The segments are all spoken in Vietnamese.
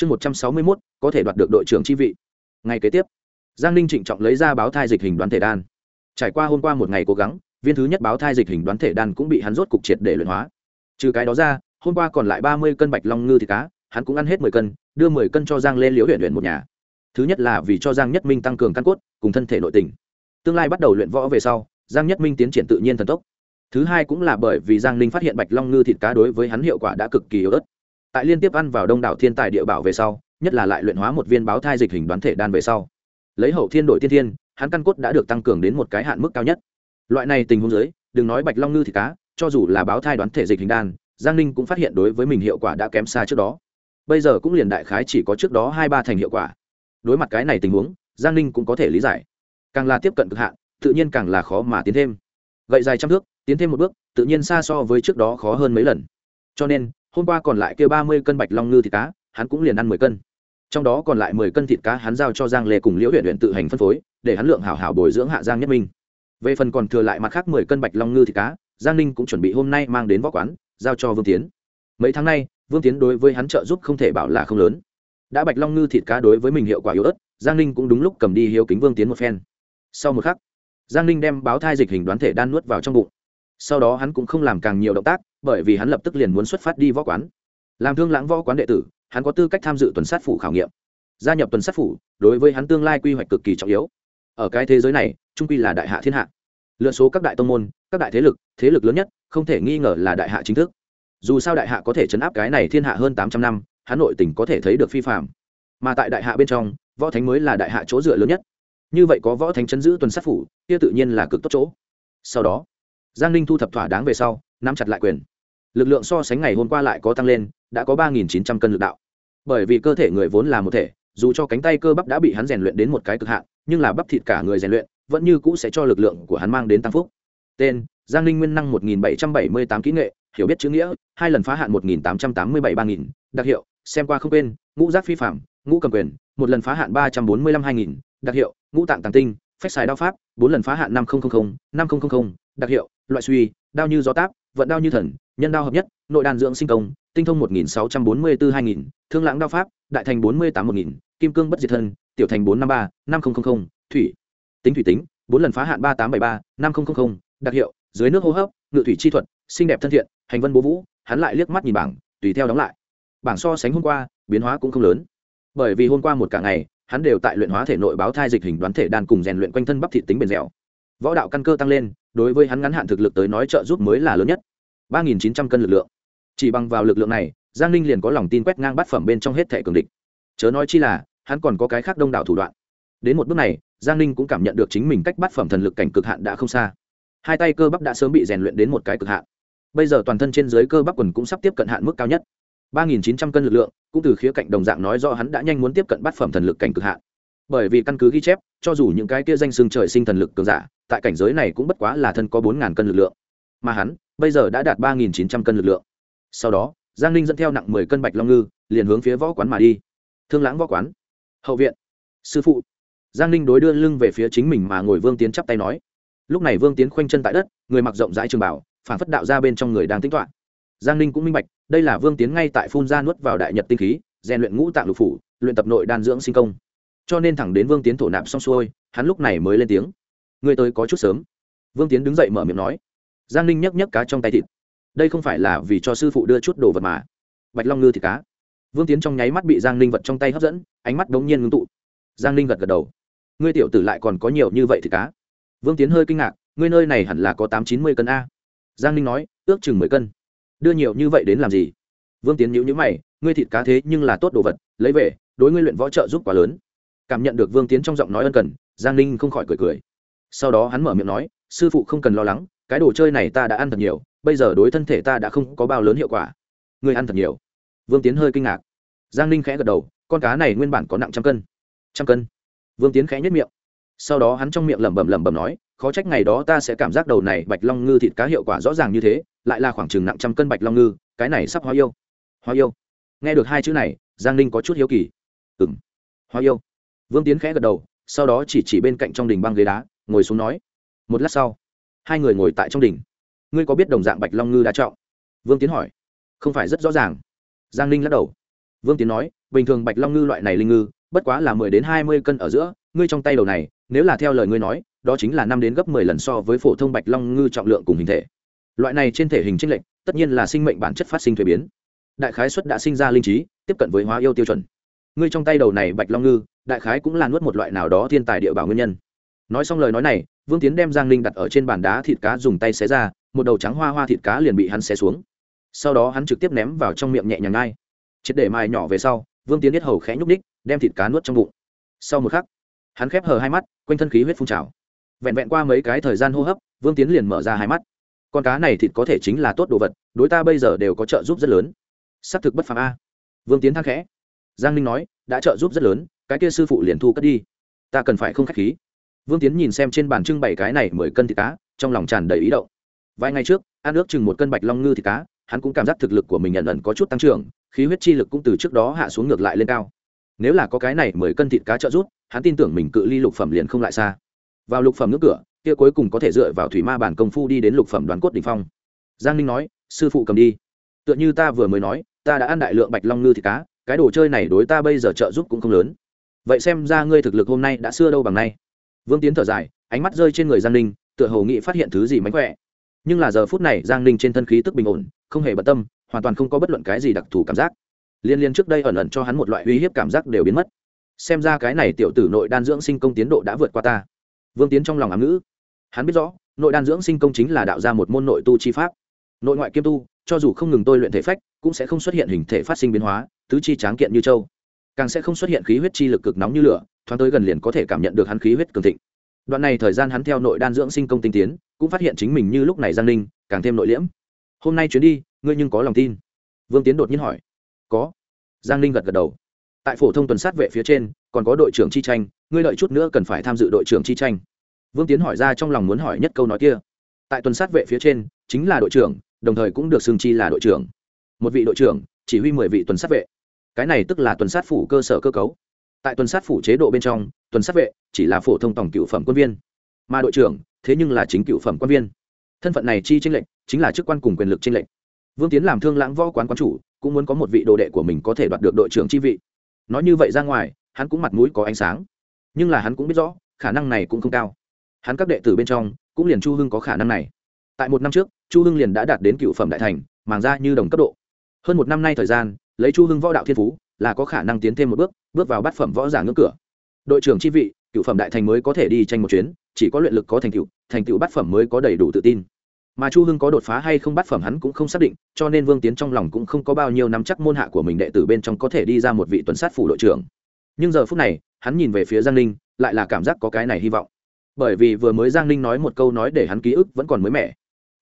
chương một trăm sáu mươi mốt, có thể đoạt được đội trưởng chi vị. Ngày kế tiếp, giang ninh trịnh trọng lấy ra báo thai dịch hình đoán thể đan. Trải qua hôm qua một ngày cố gắng, viên thứ nhất báo thai dịch hình đoán thể đan cũng bị hắn rốt cục triệt để luyện hóa. Trừ cái đó ra, hôm qua còn lại ba mươi cân bạch long ngư thịt cá, hắn cũng ăn hết mười cân, đưa mười cân cho giang lê liễu huyện luyện một nhà. Thứ nhất là vì cho giang nhất minh tăng cường căn cốt, cùng thân thể nội tình. Tương lai bắt đầu luyện võ về sau, giang nhất minh tiến triển tự nhiên thần tốc. Thứ hai cũng là bởi vì giang ninh phát hiện bạch long ngư thịt cá đối với hắn hiệu quả đã cực kỳ yếu ớt tại liên tiếp ăn vào đông đảo thiên tài địa bảo về sau, nhất là lại luyện hóa một viên báo thai dịch hình đoán thể đan về sau. Lấy hậu thiên Đổi tiên thiên, hắn căn cốt đã được tăng cường đến một cái hạn mức cao nhất. Loại này tình huống dưới, đừng nói bạch long ngư Thì cá, cho dù là báo thai đoán thể dịch hình đan, giang ninh cũng phát hiện đối với mình hiệu quả đã kém xa trước đó. Bây giờ cũng liền đại khái chỉ có trước đó hai ba thành hiệu quả. Đối mặt cái này tình huống, giang ninh cũng có thể lý giải. Càng là tiếp cận cực hạn, tự nhiên càng là khó mà tiến thêm. Gậy dài trăm thước, tiến thêm một bước, tự nhiên xa so với trước đó khó hơn mấy lần. Cho nên hôm qua còn lại kêu ba mươi cân bạch long ngư thịt cá, hắn cũng liền ăn mười cân. Trong đó còn lại mười cân thịt cá hắn giao cho giang lê cùng liễu huyện huyện tự hành phân phối, để hắn lượng hảo hảo bồi dưỡng hạ giang nhất minh. Về phần còn thừa lại mặt khác mười cân bạch long ngư thịt cá, giang ninh cũng chuẩn bị hôm nay mang đến võ quán, giao cho vương tiến. Mấy tháng nay, vương tiến đối với hắn trợ giúp không thể bảo là không lớn. Đã bạch long ngư thịt cá đối với mình hiệu quả yếu ớt, giang ninh cũng đúng lúc cầm đi hiếu kính vương tiến một phen. Sau một khắc, giang ninh đem báo thai dịch hình đoán thể đan nuốt vào trong bụng sau đó hắn cũng không làm càng nhiều động tác, bởi vì hắn lập tức liền muốn xuất phát đi võ quán. Làm thương lãng võ quán đệ tử, hắn có tư cách tham dự tuần sát phủ khảo nghiệm. Gia nhập tuần sát phủ, đối với hắn tương lai quy hoạch cực kỳ trọng yếu. Ở cái thế giới này, trung quy là đại hạ thiên hạ. Lựa số các đại tông môn, các đại thế lực thế lực lớn nhất, không thể nghi ngờ là đại hạ chính thức. Dù sao đại hạ có thể chấn áp cái này thiên hạ hơn tám trăm năm hắn nội tỉnh có thể thấy được phi phạm. Mà tại đại hạ bên trong, võ thánh mới là đại hạ chỗ dựa lớn nhất. Như vậy có võ thánh chấn giữ tuần sát phủ, kia tự nhiên là cực tốt chỗ. Sau đó giang ninh thu thập thỏa đáng về sau, nắm chặt lại quyền. Lực lượng so sánh ngày hôm qua lại có tăng lên, đã có ba chín trăm cân lực đạo. Bởi vì cơ thể người vốn là một thể, dù cho cánh tay cơ bắp đã bị hắn rèn luyện đến một cái cực hạn, nhưng là bắp thịt cả người rèn luyện, vẫn như cũ sẽ cho lực lượng của hắn mang đến tăng phúc. Tên, giang ninh nguyên năng một nghìn bảy trăm bảy mươi tám kỹ nghệ, hiểu biết chữ nghĩa, hai lần phá hạn một nghìn tám trăm tám mươi bảy ba nghìn, đặc hiệu, xem qua không quên, ngũ giác phi phạm, ngũ cầm quyền, một lần phá hạn ba trăm bốn mươi lăm hai nghìn, đặc hiệu, ngũ tạng tàng tinh phép xài đao pháp, bốn lần phá hạn năm nghìn năm nghìn đặc hiệu loại suy, đao như gió táp, vận đao như thần, nhân đao hợp nhất, nội đàn dưỡng sinh công, tinh thông một nghìn sáu trăm bốn mươi bốn hai nghìn, thương lãng đao pháp, đại thành bốn mươi tám một nghìn, kim cương bất diệt thân, tiểu thành bốn trăm năm ba, năm nghìn thủy. Tính thủy tính, bốn lần phá hạn ba tám bảy ba, năm nghìn đặc hiệu, dưới nước hô hấp, ngự thủy chi thuật, xinh đẹp thân thiện, hành vân bố vũ, hắn lại liếc mắt nhìn bảng, tùy theo đóng lại. Bảng so sánh hôm qua, biến hóa cũng không lớn. Bởi vì hôm qua một cả ngày, hắn đều tại luyện hóa thể nội báo thai dịch hình đoán thể đan cùng rèn luyện quanh thân bắp thịt tính bền dẻo võ đạo căn cơ tăng lên, đối với hắn ngắn hạn thực lực tới nói trợ giúp mới là lớn nhất. ba nghìn chín trăm cân lực lượng. Chỉ bằng vào lực lượng này, giang ninh liền có lòng tin quét ngang bát phẩm bên trong hết thẻ cường địch. Chớ nói chi là, hắn còn có cái khác đông đảo thủ đoạn. Đến một bước này, giang ninh cũng cảm nhận được chính mình cách bát phẩm thần lực cảnh cực hạn đã không xa. Hai tay cơ bắp đã sớm bị rèn luyện đến một cái cực hạn. Bây giờ toàn thân trên dưới cơ bắp quần cũng sắp tiếp cận hạn mức cao nhất. ba nghìn chín trăm cân lực lượng, cũng từ khía cạnh đồng dạng nói do hắn đã nhanh muốn tiếp cận bát phẩm thần lực cảnh cực hạn bởi vì căn cứ ghi chép, cho dù những cái kia danh xương trời sinh thần lực cường giả, tại cảnh giới này cũng bất quá là thân có bốn ngàn cân lực lượng. Mà hắn, bây giờ đã đạt ba nghìn chín trăm cân lực lượng. Sau đó, giang ninh dẫn theo nặng mười cân bạch long ngư, liền hướng phía võ quán mà đi. Thương lãng võ quán. Hậu viện. Sư phụ. Giang ninh đối đưa lưng về phía chính mình mà ngồi vương tiến chắp tay nói. Lúc này vương tiến khoanh chân tại đất, người mặc rộng rãi trường bảo phản phất đạo ra bên trong người đang tính toán giang ninh cũng minh bạch, đây là vương tiến ngay tại phun ra nuốt vào đại nhật tinh khí, rèn luyện ngũ tạng lục phủ, luyện tập nội đan dưỡng sinh công cho nên thẳng đến vương tiến thổ nạp xong xuôi, hắn lúc này mới lên tiếng. Người tới có chút sớm. Vương tiến đứng dậy mở miệng nói. Giang ninh nhấc nhấc cá trong tay thịt. Đây không phải là vì cho sư phụ đưa chút đồ vật mà. Bạch long ngư thịt cá. Vương tiến trong nháy mắt bị giang ninh vật trong tay hấp dẫn, ánh mắt đống nhiên ngưng tụ. Giang ninh gật gật đầu. Ngươi tiểu tử lại còn có nhiều như vậy thịt cá. Vương tiến hơi kinh ngạc, ngươi nơi này hẳn là có tám chín mươi cân a. Giang ninh nói, ước chừng mười cân. Đưa nhiều như vậy đến làm gì? Vương tiến nhữ nhữ mày, ngươi thịt cá thế nhưng là tốt đồ vật, lấy về, đối ngươi luyện võ trợ giúp quá lớn cảm nhận được vương tiến trong giọng nói ân cần, giang ninh không khỏi cười cười. Sau đó hắn mở miệng nói, sư phụ không cần lo lắng, cái đồ chơi này ta đã ăn thật nhiều, bây giờ đối thân thể ta đã không có bao lớn hiệu quả. Ngươi ăn thật nhiều? Vương tiến hơi kinh ngạc. Giang ninh khẽ gật đầu, con cá này nguyên bản có nặng trăm cân. Trăm cân? Vương tiến khẽ nhất miệng. Sau đó hắn trong miệng lẩm bẩm lẩm bẩm nói, khó trách ngày đó ta sẽ cảm giác đầu này bạch long ngư thịt cá hiệu quả rõ ràng như thế, lại là khoảng chừng nặng trăm cân bạch long ngư, cái này sắp hóa yêu. Hóa yêu? Nghe được hai chữ này, giang ninh có chút hiếu kỳ. Ừng hóa yêu vương tiến khẽ gật đầu, sau đó chỉ chỉ bên cạnh trong đình băng ghế đá, ngồi xuống nói, một lát sau, hai người ngồi tại trong đình ngươi có biết đồng dạng bạch long ngư đã trọng? Vương tiến hỏi. Không phải rất rõ ràng. Giang ninh lắc đầu. Vương tiến nói, bình thường bạch long ngư loại này linh ngư, bất quá là mười đến hai mươi cân ở giữa, ngươi trong tay đầu này, nếu là theo lời ngươi nói, đó chính là năm đến gấp mười lần so với phổ thông bạch long ngư trọng lượng cùng hình thể. Loại này trên thể hình tranh lệch, tất nhiên là sinh mệnh bản chất phát sinh thuế biến. Đại khái xuất đã sinh ra linh trí, tiếp cận với hóa yêu tiêu chuẩn ngươi trong tay đầu này bạch long ngư, đại khái cũng là nuốt một loại nào đó thiên tài địa bảo nguyên nhân. Nói xong lời nói này, vương tiến đem giang linh đặt ở trên bàn đá thịt cá dùng tay xé ra, một đầu trắng hoa hoa thịt cá liền bị hắn xé xuống. Sau đó hắn trực tiếp ném vào trong miệng nhẹ nhàng ngay. triệt để mài nhỏ về sau, vương tiến biết hầu khẽ nhúc ních đem thịt cá nuốt trong bụng. Sau một khắc, hắn khép hờ hai mắt, quanh thân khí huyết phun trào. Vẹn vẹn qua mấy cái thời gian hô hấp, vương tiến liền mở ra hai mắt. Con cá này thịt có thể chính là tốt đồ vật, đối ta bây giờ đều có trợ giúp rất lớn. Xác thực bất phàm a. Vương tiến thang khẽ giang ninh nói, đã trợ giúp rất lớn, cái kia sư phụ liền thu cất đi. Ta cần phải không k h á c h khí. Vương tiến nhìn xem trên bàn trưng bày cái này mười cân thịt cá, trong lòng tràn đầy ý động. Vài ngày trước, ăn ước chừng một cân bạch long ngư thịt cá, hắn cũng cảm giác thực lực của mình nhận ẩn có chút tăng trưởng, khí huyết chi lực cũng từ trước đó hạ xuống ngược lại lên cao. Nếu là có cái này mười cân thịt cá trợ rút hắn tin tưởng mình cự ly lục phẩm liền không lại xa. Vào lục phẩm nước cửa, kia cuối cùng có thể dựa vào thủy ma bản công phu đi đến lục phẩm đoàn cốt đ ỉ n h phong. Giang ninh nói, sư phụ cầm đi. Tựa như ta vừa mới nói, ta đã ăn đại lượng bạch long ngư thịt cá cái đồ chơi này đối ta bây giờ trợ giúp cũng không lớn. Vậy xem ra ngươi thực lực hôm nay đã xưa đâu bằng nay. Vương tiến thở dài, ánh mắt rơi trên người giang ninh, tựa hồ nghị phát hiện thứ gì mánh khỏe. Nhưng là giờ phút này, giang ninh trên thân khí tức bình ổn, không hề bận tâm, hoàn toàn không có bất luận cái gì đặc thù cảm giác. Liên liên trước đây ẩn ẩn cho hắn một loại uy hiếp cảm giác đều biến mất. Xem ra cái này tiểu tử nội đan dưỡng sinh công tiến độ đã vượt qua ta. Vương tiến trong lòng ám ngữ. Hắn biết rõ, nội đan dưỡng sinh công chính là đạo ra một môn nội tu chi pháp. Nội ngoại kiêm tu, cho dù không ngừng tôi luyện thể phách, cũng sẽ không xuất hiện hình thể phát sinh biến hóa tứ chi tráng kiện như châu càng sẽ không xuất hiện khí huyết chi lực cực nóng như lửa, thoáng tới gần liền có thể cảm nhận được hắn khí huyết cường thịnh. Đoạn này thời gian hắn theo nội đan dưỡng sinh công tinh tiến, cũng phát hiện chính mình như lúc này giang ninh, càng thêm nội liễm. Hôm nay chuyến đi, ngươi nhưng có lòng tin? Vương tiến đột nhiên hỏi. Có. Giang ninh gật gật đầu. Tại phổ thông tuần sát vệ phía trên, còn có đội trưởng chi tranh, ngươi đợi chút nữa cần phải tham dự đội trưởng chi tranh. Vương tiến hỏi ra trong lòng muốn hỏi nhất câu nói kia. Tại tuần sát vệ phía trên, chính là đội trưởng, đồng thời cũng được xưng chi là đội trưởng. Một vị đội trưởng, chỉ huy mười vị tuần sát vệ cái này tức là tuần sát phủ cơ sở cơ cấu. Tại tuần sát phủ chế độ bên trong, tuần sát vệ chỉ là phổ thông tổng cựu phẩm quân viên. Mà đội trưởng, thế nhưng là chính cựu phẩm quân viên. Thân phận này chi tranh lệnh chính là chức quan cùng quyền lực tranh lệnh vương tiến làm thương lãng võ quán quán chủ, cũng muốn có một vị đồ đệ của mình có thể đoạt được đội trưởng chi vị. Nói như vậy ra ngoài, hắn cũng mặt mũi có ánh sáng. Nhưng là hắn cũng biết rõ, khả năng này cũng không cao. Hắn các đệ tử bên trong, cũng liền chu hưng có khả năng này. Tại một năm trước, chu hưng liền đã đạt đến cựu phẩm đại thành, màng ra như đồng cấp độ. Hơn một năm nay thời gian lấy chu hưng võ đạo thiên phú, là có khả năng tiến thêm một bước bước vào bát phẩm võ giả ngưỡng cửa. Đội trưởng chi vị, cựu phẩm đại thành mới có thể đi tranh một chuyến, chỉ có luyện lực có thành tựu thành tựu bát phẩm mới có đầy đủ tự tin. Mà chu hưng có đột phá hay không bát phẩm hắn cũng không xác định, cho nên vương tiến trong lòng cũng không có bao nhiêu năm chắc môn hạ của mình đệ tử bên trong có thể đi ra một vị tuần sát phủ đội trưởng. Nhưng giờ phút này, hắn nhìn về phía giang ninh, lại là cảm giác có cái này hy vọng. Bởi vì vừa mới giang ninh nói một câu nói để hắn ký ức vẫn còn mới mẻ.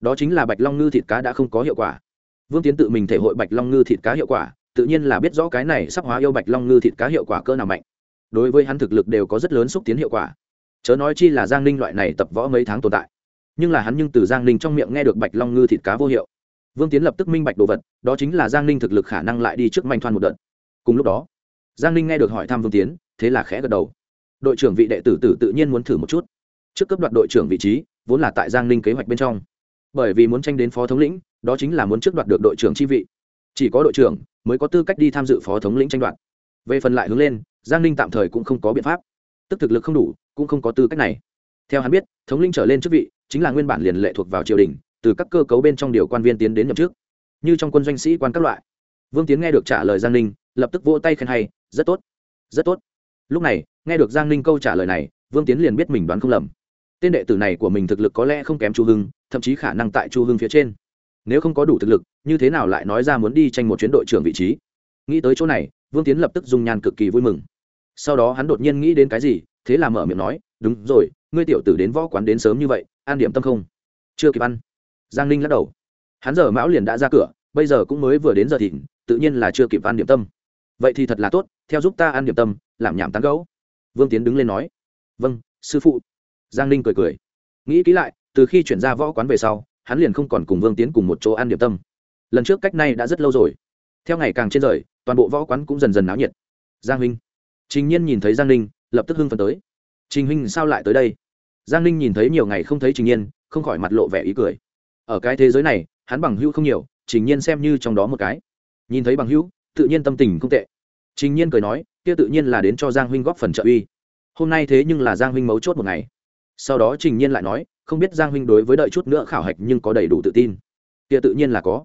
Đó chính là bạch long ngư thịt cá đã không có hiệu quả. Vương tiến tự mình thể hội bạch long ngư thịt cá hiệu quả tự nhiên là biết rõ cái này sắp hóa yêu bạch long ngư thịt cá hiệu quả cơ nào mạnh. Đối với hắn thực lực đều có rất lớn xúc tiến hiệu quả. Chớ nói chi là giang ninh loại này tập võ mấy tháng tồn tại. Nhưng là hắn nhưng từ giang ninh trong miệng nghe được bạch long ngư thịt cá vô hiệu. Vương tiến lập tức minh bạch đồ vật, đó chính là giang ninh thực lực khả năng lại đi trước manh thoan một đợt. Cùng lúc đó, giang ninh nghe được hỏi thăm vương tiến, thế là khẽ gật đầu. Đội trưởng vị đệ tử tử tự nhiên muốn thử một chút. Trước cấp đoạt đội trưởng vị trí, vốn là tại giang ninh kế hoạch bên trong. Bởi vì muốn tranh đến phó thống lĩnh, đó chính là muốn trước đoạt được đội trưởng chi vị chỉ có đội trưởng mới có tư cách đi tham dự phó thống lĩnh tranh đoạt. Về phần lại hướng lên, giang ninh tạm thời cũng không có biện pháp. Tức thực lực không đủ, cũng không có tư cách này. Theo hắn biết, thống lĩnh trở lên chức vị chính là nguyên bản liền lệ thuộc vào triều đình, từ các cơ cấu bên trong điều quan viên tiến đến nhậm chức. Như trong quân doanh sĩ quan các loại. Vương tiến nghe được trả lời giang ninh, lập tức vỗ tay khen hay, rất tốt rất tốt. Lúc này, nghe được giang ninh câu trả lời này, vương tiến liền biết mình đoán không lầm. Tên đệ tử này của mình thực lực có lẽ không kém chu hưng, thậm chí khả năng tại chu hưng phía trên. Nếu không có đủ thực lực như thế nào lại nói ra muốn đi tranh một chuyến đội trưởng vị trí? Nghĩ tới chỗ này, vương tiến lập tức dùng nhan cực kỳ vui mừng. Sau đó hắn đột nhiên nghĩ đến cái gì, thế là mở miệng nói, đúng rồi, ngươi tiểu tử đến võ quán đến sớm như vậy, an điểm tâm không? Chưa kịp ăn. Giang ninh lắc đầu. Hắn giờ mão liền đã ra cửa, bây giờ cũng mới vừa đến giờ thịnh, tự nhiên là chưa kịp ăn điểm tâm. Vậy thì thật là tốt, theo giúp ta ăn điểm tâm, làm nhảm tán gấu vương tiến đứng lên nói. Vâng sư phụ. Giang ninh cười cười. Nghĩ kỹ lại, từ khi chuyển ra võ quán về sau, hắn liền không còn cùng vương tiến cùng một chỗ ăn điểm tâm lần trước cách nay đã rất lâu rồi. Theo ngày càng trên rời, toàn bộ võ quán cũng dần dần náo nhiệt. Giang huynh trình nhiên nhìn thấy giang ninh, lập tức hưng phần tới. Trình huynh sao lại tới đây? Giang ninh nhìn thấy nhiều ngày không thấy trình nhiên, không khỏi mặt lộ vẻ ý cười. Ở cái thế giới này, hắn bằng hữu không nhiều, trình nhiên xem như trong đó một cái. Nhìn thấy bằng hữu, tự nhiên tâm tình không tệ. Trình nhiên cười nói, kia tự nhiên là đến cho giang huynh góp phần trợ uy. Hôm nay thế nhưng là giang huynh mấu chốt một ngày. Sau đó trình nhiên lại nói, không biết giang huynh đối với đợi chút nữa khảo hạch nhưng có đầy đủ tự tin. Kia tự nhiên là có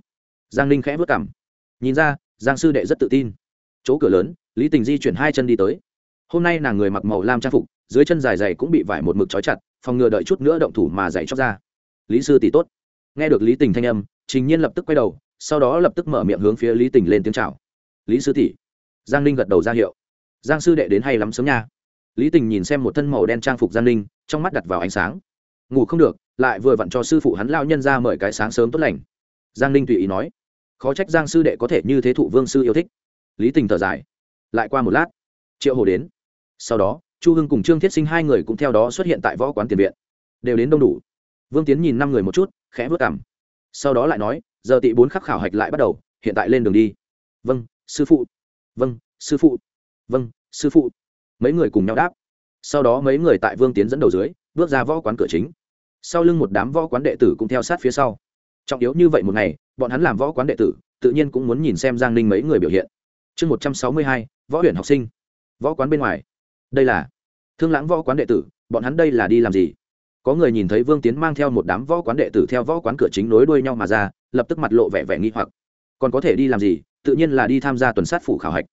giang ninh khẽ vất cảm nhìn ra, giang sư đệ rất tự tin. Chỗ cửa lớn, lý tình di chuyển hai chân đi tới. Hôm nay nàng người mặc màu lam trang phục, dưới chân dài dày cũng bị vải một mực trói chặt, phòng ngừa đợi chút nữa động thủ mà dày chóc ra. Lý sư tỷ tốt. Nghe được lý tình thanh âm, trình nhiên lập tức quay đầu, sau đó lập tức mở miệng hướng phía lý tình lên tiếng chào. Lý sư tỷ. Giang ninh gật đầu ra hiệu. Giang sư đệ đến hay lắm sớm nha. Lý tình nhìn xem một thân màu đen trang phục giang ninh, trong mắt đặt vào ánh sáng. Ngủ không được, lại vừa vặn cho sư phụ hắn lao nhân ra mời cái sáng sớm tốt lành. Giang ninh tùy ý nói khó trách giang sư đệ có thể như thế thụ vương sư yêu thích. Lý tình thở dài. Lại qua một lát, triệu hồ đến. Sau đó, chu hưng cùng trương thiết sinh hai người cũng theo đó xuất hiện tại võ quán tiền viện. Đều đến đông đủ. Vương tiến nhìn năm người một chút, khẽ vớt cảm sau đó lại nói, giờ tị bốn khắc khảo hạch lại bắt đầu, hiện tại lên đường đi. Vâng sư phụ. Vâng sư phụ. Vâng sư phụ. Mấy người cùng nhau đáp. Sau đó mấy người tại vương tiến dẫn đầu dưới, bước ra võ quán cửa chính. Sau lưng một đám võ quán đệ tử cũng theo sát phía sau trọng yếu như vậy một ngày, bọn hắn làm võ quán đệ tử, tự nhiên cũng muốn nhìn xem giang ninh mấy người biểu hiện. Chương một trăm sáu mươi hai, võ huyện học sinh. Võ quán bên ngoài. Đây là thương lãng võ quán đệ tử, bọn hắn đây là đi làm gì? Có người nhìn thấy vương tiến mang theo một đám võ quán đệ tử theo võ quán cửa chính nối đuôi nhau mà ra, lập tức mặt lộ vẻ vẻ nghi hoặc. Còn có thể đi làm gì? Tự nhiên là đi tham gia tuần sát phủ khảo hạch.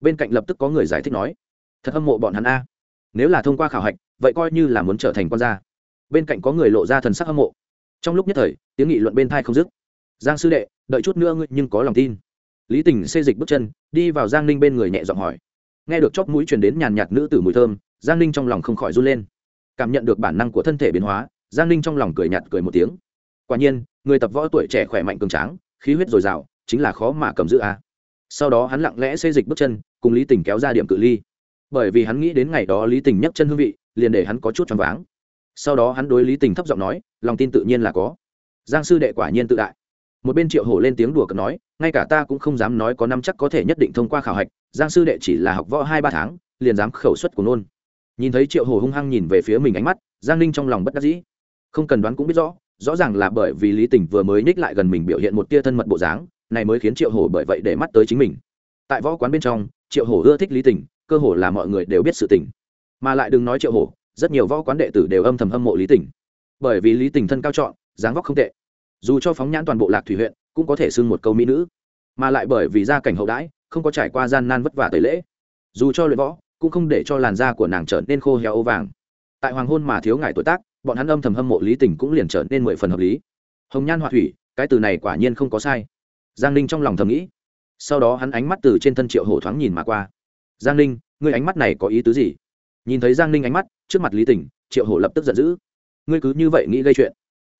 Bên cạnh lập tức có người giải thích nói, thật hâm mộ bọn hắn a. Nếu là thông qua khảo hạch, vậy coi như là muốn trở thành con gia. Bên cạnh có người lộ ra thần sắc hâm mộ. Trong lúc nhất thời tiếng nghị luận bên thai không dứt. Giang sư đệ, đợi chút nữa ngươi nhưng có lòng tin. Lý tình xê dịch bước chân, đi vào giang ninh bên người nhẹ giọng hỏi. Nghe được chóp mũi truyền đến nhàn nhạt nữ tử mùi thơm, giang ninh trong lòng không khỏi run lên. Cảm nhận được bản năng của thân thể biến hóa, giang ninh trong lòng cười nhạt cười một tiếng. Quả nhiên, người tập võ tuổi trẻ khỏe mạnh cường tráng, khí huyết dồi dào, chính là khó mà cầm giữ a. Sau đó hắn lặng lẽ xê dịch bước chân, cùng lý tình kéo ra điểm cự ly. Bởi vì hắn nghĩ đến ngày đó lý tình nhấc chân hương vị, liền để hắn có chút choáng váng. Sau đó hắn đối lý tình thấp giọng nói, lòng tin tự nhiên là có giang sư đệ quả nhiên tự đại. Một bên triệu hổ lên tiếng đùa cợt nói, ngay cả ta cũng không dám nói có năm chắc có thể nhất định thông qua khảo hạch, giang sư đệ chỉ là học võ hai ba tháng, liền dám khẩu suất của nôn. Nhìn thấy triệu hổ hung hăng nhìn về phía mình ánh mắt, giang ninh trong lòng bất đắc dĩ. Không cần đoán cũng biết rõ rõ ràng là bởi vì lý tình vừa mới ních lại gần mình biểu hiện một tia thân mật bộ dáng, này mới khiến triệu hổ bởi vậy để mắt tới chính mình. Tại võ quán bên trong, triệu hổ ưa thích lý tình, cơ hồ là mọi người đều biết sự tình. Mà lại đừng nói triệu hổ, rất nhiều võ quán đệ tử đều âm thầm hâm mộ lý tình. Bởi vì lý tình thân cao chọn dáng vóc không tệ. Dù cho phóng nhãn toàn bộ lạc thủy huyện, cũng có thể xưng một câu mỹ nữ. Mà lại bởi vì gia cảnh hậu đãi, không có trải qua gian nan vất vả tẩy lễ. Dù cho luyện võ, cũng không để cho làn da của nàng trở nên khô heo âu vàng. Tại hoàng hôn mà thiếu ngại tuổi tác, bọn hắn âm thầm hâm mộ lý tình cũng liền trở nên mười phần hợp lý. Hồng nhan họa thủy, cái từ này quả nhiên không có sai. Giang ninh trong lòng thầm nghĩ. Sau đó hắn ánh mắt từ trên thân triệu hổ thoáng nhìn mà qua. Giang ninh, ngươi ánh mắt này có ý tứ gì? Nhìn thấy giang ninh ánh mắt, trước mặt lý tình, triệu hổ lập tức giận dữ. Ngươi cứ như vậy nghĩ gây chuyện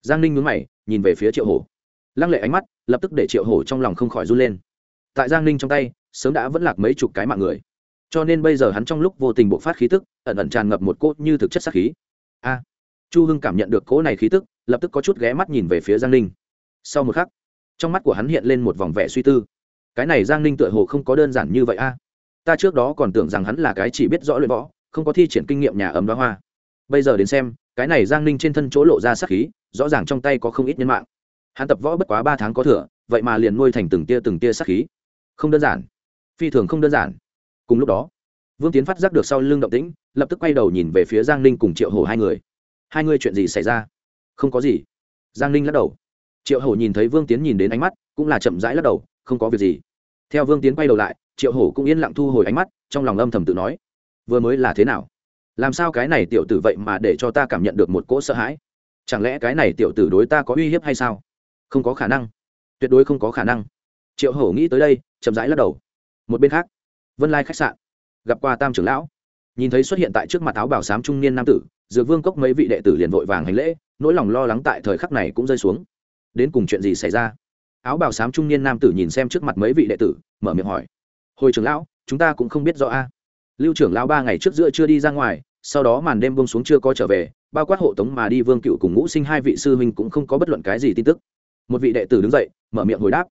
giang ninh nhún mày, nhìn về phía triệu hổ. Lăng lệ ánh mắt, lập tức để triệu hổ trong lòng không khỏi run lên. Tại giang ninh trong tay, sớm đã vẫn lạc mấy chục cái mạng người. Cho nên bây giờ hắn trong lúc vô tình bộc phát khí tức, ẩn ẩn tràn ngập một cốt như thực chất sát khí. A! Chu hưng cảm nhận được cỗ này khí tức, lập tức có chút ghé mắt nhìn về phía giang ninh. Sau một khắc, trong mắt của hắn hiện lên một vòng vẻ suy tư. Cái này giang ninh tựa hồ không có đơn giản như vậy a. Ta trước đó còn tưởng rằng hắn là cái chỉ biết rõ luyện võ, không có thi triển kinh nghiệm nhà ấm đoá hoa bây giờ đến xem, cái này giang ninh trên thân chỗ lộ ra sắc khí, rõ ràng trong tay có không ít nhân mạng. Hắn tập võ bất quá ba tháng có thừa, vậy mà liền nuôi thành từng tia từng tia sắc khí. Không đơn giản. Phi thường không đơn giản. Cùng lúc đó, vương tiến phát giác được sau lưng động tĩnh, lập tức quay đầu nhìn về phía giang ninh cùng triệu hổ hai người. Hai người chuyện gì xảy ra? Không có gì. Giang ninh lắc đầu. Triệu hổ nhìn thấy vương tiến nhìn đến ánh mắt, cũng là chậm rãi lắc đầu, không có việc gì. Theo vương tiến quay đầu lại, triệu hổ cũng yên lặng thu hồi ánh mắt, trong lòng âm thầm tự nói, vừa mới là thế nào? Làm sao cái này tiểu tử vậy mà để cho ta cảm nhận được một cỗ sợ hãi? Chẳng lẽ cái này tiểu tử đối ta có uy hiếp hay sao? Không có khả năng. Tuyệt đối không có khả năng. Triệu hổ nghĩ tới đây, chậm rãi lắc đầu. Một bên khác, vân lai khách sạn. Gặp qua tam trưởng lão. Nhìn thấy xuất hiện tại trước mặt áo bảo sám trung niên nam tử, dược vương cốc mấy vị đệ tử liền vội vàng hành lễ, nỗi lòng lo lắng tại thời khắc này cũng rơi xuống. Đến cùng chuyện gì xảy ra? Áo bảo sám trung niên nam tử nhìn xem trước mặt mấy vị đệ tử, mở miệng hỏi. Hồi trưởng lão, chúng ta cũng không biết rõ a lưu trưởng lão ba ngày trước giữa chưa đi ra ngoài, sau đó màn đêm bông xuống chưa có trở về, bao quát hộ tống mà đi vương cựu cùng ngũ sinh hai vị sư huynh cũng không có bất luận cái gì tin tức. Một vị đệ tử đứng dậy, mở miệng hồi đáp.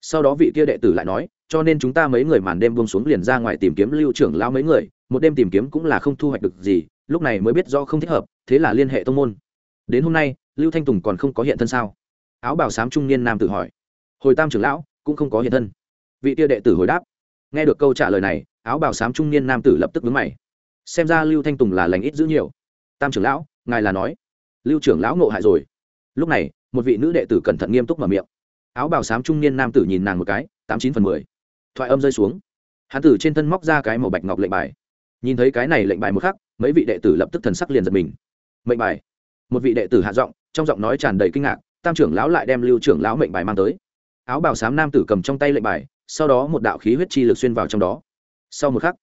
Sau đó vị kia đệ tử lại nói, cho nên chúng ta mấy người màn đêm bông xuống liền ra ngoài tìm kiếm lưu trưởng lão mấy người, một đêm tìm kiếm cũng là không thu hoạch được gì, lúc này mới biết do không thích hợp, thế là liên hệ tông môn. Đến hôm nay, lưu thanh tùng còn không có hiện thân sao? Áo bảo sám trung niên nam tử hỏi. Hồi tam trưởng lão cũng không có hiện thân. Vị kia đệ tử hồi đáp nghe được câu trả lời này, áo bào xám trung niên nam tử lập tức vướng mày. Xem ra lưu thanh tùng là lành ít giữ nhiều. Tam trưởng lão, ngài là nói. Lưu trưởng lão ngộ hại rồi. Lúc này, một vị nữ đệ tử cẩn thận nghiêm túc mở miệng. Áo bào xám trung niên nam tử nhìn nàng một cái, tám chín phần mười. Thoại âm rơi xuống. Hán tử trên thân móc ra cái màu bạch ngọc lệnh bài. Nhìn thấy cái này lệnh bài một khắc, mấy vị đệ tử lập tức thần sắc liền giật mình. Mệnh bài. Một vị đệ tử hạ giọng, trong giọng nói tràn đầy kinh ngạc, tam trưởng lão lại đem lưu trưởng lão mệnh bài mang tới. Áo bào xám nam tử cầm trong tay lệnh bài sau đó một đạo khí huyết chi lực xuyên vào trong đó. Sau một khắc,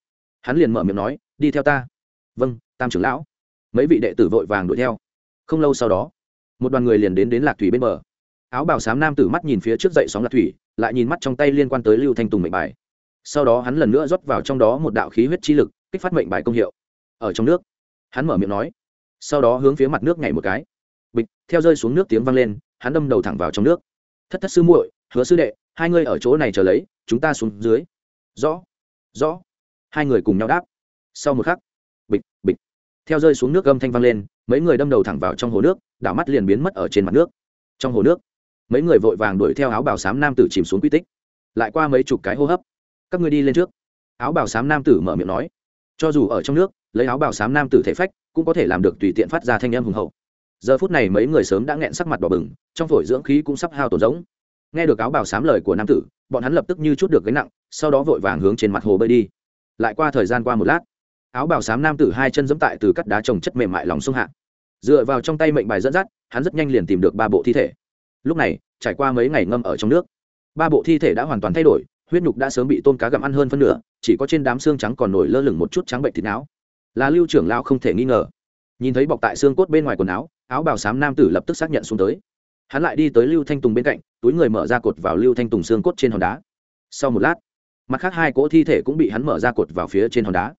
hắn liền mở miệng nói, đi theo ta. Vâng tam trưởng lão. Mấy vị đệ tử vội vàng đuổi theo. Không lâu sau đó, một đoàn người liền đến đến lạc thủy bên bờ. Áo bào xám nam tử mắt nhìn phía trước dậy sóng lạc thủy, lại nhìn mắt trong tay liên quan tới lưu thanh tùng mệnh bài. Sau đó hắn lần nữa rót vào trong đó một đạo khí huyết chi lực, kích phát mệnh bài công hiệu. Ở trong nước, hắn mở miệng nói. Sau đó hướng phía mặt nước nhảy một cái. Bịch, theo rơi xuống nước tiếng vang lên, hắn đâm đầu thẳng vào trong nước. Thất thất sư muội, hứa sư đệ, hai ngươi ở chỗ này chờ lấy chúng ta xuống dưới. Rõ rõ. Hai người cùng nhau đáp. Sau một khắc, bịch bịch. Theo rơi xuống nước gâm thanh vang lên, mấy người đâm đầu thẳng vào trong hồ nước, đảo mắt liền biến mất ở trên mặt nước. Trong hồ nước, mấy người vội vàng đuổi theo áo bào xám nam tử chìm xuống quy tích. Lại qua mấy chục cái hô hấp. Các người đi lên trước. Áo bào xám nam tử mở miệng nói. Cho dù ở trong nước, lấy áo bào xám nam tử thể phách, cũng có thể làm được tùy tiện phát ra thanh âm hùng hậu. Giờ phút này mấy người sớm đã nghẹn sắc mặt đỏ bừng, trong phổi dưỡng khí cũng sắp hao tổn giống nghe được áo bào xám lời của nam tử, bọn hắn lập tức như chút được gánh nặng, sau đó vội vàng hướng trên mặt hồ bơi đi. Lại qua thời gian qua một lát, áo bào xám nam tử hai chân dẫm tại từ cắt đá trồng chất mềm mại lòng sông hạ. Dựa vào trong tay mệnh bài dẫn dắt, hắn rất nhanh liền tìm được ba bộ thi thể. Lúc này, trải qua mấy ngày ngâm ở trong nước, ba bộ thi thể đã hoàn toàn thay đổi, huyết nhục đã sớm bị tôm cá gặm ăn hơn phân nửa, chỉ có trên đám xương trắng còn nổi lơ lửng một chút trắng bệnh thịt não. Là lưu trưởng lao không thể nghi ngờ. Nhìn thấy bọc tại xương cốt bên ngoài quần áo áo bào xám nam tử lập tức xác nhận xuống tới. Hắn lại đi tới lưu thanh tùng bên cạnh túi người mở ra cột vào lưu thanh tùng xương cốt trên hòn đá. Sau một lát, mặt khác hai cỗ thi thể cũng bị hắn mở ra cột vào phía trên hòn đá.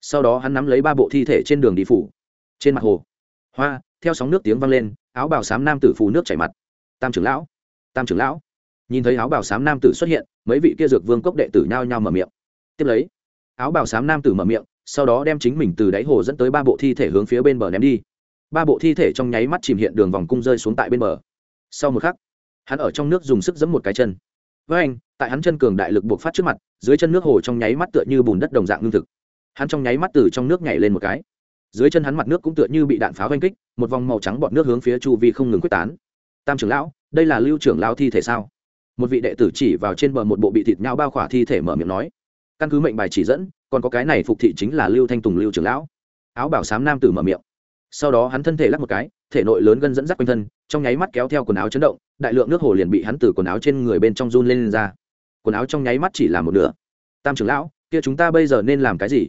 Sau đó hắn nắm lấy ba bộ thi thể trên đường đi phủ. Trên mặt hồ, hoa, theo sóng nước tiếng vang lên, áo bào xám nam tử phù nước chảy mặt. Tam trưởng lão, tam trưởng lão. Nhìn thấy áo bào xám nam tử xuất hiện, mấy vị kia dược vương cốc đệ tử nhao nhao mở miệng. Tiếp lấy, áo bào xám nam tử mở miệng, sau đó đem chính mình từ đáy hồ dẫn tới ba bộ thi thể hướng phía bên bờ ném đi. Ba bộ thi thể trong nháy mắt chìm hiện đường vòng cung rơi xuống tại bên bờ. Sau một khắc hắn ở trong nước dùng sức giẫm một cái chân. Với anh, tại hắn chân cường đại lực buộc phát trước mặt, dưới chân nước hồ trong nháy mắt tựa như bùn đất đồng dạng ngưng thực. Hắn trong nháy mắt từ trong nước nhảy lên một cái. Dưới chân hắn mặt nước cũng tựa như bị đạn pháo oanh kích, một vòng màu trắng bọt nước hướng phía chu vi không ngừng quyết tán. Tam trưởng lão, đây là lưu trưởng lao thi thể sao? Một vị đệ tử chỉ vào trên bờ một bộ bị thịt nhau bao khỏa thi thể mở miệng nói. Căn cứ mệnh bài chỉ dẫn, còn có cái này phục thị chính là lưu thanh tùng lưu trưởng lão. Áo bảo sám nam tử mở miệng sau đó hắn thân thể lắc một cái thể nội lớn gân dẫn dắt quanh thân trong nháy mắt kéo theo quần áo chấn động đại lượng nước hồ liền bị hắn từ quần áo trên người bên trong run lên, lên ra. Quần áo trong nháy mắt chỉ là một nửa. Tam trưởng lão kia chúng ta bây giờ nên làm cái gì?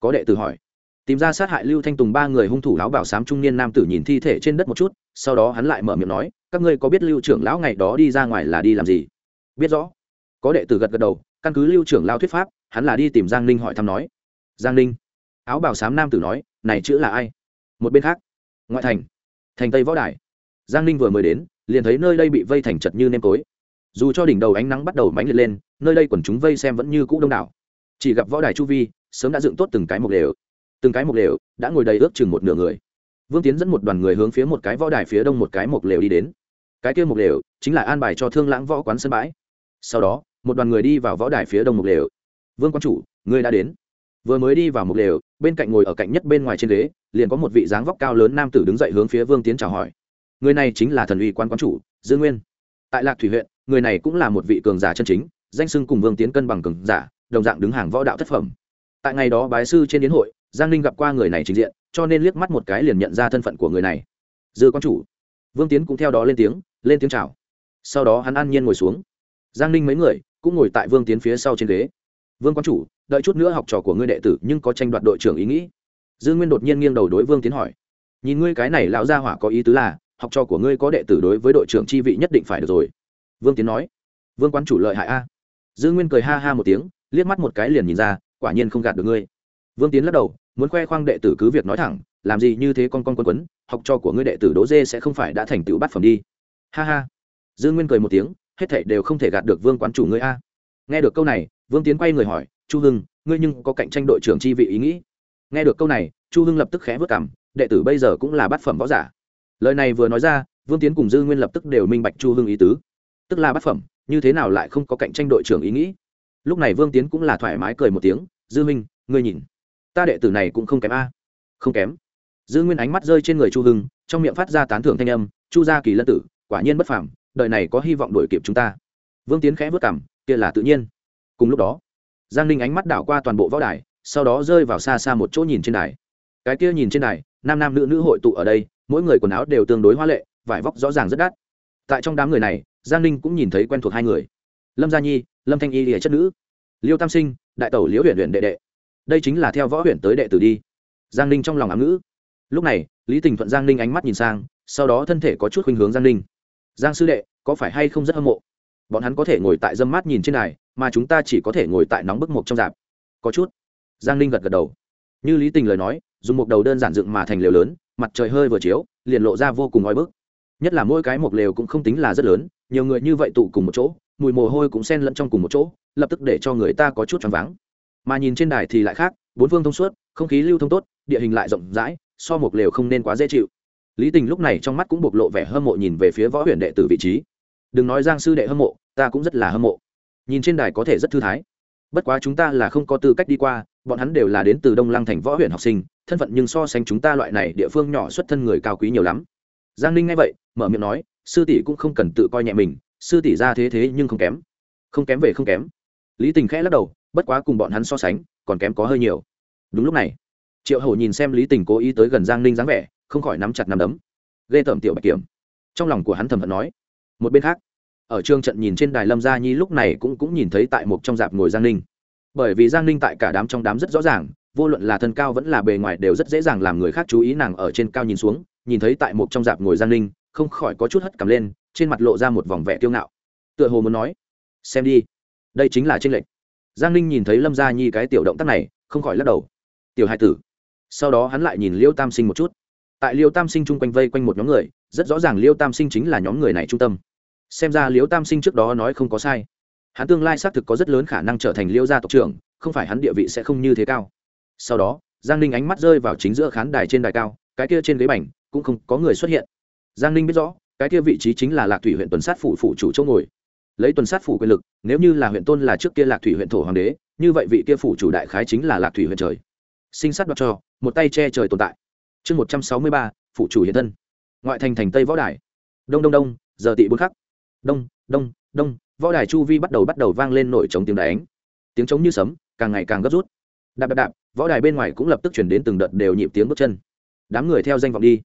Có đệ tử hỏi. Tìm ra sát hại lưu thanh tùng ba người hung thủ lão bảo sám trung niên nam tử nhìn thi thể trên đất một chút sau đó hắn lại mở miệng nói các ngươi có biết lưu trưởng lão ngày đó đi ra ngoài là đi làm gì? Biết rõ. Có đệ tử gật gật đầu căn cứ lưu trưởng lao thuyết pháp hắn là đi tìm giang ninh hỏi thăm nói. Giang ninh. Áo bảo sám nam tử nói này chữ là ai? Một bên khác. Ngoại thành. Thành tây võ đài. Giang ninh vừa mới đến, liền thấy nơi đây bị vây thành chật như nêm tối dù cho đỉnh đầu ánh nắng bắt đầu mánh liệt lên, nơi đây quần chúng vây xem vẫn như cũ đông đảo. Chỉ gặp võ đài chu vi, sớm đã dựng tốt từng cái mục lều. Từng cái mục lều đã ngồi đầy ước chừng một nửa người. Vương tiến dẫn một đoàn người hướng phía một cái võ đài phía đông một cái mục lều đi đến. Cái kia mục lều chính là an bài cho thương lãng võ quán sân bãi. Sau đó, một đoàn người đi vào võ đài phía đông mục lều. Vương quan chủ người đã đến. Vừa mới đi vào mục lều, bên cạnh ngồi ở cạnh nhất bên ngoài trên ghế liền có một vị dáng vóc cao lớn nam tử đứng dậy hướng phía vương tiến chào hỏi. Người này chính là thần uy quan quán chủ, dương nguyên. Tại lạc thủy huyện, người này cũng là một vị cường giả chân chính, danh sưng cùng vương tiến cân bằng cường giả, đồng dạng đứng hàng võ đạo thất phẩm. Tại ngày đó bái sư trên đến hội, giang ninh gặp qua người này trình diện, cho nên liếc mắt một cái liền nhận ra thân phận của người này. Dư quan chủ. Vương tiến cũng theo đó lên tiếng lên tiếng chào. Sau đó hắn an nhiên ngồi xuống. Giang ninh mấy người cũng ngồi tại vương tiến phía sau trên ghế. Vương quan chủ, đợi chút nữa học trò của ngươi đệ tử nhưng có tranh đoạt đội trưởng ý nghĩ dương nguyên đột nhiên nghiêng đầu đối vương tiến hỏi, nhìn ngươi cái này lão gia hỏa có ý tứ là, học trò của ngươi có đệ tử đối với đội trưởng chi vị nhất định phải được rồi. Vương tiến nói, vương quan chủ lợi hại a. Dương nguyên cười ha ha một tiếng, liếc mắt một cái liền nhìn ra, quả nhiên không gạt được ngươi. Vương tiến lắc đầu, muốn khoe khoang đệ tử cứ việc nói thẳng, làm gì như thế con con quân quấn, học trò của ngươi đệ tử đỗ dê sẽ không phải đã thành tựu bát phẩm đi. Ha ha. Dương nguyên cười một tiếng, hết thảy đều không thể gạt được vương quán chủ ngươi a. Nghe được câu này, vương tiến quay người hỏi, chu hưng, ngươi nhưng có cạnh tranh đội trưởng chi vị ý nghĩ? Nghe được câu này, chu hưng lập tức khẽ vất cảm đệ tử bây giờ cũng là bát phẩm võ giả. Lời này vừa nói ra, vương tiến cùng dư nguyên lập tức đều minh bạch chu hưng ý tứ. Tức là bát phẩm, như thế nào lại không có cạnh tranh đội trưởng ý nghĩ? Lúc này vương tiến cũng là thoải mái cười một tiếng, dư minh, ngươi nhìn, ta đệ tử này cũng không kém a. Không kém? Dư nguyên ánh mắt rơi trên người chu hưng, trong miệng phát ra tán thưởng thanh âm, chu gia kỳ lân tử, quả nhiên bất phàm, đời này có hy vọng đuổi kịp chúng ta. Vương tiến khẽ vất cảm kia là tự nhiên. Cùng lúc đó, giang ninh ánh mắt đảo qua toàn bộ võ đài sau đó rơi vào xa xa một chỗ nhìn trên đài. Cái kia nhìn trên đài, nam nam nữ nữ hội tụ ở đây, mỗi người quần áo đều tương đối hoa lệ, vải vóc rõ ràng rất đắt. Tại trong đám người này, giang ninh cũng nhìn thấy quen thuộc hai người. Lâm gia nhi, lâm thanh y lìa chất nữ, liêu tam sinh, đại tẩu liễu huyện huyện đệ đệ. Đây chính là theo võ huyện tới đệ tử đi. Giang ninh trong lòng ám ngữ. Lúc này, lý tình thuận giang ninh ánh mắt nhìn sang, sau đó thân thể có chút khuynh hướng giang ninh. Giang sư đệ, có phải hay không rất hâm mộ? Bọn hắn có thể ngồi tại dâm mát nhìn trên này mà chúng ta chỉ có thể ngồi tại nóng bức mộc trong dạp. Có chút giang ninh gật gật đầu. Như lý tình lời nói, dùng một đầu đơn giản dựng mà thành lều lớn, mặt trời hơi vừa chiếu, liền lộ ra vô cùng oi bức. Nhất là mỗi cái một lều cũng không tính là rất lớn, nhiều người như vậy tụ cùng một chỗ, mùi mồ hôi cũng xen lẫn trong cùng một chỗ, lập tức để cho người ta có chút choáng váng. Mà nhìn trên đài thì lại khác, bốn phương thông suốt, không khí lưu thông tốt, địa hình lại rộng rãi, so một lều không nên quá dễ chịu. Lý tình lúc này trong mắt cũng bộc lộ vẻ hâm mộ nhìn về phía võ huyền đệ tử vị trí. Đừng nói giang sư đệ hâm mộ, ta cũng rất là hâm mộ. Nhìn trên đài có thể rất thư thái bất quá chúng ta là không có tư cách đi qua, bọn hắn đều là đến từ đông lăng thành võ huyện học sinh, thân phận nhưng so sánh chúng ta loại này địa phương nhỏ xuất thân người cao quý nhiều lắm. Giang ninh nghe vậy, mở miệng nói, sư tỷ cũng không cần tự coi nhẹ mình, sư tỷ ra thế thế nhưng không kém. Không kém về không kém. Lý tình khẽ lắc đầu, bất quá cùng bọn hắn so sánh, còn kém có hơi nhiều. Đúng lúc này, triệu hầu nhìn xem lý tình cố ý tới gần giang ninh dáng vẻ, không khỏi nắm chặt nắm đấm. Ghê tởm tiểu bạch kiểm. Trong lòng của hắn thầm hận nói, một bên khác ở trường trận nhìn trên đài lâm gia nhi lúc này cũng cũng nhìn thấy tại một trong dạp ngồi giang ninh. Bởi vì giang ninh tại cả đám trong đám rất rõ ràng, vô luận là thân cao vẫn là bề ngoài đều rất dễ dàng làm người khác chú ý nàng ở trên cao nhìn xuống, nhìn thấy tại một trong dạp ngồi giang ninh, không khỏi có chút hất cầm lên, trên mặt lộ ra một vòng vẻ tiêu ngạo. Tựa hồ muốn nói, xem đi, đây chính là tranh lệch. Giang ninh nhìn thấy lâm gia nhi cái tiểu động tác này, không khỏi lắc đầu. Tiểu hai tử. Sau đó hắn lại nhìn liêu tam sinh một chút. Tại liêu tam sinh chung quanh vây quanh một nhóm người, rất rõ ràng liêu tam sinh chính là nhóm người này trung tâm xem ra liễu tam sinh trước đó nói không có sai. Hắn tương lai xác thực có rất lớn khả năng trở thành liễu gia tộc trưởng, không phải hắn địa vị sẽ không như thế cao. Sau đó, giang ninh ánh mắt rơi vào chính giữa khán đài trên đài cao, cái kia trên ghế bành cũng không có người xuất hiện. Giang ninh biết rõ, cái kia vị trí chính là lạc thủy huyện tuần sát phủ phủ chủ chỗ ngồi. Lấy tuần sát phủ quyền lực, nếu như là huyện tôn là trước kia lạc thủy huyện thổ hoàng đế, như vậy vị kia phủ chủ đại khái chính là lạc thủy huyện trời. Sinh sát đoạt cho một tay che trời tồn tại. Chương một trăm sáu mươi ba phụ chủ hiện thân. Ngoại thành thành tây võ đài. Đông đông đông, giờ tị bốn khắc đông đông đông, võ đài chu vi bắt đầu bắt đầu vang lên nổi trống tiếng đánh. Tiếng trống như sấm, càng ngày càng gấp rút. Đạp đạp đạp, võ đài bên ngoài cũng lập tức chuyển đến từng đợt đều nhịp tiếng bước chân. Đám người theo danh vọng đi.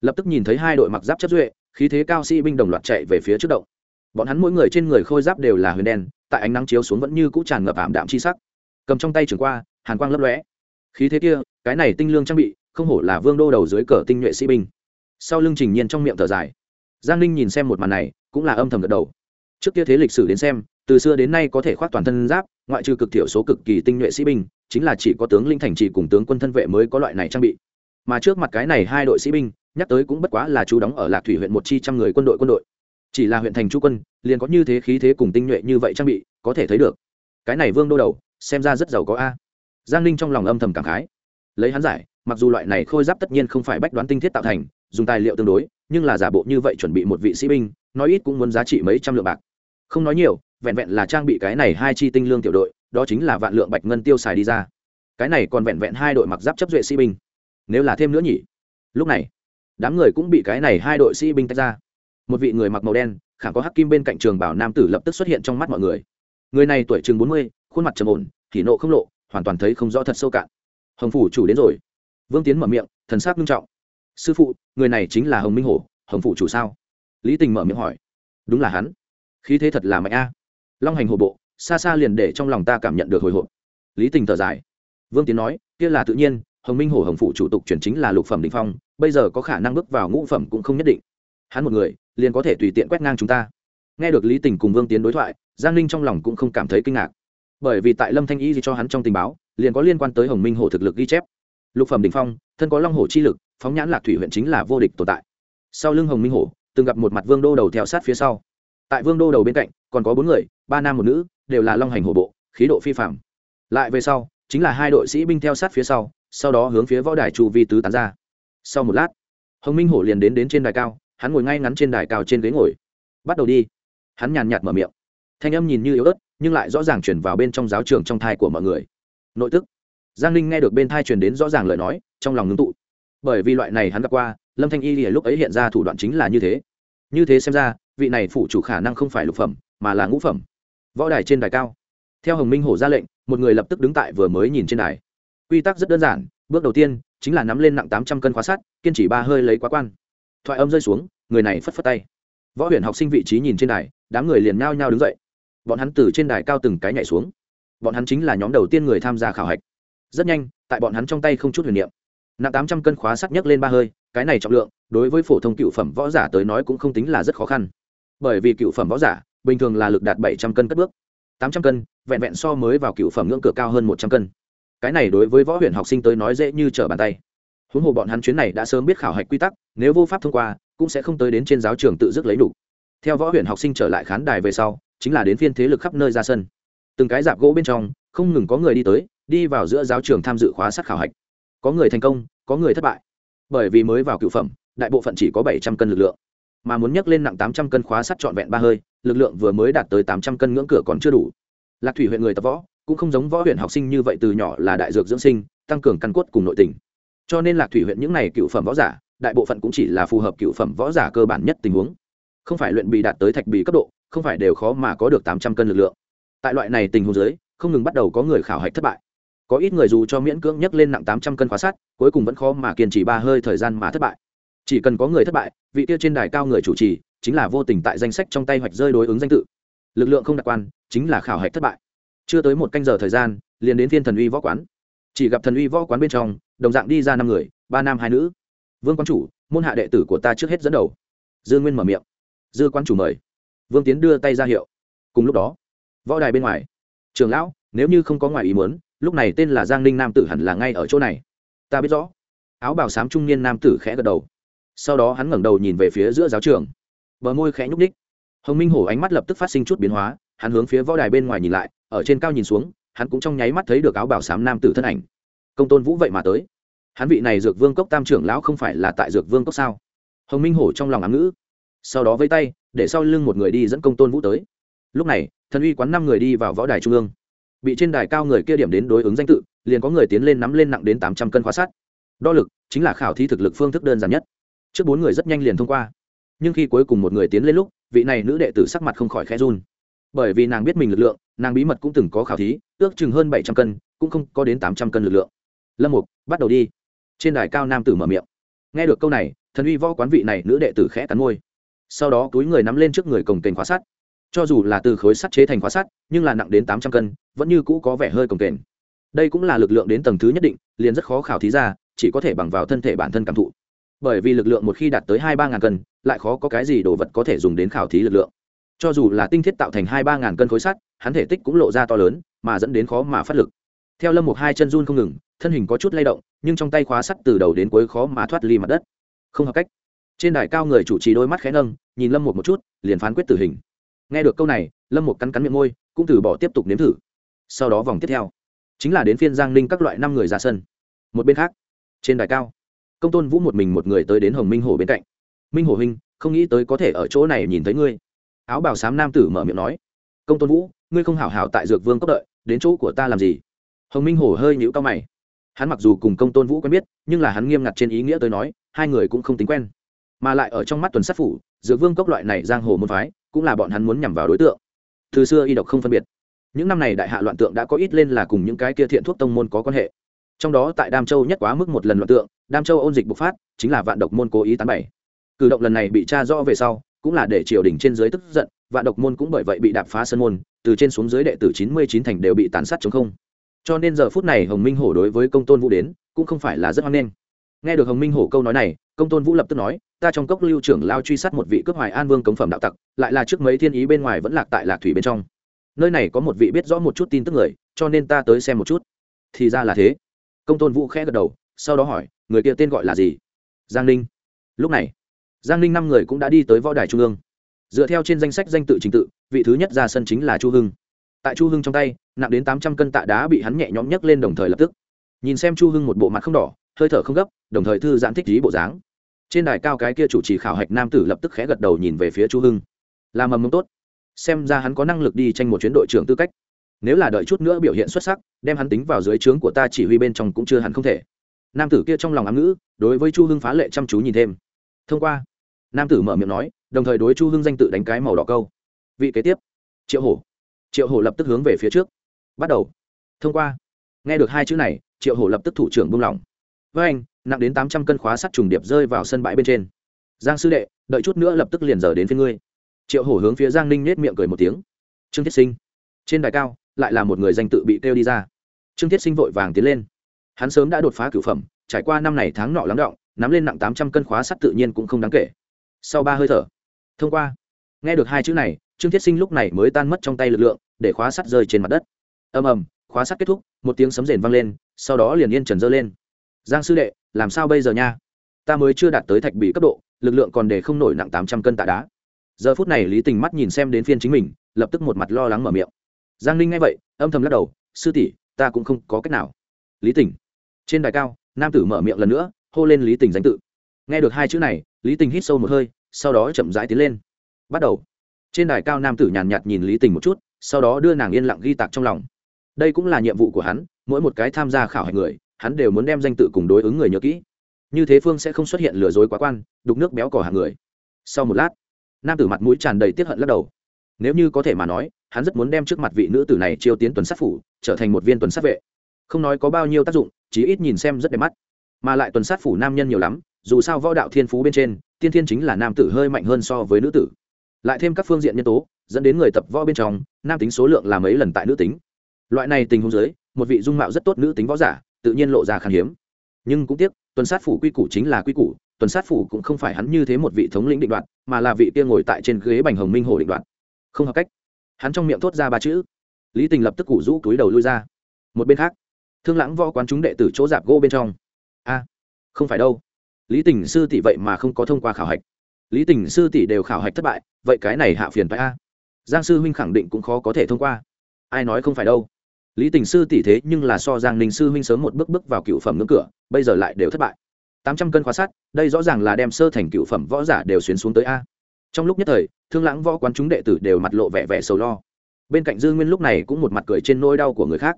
Lập tức nhìn thấy hai đội mặc giáp chất duệ, khí thế cao sĩ binh đồng loạt chạy về phía trước động. Bọn hắn mỗi người trên người khôi giáp đều là huyền đen, tại ánh nắng chiếu xuống vẫn như cũ tràn ngập ảm đạm chi sắc. Cầm trong tay trường qua, hàn quang lấp lóe. Khí thế kia, cái này tinh lương trang bị, không hổ là vương đô đầu dưới cờ tinh nhuệ sĩ binh. Sau lưng trình nhiên trong miệng thở dài. Giang ninh nhìn xem một màn này cũng là âm thầm gật đầu. Trước kia thế lịch sử đến xem, từ xưa đến nay có thể khoác toàn thân giáp, ngoại trừ cực thiểu số cực kỳ tinh nhuệ sĩ binh, chính là chỉ có tướng linh thành trì cùng tướng quân thân vệ mới có loại này trang bị. Mà trước mặt cái này hai đội sĩ binh, nhắc tới cũng bất quá là chú đóng ở lạc thủy huyện một chi trăm người quân đội quân đội. Chỉ là huyện thành chú quân, liền có như thế khí thế cùng tinh nhuệ như vậy trang bị, có thể thấy được. Cái này vương đô đầu, xem ra rất giàu có a. Giang ninh trong lòng âm thầm cảm khái. Lấy hắn giải mặc dù loại này khôi giáp tất nhiên không phải bách đoán tinh thiết tạo thành, dùng tài liệu tương đối, nhưng là giả bộ như vậy chuẩn bị một vị sĩ binh, nói ít cũng muốn giá trị mấy trăm lượng bạc. Không nói nhiều, vẹn vẹn là trang bị cái này hai chi tinh lương tiểu đội, đó chính là vạn lượng bạch ngân tiêu xài đi ra. Cái này còn vẹn vẹn hai đội mặc giáp chấp duệ sĩ binh. Nếu là thêm nữa nhỉ? Lúc này, đám người cũng bị cái này hai đội sĩ binh tách ra. Một vị người mặc màu đen, khảm có hắc kim bên cạnh trường bảo nam tử lập tức xuất hiện trong mắt mọi người. Người này tuổi chừng bốn mươi, khuôn mặt trầm ổn thì nộ không lộ, hoàn toàn thấy không rõ thật sâu cạn. Hồng phủ chủ đến rồi vương tiến mở miệng, thần sắc nghiêm trọng. Sư phụ, người này chính là hồng minh hổ, hồng phụ chủ sao? Lý tình mở miệng hỏi. Đúng là hắn. Khí thế thật là mạnh a. Long hành hồ bộ, xa xa liền để trong lòng ta cảm nhận được hồi hộp. Lý tình thở dài. Vương tiến nói, kia là tự nhiên, hồng minh hổ, hồng phụ chủ tục chuyển chính là lục phẩm định phong, bây giờ có khả năng bước vào ngũ phẩm cũng không nhất định. Hắn một người, liền có thể tùy tiện quét ngang chúng ta. Nghe được lý tình cùng vương tiến đối thoại, giang ninh trong lòng cũng không cảm thấy kinh ngạc. Bởi vì tại lâm thanh y cho hắn trong tình báo, liền có liên quan tới hồng minh hổ thực lực ghi chép lục phẩm đình phong, thân có long hổ chi lực, phóng nhãn lạc thủy huyện chính là vô địch tồn tại. Sau lưng hồng minh hổ, từng gặp một mặt vương đô đầu theo sát phía sau. Tại vương đô đầu bên cạnh, còn có bốn người, ba nam một nữ, đều là long hành hổ bộ, khí độ phi phạm lại về sau, chính là hai đội sĩ binh theo sát phía sau sau đó hướng phía võ đài chu vi tứ tán ra. Sau một lát, hồng minh hổ liền đến đến trên đài cao, hắn ngồi ngay ngắn trên đài cao trên ghế ngồi. Bắt đầu đi. Hắn nhàn nhạt mở miệng. Thanh âm nhìn như yếu ớt, nhưng lại rõ ràng chuyển vào bên trong giáo trường trong thai của mọi người. Nội tức giang ninh nghe được bên thai truyền đến rõ ràng lời nói, trong lòng ngưng tụ. Bởi vì loại này hắn gặp qua, lâm thanh y thì lúc ấy hiện ra thủ đoạn chính là như thế. Như thế xem ra, vị này phụ chủ khả năng không phải lục phẩm, mà là ngũ phẩm. Võ đài trên đài cao. Theo hồng minh hổ ra lệnh, một người lập tức đứng tại vừa mới nhìn trên đài. Quy tắc rất đơn giản, bước đầu tiên, chính là nắm lên nặng tám trăm cân khóa sắt, kiên trì ba hơi lấy quá quan. Thoại âm rơi xuống, người này phất phất tay. Võ huyền học sinh vị trí nhìn trên đài, đám người liền nhao nhao đứng dậy. Bọn hắn từ trên đài cao từng cái nhảy xuống. Bọn hắn chính là nhóm đầu tiên người tham gia khảo hạch rất nhanh, tại bọn hắn trong tay không chút huyền niệm. Nặng tám trăm cân khóa sắt nhấc lên ba hơi, cái này trọng lượng, đối với phổ thông cựu phẩm võ giả tới nói cũng không tính là rất khó khăn. Bởi vì cựu phẩm võ giả, bình thường là lực đạt bảy trăm cân cất bước. Tám trăm cân, vẹn vẹn so mới vào cựu phẩm ngưỡng cửa cao hơn một trăm cân. Cái này đối với võ huyền học sinh tới nói dễ như trở bàn tay. Huống hồ bọn hắn chuyến này đã sớm biết khảo hạch quy tắc, nếu vô pháp thông qua, cũng sẽ không tới đến trên giáo trường tự dứt lấy đủ. Theo võ huyền học sinh trở lại khán đài về sau, chính là đến phiên thế lực khắp nơi ra sân. Từng cái dạp gỗ bên trong, không ngừng có người đi tới đi vào giữa giáo trường tham dự khóa sát khảo hạch. Có người thành công, có người thất bại. Bởi vì mới vào cựu phẩm, đại bộ phận chỉ có bảy trăm cân lực lượng. Mà muốn nhấc lên nặng tám trăm cân khóa sắt trọn vẹn ba hơi, lực lượng vừa mới đạt tới tám trăm cân ngưỡng cửa còn chưa đủ. Lạc thủy huyện người tập võ, cũng không giống võ huyện học sinh như vậy từ nhỏ là đại dược dưỡng sinh, tăng cường căn cốt cùng nội tình. Cho nên lạc thủy huyện những n à y cựu phẩm võ giả, đại bộ phận cũng chỉ là phù hợp cựu phẩm võ giả cơ bản nhất tình huống. Không phải luyện bị đạt tới thạch bị cấp độ, không phải đều khó mà có được tám trăm cân lực lượng. Tại loại này tình huống dưới, không ngừng bắt đầu có người khảo hạch thất bại có ít người dù cho miễn cưỡng nhấc lên nặng tám trăm cân khóa sắt, cuối cùng vẫn khó mà kiên trì ba hơi thời gian mà thất bại. Chỉ cần có người thất bại, vị tiêu trên đài cao người chủ trì chính là vô tình tại danh sách trong tay hoạch rơi đối ứng danh tự. Lực lượng không đặc quan, chính là khảo hạch thất bại. Chưa tới một canh giờ thời gian, liền đến phiên thần uy võ quán. Chỉ gặp thần uy võ quán bên trong, đồng dạng đi ra năm người, ba nam hai nữ. Vương quán chủ, môn hạ đệ tử của ta trước hết dẫn đầu. Dư nguyên mở miệng. Dư quán chủ mời. Vương tiến đưa tay ra hiệu. Cùng lúc đó, võ đài bên ngoài, trường lão, nếu như không có ngoài ý muốn lúc này tên là giang ninh nam tử hẳn là ngay ở chỗ này. Ta biết rõ. Áo bào xám trung niên nam tử khẽ gật đầu. Sau đó hắn ngẩng đầu nhìn về phía giữa giáo trường. Bờ môi khẽ nhúc ních hồng minh hổ ánh mắt lập tức phát sinh chút biến hóa, hắn hướng phía võ đài bên ngoài nhìn lại, ở trên cao nhìn xuống, hắn cũng trong nháy mắt thấy được áo bào xám nam tử thân ảnh. Công tôn vũ vậy mà tới. Hắn vị này dược vương cốc tam trưởng lão không phải là tại dược vương cốc sao? Hồng minh hổ trong lòng ám ngữ. Sau đó vây tay, để sau lưng một người đi dẫn công tôn vũ tới. Lúc này, thần uy quán năm người đi vào võ đài trung ương bị trên đài cao người kia điểm đến đối ứng danh tự, liền có người tiến lên nắm lên nặng đến tám trăm cân khóa sắt. Đo lực, chính là khảo thí thực lực phương thức đơn giản nhất. Trước bốn người rất nhanh liền thông qua. Nhưng khi cuối cùng một người tiến lên lúc, vị này nữ đệ tử sắc mặt không khỏi khẽ run. Bởi vì nàng biết mình lực lượng, nàng bí mật cũng từng có khảo thí, ước chừng hơn bảy trăm cân, cũng không có đến tám trăm cân lực lượng. Lâm mục, bắt đầu đi. Trên đài cao nam tử mở miệng. Nghe được câu này, thần uy võ quán vị này nữ đệ tử khẽ cắn môi. Sau đó túi người nắm lên trước người cồng kềnh khóa sắt. Cho dù là từ khối sắt chế thành khóa sắt nhưng là nặng đến tám trăm cân, vẫn như cũ có vẻ hơi cồng kềnh. Đây cũng là lực lượng đến tầng thứ nhất định, liền rất khó khảo thí ra, chỉ có thể bằng vào thân thể bản thân cảm thụ. Bởi vì lực lượng một khi đạt tới hai ba ngàn cân, lại khó có cái gì đồ vật có thể dùng đến khảo thí lực lượng. Cho dù là tinh thiết tạo thành hai ba ngàn cân khối sắt, hắn thể tích cũng lộ ra to lớn, mà dẫn đến khó mà phát lực. Theo lâm một hai chân run không ngừng, thân hình có chút lay động, nhưng trong tay khóa sắt từ đầu đến cuối khó mà thoát ly mặt đất. Không hợp cách. Trên đài cao người chủ trì đôi mắt khẽ nâng, nhìn lâm một một chút, liền phán quyết tử hình. Nghe được câu này, lâm một cắn cắn miệng môi cũng từ bỏ tiếp tục nếm thử. Sau đó vòng tiếp theo, chính là đến phiên giang ninh các loại năm người ra sân. Một bên khác, trên đài cao, công tôn vũ một mình một người tới đến hồng minh hổ bên cạnh. Minh hổ huynh, không nghĩ tới có thể ở chỗ này nhìn thấy ngươi. Áo bào xám nam tử mở miệng nói. Công tôn vũ, ngươi không hảo hảo tại dược vương cốc đợi, đến chỗ của ta làm gì? Hồng minh hổ hơi nhũ cao mày. Hắn mặc dù cùng công tôn vũ quen biết, nhưng là hắn nghiêm ngặt trên ý nghĩa tới nói, hai người cũng không tính quen. Mà lại ở trong mắt tuần sát phủ, dược vương cốc loại này giang hồ môn phái, cũng là bọn hắn muốn nhằm vào đối tượng từ xưa y độc không phân biệt. Những năm này đại hạ loạn tượng đã có ít lên là cùng những cái kia thiện thuốc tông môn có quan hệ. Trong đó tại đam châu nhất quá mức một lần loạn tượng, đam châu ôn dịch bộc phát, chính là vạn độc môn cố ý tán bày. Cử động lần này bị tra rõ về sau, cũng là để triều đình trên dưới tức giận, vạn độc môn cũng bởi vậy bị đạp phá sân môn, từ trên xuống dưới đệ tử chín mươi chín thành đều bị tàn sát chống không. Cho nên giờ phút này hồng minh hổ đối với công tôn vũ đến, cũng không phải là rất hoan nghênh nghe được hồng minh hổ câu nói này, công tôn vũ lập tức nói, ta trong cốc lưu trưởng lao truy sát một vị cướp hoài an vương cống phẩm đạo tặc, lại là trước mấy thiên ý bên ngoài vẫn lạc tại lạc thủy bên trong. Nơi này có một vị biết rõ một chút tin tức người, cho nên ta tới xem một chút. Thì ra là thế. Công tôn vũ khẽ gật đầu, sau đó hỏi, người kia tên gọi là gì? Giang ninh. Lúc này, giang ninh năm người cũng đã đi tới võ đài trung ương. Dựa theo trên danh sách danh tự trình tự, vị thứ nhất ra sân chính là chu hưng. Tại chu hưng trong tay, nặng đến tám trăm cân tạ đá bị hắn nhẹ nhõm nhấc lên đồng thời lập tức. Nhìn xem chu hưng một bộ mặt không đỏ hơi thở không gấp, đồng thời thư giãn thích trí bộ dáng. Trên đài cao cái kia chủ trì khảo hạch nam tử lập tức khẽ gật đầu nhìn về phía chu hưng. Làm mầm mông tốt. Xem ra hắn có năng lực đi tranh một chuyến đội trưởng tư cách. Nếu là đợi chút nữa biểu hiện xuất sắc, đem hắn tính vào dưới trướng của ta chỉ huy bên trong cũng chưa hẳn không thể. Nam tử kia trong lòng ám ngữ, đối với chu hưng phá lệ chăm chú nhìn thêm. Thông qua, nam tử mở miệng nói, đồng thời đối chu hưng danh tự đánh cái màu đỏ câu. Vị kế tiếp, triệu hổ. Triệu hổ lập tức hướng về phía trước. Bắt đầu. Thông qua. Nghe được hai chữ này, triệu hổ lập tức thủ trưởng buông lỏng với anh, nặng đến tám trăm cân khóa sắt trùng điệp rơi vào sân bãi bên trên. Giang sư đệ, đợi chút nữa lập tức liền giờ đến phía ngươi. Triệu hổ hướng phía giang ninh nết miệng cười một tiếng. Trương thiết sinh, trên đài cao, lại là một người danh tự bị kêu đi ra. Trương thiết sinh vội vàng tiến lên. Hắn sớm đã đột phá cửu phẩm, trải qua năm này tháng nọ lắng động, nắm lên nặng tám trăm cân khóa sắt tự nhiên cũng không đáng kể. Sau ba hơi thở, thông qua, nghe được hai chữ này, trương thiết sinh lúc này mới tan mất trong tay lực lượng, để khóa sắt rơi trên mặt đất. Ầm ầm, khóa sắt kết thúc, một tiếng sấm rền vang lên, sau đó liền yên trần dơ lên giang sư đệ, làm sao bây giờ nha? Ta mới chưa đạt tới thạch bị cấp độ, lực lượng còn để không nổi nặng tám trăm cân tạ đá. Giờ phút này lý tình mắt nhìn xem đến phiên chính mình, lập tức một mặt lo lắng mở miệng. Giang ninh nghe vậy, âm thầm lắc đầu, sư tỷ, ta cũng không có cách nào. Lý tình, trên đài cao, nam tử mở miệng lần nữa, hô lên lý tình danh tự. Nghe được hai chữ này, lý tình hít sâu một hơi, sau đó chậm rãi tiến lên. Bắt đầu. Trên đài cao nam tử nhàn nhạt nhìn lý tình một chút, sau đó đưa nàng yên lặng ghi tạc trong lòng. Đây cũng là nhiệm vụ của hắn, mỗi một cái tham gia khảo hạch người hắn đều muốn đem danh tự cùng đối ứng người nhớ kỹ. Như thế phương sẽ không xuất hiện lừa dối quá quan, đục nước béo cỏ hàng người. Sau một lát, nam tử mặt mũi tràn đầy tiết hận lắc đầu. Nếu như có thể mà nói, hắn rất muốn đem trước mặt vị nữ tử này chiêu tiến tuần sát phủ, trở thành một viên tuần sát vệ. Không nói có bao nhiêu tác dụng, chí ít nhìn xem rất đẹp mắt. Mà lại tuần sát phủ nam nhân nhiều lắm, dù sao võ đạo thiên phú bên trên, tiên thiên chính là nam tử hơi mạnh hơn so với nữ tử. Lại thêm các phương diện nhân tố, dẫn đến người tập võ bên trong, nam tính số lượng là mấy lần tại nữ tính. Loại này tình huống dưới, một vị dung mạo rất tốt nữ tính võ giả tự nhiên lộ ra khan hiếm. Nhưng cũng tiếc, tuần sát phủ quy củ chính là quy củ, tuần sát phủ cũng không phải hắn như thế một vị thống lĩnh định đoạt, mà là vị kia ngồi tại trên ghế bành hồng minh hồ định đoạt. Không hợp cách. Hắn trong miệng thốt ra ba chữ. Lý tình lập tức củ rũ túi đầu lui ra. Một bên khác, thương lãng võ quán chúng đệ tử chỗ dạp gỗ bên trong. A, không phải đâu. Lý tình sư tỷ vậy mà không có thông qua khảo hạch. Lý tình sư tỷ đều khảo hạch thất bại, vậy cái này hạ phiền phải a. Giang sư huynh khẳng định cũng khó có thể thông qua. Ai nói không phải đâu lý tình sư tỷ thế nhưng là so giang ninh sư huynh sớm một bước bước vào cựu phẩm ngưỡng cửa, bây giờ lại đều thất bại. Tám trăm cân khóa sắt, đây rõ ràng là đem sơ thành cựu phẩm võ giả đều xuyến xuống tới a. Trong lúc nhất thời, thương lãng võ quán chúng đệ tử đều mặt lộ vẻ vẻ sầu lo. Bên cạnh dư nguyên lúc này cũng một mặt cười trên nỗi đau của người khác.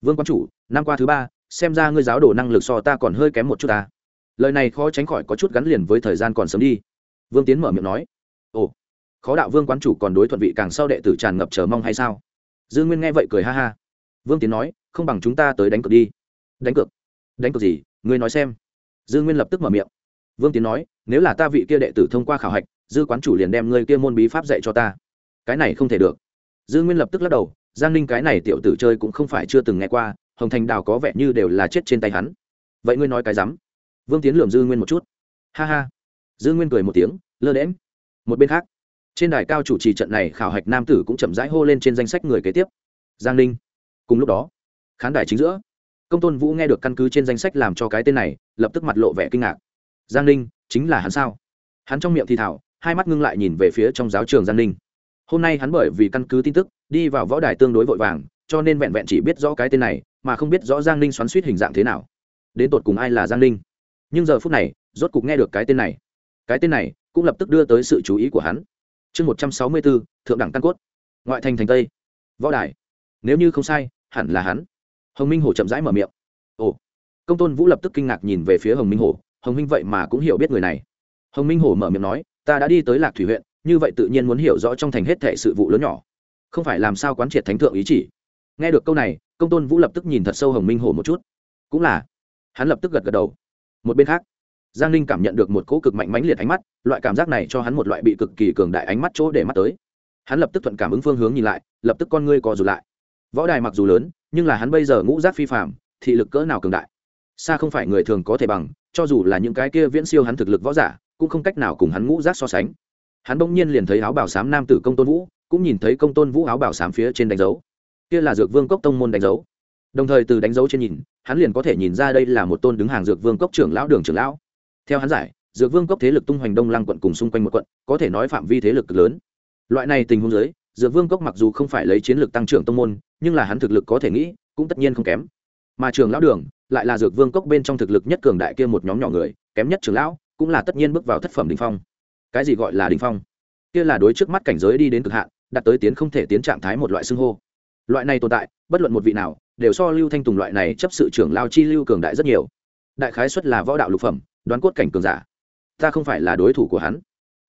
Vương quán chủ, năm qua thứ ba, xem ra ngươi giáo đồ năng lực so ta còn hơi kém một chút ta. Lời này khó tránh khỏi có chút gắn liền với thời gian còn sớm đi. Vương tiến mở miệng nói. Ồ, khó đạo vương quán chủ còn đối thuận vị càng sau đệ tử tràn ngập chờ mong hay sao? Dư nguyên nghe vậy cười ha ha vương tiến nói, không bằng chúng ta tới đánh cược đi. Đánh cược? Đánh cược gì? Ngươi nói xem. Dư nguyên lập tức mở miệng. Vương tiến nói, nếu là ta vị kia đệ tử thông qua khảo hạch, dư quán chủ liền đem ngươi kia môn bí pháp dạy cho ta. Cái này không thể được. Dư nguyên lập tức lắc đầu, giang ninh cái này tiểu tử chơi cũng không phải chưa từng nghe qua, hồng thành đào có vẻ như đều là chết trên tay hắn. Vậy ngươi nói cái rắm. Vương tiến lườm dư nguyên một chút. Ha ha. Dư nguyên cười một tiếng, lơ đễm một bên khác, trên đài cao chủ trì trận này khảo hạch nam tử cũng chậm rãi hô lên trên danh sách người kế tiếp. Giang ninh cùng lúc đó, khán đài chính giữa, công tôn vũ nghe được căn cứ trên danh sách làm cho cái tên này, lập tức mặt lộ vẻ kinh ngạc. Giang ninh, chính là hắn sao? Hắn trong miệng thì thảo, hai mắt ngưng lại nhìn về phía trong giáo trường giang ninh. Hôm nay hắn bởi vì căn cứ tin tức, đi vào võ đài tương đối vội vàng, cho nên vẹn vẹn chỉ biết rõ cái tên này, mà không biết rõ giang ninh xoắn suýt hình dạng thế nào. Đến tột cùng ai là giang ninh? Nhưng giờ phút này, rốt cục nghe được cái tên này. Cái tên này cũng lập tức đưa tới sự chú ý của hắn. Chương một trăm sáu mươi bốn, thượng đẳng căn cốt. Ngoại thành thành tây. Võ đài. Nếu như không sai hẳn là hắn. Hồng minh hổ chậm rãi mở miệng. Ồ. Công tôn vũ lập tức kinh ngạc nhìn về phía hồng minh hổ hồng minh vậy mà cũng hiểu biết người này. Hồng minh hổ mở miệng nói, ta đã đi tới lạc thủy huyện, như vậy tự nhiên muốn hiểu rõ trong thành hết thệ sự vụ lớn nhỏ. Không phải làm sao quán triệt thánh thượng ý chỉ. Nghe được câu này, công tôn vũ lập tức nhìn thật sâu hồng minh hổ một chút. Cũng là. Hắn lập tức gật gật đầu. Một bên khác, giang ninh cảm nhận được một cỗ cực mạnh mãnh liệt ánh mắt, loại cảm giác này cho hắn một loại bị cực kỳ cường đại ánh mắt chỗ để mắt tới. Hắn lập tức thuận cảm ứng phương hướng nhìn lại, lập tức con ngươi co rụt lại võ đài mặc dù lớn, nhưng là hắn bây giờ ngũ giác phi phạm thị lực cỡ nào cường đại. Xa không phải người thường có thể bằng, cho dù là những cái kia viễn siêu hắn thực lực võ giả, cũng không cách nào cùng hắn ngũ giác so sánh. Hắn bỗng nhiên liền thấy áo bảo sám nam tử công tôn vũ, cũng nhìn thấy công tôn vũ áo bảo sám phía trên đánh dấu. Kia là dược vương cốc tông môn đánh dấu. Đồng thời từ đánh dấu trên nhìn, hắn liền có thể nhìn ra đây là một tôn đứng hàng dược vương cốc trưởng lão đường trưởng lão. Theo hắn giải, dược vương cốc thế lực tung hoành đông lăng quận cùng xung quanh một quận, có thể nói phạm vi thế lực lớn. Loại này tình huống giới dược vương cốc mặc dù không phải lấy chiến lược tăng trưởng tông môn, nhưng là hắn thực lực có thể nghĩ, cũng tất nhiên không kém. Mà trường lão đường lại là dược vương cốc bên trong thực lực nhất cường đại kia một nhóm nhỏ người, kém nhất trường lão, cũng là tất nhiên bước vào thất phẩm đỉnh phong. Cái gì gọi là đỉnh phong? Kia là đối trước mắt cảnh giới đi đến cực hạn, đạt tới tiến không thể tiến trạng thái một loại xưng hô. Loại này tồn tại, bất luận một vị nào, đều so lưu thanh tùng loại này chấp sự trưởng lao chi lưu cường đại rất nhiều. Đại khái suất là võ đạo lục phẩm, đoán cốt cảnh cường giả. Ta không phải là đối thủ của hắn.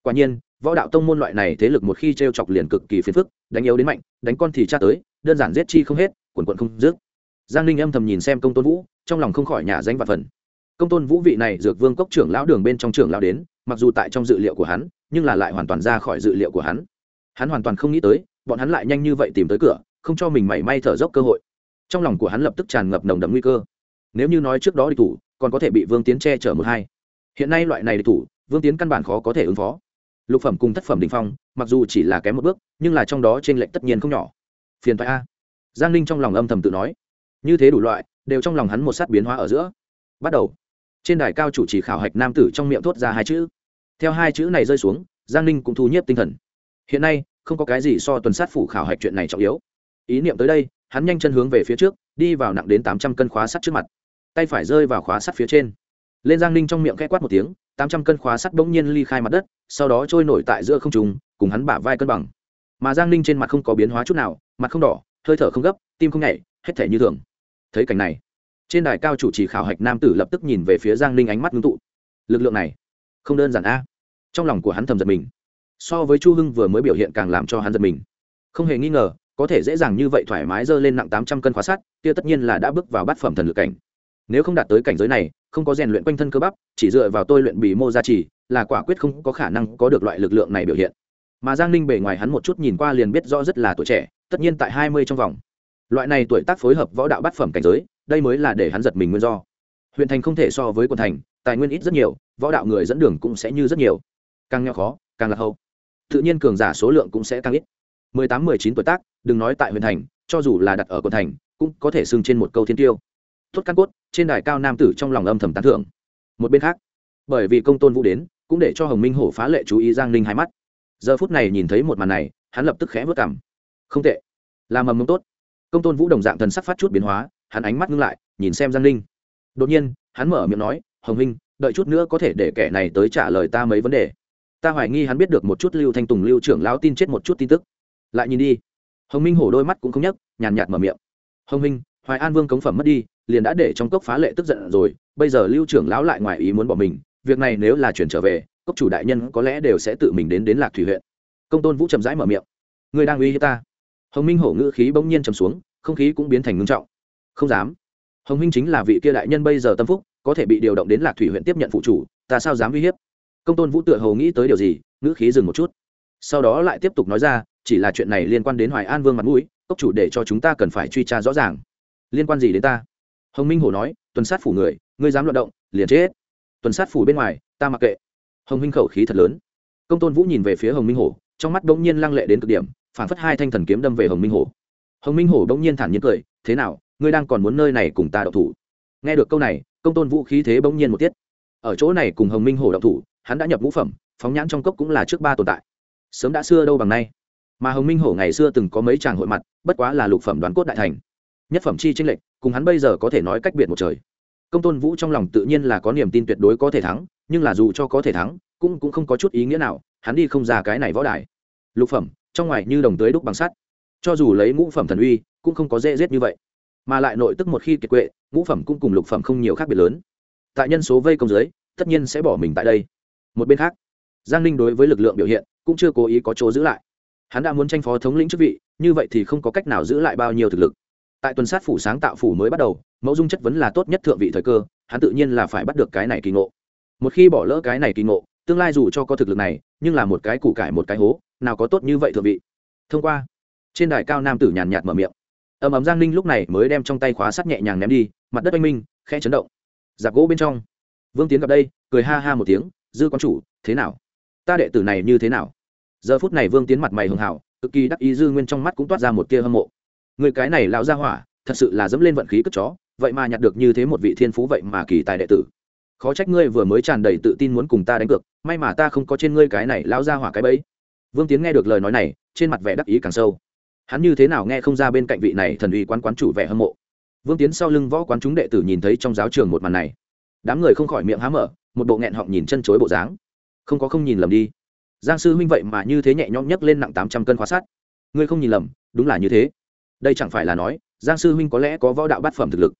Quả nhiên võ đạo tông môn loại này thế lực một khi t r e o chọc liền cực kỳ phiền phức, đánh yếu đến mạnh, đánh con thì tra tới, đơn giản giết chi không hết, quần quận không dứt. Giang ninh âm thầm nhìn xem công tôn vũ, trong lòng không khỏi nhà danh và phần. Công tôn vũ vị này dược vương cốc trưởng lão đường bên trong trưởng lão đến, mặc dù tại trong dự liệu của hắn, nhưng là lại hoàn toàn ra khỏi dự liệu của hắn. Hắn hoàn toàn không nghĩ tới, bọn hắn lại nhanh như vậy tìm tới cửa, không cho mình mảy may thở dốc cơ hội. Trong lòng của hắn lập tức tràn ngập nồng đậm nguy cơ. Nếu như nói trước đó địch thủ, còn có thể bị vương tiến che chở một hai. Hiện nay loại này địch thủ, vương tiến căn bản khó có thể ứng phó lục phẩm cùng thất phẩm đình phong, mặc dù chỉ là kém một bước, nhưng là trong đó t r ê n lệch tất nhiên không nhỏ. Phiền thoại a. Giang ninh trong lòng âm thầm tự nói. Như thế đủ loại, đều trong lòng hắn một sát biến hóa ở giữa. Bắt đầu. Trên đài cao chủ trì khảo hạch nam tử trong miệng thốt ra hai chữ. Theo hai chữ này rơi xuống, giang ninh cũng thu nhếp tinh thần. Hiện nay, không có cái gì so tuần sát phủ khảo hạch chuyện này trọng yếu. Ý niệm tới đây, hắn nhanh chân hướng về phía trước, đi vào nặng đến tám trăm cân khóa sắt trước mặt. Tay phải rơi vào khóa sắt phía trên lên giang ninh trong miệng k h ẽ quát một tiếng, tám trăm cân khóa sắt bỗng nhiên ly khai mặt đất, sau đó trôi nổi tại giữa không trùng cùng hắn bả vai cân bằng. Mà giang ninh trên mặt không có biến hóa chút nào, mặt không đỏ, hơi thở không gấp, tim không nhảy, hết thể như thường. Thấy cảnh này, trên đài cao chủ trì khảo hạch nam tử lập tức nhìn về phía giang ninh ánh mắt ngưng tụ. Lực lượng này, không đơn giản a. Trong lòng của hắn thầm giật mình. So với chu hưng vừa mới biểu hiện càng làm cho hắn giật mình. Không hề nghi ngờ, có thể dễ dàng như vậy thoải mái dơ lên nặng tám trăm cân khóa sắt, kia tất nhiên là đã bước vào bát phẩm thần lực cảnh. Nếu không đạt tới cảnh giới này không có rèn luyện quanh thân cơ bắp, chỉ dựa vào tôi luyện bì mô gia trì, là quả quyết không có khả năng có được loại lực lượng này biểu hiện. Mà giang ninh bề ngoài hắn một chút nhìn qua liền biết rõ rất là tuổi trẻ, tất nhiên tại hai mươi trong vòng. Loại này tuổi tác phối hợp võ đạo bát phẩm cảnh giới, đây mới là để hắn giật mình nguyên do. Huyện thành không thể so với quận thành, tài nguyên ít rất nhiều, võ đạo người dẫn đường cũng sẽ như rất nhiều. Càng nghèo khó, càng lạc hậu. Tự nhiên cường giả số lượng cũng sẽ càng ít. Mười tám, mười chín tuổi tác, đừng nói tại huyện thành, cho dù là đặt ở quận thành, cũng có thể xưng trên một câu thiên tiêu tốt căn cốt, trên đài cao nam tử trong lòng âm thầm tán thưởng. Một bên khác, bởi vì công tôn vũ đến, cũng để cho hồng minh hổ phá lệ chú ý giang ninh hai mắt. Giờ phút này nhìn thấy một màn này, hắn lập tức khẽ vớt cảm. Không tệ. Làm mầm mông tốt. Công tôn vũ đồng dạng thần sắc phát chút biến hóa, hắn ánh mắt ngưng lại, nhìn xem giang ninh. Đột nhiên, hắn mở miệng nói, hồng minh đợi chút nữa có thể để kẻ này tới trả lời ta mấy vấn đề. Ta hoài nghi hắn biết được một chút lưu thanh tùng, lưu trưởng lão tin chết một chút tin tức. Lại nhìn đi. Hồng minh hổ đôi mắt cũng không nhấc, nhàn nhạt mở miệng. Hồng minh hoài an vương cống phẩm mất đi liền đã để trong cốc phá lệ tức giận rồi, bây giờ lưu trưởng lão lại ngoài ý muốn bỏ mình, việc này nếu là chuyển trở về, cốc chủ đại nhân có lẽ đều sẽ tự mình đến đến lạc thủy huyện. Công tôn vũ chậm rãi mở miệng. Người đang uy hiếp ta. Hồng minh hổ ngữ khí bỗng nhiên trầm xuống, không khí cũng biến thành ngưng trọng. Không dám. Hồng minh chính là vị kia đại nhân bây giờ tâm phúc, có thể bị điều động đến lạc thủy huyện tiếp nhận phụ chủ, ta sao dám uy hiếp? Công tôn vũ tựa hầu nghĩ tới điều gì, ngữ khí dừng một chút. Sau đó lại tiếp tục nói ra, chỉ là chuyện này liên quan đến hoài an vương mặt mũi, cốc chủ để cho chúng ta cần phải truy tra rõ ràng. Liên quan gì đến ta? Hồng minh hổ nói, tuần sát phủ người, ngươi dám loạt động, liền chết tuần sát phủ bên ngoài, ta mặc kệ. Hồng minh khẩu khí thật lớn. Công tôn vũ nhìn về phía hồng minh hổ, trong mắt đ ỗ n g nhiên lăng lệ đến cực điểm phản phất hai thanh thần kiếm đâm về hồng minh hổ. Hồng minh hổ đ ỗ n g nhiên thản nhiên cười, thế nào, ngươi đang còn muốn nơi này cùng ta đậu thủ? Nghe được câu này, công tôn vũ khí thế bỗng nhiên một tiết. Ở chỗ này cùng hồng minh hổ đậu thủ, hắn đã nhập ngũ phẩm, phóng nhãn trong cốc cũng là trước ba tồn tại. Sớm đã xưa đâu bằng nay. Mà hồng minh hổ ngày xưa từng có mấy tràng hội mặt, bất quá là lục phẩm đoán cốt đại thành. Nhất phẩm chi tranh lệch cùng hắn bây giờ có thể nói cách biệt một trời. Công tôn vũ trong lòng tự nhiên là có niềm tin tuyệt đối có thể thắng, nhưng là dù cho có thể thắng, cũng cũng không có chút ý nghĩa nào, hắn đi không ra cái này võ đài. Lục phẩm, trong ngoài như đồng tưới đúc bằng sắt. Cho dù lấy ngũ phẩm thần uy, cũng không có dễ giết như vậy. Mà lại nội tức một khi kiệt quệ, ngũ phẩm cũng cùng lục phẩm không nhiều khác biệt lớn. Tại nhân số vây công giới, tất nhiên sẽ bỏ mình tại đây. Một bên khác, giang ninh đối với lực lượng biểu hiện cũng chưa cố ý có chỗ giữ lại. Hắn đã muốn tranh phó thống lĩnh chức vị, như vậy thì không có cách nào giữ lại bao nhiêu thực lực tại tuần sát phủ sáng tạo phủ mới bắt đầu, mẫu dung chất vấn là tốt nhất thượng vị thời cơ, hắn tự nhiên là phải bắt được cái này kỳ ngộ. Một khi bỏ lỡ cái này kỳ ngộ, tương lai dù cho có thực lực này, nhưng là một cái củ cải một cái hố, nào có tốt như vậy thượng vị. Thông qua, trên đài cao nam tử nhàn nhạt mở miệng. Ầm ầm giang ninh lúc này mới đem trong tay khóa sắt nhẹ nhàng ném đi, mặt đất oanh minh khe chấn động. Giặc gỗ bên trong, vương tiến gặp đây, cười ha ha một tiếng, dư quan chủ, thế nào? Ta đệ tử này như thế nào? Giờ phút này vương tiến mặt mày hường hảo cực kỳ đắc ý dư nguyên trong mắt cũng toát ra một tia hâm mộ người cái này lão gia hỏa, thật sự là dẫm lên vận khí cất chó, vậy mà nhặt được như thế một vị thiên phú vậy mà kỳ tài đệ tử. Khó trách ngươi vừa mới tràn đầy tự tin muốn cùng ta đánh cược, may mà ta không có trên ngươi cái này lão gia hỏa cái bẫy. Vương tiến nghe được lời nói này, trên mặt vẻ đắc ý càng sâu. Hắn như thế nào nghe không ra bên cạnh vị này thần uy quán quán chủ vẻ hâm mộ. Vương tiến sau lưng võ quán chúng đệ tử nhìn thấy trong giáo trường một màn này. Đám người không khỏi miệng há mở, một bộ nghẹn họng nhìn chân chối bộ dáng. Không có không nhìn lầm đi. Giang sư huynh vậy mà như thế nhẹ nhõm nhấc lên nặng tám trăm cân khóa sắt. Ngươi không nhìn lầm, đúng là như thế đây chẳng phải là nói, giang sư huynh có lẽ có võ đạo bát phẩm thực lực.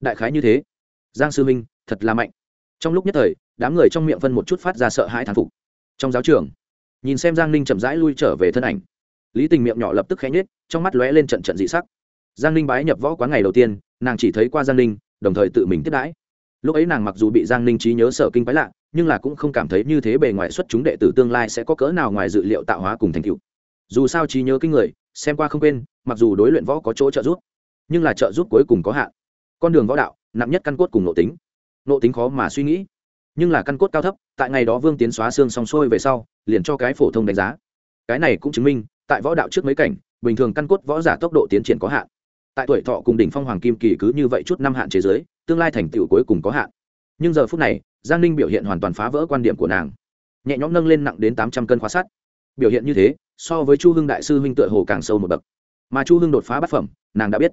Đại khái như thế. Giang sư huynh thật là mạnh. Trong lúc nhất thời, đám người trong miệng phân một chút phát ra sợ hãi thán phục. Trong giáo trường, nhìn xem giang ninh chậm rãi lui trở về thân ảnh, lý tình miệng nhỏ lập tức khẽ nhết trong mắt lóe lên trận trận dị sắc. Giang ninh bái nhập võ quán ngày đầu tiên, nàng chỉ thấy qua giang ninh, đồng thời tự mình tiếp đãi. Lúc ấy nàng mặc dù bị giang ninh trí nhớ sở kinh quái lạ, nhưng là cũng không cảm thấy như thế bề ngoài xuất chúng đệ tử tương lai sẽ có cỡ nào ngoài dự liệu tạo hóa cùng thành tựu. Dù sao trí nhớ kinh người xem qua không quên, mặc dù đối luyện võ có chỗ trợ giúp, nhưng là trợ giúp cuối cùng có hạn. Con đường võ đạo, nặng nhất căn cốt cùng nội tính. Nội tính khó mà suy nghĩ, nhưng là căn cốt cao thấp, tại ngày đó vương tiến xóa xương xong xuôi về sau, liền cho cái phổ thông đánh giá. Cái này cũng chứng minh, tại võ đạo trước mấy cảnh, bình thường căn cốt võ giả tốc độ tiến triển có hạn. Tại tuổi thọ cùng đỉnh phong hoàng kim kỳ cứ như vậy chút năm hạn chế giới tương lai thành tựu cuối cùng có hạn. Nhưng giờ phút này, giang ninh biểu hiện hoàn toàn phá vỡ quan điểm của nàng. Nhẹ nhõm nâng lên nặng đến tám trăm cân khóa sắt. Biểu hiện như thế so với chu hưng đại sư huynh tựa hồ càng sâu một bậc. Mà chu hưng đột phá bát phẩm, nàng đã biết.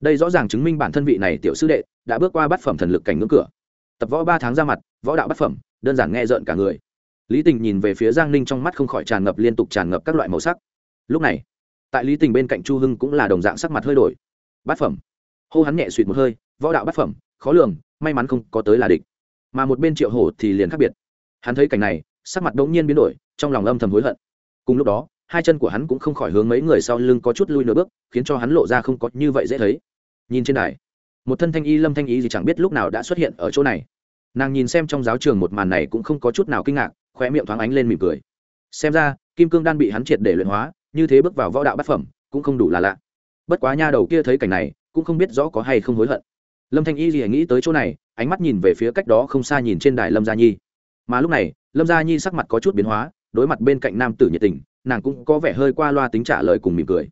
Đây rõ ràng chứng minh bản thân vị này tiểu sư đệ đã bước qua bát phẩm thần lực cảnh ngưỡng cửa. Tập võ ba tháng ra mặt, võ đạo bát phẩm, đơn giản nghe rợn cả người. Lý tình nhìn về phía giang ninh trong mắt không khỏi tràn ngập liên tục tràn ngập các loại màu sắc. Lúc này, tại lý tình bên cạnh chu hưng cũng là đồng dạng sắc mặt hơi đổi. Bát phẩm. Hô hắn nhẹ suỵt một hơi, võ đạo bát phẩm, khó lường, may mắn không có tới là địch. Mà một bên triệu hổ thì liền khác biệt. Hắn thấy cảnh này, sắc mặt đống nhiên biến đổi, trong lòng âm thầm hối hận. Cùng lúc đó hai chân của hắn cũng không khỏi hướng mấy người sau lưng có chút lui nửa bước, khiến cho hắn lộ ra không có như vậy dễ thấy. Nhìn trên đài, một thân thanh y lâm thanh y gì chẳng biết lúc nào đã xuất hiện ở chỗ này. Nàng nhìn xem trong giáo trường một màn này cũng không có chút nào kinh ngạc khoe miệng thoáng ánh lên mỉm cười. Xem ra, kim cương đan bị hắn triệt để luyện hóa, như thế bước vào võ đạo bát phẩm, cũng không đủ là lạ. Bất quá nha đầu kia thấy cảnh này, cũng không biết rõ có hay không hối hận. Lâm thanh y gì nghĩ tới chỗ này, ánh mắt nhìn về phía cách đó không xa nhìn trên đài lâm gia nhi. Mà lúc này, lâm gia nhi sắc mặt có chút biến hóa, đối mặt bên cạnh nam tử nhiệt tình nàng cũng có vẻ hơi qua loa tính trả lời cùng mỉm cười.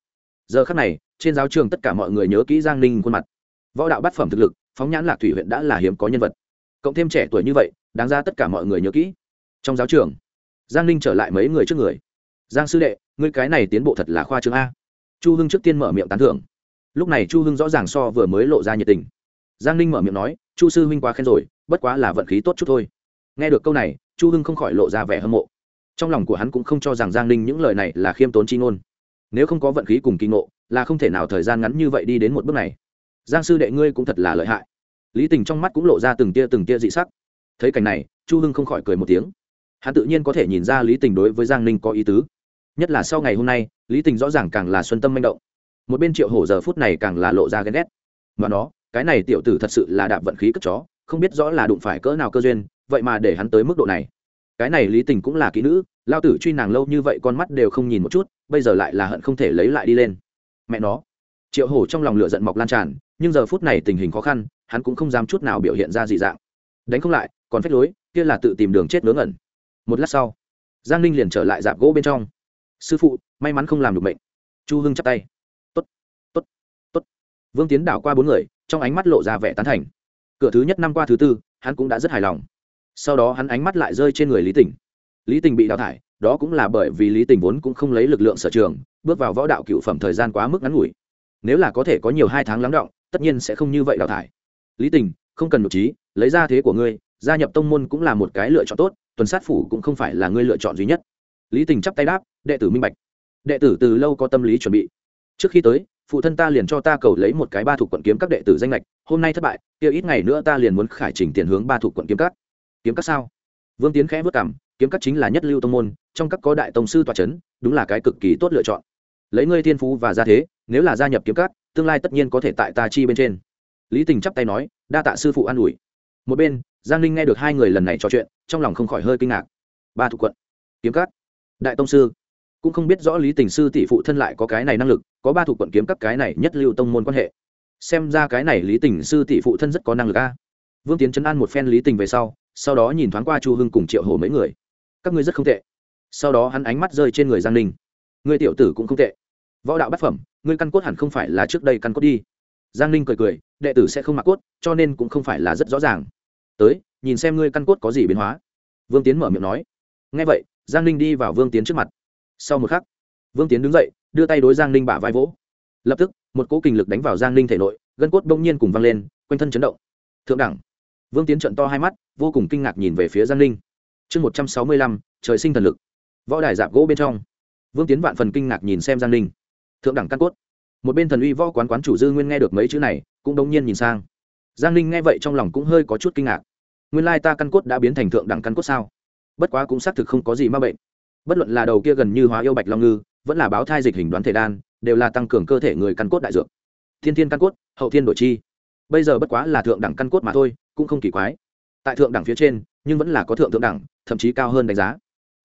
Giờ khắc này, trên giáo trường tất cả mọi người nhớ kỹ giang ninh khuôn mặt. Võ đạo bát phẩm thực lực, phóng nhãn lạc thủy huyện đã là hiếm có nhân vật. Cộng thêm trẻ tuổi như vậy, đáng ra tất cả mọi người nhớ kỹ. Trong giáo trường, giang ninh trở lại mấy người trước người. Giang sư đệ, ngươi cái này tiến bộ thật là khoa trương a. Chu hưng trước tiên mở miệng tán thưởng. Lúc này chu hưng rõ ràng so vừa mới lộ ra nhiệt tình. Giang ninh mở miệng nói, chu sư huynh quá khen rồi, bất quá là vận khí tốt chút thôi. Nghe được câu này, chu hưng không khỏi lộ ra vẻ hâm mộ trong lòng của hắn cũng không cho rằng giang ninh những lời này là khiêm tốn chi ngôn. Nếu không có vận khí cùng kỳ ngộ, là không thể nào thời gian ngắn như vậy đi đến một bước này. Giang sư đệ ngươi cũng thật là lợi hại. Lý tình trong mắt cũng lộ ra từng tia từng tia dị sắc. Thấy cảnh này, chu hưng không khỏi cười một tiếng. Hắn tự nhiên có thể nhìn ra lý tình đối với giang ninh có ý tứ. Nhất là sau ngày hôm nay, lý tình rõ ràng càng là xuân tâm manh động. Một bên triệu hổ giờ phút này càng là lộ ra ghen ghét. Và nó, cái này tiểu tử thật sự là đạp vận khí cất chó, không biết rõ là đụng phải cỡ nào cơ duyên, vậy mà để hắn tới mức độ này cái này lý tình cũng là kỹ nữ, lao tử truy nàng lâu như vậy con mắt đều không nhìn một chút, bây giờ lại là hận không thể lấy lại đi lên. Mẹ nó. Triệu hổ trong lòng lửa giận mọc lan tràn, nhưng giờ phút này tình hình khó khăn, hắn cũng không dám chút nào biểu hiện ra dị dạng. Đánh không lại, còn phách lối, kia là tự tìm đường chết ngớ ngẩn. Một lát sau, giang ninh liền trở lại dạp gỗ bên trong. Sư phụ, may mắn không làm được bệnh chu hưng chắp tay. Tốt tốt tốt. Vương tiến đảo qua bốn người, trong ánh mắt lộ ra vẻ tán thành. Cửa thứ nhất năm qua thứ tư, hắn cũng đã rất hài lòng sau đó hắn ánh mắt lại rơi trên người lý tình. Lý tình bị đào thải, đó cũng là bởi vì lý tình vốn cũng không lấy lực lượng sở trường, bước vào võ đạo cựu phẩm thời gian quá mức ngắn ngủi. Nếu là có thể có nhiều hai tháng lắng động, tất nhiên sẽ không như vậy đào thải. Lý tình, không cần một trí, lấy ra thế của ngươi, gia nhập tông môn cũng là một cái lựa chọn tốt, tuần sát phủ cũng không phải là ngươi lựa chọn duy nhất. Lý tình chắp tay đáp, đệ tử minh bạch. Đệ tử từ lâu có tâm lý chuẩn bị. Trước khi tới, phụ thân ta liền cho ta cầu lấy một cái ba thuộc quận kiếm các đệ tử danh lệch hôm nay thất bại, kia ít ngày nữa ta liền muốn khải trình tiền hướng ba thuộc quận kiếm các kiếm các sao? Vương tiến khẽ vất cảm kiếm các chính là nhất lưu tông môn, trong các có đại tông sư tòa c h ấ n đúng là cái cực kỳ tốt lựa chọn. Lấy ngươi thiên phú và gia thế, nếu là gia nhập kiếm các, tương lai tất nhiên có thể tại ta chi bên trên. Lý tình chắp tay nói, đa tạ sư phụ an ủi. Một bên, giang linh nghe được hai người lần này trò chuyện, trong lòng không khỏi hơi kinh ngạc. Ba thuộc quận, kiếm các, đại tông sư. Cũng không biết rõ lý tình sư tỷ phụ thân lại có cái này năng lực, có ba thuộc quận kiếm các cái này nhất lưu tông môn quan hệ. Xem ra cái này lý tình sư tỷ phụ thân rất có năng lực a. Vương tiến chấn an một phen lý tình về sau sau đó nhìn thoáng qua chu hưng cùng triệu hồ mấy người. Các ngươi rất không tệ. Sau đó hắn ánh mắt rơi trên người giang ninh. Người tiểu tử cũng không tệ. Võ đạo bát phẩm, ngươi căn cốt hẳn không phải là trước đây căn cốt đi. Giang ninh cười cười, đệ tử sẽ không mặc cốt, cho nên cũng không phải là rất rõ ràng. Tới, nhìn xem ngươi căn cốt có gì biến hóa. Vương tiến mở miệng nói. Ngay vậy, giang ninh đi vào vương tiến trước mặt. Sau một khắc, vương tiến đứng dậy, đưa tay đối giang ninh bả vai vỗ. Lập tức, một cỗ kình lực đánh vào giang ninh thể nội, gân cốt bỗng nhiên cùng văng lên, quanh thân chấn động. Thượng đẳng vương tiến trận to hai mắt, vô cùng kinh ngạc nhìn về phía giang ninh chương một trăm sáu mươi lăm, trời sinh thần lực. Võ đài dạp gỗ bên trong. Vương tiến vạn phần kinh ngạc nhìn xem giang ninh thượng đẳng căn cốt. Một bên thần uy võ quán quán chủ dư nguyên nghe được mấy chữ này, cũng đồng nhiên nhìn sang. Giang ninh nghe vậy trong lòng cũng hơi có chút kinh ngạc. Nguyên lai ta căn cốt đã biến thành thượng đẳng căn cốt sao? Bất quá cũng xác thực không có gì ma bệnh. Bất luận là đầu kia gần như hóa yêu bạch long ngư, vẫn là báo thai dịch hình đoán thể đan, đều là tăng cường cơ thể người căn cốt đại dược. Thiên thiên căn cốt, hậu thiên đổi chi. Bây giờ bất quá là thượng đẳng căn cốt mà thôi cũng không kỳ quái. Tại thượng đẳng phía trên, nhưng vẫn là có thượng thượng đẳng, thậm chí cao hơn đánh giá.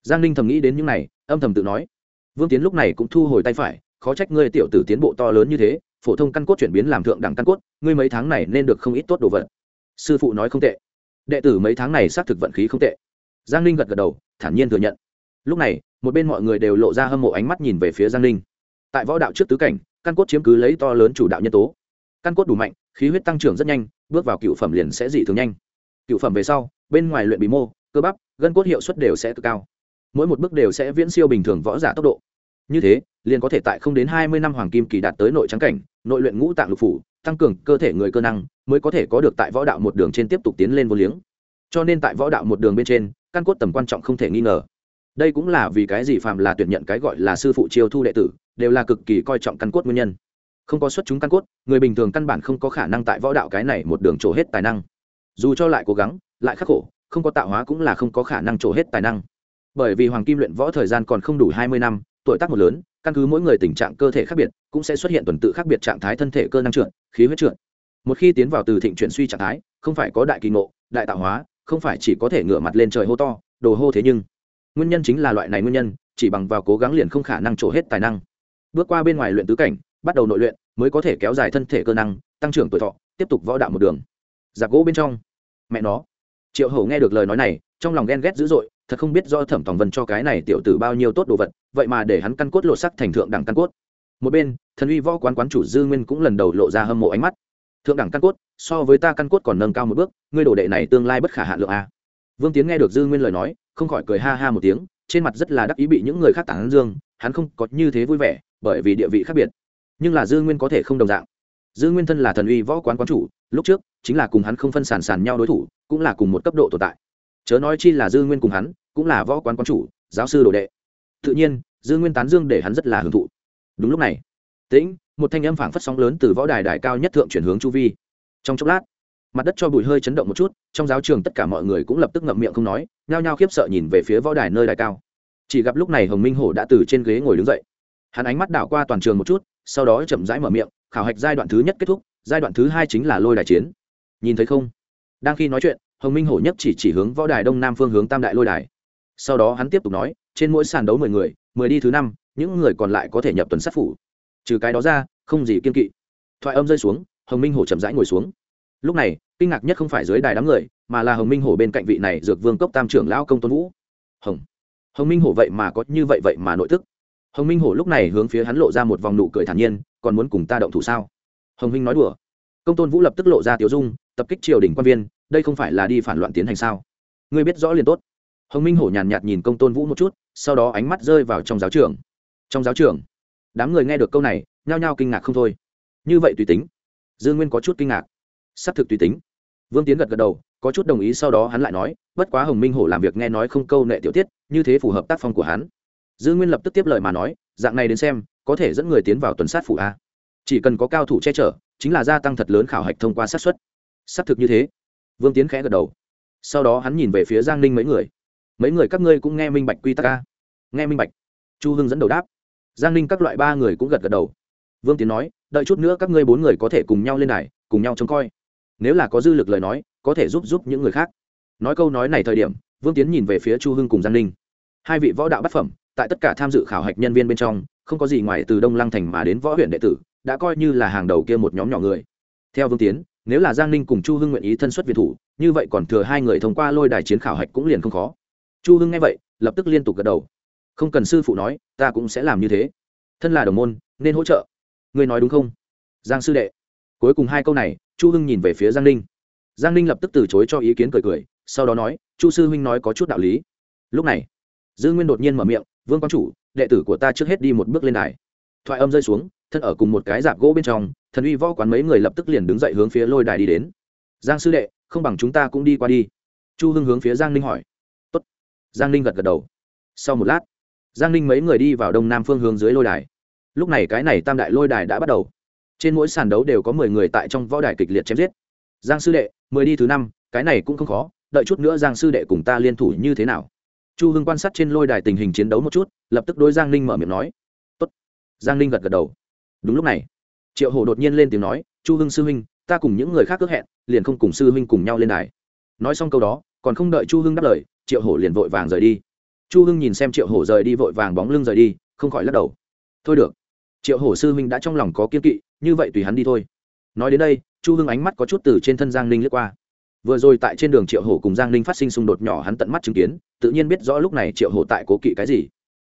Giang ninh thầm nghĩ đến những này, âm thầm tự nói. Vương tiến lúc này cũng thu hồi tay phải, khó trách ngươi tiểu tử tiến bộ to lớn như thế, phổ thông căn cốt chuyển biến làm thượng đẳng căn cốt, ngươi mấy tháng này nên được không ít tốt đồ vật. Sư phụ nói không tệ. Đệ tử mấy tháng này xác thực vận khí không tệ. Giang ninh gật gật đầu, thản nhiên thừa nhận. Lúc này, một bên mọi người đều lộ ra hâm mộ ánh mắt nhìn về phía giang ninh. Tại võ đạo trước tứ cảnh, căn cốt chiếm cứ lấy to lớn chủ đạo nhân tố. Căn cốt đủ mạnh, khí huyết tăng trưởng rất nhanh bước vào cựu phẩm liền sẽ dị thường nhanh. Cựu phẩm về sau, bên ngoài luyện bí mô, cơ bắp, gân cốt hiệu suất đều sẽ cực cao. Mỗi một bước đều sẽ viễn siêu bình thường võ giả tốc độ. Như thế, liền có thể tại không đến hai mươi năm hoàng kim kỳ đạt tới nội trắng cảnh, nội luyện ngũ tạng lục phủ, tăng cường cơ thể người cơ năng, mới có thể có được tại võ đạo một đường trên tiếp tục tiến lên vô liếng. Cho nên tại võ đạo một đường bên trên, căn cốt tầm quan trọng không thể nghi ngờ. Đây cũng là vì cái gì phạm là tuyển nhận cái gọi là sư phụ chiêu thu đệ tử, đều là cực kỳ coi trọng căn cốt nguyên nhân không có xuất chúng căn cốt, người bình thường căn bản không có khả năng tại võ đạo cái này một đường trổ hết tài năng. Dù cho lại cố gắng, lại khắc khổ, không có tạo hóa cũng là không có khả năng trổ hết tài năng. Bởi vì hoàng kim luyện võ thời gian còn không đủ hai mươi năm, tuổi tác một lớn, căn cứ mỗi người tình trạng cơ thể khác biệt, cũng sẽ xuất hiện tuần tự khác biệt trạng thái thân thể cơ năng trượt, khí huyết trượt. Một khi tiến vào từ thịnh chuyển suy trạng thái, không phải có đại kỳ ngộ, đại tạo hóa, không phải chỉ có thể ngửa mặt lên trời hô to, đồ hô thế nhưng. Nguyên nhân chính là loại này nguyên nhân, chỉ bằng vào cố gắng liền không khả năng trổ hết tài năng. Bước qua bên ngoài luyện tứ cảnh bắt đầu nội luyện, mới có thể kéo dài thân thể cơ năng, tăng trưởng tuổi thọ, tiếp tục võ đạo một đường. Giặc gỗ bên trong. Mẹ nó. Triệu hầu nghe được lời nói này, trong lòng ghen ghét dữ dội, thật không biết do thẩm tòng vân cho cái này tiểu tử bao nhiêu tốt đồ vật, vậy mà để hắn căn cốt lột sắc thành thượng đẳng căn cốt. Một bên, thần uy võ quán quán chủ dư nguyên cũng lần đầu lộ ra hâm mộ ánh mắt. Thượng đẳng căn cốt, so với ta căn cốt còn nâng cao một bước, ngươi đồ đệ này tương lai bất khả hạ lượng a. Vương tiến nghe được dư nguyên lời nói, không khỏi cười ha ha một tiếng, trên mặt rất là đắc ý bị những người khác tán dương, hắn không có như thế vui vẻ, bởi vì địa vị khác biệt nhưng là dư nguyên có thể không đồng dạng. Dư nguyên thân là thần uy võ quán quán chủ, lúc trước chính là cùng hắn không phân sàn sàn nhau đối thủ, cũng là cùng một cấp độ tồn tại. Chớ nói chi là dư nguyên cùng hắn, cũng là võ quán quán chủ, giáo sư đồ đệ. Tự nhiên, dư nguyên tán dương để hắn rất là hưởng thụ. Đúng lúc này, tĩnh, một thanh âm phảng phất sóng lớn từ võ đài đài cao nhất thượng chuyển hướng chu vi. Trong chốc lát, mặt đất cho bụi hơi chấn động một chút, trong giáo trường tất cả mọi người cũng lập tức ngậm miệng không nói, nhao nhao khiếp sợ nhìn về phía võ đài nơi đài cao. Chỉ gặp lúc này hồng minh hổ đã từ trên ghế ngồi đứng dậy. Hắn ánh mắt đảo qua toàn trường một chút sau đó chậm rãi mở miệng, khảo hạch giai đoạn thứ nhất kết thúc, giai đoạn thứ hai chính là lôi đài chiến. Nhìn thấy không? Đang khi nói chuyện, hồng minh hổ nhất chỉ chỉ hướng võ đài đông nam phương hướng tam đại lôi đài. Sau đó hắn tiếp tục nói, trên mỗi sàn đấu mười người, mười đi thứ năm, những người còn lại có thể nhập tuần sát phủ. Trừ cái đó ra, không gì kiên kỵ. Thoại âm rơi xuống, hồng minh hổ chậm rãi ngồi xuống. Lúc này, kinh ngạc nhất không phải dưới đài đám người, mà là hồng minh hổ bên cạnh vị này dược vương cốc tam trưởng lão công tôn vũ. Hồng. Hồng minh hổ vậy mà có như vậy vậy mà nội tức hồng minh hổ lúc này hướng phía hắn lộ ra một vòng nụ cười thản nhiên, còn muốn cùng ta động thủ sao? Hồng minh nói đùa. Công tôn vũ lập tức lộ ra tiểu dung, tập kích triều đình quan viên, đây không phải là đi phản loạn tiến hành sao? Ngươi biết rõ liền tốt. Hồng minh hổ nhàn nhạt nhìn công tôn vũ một chút, sau đó ánh mắt rơi vào trong giáo trường. Trong giáo trường, đám người nghe được câu này, nhao nhao kinh ngạc không thôi. Như vậy tùy tính. Dương nguyên có chút kinh ngạc. S ắ c thực tùy tính. Vương tiến gật gật đầu, có chút đồng ý sau đó hắn lại nói, bất quá hồng minh hổ làm việc nghe nói không câu nệ tiểu tiết, như thế phù hợp tác phong của hắn. Dư nguyên lập tức tiếp lời mà nói, dạng này đến xem, có thể dẫn người tiến vào tuần sát phủ a. Chỉ cần có cao thủ che chở, chính là gia tăng thật lớn khảo hạch thông qua sát xuất xác thực như thế. Vương tiến khẽ gật đầu. Sau đó hắn nhìn về phía giang ninh mấy người. Mấy người các ngươi cũng nghe minh bạch quy tắc a. Nghe minh bạch. Chu hưng dẫn đầu đáp. Giang ninh các loại ba người cũng gật gật đầu. Vương tiến nói, đợi chút nữa các ngươi bốn người có thể cùng nhau lên này cùng nhau trông coi. Nếu là có dư lực lời nói, có thể giúp giúp những người khác. Nói câu nói này thời điểm, vương tiến nhìn về phía chu hưng cùng giang ninh. Hai vị võ đạo bát phẩm tại tất cả tham dự khảo hạch nhân viên bên trong, không có gì ngoài từ đông lăng thành mà đến võ huyện đệ tử, đã coi như là hàng đầu kia một nhóm nhỏ người. Theo vương tiến, nếu là giang ninh cùng chu hưng nguyện ý thân xuất việt thủ, như vậy còn thừa hai người thông qua lôi đài chiến khảo hạch cũng liền không khó. Chu hưng nghe vậy, lập tức liên tục gật đầu. Không cần sư phụ nói, ta cũng sẽ làm như thế. Thân là đồng môn, nên hỗ trợ. Ngươi nói đúng không? Giang sư đệ. Cuối cùng hai câu này, chu hưng nhìn về phía giang ninh. Giang ninh lập tức từ chối cho ý kiến cười cười, sau đó nói, chu sư huynh nói có chút đạo lý. Lúc này, dư nguyên đột nhiên mở miệng vương quang chủ, đệ tử của ta trước hết đi một bước lên đài. Thoại âm rơi xuống, thân ở cùng một cái dạp gỗ bên trong, thần uy võ quán mấy người lập tức liền đứng dậy hướng phía lôi đài đi đến. Giang sư đệ, không bằng chúng ta cũng đi qua đi. Chu hưng hướng phía giang ninh hỏi. Tốt. giang ninh gật gật đầu. Sau một lát, giang ninh mấy người đi vào đông nam phương hướng dưới lôi đài. Lúc này cái này tam đại lôi đài đã bắt đầu. Trên mỗi sàn đấu đều có mười người tại trong võ đài kịch liệt chém giết. Giang sư đệ, mười đi thứ năm, cái này cũng không khó, đợi chút nữa giang sư đệ cùng ta liên thủ như thế nào? Chu hưng quan sát trên lôi đài tình hình chiến đấu một chút, lập tức đôi giang ninh mở miệng nói. Tốt. giang ninh gật gật đầu. Đúng lúc này, triệu hổ đột nhiên lên tiếng nói, chu hưng sư huynh, ta cùng những người khác ước hẹn, liền không cùng sư huynh cùng nhau lên đài. Nói xong câu đó, còn không đợi chu hưng đáp lời, triệu hổ liền vội vàng rời đi. Chu hưng nhìn xem triệu hổ rời đi vội vàng bóng lưng rời đi, không khỏi lắc đầu. Thôi được. Triệu hổ sư huynh đã trong lòng có kiên kỵ, như vậy tùy hắn đi thôi. Nói đến đây, chu hưng ánh mắt có chút từ trên thân giang ninh lướt qua vừa rồi tại trên đường triệu hổ cùng giang ninh phát sinh xung đột nhỏ hắn tận mắt chứng kiến, tự nhiên biết rõ lúc này triệu hổ tại cố kỵ cái gì.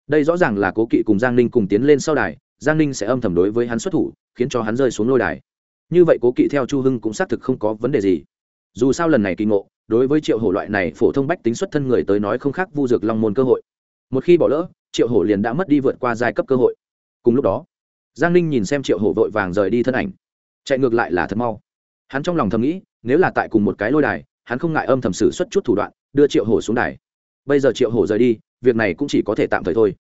Đây rõ ràng là cố kỵ cùng giang ninh cùng tiến lên sau đài, giang ninh sẽ âm thầm đối với hắn xuất thủ, khiến cho hắn rơi xuống lôi đài. Như vậy cố kỵ theo chu hưng cũng xác thực không có vấn đề gì. Dù sao lần này kỳ ngộ, đối với triệu hổ loại này phổ thông bách tính xuất thân người tới nói không khác vu dược long môn cơ hội. Một khi bỏ lỡ, triệu hổ liền đã mất đi vượt qua giai cấp cơ hội. Cùng lúc đó, giang ninh nhìn xem triệu hổ vội vàng rời đi thân ảnh. Chạy ngược lại là thật mau. Hắn trong lòng thầm nghĩ nếu là tại cùng một cái lôi đài, hắn không ngại âm thầm sử xuất chút thủ đoạn, đưa triệu hổ xuống đài. Bây giờ triệu hổ rời đi, việc này cũng chỉ có thể tạm thời thôi.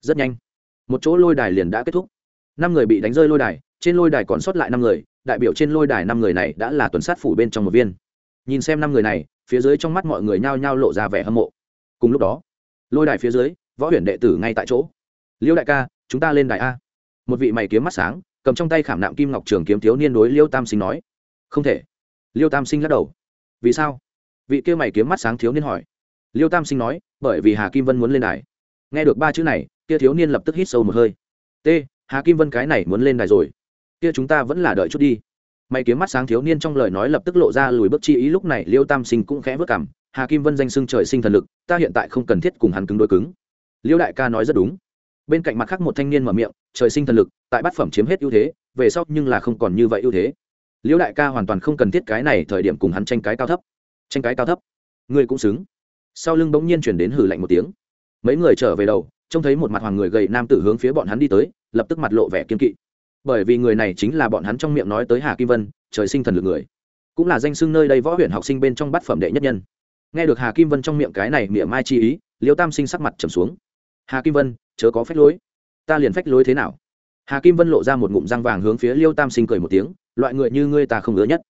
Rất nhanh, một chỗ lôi đài liền đã kết thúc. Năm người bị đánh rơi lôi đài, trên lôi đài còn sót lại năm người, đại biểu trên lôi đài năm người này đã là tuần sát phủ bên trong một viên. Nhìn xem năm người này, phía dưới trong mắt mọi người nhao nhao lộ ra vẻ hâm mộ. Cùng lúc đó, lôi đài phía dưới, võ huyền đệ tử ngay tại chỗ. Liêu đại ca, chúng ta lên đài a. Một vị mày kiếm mắt sáng, cầm trong tay khảm nạm kim ngọc trường kiếm thiếu niên đối liêu tam sinh nói. Không thể liêu tam sinh lắc đầu. Vì sao? Vị kia mày kiếm mắt sáng thiếu niên hỏi. Liêu tam sinh nói, bởi vì hà kim vân muốn lên đài. Nghe được ba chữ này, kia thiếu niên lập tức hít sâu một hơi. T, hà kim vân cái này muốn lên đài rồi. Kia chúng ta vẫn là đợi chút đi. Mày kiếm mắt sáng thiếu niên trong lời nói lập tức lộ ra lùi bước chi ý, lúc này liêu tam sinh cũng khẽ vất cảm hà kim vân danh xưng trời sinh thần lực, ta hiện tại không cần thiết cùng hắn cứng đôi cứng. Liêu đại ca nói rất đúng. Bên cạnh mặt khác một thanh niên mở miệng, trời sinh thần lực, tại bát phẩm chiếm hết ưu thế, về sau nhưng là không còn như vậy ưu thế. Liễu đại ca hoàn toàn không cần thiết cái này thời điểm cùng hắn tranh cái cao thấp. Tranh cái cao thấp. Ngươi cũng xứng. Sau lưng bỗng nhiên chuyển đến hử lạnh một tiếng. Mấy người trở về đầu, trông thấy một mặt hoàng người gầy nam tử hướng phía bọn hắn đi tới, lập tức mặt lộ vẻ kiên kỵ. Bởi vì người này chính là bọn hắn trong miệng nói tới hà kim vân, trời sinh thần lực người. Cũng là danh xưng nơi đây võ huyện học sinh bên trong bát phẩm đệ nhất nhân. Nghe được hà kim vân trong miệng cái này miệng mai chi ý liêu tam sinh sắc mặt trầm xuống. Hà kim vân, chớ có phách lối. Ta liền phách lối thế nào? Hà kim vân lộ ra một ngụm răng vàng hướng phía liêu tam sinh cười một tiếng loại người như ngươi ta không ngứa nhất.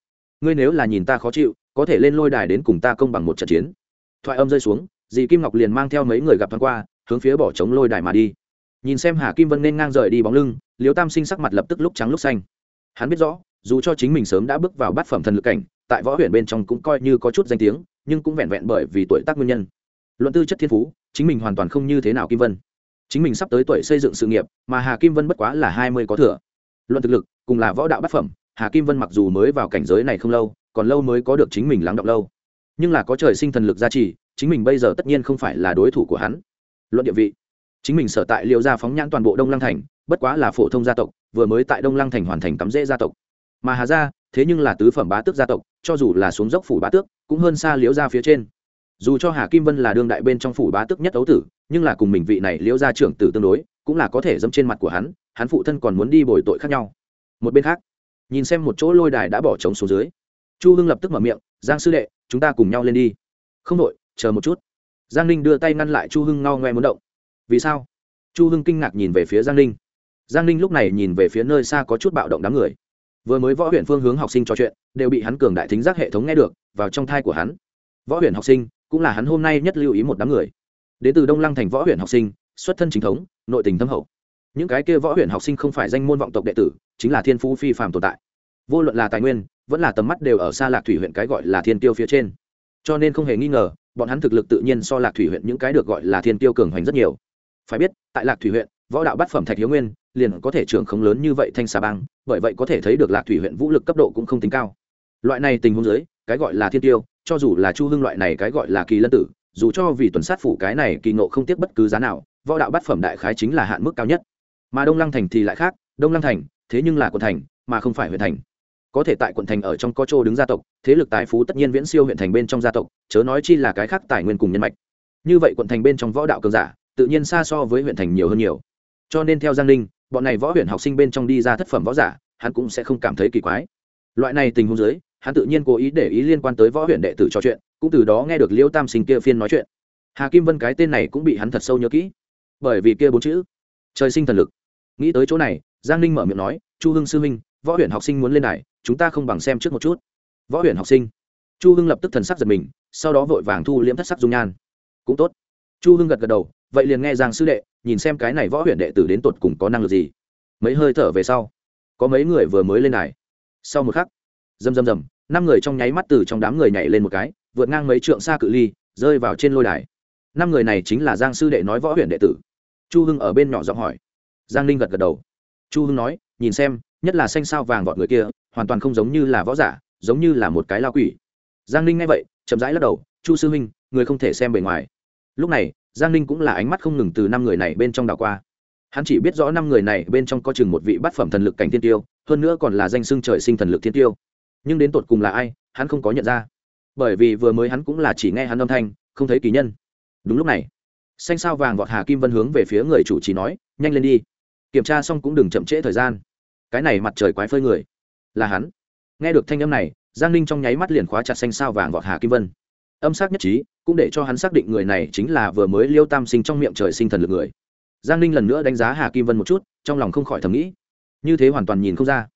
Ngươi nếu là nhìn ta khó chịu, có thể lên lôi đài đến cùng ta công bằng một trận chiến. Thoại âm rơi xuống, dì kim ngọc liền mang theo mấy người gặp thoáng qua, hướng phía bỏ trống lôi đài mà đi. Nhìn xem hà kim vân nên ngang rời đi bóng lưng liêu tam sinh sắc mặt lập tức lúc trắng lúc xanh. Hắn biết rõ, dù cho chính mình sớm đã bước vào bát phẩm thần lực cảnh, tại võ huyện bên trong cũng coi như có chút danh tiếng, nhưng cũng vẹn vẹn bởi vì tuổi tác nguyên nhân. Luận tư chất thiên phú, chính mình hoàn toàn không như thế nào kim vân. Chính mình sắp tới tuổi xây dựng sự nghiệp, mà hà kim vân bất quá là hai mươi có thừa. Luận thực lực, cùng là võ đạo bát phẩm hà kim vân mặc dù mới vào cảnh giới này không lâu, còn lâu mới có được chính mình lắng động lâu. Nhưng là có trời sinh thần lực gia trì, chính mình bây giờ tất nhiên không phải là đối thủ của hắn. Luận địa vị, chính mình sở tại liệu ra phóng nhãn toàn bộ đông lăng thành, bất quá là phổ thông gia tộc, vừa mới tại đông lăng thành hoàn thành cắm rễ gia tộc. Mà hà gia, thế nhưng là tứ phẩm bá tước gia tộc, cho dù là xuống dốc phủ bá tước, cũng hơn xa liễu gia phía trên. Dù cho hà kim vân là đương đại bên trong phủ bá tước nhất ấu tử, nhưng là cùng mình vị này liễu gia trưởng tử tương đối, cũng là có thể dẫm trên mặt của hắn hắn phụ thân còn muốn đi bồi tội khác nhau. Một bên khác nhìn xem một chỗ lôi đài đã bỏ trống xuống dưới. Chu hưng lập tức mở miệng, giang sư đệ, chúng ta cùng nhau lên đi. Không đội, chờ một chút. Giang ninh đưa tay ngăn lại chu hưng ngao ngoe muốn động. Vì sao? Chu hưng kinh ngạc nhìn về phía giang ninh. Giang ninh lúc này nhìn về phía nơi xa có chút bạo động đám người. Vừa mới võ huyện phương hướng học sinh trò chuyện, đều bị hắn cường đại thính giác hệ thống nghe được, vào trong thai của hắn. Võ huyện học sinh, cũng là hắn hôm nay nhất lưu ý một đám người. Đến từ đông lăng thành võ huyện học sinh, xuất thân chính thống, nội tình thâm hậu những cái kia võ huyện học sinh không phải danh môn vọng tộc đệ tử, chính là thiên phú phi phàm tồn tại. Vô luận là tài nguyên, vẫn là tầm mắt đều ở xa lạc thủy huyện cái gọi là thiên tiêu phía trên. Cho nên không hề nghi ngờ, bọn hắn thực lực tự nhiên so lạc thủy huyện những cái được gọi là thiên tiêu cường hoành rất nhiều. Phải biết, tại lạc thủy huyện, võ đạo bát phẩm thạch hiếu nguyên liền có thể trưởng không lớn như vậy thanh xà bang, bởi vậy có thể thấy được lạc thủy huyện vũ lực cấp độ cũng không tính cao. Loại này tình huống dưới, cái gọi là thiên tiêu, cho dù là chu hưng loại này cái gọi là kỳ lân tử, dù cho vì tuần sát phủ cái này kỳ ngộ không tiếc bất cứ giá nào, võ đạo bát phẩm đại khái chính là hạn mức cao nhất mà đông lăng thành thì lại khác, đông lăng thành, thế nhưng là quận thành, mà không phải huyện thành. Có thể tại quận thành ở trong có chỗ đứng gia tộc, thế lực tài phú tất nhiên viễn siêu huyện thành bên trong gia tộc, chớ nói chi là cái khác tài nguyên cùng nhân mạch. Như vậy quận thành bên trong võ đạo cường giả, tự nhiên xa so với huyện thành nhiều hơn nhiều. Cho nên theo giang ninh, bọn này võ huyện học sinh bên trong đi ra thất phẩm võ giả, hắn cũng sẽ không cảm thấy kỳ quái. Loại này tình huống dưới, hắn tự nhiên cố ý để ý liên quan tới võ huyện đệ tử trò chuyện, cũng từ đó nghe được liễu tam sinh kia phiên nói chuyện. Hà kim vân cái tên này cũng bị hắn thật sâu nhớ kỹ. Bởi vì kia bốn chữ, trời sinh thần lực nghĩ tới chỗ này, giang ninh mở miệng nói, chu hưng sư huynh, võ huyện học sinh muốn lên này chúng ta không bằng xem trước một chút. Võ huyện học sinh? Chu hưng lập tức thần sắc giật mình, sau đó vội vàng thu liễm thất sắc dung nhan. Cũng tốt. Chu hưng gật gật đầu, vậy liền nghe giang sư đệ, nhìn xem cái này võ huyện đệ tử đến tột cùng có năng lực gì. Mấy hơi thở về sau, có mấy người vừa mới lên này sau một khắc, rầm rầm rầm, năm người trong nháy mắt từ trong đám người nhảy lên một cái, vượt ngang mấy trượng xa cự ly, rơi vào trên lôi đài. Năm người này chính là giang sư đệ nói võ huyện đệ tử. Chu hưng ở bên nhỏ giọng hỏi giang ninh gật gật đầu. Chu hưng nói, nhìn xem, nhất là xanh sao vàng vọt người kia, hoàn toàn không giống như là võ giả, giống như là một cái lao quỷ. Giang ninh nghe vậy, chậm rãi lắc đầu, chu sư huynh, người không thể xem bề ngoài. Lúc này, giang ninh cũng là ánh mắt không ngừng từ năm người này bên trong đảo qua. Hắn chỉ biết rõ năm người này bên trong có chừng một vị bát phẩm thần lực cảnh thiên tiêu, hơn nữa còn là danh xưng trời sinh thần lực thiên tiêu. Nhưng đến tột cùng là ai, hắn không có nhận ra. Bởi vì vừa mới hắn cũng là chỉ nghe hắn âm thanh, không thấy kỳ nhân. Đúng lúc này, xanh sao vàng vọt hà kim vân hướng về phía người chủ trì nói, nhanh lên đi kiểm tra xong cũng đừng chậm trễ thời gian. Cái này mặt trời quái phơi người. Là hắn. Nghe được thanh âm này, giang ninh trong nháy mắt liền khóa chặt xanh sao vàng vọt hà kim vân. Âm sắc nhất trí, cũng để cho hắn xác định người này chính là vừa mới liêu tam sinh trong miệng trời sinh thần lực người. Giang ninh lần nữa đánh giá hà kim vân một chút, trong lòng không khỏi thầm nghĩ. Như thế hoàn toàn nhìn không ra.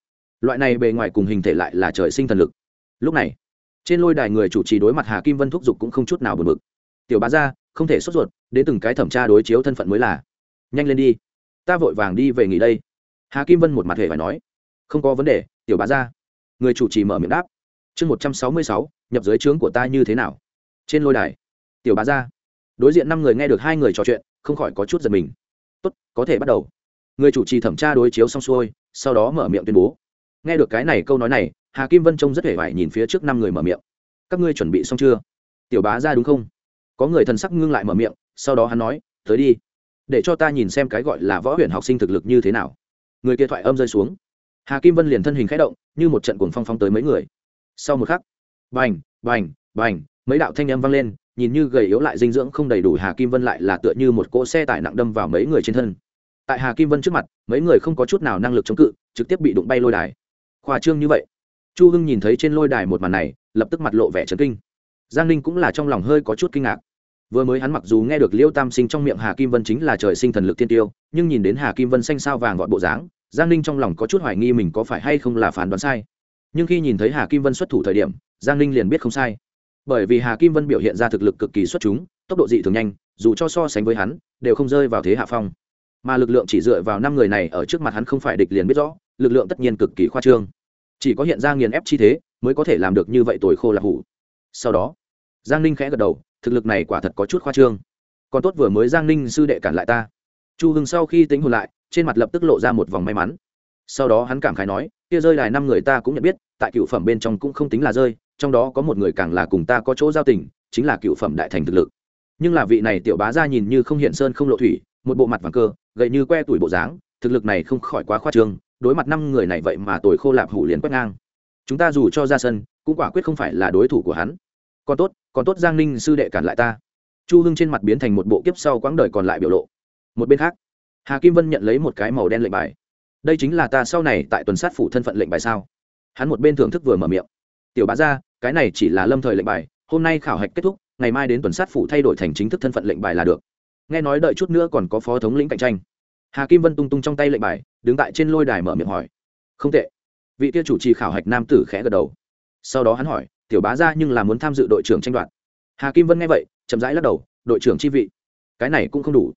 Loại này bề ngoài cùng hình thể lại là trời sinh thần lực. Lúc này, trên lôi đài người chủ trì đối mặt hà kim vân thúc giục cũng không chút nào bật mực tiểu bá ra không thể sốt ruột, đến từng cái thẩm tra đối chiếu thân phận mới là. Nhanh lên đi ta vội vàng đi về nghỉ đây. Hà kim vân một mặt hề phải nói. Không có vấn đề, tiểu bá ra. Người chủ trì mở miệng đáp. Chương một trăm sáu mươi sáu, nhập giới trướng của ta như thế nào? Trên lôi đài, tiểu bá ra. Đối diện năm người nghe được hai người trò chuyện, không khỏi có chút giật mình. Tốt, có thể bắt đầu. Người chủ trì thẩm tra đối chiếu xong xuôi, sau đó mở miệng tuyên bố. Nghe được cái này câu nói này, hà kim vân trông rất hề vải nhìn phía trước năm người mở miệng. Các ngươi chuẩn bị xong chưa? Tiểu bá ra đúng không? Có người thần sắc ngưng lại mở miệng, sau đó hắn nói, tới đi để cho ta nhìn xem cái gọi là võ huyền học sinh thực lực như thế nào. Người kia thoại âm rơi xuống. Hà kim vân liền thân hình k h ẽ động, như một trận cuồng phong phong tới mấy người. Sau một khắc, bành bành bành, mấy đạo thanh âm vang lên, nhìn như gầy yếu lại dinh dưỡng không đầy đủ, hà kim vân lại là tựa như một cỗ xe tải nặng đâm vào mấy người trên thân. Tại hà kim vân trước mặt, mấy người không có chút nào năng lực chống cự, trực tiếp bị đụng bay lôi đài. Khoa trương như vậy. Chu hưng nhìn thấy trên lôi đài một màn này, lập tức mặt lộ vẻ trấn kinh. Giang ninh cũng là trong lòng hơi có chút kinh ngạc vừa mới hắn mặc dù nghe được liêu tam sinh trong miệng hà kim vân chính là trời sinh thần lực thiên tiêu, nhưng nhìn đến hà kim vân xanh sao vàng gọn bộ dáng, giang ninh trong lòng có chút hoài nghi mình có phải hay không là phán đoán sai. Nhưng khi nhìn thấy hà kim vân xuất thủ thời điểm, giang ninh liền biết không sai. Bởi vì hà kim vân biểu hiện ra thực lực cực kỳ xuất chúng, tốc độ dị thường nhanh, dù cho so sánh với hắn, đều không rơi vào thế hạ phong. Mà lực lượng chỉ dựa vào năm người này ở trước mặt hắn không phải địch liền biết rõ, lực lượng tất nhiên cực kỳ khoa trương. Chỉ có hiện ra nghiền ép chi thế, mới có thể làm được như vậy tồi khô là hủ. Sau đó, giang ninh khẽ gật đầu thực lực này quả thật có chút khoa trương. Còn tốt vừa mới giang ninh sư đệ cản lại ta. Chu hưng sau khi tính hồn lại, trên mặt lập tức lộ ra một vòng may mắn. Sau đó hắn cảm khái nói, kia rơi đài năm người ta cũng nhận biết, tại cựu phẩm bên trong cũng không tính là rơi, trong đó có một người càng là cùng ta có chỗ giao tình, chính là cựu phẩm đại thành thực lực. Nhưng là vị này tiểu bá ra nhìn như không hiện sơn không lộ thủy, một bộ mặt vàng cơ gậy như que tuổi bộ dáng, thực lực này không khỏi quá khoa trương, đối mặt năm người này vậy mà tuổi khô lạp hủ liền quét ngang. Chúng ta dù cho ra sân, cũng quả quyết không phải là đối thủ của hắn. Còn tốt còn tốt giang ninh sư đệ cản lại ta. Chu hưng trên mặt biến thành một bộ kiếp sau quãng đời còn lại biểu lộ. Một bên khác, hà kim vân nhận lấy một cái màu đen lệnh bài. Đây chính là ta sau này tại tuần sát phủ thân phận lệnh bài sao? Hắn một bên thưởng thức vừa mở miệng. Tiểu bá ra cái này chỉ là lâm thời lệnh bài, hôm nay khảo hạch kết thúc, ngày mai đến tuần sát phủ thay đổi thành chính thức thân phận lệnh bài là được. Nghe nói đợi chút nữa còn có phó thống lĩnh cạnh tranh. Hà kim vân tung tung trong tay lệnh bài, đứng tại trên lôi đài mở miệng hỏi. Không tệ. Vị kia chủ trì khảo hạch nam tử khẽ gật đầu. Sau đó hắn hỏi tiểu bá ra nhưng là muốn tham dự đội trưởng tranh đoạt. Hà kim vân nghe vậy, chậm rãi lắc đầu, đội trưởng chi vị. Cái này cũng không đủ.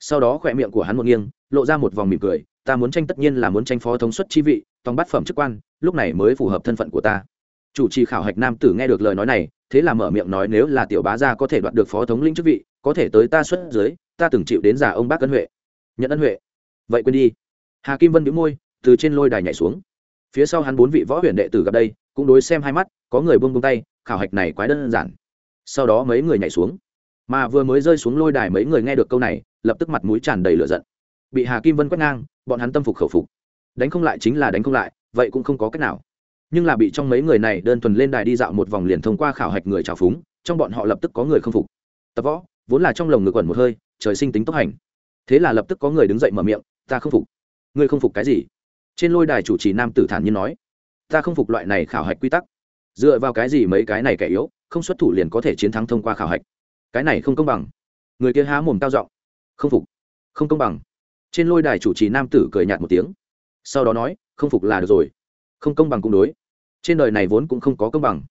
Sau đó khỏe miệng của hắn một nghiêng, lộ ra một vòng mỉm cười, ta muốn tranh tất nhiên là muốn tranh phó thống suất chi vị, tòng bát phẩm chức quan, lúc này mới phù hợp thân phận của ta. Chủ trì khảo hạch nam tử nghe được lời nói này, thế là mở miệng nói nếu là tiểu bá gia có thể đoạt được phó thống lĩnh chức vị, có thể tới ta xuất dưới, ta từng chịu đến già ông bác ân huệ. Nhận ân huệ. Vậy quên đi. Hà kim vân bĩu môi, từ trên lôi đài nhảy xuống. Phía sau hắn bốn vị võ huyền đệ tử gặp đây, cũng đối xem hai mắt có người buông buông tay, khảo hạch này quái đơn giản. Sau đó mấy người nhảy xuống. Mà vừa mới rơi xuống lôi đài mấy người nghe được câu này, lập tức mặt mũi tràn đầy lửa giận. Bị hà kim vân quét ngang, bọn hắn tâm phục khẩu phục. Đánh không lại chính là đánh không lại, vậy cũng không có cách nào. Nhưng là bị trong mấy người này đơn thuần lên đài đi dạo một vòng liền thông qua khảo hạch người trào phúng, trong bọn họ lập tức có người không phục. Tập võ, vốn là trong lồng ngực quẩn một hơi, trời sinh tính tốc hành. Thế là lập tức có người đứng dậy mở miệng, ta không phục. Ngươi không phục cái gì? Trên lôi đài chủ trì nam tử thản nhiên nói, ta không phục loại này khảo hạch quy tắc dựa vào cái gì mấy cái này kẻ yếu, không xuất thủ liền có thể chiến thắng thông qua khảo hạch? Cái này không công bằng. Người kia há mồm cao giọng. Không phục. Không công bằng. Trên lôi đài chủ trì nam tử cười nhạt một tiếng. Sau đó nói, không phục là được rồi. Không công bằng cũng đối. Trên đời này vốn cũng không có công bằng.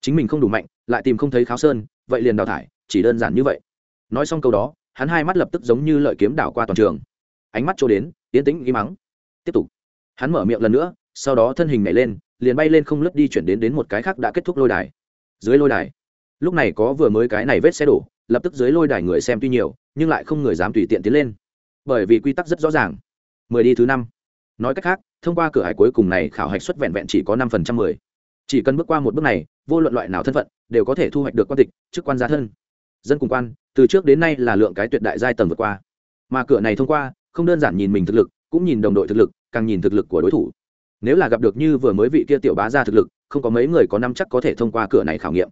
Chính mình không đủ mạnh, lại tìm không thấy kháo sơn, vậy liền đào thải, chỉ đơn giản như vậy. Nói xong câu đó, hắn hai mắt lập tức giống như lợi kiếm đảo qua toàn trường. Ánh mắt trôi đến tiến tĩnh, im mắng tiếp tục. Hắn mở miệng lần nữa, sau đó thân hình nhảy lên liền bay lên không lướt đi chuyển đến đến một cái khác đã kết thúc lôi đài. Dưới lôi đài, lúc này có vừa mới cái này vết xe đổ, lập tức dưới lôi đài người xem tuy nhiều, nhưng lại không người dám tùy tiện tiến lên. Bởi vì quy tắc rất rõ ràng. Mười đi thứ năm. Nói cách khác, thông qua cửa hải cuối cùng này khảo hạch xuất vẹn vẹn chỉ có năm phần trăm mười. Chỉ cần bước qua một bước này, vô luận loại nào thân phận, đều có thể thu hoạch được quan tịch, chức quan giá thân. Dân cùng quan, từ trước đến nay là lượng cái tuyệt đại giai tầng vượt qua. Mà cửa này thông qua, không đơn giản nhìn mình thực lực, cũng nhìn đồng đội thực lực, càng nhìn thực lực của đối thủ nếu là gặp được như vừa mới vị kia tiểu bá ra thực lực, không có mấy người có năm chắc có thể thông qua cửa này khảo nghiệm.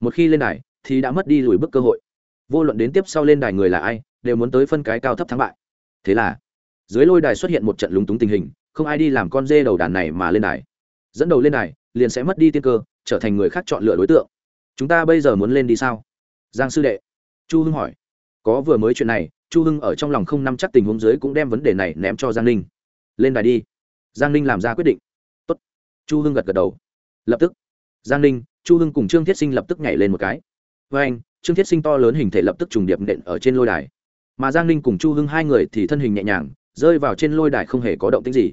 Một khi lên đài, thì đã mất đi lùi bước cơ hội. Vô luận đến tiếp sau lên đài người là ai, đều muốn tới phân cái cao thấp thắng bại. Thế là, dưới lôi đài xuất hiện một trận lúng túng tình hình, không ai đi làm con dê đầu đàn này mà lên đài. Dẫn đầu lên đài, liền sẽ mất đi tiên cơ, trở thành người khác chọn lựa đối tượng. Chúng ta bây giờ muốn lên đi sao? Giang sư đệ, chu hưng hỏi. Có vừa mới chuyện này, chu hưng ở trong lòng không nắm chắc tình huống dưới cũng đem vấn đề này ném cho giang ninh. Lên đài đi giang ninh làm ra quyết định. Tốt. chu hưng gật gật đầu. Lập tức, giang ninh, chu hưng cùng trương thiết sinh lập tức nhảy lên một cái. Với anh, trương thiết sinh to lớn hình thể lập tức trùng điệp nện ở trên lôi đài. Mà giang ninh cùng chu hưng hai người thì thân hình nhẹ nhàng, rơi vào trên lôi đài không hề có động tính gì.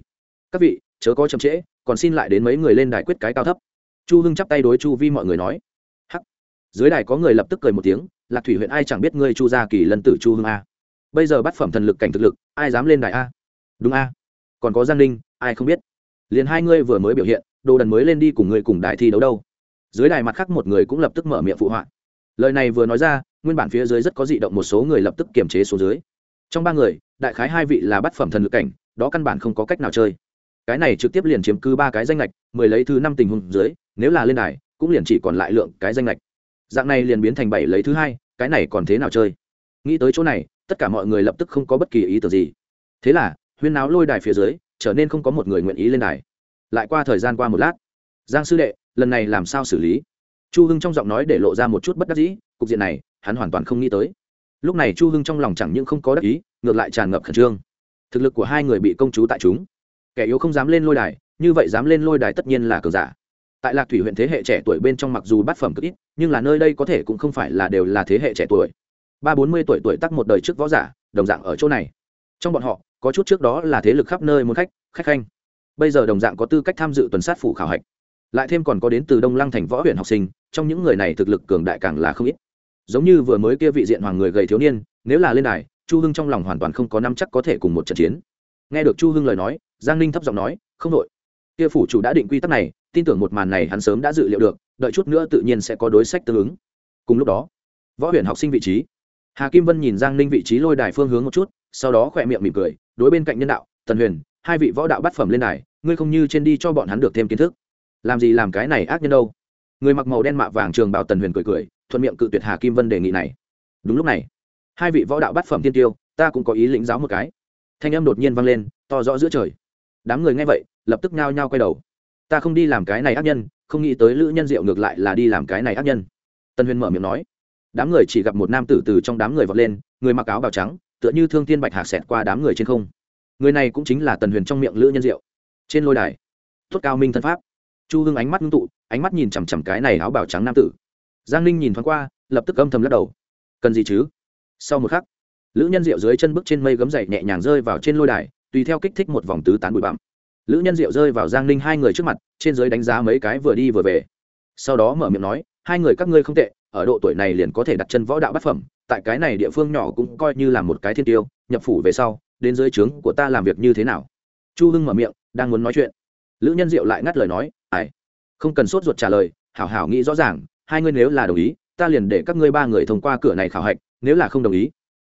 Các vị, chớ có chậm trễ, còn xin lại đến mấy người lên đài quyết cái cao thấp. Chu hưng chắp tay đối chu vi mọi người nói. Hắc. Dưới đài có người lập tức cười một tiếng, lạc thủy huyện ai chẳng biết ngươi chu gia kỳ lân tử chu hưng a? Bây giờ bắt phẩm thần lực cảnh thực lực, ai dám lên đài a? Đúng a. Còn có giang ninh ai không biết. Liền hai ngươi vừa mới biểu hiện, đồ đần mới lên đi cùng người cùng đài thi đấu đâu. Dưới đài mặt khác một người cũng lập tức mở miệng phụ họa. Lời này vừa nói ra, nguyên bản phía dưới rất có dị động một số người lập tức kiềm chế xuống dưới. Trong ba người, đại khái hai vị là bát phẩm thần lực cảnh, đó căn bản không có cách nào chơi. Cái này trực tiếp liền chiếm cứ ba cái danh lệch mười lấy thứ năm tình huống dưới, nếu là lên đài, cũng liền chỉ còn lại lượng cái danh lệch dạng này liền biến thành bảy lấy thứ hai, cái này còn thế nào chơi? Nghĩ tới chỗ này, tất cả mọi người lập tức không có bất kỳ ý tưởng gì. Thế là, huyên náo lôi đài phía dưới trở nên không có một người nguyện ý lên đài. Lại qua thời gian qua một lát, giang sư đệ, lần này làm sao xử lý? Chu hưng trong giọng nói để lộ ra một chút bất đắc dĩ, cục diện này, hắn hoàn toàn không nghĩ tới. Lúc này chu hưng trong lòng chẳng những không có đắc ý, ngược lại tràn ngập khẩn trương. Thực lực của hai người bị công chú tại chúng. Kẻ yếu không dám lên lôi đài, như vậy dám lên lôi đài tất nhiên là cờ giả. Tại lạc thủy huyện thế hệ trẻ tuổi bên trong mặc dù bát phẩm cực ít, nhưng là nơi đây có thể cũng không phải là đều là thế hệ trẻ tuổi. Ba bốn mươi tuổi tuổi tắc một đời trước võ giả, đồng dạng ở chỗ này. Trong bọn họ có chút trước đó là thế lực khắp nơi muốn khách khách khanh. Bây giờ đồng dạng có tư cách tham dự tuần sát phủ khảo hạch. Lại thêm còn có đến từ đông lăng thành võ huyện học sinh, trong những người này thực lực cường đại càng là không ít. Giống như vừa mới kia vị diện hoàng người gầy thiếu niên, nếu là lên đài, chu hưng trong lòng hoàn toàn không có năm chắc có thể cùng một trận chiến. Nghe được chu hưng lời nói, giang ninh thấp giọng nói, không đội. Kia phủ chủ đã định quy tắc này, tin tưởng một màn này hắn sớm đã dự liệu được, đợi chút nữa tự nhiên sẽ có đối sách tương ứng. Cùng lúc đó, võ huyện học sinh vị trí. Hà kim vân nhìn giang ninh vị trí lôi đài phương hướng một chút, sau đó khỏe miệng mỉm cười đối bên cạnh nhân đạo tần huyền, hai vị võ đạo bắt phẩm lên đài, ngươi không như trên đi cho bọn hắn được thêm kiến thức. Làm gì làm cái này ác nhân đâu? Người mặc màu đen mạ vàng trường bảo tần huyền cười cười, thuận miệng cự tuyệt hà kim vân đề nghị này. Đúng lúc này, hai vị võ đạo bát phẩm tiên tiêu, ta cũng có ý lĩnh giáo một cái. Thanh âm đột nhiên vang lên, to rõ giữa trời. Đám người nghe vậy, lập tức nhao nhao quay đầu. Ta không đi làm cái này ác nhân, không nghĩ tới lữ nhân diệu ngược lại là đi làm cái này ác nhân. Tân huyền mở miệng nói. Đám người chỉ gặp một nam tử từ trong đám người vọt lên, người mặc áo bào trắng tựa như thương thiên bạch hạc xẹt qua đám người trên không. Người này cũng chính là tần huyền trong miệng lữ nhân diệu. Trên lôi đài tốt cao minh thân pháp. Chu hưng ánh mắt ngưng tụ, ánh mắt nhìn chằm chằm cái này áo bào trắng nam tử. Giang ninh nhìn thoáng qua, lập tức âm thầm lắc đầu. Cần gì chứ? Sau một khắc, lữ nhân diệu dưới chân bước trên mây gấm dậy nhẹ nhàng rơi vào trên lôi đài, tùy theo kích thích một vòng tứ tán bụi bặm. Lữ nhân diệu rơi vào giang ninh hai người trước mặt, trên dưới đánh giá mấy cái vừa đi vừa về. Sau đó mở miệng nói, hai người các ngươi không tệ, ở độ tuổi này liền có thể đặt chân võ đạo bát phẩm tại cái này địa phương nhỏ cũng coi như là một cái thiên tiêu, nhập phủ về sau, đến dưới trướng của ta làm việc như thế nào? Chu hưng mở miệng, đang muốn nói chuyện. Lữ nhân diệu lại ngắt lời nói, ai? Không cần sốt ruột trả lời, hảo hảo nghĩ rõ ràng, hai ngươi nếu là đồng ý, ta liền để các ngươi ba người thông qua cửa này khảo hạch, nếu là không đồng ý.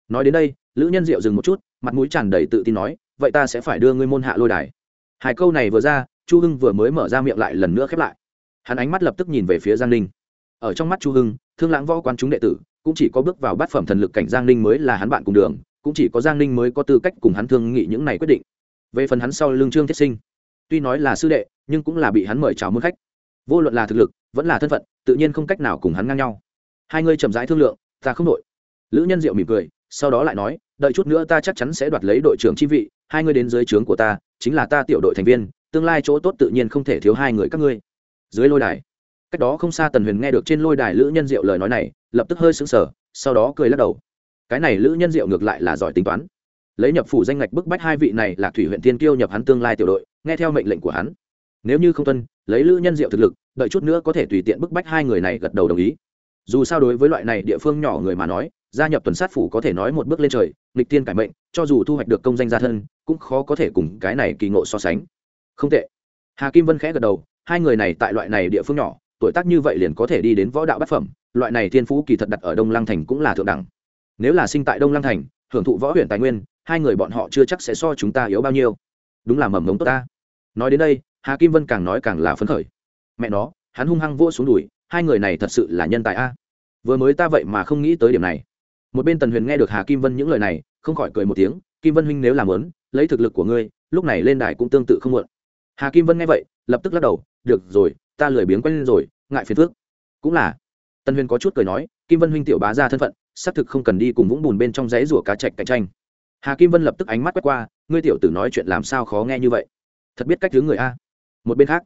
Nói đến đây, lữ nhân diệu dừng một chút, mặt mũi tràn đầy tự tin nói, vậy ta sẽ phải đưa ngươi môn hạ lôi đài. Hai câu này vừa ra, chu hưng vừa mới mở ra miệng lại lần nữa khép lại. Hắn ánh mắt lập tức nhìn về phía giang ninh. Ở trong mắt chu hưng, thương lãng võ quan chúng đệ tử cũng chỉ có bước vào bát phẩm thần lực cảnh giang ninh mới là hắn bạn cùng đường, cũng chỉ có giang ninh mới có tư cách cùng hắn thương nghị những này quyết định. Về phần hắn sau lương trương thiết sinh, tuy nói là sư đệ, nhưng cũng là bị hắn mời chào môn khách. Vô luận là thực lực, vẫn là thân phận, tự nhiên không cách nào cùng hắn ngang nhau. Hai ngươi chậm rãi thương lượng, ta không đội. Lữ nhân diệu mỉm cười, sau đó lại nói, đợi chút nữa ta chắc chắn sẽ đoạt lấy đội trưởng chi vị, hai người đến dưới trướng của ta, chính là ta tiểu đội thành viên, tương lai chỗ tốt tự nhiên không thể thiếu hai người các ngươi. Dưới lôi đài, cách đó không xa tần huyền nghe được trên lôi đài lữ nhân diệu lời nói này lập tức hơi sững sờ, sau đó cười lắc đầu. Cái này lữ nhân diệu ngược lại là giỏi tính toán. Lấy nhập phủ danh ngạch bức bách hai vị này là thủy huyện tiên kiêu nhập hắn tương lai tiểu đội, nghe theo mệnh lệnh của hắn. Nếu như không tuân, lấy lữ nhân diệu thực lực, đợi chút nữa có thể tùy tiện bức bách hai người này gật đầu đồng ý. Dù sao đối với loại này địa phương nhỏ người mà nói, gia nhập tuần sát phủ có thể nói một bước lên trời, nghịch tiên cải mệnh, cho dù thu hoạch được công danh gia thân, cũng khó có thể cùng cái này kỳ ngộ so sánh. Không tệ. Hà kim vân khẽ gật đầu, hai người này tại loại này địa phương nhỏ tuổi tác như vậy liền có thể đi đến võ đạo bát phẩm, loại này thiên phú kỳ thật đặt ở đông lăng thành cũng là thượng đẳng. Nếu là sinh tại đông lăng thành, hưởng thụ võ huyện tài nguyên, hai người bọn họ chưa chắc sẽ so chúng ta yếu bao nhiêu. Đúng là mầm ngống tốt ta. Nói đến đây, hà kim vân càng nói càng là phấn khởi. Mẹ nó, hắn hung hăng vỗ xuống đùi, hai người này thật sự là nhân tài a. Vừa mới ta vậy mà không nghĩ tới điểm này. Một bên tần huyền nghe được hà kim vân những lời này, không khỏi cười một tiếng, kim vân huynh nếu làm lớn, lấy thực lực của ngươi, lúc này lên đài cũng tương tự không muộn. Hà kim vân nghe vậy, lập tức lắc đầu, được rồi ta lười biếng quen lên rồi, ngại phiền phước cũng là. Tân huyền có chút cười nói, kim vân huynh tiểu bá ra thân phận, xác thực không cần đi cùng vũng bùn bên trong giấy rủa cá chạch cạnh tranh. Hà kim vân lập tức ánh mắt quét qua, ngươi tiểu tử nói chuyện làm sao khó nghe như vậy? Thật biết cách thứ người a. Một bên khác,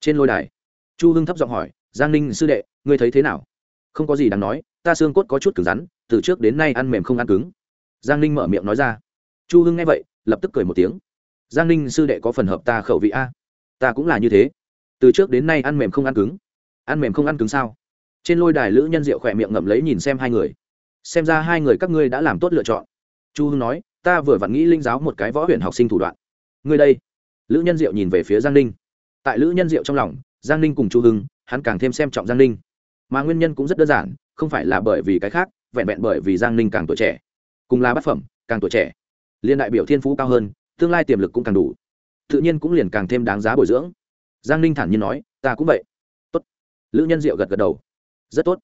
trên lôi đài, chu hưng thấp giọng hỏi, giang ninh sư đệ, ngươi thấy thế nào? Không có gì đáng nói, ta xương cốt có chút cứng rắn, từ trước đến nay ăn mềm không ăn cứng. Giang ninh mở miệng nói ra. Chu hưng nghe vậy, lập tức cười một tiếng. Giang ninh sư đệ có phần hợp ta khẩu vị a? Ta cũng là như thế từ trước đến nay ăn mềm không ăn cứng. Ăn mềm không ăn cứng sao? Trên lôi đài lữ nhân diệu khỏe miệng ngậm lấy nhìn xem hai người. Xem ra hai người các ngươi đã làm tốt lựa chọn. Chu hưng nói, ta vừa vặn nghĩ linh giáo một cái võ huyền học sinh thủ đoạn. Ngươi đây. Lữ nhân diệu nhìn về phía giang ninh. Tại lữ nhân diệu trong lòng, giang ninh cùng chu hưng, hắn càng thêm xem trọng giang ninh. Mà nguyên nhân cũng rất đơn giản, không phải là bởi vì cái khác, vẹn vẹn bởi vì giang ninh càng tuổi trẻ. Cùng là bát phẩm, càng tuổi trẻ. Liên đại biểu thiên phú cao hơn, tương lai tiềm lực cũng càng đủ. Tự nhiên cũng liền càng thêm đáng giá bồi dưỡng giang ninh thản nhiên nói ta cũng vậy. Tốt. Lữ nhân diệu gật gật đầu. Rất tốt.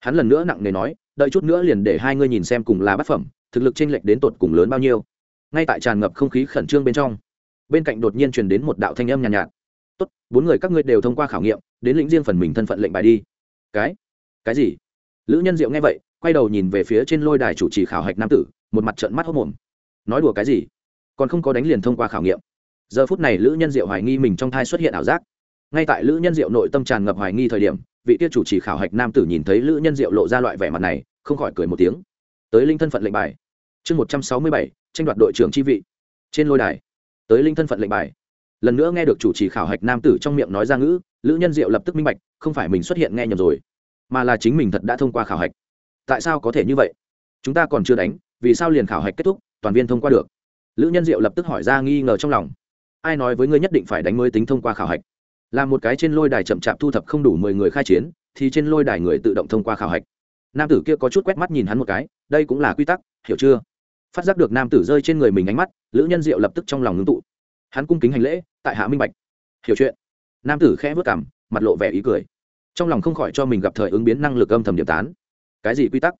Hắn lần nữa nặng nề nói đợi chút nữa liền để hai ngươi nhìn xem cùng là bát phẩm thực lực chênh lệch đến tột cùng lớn bao nhiêu. Ngay tại tràn ngập không khí khẩn trương bên trong bên cạnh đột nhiên truyền đến một đạo thanh âm nhàn nhạt, nhạt tốt bốn người các ngươi đều thông qua khảo nghiệm đến lĩnh riêng phần mình thân phận lệnh bài đi. Cái? Cái gì? Lữ nhân diệu nghe vậy quay đầu nhìn về phía trên lôi đài chủ trì khảo hạch nam tử một mặt trận mắt hốc mồm nói đùa cái gì? Còn không có đánh liền thông qua khảo nghiệm giờ phút này lữ nhân diệu hoài nghi mình trong thai xuất hiện ảo giác. Ngay tại lữ nhân diệu nội tâm tràn ngập hoài nghi thời điểm, vị tiết chủ trì khảo hạch nam tử nhìn thấy lữ nhân diệu lộ ra loại vẻ mặt này, không khỏi cười một tiếng. Tới linh thân phận lệnh bài. Chương một trăm sáu mươi bảy, tranh đoạt đội trưởng chi vị. Trên lôi đài. Tới linh thân phận lệnh bài. Lần nữa nghe được chủ trì khảo hạch nam tử trong miệng nói ra ngữ, lữ nhân diệu lập tức minh bạch, không phải mình xuất hiện nghe nhầm rồi, mà là chính mình thật đã thông qua khảo hạch. Tại sao có thể như vậy? Chúng ta còn chưa đánh, vì sao liền khảo hạch kết thúc, toàn viên thông qua được? Lữ nhân diệu lập tức hỏi ra nghi ngờ trong lòng ai nói với ngươi nhất định phải đánh mới tính thông qua khảo hạch? Là một cái trên lôi đài chậm chạp thu thập không đủ mười người khai chiến, thì trên lôi đài người tự động thông qua khảo hạch. Nam tử kia có chút quét mắt nhìn hắn một cái, đây cũng là quy tắc, hiểu chưa? Phát giác được nam tử rơi trên người mình ánh mắt, lữ nhân diệu lập tức trong lòng ngưng tụ. Hắn cung kính hành lễ, tại hạ minh bạch. Hiểu chuyện. Nam tử khẽ vớt cảm mặt lộ vẻ ý cười. Trong lòng không khỏi cho mình gặp thời ứng biến năng lực âm thầm điểm tán. Cái gì quy tắc?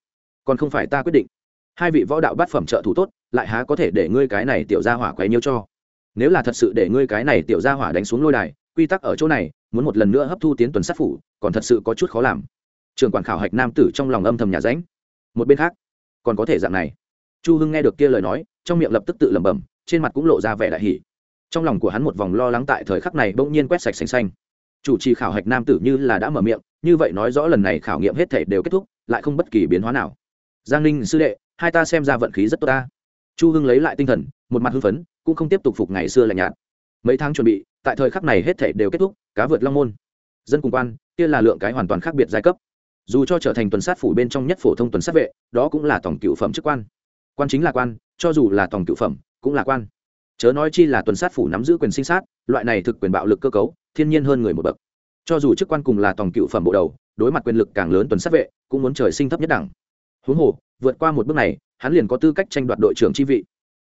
Còn không phải ta quyết định. Hai vị võ đạo bát phẩm trợ thủ tốt, lại há có thể để ngươi cái này tiểu gia hỏa quấy nhiêu cho? Nếu là thật sự để ngươi cái này tiểu gia hỏa đánh xuống lôi đài, quy tắc ở chỗ này, muốn một lần nữa hấp thu tiến tuần sát phủ, còn thật sự có chút khó làm. Trường quản khảo hạch nam tử trong lòng âm thầm nhà ránh. Một bên khác, còn có thể dạng này. Chu hưng nghe được kia lời nói, trong miệng lập tức tự lẩm bẩm, trên mặt cũng lộ ra vẻ đại hỷ trong lòng của hắn một vòng lo lắng tại thời khắc này bỗng nhiên quét sạch xanh xanh. Chủ trì khảo hạch nam tử như là đã mở miệng, như vậy nói rõ lần này khảo nghiệm hết thể đều kết thúc, lại không bất kỳ biến hóa nào. Giang ninh sư đệ, hai ta xem ra vận khí rất tốt ta. Chu hưng lấy lại tinh thần một mặt hưng phấn, cũng không tiếp tục phục ngày xưa lạnh nhạt. Mấy tháng chuẩn bị, tại thời khắc này hết thể đều kết thúc, cá vượt long môn. Dân cùng quan, kia là lượng cái hoàn toàn khác biệt giai cấp. Dù cho trở thành tuần sát phủ bên trong nhất phổ thông tuần sát vệ, đó cũng là tổng cựu phẩm chức quan. Quan chính là quan, cho dù là tổng cựu phẩm, cũng là quan. Chớ nói chi là tuần sát phủ nắm giữ quyền sinh sát, loại này thực quyền bạo lực cơ cấu, thiên nhiên hơn người một bậc. Cho dù chức quan cùng là tổng cựu phẩm bộ đầu, đối mặt quyền lực càng lớn tuần sát vệ, cũng muốn trời sinh thấp nhất đẳng. Huống hồ, vượt qua một bước này, hắn liền có tư cách tranh đoạt đội trưởng chi vị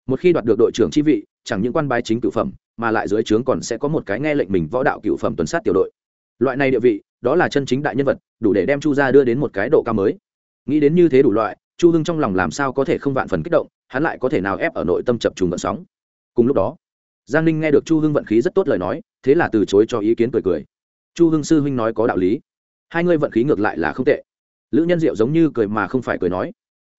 một khi đoạt được đội trưởng chi vị, chẳng những quan bái chính cựu phẩm, mà lại dưới trướng còn sẽ có một cái nghe lệnh mình võ đạo cựu phẩm tuần sát tiểu đội. Loại này địa vị, đó là chân chính đại nhân vật, đủ để đem chu gia đưa đến một cái độ cao mới. Nghĩ đến như thế đủ loại, chu hưng trong lòng làm sao có thể không vạn phần kích động, hắn lại có thể nào ép ở nội tâm chập trùng vận sóng. Cùng lúc đó, giang ninh nghe được chu hưng vận khí rất tốt lời nói, thế là từ chối cho ý kiến cười cười. Chu hưng sư huynh nói có đạo lý. Hai ngươi vận khí ngược lại là không tệ. Lữ nhân diệu giống như cười mà không phải cười nói.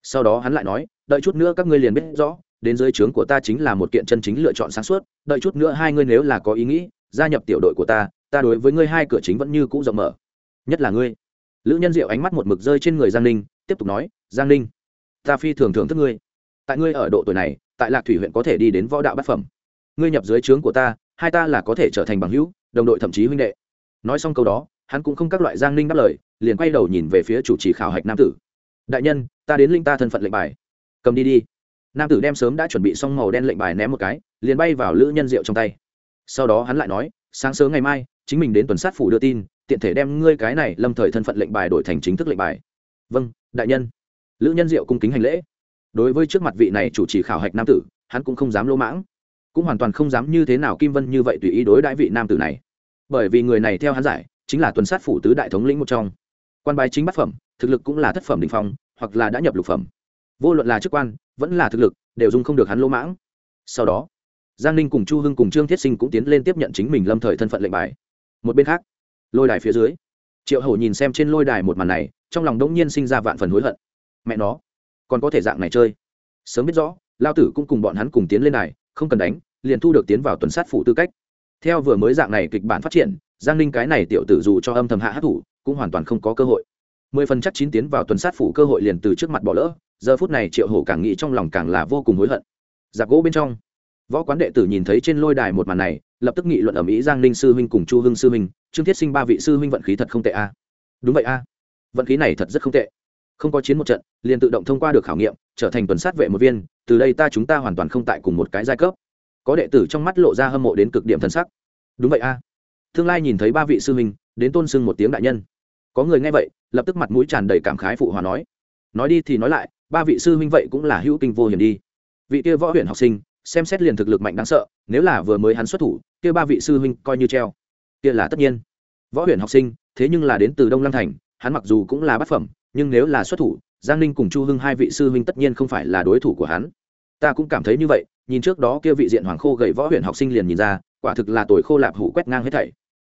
Sau đó hắn lại nói, đợi chút nữa các ngươi liền biết rõ đến dưới trướng của ta chính là một kiện chân chính lựa chọn sáng suốt, đợi chút nữa hai ngươi nếu là có ý nghĩ, gia nhập tiểu đội của ta ta đối với ngươi hai cửa chính vẫn như cũ rộng mở. Nhất là ngươi. Lữ nhân diệu ánh mắt một mực rơi trên người giang ninh, tiếp tục nói, giang ninh, ta phi thường thưởng thức ngươi. Tại ngươi ở độ tuổi này, tại lạc thủy huyện có thể đi đến võ đạo bát phẩm. Ngươi nhập dưới trướng của ta, hai ta là có thể trở thành bằng hữu, đồng đội thậm chí huynh đệ. Nói xong câu đó, hắn cũng không các loại giang ninh đáp lời, liền quay đầu nhìn về phía chủ trì khảo hạch nam tử. Đại nhân, ta đến linh ta thân phận lệnh bài. Cầm đi đi nam tử đem sớm đã chuẩn bị xong màu đen lệnh bài ném một cái, liền bay vào lữ nhân rượu trong tay. Sau đó hắn lại nói, sáng sớm ngày mai, chính mình đến tuần sát phủ đưa tin, tiện thể đem ngươi cái này lâm thời thân phận lệnh bài đổi thành chính thức lệnh bài. Vâng đại nhân. Lữ nhân diệu cung kính hành lễ. Đối với trước mặt vị này chủ trì khảo hạch nam tử, hắn cũng không dám lỗ mãng, cũng hoàn toàn không dám như thế nào kim vân như vậy tùy ý đối đãi vị nam tử này. Bởi vì người này theo hắn giải, chính là tuần sát phủ tứ đại thống lĩnh một trong. Quan bài chính bát phẩm, thực lực cũng là thất phẩm đình phong, hoặc là đã nhập lục phẩm vô luận là chức quan, vẫn là thực lực, đều dùng không được hắn lỗ mãng. Sau đó, giang ninh cùng chu hưng cùng trương thiết sinh cũng tiến lên tiếp nhận chính mình lâm thời thân phận lệnh bài. Một bên khác, lôi đài phía dưới, triệu hầu nhìn xem trên lôi đài một màn này, trong lòng đông nhiên sinh ra vạn phần hối hận. Mẹ nó, còn có thể dạng này chơi. Sớm biết rõ, lao tử cũng cùng bọn hắn cùng tiến lên đài, không cần đánh, liền thu được tiến vào tuần sát phủ tư cách. Theo vừa mới dạng này kịch bản phát triển, giang ninh cái này tiểu tử dù cho âm thầm hạ hát thủ cũng hoàn toàn không có cơ hội mười phần chắc chín tiến vào tuần sát phủ cơ hội liền từ trước mặt bỏ lỡ, giờ phút này triệu hổ càng nghĩ trong lòng càng là vô cùng hối hận. Giặc gỗ bên trong, võ quán đệ tử nhìn thấy trên lôi đài một màn này, lập tức nghị luận ở mỹ giang ninh sư huynh cùng chu hưng sư huynh, trương thiết sinh ba vị sư huynh vận khí thật không tệ a. Đúng vậy a. Vận khí này thật rất không tệ. Không có chiến một trận, liền tự động thông qua được khảo nghiệm, trở thành tuần sát vệ một viên, từ đây ta chúng ta hoàn toàn không tại cùng một cái giai cấp. Có đệ tử trong mắt lộ ra hâm mộ đến cực điểm thân sắc. Đúng vậy a. Tương lai nhìn thấy ba vị sư huynh, đến tôn sưng một tiếng đại nhân có người nghe vậy, lập tức mặt mũi tràn đầy cảm khái phụ hòa nói nói đi thì nói lại, ba vị sư huynh vậy cũng là hữu kinh vô hiểm đi. Vị kia võ huyện học sinh, xem xét liền thực lực mạnh đáng sợ, nếu là vừa mới hắn xuất thủ, kia ba vị sư huynh coi như treo. Kia là tất nhiên. Võ huyện học sinh, thế nhưng là đến từ đông lăng thành, hắn mặc dù cũng là bát phẩm, nhưng nếu là xuất thủ, giang ninh cùng chu hưng hai vị sư huynh tất nhiên không phải là đối thủ của hắn. Ta cũng cảm thấy như vậy, nhìn trước đó kia vị diện hoàng khô gầy võ huyện học sinh liền nhìn ra, quả thực là tuổi khô lạp hủ quét ngang hết thảy.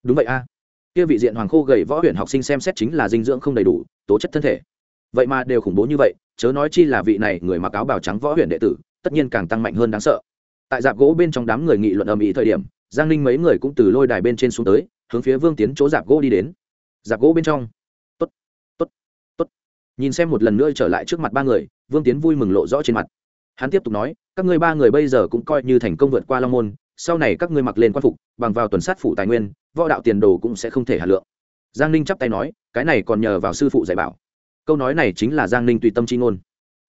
Đúng vậy a kia vị diện hoàng khô gầy võ huyện học sinh xem xét chính là dinh dưỡng không đầy đủ, tố chất thân thể. Vậy mà đều khủng bố như vậy, chớ nói chi là vị này người mặc áo bào trắng võ huyện đệ tử, tất nhiên càng tăng mạnh hơn đáng sợ. Tại dạp gỗ bên trong đám người nghị luận ầm ĩ thời điểm, giang ninh mấy người cũng từ lôi đài bên trên xuống tới, hướng phía vương tiến chỗ dạp gỗ đi đến. Dạp gỗ bên trong. Tốt tốt tốt. Nhìn xem một lần nữa trở lại trước mặt ba người, vương tiến vui mừng lộ rõ trên mặt. Hắn tiếp tục nói, các ngươi ba người bây giờ cũng coi như thành công vượt qua long môn sau này các ngươi mặc lên quan phục, bằng vào tuần sát phủ tài nguyên, võ đạo tiền đồ cũng sẽ không thể hà lượng. Giang ninh chắp tay nói, cái này còn nhờ vào sư phụ dạy bảo. Câu nói này chính là giang ninh tùy tâm c h i ngôn.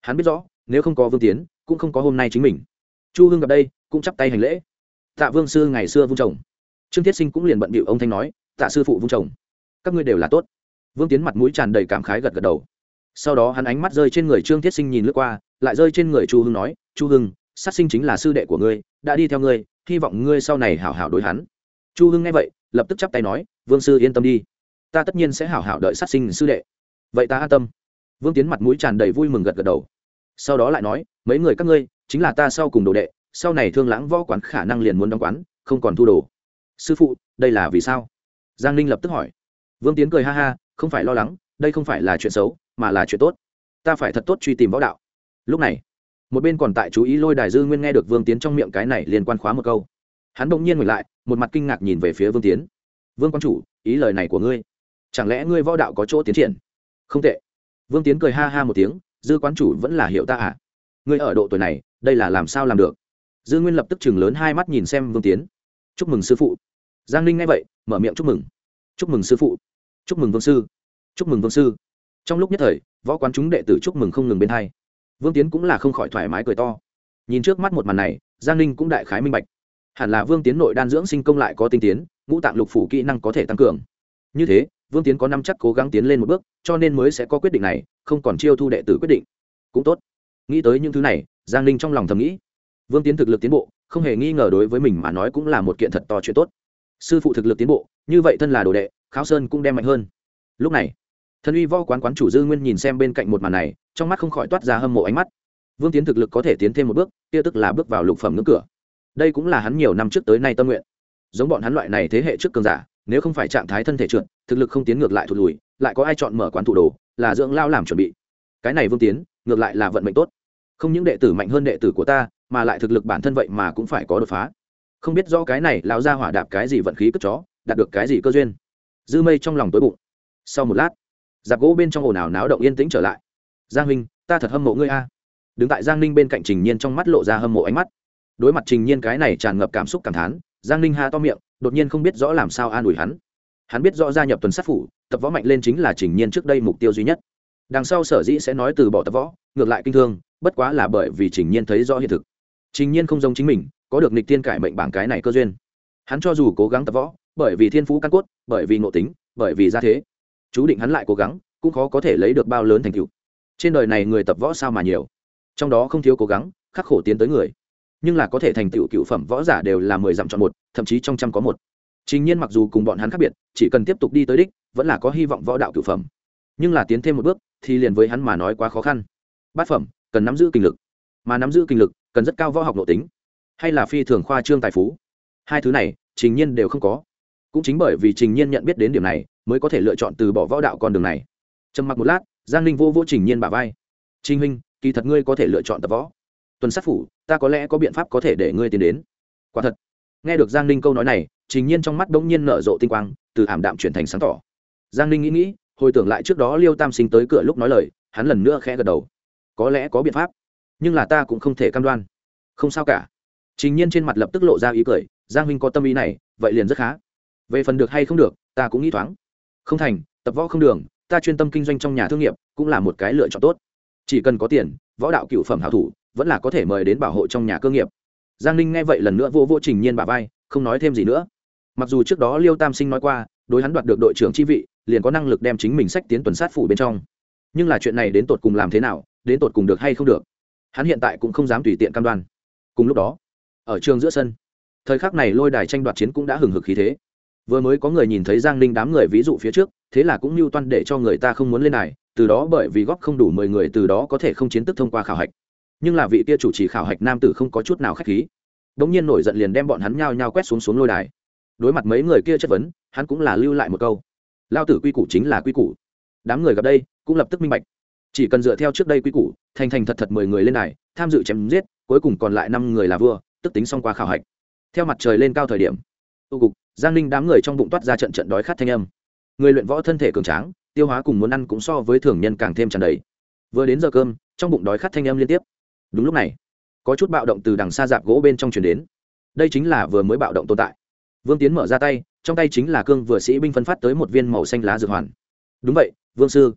Hắn biết rõ, nếu không có vương tiến, cũng không có hôm nay chính mình. Chu hương gặp đây, cũng chắp tay hành lễ. Tạ vương sư ngày xưa vung chồng. Trương thiết sinh cũng liền bận bịu ông thanh nói, tạ sư phụ vung chồng. Các ngươi đều là tốt. Vương tiến mặt mũi tràn đầy cảm khái gật gật đầu. Sau đó hắn ánh mắt rơi trên người trương thiết sinh nhìn lướt qua, lại rơi trên người chu hưng nói, chu hưng, sát sinh chính là sư đệ của ngươi, đã đi theo ngươi hy vọng ngươi sau này hảo hảo đối hắn. Chu hưng nghe vậy, lập tức chắp tay nói, vương sư yên tâm đi. Ta tất nhiên sẽ hảo hảo đợi sát sinh sư đệ. Vậy ta an tâm. Vương tiến mặt mũi tràn đầy vui mừng gật gật đầu. Sau đó lại nói, mấy người các ngươi, chính là ta sau cùng đồ đệ, sau này thương lãng võ quán khả năng liền muốn đóng quán, không còn thu đồ. Sư phụ, đây là vì sao? Giang ninh lập tức hỏi. Vương tiến cười ha ha, không phải lo lắng, đây không phải là chuyện xấu, mà là chuyện tốt. Ta phải thật tốt truy tìm võ đạo. Lúc này một bên còn tại chú ý lôi đài dư nguyên nghe được vương tiến trong miệng cái này liên quan khóa một câu. Hắn bỗng nhiên ngồi lại, một mặt kinh ngạc nhìn về phía vương tiến. Vương quan chủ, ý lời này của ngươi. Chẳng lẽ ngươi võ đạo có chỗ tiến triển? Không tệ. Vương tiến cười ha ha một tiếng, dư quán chủ vẫn là hiểu ta à? Ngươi ở độ tuổi này, đây là làm sao làm được? Dư nguyên lập tức chừng lớn hai mắt nhìn xem vương tiến. Chúc mừng sư phụ. Giang ninh nghe vậy, mở miệng chúc mừng. Chúc mừng sư phụ. Chúc mừng vương sư. Chúc mừng vương sư. Trong lúc nhất thời, võ quán chúng đệ tử chúc mừng không ngừng bên hai vương tiến cũng là không khỏi thoải mái cười to. Nhìn trước mắt một màn này, giang ninh cũng đại khái minh bạch. Hẳn là vương tiến nội đan dưỡng sinh công lại có tinh tiến, ngũ tạng lục phủ kỹ năng có thể tăng cường. Như thế, vương tiến có năm chắc cố gắng tiến lên một bước, cho nên mới sẽ có quyết định này, không còn chiêu thu đệ tử quyết định. Cũng tốt. Nghĩ tới những thứ này, giang ninh trong lòng thầm nghĩ. Vương tiến thực lực tiến bộ, không hề nghi ngờ đối với mình mà nói cũng là một kiện thật to chuyện tốt. Sư phụ thực lực tiến bộ, như vậy thân là đồ đệ, kháo sơn cũng đem mạnh hơn. Lúc này thần uy võ quán quán chủ dư nguyên nhìn xem bên cạnh một màn này, trong mắt không khỏi toát ra hâm mộ ánh mắt. Vương tiến thực lực có thể tiến thêm một bước, kia tức là bước vào lục phẩm ngưỡng cửa. Đây cũng là hắn nhiều năm trước tới nay tâm nguyện. Giống bọn hắn loại này thế hệ trước cường giả, nếu không phải trạng thái thân thể trượt, thực lực không tiến ngược lại thụt lùi, lại có ai chọn mở quán thủ đồ, là dưỡng lao làm chuẩn bị. Cái này vương tiến, ngược lại là vận mệnh tốt. Không những đệ tử mạnh hơn đệ tử của ta, mà lại thực lực bản thân vậy mà cũng phải có đột phá. Không biết do cái này lão ra hỏa đạp cái gì vận khí cất chó, đạt được cái gì cơ duyên. Dư mây trong lòng tối bụng. Sau một lát giặc gỗ bên trong ồn ào náo động yên tĩnh trở lại. Giang huynh ta thật hâm mộ ngươi a. Đứng tại giang ninh bên cạnh trình nhiên trong mắt lộ ra hâm mộ ánh mắt. Đối mặt trình nhiên cái này tràn ngập cảm xúc cảm thán, giang ninh ha to miệng, đột nhiên không biết rõ làm sao an ủi hắn. Hắn biết rõ gia nhập tuần sát phủ, tập võ mạnh lên chính là trình nhiên trước đây mục tiêu duy nhất. Đằng sau sở dĩ sẽ nói từ bỏ tập võ, ngược lại kinh thương, bất quá là bởi vì trình nhiên thấy rõ hiện thực. Trình nhiên không giống chính mình, có được nịch tiên cải mệnh bảng cái này cơ duyên. Hắn cho dù cố gắng tập võ, bởi vì thiên phú căn cốt, bởi vì ngộ tính, bởi vì gia thế chú định hắn lại cố gắng, cũng khó có thể lấy được bao lớn thành tựu. Trên đời này người tập võ sao mà nhiều? Trong đó không thiếu cố gắng, khắc khổ tiến tới người. Nhưng là có thể thành tựu cựu phẩm võ giả đều là mười dặm chọn một, thậm chí trong trăm có một. Chính nhiên mặc dù cùng bọn hắn khác biệt, chỉ cần tiếp tục đi tới đích, vẫn là có hy vọng võ đạo cựu phẩm. Nhưng là tiến thêm một bước, thì liền với hắn mà nói quá khó khăn. Bát phẩm, cần nắm giữ kinh lực. Mà nắm giữ kinh lực, cần rất cao võ học nội tính. Hay là phi thường khoa trương tài phú. Hai thứ này, trình nhiên đều không có. Cũng chính bởi vì trình nhiên nhận biết đến điểm này mới có thể lựa chọn từ bỏ võ đạo con đường này. Trầm mặc một lát, giang ninh vô vô trình nhiên bà vai. Trình huynh, kỳ thật ngươi có thể lựa chọn tập võ. Tuần sát phủ, ta có lẽ có biện pháp có thể để ngươi tiến đến. Quả thật. Nghe được giang ninh câu nói này, trình nhiên trong mắt bỗng nhiên nở rộ tinh quang, từ ảm đạm chuyển thành sáng tỏ. Giang ninh nghĩ nghĩ, hồi tưởng lại trước đó liêu tam sinh tới cửa lúc nói lời, hắn lần nữa khẽ gật đầu. Có lẽ có biện pháp, nhưng là ta cũng không thể cam đoan. Không sao cả. Trình nhiên trên mặt lập tức lộ ra ý cười, giang huynh có tâm ý này, vậy liền rất khá. Về phần được hay không được, ta cũng nghĩ thoáng không thành, tập võ không đường, ta chuyên tâm kinh doanh trong nhà thương nghiệp, cũng là một cái lựa chọn tốt. Chỉ cần có tiền, võ đạo cựu phẩm hảo thủ, vẫn là có thể mời đến bảo hộ trong nhà cơ nghiệp. Giang ninh nghe vậy lần nữa vô vô trình nhiên bà vai, không nói thêm gì nữa. Mặc dù trước đó liêu tam sinh nói qua, đối hắn đoạt được đội trưởng chi vị, liền có năng lực đem chính mình sách tiến tuần sát phủ bên trong. Nhưng là chuyện này đến tột cùng làm thế nào, đến tột cùng được hay không được, hắn hiện tại cũng không dám tùy tiện cam đoan. Cùng lúc đó, ở trường giữa sân, thời khắc này lôi đài tranh đoạt chiến cũng đã hừng hực khí thế vừa mới có người nhìn thấy giang ninh đám người ví dụ phía trước thế là cũng mưu toan để cho người ta không muốn lên này. từ đó bởi vì góp không đủ mười người từ đó có thể không chiến tức thông qua khảo hạch. Nhưng là vị kia chủ trì khảo hạch nam tử không có chút nào khách khí. Đ ỗ n g nhiên nổi giận liền đem bọn hắn nhao nhao quét xuống xuống lôi đài. Đối mặt mấy người kia chất vấn hắn cũng là lưu lại một câu. Lao tử quy củ chính là quy củ. Đám người gặp đây cũng lập tức minh bạch. Chỉ cần dựa theo trước đây quy củ thành thành thật thật mười người lên này, tham dự chém giết cuối cùng còn lại năm người là vua tức tính xong qua khảo hạch. Theo mặt trời lên cao thời điểm tu cục, giang ninh đám người trong bụng toát ra trận trận đói khát thanh âm. Người luyện võ thân thể cường tráng, tiêu hóa cùng muốn ăn cũng so với thường nhân càng thêm tràn đầy. Vừa đến giờ cơm, trong bụng đói khát thanh âm liên tiếp. Đúng lúc này, có chút bạo động từ đằng xa dạp gỗ bên trong chuyển đến. Đây chính là vừa mới bạo động tồn tại. Vương tiến mở ra tay, trong tay chính là cương vừa sĩ binh phân phát tới một viên màu xanh lá dược hoàn. Đúng vậy, vương sư.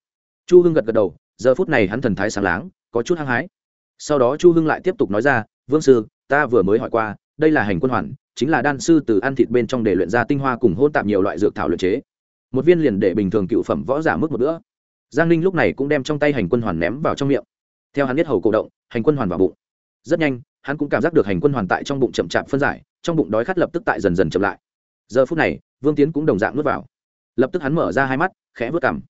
Chu hưng gật gật đầu, giờ phút này hắn thần thái sáng láng, có chút hăng hái. Sau đó chu hưng lại tiếp tục nói ra, vương sư, ta vừa mới hỏi qua, đây là hành quân hoàn chính là đan sư từ ăn thịt bên trong để luyện ra tinh hoa cùng hôn tạm nhiều loại dược thảo luyện chế. Một viên liền để bình thường cựu phẩm võ giả mức một bữa. Giang ninh lúc này cũng đem trong tay hành quân hoàn ném vào trong miệng. Theo hắn biết hầu cổ động, hành quân hoàn vào bụng. Rất nhanh, hắn cũng cảm giác được hành quân hoàn tại trong bụng chậm chạp phân giải, trong bụng đói khát lập tức tại dần dần chậm lại. Giờ phút này, vương tiến cũng đồng dạng nuốt vào. Lập tức hắn mở ra hai mắt, khẽ vớt cảm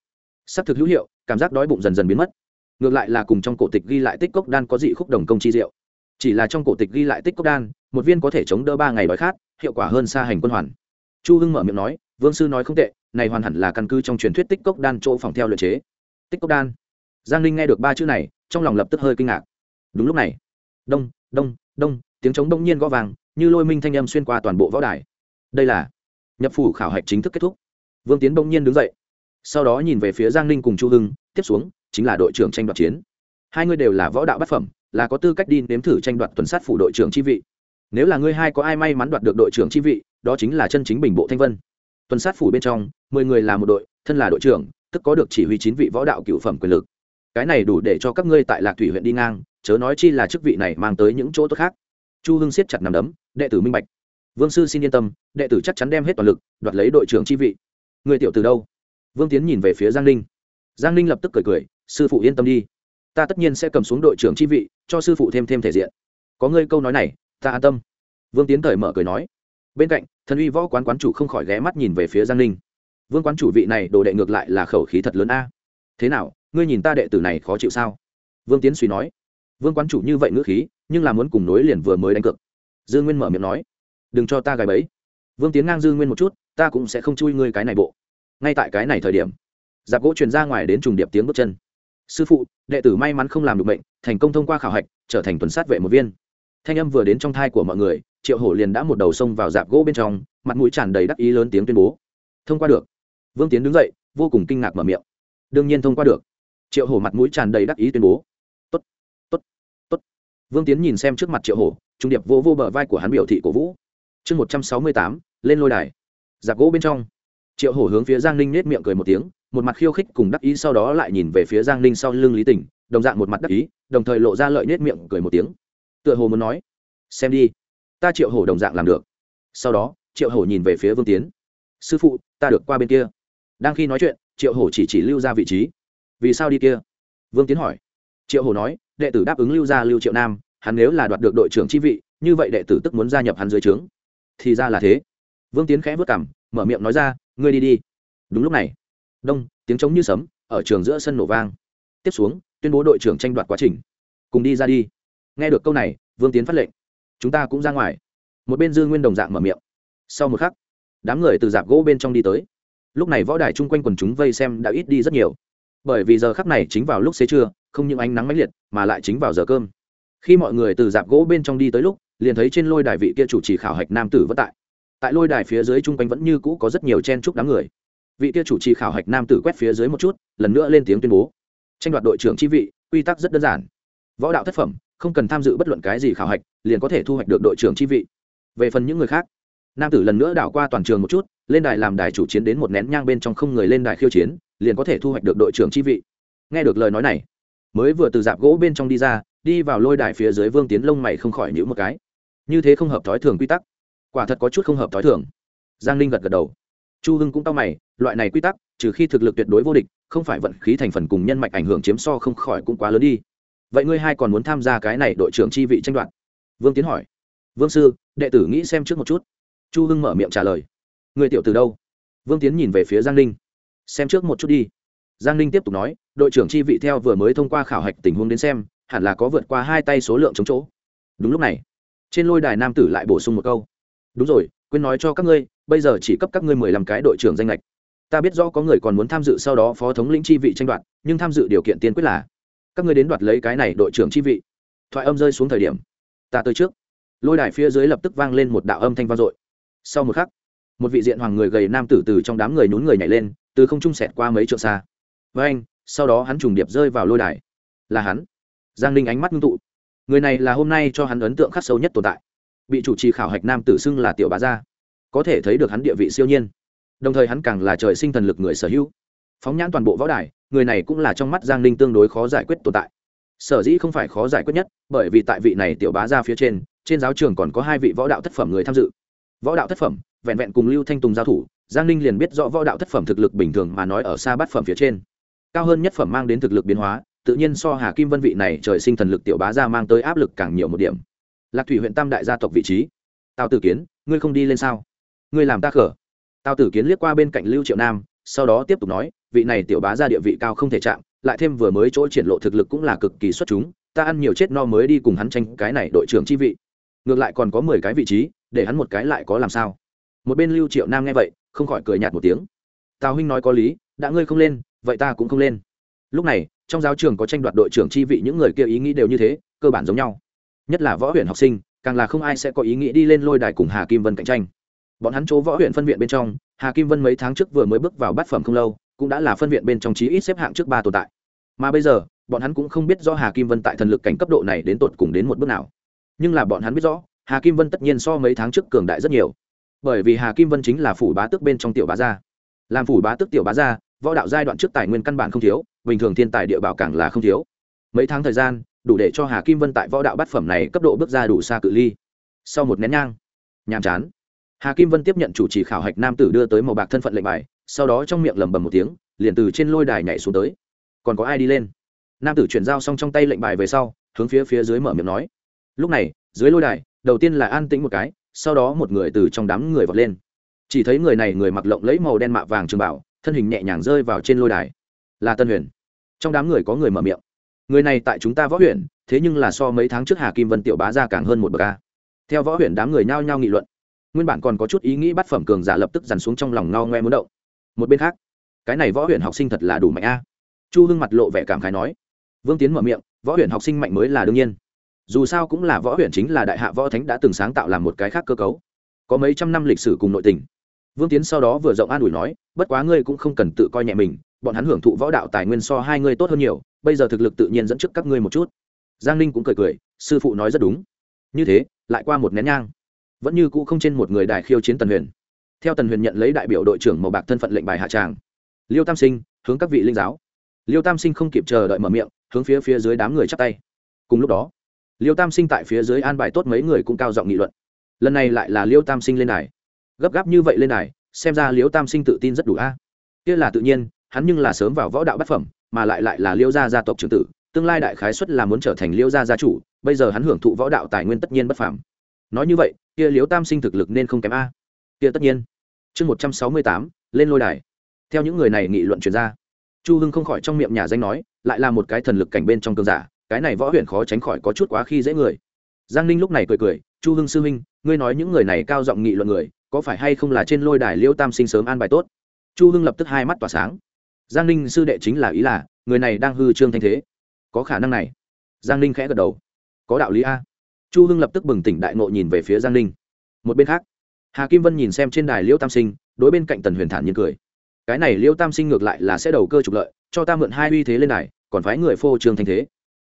s thực hữu hiệu, cảm giác đói bụng dần dần biến mất. Ngược lại là cùng trong cổ tịch ghi lại tích cốc đan có dị khúc đồng công chi diệu. Chỉ là trong cổ tịch ghi lại tích cốc đan một viên có thể chống đỡ ba ngày đói khát, hiệu quả hơn xa hành quân hoàn. Chu hưng mở miệng nói, vương sư nói không tệ, này hoàn hẳn là căn cứ trong truyền thuyết tích cốc đan chỗ phòng theo luyện chế. Tích cốc đan. Giang linh nghe được ba chữ này, trong lòng lập tức hơi kinh ngạc. Đúng lúc này, đông đông đông, tiếng trống đông nhiên gõ vàng, như lôi minh thanh âm xuyên qua toàn bộ võ đài. Đây là nhập phủ khảo hạch chính thức kết thúc. Vương tiến đông nhiên đứng dậy. Sau đó nhìn về phía giang ninh cùng chu hưng, tiếp xuống chính là đội trưởng tranh đoạt chiến. Hai người đều là võ đạo bát phẩm, là có tư cách đi nếm thử tranh đoạt tuần sát phủ đội trưởng chi vị nếu là ngươi hai có ai may mắn đoạt được đội trưởng chi vị, đó chính là chân chính bình bộ thanh vân. Tuần sát phủ bên trong, mười người là một đội, thân là đội trưởng, tức có được chỉ huy chín vị võ đạo cựu phẩm quyền lực. Cái này đủ để cho các ngươi tại lạc thủy huyện đi ngang, chớ nói chi là chức vị này mang tới những chỗ tốt khác. Chu hưng siết chặt nằm đấm, đệ tử minh bạch. Vương sư xin yên tâm, đệ tử chắc chắn đem hết toàn lực, đoạt lấy đội trưởng chi vị. Người tiểu từ đâu? Vương tiến nhìn về phía giang ninh. Giang ninh lập tức cười cười, sư phụ yên tâm đi. Ta tất nhiên sẽ cầm xuống đội trưởng chi vị, cho sư phụ thêm thêm thể diện. Có ngươi câu nói này ta an tâm. Vương tiến thời mở cười nói. Bên cạnh, thần uy võ quán quán chủ không khỏi ghé mắt nhìn về phía giang ninh. Vương quán chủ vị này đồ đệ ngược lại là khẩu khí thật lớn a. Thế nào, ngươi nhìn ta đệ tử này khó chịu sao? Vương tiến suy nói. Vương quán chủ như vậy ngữ khí, nhưng là muốn cùng nối liền vừa mới đánh cược. Dư nguyên mở miệng nói. Đừng cho ta gài bẫy. Vương tiến ngang dư nguyên một chút, ta cũng sẽ không chui ngươi cái này bộ. Ngay tại cái này thời điểm, giặc gỗ truyền ra ngoài đến trùng điệp tiếng bước chân. Sư phụ, đệ tử may mắn không làm được bệnh thành công thông qua khảo hạch, trở thành tuần sát vệ một viên thanh âm vừa đến trong thai của mọi người, triệu hổ liền đã một đầu xông vào dạp gỗ bên trong, mặt mũi tràn đầy đắc ý lớn tiếng tuyên bố. Thông qua được. Vương tiến đứng dậy, vô cùng kinh ngạc mở miệng. Đương nhiên thông qua được. Triệu hổ mặt mũi tràn đầy đắc ý tuyên bố. Tốt tốt tốt. Vương tiến nhìn xem trước mặt triệu hổ, trung điệp vô vô bờ vai của hắn biểu thị cổ vũ. Chương một trăm sáu mươi tám, lên lôi đài. Giặc gỗ bên trong. Triệu hổ hướng phía giang ninh nết miệng cười một tiếng, một mặt khiêu khích cùng đắc ý sau đó lại nhìn về phía giang ninh sau lưng lý tình, đồng dạng một mặt đắc ý, đồng thời lộ ra lợi nết miệng cười một tiếng tựa hồ muốn nói, xem đi, ta triệu hổ đồng dạng làm được. Sau đó, triệu hổ nhìn về phía vương tiến, sư phụ, ta được qua bên kia. Đang khi nói chuyện, triệu hổ chỉ chỉ lưu ra vị trí. Vì sao đi kia? Vương tiến hỏi. Triệu hổ nói, đệ tử đáp ứng lưu gia lưu triệu nam, hắn nếu là đoạt được đội trưởng chi vị, như vậy đệ tử tức muốn gia nhập hắn dưới trướng. Thì ra là thế. Vương tiến khẽ vất cảm mở miệng nói ra, ngươi đi đi. Đúng lúc này, đông, tiếng trống như sấm, ở trường giữa sân nổ vang. Tiếp xuống, tuyên bố đội trưởng tranh đoạt quá trình. Cùng đi ra đi nghe được câu này, vương tiến phát lệnh. Chúng ta cũng ra ngoài. Một bên dư nguyên đồng dạng mở miệng. Sau một khắc, đám người từ dạp gỗ bên trong đi tới. Lúc này võ đài chung quanh quần chúng vây xem đã ít đi rất nhiều. Bởi vì giờ khắc này chính vào lúc xế trưa, không những ánh nắng mãnh liệt, mà lại chính vào giờ cơm. Khi mọi người từ dạp gỗ bên trong đi tới lúc, liền thấy trên lôi đài vị kia chủ trì khảo hạch nam tử vất tại. Tại lôi đài phía dưới chung quanh vẫn như cũ có rất nhiều chen chúc đám người. Vị kia chủ trì khảo hạch nam tử quét phía dưới một chút, lần nữa lên tiếng tuyên bố. Tranh đoạt đội trưởng chi vị, quy tắc rất đơn giản võ đạo thất phẩm, không cần tham dự bất luận cái gì khảo hạch, liền có thể thu hoạch được đội trưởng chi vị. Về phần những người khác, nam tử lần nữa đảo qua toàn trường một chút, lên đài làm đài chủ chiến đến một nén nhang bên trong không người lên đài khiêu chiến, liền có thể thu hoạch được đội trưởng chi vị. Nghe được lời nói này, mới vừa từ dạp gỗ bên trong đi ra, đi vào lôi đài phía dưới vương tiến lông mày không khỏi nhữ một cái. Như thế không hợp thói thường quy tắc. Quả thật có chút không hợp thói thường. Giang linh gật gật đầu. Chu hưng cũng tao mày, loại này quy tắc, trừ khi thực lực tuyệt đối vô địch, không phải vận khí thành phần cùng nhân mạch ảnh hưởng chiếm so không khỏi cũng quá lớn đi vậy ngươi hai còn muốn tham gia cái này đội trưởng chi vị tranh đoạt? Vương tiến hỏi. Vương sư, đệ tử nghĩ xem trước một chút. Chu hưng mở miệng trả lời. Người tiểu từ đâu? Vương tiến nhìn về phía giang ninh. Xem trước một chút đi. Giang ninh tiếp tục nói, đội trưởng chi vị theo vừa mới thông qua khảo hạch tình huống đến xem, hẳn là có vượt qua hai tay số lượng chống chỗ. Đúng lúc này, trên lôi đài nam tử lại bổ sung một câu. Đúng rồi, quên nói cho các ngươi, bây giờ chỉ cấp các ngươi mười lăm cái đội trưởng danh lệch ta biết rõ có người còn muốn tham dự sau đó phó thống lĩnh chi vị tranh đoạt, nhưng tham dự điều kiện tiên quyết là các ngươi đến đoạt lấy cái này đội trưởng chi vị. Thoại âm rơi xuống thời điểm, ta tới trước. Lôi đài phía dưới lập tức vang lên một đạo âm thanh vang dội. Sau một khắc, một vị diện hoàng người gầy nam tử từ trong đám người nhún người nhảy lên, từ không trung sẹt qua mấy trượng xa. Với anh, sau đó hắn trùng điệp rơi vào lôi đài. Là hắn. Giang ninh ánh mắt ngưng tụ. Người này là hôm nay cho hắn ấn tượng khắc sâu nhất tồn tại. Bị chủ trì khảo hạch nam tử xưng là tiểu bá gia. Có thể thấy được hắn địa vị siêu nhiên. Đồng thời hắn càng là trời sinh thần lực người sở hữu. Phóng nhãn toàn bộ võ đài người này cũng là trong mắt giang ninh tương đối khó giải quyết tồn tại. Sở dĩ không phải khó giải quyết nhất, bởi vì tại vị này tiểu bá gia phía trên trên giáo trường còn có hai vị võ đạo thất phẩm người tham dự. Võ đạo thất phẩm, vẹn vẹn cùng lưu thanh tùng giao thủ, giang ninh liền biết rõ võ đạo thất phẩm thực lực bình thường mà nói ở xa bát phẩm phía trên. Cao hơn nhất phẩm mang đến thực lực biến hóa, tự nhiên so hà kim vân vị này trời sinh thần lực tiểu bá gia mang tới áp lực càng nhiều một điểm. Lạc thủy huyện tam đại gia tộc vị trí. Tào tử kiến, ngươi không đi lên sao? Ngươi làm ta khở. Tào tử kiến liếc qua bên cạnh lưu triệu nam, sau đó tiếp tục nói vị này tiểu bá gia địa vị cao không thể chạm, lại thêm vừa mới chỗ triển lộ thực lực cũng là cực kỳ xuất chúng, ta ăn nhiều chết no mới đi cùng hắn tranh cái này đội trưởng chi vị. Ngược lại còn có mười cái vị trí, để hắn một cái lại có làm sao? Một bên lưu triệu nam nghe vậy, không khỏi cười nhạt một tiếng. Tào huynh nói có lý, đã ngươi không lên, vậy ta cũng không lên. Lúc này, trong giáo trường có tranh đoạt đội trưởng chi vị những người kia ý nghĩ đều như thế, cơ bản giống nhau. Nhất là võ huyện học sinh, càng là không ai sẽ có ý nghĩ đi lên lôi đài cùng hà kim vân cạnh tranh. Bọn hắn chỗ võ huyện phân viện bên trong, hà kim vân mấy tháng trước vừa mới bước vào bát phẩm không lâu cũng đã là phân viện bên trong chí ít xếp hạng trước ba tồn tại. Mà bây giờ, bọn hắn cũng không biết do hà kim vân tại thần lực cảnh cấp độ này đến tột cùng đến một bước nào. Nhưng là bọn hắn biết rõ, hà kim vân tất nhiên so mấy tháng trước cường đại rất nhiều. Bởi vì hà kim vân chính là phủ bá tước bên trong tiểu bá gia. Làm phủ bá tước tiểu bá gia, võ đạo giai đoạn trước tài nguyên căn bản không thiếu, bình thường thiên tài địa bảo càng là không thiếu. Mấy tháng thời gian, đủ để cho hà kim vân tại võ đạo bát phẩm này cấp độ bước ra đủ xa cự ly. Sau một nén nhang, nhàm chán, hà kim vân tiếp nhận chủ trì khảo hạch nam tử đưa tới màu bạc thân phận lệnh bài sau đó trong miệng lẩm bẩm một tiếng, liền từ trên lôi đài nhảy xuống tới. Còn có ai đi lên? Nam tử chuyển giao xong trong tay lệnh bài về sau, hướng phía phía dưới mở miệng nói. Lúc này, dưới lôi đài, đầu tiên là an tĩnh một cái, sau đó một người từ trong đám người vọt lên. Chỉ thấy người này người mặc lộng lấy màu đen mạ vàng trường bảo, thân hình nhẹ nhàng rơi vào trên lôi đài. Là tân huyền. Trong đám người có người mở miệng. Người này tại chúng ta võ huyện, thế nhưng là so mấy tháng trước hà kim vân tiểu bá ra càng hơn một bậc a. Theo võ huyện đám người nhao nhao nghị luận, nguyên bản còn có chút ý nghĩ bắt phẩm cường giả lập tức dằn xuống trong lòng ngao ngoe muốn động một bên khác, cái này võ huyện học sinh thật là đủ mạnh a. Chu hưng mặt lộ vẻ cảm khái nói. Vương tiến mở miệng, võ huyện học sinh mạnh mới là đương nhiên. Dù sao cũng là võ huyện chính là đại hạ võ thánh đã từng sáng tạo làm một cái khác cơ cấu. Có mấy trăm năm lịch sử cùng nội tình. Vương tiến sau đó vừa rộng an ủi nói, bất quá ngươi cũng không cần tự coi nhẹ mình, bọn hắn hưởng thụ võ đạo tài nguyên so hai ngươi tốt hơn nhiều, bây giờ thực lực tự nhiên dẫn trước các ngươi một chút. Giang ninh cũng cười cười, sư phụ nói rất đúng. Như thế, lại qua một nén nhang. Vẫn như cũ không trên một người đại khiêu chiến tần huyền theo tần huyền nhận lấy đại biểu đội trưởng màu bạc thân phận lệnh bài hạ tràng. Liêu tam sinh, hướng các vị linh giáo. Liêu tam sinh không kịp chờ đợi mở miệng, hướng phía phía dưới đám người chắp tay. Cùng lúc đó, liêu tam sinh tại phía dưới an bài tốt mấy người cũng cao giọng nghị luận. Lần này lại là liêu tam sinh lên đài. Gấp gáp như vậy lên đài, xem ra liêu tam sinh tự tin rất đủ a. Kia là tự nhiên, hắn nhưng là sớm vào võ đạo bát phẩm, mà lại lại là liêu gia gia tộc trưởng tử, tương lai đại khái xuất là muốn trở thành liêu gia gia chủ, bây giờ hắn hưởng thụ võ đạo tài nguyên tất nhiên bất phàm. Nói như vậy, kia liêu tam sinh thực lực nên không kém a. Kia tất nhiên chương một trăm sáu mươi tám, lên lôi đài. Theo những người này nghị luận chuyên gia chu hưng không khỏi trong miệng nhà danh nói, lại là một cái thần lực cảnh bên trong cơn giả, cái này võ huyền khó tránh khỏi có chút quá khi dễ người. Giang ninh lúc này cười cười, chu hưng sư huynh, ngươi nói những người này cao giọng nghị luận người, có phải hay không là trên lôi đài liêu tam sinh sớm an bài tốt? Chu hưng lập tức hai mắt tỏa sáng. Giang ninh sư đệ chính là ý là, người này đang hư trương thanh thế. Có khả năng này. Giang ninh khẽ gật đầu. Có đạo lý a. Chu hưng lập tức bừng tỉnh đại ngộ nhìn về phía giang ninh. Một bên khác hà kim vân nhìn xem trên đài liêu tam sinh, đối bên cạnh tần huyền thản nhiên cười. Cái này liêu tam sinh ngược lại là sẽ đầu cơ trục lợi, cho ta mượn hai uy thế lên đài, còn phái người phô trương thanh thế.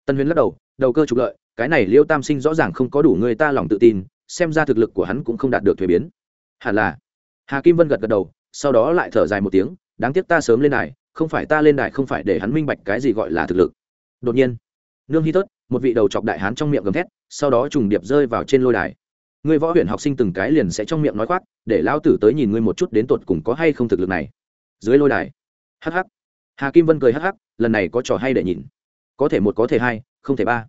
Tần huyền lắc đầu đầu cơ trục lợi, cái này liêu tam sinh rõ ràng không có đủ người ta lòng tự tin, xem ra thực lực của hắn cũng không đạt được thuế biến. Hẳn là, hà kim vân gật gật đầu, sau đó lại thở dài một tiếng, đáng tiếc ta sớm lên đài, không phải ta lên đài không phải để hắn minh bạch cái gì gọi là thực lực. Đột nhiên, nương hy tớt một vị đầu chọc đại hán trong miệng gầm thét, sau đó trùng điệp rơi vào trên lôi đài người võ huyện học sinh từng cái liền sẽ trong miệng nói khoác, để lao tử tới nhìn ngươi một chút đến tột cùng có hay không thực lực này. Dưới lôi đài hh hà kim vân cười hh lần này có trò hay để nhìn. Có thể một, có thể hai, không thể ba.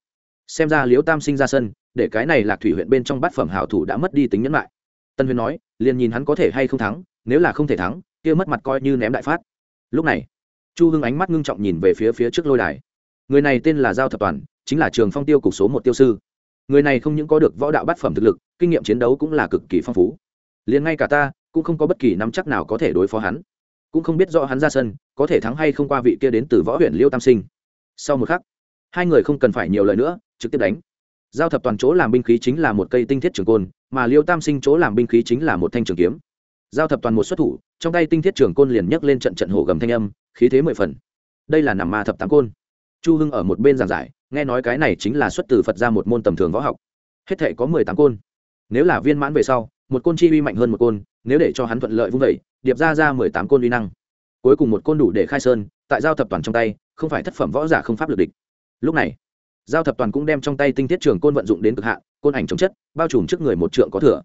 Xem ra liễu tam sinh ra sân, để cái này lạc thủy huyện bên trong bát phẩm hảo thủ đã mất đi tính nhẫn lại. Tân huyền nói, liền nhìn hắn có thể hay không thắng, nếu là không thể thắng, kia mất mặt coi như ném đại phát. Lúc này, chu hưng ánh mắt ngưng trọng nhìn về phía phía trước lôi đài. Người này tên là giao thập toàn, chính là trường phong tiêu cục số một tiêu sư người này không những có được võ đạo bát phẩm thực lực, kinh nghiệm chiến đấu cũng là cực kỳ phong phú. Liền ngay cả ta, cũng không có bất kỳ nắm chắc nào có thể đối phó hắn. Cũng không biết rõ hắn ra sân, có thể thắng hay không qua vị kia đến từ võ huyện liêu tam sinh. Sau một khắc, hai người không cần phải nhiều lời nữa, trực tiếp đánh. Giao thập toàn chỗ làm binh khí chính là một cây tinh thiết trường côn, mà liêu tam sinh chỗ làm binh khí chính là một thanh trường kiếm. Giao thập toàn một xuất thủ, trong tay tinh thiết trường côn liền nhấc lên trận trận hổ gầm thanh âm, khí thế mười phần. Đây là nằm ma thập tám côn. Chu hưng ở một bên giảng giải nghe nói cái này chính là xuất từ phật ra một môn tầm thường võ học. Hết thể có mười tám côn. Nếu là viên mãn về sau, một côn chi uy mạnh hơn một côn, nếu để cho hắn thuận lợi vung vẩy điệp ra ra mười tám côn uy năng. Cuối cùng một côn đủ để khai sơn, tại giao thập toàn trong tay, không phải thất phẩm võ giả không pháp lực địch. Lúc này, giao thập toàn cũng đem trong tay tinh tiết trường côn vận dụng đến cực hạn, côn ảnh chống chất, bao trùm trước người một trượng có thừa.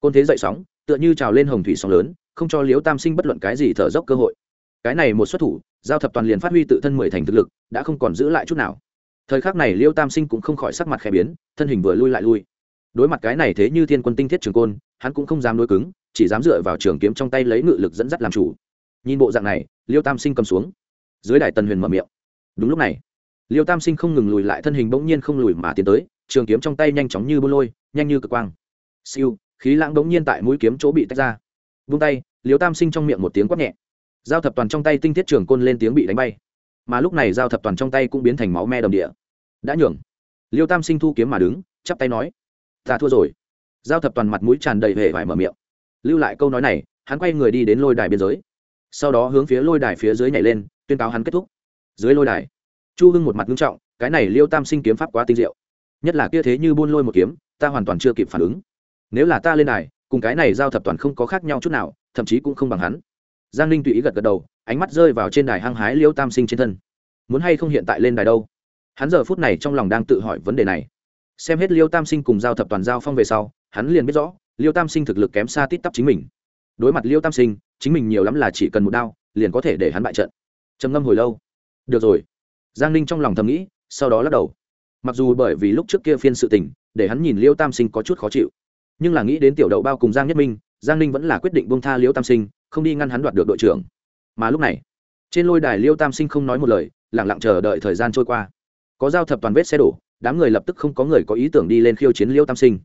Côn thế dậy sóng, tựa như trào lên hồng thủy sóng lớn, không cho liếu tam sinh bất luận cái gì thở dốc cơ hội. Cái này một xuất thủ, giao thập toàn liền phát huy tự thân mười thành thực lực, đã không còn giữ lại chút nào thời khắc này liêu tam sinh cũng không khỏi sắc mặt khẽ biến, thân hình vừa lui lại lui. Đối mặt cái này thế như thiên quân tinh thiết trường côn, hắn cũng không dám đối cứng, chỉ dám dựa vào trường kiếm trong tay lấy ngự lực dẫn dắt làm chủ. Nhìn bộ dạng này, liêu tam sinh cầm xuống. Dưới đài tần huyền mở miệng. Đúng lúc này, liêu tam sinh không ngừng lùi lại, thân hình bỗng nhiên không lùi mà tiến tới, trường kiếm trong tay nhanh chóng như bô lôi, nhanh như cực quang. Siêu, khí lãng bỗng nhiên tại mũi kiếm chỗ bị tách ra. Vung tay, liêu tam sinh trong miệng một tiếng quát nhẹ. Giao thập toàn trong tay tinh thiết trường côn lên tiếng bị đánh bay mà lúc này giao thập toàn trong tay cũng biến thành máu me đầm địa. Đã nhường. Liêu tam sinh thu kiếm mà đứng, chắp tay nói, ta thua rồi. Giao thập toàn mặt mũi tràn đầy hề vải mở miệng. Lưu lại câu nói này, hắn quay người đi đến lôi đài biên giới. Sau đó hướng phía lôi đài phía dưới nhảy lên, tuyên cáo hắn kết thúc. Dưới lôi đài, chu hưng một mặt nghiêm trọng, cái này liêu tam sinh kiếm pháp quá tinh diệu. Nhất là kia thế như buôn lôi một kiếm, ta hoàn toàn chưa kịp phản ứng. Nếu là ta lên đài, cùng cái này giao thập toàn không có khác nhau chút nào, thậm chí cũng không bằng hắn giang ninh tùy ý gật gật đầu, ánh mắt rơi vào trên đài hăng hái liêu tam sinh trên thân. Muốn hay không hiện tại lên đài đâu? Hắn giờ phút này trong lòng đang tự hỏi vấn đề này. Xem hết liêu tam sinh cùng giao thập toàn giao phong về sau, hắn liền biết rõ, liêu tam sinh thực lực kém xa tít tắp chính mình. Đối mặt liêu tam sinh, chính mình nhiều lắm là chỉ cần một đao, liền có thể để hắn bại trận. Trầm ngâm hồi lâu. Được rồi. Giang ninh trong lòng thầm nghĩ, sau đó lắc đầu. Mặc dù bởi vì lúc trước kia phiên sự tình, để hắn nhìn liêu tam sinh có chút khó chịu. Nhưng là nghĩ đến tiểu đậu bao cùng giang nhất minh, giang ninh vẫn là quyết định bông tha liêu tam sinh không đi ngăn hắn đoạt được đội trưởng. Mà lúc này, trên lôi đài liêu tam sinh không nói một lời lẳng lặng chờ đợi thời gian trôi qua. Có giao thập toàn vết xe đổ, đám người lập tức không có người có ý tưởng đi lên khiêu chiến liêu tam sinh.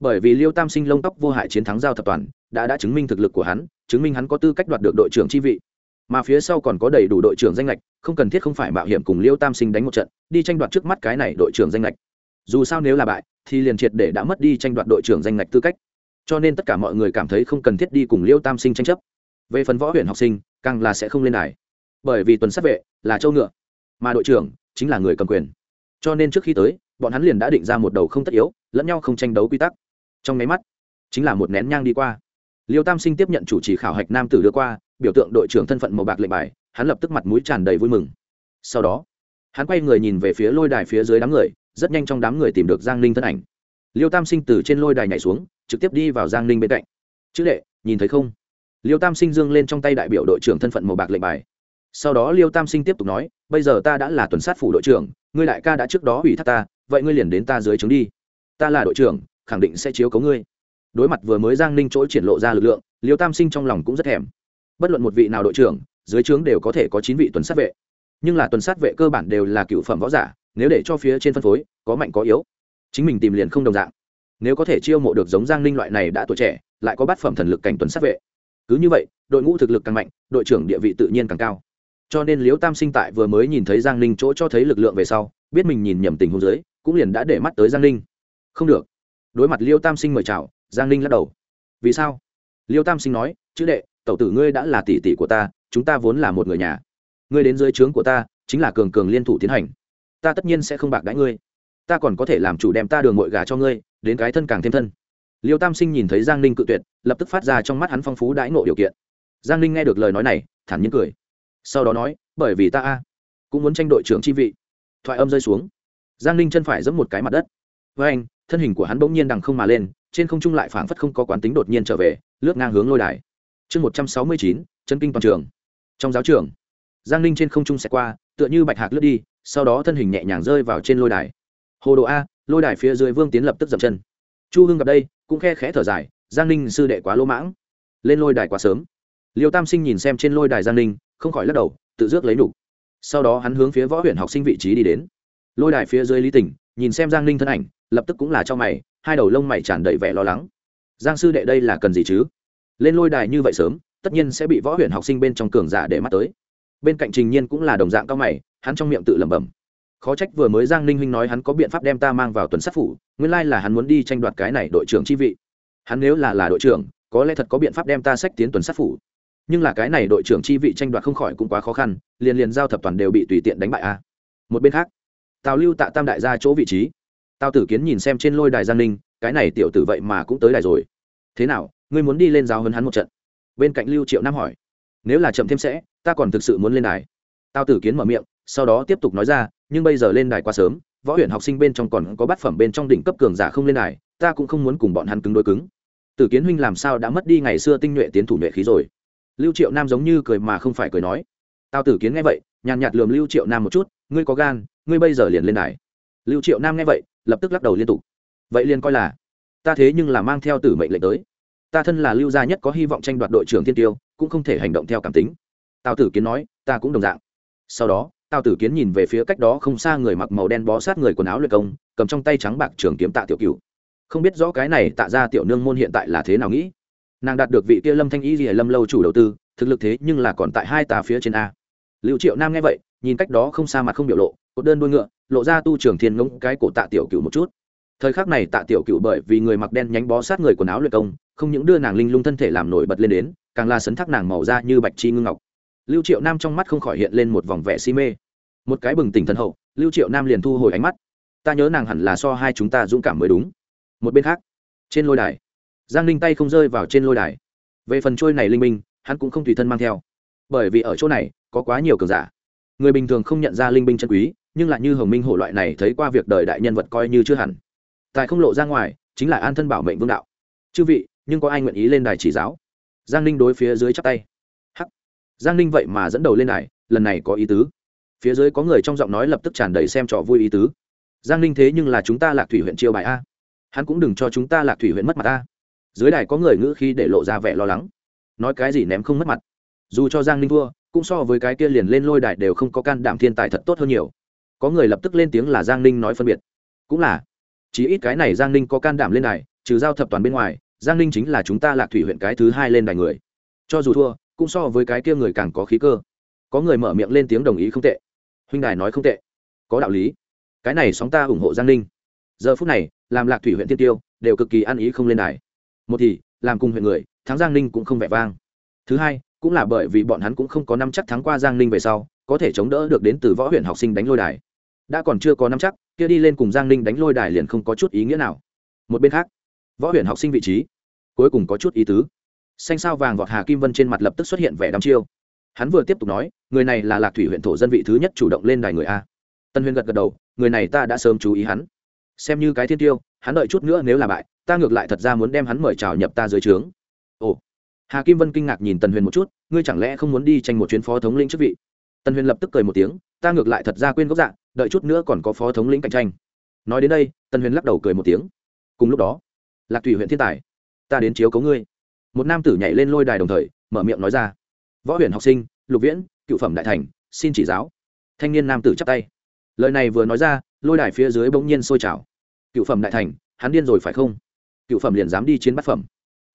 Bởi vì liêu tam sinh lông tóc vô hại chiến thắng giao thập toàn, đã đã chứng minh thực lực của hắn, chứng minh hắn có tư cách đoạt được đội trưởng chi vị. Mà phía sau còn có đầy đủ đội trưởng danh lệch, không cần thiết không phải mạo hiểm cùng liêu tam sinh đánh một trận, đi tranh đoạt trước mắt cái này đội trưởng danh lệch. Dù sao nếu là bại, thì liền triệt để đã mất đi tranh đoạt đội trưởng danh lệch tư cách. Cho nên tất cả mọi người cảm thấy không cần thiết đi cùng liêu tam sinh tranh chấp về phần võ huyện học sinh, càng là sẽ không lên đài. Bởi vì tuần sát vệ là châu ngựa, mà đội trưởng chính là người cầm quyền. Cho nên trước khi tới, bọn hắn liền đã định ra một đầu không tất yếu, lẫn nhau không tranh đấu quy tắc. Trong nháy mắt, chính là một nén nhang đi qua. Liêu tam sinh tiếp nhận chủ trì khảo hạch nam tử đưa qua, biểu tượng đội trưởng thân phận màu bạc lệnh bài, hắn lập tức mặt mũi tràn đầy vui mừng. Sau đó, hắn quay người nhìn về phía lôi đài phía dưới đám người, rất nhanh trong đám người tìm được giang ninh thân ảnh. Liêu tam sinh từ trên lôi đài nhảy xuống, trực tiếp đi vào giang ninh bên cạnh. Chữ đệ, nhìn thấy không? Liêu tam sinh dương lên trong tay đại biểu đội trưởng thân phận màu bạc lệnh bài. Sau đó liêu tam sinh tiếp tục nói, bây giờ ta đã là tuần sát phủ đội trưởng, ngươi đại ca đã trước đó ủy thác ta, vậy ngươi liền đến ta dưới trướng đi. Ta là đội trưởng, khẳng định sẽ chiếu cấu ngươi. Đối mặt vừa mới giang ninh chỗ triển lộ ra lực lượng, liêu tam sinh trong lòng cũng rất thèm. Bất luận một vị nào đội trưởng, dưới trướng đều có thể có chín vị tuần sát vệ. Nhưng là tuần sát vệ cơ bản đều là cựu phẩm võ giả, nếu để cho phía trên phân phối, có mạnh có yếu. Chính mình tìm liền không đồng dạng. Nếu có thể chiêu mộ được giống giang ninh loại này đã tuổi trẻ, lại có bát phẩm thần lực cảnh tuần sát vệ cứ như vậy, đội ngũ thực lực càng mạnh, đội trưởng địa vị tự nhiên càng cao. Cho nên liễu tam sinh tại vừa mới nhìn thấy giang ninh chỗ cho thấy lực lượng về sau, biết mình nhìn nhầm tình hôn dưới, cũng liền đã để mắt tới giang ninh. Không được. Đối mặt liêu tam sinh mời chào, giang ninh lắc đầu. Vì sao? Liêu tam sinh nói, chữ đệ, tẩu tử ngươi đã là tỷ tỷ của ta, chúng ta vốn là một người nhà. Ngươi đến dưới trướng của ta, chính là cường cường liên thủ tiến hành. Ta tất nhiên sẽ không bạc đãi ngươi. Ta còn có thể làm chủ đem ta đường mội gà cho ngươi, đến cái thân càng thêm thân liêu tam sinh nhìn thấy giang ninh cự tuyệt, lập tức phát ra trong mắt hắn phong phú đãi ngộ điều kiện. Giang ninh nghe được lời nói này, thản nhiên cười. Sau đó nói, bởi vì ta a, cũng muốn tranh đội trưởng chi vị. Thoại âm rơi xuống. Giang ninh chân phải giẫm một cái mặt đất. Với anh, thân hình của hắn bỗng nhiên đằng không mà lên, trên không trung lại phảng phất không có quán tính đột nhiên trở về, lướt ngang hướng lôi đài. Chương một trăm sáu mươi chín, chân kinh toàn trường. Trong giáo trường, giang ninh trên không trung sẽ qua, tựa như bạch hạc lướt đi, sau đó thân hình nhẹ nhàng rơi vào trên lôi đài. Hồ độ a, lôi đài phía dưới vương tiến lập tức dậm chân. Chu hưng gặp đây cũng khe khẽ thở dài, giang ninh sư đệ quá lỗ mãng. Lên lôi đài quá sớm. Liêu tam sinh nhìn xem trên lôi đài giang ninh, không khỏi lắc đầu, tự rước lấy đủ. sau đó hắn hướng phía võ huyện học sinh vị trí đi đến. Lôi đài phía dưới lý tỉnh, nhìn xem giang ninh thân ảnh, lập tức cũng là cho mày, hai đầu lông mày tràn đầy vẻ lo lắng. Giang sư đệ đây là cần gì chứ? Lên lôi đài như vậy sớm, tất nhiên sẽ bị võ huyện học sinh bên trong cường giả để mắt tới. Bên cạnh trình nhiên cũng là đồng dạng cao mày, hắn trong miệng tự lẩm bẩm khó trách vừa mới giang ninh huynh nói hắn có biện pháp đem ta mang vào tuần sát phủ, nguyên lai là hắn muốn đi tranh đoạt cái này đội trưởng chi vị. Hắn nếu là là đội trưởng, có lẽ thật có biện pháp đem ta sách tiến tuần sát phủ. Nhưng là cái này đội trưởng chi vị tranh đoạt không khỏi cũng quá khó khăn, liền liền giao thập toàn đều bị tùy tiện đánh bại a. Một bên khác, tào lưu tạ tam đại ra chỗ vị trí. Tào tử kiến nhìn xem trên lôi đài giang ninh, cái này tiểu tử vậy mà cũng tới đài rồi. Thế nào, ngươi muốn đi lên giáo hơn hắn một trận? Bên cạnh lưu triệu nam hỏi. Nếu là chậm thêm sẽ, ta còn thực sự muốn lên đài. Tào tử kiến mở miệng sau đó tiếp tục nói ra, nhưng bây giờ lên đài quá sớm, võ huyện học sinh bên trong còn có bát phẩm bên trong đỉnh cấp cường giả không lên đài, ta cũng không muốn cùng bọn hắn cứng đôi cứng. Tử kiến huynh làm sao đã mất đi ngày xưa tinh nhuệ tiến thủ nhuệ khí rồi? Lưu triệu nam giống như cười mà không phải cười nói. Tao tử kiến nghe vậy, nhàn nhạt lườm lưu triệu nam một chút, ngươi có gan, ngươi bây giờ liền lên đài. Lưu triệu nam nghe vậy, lập tức lắc đầu liên tục. Vậy liền coi là, ta thế nhưng là mang theo tử mệnh lệnh tới. Ta thân là lưu gia nhất có hy vọng tranh đoạt đội trưởng thiên tiêu, cũng không thể hành động theo cảm tính. Tào tử kiến nói, ta cũng đồng dạng. Sau đó tào tử kiến nhìn về phía cách đó không xa người mặc màu đen bó sát người quần áo luyện công, cầm trong tay trắng bạc trường kiếm tạ tiểu cựu không biết rõ cái này tạ ra tiểu nương môn hiện tại là thế nào nghĩ. Nàng đạt được vị kia lâm thanh y gì lâm lâu chủ đầu tư, thực lực thế nhưng là còn tại hai tà phía trên a. Liệu triệu nam nghe vậy, nhìn cách đó không xa mặt không biểu lộ, cột đơn đuôi ngựa, lộ ra tu trường thiên ngỗng cái cổ tạ tiểu cựu một chút. Thời khắc này tạ tiểu cựu bởi vì người mặc đen nhánh bó sát người quần áo luyện công, không những đưa nàng linh lung thân thể làm nổi bật lên đến, càng là sấn thác nàng màu da như bạch chi ngưng ngọc. Lưu triệu nam trong mắt không khỏi hiện lên một vòng vẻ si mê một cái bừng tỉnh thần hậu, lưu triệu nam liền thu hồi ánh mắt. Ta nhớ nàng hẳn là so hai chúng ta dũng cảm mới đúng. Một bên khác, trên lôi đài, giang linh tay không rơi vào trên lôi đài. Về phần trôi này linh minh, hắn cũng không tùy thân mang theo. Bởi vì ở chỗ này, có quá nhiều cường giả. Người bình thường không nhận ra linh binh chân quý, nhưng lại như hồng minh hổ loại này thấy qua việc đời đại nhân vật coi như chưa hẳn. Tại không lộ ra ngoài, chính là an thân bảo mệnh vương đạo. Chư vị, nhưng có ai nguyện ý lên đài chỉ giáo? Giang ninh đối phía dưới chắp tay. Hắc. Giang ninh vậy mà dẫn đầu lên đài, lần này có ý tứ phía dưới có người trong giọng nói lập tức tràn đầy xem trò vui ý tứ. Giang ninh thế nhưng là chúng ta lạc thủy huyện chiêu bài a. Hắn cũng đừng cho chúng ta lạc thủy huyện mất mặt a. Dưới đài có người ngữ khi để lộ ra vẻ lo lắng. Nói cái gì ném không mất mặt. Dù cho giang ninh thua, cũng so với cái kia liền lên lôi đài đều không có can đảm thiên tài thật tốt hơn nhiều. Có người lập tức lên tiếng là giang ninh nói phân biệt. Cũng là. Chỉ ít cái này giang ninh có can đảm lên đài, trừ giao thập toàn bên ngoài, giang ninh chính là chúng ta lạc thủy huyện cái thứ hai lên đài người. Cho dù thua, cũng so với cái kia người càng có khí cơ. Có người mở miệng lên tiếng đồng ý không tệ huynh đài nói không tệ. Có đạo lý. Cái này sóng ta ủng hộ giang ninh. Giờ phút này, làm lạc thủy huyện tiên tiêu đều cực kỳ ăn ý không lên đài. Một thì, làm cùng huyện người, thắng giang ninh cũng không vẻ vang. Thứ hai, cũng là bởi vì bọn hắn cũng không có năm chắc thắng qua giang ninh về sau, có thể chống đỡ được đến từ võ huyện học sinh đánh lôi đài. Đã còn chưa có năm chắc, kia đi lên cùng giang ninh đánh lôi đài liền không có chút ý nghĩa nào. Một bên khác, võ huyện học sinh vị trí, cuối cùng có chút ý tứ. Xanh sao vàng vọt hà kim vân trên mặt lập tức xuất hiện vẻ đăm chiêu hắn vừa tiếp tục nói, người này là lạc thủy huyện thổ dân vị thứ nhất chủ động lên đài người a. Tân huyền gật gật đầu, người này ta đã sớm chú ý hắn. Xem như cái thiên tiêu, hắn đợi chút nữa nếu là bại, ta ngược lại thật ra muốn đem hắn mời chào nhập ta dưới trướng. Ồ. Hà kim vân kinh ngạc nhìn tần huyền một chút, ngươi chẳng lẽ không muốn đi tranh một chuyến phó thống lĩnh chức vị? Tần huyền lập tức cười một tiếng, ta ngược lại thật ra quên gốc dạng đợi chút nữa còn có phó thống lĩnh cạnh tranh. Nói đến đây, tần huyền lắc đầu cười một tiếng. Cùng lúc đó, lạc thủy huyện thiên tài, ta đến chiếu cấu ngươi. Một nam tử nhảy lên lôi đài đồng thời, mở miệng nói ra võ huyền học sinh, lục viễn, cựu phẩm đại thành, xin chỉ giáo. Thanh niên nam tử chắp tay. Lời này vừa nói ra, lôi đài phía dưới bỗng nhiên sôi trào. Cựu phẩm đại thành, hắn điên rồi phải không? Cựu phẩm liền dám đi chiến bát phẩm.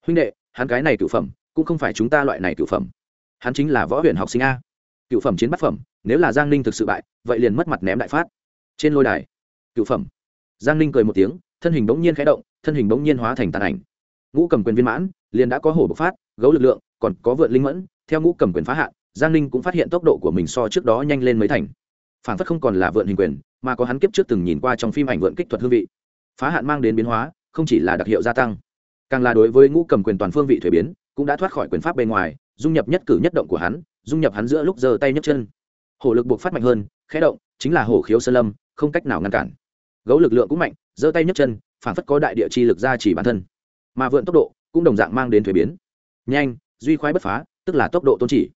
Huynh đệ, hắn cái này cựu phẩm, cũng không phải chúng ta loại này cựu phẩm. Hắn chính là võ huyền học sinh a. Cựu phẩm chiến bát phẩm, nếu là giang ninh thực sự bại, vậy liền mất mặt ném đại phát. Trên lôi đài, cựu phẩm. Giang ninh cười một tiếng, thân hình bỗng nhiên khẽ động, thân hình bỗng nhiên hóa thành tàn ảnh. Ngũ cầm quyền viên mãn, liền đã có hổ bộc phát, gấu lực lượng, còn có vượn linh mẫn theo ngũ cầm quyền phá hạn, giang ninh cũng phát hiện tốc độ của mình so trước đó nhanh lên mấy thành. Phản phất không còn là vượn hình quyền, mà có hắn kiếp trước từng nhìn qua trong phim ảnh vượn kích thuật hương vị. Phá hạn mang đến biến hóa, không chỉ là đặc hiệu gia tăng, càng là đối với ngũ cầm quyền toàn phương vị thuế biến, cũng đã thoát khỏi quyền pháp bên ngoài, dung nhập nhất cử nhất động của hắn, dung nhập hắn giữa lúc giơ tay nhấc chân. Hổ lực buộc phát mạnh hơn, khẽ động, chính là hổ khiếu sơn lâm, không cách nào ngăn cản. Gấu lực lượng cũng mạnh, giơ tay nhấc chân, phản phất có đại địa chi lực ra chỉ bản thân. Mà vượn tốc độ cũng đồng dạng mang đến thuế biến. Nhanh duy khoái bất phá tức là tốc độ tôn chỉ.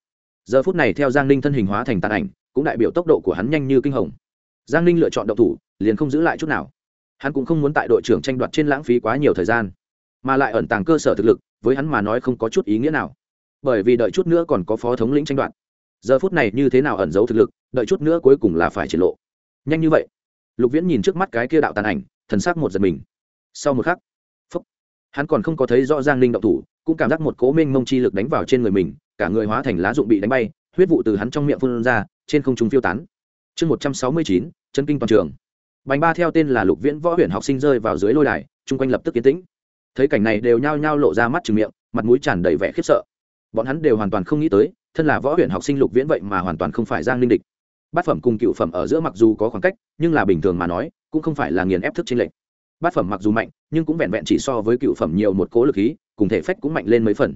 Giờ phút này theo giang ninh thân hình hóa thành tàn ảnh cũng đại biểu tốc độ của hắn nhanh như kinh hồng. Giang ninh lựa chọn động thủ liền không giữ lại chút nào. Hắn cũng không muốn tại đội trưởng tranh đoạt trên lãng phí quá nhiều thời gian mà lại ẩn tàng cơ sở thực lực với hắn mà nói không có chút ý nghĩa nào. Bởi vì đợi chút nữa còn có phó thống lĩnh tranh đoạt. Giờ phút này như thế nào ẩn giấu thực lực đợi chút nữa cuối cùng là phải triển lộ. Nhanh như vậy. Lục viễn nhìn trước mắt cái kia đạo tàn ảnh thần sắc một giật mình. Sau một khắc phúc, hắn còn không có thấy rõ giang ninh động thủ cũng cảm giác một cố minh mông chi lực đánh vào trên người mình, cả người hóa thành lá dụng bị đánh bay, huyết vụ từ hắn trong miệng phun ra, trên không trung phiêu tán. Chương một trăm sáu mươi chín, chân kinh toàn trường. Bành ba theo tên là lục viễn võ huyện học sinh rơi vào dưới lôi đài, chung quanh lập tức kiến tĩnh. Thấy cảnh này đều nhao nhao lộ ra mắt chừng miệng, mặt mũi tràn đầy vẻ khiếp sợ. Bọn hắn đều hoàn toàn không nghĩ tới, thân là võ huyện học sinh lục viễn vậy mà hoàn toàn không phải giang linh địch. Bát phẩm cùng cựu phẩm ở giữa mặc dù có khoảng cách, nhưng là bình thường mà nói, cũng không phải là nghiền ép thức trên lệnh bát phẩm mặc dù mạnh, nhưng cũng vẹn vẹn chỉ so với cựu phẩm nhiều một cố lực khí cùng thể phách cũng mạnh lên mấy phần.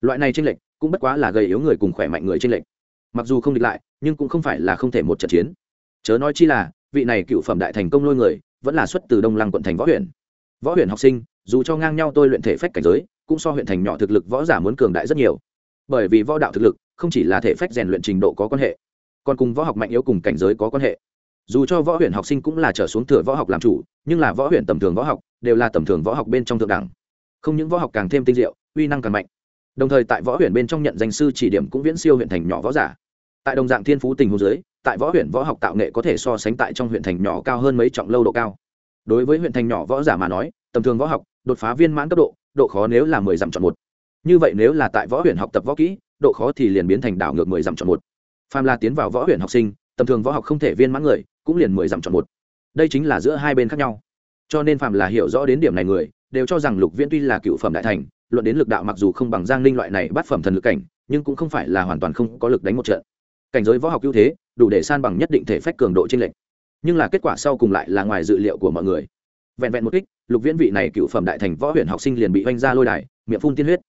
Loại này trên lệnh cũng bất quá là gầy yếu người cùng khỏe mạnh người trên lệnh mặc dù không địch lại, nhưng cũng không phải là không thể một trận chiến. Chớ nói chi là, vị này cựu phẩm đại thành công lôi người, vẫn là xuất từ đông lăng quận thành võ huyện võ huyện học sinh, dù cho ngang nhau tôi luyện thể phách cảnh giới, cũng so huyện thành nhỏ thực lực võ giả muốn cường đại rất nhiều. Bởi vì võ đạo thực lực, không chỉ là thể phách rèn luyện trình độ có quan hệ, còn cùng võ học mạnh yếu cùng cảnh giới có quan hệ. Dù cho võ huyện học sinh cũng là trở xuống thừa võ học làm chủ, nhưng là võ huyện tầm thường võ học đều là tầm thường võ học bên trong thượng đẳng không những võ học càng thêm tinh diệu, uy năng càng mạnh. Đồng thời tại võ huyện bên trong nhận danh sư chỉ điểm cũng viễn siêu huyện thành nhỏ võ giả. Tại đồng dạng thiên phú tình hồ dưới, tại võ huyện võ học tạo nghệ có thể so sánh tại trong huyện thành nhỏ cao hơn mấy trọng lâu độ cao. Đối với huyện thành nhỏ võ giả mà nói, tầm thường võ học, đột phá viên mãn cấp độ độ khó nếu là mười dặm chọn một. Như vậy nếu là tại võ huyện học tập võ kỹ, độ khó thì liền biến thành đảo ngược mười dặm chọn một. Phàm là tiến vào võ huyện học sinh, tầm thường võ học không thể viên mãn người, cũng liền mười dặm chọn một. Đây chính là giữa hai bên khác nhau. Cho nên phàm là hiểu rõ đến điểm này người đều cho rằng lục viễn tuy là cựu phẩm đại thành, luận đến lực đạo mặc dù không bằng giang ninh loại này bát phẩm thần lực cảnh, nhưng cũng không phải là hoàn toàn không có lực đánh một trận. Cảnh giới võ học ưu thế, đủ để san bằng nhất định thể phách cường độ trên lệnh nhưng là kết quả sau cùng lại là ngoài dự liệu của mọi người. Vẹn vẹn một kích, lục viễn vị này cựu phẩm đại thành võ huyện học sinh liền bị oanh ra lôi đài, miệng phun tiên huyết.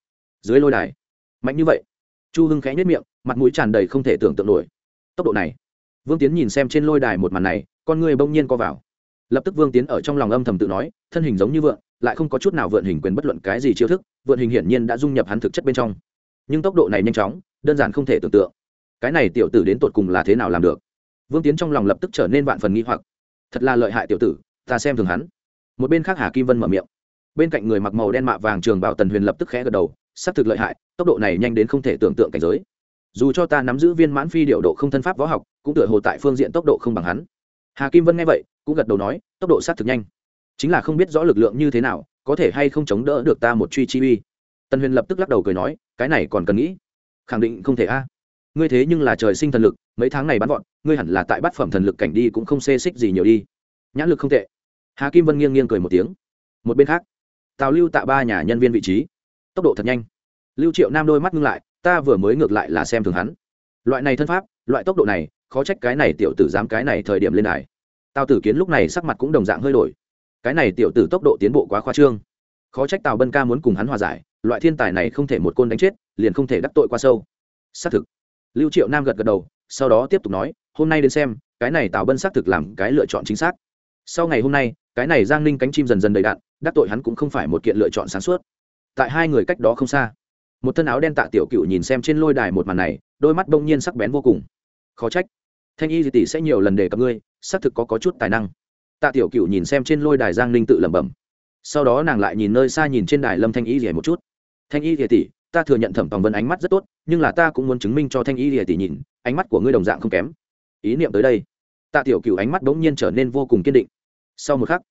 Dưới lôi đài, mạnh như vậy, chu hưng khẽ nhất miệng, mặt mũi tràn đầy không thể tưởng tượng nổi. Tốc độ này, vương tiến nhìn xem trên lôi đài một màn này, con người bỗng nhiên co vào lập tức vương tiến ở trong lòng âm thầm tự nói, thân hình giống như vượn lại không có chút nào vượn hình quyền bất luận cái gì chiêu thức, vượn hình hiển nhiên đã dung nhập hắn thực chất bên trong. Nhưng tốc độ này nhanh chóng, đơn giản không thể tưởng tượng. Cái này tiểu tử đến tột cùng là thế nào làm được? Vương tiến trong lòng lập tức trở nên vạn phần nghi hoặc. Thật là lợi hại tiểu tử, ta xem thường hắn. Một bên khác hà kim vân mở miệng. Bên cạnh người mặc màu đen mạ vàng trường bảo tần huyền lập tức khẽ gật đầu, xác thực lợi hại, tốc độ này nhanh đến không thể tưởng tượng cảnh giới. Dù cho ta nắm giữ viên mãn phi điệu độ không thân pháp võ học, cũng tựa hồ tại phương diện tốc độ không bằng hắn hà kim vân nghe vậy cũng gật đầu nói tốc độ sát thực nhanh chính là không biết rõ lực lượng như thế nào có thể hay không chống đỡ được ta một truy chi uy tần huyền lập tức lắc đầu cười nói cái này còn cần nghĩ khẳng định không thể a ngươi thế nhưng là trời sinh thần lực mấy tháng này bắn vọn, ngươi hẳn là tại bát phẩm thần lực cảnh đi cũng không xê xích gì nhiều đi nhãn lực không tệ hà kim vân nghiêng nghiêng cười một tiếng một bên khác tào lưu tạ ba nhà nhân viên vị trí tốc độ thật nhanh lưu triệu nam đôi mắt ngưng lại ta vừa mới ngược lại là xem thường hắn loại này thân pháp loại tốc độ này khó trách cái này tiểu tử dám cái này thời điểm lên đài. Tào tử kiến lúc này sắc mặt cũng đồng dạng hơi đổi. Cái này tiểu tử tốc độ tiến bộ quá khoa trương. Khó trách tào bân ca muốn cùng hắn hòa giải, loại thiên tài này không thể một côn đánh chết, liền không thể đắc tội qua sâu. Xác thực. Lưu triệu nam gật gật đầu, sau đó tiếp tục nói, hôm nay đến xem, cái này tào bân xác thực làm cái lựa chọn chính xác. Sau ngày hôm nay, cái này giang ninh cánh chim dần dần đầy đạn, đắc tội hắn cũng không phải một kiện lựa chọn sáng suốt. Tại hai người cách đó không xa, một thân áo đen tạ tiểu cựu nhìn xem trên lôi đài một màn này, đôi mắt bỗng nhiên sắc bén vô cùng. Khó trách thanh y di tỷ sẽ nhiều lần đề cập ngươi xác thực có, có chút tài năng. Tạ tiểu cựu nhìn xem trên lôi đài giang ninh tự lẩm bẩm. Sau đó nàng lại nhìn nơi xa nhìn trên đài lâm thanh y rỉa một chút. Thanh y rỉa tỷ ta thừa nhận thẩm tòng vân ánh mắt rất tốt nhưng là ta cũng muốn chứng minh cho thanh y rỉa tỷ nhìn ánh mắt của ngươi đồng dạng không kém. Ý niệm tới đây tạ tiểu cựu ánh mắt bỗng nhiên trở nên vô cùng kiên định. Sau một khắc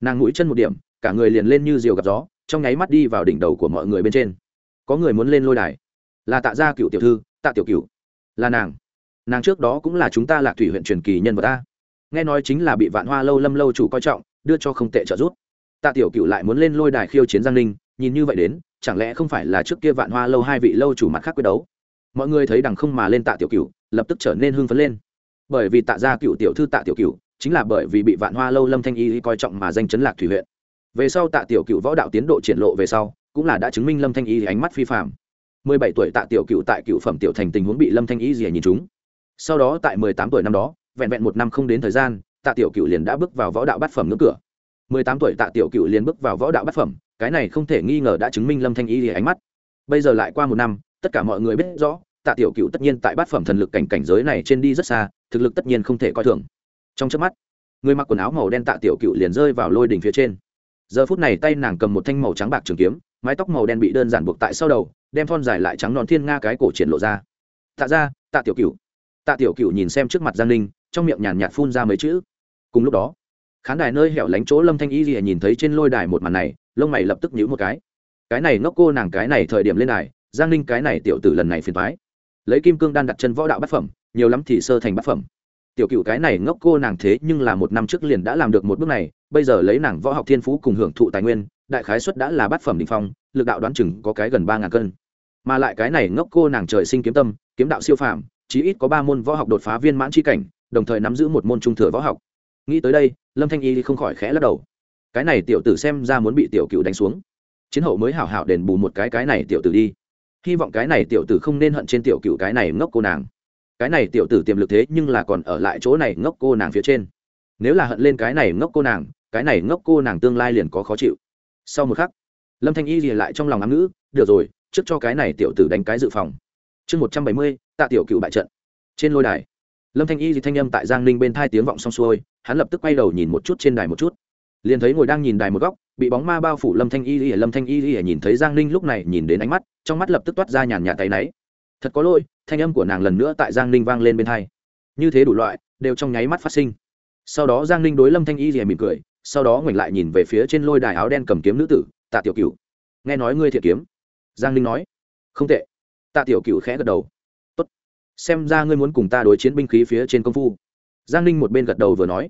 nàng mũi chân một điểm cả người liền lên như diều gặp gió trong nháy mắt đi vào đỉnh đầu của mọi người bên trên. Có người muốn lên lôi đài. Là tạ gia cựu tiểu thư tạ tiểu cựu là nàng nàng trước đó cũng là chúng ta lạc thủy huyện truyền kỳ nhân vật ta. Nghe nói chính là bị vạn hoa lâu lâm lâu chủ coi trọng, đưa cho không tệ trợ giúp. Tạ tiểu cựu lại muốn lên lôi đài khiêu chiến giang ninh, nhìn như vậy đến, chẳng lẽ không phải là trước kia vạn hoa lâu hai vị lâu chủ mặt khác quyết đấu? Mọi người thấy đằng không mà lên tạ tiểu cựu lập tức trở nên hưng phấn lên. Bởi vì tạ gia cựu tiểu thư tạ tiểu cựu chính là bởi vì bị vạn hoa lâu lâm thanh y coi trọng mà danh chấn lạc thủy huyện. Về sau tạ tiểu cựu võ đạo tiến độ triển lộ về sau, cũng là đã chứng minh lâm thanh y ánh mắt phi phạm mười bảy tuổi tạ tiểu cựu tại cựu phẩm tiểu thành tình huống bị lâm thanh y rỉa nhìn chúng sau đó tại mười tám tuổi năm đó, vẹn vẹn một năm không đến thời gian, tạ tiểu cựu liền đã bước vào võ đạo bát phẩm ngưỡng cửa. mười tám tuổi tạ tiểu cựu liền bước vào võ đạo bát phẩm, cái này không thể nghi ngờ đã chứng minh lâm thanh y thì ánh mắt. Bây giờ lại qua một năm, tất cả mọi người biết rõ, tạ tiểu cựu tất nhiên tại bát phẩm thần lực cảnh cảnh giới này trên đi rất xa, thực lực tất nhiên không thể coi thường. Trong trước mắt, người mặc quần áo màu đen tạ tiểu cựu liền rơi vào lôi đỉnh phía trên. Giờ phút này tay nàng cầm một thanh màu trắng bạc trường kiếm, mái tóc màu đen bị đơn giản buộc tại sau đầu, đem thon dài lại trắng non thiên nga cái cổ triển lộ ra. Tạ ra tạ tiểu cựu tạ tiểu cựu nhìn xem trước mặt giang ninh, trong miệng nhàn nhạt phun ra mấy chữ. Cùng lúc đó, khán đài nơi hẻo lánh chỗ lâm thanh y rìa nhìn thấy trên lôi đài một màn này, lông mày lập tức nhíu một cái. Cái này ngốc cô nàng cái này thời điểm lên đài, giang ninh cái này tiểu tử lần này phiền thoái lấy kim cương đan đặt chân võ đạo bát phẩm, nhiều lắm thì sơ thành bát phẩm. Tiểu cựu cái này ngốc cô nàng thế nhưng là một năm trước liền đã làm được một bước này, bây giờ lấy nàng võ học thiên phú cùng hưởng thụ tài nguyên, đại khái xuất đã là bát phẩm đình phong, lực đạo đoán chừng có cái gần ba ngàn cân. Mà lại cái này ngốc cô nàng trời sinh kiếm tâm, kiếm đạo siêu phàm chí ít có ba môn võ học đột phá viên mãn c cảnh, đồng thời nắm giữ một môn trung thừa võ học. Nghĩ tới đây, lâm thanh y không khỏi khẽ lắc đầu. Cái này tiểu tử xem ra muốn bị tiểu cựu đánh xuống. Chiến hậu mới hảo hảo đền bù một cái cái này tiểu tử đi. Hy vọng cái này tiểu tử không nên hận trên tiểu cựu cái này ngốc cô nàng. Cái này tiểu tử tiềm lực thế nhưng là còn ở lại chỗ này ngốc cô nàng phía trên. Nếu là hận lên cái này ngốc cô nàng, cái này ngốc cô nàng tương lai liền có khó chịu. Sau một khắc, lâm thanh y lìa lại trong lòng ám ngữ, được rồi, trước cho cái này tiểu tử đánh cái dự phòng chương một trăm bảy mươi, tạ tiểu cựu bại trận. Trên lôi đài, lâm thanh y thì thanh âm tại giang ninh bên thai tiếng vọng xong xuôi, hắn lập tức quay đầu nhìn một chút trên đài một chút. Liền thấy ngồi đang nhìn đài một góc, bị bóng ma bao phủ lâm thanh y thì lâm thanh y thì nhìn thấy giang ninh lúc này nhìn đến ánh mắt, trong mắt lập tức toát ra nhàn nhạt tay náy. Thật có lỗi, thanh âm của nàng lần nữa tại giang ninh vang lên bên thai. Như thế đủ loại, đều trong nháy mắt phát sinh. Sau đó giang ninh đối lâm thanh y thì mỉm cười, sau đó ngoảnh lại nhìn về phía trên lôi đài áo đen cầm kiếm nữ tử, tạ tiểu cựu. Nghe nói ngươi thiện kiếm. Giang ninh nói, không tệ tạ tiểu cựu khẽ gật đầu. Tốt. Xem ra ngươi muốn cùng ta đối chiến binh khí phía trên công phu. Giang ninh một bên gật đầu vừa nói.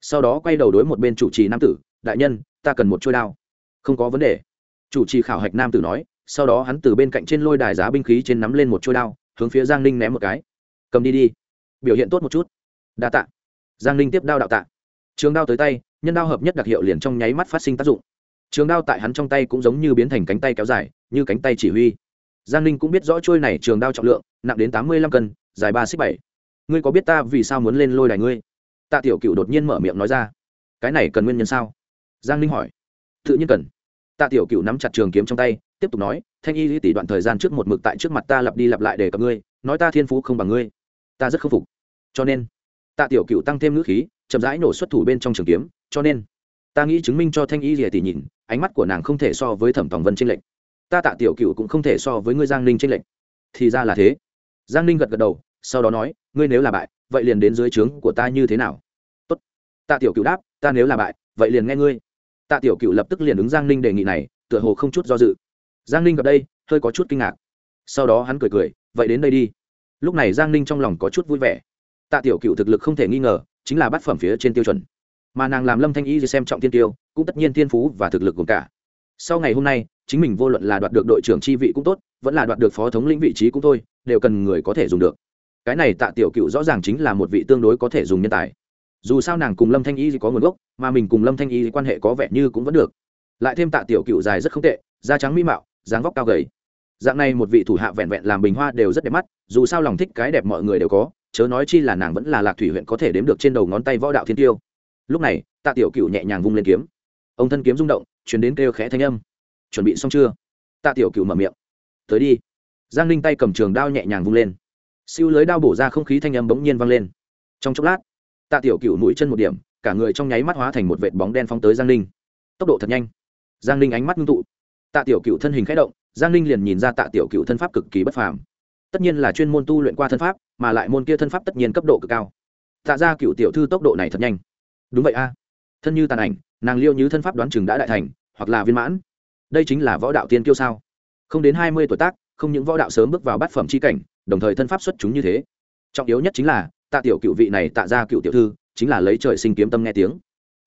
Sau đó quay đầu đối một bên chủ trì nam tử, đại nhân, ta cần một trôi đao. Không có vấn đề. Chủ trì khảo hạch nam tử nói, sau đó hắn từ bên cạnh trên lôi đài giá binh khí trên nắm lên một trôi đao, hướng phía giang ninh ném một cái. Cầm đi đi. Biểu hiện tốt một chút. Đa tạ. Giang ninh tiếp đao đạo tạ. Trường đao tới tay, nhân đao hợp nhất đặc hiệu liền trong nháy mắt phát sinh tác dụng. Trường đao tại hắn trong tay cũng giống như biến thành cánh tay kéo dài, như cánh tay chỉ huy giang ninh cũng biết rõ trôi này trường đao trọng lượng, nặng đến tám mươi lăm cân, dài ba xích bảy. Ngươi có biết ta vì sao muốn lên lôi đài ngươi? Tạ tiểu cựu đột nhiên mở miệng nói ra. Cái này cần nguyên nhân sao? Giang ninh hỏi. Tự nhiên cần. Tạ tiểu cựu nắm chặt trường kiếm trong tay, tiếp tục nói, thanh y lý tỷ đoạn thời gian trước một mực tại trước mặt ta lặp đi lặp lại để cặp ngươi, nói ta thiên phú không bằng ngươi. Ta rất khâm phục. Cho nên, tạ tiểu cựu tăng thêm ngữ khí, chậm rãi nổ xuất thủ bên trong trường kiếm. Cho nên, ta nghĩ chứng minh cho thanh y lìa tỷ nhìn, ánh mắt của nàng không thể so với thẩm tòng vân tranh lệch ta tạ tiểu cựu cũng không thể so với ngươi giang ninh tranh lệch. Thì ra là thế. Giang ninh gật gật đầu, sau đó nói, ngươi nếu là bại, vậy liền đến dưới trướng của ta như thế nào? Tốt. tạ tiểu cựu đáp, ta nếu là bại, vậy liền nghe ngươi. Tạ tiểu cựu lập tức liền ứng giang ninh đề nghị này, tựa hồ không chút do dự. Giang ninh gặp đây, hơi có chút kinh ngạc. Sau đó hắn cười cười, vậy đến đây đi. Lúc này giang ninh trong lòng có chút vui vẻ. Tạ tiểu cựu thực lực không thể nghi ngờ, chính là bát phẩm phía trên tiêu chuẩn. Mà nàng làm lâm thanh y xem trọng tiên tiêu, cũng tất nhiên thiên phú và thực lực gồm cả. Sau ngày hôm nay chính mình vô luận là đoạt được đội trưởng chi vị cũng tốt, vẫn là đoạt được phó thống lĩnh vị trí cũng thôi, đều cần người có thể dùng được. Cái này tạ tiểu cựu rõ ràng chính là một vị tương đối có thể dùng nhân tài. Dù sao nàng cùng lâm thanh y có nguồn gốc, mà mình cùng lâm thanh y quan hệ có vẻ như cũng vẫn được. Lại thêm tạ tiểu cựu dài rất không tệ, da trắng mỹ mạo, dáng vóc cao gầy. Dạng này một vị thủ hạ vẹn vẹn làm bình hoa đều rất đẹp mắt, dù sao lòng thích cái đẹp mọi người đều có, chớ nói chi là nàng vẫn là lạc thủy huyện có thể đếm được trên đầu ngón tay võ đạo thiên tiêu. Lúc này, tạ tiểu cựu nhẹ nhàng vung lên kiếm. Ông thân kiếm rung động chuyển đến kêu khẽ thanh âm chuẩn bị xong chưa? Tạ tiểu cựu mở miệng. Tới đi. Giang ninh tay cầm trường đao nhẹ nhàng vung lên. Siêu lưới đao bổ ra không khí thanh âm bỗng nhiên vang lên. Trong chốc lát, tạ tiểu cựu mũi chân một điểm, cả người trong nháy mắt hóa thành một vệt bóng đen phóng tới giang ninh. Tốc độ thật nhanh. Giang ninh ánh mắt ngưng tụ. Tạ tiểu cựu thân hình k h ẽ động, giang ninh liền nhìn ra tạ tiểu cựu thân pháp cực kỳ bất phàm. Tất nhiên là chuyên môn tu luyện qua thân pháp, mà lại môn kia thân pháp tất nhiên cấp độ cực cao. Tạ ra cựu tiểu thư tốc độ này thật nhanh. Đúng vậy a. Thân như tàn ảnh, nàng liêu như thân pháp đoán chừng đã đại thành, hoặc là viên mãn đây chính là võ đạo tiên kiêu sao? Không đến hai mươi tuổi tác, không những võ đạo sớm bước vào bát phẩm c h i cảnh, đồng thời thân pháp xuất chúng như thế. Trọng yếu nhất chính là, tạ tiểu cựu vị này tạ ra cựu tiểu thư, chính là lấy trời sinh kiếm tâm nghe tiếng.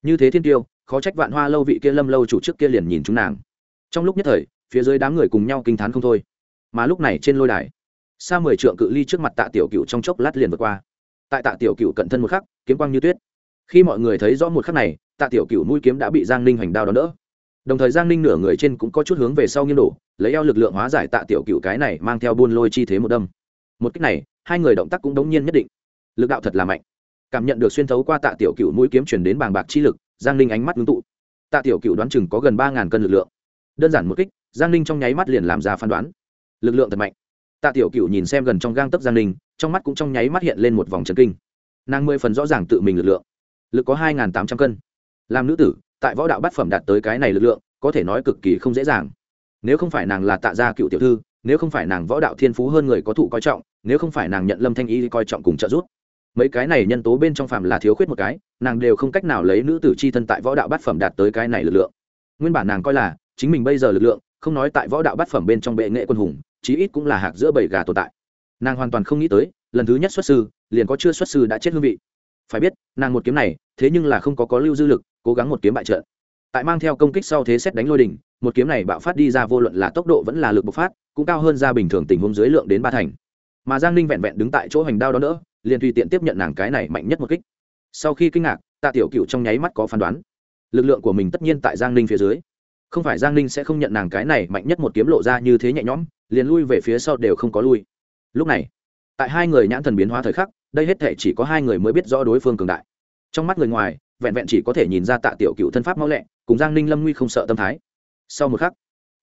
Như thế thiên tiêu khó trách vạn hoa lâu vị kia lâm lâu chủ trước kia liền nhìn chúng nàng. Trong lúc nhất thời, phía dưới đám người cùng nhau kinh t h á n không thôi. Mà lúc này trên lôi đài, xa mười trượng cự ly trước mặt tạ tiểu cựu trong chốc lát liền vượt qua. Tại tạ tiểu cựu cận thân một khắc, kiếm quang như tuyết. Khi mọi người thấy rõ một khắc này, tạ tiểu cựu mũi kiếm đã bị giang ninh hoành đao đón đỡ đồng thời giang ninh nửa người trên cũng có chút hướng về sau nghiêng đổ, lấy eo lực lượng hóa giải tạ tiểu cựu cái này mang theo buôn lôi chi thế một đâm. Một cách này, hai người động tác cũng đống nhiên nhất định. Lực đạo thật là mạnh. Cảm nhận được xuyên thấu qua tạ tiểu cựu mũi kiếm chuyển đến bàng bạc chi lực, giang ninh ánh mắt ngưng tụ. Tạ tiểu cựu đoán chừng có gần ba ngàn cân lực lượng. Đơn giản một kích, giang ninh trong nháy mắt liền làm ra phán đoán. Lực lượng thật mạnh. Tạ tiểu cựu nhìn xem gần trong gang tấc giang ninh, trong mắt cũng trong nháy mắt hiện lên một vòng trần kinh. Nàng mười phần rõ ràng tự mình lực lượng. Lực có hai tám trăm cân. Làm nữ tử tại võ đạo bát phẩm đạt tới cái này lực lượng, có thể nói cực kỳ không dễ dàng. Nếu không phải nàng là tạ gia cựu tiểu thư, nếu không phải nàng võ đạo thiên phú hơn người có thụ coi trọng, nếu không phải nàng nhận lâm thanh y coi trọng cùng trợ giúp. Mấy cái này nhân tố bên trong phàm là thiếu khuyết một cái, nàng đều không cách nào lấy nữ tử c h i thân tại võ đạo bát phẩm đạt tới cái này lực lượng. Nguyên bản nàng coi là, chính mình bây giờ lực lượng, không nói tại võ đạo bát phẩm bên trong bệ nghệ quân hùng, chí ít cũng là hạc giữa bầy gà tồn tại. Nàng hoàn toàn không nghĩ tới, lần thứ nhất xuất sư, liền có chưa xuất sư đã chết hương vị. Phải biết, nàng một kiếm này, thế nhưng là không có có lưu dư lực cố gắng một kiếm bại trận. Tại mang theo công kích sau thế xét đánh lôi đỉnh, một kiếm này bạo phát đi ra vô luận là tốc độ vẫn là lực bộc phát, cũng cao hơn ra bình thường tình huống dưới lượng đến ba thành. Mà giang ninh vẹn vẹn đứng tại chỗ hành đao đó nữa, liền tùy tiện tiếp nhận nàng cái này mạnh nhất một kích. Sau khi kinh ngạc, tạ tiểu cựu trong nháy mắt có phán đoán. Lực lượng của mình tất nhiên tại giang ninh phía dưới. Không phải giang ninh sẽ không nhận nàng cái này mạnh nhất một kiếm lộ ra như thế nhẹ nhõm, liền lui về phía sau đều không có lui. Lúc này, tại hai người nhãn thần biến hóa thời khắc, đây hết thể chỉ có hai người mới biết rõ đối phương cường đại. Trong mắt người ngoài vẹn vẹn chỉ có thể nhìn ra tạ tiểu cựu thân pháp mau lẹ, cùng giang ninh lâm nguy không sợ tâm thái. Sau một khắc,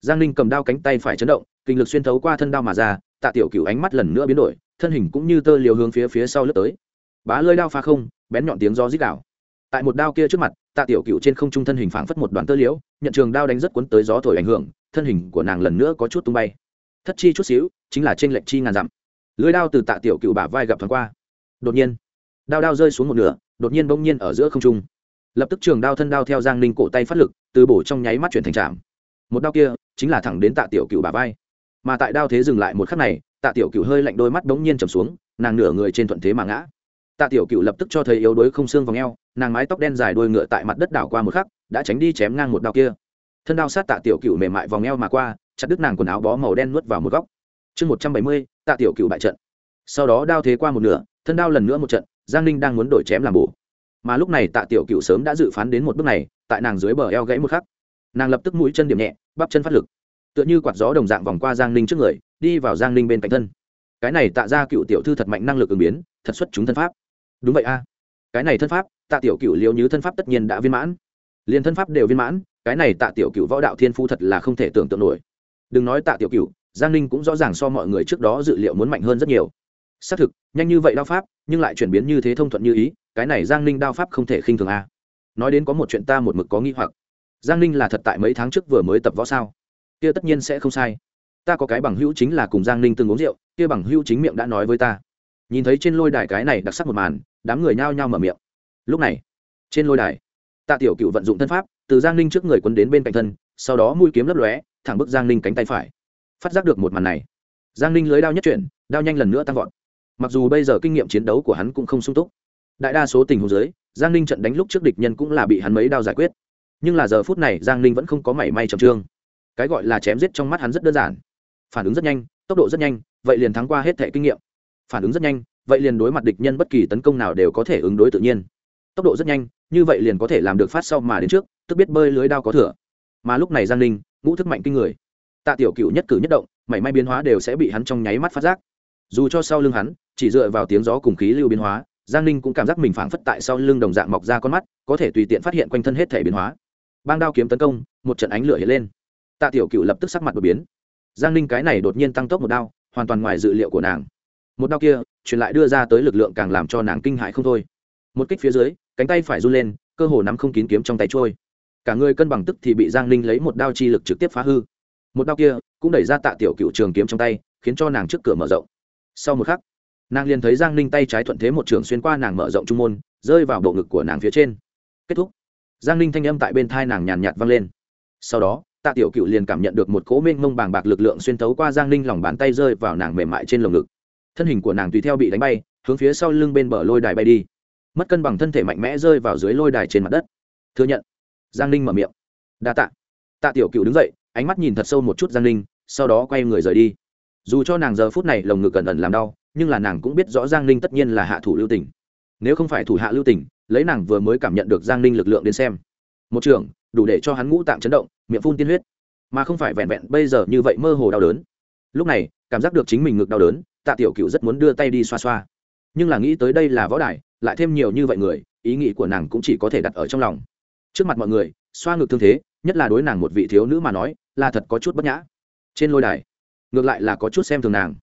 giang ninh cầm đao cánh tay phải chấn động, kinh lực xuyên thấu qua thân đao mà ra, tạ tiểu cựu ánh mắt lần nữa biến đổi, thân hình cũng như tơ liều hướng phía phía sau lướt tới. Bá lơi đao pha không, bén nhọn tiếng do rít đảo tại một đao kia trước mặt, tạ tiểu cựu trên không trung thân hình phảng phất một đoàn tơ liễu, nhận trường đao đánh rất cuốn tới gió thổi ảnh hưởng, thân hình của nàng lần nữa có chút tung bay. Thất chi chút xíu, chính là trên lệnh chi ngàn dặm. Lưới đao từ tạ tiểu cựu bả vai gặp thoáng qua. Đột nhiên đao đao rơi xuống một nửa, đột nhiên bỗng nhiên ở giữa không trung. Lập tức trường đao thân đao theo giang ninh cổ tay phát lực, từ bổ trong nháy mắt chuyển thành trạm một đao kia chính là thẳng đến tạ tiểu cựu bà vai. Mà tại đao thế dừng lại một khắc này, tạ tiểu cựu hơi lạnh đôi mắt bỗng nhiên trầm xuống, nàng nửa người trên thuận thế mà ngã. Tạ tiểu cựu lập tức cho thấy yếu đuối không xương vào eo, nàng mái tóc đen dài đuôi ngựa tại mặt đất đảo qua một khắc, đã tránh đi chém ngang một đao kia. Thân đao sát tạ tiểu cựu mềm mại vòng eo mà qua, chặt đứt nàng quần áo bó màu đen nuốt vào một góc. Chương một trăm bảy mươi, tạ tiểu cựu bại trận. Sau đó đao thế qua một nửa, thân đao lần nữa một trận giang ninh đang muốn đổi chém làm bổ. Mà lúc này tạ tiểu cựu sớm đã dự phán đến một bước này, tại nàng dưới bờ eo gãy một khắc. Nàng lập tức mũi chân điểm nhẹ, bắp chân phát lực. Tựa như quạt gió đồng dạng vòng qua giang ninh trước người, đi vào giang ninh bên cạnh thân. Cái này tạ ra cựu tiểu thư thật mạnh năng lực ứng biến, thật xuất chúng thân pháp. Đúng vậy a. Cái này thân pháp, tạ tiểu cựu liệu như thân pháp tất nhiên đã viên mãn. Liền thân pháp đều viên mãn, cái này tạ tiểu cựu võ đạo thiên phu thật là không thể tưởng tượng nổi. Đừng nói tạ tiểu cựu giang ninh cũng rõ ràng so mọi người trước đó dự liệu muốn mạnh hơn rất nhiều xác thực, nhanh như vậy đao pháp, nhưng lại chuyển biến như thế thông thuận như ý, cái này giang ninh đao pháp không thể khinh thường a. Nói đến có một chuyện ta một mực có nghi hoặc. Giang ninh là thật tại mấy tháng trước vừa mới tập võ sao? Kia tất nhiên sẽ không sai. Ta có cái bằng hữu chính là cùng giang ninh từng uống rượu, kia bằng hữu chính miệng đã nói với ta. Nhìn thấy trên lôi đài cái này đặc sắc một màn, đám người nhao nhao mở miệng. Lúc này, trên lôi đài, tạ tiểu cựu vận dụng thân pháp, từ giang ninh trước người quân đến bên cạnh thân, sau đó mũi kiếm lấp lóe, thẳng bức giang ninh cánh tay phải. Phát giác được một màn này, giang ninh lưới đao nhất chuyển, đao nhanh lần nữa tăng vọt mặc dù bây giờ kinh nghiệm chiến đấu của hắn cũng không sung túc. Đại đa số tình huống giới giang ninh trận đánh lúc trước địch nhân cũng là bị hắn mấy đao giải quyết. Nhưng là giờ phút này, giang ninh vẫn không có mảy may trầm trương. Cái gọi là chém giết trong mắt hắn rất đơn giản. Phản ứng rất nhanh, tốc độ rất nhanh, vậy liền thắng qua hết thẻ kinh nghiệm. Phản ứng rất nhanh, vậy liền đối mặt địch nhân bất kỳ tấn công nào đều có thể ứng đối tự nhiên. Tốc độ rất nhanh, như vậy liền có thể làm được phát sau mà đến trước, tức biết bơi lưới đao có thừa. Mà lúc này giang ninh, ngũ thức mạnh kinh người. Tạ tiểu cựu nhất cử nhất động, mảy may biến hóa đều sẽ bị hắn trong nháy mắt phát giác. Dù cho sau lưng hắn chỉ dựa vào tiếng gió cùng khí lưu biến hóa, giang ninh cũng cảm giác mình phảng phất tại sau lưng đồng dạng mọc ra con mắt, có thể tùy tiện phát hiện quanh thân hết thể biến hóa. Bang đao kiếm tấn công, một trận ánh lửa hiện lên. Tạ tiểu cựu lập tức sắc mặt đột biến. Giang ninh cái này đột nhiên tăng tốc một đao, hoàn toàn ngoài dự liệu của nàng. Một đao kia, truyền lại đưa ra tới lực lượng càng làm cho nàng kinh hại không thôi. Một kích phía dưới, cánh tay phải run lên, cơ hồ nắm không kín kiếm trong tay trôi. Cả người cân bằng tức thì bị giang ninh lấy một đao chi lực trực tiếp phá hư. Một đao kia, cũng đẩy ra tạ tiểu cựu trường kiếm trong tay, khiến cho nàng trước cửa mở rộng. Sau một khắc nàng liền thấy giang ninh tay trái thuận thế một trường xuyên qua nàng mở rộng trung môn, rơi vào bộ ngực của nàng phía trên. Kết thúc. Giang ninh thanh âm tại bên thai nàng nhàn nhạt vang lên. Sau đó, tạ tiểu cựu liền cảm nhận được một cỗ mênh mông bàng bạc lực lượng xuyên tấu qua giang ninh lòng bàn tay rơi vào nàng mềm mại trên lồng ngực. Thân hình của nàng tùy theo bị đánh bay, hướng phía sau lưng bên bờ lôi đài bay đi. Mất cân bằng thân thể mạnh mẽ rơi vào dưới lôi đài trên mặt đất. Thừa nhận. Giang ninh mở miệng. Đa tạ. Tạ tiểu cựu đứng dậy, ánh mắt nhìn thật sâu một chút giang ninh, sau đó quay người rời đi. Dù cho nàng giờ phút này lồng ngực cẩn ẩn làm đau nhưng là nàng cũng biết rõ giang ninh tất nhiên là hạ thủ lưu tỉnh nếu không phải thủ hạ lưu tỉnh lấy nàng vừa mới cảm nhận được giang ninh lực lượng đến xem. Một trường đủ để cho hắn ngũ tạm chấn động, miệng phun tiên huyết. Mà không phải vẹn vẹn bây giờ như vậy mơ hồ đau đớn. Lúc này, cảm giác được chính mình ngực đau đớn, tạ tiểu cựu rất muốn đưa tay đi xoa xoa. Nhưng là nghĩ tới đây là võ đài, lại thêm nhiều như vậy người, ý nghĩ của nàng cũng chỉ có thể đặt ở trong lòng. Trước mặt mọi người, xoa ngực thương thế, nhất là đối nàng một vị thiếu nữ mà nói, là thật có chút bất nhã. Trên lôi đài, ngược lại là có chút xem thường nàng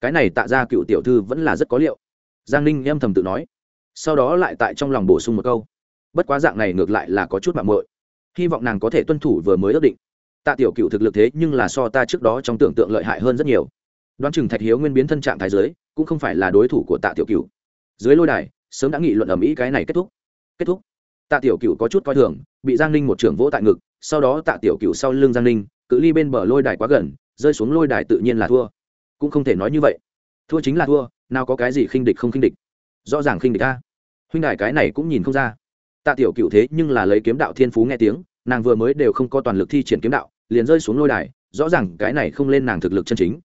cái này tạ ra cựu tiểu thư vẫn là rất có liệu. Giang ninh âm thầm tự nói. Sau đó lại tại trong lòng bổ sung một câu. Bất quá dạng này ngược lại là có chút mạng muội. Hy vọng nàng có thể tuân thủ vừa mới ước định. Tạ tiểu cựu thực lực thế nhưng là so ta trước đó trong tưởng tượng lợi hại hơn rất nhiều. Đoán chừng thạch hiếu nguyên biến thân trạng thái giới, cũng không phải là đối thủ của tạ tiểu cựu. Dưới lôi đài, sớm đã nghị luận ầm mỹ cái này kết thúc. Kết thúc. Tạ tiểu cựu có chút coi thường, bị giang ninh một trưởng vỗ tại ngực, sau đó tạ tiểu cựu sau lưng giang ninh, cự ly bên bờ lôi đài quá gần, rơi xuống lôi đài tự nhiên là thua cũng không thể nói như vậy. Thua chính là thua nào có cái gì khinh địch không khinh địch. Rõ ràng khinh địch ta, huynh đài cái này cũng nhìn không ra. Tạ tiểu cựu thế nhưng là lấy kiếm đạo thiên phú nghe tiếng nàng vừa mới đều không có toàn lực thi triển kiếm đạo liền rơi xuống lôi đài rõ ràng cái này không lên nàng thực lực chân chính.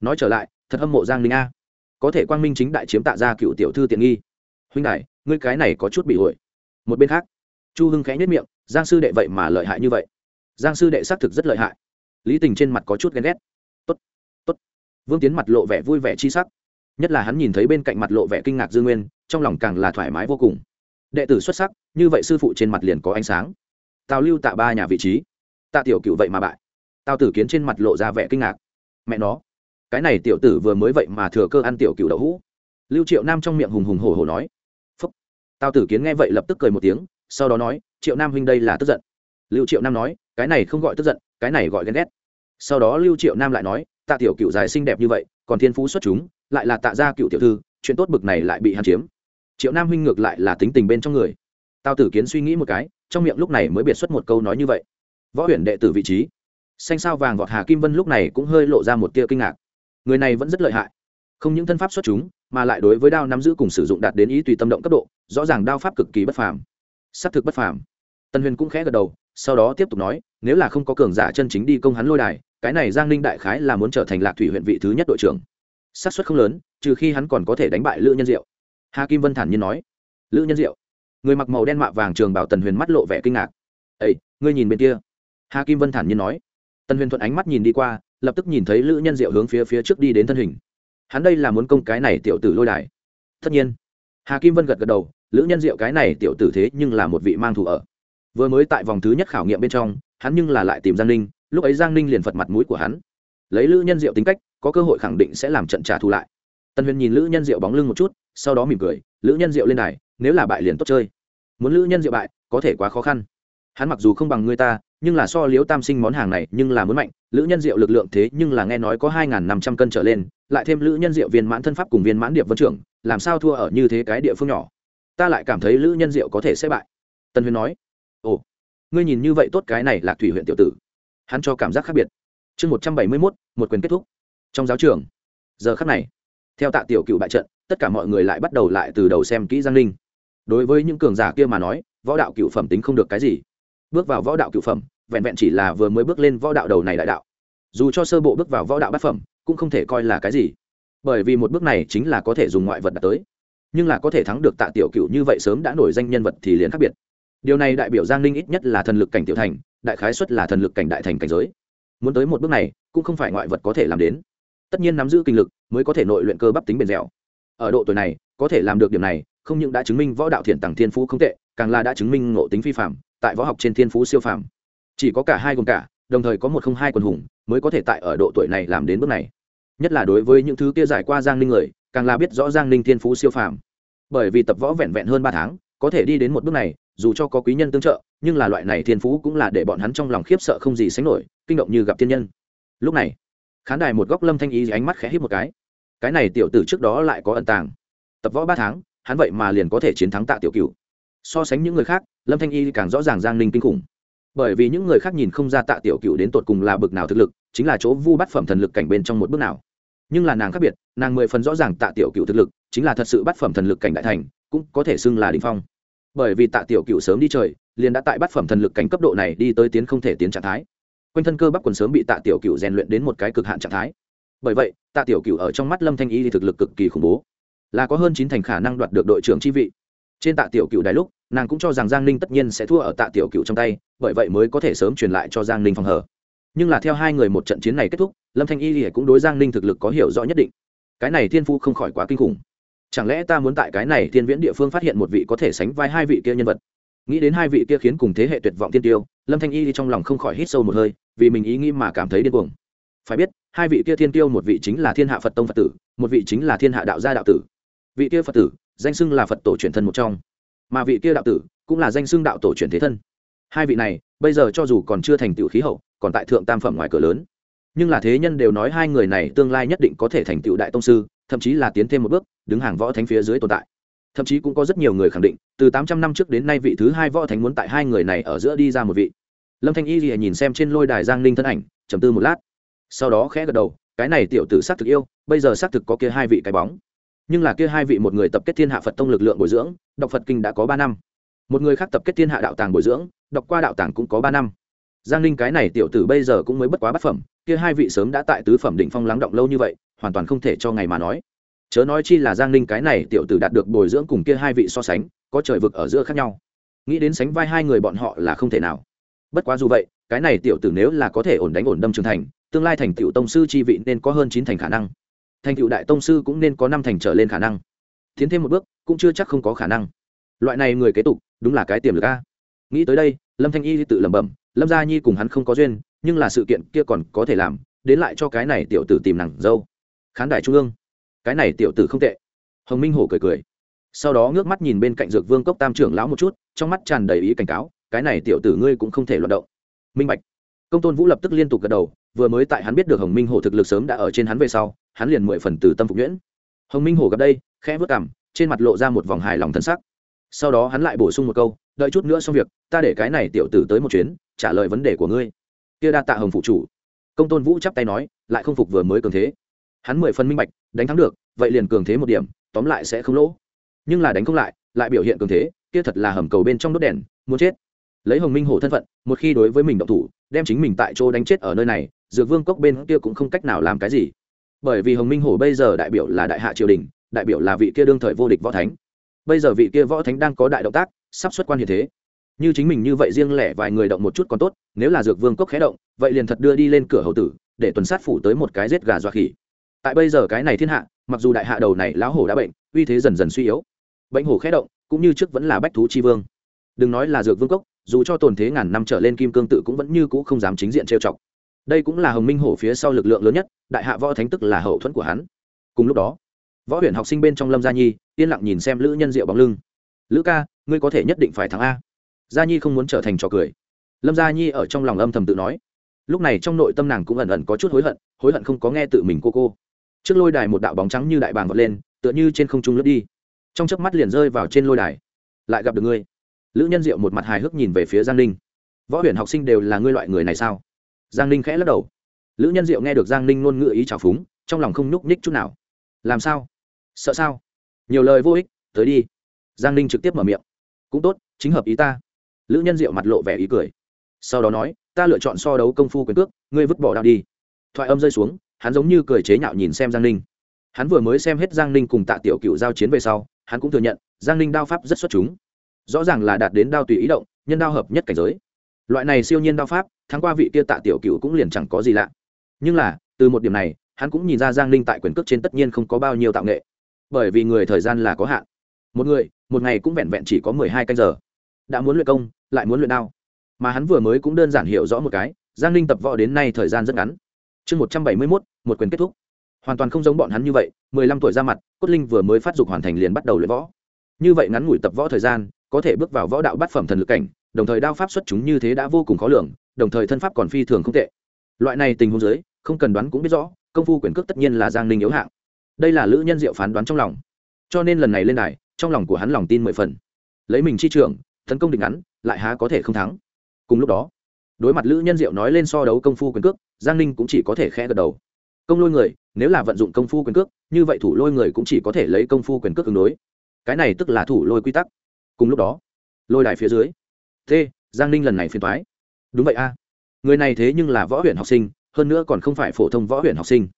Nói trở lại thật hâm mộ giang linh a. Có thể quang minh chính đại chiếm tạ ra cựu tiểu thư tiện nghi. Huynh đại ngươi cái này có chút bị ổi một bên khác chu hưng khẽ nhất miệng giang sư đệ vậy mà lợi hại như vậy. Giang sư đệ xác thực rất lợi hại. Lý tình trên mặt có chút ghen ghét vương tiến mặt lộ vẻ vui vẻ chi sắc. Nhất là hắn nhìn thấy bên cạnh mặt lộ vẻ kinh ngạc dư nguyên, trong lòng càng là thoải mái vô cùng. Đệ tử xuất sắc, như vậy sư phụ trên mặt liền có ánh sáng. Tào lưu tạ ba nhà vị trí. Tạ tiểu cựu vậy mà bại. Tào tử kiến trên mặt lộ ra vẻ kinh ngạc. Mẹ nó. Cái này tiểu tử vừa mới vậy mà thừa cơ ăn tiểu cựu đậu hũ. Lưu triệu nam trong miệng hùng hùng hổ hổ nói. Phúc. Tào tử kiến nghe vậy lập tức cười một tiếng, sau đó nói, triệu nam huynh đây là tức giận. Lưu triệu nam nói, cái này không gọi tức giận, cái này gọi ghen ghét. Sau đó lưu triệu nam lại nói tạ tiểu cựu dài xinh đẹp như vậy, còn thiên phú xuất chúng, lại là tạ gia cựu tiểu thư, chuyện tốt bực này lại bị hắn chiếm. Triệu nam huynh ngược lại là tính tình bên trong người. Tào tử kiến suy nghĩ một cái, trong miệng lúc này mới biệt xuất một câu nói như vậy. Võ huyền đệ tử vị trí. Xanh sao vàng vọt hà kim vân lúc này cũng hơi lộ ra một tia kinh ngạc. Người này vẫn rất lợi hại. Không những thân pháp xuất chúng, mà lại đối với đao nắm giữ cùng sử dụng đạt đến ý tùy tâm động cấp độ, rõ ràng đao pháp cực kỳ bất phàm. Xác thực bất phàm. Tân huyền cũng khẽ gật đầu, sau đó tiếp tục nói, nếu là không có cường giả chân chính đi công hắn lôi đài cái này giang ninh đại khái là muốn trở thành lạc thủy huyện vị thứ nhất đội trưởng. Xác suất không lớn, trừ khi hắn còn có thể đánh bại lữ nhân diệu. Hà kim vân thản nhiên nói. Lữ nhân diệu. Người mặc màu đen mạ vàng trường bảo tần huyền mắt lộ vẻ kinh ngạc. Ây ngươi nhìn bên kia. Hà kim vân thản nhiên nói. Tần huyền thuận ánh mắt nhìn đi qua, lập tức nhìn thấy lữ nhân diệu hướng phía phía trước đi đến thân hình. Hắn đây là muốn công cái này tiểu tử lôi đài. Tất nhiên. Hà kim vân gật gật đầu, lữ nhân diệu cái này tiểu tử thế nhưng là một vị mang thù ở. Vừa mới tại vòng thứ nhất khảo nghiệm bên trong, hắn nhưng là lại tìm giang ninh lúc ấy giang ninh liền phật mặt mũi của hắn lấy lữ nhân diệu tính cách có cơ hội khẳng định sẽ làm trận trả thù lại tần huyền nhìn lữ nhân diệu bóng lưng một chút sau đó mỉm cười lữ nhân diệu lên đài nếu là bại liền tốt chơi muốn lữ nhân diệu bại có thể quá khó khăn hắn mặc dù không bằng người ta nhưng là so liếu tam sinh món hàng này nhưng là muốn mạnh lữ nhân diệu lực lượng thế nhưng là nghe nói có hai n g h n năm trăm cân trở lên lại thêm lữ nhân diệu viên mãn thân pháp cùng viên mãn điệp vân trưởng làm sao thua ở như thế cái địa phương nhỏ ta lại cảm thấy lữ nhân diệu có thể sẽ bại tân huyền nói ồ ngươi nhìn như vậy tốt cái này là thủy huyện tiểu tử hắn cho cảm giác khác biệt. Chương một trăm bảy mươi mốt, một quyền kết thúc. Trong giáo trường, giờ khắc này, theo tạ tiểu cựu bại trận, tất cả mọi người lại bắt đầu lại từ đầu xem kỹ giang ninh. Đối với những cường giả kia mà nói, võ đạo cựu phẩm tính không được cái gì. Bước vào võ đạo cựu phẩm, vẹn vẹn chỉ là vừa mới bước lên võ đạo đầu này đại đạo. Dù cho sơ bộ bước vào võ đạo bát phẩm, cũng không thể coi là cái gì. Bởi vì một bước này chính là có thể dùng ngoại vật đạt tới. Nhưng là có thể thắng được tạ tiểu cựu như vậy sớm đã nổi danh nhân vật thì liền khác biệt. Điều này đại biểu giang ninh ít nhất là thần lực cảnh tiểu thành đại khái xuất là thần lực cảnh đại thành cảnh giới. Muốn tới một bước này, cũng không phải ngoại vật có thể làm đến. Tất nhiên nắm giữ kinh lực, mới có thể nội luyện cơ bắp tính bền dẻo. Ở độ tuổi này, có thể làm được điểm này, không những đã chứng minh võ đạo thiện tàng thiên phú không tệ, càng là đã chứng minh ngộ tính phi phạm tại võ học trên thiên phú siêu phàm. Chỉ có cả hai gồm cả, đồng thời có một không hai quần hùng, mới có thể tại ở độ tuổi này làm đến bước này. Nhất là đối với những thứ kia giải qua giang ninh người, càng là biết rõ giang ninh thiên phú siêu phàm. Bởi vì tập võ vẹn vẹn hơn ba tháng, có thể đi đến một bước này, dù cho có quý nhân tương trợ nhưng là loại này thiên phú cũng là để bọn hắn trong lòng khiếp sợ không gì sánh nổi, kinh động như gặp thiên nhân. Lúc này, khán đài một góc lâm thanh ý ánh mắt khẽ hít một cái. Cái này tiểu tử trước đó lại có ẩn tàng. Tập võ ba tháng, hắn vậy mà liền có thể chiến thắng tạ tiểu cựu so sánh những người khác, lâm thanh y càng rõ ràng giang ninh kinh khủng. Bởi vì những người khác nhìn không ra tạ tiểu cựu đến tột cùng là bực nào thực lực, chính là chỗ vu bắt phẩm thần lực cảnh bên trong một bước nào. Nhưng là nàng khác biệt, nàng mười phần rõ ràng tạ tiểu cựu thực lực, chính là thật sự bắt phẩm thần lực cảnh đại thành, cũng có thể xưng là đình phong bởi vì tạ tiểu cựu sớm đi trời, liền đã tại bắt phẩm thần lực cảnh cấp độ này đi tới tiến không thể tiến trạng thái. Quanh thân cơ bắp quần sớm bị tạ tiểu cựu rèn luyện đến một cái cực hạn trạng thái. Bởi vậy, tạ tiểu cựu ở trong mắt lâm thanh y thì thực lực cực kỳ khủng bố. Là có hơn chín thành khả năng đoạt được đội trưởng chi vị. Trên tạ tiểu cựu đài lúc, nàng cũng cho rằng giang ninh tất nhiên sẽ thua ở tạ tiểu cựu trong tay, bởi vậy mới có thể sớm truyền lại cho giang ninh phòng hờ. Nhưng là theo hai người một trận chiến này kết thúc, lâm thanh y thì cũng đối giang ninh thực lực có hiểu rõ nhất định. Cái này thiên phu không khỏi quá kinh khủng chẳng lẽ ta muốn tại cái này thiên viễn địa phương phát hiện một vị có thể sánh vai hai vị kia nhân vật? Nghĩ đến hai vị kia khiến cùng thế hệ tuyệt vọng tiên tiêu, lâm thanh y trong lòng không khỏi hít sâu một hơi, vì mình ý nghĩ mà cảm thấy điên cuồng. Phải biết, hai vị kia thiên tiêu một vị chính là thiên hạ phật tông phật tử, một vị chính là thiên hạ đạo gia đạo tử. Vị kia phật tử, danh xưng là phật tổ truyền thân một trong. Mà vị kia đạo tử cũng là danh xưng đạo tổ truyền thế thân. Hai vị này, bây giờ cho dù còn chưa thành tựu khí hậu, còn tại thượng tam phẩm ngoài cửa lớn. Nhưng là thế nhân đều nói hai người này tương lai nhất định có thể thành tựu đại tông sư, thậm chí là tiến thêm một bước đứng hàng võ thánh phía dưới tồn tại. Thậm chí cũng có rất nhiều người khẳng định, từ tám trăm năm trước đến nay vị thứ hai võ thánh muốn tại hai người này ở giữa đi ra một vị. Lâm thanh y thì nhìn xem trên lôi đài giang ninh thân ảnh, trầm tư một lát. Sau đó khẽ gật đầu, cái này tiểu tử xác thực yêu, bây giờ xác thực có kia hai vị cái bóng. Nhưng là kia hai vị một người tập kết thiên hạ phật tông lực lượng bồi dưỡng, đọc phật kinh đã có ba năm. Một người khác tập kết thiên hạ đạo tàng bồi dưỡng, đọc qua đạo tàng cũng có ba năm. Giang ninh cái này tiểu tử bây giờ cũng mới bất quá bát phẩm, kia hai vị sớm đã tại tứ phẩm đỉnh phong lắng động lâu như vậy, hoàn toàn không thể cho ngày mà nói chớ nói chi là giang ninh cái này tiểu tử đạt được bồi dưỡng cùng kia hai vị so sánh, có trời vực ở giữa khác nhau. Nghĩ đến sánh vai hai người bọn họ là không thể nào. Bất quá dù vậy, cái này tiểu tử nếu là có thể ổn đánh ổn đâm trưởng thành, tương lai thành tiểu tông sư chi vị nên có hơn chín thành khả năng. Thành tựu đại tông sư cũng nên có năm thành trở lên khả năng. Tiến thêm một bước, cũng chưa chắc không có khả năng. Loại này người kế tục, đúng là cái tiềm lực a. Nghĩ tới đây, lâm thanh y tự lẩm bẩm, lâm gia nhi cùng hắn không có duyên, nhưng là sự kiện kia còn có thể làm, đến lại cho cái này tiểu tử tìm nàng dâu. Khán đài trung ương cái này tiểu tử không tệ. Hồng minh hổ cười cười. Sau đó ngước mắt nhìn bên cạnh dược vương cốc tam trưởng lão một chút, trong mắt tràn đầy ý cảnh cáo, cái này tiểu tử ngươi cũng không thể loạt động. Minh bạch. Công tôn vũ lập tức liên tục gật đầu, vừa mới tại hắn biết được hồng minh hổ thực lực sớm đã ở trên hắn về sau, hắn liền mười phần từ tâm phục nhuyễn. Hồng minh hổ gặp đây, khẽ vớt cảm trên mặt lộ ra một vòng hài lòng thân sắc. Sau đó hắn lại bổ sung một câu, đợi chút nữa xong việc, ta để cái này tiểu tử tới một chuyến, trả lời vấn đề của ngươi. Kia đa tạ hồng phụ chủ. Công tôn vũ chắp tay nói, lại không phục vừa mới cường thế hắn mười phần minh bạch, đánh thắng được, vậy liền cường thế một điểm, tóm lại sẽ không lỗ. Nhưng là đánh không lại lại biểu hiện cường thế, kia thật là hầm cầu bên trong đốt đèn, muốn chết. Lấy hồng minh hổ thân phận, một khi đối với mình động thủ, đem chính mình tại chỗ đánh chết ở nơi này, dược vương cốc bên kia cũng không cách nào làm cái gì. Bởi vì hồng minh hổ bây giờ đại biểu là đại hạ triều đình, đại biểu là vị kia đương thời vô địch võ thánh. Bây giờ vị kia võ thánh đang có đại động tác, sắp xuất quan như thế. Như chính mình như vậy riêng lẻ vài người động một chút còn tốt, nếu là dược vương cốc khé động, vậy liền thật đưa đi lên cửa hậu tử, để tuần sát phủ tới một cái rết gà dọa khỉ tại bây giờ cái này thiên hạ, mặc dù đại hạ đầu này lão hổ đã bệnh, uy thế dần dần suy yếu. Bệnh hổ khé động, cũng như trước vẫn là bách thú chi vương. Đừng nói là dược vương cốc, dù cho tồn thế ngàn năm trở lên kim cương tự cũng vẫn như cũ không dám chính diện trêu chọc. Đây cũng là hồng minh hổ phía sau lực lượng lớn nhất, đại hạ võ thánh tức là hậu thuẫn của hắn. Cùng lúc đó, võ huyện học sinh bên trong lâm gia nhi, yên lặng nhìn xem lữ nhân diệu bóng lưng. Lữ ca, ngươi có thể nhất định phải thắng a. Gia nhi không muốn trở thành trò cười. Lâm gia nhi ở trong lòng âm thầm tự nói. Lúc này trong nội tâm nàng cũng ẩn ẩn có chút hối hận hối hận không có nghe tự mình cô cô trước lôi đài một đạo bóng trắng như đại bàng vọt lên, tựa như trên không trung lướt đi. Trong chớp mắt liền rơi vào trên lôi đài. Lại gặp được ngươi. Lữ nhân diệu một mặt hài hước nhìn về phía giang ninh. Võ huyền học sinh đều là ngươi loại người này sao? Giang ninh khẽ lắc đầu. Lữ nhân diệu nghe được giang ninh ngôn ngữ ý trào phúng, trong lòng không nhúc nhích chút nào. Làm sao? Sợ sao? Nhiều lời vô ích, tới đi. Giang ninh trực tiếp mở miệng. Cũng tốt, chính hợp ý ta. Lữ nhân diệu mặt lộ vẻ ý cười. Sau đó nói, ta lựa chọn so đấu công phu quyền cước, ngươi vứt bỏ đạo đi. Thoại âm rơi xuống hắn giống như cười chế nhạo nhìn xem giang ninh. Hắn vừa mới xem hết giang ninh cùng tạ tiểu cựu giao chiến về sau, hắn cũng thừa nhận, giang ninh đao pháp rất xuất chúng. Rõ ràng là đạt đến đao tùy ý động, nhân đao hợp nhất cảnh giới. Loại này siêu nhiên đao pháp tháng qua vị kia tạ tiểu cựu cũng liền chẳng có gì lạ. Nhưng là, từ một điểm này, hắn cũng nhìn ra giang ninh tại quyền cước trên tất nhiên không có bao nhiêu tạo nghệ. Bởi vì người thời gian là có hạn. Một người, một ngày cũng vẹn vẹn chỉ có mười hai canh giờ. Đã muốn luyện công, lại muốn luyện đao. Mà hắn vừa mới cũng đơn giản hiểu rõ một cái, giang ninh tập võ đến nay thời gian rất ngắn chương một trăm bảy mươi mốt, một quyền kết thúc. Hoàn toàn không giống bọn hắn như vậy, mười lăm tuổi ra mặt, cốt linh vừa mới phát dục hoàn thành liền bắt đầu luyện võ. Như vậy ngắn ngủi tập võ thời gian, có thể bước vào võ đạo bát phẩm thần lực cảnh, đồng thời đao pháp xuất chúng như thế đã vô cùng khó lường, đồng thời thân pháp còn phi thường không tệ. Loại này tình huống dưới, không cần đoán cũng biết rõ, công phu quyền cước tất nhiên là giang ninh yếu hạng. Đây là lữ nhân diệu phán đoán trong lòng. Cho nên lần này lên đài, trong lòng của hắn lòng tin mười phần. Lấy mình chi trưởng tấn công địch ngắn, lại há có thể không thắng. Cùng lúc đó, đối mặt lữ nhân diệu nói lên so đấu công phu quyền cước giang ninh cũng chỉ có thể khẽ gật đầu. Công lôi người, nếu là vận dụng công phu quyền cước, như vậy thủ lôi người cũng chỉ có thể lấy công phu quyền cước tương đối. Cái này tức là thủ lôi quy tắc. Cùng lúc đó, lôi đài phía dưới, t, giang ninh lần này phiền thoái đúng vậy a. Người này thế nhưng là võ huyện học sinh, hơn nữa còn không phải phổ thông võ huyện học sinh.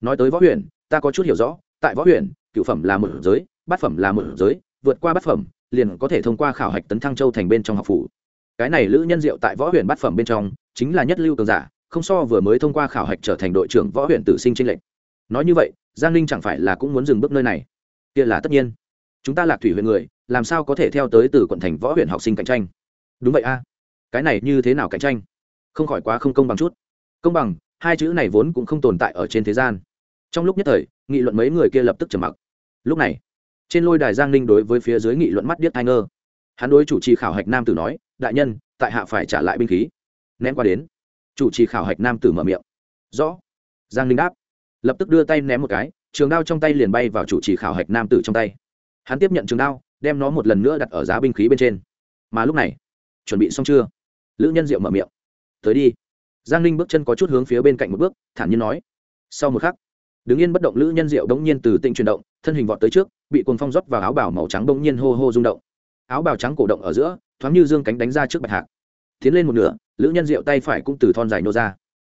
Nói tới võ huyện ta có chút hiểu rõ, tại võ huyện cựu phẩm là một giới, bát phẩm là một giới, vượt qua bát phẩm, liền có thể thông qua khảo hạch tấn thăng châu thành bên trong học phủ. Cái này lữ nhân diệu tại võ huyện bát phẩm bên trong, chính là nhất lưu cường giả không so vừa mới thông qua khảo hạch trở thành đội trưởng võ huyện tử sinh tranh lệnh nói như vậy, giang ninh chẳng phải là cũng muốn dừng bước nơi này? Kia là tất nhiên. Chúng ta lạc thủy huyện người, làm sao có thể theo tới từ quận thành võ huyện học sinh cạnh tranh? Đúng vậy a. Cái này như thế nào cạnh tranh? Không khỏi quá không công bằng chút. Công bằng, hai chữ này vốn cũng không tồn tại ở trên thế gian. Trong lúc nhất thời, nghị luận mấy người kia lập tức trầm mặc. Lúc này, trên lôi đài giang ninh đối với phía dưới nghị luận mắt điếc thai ngơ. Hắn đối chủ trì khảo hạch nam tử nói, đại nhân, tại hạ phải trả lại binh khí. Ném qua đến chủ trì khảo hạch nam tử mở miệng. Rõ. Giang linh đáp. Lập tức đưa tay ném một cái, trường đao trong tay liền bay vào chủ trì khảo hạch nam tử trong tay. Hắn tiếp nhận trường đao, đem nó một lần nữa đặt ở giá binh khí bên trên. Mà lúc này, chuẩn bị xong chưa? Lữ nhân diệu mở miệng. Tới đi. Giang linh bước chân có chút hướng phía bên cạnh một bước, thản nhiên nói. Sau một khắc, đứng yên bất động lữ nhân diệu đống nhiên từ tinh chuyển động, thân hình vọt tới trước, bị cuồng phong rót vào áo bảo màu trắng đống nhiên hô hô rung động. Áo bào trắng cổ động ở giữa, thoáng như dương cánh đánh ra trước bạch hạc tiến lên một nửa, lữ nhân diệu tay phải cũng từ thon dài nô ra.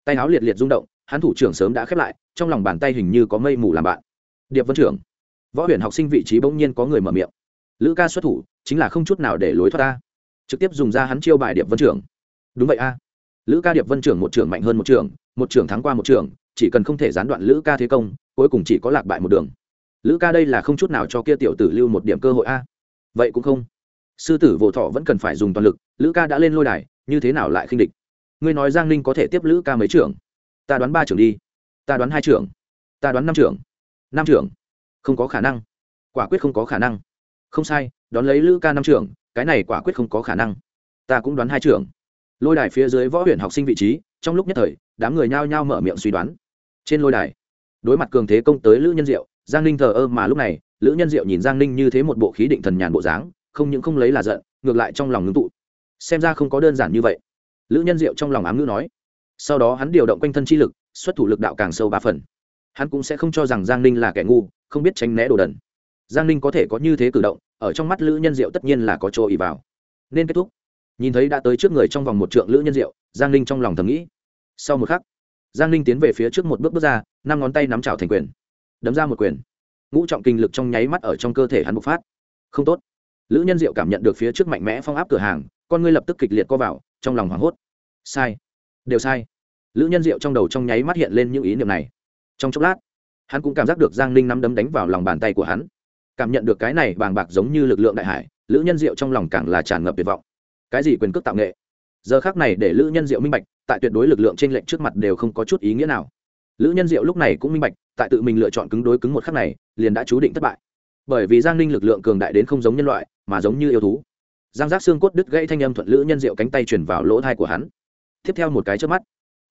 Tay áo liệt liệt rung động, hắn thủ trưởng sớm đã khép lại, trong lòng bàn tay hình như có mây mù làm bạn. Điệp vân trưởng, võ huyền học sinh vị trí bỗng nhiên có người mở miệng. Lữ ca xuất thủ, chính là không chút nào để lối thoát ta. Trực tiếp dùng ra hắn chiêu bài điệp vân trưởng. Đúng vậy a. Lữ ca điệp vân trưởng một trưởng mạnh hơn một trưởng một trưởng thắng qua một trưởng, chỉ cần không thể gián đoạn lữ ca thế công, cuối cùng chỉ có lạc bại một đường. Lữ ca đây là không chút nào cho kia tiểu tử lưu một điểm cơ hội a. Vậy cũng không sư tử vỗ thọ vẫn cần phải dùng toàn lực, lữ ca đã lên lôi đài, như thế nào lại khinh địch? Ngươi nói giang ninh có thể tiếp lữ ca mấy trưởng? Ta đoán ba trưởng đi. Ta đoán hai trưởng. Ta đoán năm trưởng. Năm trưởng. Không có khả năng. Quả quyết không có khả năng. Không sai, đón lấy lữ ca năm trưởng, cái này quả quyết không có khả năng. Ta cũng đoán hai trưởng. Lôi đài phía dưới võ huyện học sinh vị trí, trong lúc nhất thời, đám người nhao nhao mở miệng suy đoán. Trên lôi đài, đối mặt cường thế công tới lữ nhân diệu, giang ninh thờ ơ mà lúc này, lữ nhân diệu nhìn giang ninh như thế một bộ khí định thần nhàn bộ dáng không những không lấy là giận, ngược lại trong lòng ngưng tụ. Xem ra không có đơn giản như vậy. Lữ nhân diệu trong lòng ám ngữ nói. Sau đó hắn điều động quanh thân chi lực, xuất thủ lực đạo càng sâu ba phần. Hắn cũng sẽ không cho rằng giang ninh là kẻ ngu, không biết tránh né đồ đần. Giang ninh có thể có như thế cử động, ở trong mắt lữ nhân diệu tất nhiên là có chỗ ý vào. Nên kết thúc. Nhìn thấy đã tới trước người trong vòng một trượng lữ nhân diệu, giang ninh trong lòng thầm nghĩ. Sau một khắc, giang ninh tiến về phía trước một bước bước ra, năm ngón tay nắm trào thành quyền. Đấm ra một quyền. Ngũ trọng kinh lực trong nháy mắt ở trong cơ thể hắn bộc phát. Không tốt lữ nhân diệu cảm nhận được phía trước mạnh mẽ phong áp cửa hàng, con ngươi lập tức kịch liệt co vào, trong lòng hoảng hốt. Sai. Đều sai. Lữ nhân diệu trong đầu trong nháy mắt hiện lên những ý niệm này. Trong chốc lát, hắn cũng cảm giác được giang ninh nắm đấm đánh vào lòng bàn tay của hắn. Cảm nhận được cái này bàng bạc giống như lực lượng đại hải, lữ nhân diệu trong lòng càng là tràn ngập tuyệt vọng. Cái gì quyền cước tạo nghệ? Giờ khác này để lữ nhân diệu minh bạch, tại tuyệt đối lực lượng t r ê n lệch trước mặt đều không có chút ý nghĩa nào. Lữ nhân diệu lúc này cũng minh bạch, tại tự mình lựa chọn cứng đối cứng một khắc này, liền đã chú định thất bại. Bởi vì giang ninh lực lượng cường đại đến không giống nhân loại mà giống như yêu thú. Giang giác xương cốt đứt gãy thanh âm thuận lữ nhân diệu cánh tay chuyển vào lỗ thai của hắn. Tiếp theo một cái trước mắt,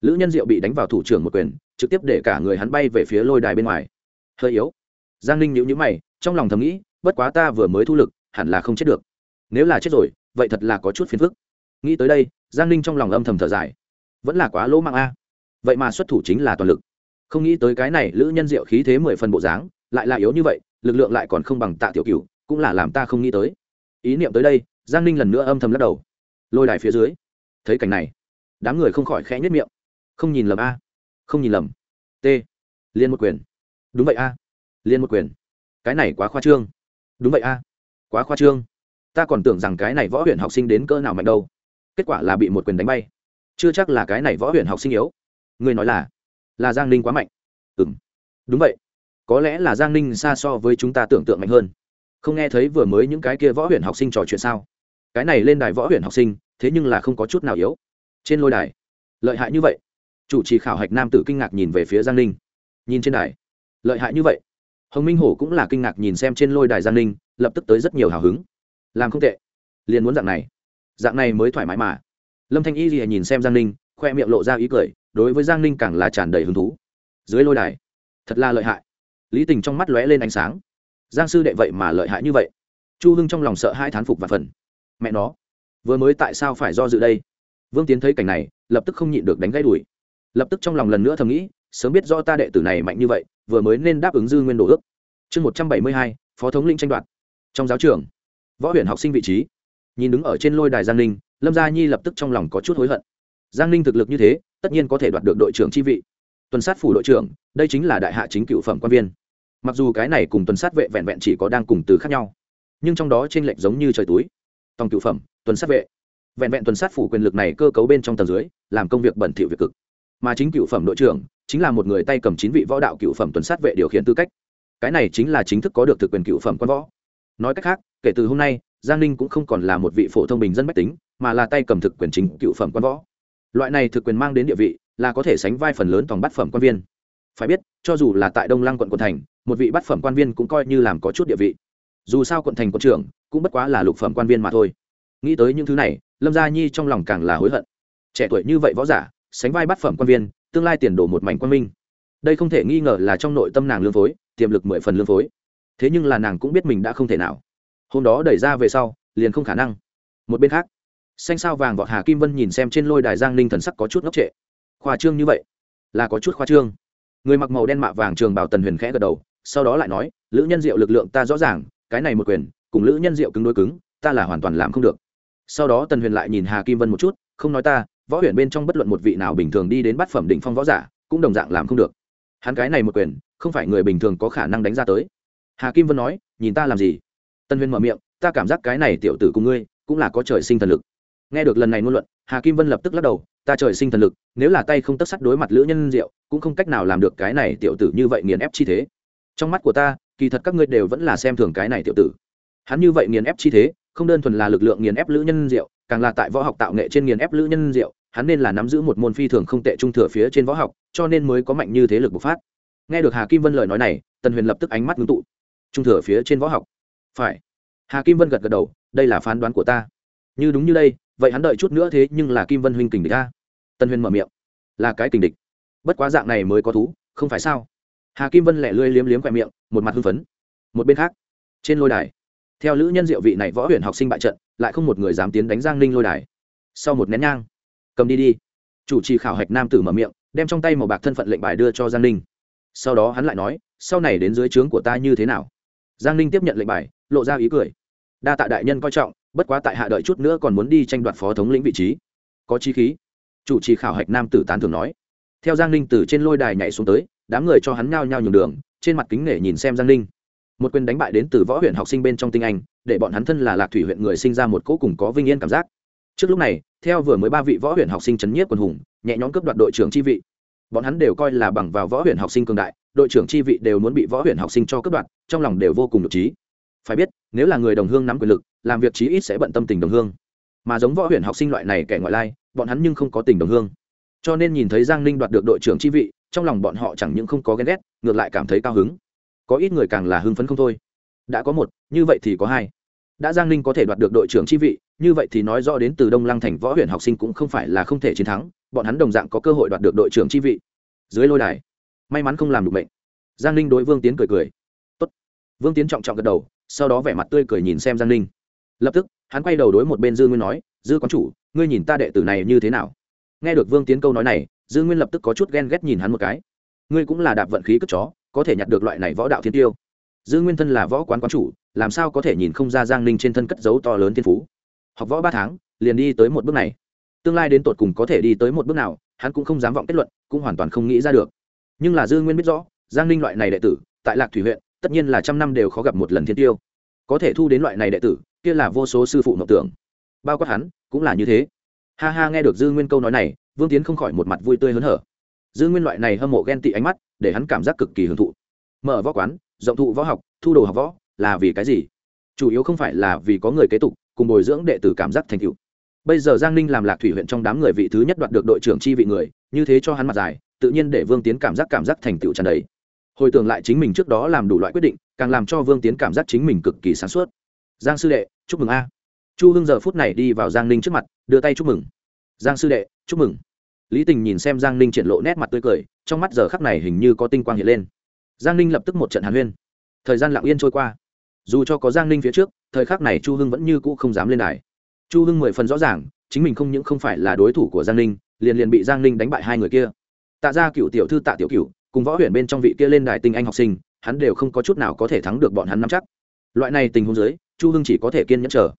lữ nhân diệu bị đánh vào thủ trưởng một quyền, trực tiếp để cả người hắn bay về phía lôi đài bên ngoài. Hơi yếu. Giang ninh nhữ nhữ mày, trong lòng thầm nghĩ, bất quá ta vừa mới thu lực, hẳn là không chết được. Nếu là chết rồi, vậy thật là có chút phiền phức. Nghĩ tới đây, giang ninh trong lòng âm thầm thở dài. Vẫn là quá lỗ mạng a. Vậy mà xuất thủ chính là toàn lực. Không nghĩ tới cái này, lữ nhân diệu khí thế mười phần bộ dáng, lại là yếu như vậy, lực lượng lại còn không bằng tạ tiểu cửu, cũng là làm ta không nghĩ tới ý niệm tới đây, giang ninh lần nữa âm thầm lắc đầu. Lôi đài phía dưới. Thấy cảnh này, đám người không khỏi khẽ nhất miệng. Không nhìn lầm a. Không nhìn lầm. T. Liên một quyền. Đúng vậy a. Liên một quyền. Cái này quá khoa trương. Đúng vậy a. Quá khoa trương. Ta còn tưởng rằng cái này võ huyện học sinh đến cỡ nào mạnh đâu. Kết quả là bị một quyền đánh bay. Chưa chắc là cái này võ huyện học sinh yếu. Người nói là là giang ninh quá mạnh. Ừ m đúng vậy. Có lẽ là giang ninh xa so với chúng ta tưởng tượng mạnh hơn không nghe thấy vừa mới những cái kia võ huyện học sinh trò chuyện sao? Cái này lên đài võ huyện học sinh, thế nhưng là không có chút nào yếu. Trên lôi đài, lợi hại như vậy. Chủ trì khảo hạch nam tử kinh ngạc nhìn về phía giang ninh. Nhìn trên đài, lợi hại như vậy. Hồng minh hổ cũng là kinh ngạc nhìn xem trên lôi đài giang ninh, lập tức tới rất nhiều hào hứng. Làm không tệ. Liền muốn dạng này. Dạng này mới thoải mái mà. Lâm thanh y gì nhìn xem giang ninh, khoe miệng lộ ra ý cười, đối với giang ninh càng là tràn đầy hứng thú. Dưới lôi đài, thật là lợi hại. Lý tình trong mắt lóe lên ánh sáng giang sư đệ vậy mà lợi hại như vậy. Chu hưng trong lòng sợ hai thán phục và phần. Mẹ nó, vừa mới tại sao phải do dự đây? Vương tiến thấy cảnh này, lập tức không nhịn được đánh gãy đùi. Lập tức trong lòng lần nữa thầm nghĩ, sớm biết do ta đệ tử này mạnh như vậy, vừa mới nên đáp ứng dư nguyên đồ ước. Chương một trăm bảy mươi hai, phó thống lĩnh tranh đoạt. Trong giáo trường, võ huyện học sinh vị trí. Nhìn đứng ở trên lôi đài giang ninh, lâm gia nhi lập tức trong lòng có chút hối hận. Giang ninh thực lực như thế, tất nhiên có thể đoạt được đội trưởng chi vị. Tuần sát phủ đội trưởng, đây chính là đại hạ chính cựu phẩm quan viên mặc dù cái này cùng tuần sát vệ vẹn vẹn chỉ có đang cùng từ khác nhau, nhưng trong đó t r ê n lệch giống như trời túi. Tòng cựu phẩm, tuần sát vệ. Vẹn vẹn tuần sát phủ quyền lực này cơ cấu bên trong tầng dưới, làm công việc bẩn thỉu việc cực. Mà chính cựu phẩm đội trưởng, chính là một người tay cầm chín vị võ đạo cựu phẩm tuần sát vệ điều khiển tư cách. Cái này chính là chính thức có được thực quyền cựu phẩm quan võ. Nói cách khác, kể từ hôm nay, giang ninh cũng không còn là một vị phổ thông bình dân bách tính, mà là tay cầm thực quyền chính cựu phẩm quan võ. Loại này thực quyền mang đến địa vị, là có thể sánh vai phần lớn toàn bát phẩm quan viên. Phải biết, cho dù là tại đông lăng quận quận thành một vị bát phẩm quan viên cũng coi như làm có chút địa vị. Dù sao quận thành quận trưởng cũng bất quá là lục phẩm quan viên mà thôi. Nghĩ tới những thứ này, lâm gia nhi trong lòng càng là hối hận. Trẻ tuổi như vậy võ giả, sánh vai bát phẩm quan viên, tương lai tiền đổ một mảnh quan minh. Đây không thể nghi ngờ là trong nội tâm nàng lương phối, tiềm lực mười phần lương phối. Thế nhưng là nàng cũng biết mình đã không thể nào. Hôm đó đẩy ra về sau, liền không khả năng. Một bên khác, xanh sao vàng vọt hà kim vân nhìn xem trên lôi đài giang ninh thần sắc có chút ngốc trệ. Khoa trương như vậy, là có chút khoa trương. Người mặc màu đen mạ vàng trường bảo tần huyền khẽ gật đầu sau đó lại nói, lữ nhân diệu lực lượng ta rõ ràng, cái này một quyền, cùng lữ nhân diệu cứng đối cứng, ta là hoàn toàn làm không được. Sau đó tần huyền lại nhìn hà kim vân một chút, không nói ta, võ huyền bên trong bất luận một vị nào bình thường đi đến bát phẩm đỉnh phong võ giả, cũng đồng dạng làm không được. Hắn cái này một quyền, không phải người bình thường có khả năng đánh ra tới. Hà kim vân nói, nhìn ta làm gì? Tần huyền mở miệng, ta cảm giác cái này tiểu tử cùng ngươi, cũng là có trời sinh thần lực. Nghe được lần này ngôn luận, hà kim vân lập tức lắc đầu, ta trời sinh thần lực, nếu là tay không tất sắt đối mặt lữ nhân diệu, cũng không cách nào làm được cái này tiểu tử như vậy nghiền ép chi thế trong mắt của ta, kỳ thật các ngươi đều vẫn là xem thường cái này tiểu tử. Hắn như vậy nghiền ép chi thế, không đơn thuần là lực lượng nghiền ép lữ nhân diệu, càng là tại võ học tạo nghệ trên nghiền ép lữ nhân diệu, hắn nên là nắm giữ một môn phi thường không tệ trung thừa phía trên võ học, cho nên mới có mạnh như thế lực bộc phát. Nghe được hà kim vân lời nói này, tần huyền lập tức ánh mắt ngưng tụ. Trung thừa phía trên võ học. Phải. Hà kim vân gật gật đầu, đây là phán đoán của ta. Như đúng như đây, vậy hắn đợi chút nữa thế nhưng là kim vân huynh kình địch ta tần huyền mở miệng. Là cái kình địch. Bất quá dạng này mới có thú, không phải sao? Hà kim vân lẹ lươi liếm liếm khoe miệng, một mặt hưng phấn. Một bên khác, trên lôi đài, theo lữ nhân diệu vị này võ huyện học sinh bại trận, lại không một người dám tiến đánh giang ninh lôi đài. Sau một nén nhang, cầm đi đi. Chủ trì khảo hạch nam tử mở miệng, đem trong tay màu bạc thân phận lệnh bài đưa cho giang ninh. Sau đó hắn lại nói, sau này đến dưới trướng của ta như thế nào? Giang ninh tiếp nhận lệnh bài, lộ ra ý cười. Đa tạ đại nhân coi trọng, bất quá tại hạ đợi chút nữa còn muốn đi tranh đoạt phó thống lĩnh vị trí. Có chi khí. Chủ trì khảo hạch nam tử tán thường nói. Theo giang ninh từ trên lôi đài nhảy xuống tới đám người cho hắn nhao nhao nhường đường, trên mặt kính nể nhìn xem giang ninh. Một quyền đánh bại đến từ võ huyện học sinh bên trong tinh anh, để bọn hắn thân là lạc thủy huyện người sinh ra một cỗ cùng có vinh yên cảm giác. Trước lúc này, theo vừa mới ba vị võ huyện học sinh chấn nhiếp quần hùng, nhẹ nhõm cướp đoạt đội trưởng chi vị. Bọn hắn đều coi là bằng vào võ huyện học sinh cường đại, đội trưởng chi vị đều muốn bị võ huyện học sinh cho cướp đoạt, trong lòng đều vô cùng nhục trí phải biết, nếu là người đồng hương nắm quyền lực, làm việc chí ít sẽ bận tâm tình đồng hương. Mà giống võ huyện học sinh loại này kẻ ngoại lai, bọn hắn nhưng không có tình đồng hương. Cho nên nhìn thấy giang ninh đoạt được đội trưởng chi vị trong lòng bọn họ chẳng những không có ghen ghét, ngược lại cảm thấy cao hứng. Có ít người càng là hưng phấn không thôi. Đã có một, như vậy thì có hai. Đã giang ninh có thể đoạt được đội trưởng chi vị, như vậy thì nói rõ đến từ đông lăng thành võ huyện học sinh cũng không phải là không thể chiến thắng, bọn hắn đồng dạng có cơ hội đoạt được đội trưởng chi vị. Dưới lôi đài, may mắn không làm được mệnh. giang ninh đối vương tiến cười cười. Tốt. vương tiến trọng trọng gật đầu, sau đó vẻ mặt tươi cười nhìn xem giang ninh. Lập tức, hắn quay đầu đối một bên dư nguyên nói, dư quán chủ, ngươi nhìn ta đệ tử này như thế nào? Nghe được vương tiến câu nói này dư nguyên lập tức có chút ghen ghét nhìn hắn một cái. Ngươi cũng là đạp vận khí cất chó, có thể nhặt được loại này võ đạo thiên tiêu. Dư nguyên thân là võ quán quán chủ, làm sao có thể nhìn không ra giang ninh trên thân cất dấu to lớn thiên phú? Học võ ba tháng, liền đi tới một bước này. Tương lai đến tột cùng có thể đi tới một bước nào, hắn cũng không dám vọng kết luận, cũng hoàn toàn không nghĩ ra được. Nhưng là dư nguyên biết rõ, giang ninh loại này đệ tử, tại lạc thủy huyện, tất nhiên là trăm năm đều khó gặp một lần thiên tiêu. Có thể thu đến loại này đệ tử, kia là vô số sư phụ mộng tưởng. Bao quát hắn, cũng là như thế. Ha ha, nghe được dư nguyên câu nói này vương tiến không khỏi một mặt vui tươi hớn hở. Dư nguyên loại này hâm mộ ghen tị ánh mắt, để hắn cảm giác cực kỳ hưởng thụ. Mở võ quán, rộng thụ võ học, thu đồ học võ, là vì cái gì? Chủ yếu không phải là vì có người kế tục, cùng bồi dưỡng đệ tử cảm giác thành tựu. Bây giờ giang ninh làm lạc thủy huyện trong đám người vị thứ nhất đoạt được đội trưởng chi vị người, như thế cho hắn mặt dài, tự nhiên để vương tiến cảm giác cảm giác thành tựu tràn đầy. Hồi tưởng lại chính mình trước đó làm đủ loại quyết định, càng làm cho vương tiến cảm giác chính mình cực kỳ sáng suốt. Giang sư đệ, chúc mừng a. Chu hưng giờ phút này đi vào giang ninh trước mặt, đưa tay chúc mừng. Giang sư đệ, chúc mừng lý tình nhìn xem giang ninh triển lộ nét mặt tươi cười, trong mắt giờ khắc này hình như có tinh quang hiện lên. Giang ninh lập tức một trận hàn huyên. Thời gian lặng yên trôi qua. Dù cho có giang ninh phía trước, thời khắc này chu hưng vẫn như cũ không dám lên đài. Chu hưng mười phần rõ ràng, chính mình không những không phải là đối thủ của giang ninh, liền liền bị giang ninh đánh bại hai người kia. Tạ ra cựu tiểu thư tạ tiểu cựu cùng võ huyền bên trong vị kia lên đài tinh anh học sinh, hắn đều không có chút nào có thể thắng được bọn hắn nắm chắc. Loại này tình huống dưới, chu hưng chỉ có thể kiên nhẫn chờ.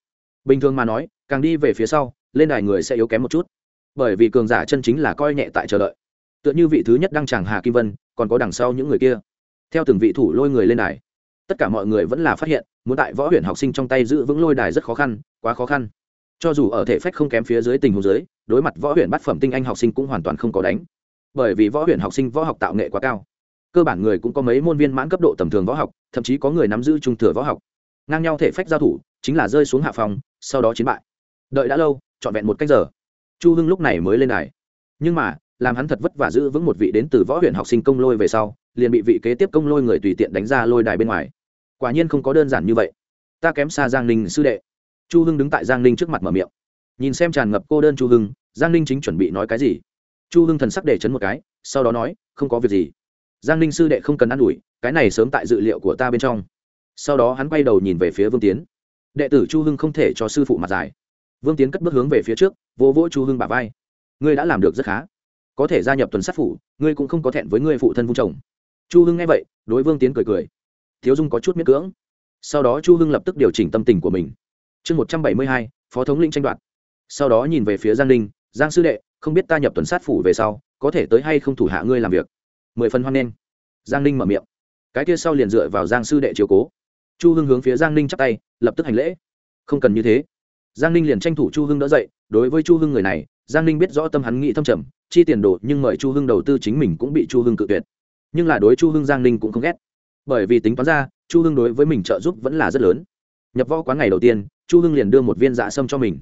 Bình thường mà nói, càng đi về phía sau, lên đài người sẽ yếu kém một chút bởi vì cường giả chân chính là coi nhẹ tại chờ đợi. Tựa như vị thứ nhất đăng tràng hà kim vân, còn có đằng sau những người kia. Theo từng vị thủ lôi người lên đài, tất cả mọi người vẫn là phát hiện, muốn tại võ huyện học sinh trong tay giữ vững lôi đài rất khó khăn, quá khó khăn. Cho dù ở thể phách không kém phía dưới tình huống dưới, đối mặt võ huyện bắt phẩm tinh anh học sinh cũng hoàn toàn không có đánh. Bởi vì võ huyện học sinh võ học tạo nghệ quá cao, cơ bản người cũng có mấy môn viên mãn cấp độ tầm thường võ học, thậm chí có người nắm giữ trung thừa võ học. Ngang nhau thể phách giao thủ, chính là rơi xuống hạ phòng, sau đó chiến bại. Đợi đã lâu, trọn vẹn một cách giờ chu hưng lúc này mới lên đài. Nhưng mà, làm hắn thật vất vả giữ vững một vị đến từ võ huyện học sinh công lôi về sau, liền bị vị kế tiếp công lôi người tùy tiện đánh ra lôi đài bên ngoài. Quả nhiên không có đơn giản như vậy. Ta kém xa giang ninh sư đệ. Chu hưng đứng tại giang ninh trước mặt mở miệng. Nhìn xem tràn ngập cô đơn chu hưng, giang ninh chính chuẩn bị nói cái gì? Chu hưng thần sắc để chấn một cái, sau đó nói, không có việc gì. Giang ninh sư đệ không cần ă n ủi, cái này sớm tại dự liệu của ta bên trong. Sau đó hắn quay đầu nhìn về phía vương tiến. Đệ tử chu hưng không thể cho sư phụ mặt dài vương tiến cất bước hướng về phía trước, vỗ vỗ chu hưng bả vai. Ngươi đã làm được rất khá. Có thể gia nhập tuần sát phủ, ngươi cũng không có thẹn với ngươi phụ thân vung chồng. Chu hưng nghe vậy, đối vương tiến cười cười. Thiếu dung có chút miễn cưỡng. Sau đó chu hưng lập tức điều chỉnh tâm tình của mình. Chương một trăm bảy mươi hai, phó thống lĩnh tranh đoạt. Sau đó nhìn về phía giang ninh, giang sư đệ, không biết ta nhập tuần sát phủ về sau, có thể tới hay không thủ hạ ngươi làm việc? Mười phần hoan nghênh. Giang ninh mở miệng. Cái kia sau liền dựa vào giang sư đệ chiều cố. Chu hưng hướng phía giang ninh chắp tay, lập tức hành lễ. Không cần như thế giang ninh liền tranh thủ chu hưng đỡ dậy, đối với chu hưng người này, giang ninh biết rõ tâm hắn nghĩ thâm trầm, chi tiền đồ nhưng mời chu hưng đầu tư chính mình cũng bị chu hưng cự tuyệt. Nhưng là đối chu hưng giang ninh cũng không ghét. Bởi vì tính toán ra, chu hưng đối với mình trợ giúp vẫn là rất lớn. Nhập võ quán ngày đầu tiên, chu hưng liền đưa một viên dạ sâm cho mình.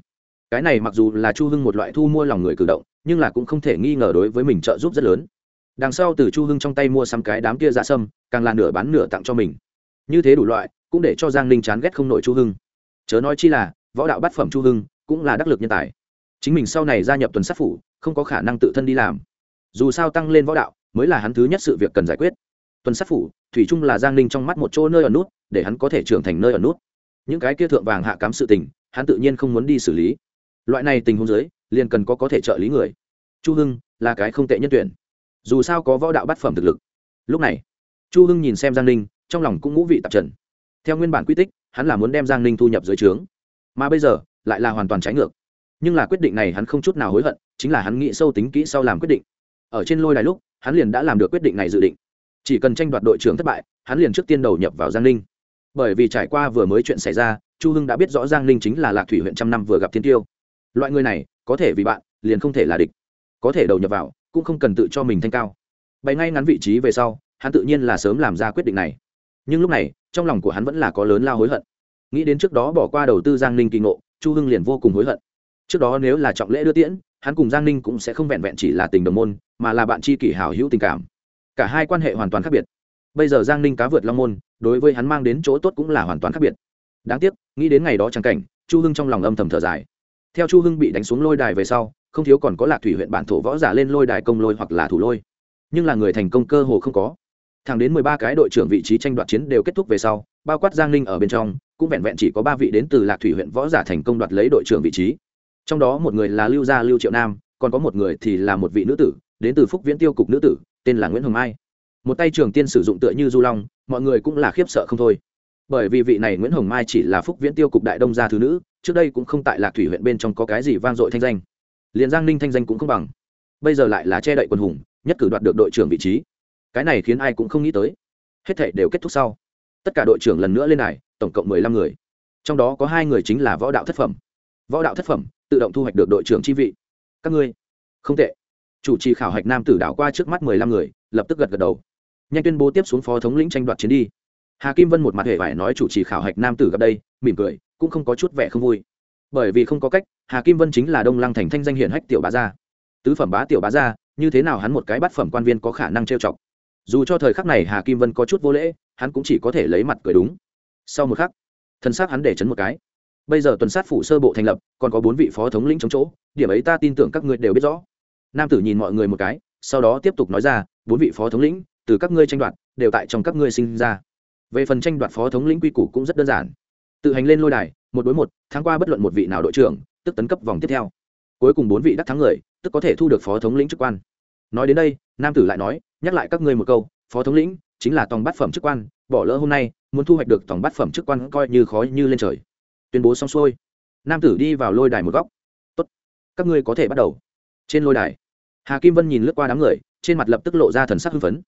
Cái này mặc dù là chu hưng một loại thu mua lòng người cử động, nhưng là cũng không thể nghi ngờ đối với mình trợ giúp rất lớn. Đằng sau từ chu hưng trong tay mua xăm cái đám kia dạ sâm, càng là nửa bán nửa tặng cho mình. Như thế đủ loại, cũng để cho giang ninh chán ghét không nổi chu hưng. Chớ nói chi là võ đạo bát phẩm chu hưng cũng là đắc lực nhân tài. Chính mình sau này gia nhập tuần sát phủ, không có khả năng tự thân đi làm. Dù sao tăng lên võ đạo mới là hắn thứ nhất sự việc cần giải quyết. Tuần sát phủ, thủy chung là giang ninh trong mắt một chỗ nơi ở nút, để hắn có thể trưởng thành nơi ở nút. Những cái kia thượng vàng hạ cám sự tình, hắn tự nhiên không muốn đi xử lý. Loại này tình huống dưới, liền cần có có thể trợ lý người. Chu hưng là cái không tệ nhân tuyển. Dù sao có võ đạo bát phẩm thực lực. Lúc này, chu hưng nhìn xem giang ninh, trong lòng cũng ngũ vị tạp trần. Theo nguyên bản quy tích, hắn là muốn đem giang ninh thu nhập dưới trướng mà bây giờ lại là hoàn toàn trái ngược. Nhưng là quyết định này hắn không chút nào hối hận, chính là hắn nghĩ sâu tính kỹ sau làm quyết định. Ở trên lôi đài lúc, hắn liền đã làm được quyết định này dự định. Chỉ cần tranh đoạt đội trưởng thất bại, hắn liền trước tiên đầu nhập vào giang ninh bởi vì trải qua vừa mới chuyện xảy ra, chu hưng đã biết rõ giang ninh chính là lạc thủy huyện trăm năm vừa gặp thiên tiêu. Loại người này, có thể vì bạn, liền không thể là địch. Có thể đầu nhập vào, cũng không cần tự cho mình thanh cao. Bày ngay ngắn vị trí về sau, hắn tự nhiên là sớm làm ra quyết định này. Nhưng lúc này, trong lòng của hắn vẫn là có lớn lao hối hận nghĩ đến trước đó bỏ qua đầu tư giang ninh kỳ ngộ, chu hưng liền vô cùng hối hận. Trước đó nếu là trọng lễ đưa tiễn, hắn cùng giang ninh cũng sẽ không vẹn vẹn chỉ là tình đồng môn, mà là bạn tri kỷ hào hữu tình cảm. Cả hai quan hệ hoàn toàn khác biệt. Bây giờ giang ninh cá vượt long môn, đối với hắn mang đến chỗ tốt cũng là hoàn toàn khác biệt. Đáng tiếc, nghĩ đến ngày đó trang cảnh, chu hưng trong lòng âm thầm thở dài. Theo chu hưng bị đánh xuống lôi đài về sau, không thiếu còn có lạc thủy huyện bản thổ võ giả lên lôi đài công lôi hoặc là thủ lôi. Nhưng là người thành công cơ hồ không có. Thẳng đến mười ba cái đội trưởng vị trí tranh đoạt chiến đều kết thúc về sau, bao quát giang ninh ở bên trong cũng vẹn vẹn chỉ có ba vị đến từ lạc thủy huyện võ giả thành công đoạt lấy đội trưởng vị trí. Trong đó một người là lưu gia lưu triệu nam, còn có một người thì là một vị nữ tử, đến từ phúc viễn tiêu cục nữ tử, tên là nguyễn hồng mai. Một tay trường tiên sử dụng tựa như du long, mọi người cũng là khiếp sợ không thôi. Bởi vì vị này nguyễn hồng mai chỉ là phúc viễn tiêu cục đại đông gia thứ nữ, trước đây cũng không tại lạc thủy huyện bên trong có cái gì vang dội thanh danh. Liền giang ninh thanh danh cũng không bằng. Bây giờ lại là che đậy quân hùng, nhất cử đoạt được đội trưởng vị trí. Cái này khiến ai cũng không nghĩ tới. Hết thể đều kết thúc sau. Tất cả đội trưởng lần nữa lên này tổng cộng mười lăm người. Trong đó có hai người chính là võ đạo thất phẩm. Võ đạo thất phẩm, tự động thu hoạch được đội trưởng chi vị. Các ngươi, không tệ. Chủ trì khảo hạch nam tử đảo qua trước mắt mười lăm người, lập tức gật gật đầu. Nhanh tuyên bố tiếp xuống phó thống lĩnh tranh đoạt chiến đi. Hà kim vân một mặt hệ vải nói chủ trì khảo hạch nam tử gặp đây, mỉm cười, cũng không có chút vẻ không vui. Bởi vì không có cách, hà kim vân chính là đông lăng thành thanh danh hiển hách tiểu bá gia. Tứ phẩm bá tiểu bá gia, như thế nào hắn một cái bát phẩm quan viên có khả năng trêu chọc? Dù cho thời khắc này hà kim vân có chút vô lễ, hắn cũng chỉ có thể lấy mặt cười đúng sau một khắc thân xác hắn để chấn một cái. Bây giờ tuần sát phủ sơ bộ thành lập, còn có bốn vị phó thống lĩnh chống chỗ, điểm ấy ta tin tưởng các ngươi đều biết rõ. Nam tử nhìn mọi người một cái, sau đó tiếp tục nói ra, bốn vị phó thống lĩnh, từ các ngươi tranh đoạt, đều tại trong các ngươi sinh ra. Về phần tranh đoạt phó thống lĩnh quy củ cũng rất đơn giản. Tự hành lên lôi đài, một đối một tháng qua bất luận một vị nào đội trưởng, tức tấn cấp vòng tiếp theo. Cuối cùng bốn vị đắc thắng người, tức có thể thu được phó thống lĩnh chức quan. Nói đến đây, nam tử lại nói, nhắc lại các ngươi một câu, phó thống lĩnh chính là tòng bát phẩm chức quan, bỏ lỡ hôm nay muốn thu hoạch được tổng bát phẩm chức quan coi như khó như lên trời. Tuyên bố xong xuôi, nam tử đi vào lôi đài một góc. Tốt, các ngươi có thể bắt đầu. Trên lôi đài, hà kim vân nhìn lướt qua đám người, trên mặt lập tức lộ ra thần sắc hưng phấn.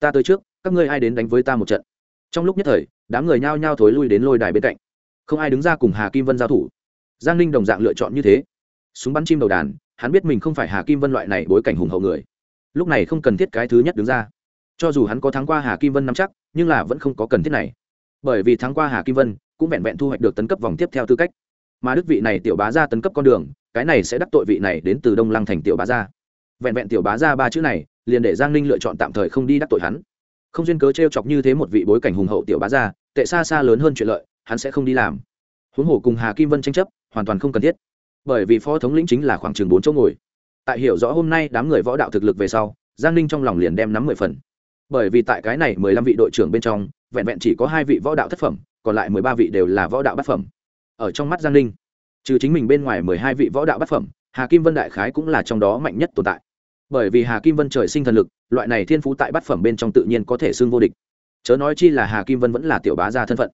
Ta tới trước, các ngươi ai đến đánh với ta một trận. Trong lúc nhất thời, đám người nhao nhao thối lui đến lôi đài bên cạnh. Không ai đứng ra cùng hà kim vân giao thủ. Giang ninh đồng dạng lựa chọn như thế. Súng bắn chim đầu đàn, hắn biết mình không phải hà kim vân loại này bối cảnh hùng hậu người. Lúc này không cần thiết cái thứ nhất đứng ra. Cho dù hắn có thắng qua hà kim vân nắm chắc, nhưng là vẫn không có cần thiết này bởi vì thắng qua hà kim vân, cũng vẹn vẹn thu hoạch được tấn cấp vòng tiếp theo tư cách. Mà đức vị này tiểu bá ra tấn cấp con đường, cái này sẽ đắc tội vị này đến từ đông lăng thành tiểu bá gia vẹn vẹn tiểu bá ra ba chữ này, liền để giang ninh lựa chọn tạm thời không đi đắc tội hắn. Không duyên cớ t r e o chọc như thế một vị bối cảnh hùng hậu tiểu bá ra, tệ xa xa lớn hơn chuyện lợi, hắn sẽ không đi làm. Huống hồ cùng hà kim vân tranh chấp, hoàn toàn không cần thiết. Bởi vì phó thống lĩnh chính là khoảng chừng bốn chỗ ngồi. Tại hiểu rõ hôm nay đám người võ đạo thực lực về sau, giang ninh trong lòng liền đem nắm mười phần. Bởi vì tại cái này mười lăm vị đội trưởng bên trong vẹn vẹn chỉ có hai vị võ đạo thất phẩm, còn lại mười ba vị đều là võ đạo bát phẩm. Ở trong mắt giang ninh, trừ chính mình bên ngoài mười hai vị võ đạo bát phẩm, hà kim vân đại khái cũng là trong đó mạnh nhất tồn tại. Bởi vì hà kim vân trời sinh thần lực, loại này thiên phú tại bát phẩm bên trong tự nhiên có thể xưng vô địch. Chớ nói chi là hà kim vân vẫn là tiểu bá gia thân phận.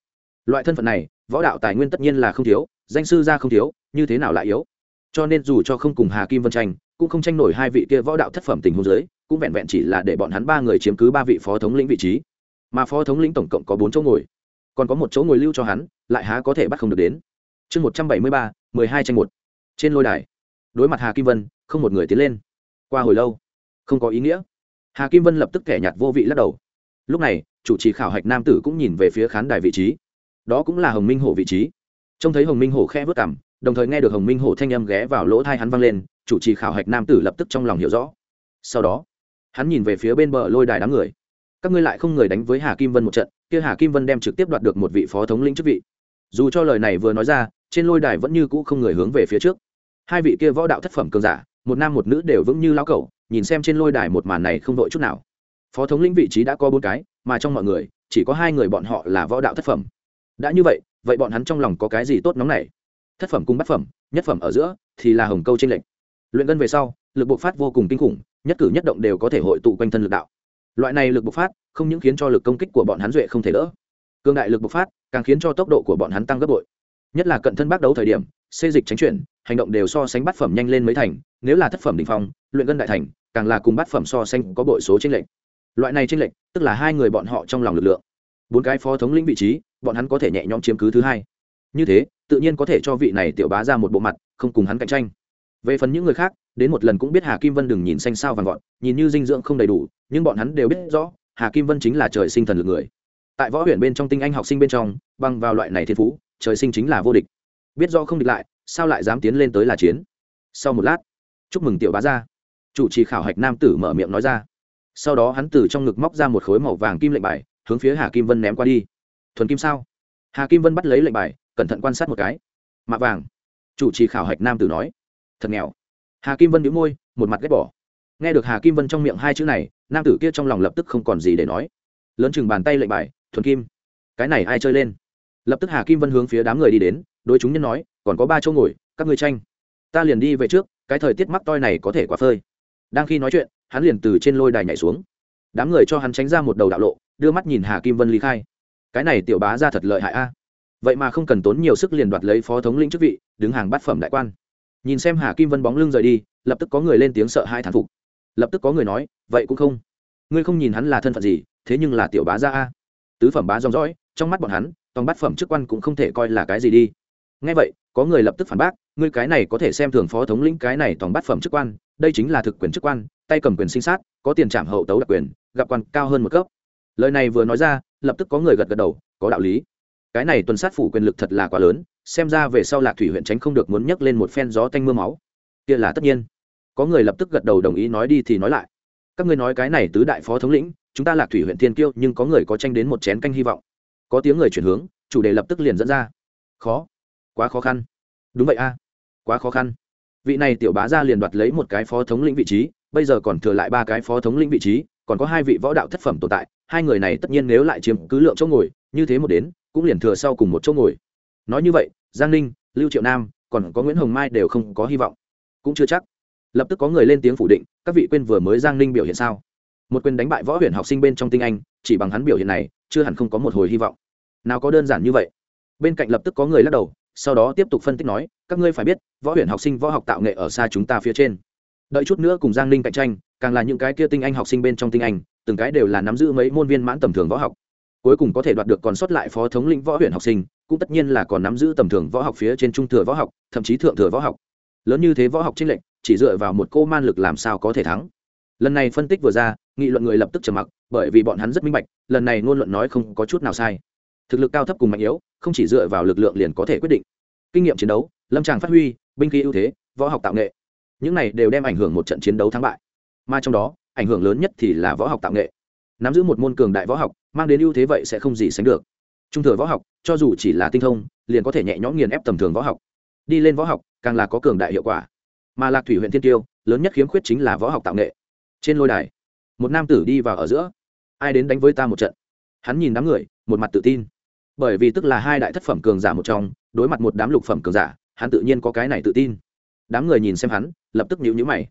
Loại thân phận này, võ đạo tài nguyên tất nhiên là không thiếu, danh sư gia không thiếu, như thế nào lại yếu? Cho nên dù cho không cùng hà kim vân tranh, cũng không tranh nổi hai vị kia võ đạo thất phẩm tình huống giới cũng vẹn vẹn chỉ là để bọn hắn ba người chiếm cứ ba vị phó thống lĩnh vị trí mà phó thống lĩnh tổng cộng có bốn chỗ ngồi. Còn có một chỗ ngồi lưu cho hắn, lại há có thể bắt không được đến. Chương một trăm bảy mươi ba, mười hai tranh một. Trên lôi đài, đối mặt hà kim vân, không một người tiến lên. Qua hồi lâu, không có ý nghĩa. Hà kim vân lập tức kẻ nhạt vô vị lắc đầu. Lúc này, chủ trì khảo hạch nam tử cũng nhìn về phía khán đài vị trí. Đó cũng là hồng minh hổ vị trí. Trông thấy hồng minh hổ khe vớt cảm đồng thời nghe được hồng minh hổ thanh âm ghé vào lỗ thai hắn văng lên, chủ trì khảo hạch nam tử lập tức trong lòng hiểu rõ. Sau đó, hắn nhìn về phía bên bờ lôi đài đám người các ngươi lại không người đánh với hà kim vân một trận, kia hà kim vân đem trực tiếp đoạt được một vị phó thống lĩnh chức vị. Dù cho lời này vừa nói ra, trên lôi đài vẫn như cũ không người hướng về phía trước. Hai vị kia võ đạo thất phẩm cường giả, một nam một nữ đều vững như lão cẩu, nhìn xem trên lôi đài một màn này không đội chút nào. Phó thống lĩnh vị trí đã có bốn cái, mà trong mọi người, chỉ có hai người bọn họ là võ đạo thất phẩm. Đã như vậy vậy bọn hắn trong lòng có cái gì tốt nóng này thất phẩm cung bát phẩm, nhất phẩm ở giữa thì là hồng câu trên lệnh luyện gân về sau, lực bộc phát vô cùng kinh khủng, nhất cử nhất động đều có thể hội tụ quanh thân lực đạo loại này lực bộc phát, không những khiến cho lực công kích của bọn hắn duệ không thể đỡ cương đại lực bộc phát càng khiến cho tốc độ của bọn hắn tăng gấp bội. Nhất là cận thân bác đấu thời điểm, xê dịch tránh chuyển, hành động đều so sánh bát phẩm nhanh lên mấy thành, nếu là thất phẩm đình phong, luyện gân đại thành, càng là cùng bát phẩm so sánh có bội số tranh lệch. Loại này tranh lệch, tức là hai người bọn họ trong lòng lực lượng. Bốn cái phó thống lĩnh vị trí, bọn hắn có thể nhẹ nhõm chiếm cứ thứ hai. Như thế, tự nhiên có thể cho vị này tiểu bá ra một bộ mặt, không cùng hắn cạnh tranh về phần những người khác, đến một lần cũng biết hà kim vân đừng nhìn xanh sao vàng gọn, nhìn như dinh dưỡng không đầy đủ, nhưng bọn hắn đều biết rõ, hà kim vân chính là trời sinh thần lực người. Tại võ huyện bên trong tinh anh học sinh bên trong băng vào loại này thiên phú, trời sinh chính là vô địch. Biết do không địch lại, sao lại dám tiến lên tới là chiến? Sau một lát, chúc mừng tiểu bá gia. Chủ trì khảo hạch nam tử mở miệng nói ra. Sau đó hắn từ trong ngực móc ra một khối màu vàng kim lệnh bài, hướng phía hà kim vân ném qua đi. Thuần kim sao? Hà kim vân bắt lấy lệnh bài, cẩn thận quan sát một cái. Mạ vàng. Chủ trì khảo hạch nam tử nói thật nghèo. Hà kim vân đĩu môi, một mặt ghét bỏ. Nghe được hà kim vân trong miệng hai chữ này, nam tử kia trong lòng lập tức không còn gì để nói. Lớn chừng bàn tay lệnh bài, thuần kim, cái này ai chơi lên? Lập tức hà kim vân hướng phía đám người đi đến, đối chúng nhân nói, còn có ba chỗ ngồi, các ngươi tranh. Ta liền đi về trước, cái thời tiết mắc toi này có thể quá phơi. Đang khi nói chuyện, hắn liền từ trên lôi đài nhảy xuống. Đám người cho hắn tránh ra một đầu đạo lộ, đưa mắt nhìn hà kim vân ly khai. Cái này tiểu bá ra thật lợi hại a. Vậy mà không cần tốn nhiều sức liền đoạt lấy phó thống lĩnh chức vị, đứng hàng bát phẩm đại quan nhìn xem hà kim vân bóng lưng rời đi, lập tức có người lên tiếng sợ hai thán phục. Lập tức có người nói, vậy cũng không. Ngươi không nhìn hắn là thân phận gì, thế nhưng là tiểu bá gia a. Tứ phẩm bá dòng dõi, trong mắt bọn hắn, Tòng bát phẩm chức quan cũng không thể coi là cái gì đi. Ngay vậy, có người lập tức phản bác, ngươi cái này có thể xem thường phó thống lĩnh cái này Tòng bát phẩm chức quan, đây chính là thực quyền chức quan, tay cầm quyền sinh sát, có tiền trảm hậu tấu đặc quyền, gặp quan cao hơn một cấp. Lời này vừa nói ra, lập tức có người gật gật đầu, có đạo lý. Cái này tuần sát phủ quyền lực thật là quá lớn xem ra về sau lạc thủy huyện tránh không được muốn nhấc lên một phen gió tanh mưa máu. Kia là tất nhiên. Có người lập tức gật đầu đồng ý nói đi thì nói lại. Các ngươi nói cái này tứ đại phó thống lĩnh, chúng ta lạc thủy huyện thiên kiêu, nhưng có người có tranh đến một chén canh hy vọng. Có tiếng người chuyển hướng, chủ đề lập tức liền dẫn ra. Khó. Quá khó khăn. Đúng vậy a. Quá khó khăn. Vị này tiểu bá ra liền đoạt lấy một cái phó thống lĩnh vị trí, bây giờ còn thừa lại ba cái phó thống lĩnh vị trí, còn có hai vị võ đạo thất phẩm tồn tại, hai người này tất nhiên nếu lại chiếm cứ lượng chỗ ngồi, như thế một đến, cũng liền thừa sau cùng một chỗ ngồi nói như vậy, giang ninh, lưu triệu nam, còn có nguyễn hồng mai đều không có hy vọng. Cũng chưa chắc. Lập tức có người lên tiếng phủ định, các vị quên vừa mới giang ninh biểu hiện sao? Một quyền đánh bại võ huyền học sinh bên trong tinh anh, chỉ bằng hắn biểu hiện này, chưa hẳn không có một hồi hy vọng. Nào có đơn giản như vậy? Bên cạnh lập tức có người lắc đầu, sau đó tiếp tục phân tích nói, các ngươi phải biết, võ huyền học sinh võ học tạo nghệ ở xa chúng ta phía trên. Đợi chút nữa cùng giang ninh cạnh tranh, càng là những cái kia tinh anh học sinh bên trong tinh anh, từng cái đều là nắm giữ mấy môn viên mãn tầm thường võ học cuối cùng có thể đoạt được còn sót lại phó thống lĩnh võ huyện học sinh, cũng tất nhiên là còn nắm giữ tầm thường võ học phía trên trung thừa võ học, thậm chí thượng thừa võ học. Lớn như thế võ học tranh lệch, chỉ dựa vào một cô man lực làm sao có thể thắng. Lần này phân tích vừa ra, nghị luận người lập tức trầm mặc, bởi vì bọn hắn rất minh bạch, lần này ngôn luận nói không có chút nào sai. Thực lực cao thấp cùng mạnh yếu, không chỉ dựa vào lực lượng liền có thể quyết định. Kinh nghiệm chiến đấu, lâm tràng phát huy, binh khí ưu thế, võ học tạo nghệ. Những này đều đem ảnh hưởng một trận chiến đấu thắng bại. Mà trong đó, ảnh hưởng lớn nhất thì là võ học tạo nghệ nắm giữ một môn cường đại võ học, mang đến ưu thế vậy sẽ không gì sánh được. Trung thừa võ học, cho dù chỉ là tinh thông, liền có thể nhẹ nhõm nghiền ép tầm thường võ học. Đi lên võ học, càng là có cường đại hiệu quả. Mà lạc thủy huyện thiên tiêu, lớn nhất khiếm khuyết chính là võ học tạo nghệ. Trên lôi đài, một nam tử đi vào ở giữa. Ai đến đánh với ta một trận? Hắn nhìn đám người, một mặt tự tin. Bởi vì tức là hai đại thất phẩm cường giả một trong, đối mặt một đám lục phẩm cường giả, hắn tự nhiên có cái này tự tin. Đám người nhìn xem hắn, lập tức nhíu nhíu mày.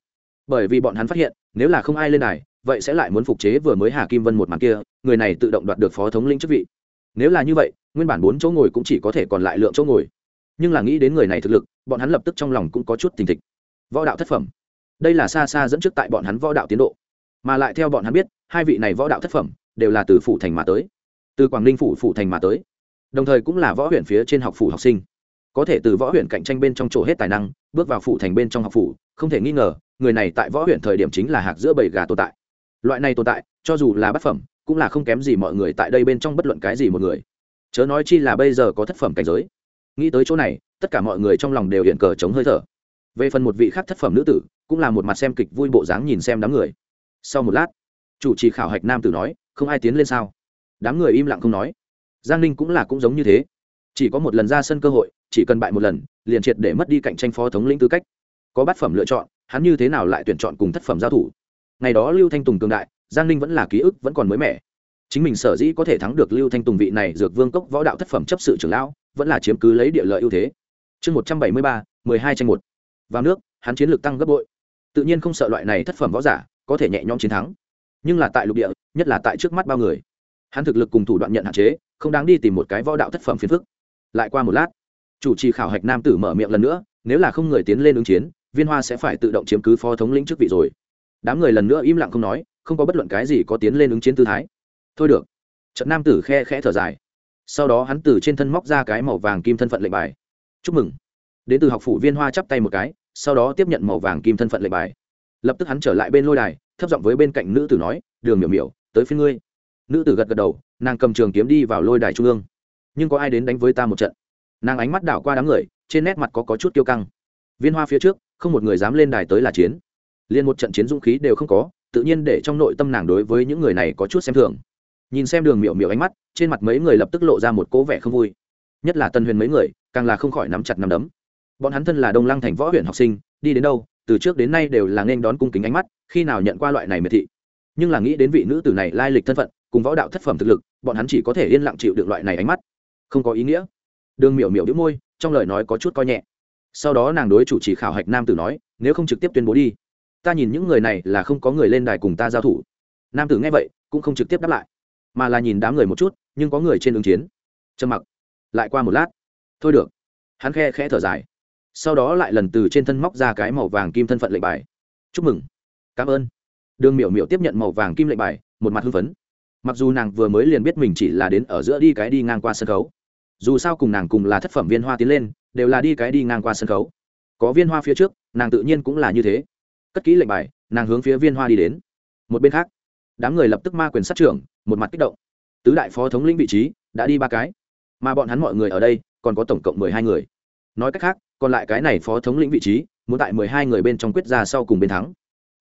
Bởi vì bọn hắn phát hiện, nếu là không ai lên đài vậy sẽ lại muốn phục chế vừa mới hà kim vân một màn kia, người này tự động đoạt được phó thống lĩnh chức vị. Nếu là như vậy, nguyên bản bốn chỗ ngồi cũng chỉ có thể còn lại lượng chỗ ngồi. Nhưng là nghĩ đến người này thực lực, bọn hắn lập tức trong lòng cũng có chút tình thịch. Võ đạo thất phẩm. Đây là xa xa dẫn trước tại bọn hắn võ đạo tiến độ. Mà lại theo bọn hắn biết, hai vị này võ đạo thất phẩm đều là từ phủ thành mà tới. Từ quảng ninh phủ phủ thành mà tới. Đồng thời cũng là võ huyện phía trên học phủ học sinh. Có thể từ võ huyện cạnh tranh bên trong chỗ hết tài năng, bước vào phủ thành bên trong học phủ, không thể nghi ngờ, người này tại võ huyện thời điểm chính là hạc giữa bầy gà tồn tại loại này tồn tại, cho dù là bát phẩm, cũng là không kém gì mọi người tại đây bên trong bất luận cái gì một người. Chớ nói chi là bây giờ có thất phẩm cảnh giới. Nghĩ tới chỗ này, tất cả mọi người trong lòng đều hiện cờ chống hơi thở. Về phần một vị khác thất phẩm nữ tử, cũng là một mặt xem kịch vui bộ dáng nhìn xem đám người. Sau một lát, chủ trì khảo hạch nam tử nói, không ai tiến lên sao? Đám người im lặng không nói. Giang ninh cũng là cũng giống như thế. Chỉ có một lần ra sân cơ hội, chỉ cần bại một lần, liền triệt để mất đi cạnh tranh phó thống lĩnh tư cách. Có bát phẩm lựa chọn, hắn như thế nào lại tuyển chọn cùng thất phẩm giao thủ? Ngày đó lưu thanh tùng cường đại, giang ninh vẫn là ký ức vẫn còn mới mẻ. Chính mình sở dĩ có thể thắng được lưu thanh tùng vị này dược vương cốc võ đạo thất phẩm chấp sự trưởng lão, vẫn là chiếm cứ lấy địa lợi ưu thế. Chương một trăm bảy mươi ba, mười hai tranh một. Vào nước, hắn chiến lược tăng gấp bội. Tự nhiên không sợ loại này thất phẩm võ giả có thể nhẹ nhõm chiến thắng. Nhưng là tại lục địa, nhất là tại trước mắt bao người, hắn thực lực cùng thủ đoạn nhận hạn chế, không đáng đi tìm một cái võ đạo thất phẩm phiền phức. Lại qua một lát, chủ trì khảo hạch nam tử mở miệng lần nữa, nếu là không người tiến lên ứng chiến, viên hoa sẽ phải tự động chiếm cứ phó thống lĩnh chức vị rồi đám người lần nữa im lặng không nói không có bất luận cái gì có tiến lên ứng chiến tư thái. Thôi được. Trận nam tử khe khẽ thở dài. Sau đó hắn từ trên thân móc ra cái màu vàng kim thân phận lệnh bài. Chúc mừng. Đến từ học phủ viên hoa chắp tay một cái sau đó tiếp nhận màu vàng kim thân phận lệnh bài. Lập tức hắn trở lại bên lôi đài thấp giọng với bên cạnh nữ tử nói đường miểu miểu tới phía ngươi. Nữ tử gật gật đầu nàng cầm trường kiếm đi vào lôi đài trung ương. Nhưng có ai đến đánh với ta một trận? Nàng ánh mắt đảo qua đám người trên nét mặt có, có chút kiêu căng. Viên hoa phía trước không một người dám lên đài tới là chiến liên một trận chiến dũng khí đều không có, tự nhiên để trong nội tâm nàng đối với những người này có chút xem thường. Nhìn xem đường miệu miệu ánh mắt, trên mặt mấy người lập tức lộ ra một cố vẻ không vui. Nhất là tân huyền mấy người, càng là không khỏi nắm chặt nắm đấm. Bọn hắn thân là đông lăng thành võ huyện học sinh, đi đến đâu, từ trước đến nay đều là nên đón cung kính ánh mắt, khi nào nhận qua loại này miệt thị. Nhưng là nghĩ đến vị nữ tử này lai lịch thân phận, cùng võ đạo thất phẩm thực lực, bọn hắn chỉ có thể yên lặng chịu được loại này ánh mắt. Không có ý nghĩa. Đường miểu miểu đĩu môi, trong lời nói có chút coi nhẹ. Sau đó nàng đối chủ trì khảo hạch nam tử nói, nếu không trực tiếp tuyên bố đi ta nhìn những người này là không có người lên đài cùng ta giao thủ. Nam tử nghe vậy, cũng không trực tiếp đáp lại, mà là nhìn đám người một chút, nhưng có người trên ứng chiến. Trầm mặc. Lại qua một lát. Thôi được. Hắn khe khẽ thở dài. Sau đó lại lần từ trên thân móc ra cái màu vàng kim thân phận lệnh bài. Chúc mừng. Cảm ơn. Đường miểu miểu tiếp nhận màu vàng kim lệnh bài, một mặt hưng phấn. Mặc dù nàng vừa mới liền biết mình chỉ là đến ở giữa đi cái đi ngang qua sân khấu, dù sao cùng nàng cùng là thất phẩm viên hoa tiến lên, đều là đi cái đi ngang qua sân khấu. Có viên hoa phía trước, nàng tự nhiên cũng là như thế cất kỹ lệnh bài, nàng hướng phía viên hoa đi đến. Một bên khác, đám người lập tức ma quyền sát trưởng, một mặt kích động. Tứ đại phó thống lĩnh vị trí đã đi ba cái, mà bọn hắn mọi người ở đây còn có tổng cộng mười hai người. Nói cách khác, còn lại cái này phó thống lĩnh vị trí muốn tại mười hai người bên trong quyết ra sau cùng bên thắng.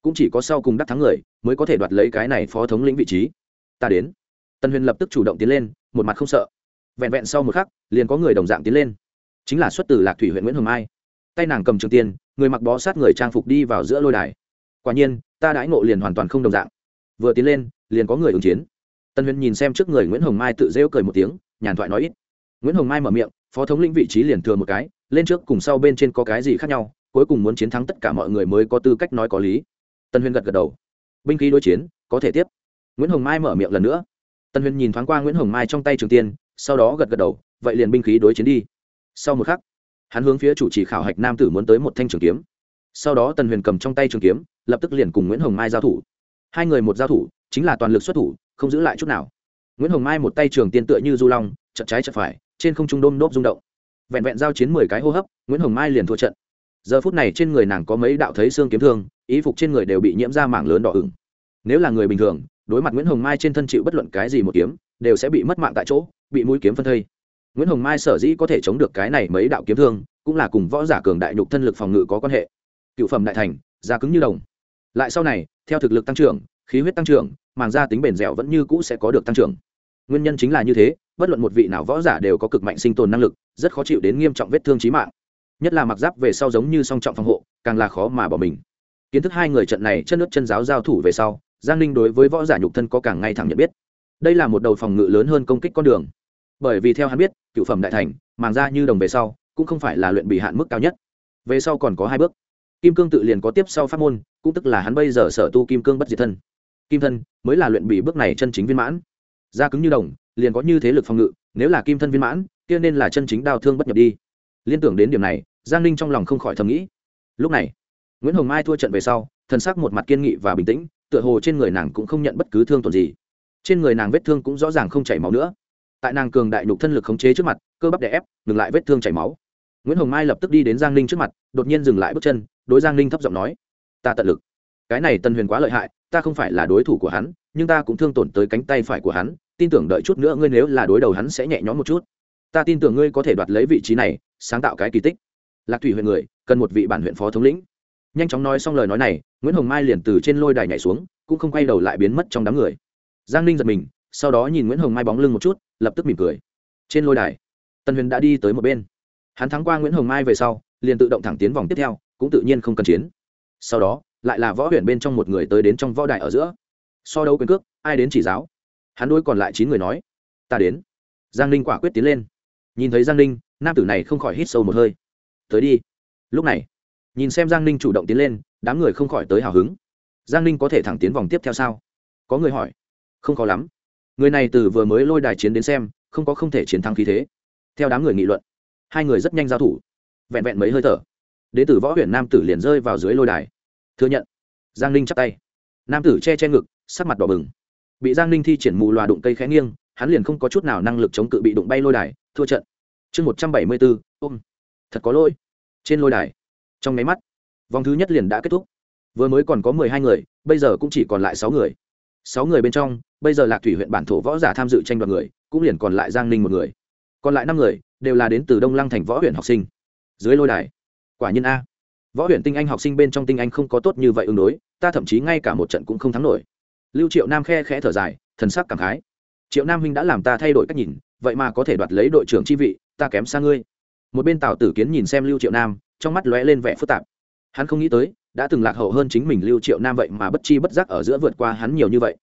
Cũng chỉ có sau cùng đắc thắng người mới có thể đoạt lấy cái này phó thống lĩnh vị trí. Ta đến. Tân huyền lập tức chủ động tiến lên, một mặt không sợ. Vẹn vẹn sau một khắc, liền có người đồng dạng tiến lên. Chính là xuất từ lạc thủy huyện nguyễn hồng mai tay nàng cầm trường tiên, người mặc bó sát người trang phục đi vào giữa lôi đài. Quả nhiên, ta đãi ngộ liền hoàn toàn không đồng dạng. Vừa tiến lên, liền có người ứng chiến. Tân huyền nhìn xem trước người nguyễn hồng mai tự rêu cười một tiếng, nhàn thoại nói ít. Nguyễn hồng mai mở miệng, phó thống lĩnh vị trí liền thừa một cái, lên trước cùng sau bên trên có cái gì khác nhau, cuối cùng muốn chiến thắng tất cả mọi người mới có tư cách nói có lý. Tân huyền gật gật đầu. Binh khí đối chiến, có thể tiếp. Nguyễn hồng mai mở miệng lần nữa. Tân huyền nhìn thoáng qua nguyễn hồng mai trong tay trường tiên, sau đó gật gật đầu, vậy liền binh khí đối chiến đi. Sau một khắc hắn hướng phía chủ trì khảo hạch nam tử muốn tới một thanh trường kiếm. Sau đó tần huyền cầm trong tay trường kiếm, lập tức liền cùng nguyễn hồng mai giao thủ. Hai người một giao thủ, chính là toàn lực xuất thủ, không giữ lại chút nào. Nguyễn hồng mai một tay trường tiên tựa như du long chật trái chật phải, trên không trung đôm đốp rung động. Vẹn vẹn giao chiến mười cái hô hấp, nguyễn hồng mai liền thua trận. Giờ phút này trên người nàng có mấy đạo thấy xương kiếm thương ý phục trên người đều bị nhiễm ra mảng lớn đỏ ửng. Nếu là người bình thường, đối mặt nguyễn hồng mai trên thân chịu bất luận cái gì một kiếm, đều sẽ bị mất mạng tại chỗ, bị mũi kiếm phân thây nguyễn hồng mai sở dĩ có thể chống được cái này mấy đạo kiếm thương, cũng là cùng võ giả cường đại nhục thân lực phòng ngự có quan hệ. Cựu phẩm đại thành, da cứng như đồng. Lại sau này, theo thực lực tăng trưởng, khí huyết tăng trưởng, màng da tính bền dẻo vẫn như cũ sẽ có được tăng trưởng. Nguyên nhân chính là như thế, bất luận một vị nào võ giả đều có cực mạnh sinh tồn năng lực, rất khó chịu đến nghiêm trọng vết thương trí mạng. Nhất là mặc giáp về sau giống như song trọng phòng hộ, càng là khó mà bỏ mình. Kiến thức hai người trận này chân nước chân giáo giao thủ về sau, giang ninh đối với võ giả nhục thân có càng ngay thẳng nhận biết. Đây là một đầu phòng ngự lớn hơn công kích con đường bởi vì theo hắn biết, cựu phẩm đại thành, màng ra như đồng về sau, cũng không phải là luyện bị hạn mức cao nhất. Về sau còn có hai bước. Kim cương tự liền có tiếp sau pháp môn, cũng tức là hắn bây giờ sở tu kim cương bất diệt thân. Kim thân mới là luyện bị bước này chân chính viên mãn. Da cứng như đồng, liền có như thế lực phòng ngự, nếu là kim thân viên mãn, kia nên là chân chính đau thương bất nhập đi. Liên tưởng đến điểm này, giang ninh trong lòng không khỏi thầm nghĩ. Lúc này, nguyễn hồng mai thua trận về sau, thần sắc một mặt kiên nghị và bình tĩnh, tựa hồ trên người nàng cũng không nhận bất cứ thương tổn gì. Trên người nàng vết thương cũng rõ ràng không chảy máu nữa tại nàng cường đại nhục thân lực khống chế trước mặt, cơ bắp đè ép, ngừng lại vết thương chảy máu. Nguyễn hồng mai lập tức đi đến giang ninh trước mặt, đột nhiên dừng lại bước chân, đối giang ninh thấp giọng nói, ta tận lực. Cái này tân huyền quá lợi hại, ta không phải là đối thủ của hắn, nhưng ta cũng thương tổn tới cánh tay phải của hắn, tin tưởng đợi chút nữa ngươi nếu là đối đầu hắn sẽ nhẹ nhõm một chút. Ta tin tưởng ngươi có thể đoạt lấy vị trí này, sáng tạo cái kỳ tích. Lạc thủy huyện người, cần một vị bản huyện phó thống lĩnh. Nhanh chóng nói xong lời nói này, nguyễn hồng mai liền từ trên lôi đài nhảy xuống, cũng không quay đầu lại biến mất trong đám người. Giang ninh giật mình sau đó nhìn nguyễn hồng mai bóng lưng một chút, lập tức mỉm cười. Trên lôi đài, tân huyền đã đi tới một bên. Hắn thắng qua nguyễn hồng mai về sau, liền tự động thẳng tiến vòng tiếp theo, cũng tự nhiên không cần chiến. Sau đó, lại là võ huyền bên trong một người tới đến trong võ đài ở giữa. So đấu quyền cước, ai đến chỉ giáo? Hắn đôi còn lại chín người nói, ta đến. Giang ninh quả quyết tiến lên. Nhìn thấy giang ninh, nam tử này không khỏi hít sâu một hơi. Tới đi. Lúc này, nhìn xem giang ninh chủ động tiến lên, đám người không khỏi tới hào hứng. Giang ninh có thể thẳng tiến vòng tiếp theo sao? Có người hỏi. Không khó lắm người này từ vừa mới lôi đài chiến đến xem, không có không thể chiến thắng khí thế. Theo đám người nghị luận, hai người rất nhanh giao thủ. Vẹn vẹn mấy hơi thở đến từ võ huyện nam tử liền rơi vào dưới lôi đài. Thừa nhận, giang ninh chắp tay. Nam tử che che ngực, sắc mặt đỏ bừng. Bị giang ninh thi triển mù loà đụng cây khẽ nghiêng, hắn liền không có chút nào năng lực chống cự bị đụng bay lôi đài, thua trận. Chương một trăm bảy mươi bốn, ôm. Thật có lỗi. Trên lôi đài, trong máy mắt, vòng thứ nhất liền đã kết thúc. Vừa mới còn có mười hai người, bây giờ cũng chỉ còn lại sáu người. Sáu người bên trong bây giờ lạc thủy huyện bản thổ võ giả tham dự tranh đoạt người, cũng liền còn lại giang ninh một người. Còn lại năm người, đều là đến từ đông lăng thành võ huyện học sinh. Dưới lôi đài, quả nhiên a. Võ huyện tinh anh học sinh bên trong tinh anh không có tốt như vậy ứng đối, ta thậm chí ngay cả một trận cũng không thắng nổi. Lưu triệu nam khe khẽ thở dài, thần sắc cảm khái. Triệu nam huynh đã làm ta thay đổi cách nhìn, vậy mà có thể đoạt lấy đội trưởng chi vị, ta kém xa ngươi. Một bên tào tử kiến nhìn xem lưu triệu nam, trong mắt lóe lên vẻ phức tạp. Hắn không nghĩ tới, đã từng lạc hậu hơn chính mình lưu triệu nam vậy mà bất chi bất giác ở giữa vượt qua hắn nhiều như vậy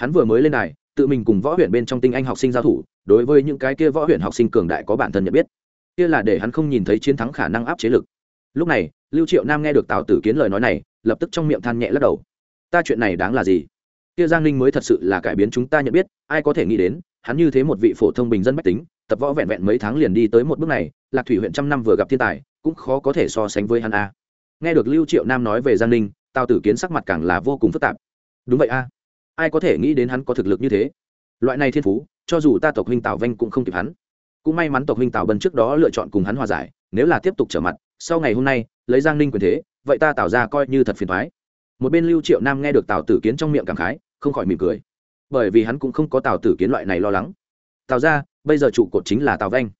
hắn vừa mới lên đài, tự mình cùng võ huyện bên trong tinh anh học sinh giao thủ, đối với những cái kia võ huyện học sinh cường đại có bản thân nhận biết. Kia là để hắn không nhìn thấy chiến thắng khả năng áp chế lực. Lúc này, lưu triệu nam nghe được tào tử kiến lời nói này, lập tức trong miệng than nhẹ lắc đầu. Ta chuyện này đáng là gì? Kia giang ninh mới thật sự là cải biến chúng ta nhận biết, ai có thể nghĩ đến, hắn như thế một vị phổ thông bình dân bách tính, tập võ vẹn vẹn mấy tháng liền đi tới một bước này, lạc thủy huyện trăm năm vừa gặp thiên tài, cũng khó có thể so sánh với hắn a. Nghe được lưu triệu nam nói về giang ninh, tào tử kiến sắc mặt càng là vô cùng phức tạp. Đúng vậy a ai có thể nghĩ đến hắn có thực lực như thế? Loại này thiên phú, cho dù ta tộc huynh tào vanh cũng không kịp hắn. Cũng may mắn tộc huynh tào bân trước đó lựa chọn cùng hắn hòa giải, nếu là tiếp tục trở mặt, sau ngày hôm nay, lấy giang ninh quyền thế, vậy ta tạo ra coi như thật phiền thoái một bên lưu triệu nam nghe được tào tử kiến trong miệng cảm khái, không khỏi mỉm cười. Bởi vì hắn cũng không có tào tử kiến loại này lo lắng. Tào ra bây giờ trụ cột chính là tào vanh.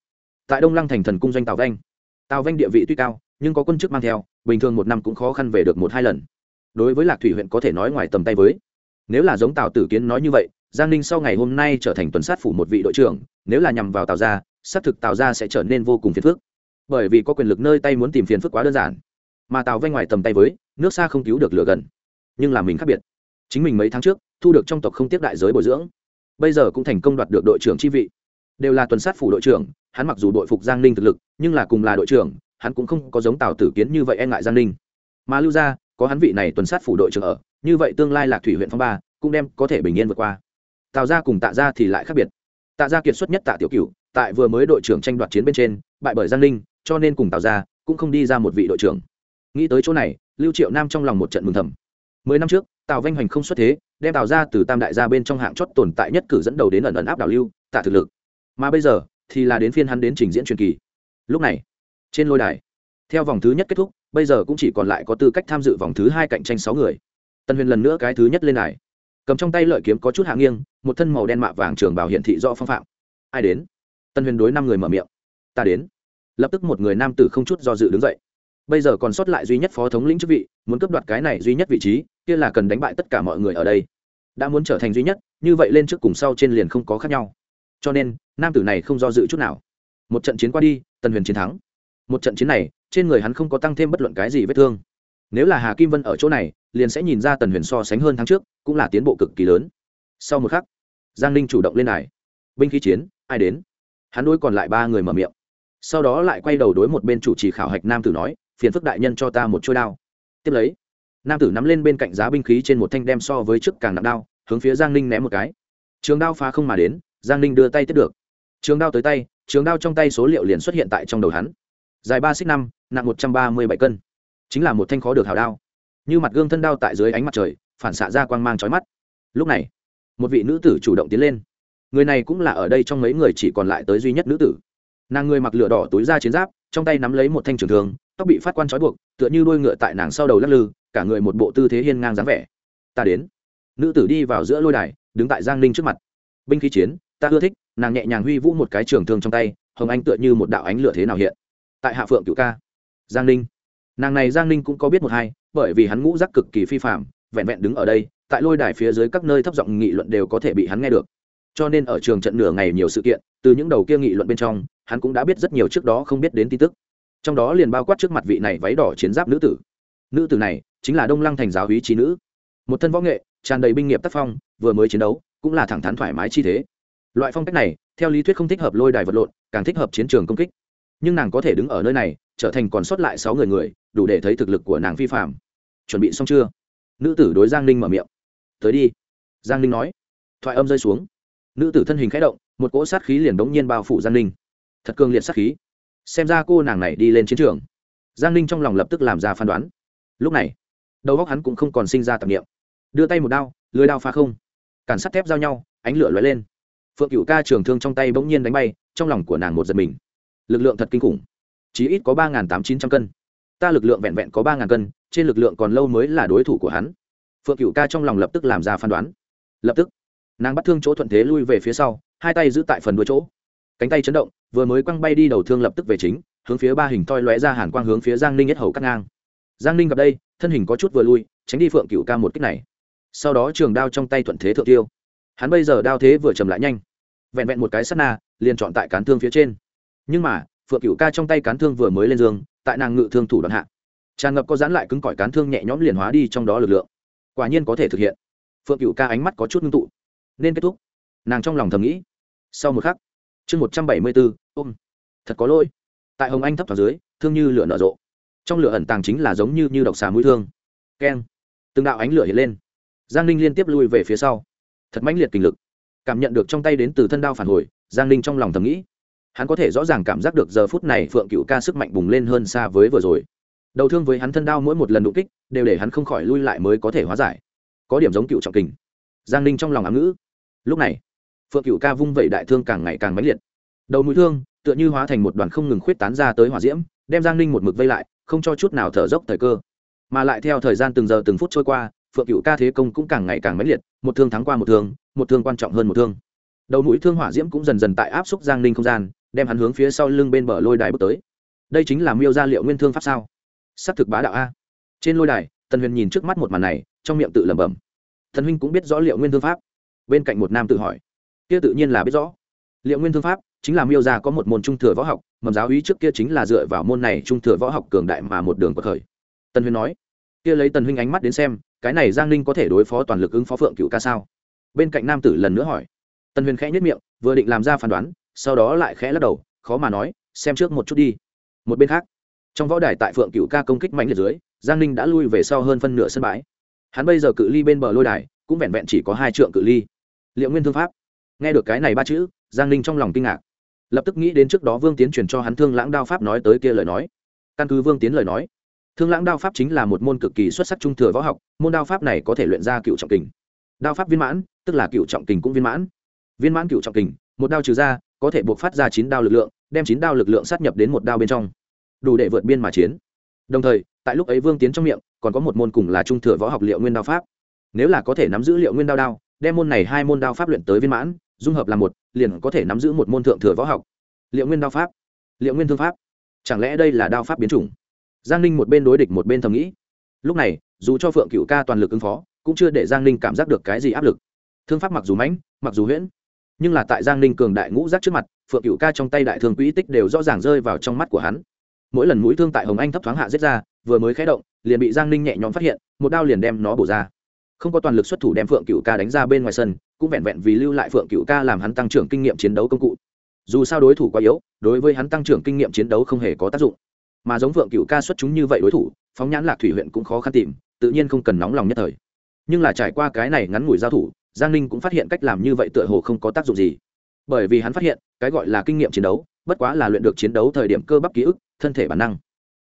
Tại đông lăng thành thần cung doanh tào vanh. Tào vanh địa vị tuy cao, nhưng có quân chức mang theo, bình thường một năm cũng khó khăn về được một hai lần. Đối với lạc thủy huyện có thể nói ngoài tầm tay với nếu là giống tào tử kiến nói như vậy, giang ninh sau ngày hôm nay trở thành tuần sát phủ một vị đội trưởng, nếu là nhằm vào tào gia, xác thực tào gia sẽ trở nên vô cùng phiền phức. Bởi vì có quyền lực nơi tay muốn tìm phiền phức quá đơn giản. Mà tào vay ngoài tầm tay với, nước xa không cứu được lửa gần. Nhưng là mình khác biệt. Chính mình mấy tháng trước, thu được trong tộc không tiếp đại giới bồi dưỡng. Bây giờ cũng thành công đoạt được đội trưởng chi vị. Đều là tuần sát phủ đội trưởng, hắn mặc dù đội phục giang ninh thực lực, nhưng là cùng là đội trưởng, hắn cũng không có giống tào tử kiến như vậy e ngại giang ninh. Mà lưu gia, có hắn vị này tuần sát phủ đội trưởng ở như vậy tương lai lạc thủy huyện phong ba cũng đem có thể bình yên vượt qua. Tào ra cùng tạ ra thì lại khác biệt. Tạ ra kiệt xuất nhất tạ tiểu cựu tại vừa mới đội trưởng tranh đoạt chiến bên trên, bại bởi giang ninh, cho nên cùng tào ra cũng không đi ra một vị đội trưởng. Nghĩ tới chỗ này, lưu triệu nam trong lòng một trận mừng thầm. Mười năm trước, tào vanh hoành không xuất thế, đem tào ra từ tam đại gia bên trong hạng chót tồn tại nhất cử dẫn đầu đến ẩn ẩn áp đảo lưu, tạ thực lực. Mà bây giờ, thì là đến phiên hắn đến trình diễn truyền kỳ. Lúc này, trên lôi đài, theo vòng thứ nhất kết thúc, bây giờ cũng chỉ còn lại có tư cách tham dự vòng thứ hai cạnh tranh sáu người tân huyền lần nữa cái thứ nhất lên đài. Cầm trong tay lợi kiếm có chút hạ nghiêng, một thân màu đen mạ vàng trường bảo hiện thị do phong phạm. Ai đến? Tân huyền đối năm người mở miệng. Ta đến. Lập tức một người nam tử không chút do dự đứng dậy. Bây giờ còn sót lại duy nhất phó thống lĩnh chức vị, muốn cấp đoạt cái này duy nhất vị trí, kia là cần đánh bại tất cả mọi người ở đây. Đã muốn trở thành duy nhất, như vậy lên trước cùng sau trên liền không có khác nhau. Cho nên, nam tử này không do dự chút nào. Một trận chiến qua đi, tân huyền chiến thắng. Một trận chiến này, trên người hắn không có tăng thêm bất luận cái gì vết thương nếu là hà kim vân ở chỗ này, liền sẽ nhìn ra tần huyền so sánh hơn tháng trước, cũng là tiến bộ cực kỳ lớn. Sau một khắc, giang ninh chủ động lên này binh khí chiến, ai đến? Hắn đối còn lại ba người mở miệng. Sau đó lại quay đầu đối một bên chủ trì khảo hạch nam tử nói, phiền phức đại nhân cho ta một trôi đao. Tiếp lấy, nam tử nắm lên bên cạnh giá binh khí trên một thanh đem so với trước càng nặng đao, hướng phía giang ninh ném một cái. Trường đao phá không mà đến, giang ninh đưa tay tiếp được. Trường đao tới tay, trường đao trong tay số liệu liền xuất hiện tại trong đầu hắn. Dài ba xích năm, nặng một trăm ba mươi bảy cân chính là một thanh khó được hào đao. Như mặt gương thân đao tại dưới ánh mặt trời, phản xạ ra quang mang trói mắt. Lúc này, một vị nữ tử chủ động tiến lên. Người này cũng là ở đây trong mấy người chỉ còn lại tới duy nhất nữ tử. Nàng người mặc lửa đỏ túi ra chiến giáp, trong tay nắm lấy một thanh trường thường tóc bị phát quan trói buộc, tựa như đôi ngựa tại nàng sau đầu lắc lư, cả người một bộ tư thế hiên ngang dáng vẻ. Ta đến. Nữ tử đi vào giữa lôi đài, đứng tại giang ninh trước mặt. Binh khí chiến, ta ưa thích. Nàng nhẹ nhàng huy vũ một cái trường thương trong tay, hồng anh tựa như một đạo ánh lửa thế nào hiện. Tại hạ phượng cựu ca. Giang ninh nàng này giang ninh cũng có biết một hai, bởi vì hắn ngũ giác cực kỳ phi phạm vẹn vẹn đứng ở đây, tại lôi đài phía dưới các nơi thấp giọng nghị luận đều có thể bị hắn nghe được. Cho nên ở trường trận nửa ngày nhiều sự kiện, từ những đầu kia nghị luận bên trong, hắn cũng đã biết rất nhiều trước đó không biết đến tin tức. Trong đó liền bao quát trước mặt vị này váy đỏ chiến giáp nữ tử. Nữ tử này chính là đông lăng thành giáo hí trí nữ. Một thân võ nghệ, tràn đầy binh nghiệp tác phong, vừa mới chiến đấu, cũng là thẳng thắn thoải mái chi thế. Loại phong cách này, theo lý thuyết không thích hợp lôi đài vật lộn, càng thích hợp chiến trường công kích. Nhưng nàng có thể đứng ở nơi này trở thành còn sót lại sáu người người, đủ để thấy thực lực của nàng vi phạm chuẩn bị xong chưa? Nữ tử đối giang ninh mở miệng. Tới đi. Giang ninh nói. Thoại âm rơi xuống. Nữ tử thân hình k h ẽ động, một cỗ sát khí liền đống nhiên bao phủ giang ninh. Thật cường liệt sát khí. Xem ra cô nàng này đi lên chiến trường. Giang ninh trong lòng lập tức làm ra phán đoán. Lúc này, đầu góc hắn cũng không còn sinh ra tạp nghiệm đưa tay một đao, lưới đao phá không. Cản sắt thép giao nhau, ánh lửa lóe lên. Phượng cựu ca trường thương trong tay bỗng nhiên đánh bay, trong lòng của nàng một giật mình. Lực lượng thật kinh khủng chí ít có ba tám chín trăm cân. Ta lực lượng vẹn vẹn có ba cân, trên lực lượng còn lâu mới là đối thủ của hắn. Phượng cựu ca trong lòng lập tức làm ra phán đoán. Lập tức, nàng bắt thương chỗ thuận thế lui về phía sau, hai tay giữ tại phần đuôi chỗ. Cánh tay chấn động, vừa mới quăng bay đi đầu thương lập tức về chính, hướng phía ba hình toi lóe ra hàn quang hướng phía giang ninh nhất hầu cắt ngang. Giang ninh gặp đây, thân hình có chút vừa lui, tránh đi phượng cựu ca một kích này. Sau đó trường đao trong tay thuận thế thượng tiêu. Hắn bây giờ đao thế vừa chầm lại nhanh. Vẹn vẹn một cái sắt na, liền chọn tại cán thương phía trên. Nhưng mà phượng cựu ca trong tay cán thương vừa mới lên giường, tại nàng ngự thương thủ đoạn hạ. Tràn ngập có dán lại cứng cỏi cán thương nhẹ nhõm liền hóa đi trong đó lực lượng. Quả nhiên có thể thực hiện. Phượng cựu ca ánh mắt có chút ngưng tụ. Nên kết thúc. Nàng trong lòng thầm nghĩ. Sau một khắc, chương một trăm bảy mươi bốn, ôm. Thật có lỗi. Tại hồng anh thấp thỏ dưới, thương như lửa nở rộ. Trong lửa ẩn tàng chính là giống như như độc xà mũi thương. Keng. Từng đạo ánh lửa hiện lên. Giang ninh liên tiếp lui về phía sau. Thật mãnh liệt kinh lực. Cảm nhận được trong tay đến từ thân đao phản hồi, giang ninh trong lòng thầm nghĩ hắn có thể rõ ràng cảm giác được giờ phút này phượng cựu ca sức mạnh bùng lên hơn xa với vừa rồi. Đầu thương với hắn thân đao mỗi một lần đụng kích, đều để hắn không khỏi lui lại mới có thể hóa giải. Có điểm giống cựu trọng kình. Giang ninh trong lòng ám ngữ. Lúc này, phượng cựu ca vung vẩy đại thương càng ngày càng mãnh liệt. Đầu mũi thương, tựa như hóa thành một đoàn không ngừng khuyết tán ra tới hỏa diễm, đem giang ninh một mực vây lại, không cho chút nào thở dốc thời cơ. Mà lại theo thời gian từng giờ từng phút trôi qua, phượng cựu ca thế công cũng càng ngày càng mãnh liệt, một thương thắng qua một thương một thương quan trọng hơn một thương. Đầu mũi thương hỏa diễm cũng dần dần tại áp xúc giang ninh không gian đem hắn hướng phía sau lưng bên bờ lôi đài bước tới. Đây chính là miêu gia liệu nguyên thương pháp sao? S ắ c thực bá đạo a. Trên lôi đài, tần huyền nhìn trước mắt một màn này, trong miệng tự lẩm bẩm. Thần huynh cũng biết rõ liệu nguyên thương pháp. Bên cạnh một nam tự hỏi. Kia tự nhiên là biết rõ. Liệu nguyên thương pháp chính là miêu gia có một môn trung thừa võ học, mầm giáo ý trước kia chính là dựa vào môn này trung thừa võ học cường đại mà một đường bậc khởi. Tần huyền nói. Kia lấy tần huynh ánh mắt đến xem, cái này giang ninh có thể đối phó toàn lực ứng phó phượng cựu ca sao? Bên cạnh nam tử lần nữa hỏi. Tần huyền khẽ nhất miệng, vừa định làm ra phán đoán sau đó lại khẽ lắc đầu, khó mà nói, xem trước một chút đi. Một bên khác, trong võ đài tại phượng cựu ca công kích mạnh liệt dưới, giang ninh đã lui về sau hơn phân nửa sân bãi. Hắn bây giờ cự ly bên bờ lôi đài, cũng vẹn vẹn chỉ có hai trượng cự ly. Liệu nguyên thương pháp? Nghe được cái này ba chữ, giang ninh trong lòng kinh ngạc. Lập tức nghĩ đến trước đó vương tiến truyền cho hắn thương lãng đao pháp nói tới kia lời nói. Căn cứ vương tiến lời nói, thương lãng đao pháp chính là một môn cực kỳ xuất sắc trung thừa võ học, môn đao pháp này có thể luyện ra cựu trọng kình. Đao pháp viên mãn, tức là cựu trọng kình cũng viên mãn. Viên mãn cựu trọng kình, một đao trừ ra có thể buộc phát ra chín đao lực lượng, đem chín đao lực lượng sát nhập đến một đao bên trong. Đủ để vượt biên mà chiến. Đồng thời, tại lúc ấy vương tiến trong miệng, còn có một môn cùng là trung thừa võ học liệu nguyên đao pháp. Nếu là có thể nắm giữ liệu nguyên đao đao, đem môn này hai môn đao pháp luyện tới viên mãn, dung hợp là một, liền có thể nắm giữ một môn thượng thừa võ học. Liệu nguyên đao pháp. Liệu nguyên thương pháp. Chẳng lẽ đây là đao pháp biến chủng? Giang ninh một bên đối địch một bên thầm nghĩ. Lúc này, dù cho phượng cựu ca toàn lực ứng phó, cũng chưa để giang ninh cảm giác được cái gì áp lực. Thương pháp mặc dù mãnh, mặc dù huyễn nhưng là tại giang ninh cường đại ngũ giác trước mặt, phượng cựu ca trong tay đại thương quỹ tích đều rõ ràng rơi vào trong mắt của hắn. Mỗi lần mũi thương tại hồng anh thấp thoáng hạ giết ra, vừa mới khé động, liền bị giang ninh nhẹ nhõm phát hiện, một đao liền đem nó bổ ra. Không có toàn lực xuất thủ đem phượng cựu ca đánh ra bên ngoài sân, cũng vẹn vẹn vì lưu lại phượng cựu ca làm hắn tăng trưởng kinh nghiệm chiến đấu công cụ. Dù sao đối thủ quá yếu, đối với hắn tăng trưởng kinh nghiệm chiến đấu không hề có tác dụng. Mà giống phượng cựu ca xuất chúng như vậy đối thủ, phóng nhãn lạc thủy huyện cũng khó khăn tìm, tự nhiên không cần nóng lòng nhất thời. Nhưng là trải qua cái này ngắn ngủi giao thủ giang ninh cũng phát hiện cách làm như vậy tựa hồ không có tác dụng gì. Bởi vì hắn phát hiện, cái gọi là kinh nghiệm chiến đấu, bất quá là luyện được chiến đấu thời điểm cơ bắp ký ức, thân thể bản năng.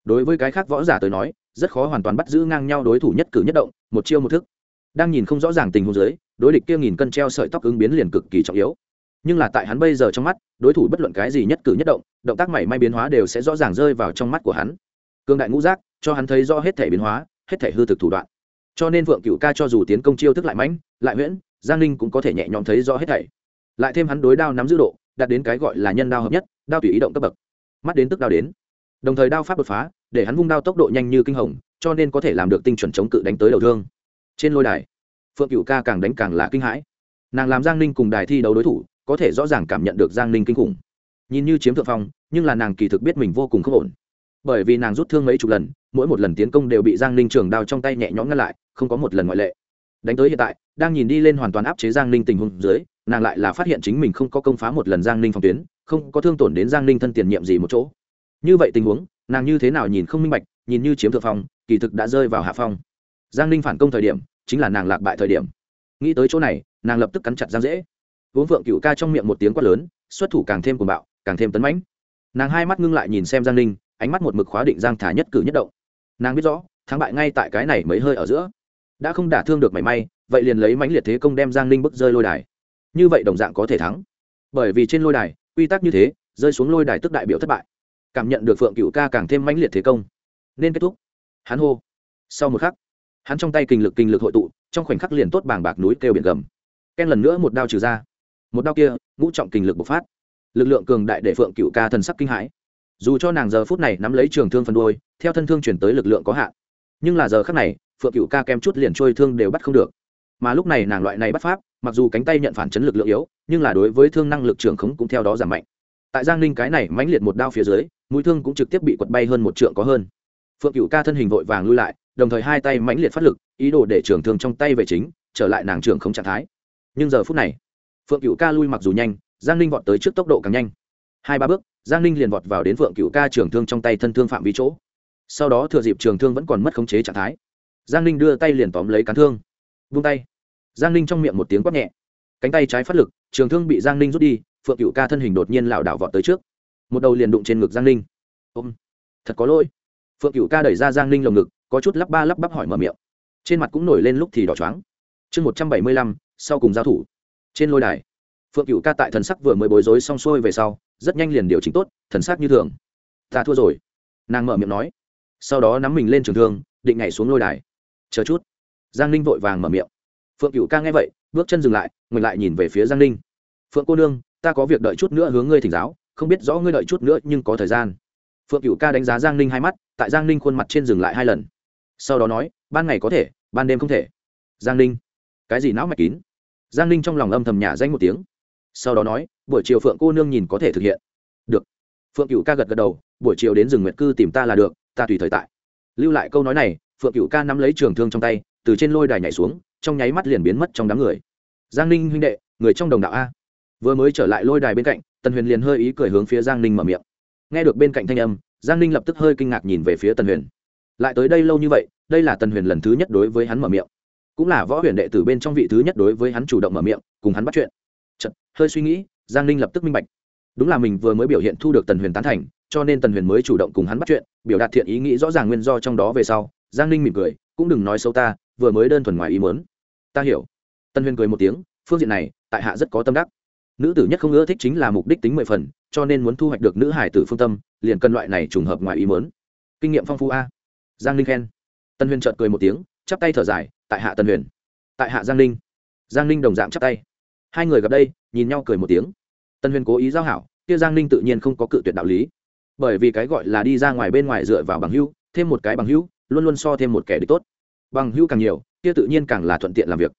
Đối với cái khác võ giả tới nói, rất khó hoàn toàn bắt giữ ngang nhau đối thủ nhất cử nhất động, một chiêu một thức. Đang nhìn không rõ ràng tình huống dưới, đối địch kia nghìn cân treo sợi tóc ứng biến liền cực kỳ trọng yếu. Nhưng là tại hắn bây giờ trong mắt, đối thủ bất luận cái gì nhất cử nhất động động tác mảy may biến hóa đều sẽ rõ ràng rơi vào trong mắt của hắn. Cương đại ngũ giác, cho hắn thấy rõ hết thể biến hóa, hết thể hư thực thủ đoạn. Cho nên vượng cựu ca cho dù tiến công chiêu thức lại mãnh, lại nguyễn giang ninh cũng có thể nhẹ nhõm thấy rõ hết thảy. Lại thêm hắn đối đao nắm giữ độ, đạt đến cái gọi là nhân đao hợp nhất, đao tùy ý động cấp bậc. Mắt đến tức đao đến. Đồng thời đao pháp đột phá, để hắn vung đao tốc độ nhanh như kinh hồng, cho nên có thể làm được tinh chuẩn chống cự đánh tới đầu thương. Trên lôi đài, phượng cựu ca càng đánh càng là kinh hãi. Nàng làm giang ninh cùng đài thi đấu đối thủ, có thể rõ ràng cảm nhận được giang ninh kinh khủng. Nhìn như chiếm thượng phong, nhưng là nàng kỳ thực biết mình vô cùng không ổn. Bởi vì nàng rút thương mấy chục lần, mỗi một lần tiến công đều bị giang ninh trường đao trong tay nhẹ nhõm ngăn lại, không có một lần ngoại lệ đánh tới hiện tại, đang nhìn đi lên hoàn toàn áp chế giang ninh tình huống dưới, nàng lại là phát hiện chính mình không có công phá một lần giang ninh phòng tuyến, không có thương tổn đến giang ninh thân tiền nhiệm gì một chỗ. Như vậy tình huống, nàng như thế nào nhìn không minh bạch, nhìn như chiếm thượng phong, kỳ thực đã rơi vào hạ phong. Giang ninh phản công thời điểm, chính là nàng lạc bại thời điểm. Nghĩ tới chỗ này, nàng lập tức cắn chặt giang dễ. Uống vượng cựu ca trong miệng một tiếng quát lớn, xuất thủ càng thêm cuồng bạo, càng thêm tấn mãnh. Nàng hai mắt ngưng lại nhìn xem giang ninh, ánh mắt một mực khóa định giang thả nhất cử nhất động. Nàng biết rõ, thắng bại ngay tại cái này mấy hơi ở giữa đã không đả thương được mảy may, vậy liền lấy mãnh liệt thế công đem giang ninh bức rơi lôi đài. Như vậy đồng dạng có thể thắng. Bởi vì trên lôi đài, quy tắc như thế, rơi xuống lôi đài tức đại biểu thất bại. Cảm nhận được phượng cựu ca càng thêm mãnh liệt thế công. Nên kết thúc. Hắn hô. Sau một khắc, hắn trong tay kinh lực kinh lực hội tụ, trong khoảnh khắc liền tốt bảng bạc núi kêu biển gầm. Ken lần nữa một đao trừ ra. Một đao kia, ngũ trọng kinh lực bộc phát. Lực lượng cường đại để phượng cựu ca thần sắc kinh hãi. Dù cho nàng giờ phút này nắm lấy trường thương phân đôi, theo thân thương chuyển tới lực lượng có hạn. Nhưng là giờ khắc này phượng cựu ca kem chút liền trôi thương đều bắt không được. Mà lúc này nàng loại này bắt pháp, mặc dù cánh tay nhận phản chấn lực lượng yếu, nhưng là đối với thương năng lực trường khống cũng theo đó giảm mạnh. Tại giang ninh cái này mãnh liệt một đao phía dưới, mũi thương cũng trực tiếp bị quật bay hơn một trượng có hơn. Phượng cựu ca thân hình vội vàng lui lại, đồng thời hai tay mãnh liệt phát lực, ý đồ để trường thương trong tay về chính, trở lại nàng trường không trạng thái. Nhưng giờ phút này, phượng cựu ca lui mặc dù nhanh, giang ninh vọt tới trước tốc độ càng nhanh. Hai ba bước, giang ninh liền vọt vào đến phượng cựu ca trường thương trong tay thân thương phạm vi chỗ. Sau đó thừa dịp trường thương vẫn còn mất khống chế trạng thái giang ninh đưa tay liền tóm lấy cán thương. Vung tay. Giang ninh trong miệng một tiếng quát nhẹ. Cánh tay trái phát lực, trường thương bị giang ninh rút đi, phượng cựu ca thân hình đột nhiên lảo đảo vọt tới trước. Một đầu liền đụng trên ngực giang ninh. Ôm. Thật có lỗi. Phượng cựu ca đẩy ra giang ninh lồng ngực, có chút lắp ba lắp bắp hỏi mở miệng. Trên mặt cũng nổi lên lúc thì đỏ choáng. Chương một trăm bảy mươi lăm, sau cùng giao thủ. Trên lôi đài, phượng cựu ca tại thần sắc vừa mới bối rối xong xuôi về sau, rất nhanh liền điều chỉnh tốt, thần sắc như thường. Ta thua rồi. Nàng mở miệng nói. Sau đó nắm mình lên trường thương, định nhảy xuống lôi đài chờ chút. Giang ninh vội vàng mở miệng. Phượng cựu ca nghe vậy, bước chân dừng lại ngừng lại nhìn về phía giang ninh. Phượng cô nương, ta có việc đợi chút nữa hướng ngươi thỉnh giáo, không biết rõ ngươi đợi chút nữa nhưng có thời gian. Phượng cựu ca đánh giá giang ninh hai mắt, tại giang ninh khuôn mặt trên dừng lại hai lần. Sau đó nói, ban ngày có thể, ban đêm không thể. Giang ninh, cái gì não mạch kín? Giang ninh trong lòng âm thầm nhả danh một tiếng. Sau đó nói, buổi chiều phượng cô nương nhìn có thể thực hiện. Được. Phượng cựu ca gật gật đầu, buổi chiều đến rừng nguyệt cư tìm ta là được, ta tùy thời tại. Lưu lại câu nói này phượng cựu ca nắm lấy trường thương trong tay từ trên lôi đài nhảy xuống trong nháy mắt liền biến mất trong đám người. Giang ninh huynh đệ người trong đồng đạo a. Vừa mới trở lại lôi đài bên cạnh tần huyền liền hơi ý cười hướng phía giang ninh mở miệng. Nghe được bên cạnh thanh âm giang ninh lập tức hơi kinh ngạc nhìn về phía tần huyền. Lại tới đây lâu như vậy đây là tần huyền lần thứ nhất đối với hắn mở miệng. Cũng là võ huyền đệ tử bên trong vị thứ nhất đối với hắn chủ động mở miệng cùng hắn bắt chuyện. Chật, hơi suy nghĩ giang ninh lập tức minh bạch. Đúng là mình vừa mới biểu hiện thu được tần huyền tán thành cho nên tần huyền mới chủ động cùng hắn bắt chuyện biểu đạt thiện ý nghĩ rõ ràng nguyên do trong đó về sau giang ninh mỉm cười, cũng đừng nói xấu ta, vừa mới đơn thuần ngoài ý mớn ta hiểu. Tân huyền cười một tiếng, phương diện này, tại hạ rất có tâm đắc. Nữ tử nhất không ưa thích chính là mục đích tính mười phần, cho nên muốn thu hoạch được nữ hải tử phương tâm, liền cần loại này trùng hợp ngoài ý mớn kinh nghiệm phong phú a. Giang ninh khen. Tân huyền trợt cười một tiếng, chắp tay thở dài, tại hạ tân huyền. Tại hạ giang ninh. Giang ninh đồng dạng chắp tay. Hai người gặp đây, nhìn nhau cười một tiếng. Tân huyền cố ý giao hảo, kia giang ninh tự nhiên không có cự tuyệt đạo lý. Bởi vì cái gọi là đi ra ngoài bên ngoài dựa vào bằng hữu, thêm một cái bằng hữu luôn luôn so thêm một kẻ địch tốt. Bằng hữu càng nhiều, kia tự nhiên càng là thuận tiện làm việc.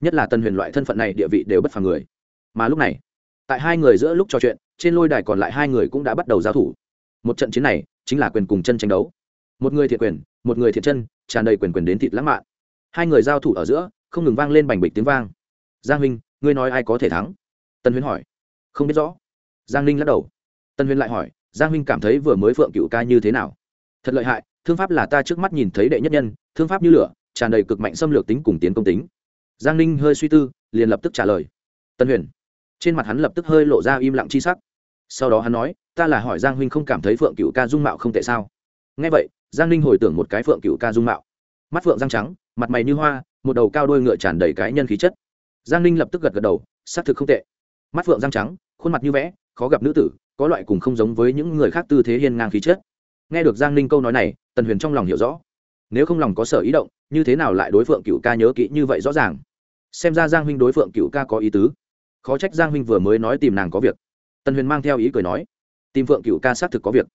Nhất là tân huyền loại thân phận này địa vị đều bất phà người. Mà lúc này, tại hai người giữa lúc trò chuyện, trên lôi đài còn lại hai người cũng đã bắt đầu giao thủ. Một trận chiến này chính là quyền cùng chân tranh đấu. Một người thiện quyền, một người thiện chân, tràn đầy quyền quyền đến thịt lãng mạn. Hai người giao thủ ở giữa, không ngừng vang lên bành bịch tiếng vang. Giang huynh, ngươi nói ai có thể thắng? Tân Huyền hỏi. Không biết rõ. Giang ninh lắc đầu. Tân Huyền lại hỏi, giang huynh cảm thấy vừa mới phượng cựu ca như thế nào? Thật lợi hại, thương pháp là ta trước mắt nhìn thấy đệ nhất nhân, thương pháp như lửa, tràn đầy cực mạnh xâm lược tính cùng tiến công tính. Giang ninh hơi suy tư, liền lập tức trả lời. Tân huyền. Trên mặt hắn lập tức hơi lộ ra im lặng chi sắc. Sau đó hắn nói, ta là hỏi giang huynh không cảm thấy phượng cựu ca dung mạo không tệ sao? Nghe vậy, giang ninh hồi tưởng một cái phượng cựu ca dung mạo. Mắt phượng răng trắng, mặt mày như hoa, một đầu cao đôi ngựa tràn đầy cái nhân khí chất. Giang ninh lập tức gật gật đầu, xác thực không tệ. Mắt phượng răng trắng, khuôn mặt như vẽ, khó gặp nữ tử, có loại cùng không giống với những người khác tư thế hiên ngang khí chất nghe được giang ninh câu nói này, tần huyền trong lòng hiểu rõ. Nếu không lòng có sở ý động, như thế nào lại đối phượng cựu ca nhớ kỹ như vậy rõ ràng? Xem ra giang huynh đối phượng cựu ca có ý tứ. Khó trách giang huynh vừa mới nói tìm nàng có việc. Tần huyền mang theo ý cười nói, tìm phượng cựu ca xác thực có việc.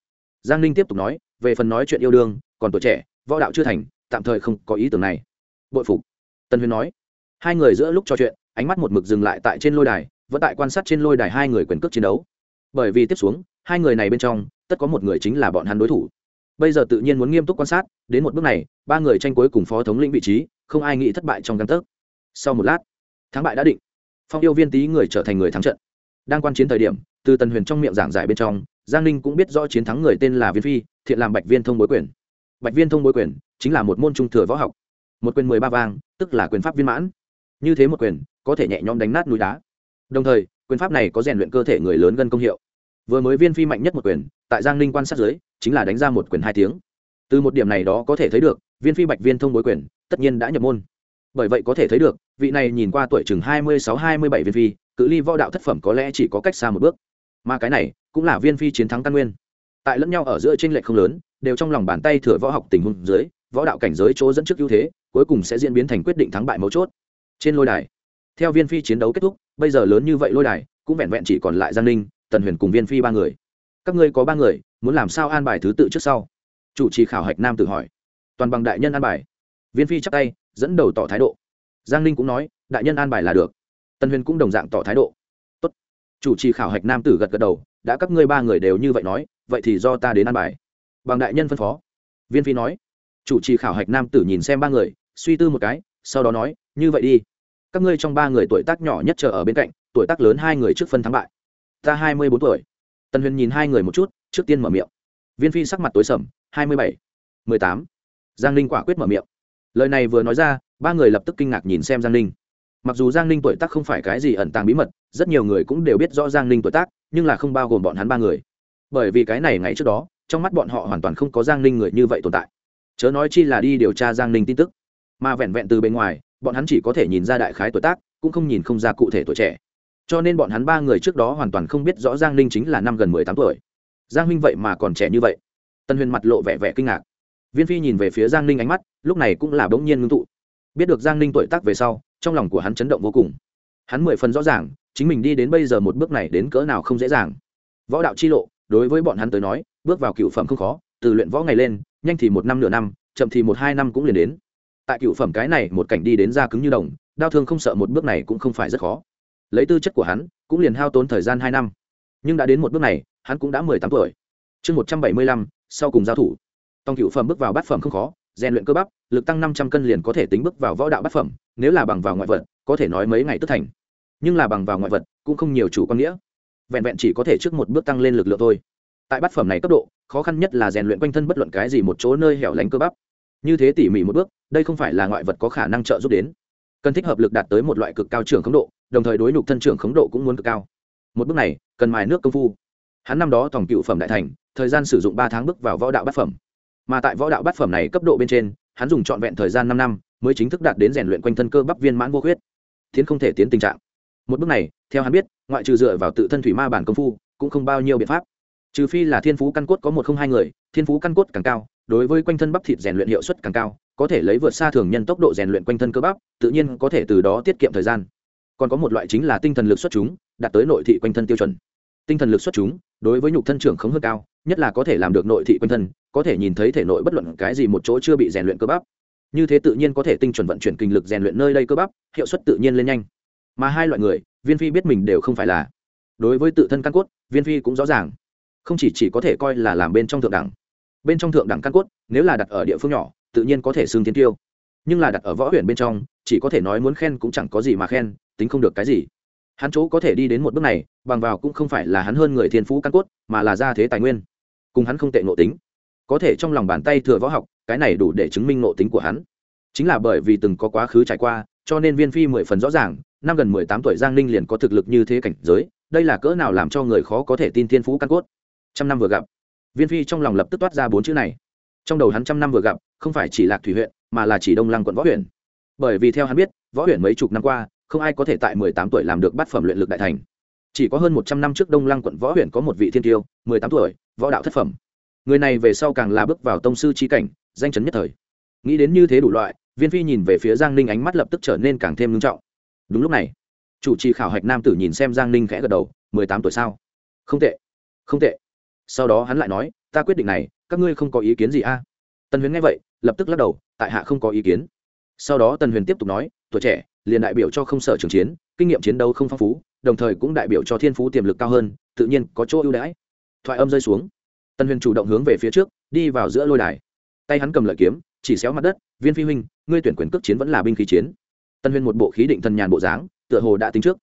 Giang ninh tiếp tục nói, về phần nói chuyện yêu đương, còn tuổi trẻ, võ đạo chưa thành, tạm thời không có ý tưởng này. Bội phục. Tần huyền nói. Hai người giữa lúc trò chuyện, ánh mắt một mực dừng lại tại trên lôi đài, vẫn tại quan sát trên lôi đài hai người quyền cước chiến đấu. Bởi vì tiếp xuống, hai người này bên trong tất có một người chính là bọn hắn đối thủ. Bây giờ tự nhiên muốn nghiêm túc quan sát, đến một bước này, ba người tranh cuối cùng phó thống lĩnh vị trí, không ai nghĩ thất bại trong căn tấc. Sau một lát, thắng bại đã định. Phong yêu viên tý người trở thành người thắng trận. Đang quan chiến thời điểm, từ tần huyền trong miệng giảng giải bên trong, giang ninh cũng biết rõ chiến thắng người tên là viên phi, thiện làm bạch viên thông bối quyền. Bạch viên thông bối quyền chính là một môn trung thừa võ học. Một quyền mười ba vang tức là quyền pháp viên mãn. Như thế một quyền, có thể nhẹ nhõm đánh nát núi đá. Đồng thời, quyền pháp này có rèn luyện cơ thể người lớn gân công hiệu vừa mới viên phi mạnh nhất một quyền, tại giang ninh quan sát giới chính là đánh ra một quyền hai tiếng. Từ một điểm này đó có thể thấy được, viên phi bạch viên thông bối quyền, tất nhiên đã nhập môn. Bởi vậy có thể thấy được, vị này nhìn qua tuổi chừng hai mươi sáu, hai mươi bảy viên phi, cự ly võ đạo thất phẩm có lẽ chỉ có cách xa một bước. Mà cái này, cũng là viên phi chiến thắng căn nguyên. Tại lẫn nhau ở giữa tranh lệch không lớn, đều trong lòng bàn tay thừa võ học tình huống dưới, võ đạo cảnh giới chỗ dẫn trước ưu thế, cuối cùng sẽ diễn biến thành quyết định thắng bại mấu chốt. Trên lôi đài, theo viên phi chiến đấu kết thúc, bây giờ lớn như vậy lôi đài, cũng vẹn vẹn chỉ còn lại giang ninh tần huyền cùng viên phi ba người. Các ngươi có ba người, muốn làm sao an bài thứ tự trước sau? Chủ trì khảo hạch nam tự hỏi. Toàn bằng đại nhân an bài. Viên phi chắc tay, dẫn đầu tỏ thái độ. Giang ninh cũng nói, đại nhân an bài là được. Tần huyền cũng đồng dạng tỏ thái độ. Tốt. chủ trì khảo hạch nam tử gật gật đầu, đã các ngươi ba người đều như vậy nói, vậy thì do ta đến an bài. Bằng đại nhân phân phó. Viên phi nói. Chủ trì khảo hạch nam tử nhìn xem ba người, suy tư một cái, sau đó nói, như vậy đi. Các ngươi trong ba người tuổi tác nhỏ nhất chờ ở bên cạnh, tuổi tác lớn hai người trước phân thắng bại ta hai mươi bốn tuổi. Tần huyền nhìn hai người một chút, trước tiên mở miệng. Viên phi sắc mặt tối sầm, hai mươi bảy, mười tám. Giang ninh quả quyết mở miệng. Lời này vừa nói ra, ba người lập tức kinh ngạc nhìn xem giang ninh. Mặc dù giang ninh tuổi tác không phải cái gì ẩn tàng bí mật, rất nhiều người cũng đều biết rõ giang ninh tuổi tác, nhưng là không bao gồm bọn hắn ba người. Bởi vì cái này ngày trước đó, trong mắt bọn họ hoàn toàn không có giang ninh người như vậy tồn tại. Chớ nói chi là đi điều tra giang ninh tin tức. Mà vẹn vẹn từ bên ngoài, bọn hắn chỉ có thể nhìn ra đại khái tuổi tác, cũng không nhìn không ra cụ thể tuổi trẻ cho nên bọn hắn ba người trước đó hoàn toàn không biết rõ giang ninh chính là năm gần mười tám tuổi. Giang huynh vậy mà còn trẻ như vậy. Tân huyền mặt lộ vẻ vẻ kinh ngạc. Viên phi nhìn về phía giang ninh ánh mắt, lúc này cũng là bỗng nhiên ngưng tụ. Biết được giang ninh tuổi tác về sau, trong lòng của hắn chấn động vô cùng. Hắn mười phần rõ ràng, chính mình đi đến bây giờ một bước này đến cỡ nào không dễ dàng. Võ đạo chi lộ, đối với bọn hắn tới nói, bước vào cựu phẩm không khó, từ luyện võ ngày lên, nhanh thì một năm nửa năm, chậm thì một hai năm cũng liền đến. Tại cựu phẩm cái này một cảnh đi đến ra cứng như đồng, đau thương không sợ một bước này cũng không phải rất khó lấy tư chất của hắn cũng liền hao tốn thời gian hai năm. Nhưng đã đến một bước này, hắn cũng đã mười tám tuổi. Chương một trăm bảy mươi lăm, sau cùng giao thủ. Tòng cựu phẩm bước vào bát phẩm không khó, rèn luyện cơ bắp, lực tăng năm trăm cân liền có thể tính bước vào võ đạo bát phẩm, nếu là bằng vào ngoại vật, có thể nói mấy ngày tức thành. Nhưng là bằng vào ngoại vật cũng không nhiều chủ quan nghĩa. Vẹn vẹn chỉ có thể trước một bước tăng lên lực lượng thôi. Tại bát phẩm này cấp độ, khó khăn nhất là rèn luyện quanh thân bất luận cái gì một chỗ nơi hẻo lánh cơ bắp. Như thế tỉ mỉ một bước, đây không phải là ngoại vật có khả năng trợ giúp đến. Cần thích hợp lực đạt tới một loại cực cao trưởng khống độ đồng thời đối nhục thân trưởng khống độ cũng muốn cực cao. Một bước này, cần mài nước công phu. Hắn năm đó tổng cựu phẩm đại thành, thời gian sử dụng ba tháng bước vào võ đạo bát phẩm. Mà tại võ đạo bát phẩm này cấp độ bên trên, hắn dùng trọn vẹn thời gian năm năm mới chính thức đạt đến rèn luyện quanh thân cơ bắp viên mãn vô khuyết. Thiến không thể tiến tình trạng. Một bước này, theo hắn biết, ngoại trừ dựa vào tự thân thủy ma bản công phu, cũng không bao nhiêu biện pháp. Trừ phi là thiên phú căn cốt có một không hai người, thiên phú căn cốt càng cao, đối với quanh thân bắp thịt rèn luyện hiệu suất càng cao, có thể lấy vượt xa thường nhân tốc độ rèn luyện quanh thân cơ bắp, tự nhiên có thể từ đó tiết kiệm thời gian còn có một loại chính là tinh thần lực xuất chúng, đạt tới nội thị quanh thân tiêu chuẩn. Tinh thần lực xuất chúng, đối với nhục thân trưởng không hơn cao, nhất là có thể làm được nội thị quanh thân, có thể nhìn thấy thể nội bất luận cái gì một chỗ chưa bị rèn luyện cơ bắp. Như thế tự nhiên có thể tinh chuẩn vận chuyển kinh lực rèn luyện nơi đây cơ bắp, hiệu suất tự nhiên lên nhanh. Mà hai loại người, viên phi biết mình đều không phải là. Đối với tự thân căn cốt, viên phi cũng rõ ràng. Không chỉ chỉ có thể coi là làm bên trong thượng đẳng. Bên trong thượng đẳng căn cốt, nếu là đặt ở địa phương nhỏ, tự nhiên có thể xương tiến tiêu nhưng là đặt ở võ huyện bên trong, chỉ có thể nói muốn khen cũng chẳng có gì mà khen, tính không được cái gì. Hắn chỗ có thể đi đến một bước này, bằng vào cũng không phải là hắn hơn người thiên phú căn cốt, mà là ra thế tài nguyên. Cùng hắn không tệ nộ tính. Có thể trong lòng bàn tay thừa võ học, cái này đủ để chứng minh nộ tính của hắn. Chính là bởi vì từng có quá khứ trải qua, cho nên viên phi mười phần rõ ràng, năm gần mười tám tuổi giang ninh liền có thực lực như thế cảnh giới, đây là cỡ nào làm cho người khó có thể tin thiên phú căn cốt. Trăm năm vừa gặp, viên phi trong lòng lập tức toát ra bốn chữ này. Trong đầu hắn trăm năm vừa gặp, không phải chỉ lạc thủy huyện mà là chỉ đông lăng quận võ huyện bởi vì theo hắn biết, võ huyện mấy chục năm qua, không ai có thể tại mười tám tuổi làm được bát phẩm luyện lực đại thành. Chỉ có hơn một trăm năm trước đông lăng quận võ huyện có một vị thiên tiêu, mười tám tuổi, võ đạo thất phẩm. Người này về sau càng là bước vào tông sư trí cảnh, danh chấn nhất thời. Nghĩ đến như thế đủ loại, viên phi nhìn về phía giang ninh ánh mắt lập tức trở nên càng thêm ngưng trọng. Đúng lúc này, chủ trì khảo hạch nam tử nhìn xem giang ninh khẽ gật đầu, mười tám tuổi sao? Không tệ không tệ. Sau đó hắn lại nói, ta quyết định này, các ngươi không có ý kiến gì a? À? tần huyền nghe vậy, lập tức lắc đầu tại hạ không có ý kiến. Sau đó tần huyền tiếp tục nói, tuổi trẻ, liền đại biểu cho không sở trường chiến, kinh nghiệm chiến đấu không phong phú, đồng thời cũng đại biểu cho thiên phú tiềm lực cao hơn, tự nhiên có chỗ ưu đãi. Thoại âm rơi xuống. Tần huyền chủ động hướng về phía trước, đi vào giữa lôi đài. Tay hắn cầm lợi kiếm, chỉ xéo mặt đất, viên phi huynh, ngươi tuyển quyền cước chiến vẫn là binh khí chiến. Tần huyền một bộ khí định thần nhàn bộ dáng, tựa hồ đã tính trước.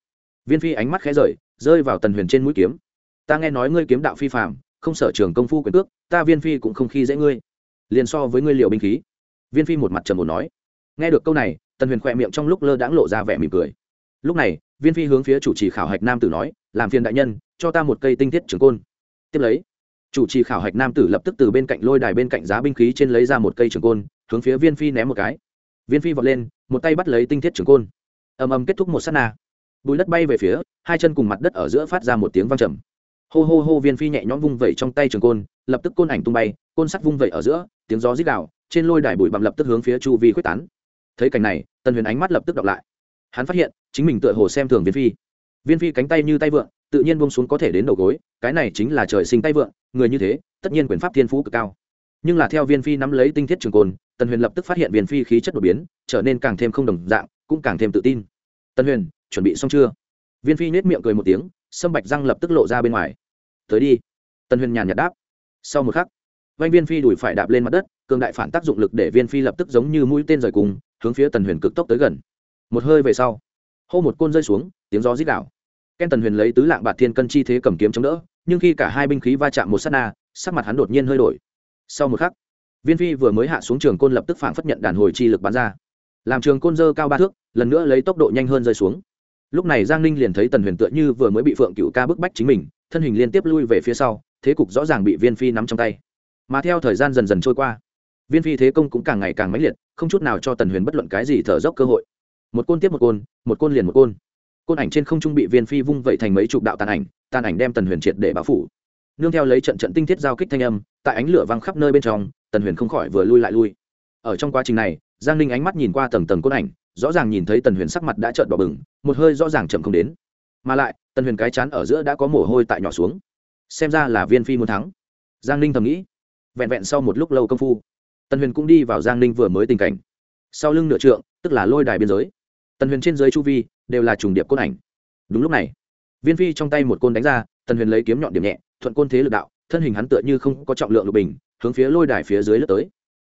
Viên phi ánh mắt khẽ rời, rơi vào tần huyền trên mũi kiếm. Ta nghe nói ngươi kiếm đạo phi phạm không sở trường công phu quyền cước, ta viên phi cũng không khi dễ ngươi. Liền so với ngươi liệu binh khí viên phi một mặt trầm ổn nói, nghe được câu này, tần huyền khỏe miệng trong lúc lơ đãng lộ ra vẻ mỉm cười. Lúc này, viên phi hướng phía chủ trì khảo hạch nam tử nói, làm phiền đại nhân, cho ta một cây tinh thiết trường côn. Tiếp lấy, chủ trì khảo hạch nam tử lập tức từ bên cạnh lôi đài bên cạnh giá binh khí trên lấy ra một cây trường côn, hướng phía viên phi ném một cái. Viên phi vọt lên, một tay bắt lấy tinh thiết trường côn. Ầm ầm kết thúc một s á t na. Bùi đất bay về phía, hai chân cùng mặt đất ở giữa phát ra một tiếng văng trầm. Hô hô hô, viên phi nhẹ nhõm vung vẩy trong tay trường côn, lập tức côn ảnh tung bay, côn sắt vung vẩy ở giữa, tiếng gió rít gạo trên lôi đài bụi bặm lập tức hướng phía chu vi quyết tán. Thấy cảnh này, tần huyền ánh mắt lập tức đọc lại. Hắn phát hiện, chính mình tựa hồ xem thường viên phi. Viên phi cánh tay như tay vượn tự nhiên bông xuống có thể đến đầu gối, cái này chính là trời sinh tay vượn người như thế, tất nhiên quyền pháp thiên phú cực cao. Nhưng là theo viên phi nắm lấy tinh thiết trường côn, tần huyền lập tức phát hiện viên phi khí chất đột biến, trở nên càng thêm không đồng dạng, cũng càng thêm tự tin. Tần huyền, chuẩn bị xong chưa? Viên phi nết miệng cười một tiếng, sâm bạch răng lập tức lộ ra bên ngoài. Tới đi. Tần huyền nhàn nhạt đáp. Sau một khắc vanh viên phi đùi phải đạp lên mặt đất, cường đại phản tác dụng lực để viên phi lập tức giống như mũi tên rời cùng, hướng phía tần huyền cực tốc tới gần. Một hơi về sau, hô một côn rơi xuống, tiếng gió rít đảo. Ken tần huyền lấy tứ lạng bạt thiên cân chi thế cầm kiếm chống đỡ, nhưng khi cả hai binh khí va chạm một s á t na, sắc mặt hắn đột nhiên hơi đổi. Sau một khắc, viên phi vừa mới hạ xuống trường côn lập tức phản phất nhận đàn hồi chi lực bắn ra. Làm trường côn dơ cao ba thước, lần nữa lấy tốc độ nhanh hơn rơi xuống. Lúc này giang ninh liền thấy tần huyền tựa như vừa mới bị phượng cựu ca bức bách chính mình, thân hình liên tiếp lui về phía sau, thế cục rõ ràng bị viên phi nắm trong tay mà theo thời gian dần dần trôi qua, viên phi thế công cũng càng ngày càng mãnh liệt, không chút nào cho tần huyền bất luận cái gì thở dốc cơ hội. Một côn tiếp một côn một côn liền một côn. Côn ảnh trên không trung bị viên phi vung vẩy thành mấy chục đạo tàn ảnh tàn ảnh đem tần huyền triệt để báo phủ. Nương theo lấy trận trận tinh thiết giao kích thanh âm, tại ánh lửa văng khắp nơi bên trong, tần huyền không khỏi vừa lui lại lui. Ở trong quá trình này, giang ninh ánh mắt nhìn qua tầng tầng côn ảnh, rõ ràng nhìn thấy tần huyền sắc mặt đã trợn đỏ bừng, một hơi rõ ràng chậm không đến. Mà lại, tần huyền cái chán ở giữa đã có mồ hôi tại nhỏ xuống. Xem ra là viên phi muốn thắng. Giang ninh thầm nghĩ vẹn vẹn sau một lúc lâu công phu, tần huyền cũng đi vào giang ninh vừa mới tình cảnh. Sau lưng nửa trượng, tức là lôi đài biên giới. Tần huyền trên dưới chu vi đều là trùng điệp côn ảnh. Đúng lúc này, viên phi trong tay một côn đánh ra, tần huyền lấy kiếm nhọn điểm nhẹ, thuận côn thế lực đạo, thân hình hắn tựa như không có trọng lượng lục bình, hướng phía lôi đài phía dưới lướt tới.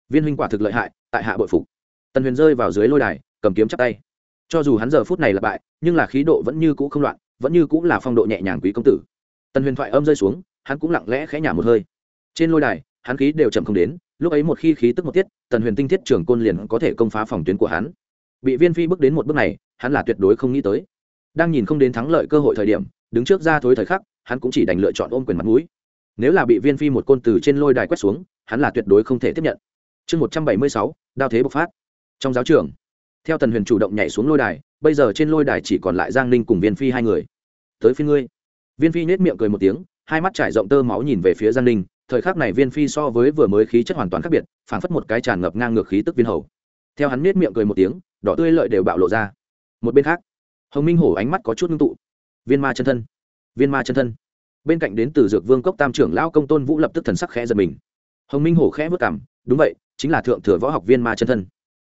Viên huynh quả thực lợi hại, tại hạ bội phục. Tần huyền rơi vào dưới lôi đài, cầm kiếm chắc tay. Cho dù hắn giờ phút này là bại, nhưng là khí độ vẫn như cũ không loạn, vẫn như cũ là phong độ nhẹ nhàng quý công tử. Tần huyền thoại âm rơi xuống, hắn cũng lặng lẽ khẽ nhả một hơi. Trên lôi đài hắn khí đều chậm không đến, lúc ấy một khi khí tức một tiết, tần huyền tinh thiết trưởng côn liền có thể công phá phòng tuyến của hắn. Bị viên phi bước đến một bước này, hắn là tuyệt đối không nghĩ tới. Đang nhìn không đến thắng lợi cơ hội thời điểm, đứng trước ra thối thời khắc, hắn cũng chỉ đành lựa chọn ôm quyền mặt mũi. Nếu là bị viên phi một côn từ trên lôi đài quét xuống, hắn là tuyệt đối không thể tiếp nhận. Chương một trăm bảy mươi sáu, đao thế bộc phát. Trong giáo trường, theo tần huyền chủ động nhảy xuống lôi đài, bây giờ trên lôi đài chỉ còn lại giang ninh cùng viên phi hai người. Tới phi ngươi. Viên phi nhét miệng cười một tiếng hai mắt trải rộng tơ máu nhìn về phía giang ninh, thời khắc này viên phi so với vừa mới khí chất hoàn toàn khác biệt, phảng phất một cái tràn ngập ngang ngược khí tức viên hầu. Theo hắn nết miệng cười một tiếng, đỏ tươi lợi đều bạo lộ ra. Một bên khác, hồng minh hổ ánh mắt có chút ngưng tụ. Viên ma chân thân, viên ma chân thân. Bên cạnh đến từ dược vương cốc tam trưởng lão công tôn vũ lập tức thần sắc khẽ giật mình. Hồng minh hổ khẽ vất cảm đúng vậy, chính là thượng thừa võ học viên ma chân thân.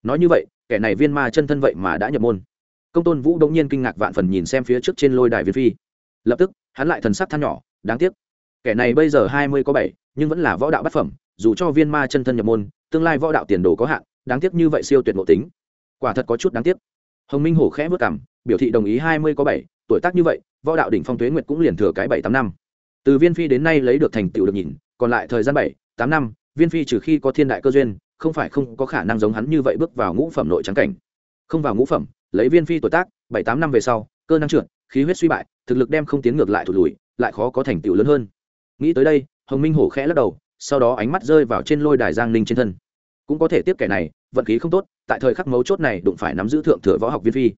Nói như vậy, kẻ này viên ma chân thân vậy mà đã nhập môn. Công tôn vũ đống nhiên kinh ngạc vạn phần nhìn xem phía trước trên lôi đài viên phi. Lập tức, hắn lại thần sắc than nhỏ đáng tiếc, kẻ này bây giờ hai mươi có bảy, nhưng vẫn là võ đạo bát phẩm, dù cho viên ma chân thân nhập môn, tương lai võ đạo tiền đồ có hạn, đáng tiếc như vậy siêu tuyệt ngộ tính. Quả thật có chút đáng tiếc. Hồng minh hổ khẽ vất cảm, biểu thị đồng ý hai mươi có bảy, tuổi tác như vậy, võ đạo đỉnh phong tuế nguyệt cũng liền thừa cái bảy tám năm. Từ viên phi đến nay lấy được thành tựu được nhìn, còn lại thời gian bảy, tám năm, viên phi trừ khi có thiên đại cơ duyên, không phải không có khả năng giống hắn như vậy bước vào ngũ phẩm nội trắng cảnh. Không vào ngũ phẩm, lấy viên phi tuổi tác, bảy tám năm về sau, cơ năng trượt khí huyết suy bại, thực lực đem không tiến ngược lại thụt lùi lại khó có thành tựu lớn hơn. Nghĩ tới đây, hồng minh hổ khẽ lắc đầu, sau đó ánh mắt rơi vào trên lôi đài giang ninh trên thân. Cũng có thể tiếp kẻ này, vận khí không tốt, tại thời khắc mấu chốt này đụng phải nắm giữ thượng thừa võ học viên phi.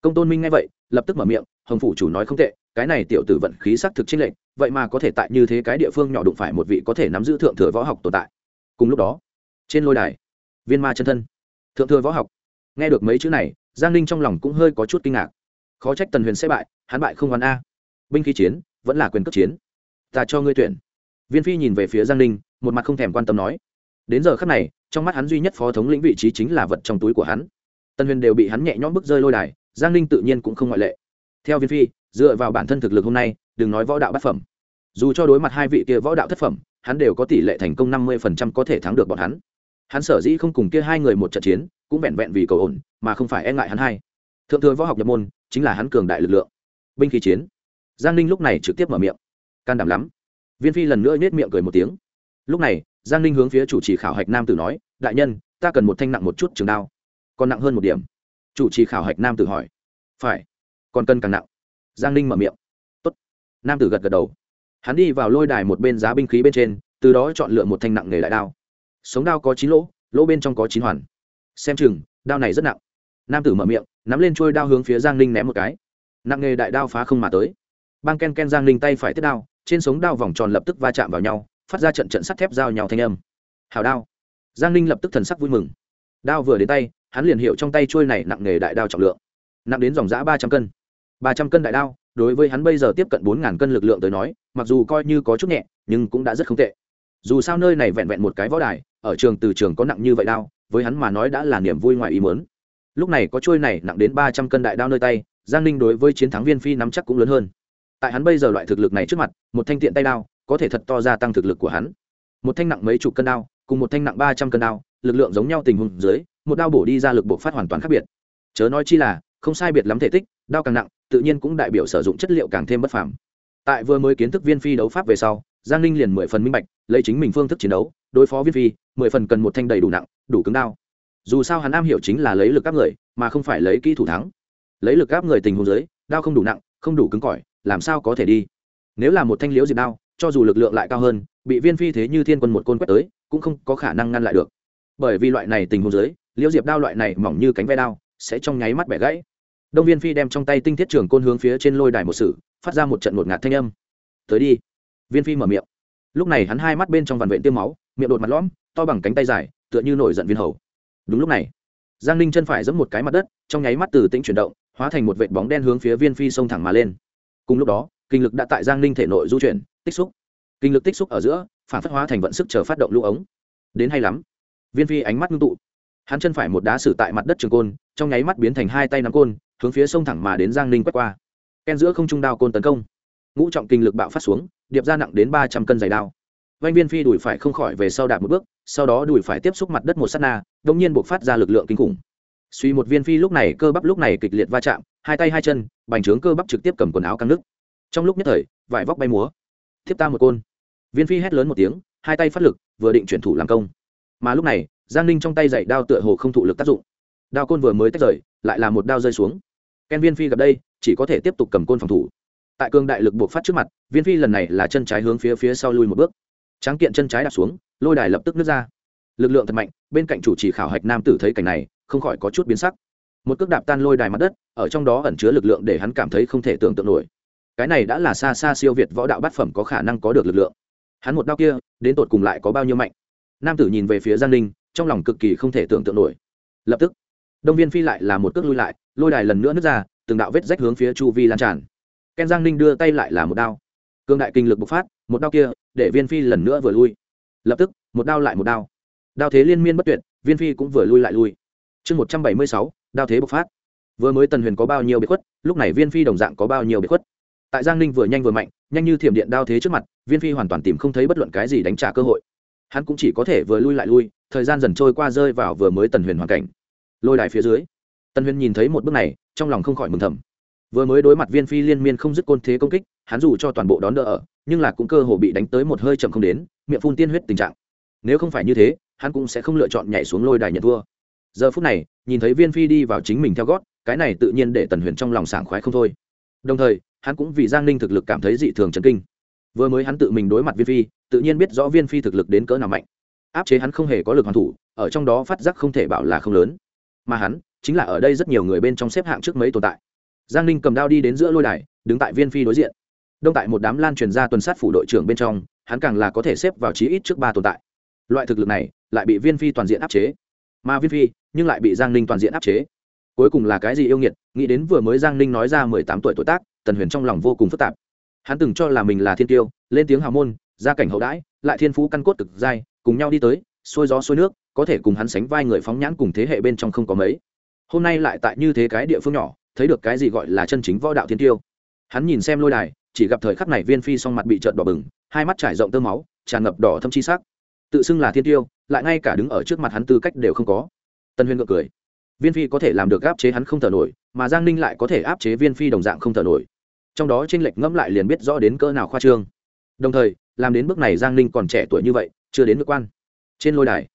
Công tôn minh nghe vậy, lập tức mở miệng, hồng phủ chủ nói không tệ, cái này tiểu tử vận khí xác thực chênh lệch, vậy mà có thể tại như thế cái địa phương nhỏ đụng phải một vị có thể nắm giữ thượng thừa võ học tồn tại. Cùng lúc đó, trên lôi đài, viên ma chân thân, thượng thừa võ học. Nghe được mấy chữ này, giang ninh trong lòng cũng hơi có chút kinh ngạc. Khó trách tần huyền sẽ bại, hắn bại không hoàn a. Binh khí chiến vẫn là quyền cấp chiến. Ta cho ngươi tuyển. Viên phi nhìn về phía giang ninh, một mặt không thèm quan tâm nói. Đến giờ khắc này, trong mắt hắn duy nhất phó thống lĩnh vị trí chính là vật trong túi của hắn. Tân huyền đều bị hắn nhẹ nhõm bước rơi lôi đài, giang ninh tự nhiên cũng không ngoại lệ. Theo viên phi, dựa vào bản thân thực lực hôm nay, đừng nói võ đạo bát phẩm. Dù cho đối mặt hai vị kia võ đạo thất phẩm, hắn đều có tỷ lệ thành công năm mươi phần trăm có thể thắng được bọn hắn. Hắn sở dĩ không cùng kia hai người một trận chiến, cũng vẹn vẹn vì cầu ổn, mà không phải e ngại hắn hai. Thượng thừa võ học nhập môn, chính là hắn cường đại lực lượng. Binh khí chiến giang ninh lúc này trực tiếp mở miệng. Can đảm lắm. Viên phi lần nữa nhét miệng cười một tiếng. Lúc này, giang ninh hướng phía chủ trì khảo hạch nam tử nói, đại nhân, ta cần một thanh nặng một chút trường đao, còn nặng hơn một điểm. Chủ trì khảo hạch nam tử hỏi. Phải, còn cần càng nặng. Giang ninh mở miệng. Tốt. nam tử gật gật đầu. Hắn đi vào lôi đài một bên giá binh khí bên trên, từ đó chọn lựa một thanh nặng nghề đại đao. Sống đao có chín lỗ lỗ bên trong có chín hoàn. Xem chừng, đao này rất nặng. Nam tử mở miệng, nắm lên trôi đao hướng phía giang ninh ném một cái. Nặng nghề đại đao phá không mà tới. Bang ken ken giang ninh tay phải tiết đao, trên sống đao vòng tròn lập tức va chạm vào nhau, phát ra trận trận sắt thép giao nhau thanh âm. Hào đao. Giang ninh lập tức thần sắc vui mừng. Đao vừa đến tay, hắn liền hiệu trong tay trôi này nặng nghề đại đao trọng lượng. Nặng đến dòng giã ba trăm cân. Ba trăm cân đại đao, đối với hắn bây giờ tiếp cận bốn ngàn cân lực lượng tới nói, mặc dù coi như có chút nhẹ, nhưng cũng đã rất không tệ. Dù sao nơi này vẹn vẹn một cái võ đài, ở trường từ trường có nặng như vậy đao, với hắn mà nói đã là niềm vui ngoài ý mớn lúc này có trôi này nặng đến ba trăm cân đại đao nơi tay, giang ninh đối với chiến thắng viên phi nắm chắc cũng lớn hơn tại hắn bây giờ loại thực lực này trước mặt, một thanh tiện tay đao có thể thật to gia tăng thực lực của hắn. Một thanh nặng mấy chục cân đao, cùng một thanh nặng ba trăm cân đao, lực lượng giống nhau tình huống dưới, một đao bổ đi ra lực bộ phát hoàn toàn khác biệt. Chớ nói chi là, không sai biệt lắm thể tích, đao càng nặng, tự nhiên cũng đại biểu sử dụng chất liệu càng thêm bất phàm. Tại vừa mới kiến thức viên phi đấu pháp về sau, giang ninh liền mười phần minh bạch, lấy chính mình phương thức chiến đấu, đối phó viên phi, mười phần cần một thanh đầy đủ nặng, đủ cứng đao. Dù sao hắn am hiểu chính là lấy lực áp người, mà không phải lấy kỹ thủ thắng. Lấy lực áp người tình huống dưới, đao không đủ nặng, không đủ cứng cỏi làm sao có thể đi? Nếu là một thanh liễu diệp đao, cho dù lực lượng lại cao hơn, bị viên phi thế như thiên quân một côn quét tới, cũng không có khả năng ngăn lại được. Bởi vì loại này tình huống dưới, liễu diệp đao loại này mỏng như cánh ve đao, sẽ trong nháy mắt bẻ gãy. Đông viên phi đem trong tay tinh thiết trường côn hướng phía trên lôi đài một sử phát ra một trận một ngạt thanh âm. Tới đi. Viên phi mở miệng. Lúc này hắn hai mắt bên trong vằn vện tiêm máu, miệng đột mặt lõm, to bằng cánh tay dài, tựa như nổi giận viên hầu. Đúng lúc này, giang ninh chân phải giẫm một cái mặt đất, trong nháy mắt từ tĩnh chuyển động, hóa thành một vệt bóng đen hướng phía viên phi xông thẳng mà lên cùng lúc đó, kinh lực đã tại giang ninh thể nội du chuyển, tích xúc. Kinh lực tích xúc ở giữa, phản phát hóa thành vận sức chờ phát động lũ ống. Đến hay lắm. Viên phi ánh mắt ngưng tụ. Hắn chân phải một đá sử tại mặt đất trường côn, trong nháy mắt biến thành hai tay nắm côn, hướng phía sông thẳng mà đến giang ninh quét qua. Ken giữa không trung đao côn tấn công. Ngũ trọng kinh lực bạo phát xuống, điệp ra nặng đến ba trăm cân dày đao. Vanh viên phi đùi phải không khỏi về sau đạp một bước, sau đó đùi phải tiếp xúc mặt đất một s á t na đ ỗ n g nhiên buộc phát ra lực lượng kinh khủng suy một viên phi lúc này cơ bắp lúc này kịch liệt va chạm, hai tay hai chân, bành trướng cơ bắp trực tiếp cầm quần áo căng nước. Trong lúc nhất thời, vải vóc bay múa. Thiếp ta một côn. Viên phi hét lớn một tiếng, hai tay phát lực, vừa định chuyển thủ làm công. Mà lúc này, giang ninh trong tay dạy đao tựa hồ không thụ lực tác dụng. Đao côn vừa mới tách rời, lại là một đao rơi xuống. Ken viên phi gặp đây, chỉ có thể tiếp tục cầm côn phòng thủ. Tại cương đại lực buộc phát trước mặt, viên phi lần này là chân trái hướng phía phía sau lui một bước. Tráng kiện chân trái đạp xuống, lôi đài lập tức nứt ra. Lực lượng thật mạnh, bên cạnh chủ trì khảo hạch nam tử thấy cảnh này không khỏi có chút biến sắc. Một cước đạp tan lôi đài mặt đất, ở trong đó ẩn chứa lực lượng để hắn cảm thấy không thể tưởng tượng nổi. Cái này đã là xa xa siêu việt võ đạo bát phẩm có khả năng có được lực lượng. Hắn một đao kia, đến tột cùng lại có bao nhiêu mạnh? Nam tử nhìn về phía giang ninh, trong lòng cực kỳ không thể tưởng tượng nổi. Lập tức, đông viên phi lại là một cước lui lại, lôi đài lần nữa nứt ra, từng đạo vết rách hướng phía chu vi lan tràn. Ken giang ninh đưa tay lại là một đao. Cương đại kinh lực bộc phát, một đao kia, để viên phi lần nữa vừa lui. Lập tức, một đao lại một đao. Đao thế liên miên bất tuyệt, viên phi cũng vừa lui lại lui chương một trăm bảy mươi sáu, đao thế bộc phát. Vừa mới tần huyền có bao nhiêu bị khuất, lúc này viên phi đồng dạng có bao nhiêu bị khuất. Tại giang ninh vừa nhanh vừa mạnh, nhanh như thiểm điện đao thế trước mặt, viên phi hoàn toàn tìm không thấy bất luận cái gì đánh trả cơ hội. Hắn cũng chỉ có thể vừa lui lại lui, thời gian dần trôi qua rơi vào vừa mới tần huyền hoàn cảnh. Lôi đài phía dưới, tần huyền nhìn thấy một bước này, trong lòng không khỏi mừng thầm. Vừa mới đối mặt viên phi liên miên không dứt côn thế công kích, hắn dù cho toàn bộ đón đỡ ở, nhưng là cũng cơ hồ bị đánh tới một hơi chậm không đến, miệng phun tiên huyết tình trạng. Nếu không phải như thế, hắn cũng sẽ không lựa chọn nhảy xuống lôi đài nhận thua giờ phút này, nhìn thấy viên phi đi vào chính mình theo gót, cái này tự nhiên để tần huyền trong lòng sảng khoái không thôi. Đồng thời, hắn cũng vì giang ninh thực lực cảm thấy dị thường chấn kinh. Vừa mới hắn tự mình đối mặt viên phi, tự nhiên biết rõ viên phi thực lực đến cỡ nào mạnh. Áp chế hắn không hề có lực hoàn thủ, ở trong đó phát giác không thể bảo là không lớn. Mà hắn, chính là ở đây rất nhiều người bên trong xếp hạng trước mấy tồn tại. Giang ninh cầm đao đi đến giữa lôi đài, đứng tại viên phi đối diện. Đông tại một đám lan truyền ra tuần sát phủ đội trưởng bên trong, hắn càng là có thể xếp vào chí ít trước ba tồn tại. Loại thực lực này, lại bị viên phi toàn diện áp chế mà viên phi nhưng lại bị giang ninh toàn diện áp chế cuối cùng là cái gì yêu nghiệt nghĩ đến vừa mới giang ninh nói ra mười tám tuổi tuổi tác tần huyền trong lòng vô cùng phức tạp hắn từng cho là mình là thiên tiêu lên tiếng hào môn gia cảnh hậu đãi lại thiên phú căn cốt cực dai cùng nhau đi tới xuôi gió xuôi nước có thể cùng hắn sánh vai người phóng nhãn cùng thế hệ bên trong không có mấy hôm nay lại tại như thế cái địa phương nhỏ thấy được cái gì gọi là chân chính võ đạo thiên tiêu hắn nhìn xem lôi đài chỉ gặp thời khắc này viên phi song mặt bị trợn đỏ bừng hai mắt trải rộng tơ máu tràn ngập đỏ thâm chi sắc tự xưng là thiên tiêu lại ngay cả đứng ở trước mặt hắn tư cách đều không có. Tân huyên ngượng cười. Viên phi có thể làm được áp chế hắn không thở nổi, mà giang ninh lại có thể áp chế viên phi đồng dạng không thở nổi. Trong đó tranh lệch ngẫm lại liền biết rõ đến cỡ nào khoa trương. Đồng thời, làm đến bước này giang ninh còn trẻ tuổi như vậy, chưa đến nước quan. Trên lôi đài,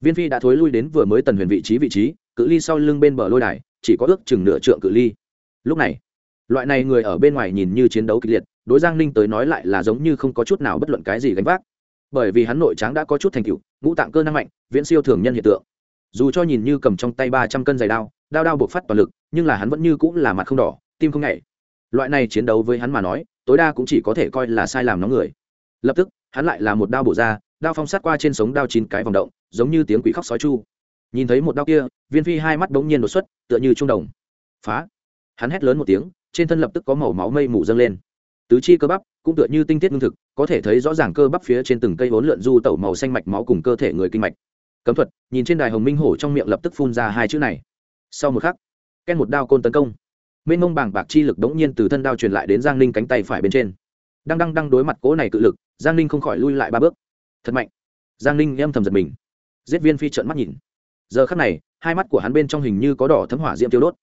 viên phi đã thối lui đến vừa mới tần huyền vị trí vị trí, cự ly sau lưng bên bờ lôi đài, chỉ có ước chừng nửa trượng cự ly. Lúc này, loại này người ở bên ngoài nhìn như chiến đấu kịch liệt, đối giang ninh tới nói lại là giống như không có chút nào bất luận cái gì gánh vác bởi vì hắn nội tráng đã có chút thành tựu, ngũ tạng cơ năng mạnh, viễn siêu thường nhân hiện tượng. Dù cho nhìn như cầm trong tay ba trăm cân giày đao đao đao buộc phát toàn lực, nhưng là hắn vẫn như cũng là mặt không đỏ, tim không nhảy. Loại này chiến đấu với hắn mà nói, tối đa cũng chỉ có thể coi là sai làm nóng người. Lập tức, hắn lại là một đao bổ ra, đao phong sát qua trên sống đao chín cái vòng động, giống như tiếng quỷ khóc sói chu. Nhìn thấy một đao kia, viên phi hai mắt bỗng nhiên đột xuất, tựa như trung đồng. Phá! Hắn hét lớn một tiếng, trên thân lập tức có màu máu mây mù dâng lên tứ chi cơ bắp cũng tựa như tinh tiết lương thực, có thể thấy rõ ràng cơ bắp phía trên từng cây vốn lượn du tẩu màu xanh mạch máu cùng cơ thể người kinh mạch. Cấm thuật, nhìn trên đài hồng minh hổ trong miệng lập tức phun ra hai chữ này. Sau một khắc, ken một đao côn tấn công. Mênh mông bảng bạc chi lực đống nhiên từ thân đao truyền lại đến giang ninh cánh tay phải bên trên. Đang đang đang đối mặt cố này cự lực, giang ninh không khỏi lui lại ba bước. Thật mạnh. Giang ninh âm thầm giật mình. Giết viên phi trợn mắt nhìn. Giờ khắc này, hai mắt của hắn bên trong hình như có đỏ thấm hỏa diễm tiêu đốt.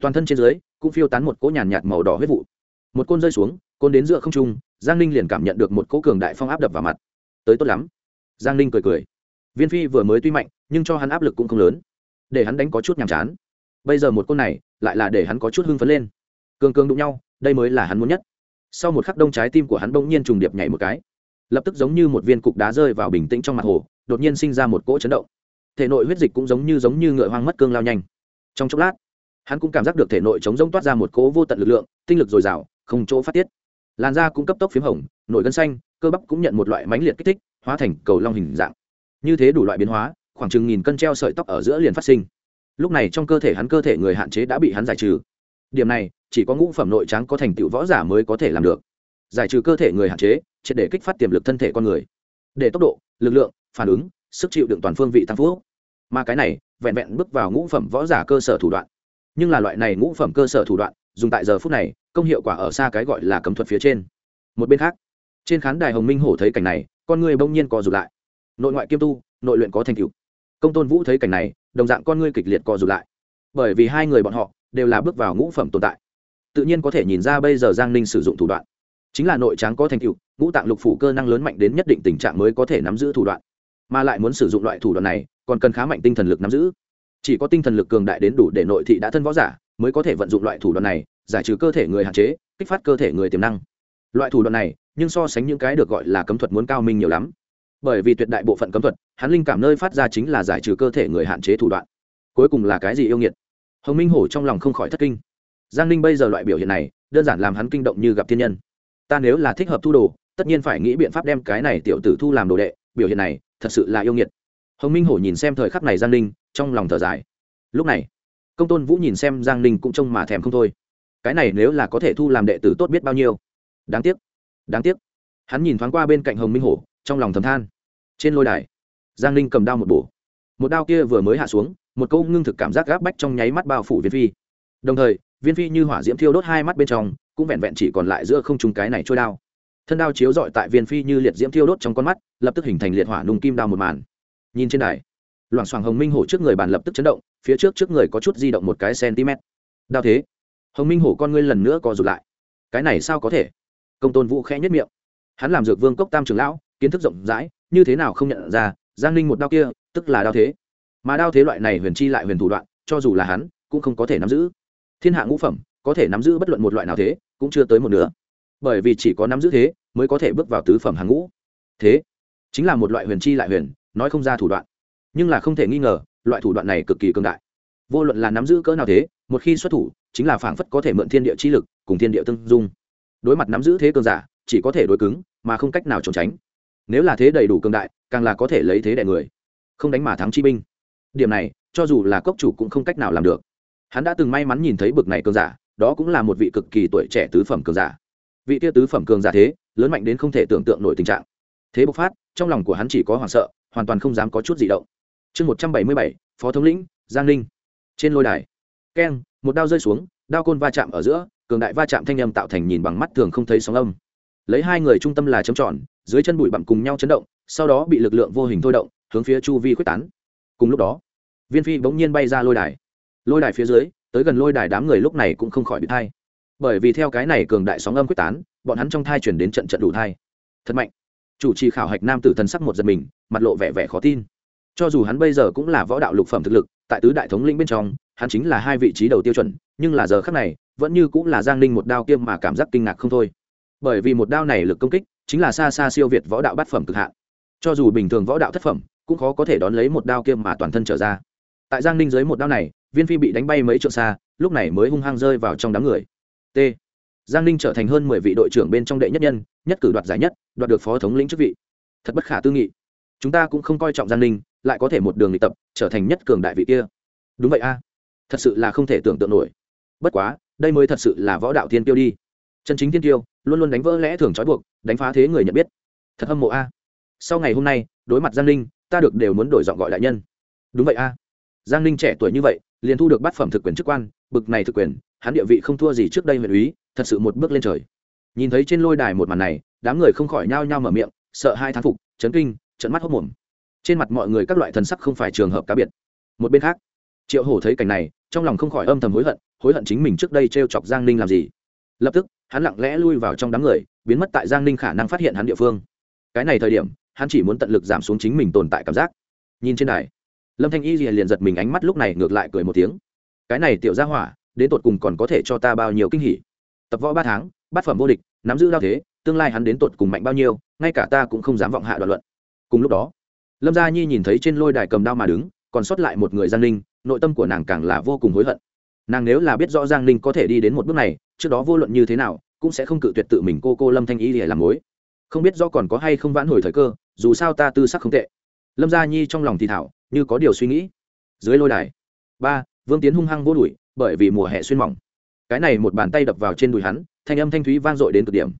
Toàn thân trên dưới cũng phiêu tán một cỗ nhàn nhạt màu đỏ huyết vụ. Một côn rơi xuống côn đến giữa không trung, giang ninh liền cảm nhận được một cỗ cường đại phong áp đập vào mặt. Tới tốt lắm. Giang ninh cười cười. Viên phi vừa mới tuy mạnh, nhưng cho hắn áp lực cũng không lớn. Để hắn đánh có chút nhàm chán. Bây giờ một côn này, lại là để hắn có chút hưng phấn lên. Cường cường đụng nhau, đây mới là hắn muốn nhất. Sau một khắc đông trái tim của hắn bỗng nhiên trùng điệp nhảy một cái. Lập tức giống như một viên cục đá rơi vào bình tĩnh trong mặt hồ, đột nhiên sinh ra một cỗ chấn động. Thể nội huyết dịch cũng giống như giống như ngựa hoang mất cương lao nhanh. Trong chốc lát, hắn cũng cảm giác được thể nội chống rỗng toát ra một cỗ vô tận lực lượng, tinh lực dồi dào, không chỗ phát tiết làn da cũng cấp tốc p h í m hồng nội gân xanh, cơ bắp cũng nhận một loại mãnh liệt kích thích, hóa thành cầu long hình dạng. Như thế đủ loại biến hóa, khoảng chừng nghìn cân treo sợi tóc ở giữa liền phát sinh. Lúc này trong cơ thể hắn cơ thể người hạn chế đã bị hắn giải trừ. Điểm này, chỉ có ngũ phẩm nội tráng có thành tựu võ giả mới có thể làm được. Giải trừ cơ thể người hạn chế, triệt để kích phát tiềm lực thân thể con người. Để tốc độ, lực lượng, phản ứng, sức chịu đựng toàn phương vị tăng phú mà cái này, vẹn vẹn bước vào ngũ phẩm võ giả cơ sở thủ đoạn. Nhưng là loại này ngũ phẩm cơ sở thủ đoạn dùng tại giờ phút này, công hiệu quả ở xa cái gọi là cấm thuật phía trên. Một bên khác, trên khán đài hồng minh hổ thấy cảnh này, con người bỗng nhiên co rụt lại. Nội ngoại kiêm tu, nội luyện có thành tựu. Công tôn vũ thấy cảnh này, đồng dạng con ngươi kịch liệt co rụt lại. Bởi vì hai người bọn họ đều là bước vào ngũ phẩm tồn tại. Tự nhiên có thể nhìn ra bây giờ giang ninh sử dụng thủ đoạn. Chính là nội tráng có thành tựu, ngũ tạng lục phủ cơ năng lớn mạnh đến nhất định tình trạng mới có thể nắm giữ thủ đoạn. Mà lại muốn sử dụng loại thủ đoạn này, còn cần khá mạnh tinh thần lực nắm giữ. Chỉ có tinh thần lực cường đại đến đủ để nội thị đã thân võ giả mới có thể vận dụng loại thủ đoạn này, giải trừ cơ thể người hạn chế, kích phát cơ thể người tiềm năng. Loại thủ đoạn này, nhưng so sánh những cái được gọi là cấm thuật muốn cao minh nhiều lắm. Bởi vì tuyệt đại bộ phận cấm thuật, hắn linh cảm nơi phát ra chính là giải trừ cơ thể người hạn chế thủ đoạn. Cuối cùng là cái gì yêu nghiệt? Hồng minh hổ trong lòng không khỏi thất kinh. Giang ninh bây giờ loại biểu hiện này, đơn giản làm hắn kinh động như gặp thiên nhân. Ta nếu là thích hợp thu đồ, tất nhiên phải nghĩ biện pháp đem cái này tiểu tử thu làm đồ đệ, biểu hiện này, thật sự là yêu nghiệt. Hồng minh hổ nhìn xem thời khắc này giang ninh, trong lòng thở dài. Lúc này công tôn vũ nhìn xem giang ninh cũng trông mà thèm không thôi. cái này nếu là có thể thu làm đệ tử tốt biết bao nhiêu. đáng tiếc đáng tiếc. hắn nhìn thoáng qua bên cạnh hồng minh hổ, trong lòng thầm than. trên lôi đài, giang ninh cầm đao một bổ. một đao kia vừa mới hạ xuống, một câu ngưng thực cảm giác gác bách trong nháy mắt bao phủ viên phi. đồng thời, viên phi như hỏa diễm thiêu đốt hai mắt bên trong, cũng vẹn vẹn chỉ còn lại giữa không trung cái này trôi đao. thân đao chiếu dọi tại viên phi như liệt diễm thiêu đốt trong con mắt, lập tức hình thành liệt hỏa nung kim đao một màn. nhìn trên đài, loảng xoảng hồng minh hổ trước người bàn lập tức chấn động phía trước trước người có chút di động một cái cm đao thế. Hồng minh hổ con ngươi lần nữa co rụt lại. Cái này sao có thể? Công tôn vũ khẽ nhất miệng. Hắn làm dược vương cốc tam trường lão, kiến thức rộng rãi, như thế nào không nhận ra, giang ninh một đao kia, tức là đao thế. Mà đao thế loại này huyền chi lại huyền thủ đoạn, cho dù là hắn, cũng không có thể nắm giữ. Thiên hạ ngũ phẩm, có thể nắm giữ bất luận một loại nào thế, cũng chưa tới một nửa. Bởi vì chỉ có nắm giữ thế, mới có thể bước vào tứ phẩm hàng ngũ. Thế, chính là một loại huyền chi lại huyền, nói không ra thủ đoạn. Nhưng là không thể nghi ngờ loại thủ đoạn này cực kỳ cường đại. Vô luận là nắm giữ cỡ nào thế, một khi xuất thủ, chính là phảng phất có thể mượn thiên địa chi lực cùng thiên địa tương dung. Đối mặt nắm giữ thế cường giả, chỉ có thể đối cứng, mà không cách nào trốn tránh. Nếu là thế đầy đủ cường đại, càng là có thể lấy thế đại người. Không đánh mà thắng chi binh. Điểm này, cho dù là cốc chủ cũng không cách nào làm được. Hắn đã từng may mắn nhìn thấy bực này cường giả, đó cũng là một vị cực kỳ tuổi trẻ tứ phẩm cường giả. Vị tia tứ phẩm cường giả thế, lớn mạnh đến không thể tưởng tượng nổi tình trạng. Thế bộc phát, trong lòng của hắn chỉ có hoảng sợ, hoàn toàn không dám có chút gì động chương một trăm bảy mươi bảy, phó thống lĩnh, giang ninh. Trên lôi đài, keng, một đao rơi xuống, đao côn va chạm ở giữa, cường đại va chạm thanh âm tạo thành nhìn bằng mắt thường không thấy sóng âm. Lấy hai người trung tâm là chấm tròn, dưới chân bụi bặm cùng nhau chấn động, sau đó bị lực lượng vô hình thôi động, hướng phía chu vi quyết tán. Cùng lúc đó, viên phi bỗng nhiên bay ra lôi đài. Lôi đài phía dưới, tới gần lôi đài đám người lúc này cũng không khỏi bị thai bởi vì theo cái này cường đại sóng âm quyết tán, bọn hắn trong thai chuyển đến trận trận đủ thai. Thật mạnh. Chủ trì khảo hạch nam tử thần sắc một giật mình, mặt lộ vẻ vẻ khó tin cho dù hắn bây giờ cũng là võ đạo lục phẩm thực lực, tại tứ đại thống linh bên trong, hắn chính là hai vị trí đầu tiêu chuẩn, nhưng là giờ khác này, vẫn như cũng là giang ninh một đao kiêm mà cảm giác kinh ngạc không thôi. Bởi vì một đao này lực công kích, chính là xa xa siêu việt võ đạo bát phẩm cực hạn. Cho dù bình thường võ đạo thất phẩm, cũng khó có thể đón lấy một đao kiêm mà toàn thân trở ra. Tại giang ninh dưới một đao này, viên phi bị đánh bay mấy trượng xa, lúc này mới hung hăng rơi vào trong đám người. T. Giang ninh trở thành hơn mười vị đội trưởng bên trong đệ nhất nhân, nhất cử đoạt giải nhất, đoạt được phó thống lĩnh chức vị. Thật bất khả tư nghị. Chúng ta cũng không coi trọng giang ninh lại có thể một đường luyện tập, trở thành nhất cường đại vị kia. Đúng vậy a. Thật sự là không thể tưởng tượng nổi. Bất quá, đây mới thật sự là võ đạo thiên tiêu đi. Chân chính thiên tiêu luôn luôn đánh vỡ lẽ thường trói buộc, đánh phá thế người nhận biết. Thật hâm mộ a. Sau ngày hôm nay, đối mặt giang ninh, ta được đều muốn đổi giọng gọi đại nhân. Đúng vậy a. Giang ninh trẻ tuổi như vậy, liền thu được bát phẩm thực quyền chức quan, bực này thực quyền, hắn địa vị không thua gì trước đây huyện úy, thật sự một bước lên trời. Nhìn thấy trên lôi đài một màn này, đám người không khỏi nhao nhao mở miệng, sợ hai thán phục, chấn kinh trận mắt hốc mồm trên mặt mọi người các loại thần sắc không phải trường hợp cá biệt. Một bên khác, triệu hổ thấy cảnh này, trong lòng không khỏi âm thầm hối hận hối hận chính mình trước đây t r e o chọc giang ninh làm gì. Lập tức, hắn lặng lẽ lui vào trong đám người, biến mất tại giang ninh khả năng phát hiện hắn địa phương. Cái này thời điểm, hắn chỉ muốn tận lực giảm xuống chính mình tồn tại cảm giác. Nhìn trên đài, lâm thanh y liền giật mình ánh mắt lúc này ngược lại cười một tiếng. Cái này tiểu ra hỏa, đến tột cùng còn có thể cho ta bao nhiêu kinh hỉ? Tập võ ba tháng, bát phẩm vô địch, nắm giữ đao thế, tương lai hắn đến tột cùng mạnh bao nhiêu, ngay cả ta cũng không dám vọng hạ đoạn luận. Cùng lúc đó lâm gia nhi nhìn thấy trên lôi đài cầm đao mà đứng, còn sót lại một người giang ninh, nội tâm của nàng càng là vô cùng hối hận. Nàng nếu là biết rõ giang ninh có thể đi đến một bước này, trước đó vô luận như thế nào, cũng sẽ không cự tuyệt tự mình cô cô lâm thanh y để làm mối. Không biết do còn có hay không vãn hồi thời cơ, dù sao ta tư sắc không tệ. Lâm gia nhi trong lòng thì thảo, như có điều suy nghĩ. Dưới lôi đài, ba, vương tiến hung hăng vô đùi bởi vì mùa hè xuyên mỏng. Cái này một bàn tay đập vào trên đùi hắn, thanh âm thanh thúy vang dội đến cực điểm.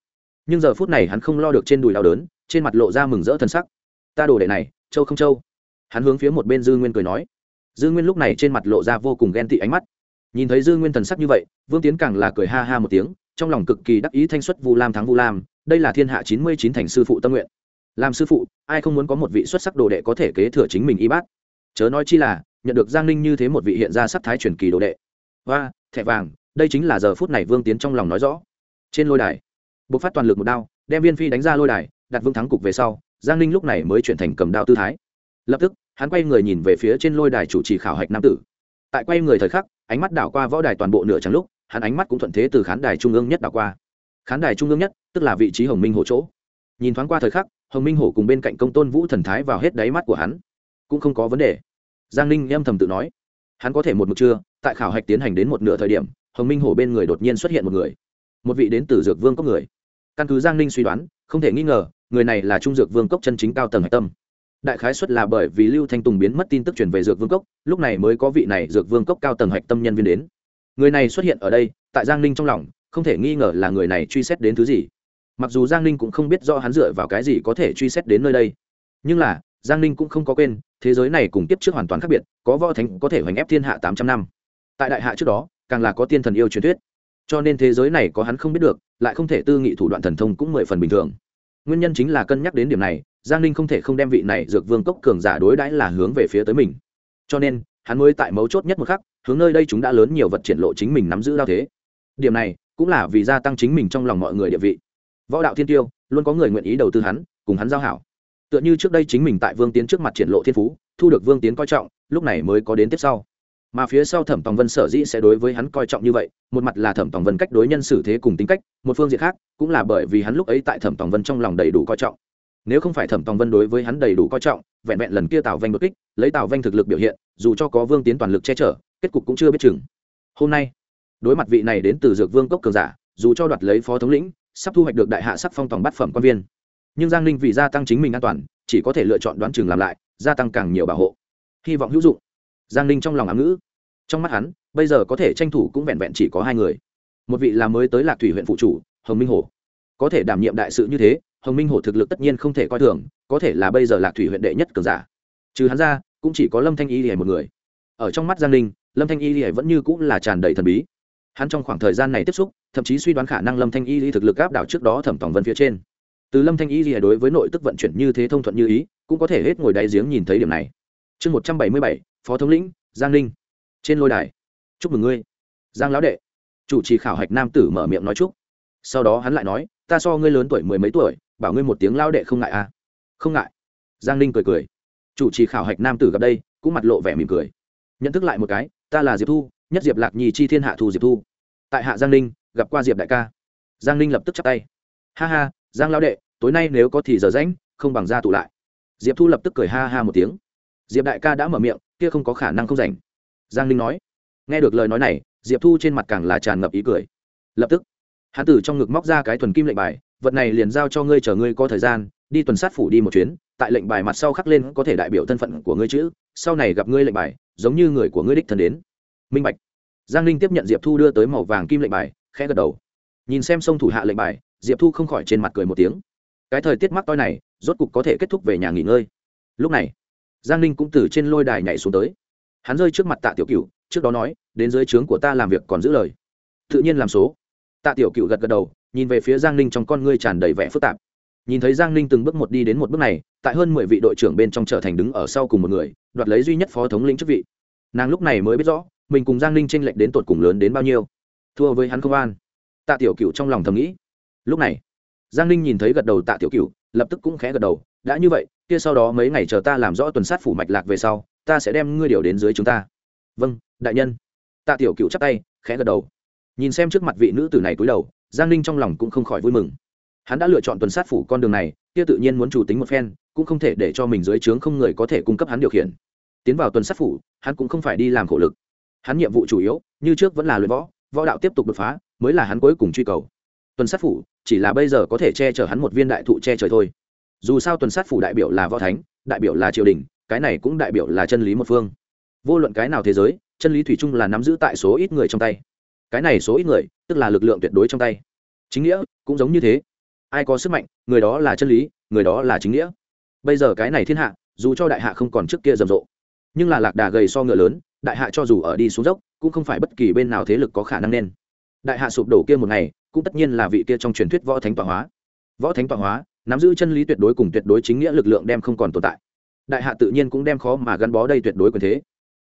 Nhưng giờ phút này hắn không lo được trên đùi đau đớn, trên mặt lộ ra mừng rỡ thân sắc. Ta đồ đệ này châu không châu. Hắn hướng phía một bên dư nguyên cười nói. Dư nguyên lúc này trên mặt lộ ra vô cùng ghen tị ánh mắt. Nhìn thấy dư nguyên thần sắc như vậy, vương tiến càng là cười ha ha một tiếng, trong lòng cực kỳ đắc ý thanh xuất vu lam thắng vu lam, đây là thiên hạ chín mươi chín thành sư phụ tâm nguyện. Làm sư phụ, ai không muốn có một vị xuất sắc đồ đệ có thể kế thừa chính mình y bát? Chớ nói chi là, nhận được giang ninh như thế một vị hiện ra sắc thái truyền kỳ đồ đệ. Và thẻ vàng, đây chính là giờ phút này vương tiến trong lòng nói rõ. Trên lôi đài buộc phát toàn lực một đao, đem viên phi đánh ra lôi đài, đặt vương thắng cục về sau giang ninh lúc này mới chuyển thành cầm đao tư thái. Lập tức, hắn quay người nhìn về phía trên lôi đài chủ trì khảo hạch nam tử. Tại quay người thời khắc, ánh mắt đảo qua võ đài toàn bộ nửa trắng lúc, hắn ánh mắt cũng thuận thế từ khán đài trung ương nhất đảo qua. Khán đài trung ương nhất, tức là vị trí hồng minh hổ chỗ. Nhìn thoáng qua thời khắc, hồng minh hổ cùng bên cạnh công tôn vũ thần thái vào hết đáy mắt của hắn. Cũng không có vấn đề. Giang ninh âm thầm tự nói. Hắn có thể một mực chưa, tại khảo hạch tiến hành đến một nửa thời điểm, hồng minh hổ bên người đột nhiên xuất hiện một người. Một vị đến từ dược vương có người. Căn cứ giang ninh suy đoán, không thể nghi ngờ người này là trung dược vương cốc chân chính cao tầng hạch tâm. Đại khái xuất là bởi vì lưu thanh tùng biến mất tin tức truyền về dược vương cốc, lúc này mới có vị này dược vương cốc cao tầng hạch tâm nhân viên đến. Người này xuất hiện ở đây, tại giang ninh trong lòng, không thể nghi ngờ là người này truy xét đến thứ gì. Mặc dù giang ninh cũng không biết do hắn dựa vào cái gì có thể truy xét đến nơi đây. Nhưng là, giang ninh cũng không có quên, thế giới này cùng tiếp trước hoàn toàn khác biệt, có võ thánh có thể hoành ép thiên hạ tám trăm năm. Tại đại hạ trước đó, càng là có tiên thần yêu truyền thuyết. Cho nên thế giới này có hắn không biết được, lại không thể tư nghị thủ đoạn thần thông cũng mười phần bình thường nguyên nhân chính là cân nhắc đến điểm này, giang ninh không thể không đem vị này dược vương cốc cường giả đối đãi là hướng về phía tới mình. Cho nên, hắn mới tại mấu chốt nhất một khắc, hướng nơi đây chúng đã lớn nhiều vật triển lộ chính mình nắm giữ đao thế. Điểm này, cũng là vì gia tăng chính mình trong lòng mọi người địa vị. Võ đạo thiên tiêu, luôn có người nguyện ý đầu tư hắn, cùng hắn giao hảo. Tựa như trước đây chính mình tại vương tiến trước mặt triển lộ thiên phú, thu được vương tiến coi trọng, lúc này mới có đến tiếp sau mà phía sau thẩm tòng vân sở dĩ sẽ đối với hắn coi trọng như vậy, một mặt là thẩm tòng vân cách đối nhân xử thế cùng tính cách, một phương diện khác, cũng là bởi vì hắn lúc ấy tại thẩm tòng vân trong lòng đầy đủ coi trọng. Nếu không phải thẩm tòng vân đối với hắn đầy đủ coi trọng, vẹn vẹn lần kia tào vanh bất kích, lấy tào vanh thực lực biểu hiện, dù cho có vương tiến toàn lực che chở, kết cục cũng chưa biết chừng. Hôm nay, đối mặt vị này đến từ dược vương cốc cường giả, dù cho đoạt lấy phó thống lĩnh, sắp thu hoạch được đại hạ sắc phong tòng bát phẩm quan viên. Nhưng giang ninh vì gia tăng chính mình an toàn, chỉ có thể lựa chọn đoán chừng làm lại, gia tăng càng nhiều bảo hộ. Hy vọng hữu dụng. Giang ninh trong lòng ám ngữ trong mắt hắn, bây giờ có thể tranh thủ cũng vẹn vẹn chỉ có hai người. Một vị là mới tới lạc thủy huyện phụ chủ, hồng minh hổ. Có thể đảm nhiệm đại sự như thế, hồng minh hổ thực lực tất nhiên không thể coi thường, có thể là bây giờ lạc thủy huyện đệ nhất cường giả. Trừ hắn ra, cũng chỉ có lâm thanh y lìa một người. Ở trong mắt giang ninh, lâm thanh y lìa vẫn như cũng là tràn đầy thần bí. Hắn trong khoảng thời gian này tiếp xúc, thậm chí suy đoán khả năng lâm thanh y lý thực lực áp đảo trước đó thẩm tòng vân phía trên. Từ lâm thanh y lìa đối với nội tức vận chuyển như thế thông thuận như ý, cũng có thể hết ngồi đáy giếng nhìn thấy điểm này. Chương một trăm bảy mươi bảy, phó thống lĩnh, giang ninh trên lôi đài. Chúc mừng ngươi. Giang lão đệ. Chủ trì khảo hạch nam tử mở miệng nói chúc. Sau đó hắn lại nói, ta so ngươi lớn tuổi mười mấy tuổi, bảo ngươi một tiếng lão đệ không ngại à? Không ngại. Giang ninh cười cười. Chủ trì khảo hạch nam tử gặp đây, cũng mặt lộ vẻ mỉm cười. Nhận thức lại một cái, ta là diệp thu, nhất diệp lạc nhì chi thiên hạ thu diệp thu. Tại hạ giang ninh, gặp qua diệp đại ca. Giang ninh lập tức chắp tay. Ha ha, giang lão đệ, tối nay nếu có thì giờ rãnh không bằng ra tụ lại. Diệp thu lập tức cười ha ha một tiếng. Diệp đại ca đã mở miệng, kia không có khả năng không rảnh giang ninh nói. Nghe được lời nói này, diệp thu trên mặt càng là tràn ngập ý cười. Lập tức hãn tử trong ngực móc ra cái thuần kim lệnh bài, vật này liền giao cho ngươi chờ ngươi có thời gian, đi tuần sát phủ đi một chuyến, tại lệnh bài mặt sau khắc lên có thể đại biểu thân phận của ngươi chữ, sau này gặp ngươi lệnh bài, giống như người của ngươi đích thân đến. Minh bạch. Giang ninh tiếp nhận diệp thu đưa tới màu vàng kim lệnh bài, khẽ gật đầu. Nhìn xem sông thủ hạ lệnh bài, diệp thu không khỏi trên mặt cười một tiếng. Cái thời tiết mắc toi này, rốt cục có thể kết thúc về nhà nghỉ ngơi. Lúc này, giang ninh cũng từ trên lôi đài nhảy xuống tới hắn rơi trước mặt tạ tiểu cựu trước đó nói, đến dưới trướng của ta làm việc còn giữ lời. Tự nhiên làm số. Tạ tiểu cựu gật gật đầu, nhìn về phía giang ninh trong con ngươi tràn đầy vẻ phức tạp. Nhìn thấy giang ninh từng bước một đi đến một bước này, tại hơn mười vị đội trưởng bên trong trở thành đứng ở sau cùng một người, đoạt lấy duy nhất phó thống lĩnh chức vị. Nàng lúc này mới biết rõ, mình cùng giang ninh tranh lệch đến tột cùng lớn đến bao nhiêu. Thua với hắn không an. Tạ tiểu cựu trong lòng thầm nghĩ. Lúc này, giang ninh nhìn thấy gật đầu tạ tiểu cựu lập tức cũng khẽ gật đầu, đã như vậy, kia sau đó mấy ngày chờ ta làm rõ tuần sát phủ mạch lạc về sau ta sẽ đem ngươi điều đến dưới chúng ta. Vâng đại nhân. Tạ tiểu cựu chắp tay, khẽ gật đầu. Nhìn xem trước mặt vị nữ tử này cúi đầu, giang ninh trong lòng cũng không khỏi vui mừng. Hắn đã lựa chọn tuần sát phủ con đường này, kia tự nhiên muốn chủ tính một phen, cũng không thể để cho mình dưới trướng không người có thể cung cấp hắn điều khiển. Tiến vào tuần sát phủ, hắn cũng không phải đi làm khổ lực. Hắn nhiệm vụ chủ yếu, như trước vẫn là luyện võ võ đạo tiếp tục đột phá, mới là hắn cuối cùng truy cầu. Tuần sát phủ, chỉ là bây giờ có thể che chở hắn một viên đại thụ che trời thôi. Dù sao tuần sát phủ đại biểu là võ thánh, đại biểu là triều đình cái này cũng đại biểu là chân lý một phương. Vô luận cái nào thế giới, chân lý thủy chung là nắm giữ tại số ít người trong tay. Cái này số ít người, tức là lực lượng tuyệt đối trong tay. Chính nghĩa, cũng giống như thế. Ai có sức mạnh, người đó là chân lý, người đó là chính nghĩa. Bây giờ cái này thiên hạ, dù cho đại hạ không còn trước kia rầm rộ, nhưng là lạc đà gầy so ngựa lớn, đại hạ cho dù ở đi xuống dốc, cũng không phải bất kỳ bên nào thế lực có khả năng nên. Đại hạ sụp đổ kia một ngày, cũng tất nhiên là vị kia trong truyền thuyết võ thánh tọa hóa. Võ thánh tọa hóa, nắm giữ chân lý tuyệt đối cùng tuyệt đối chính nghĩa lực lượng đem không còn tồn tại đại hạ tự nhiên cũng đem khó mà gắn bó đây tuyệt đối quyền thế.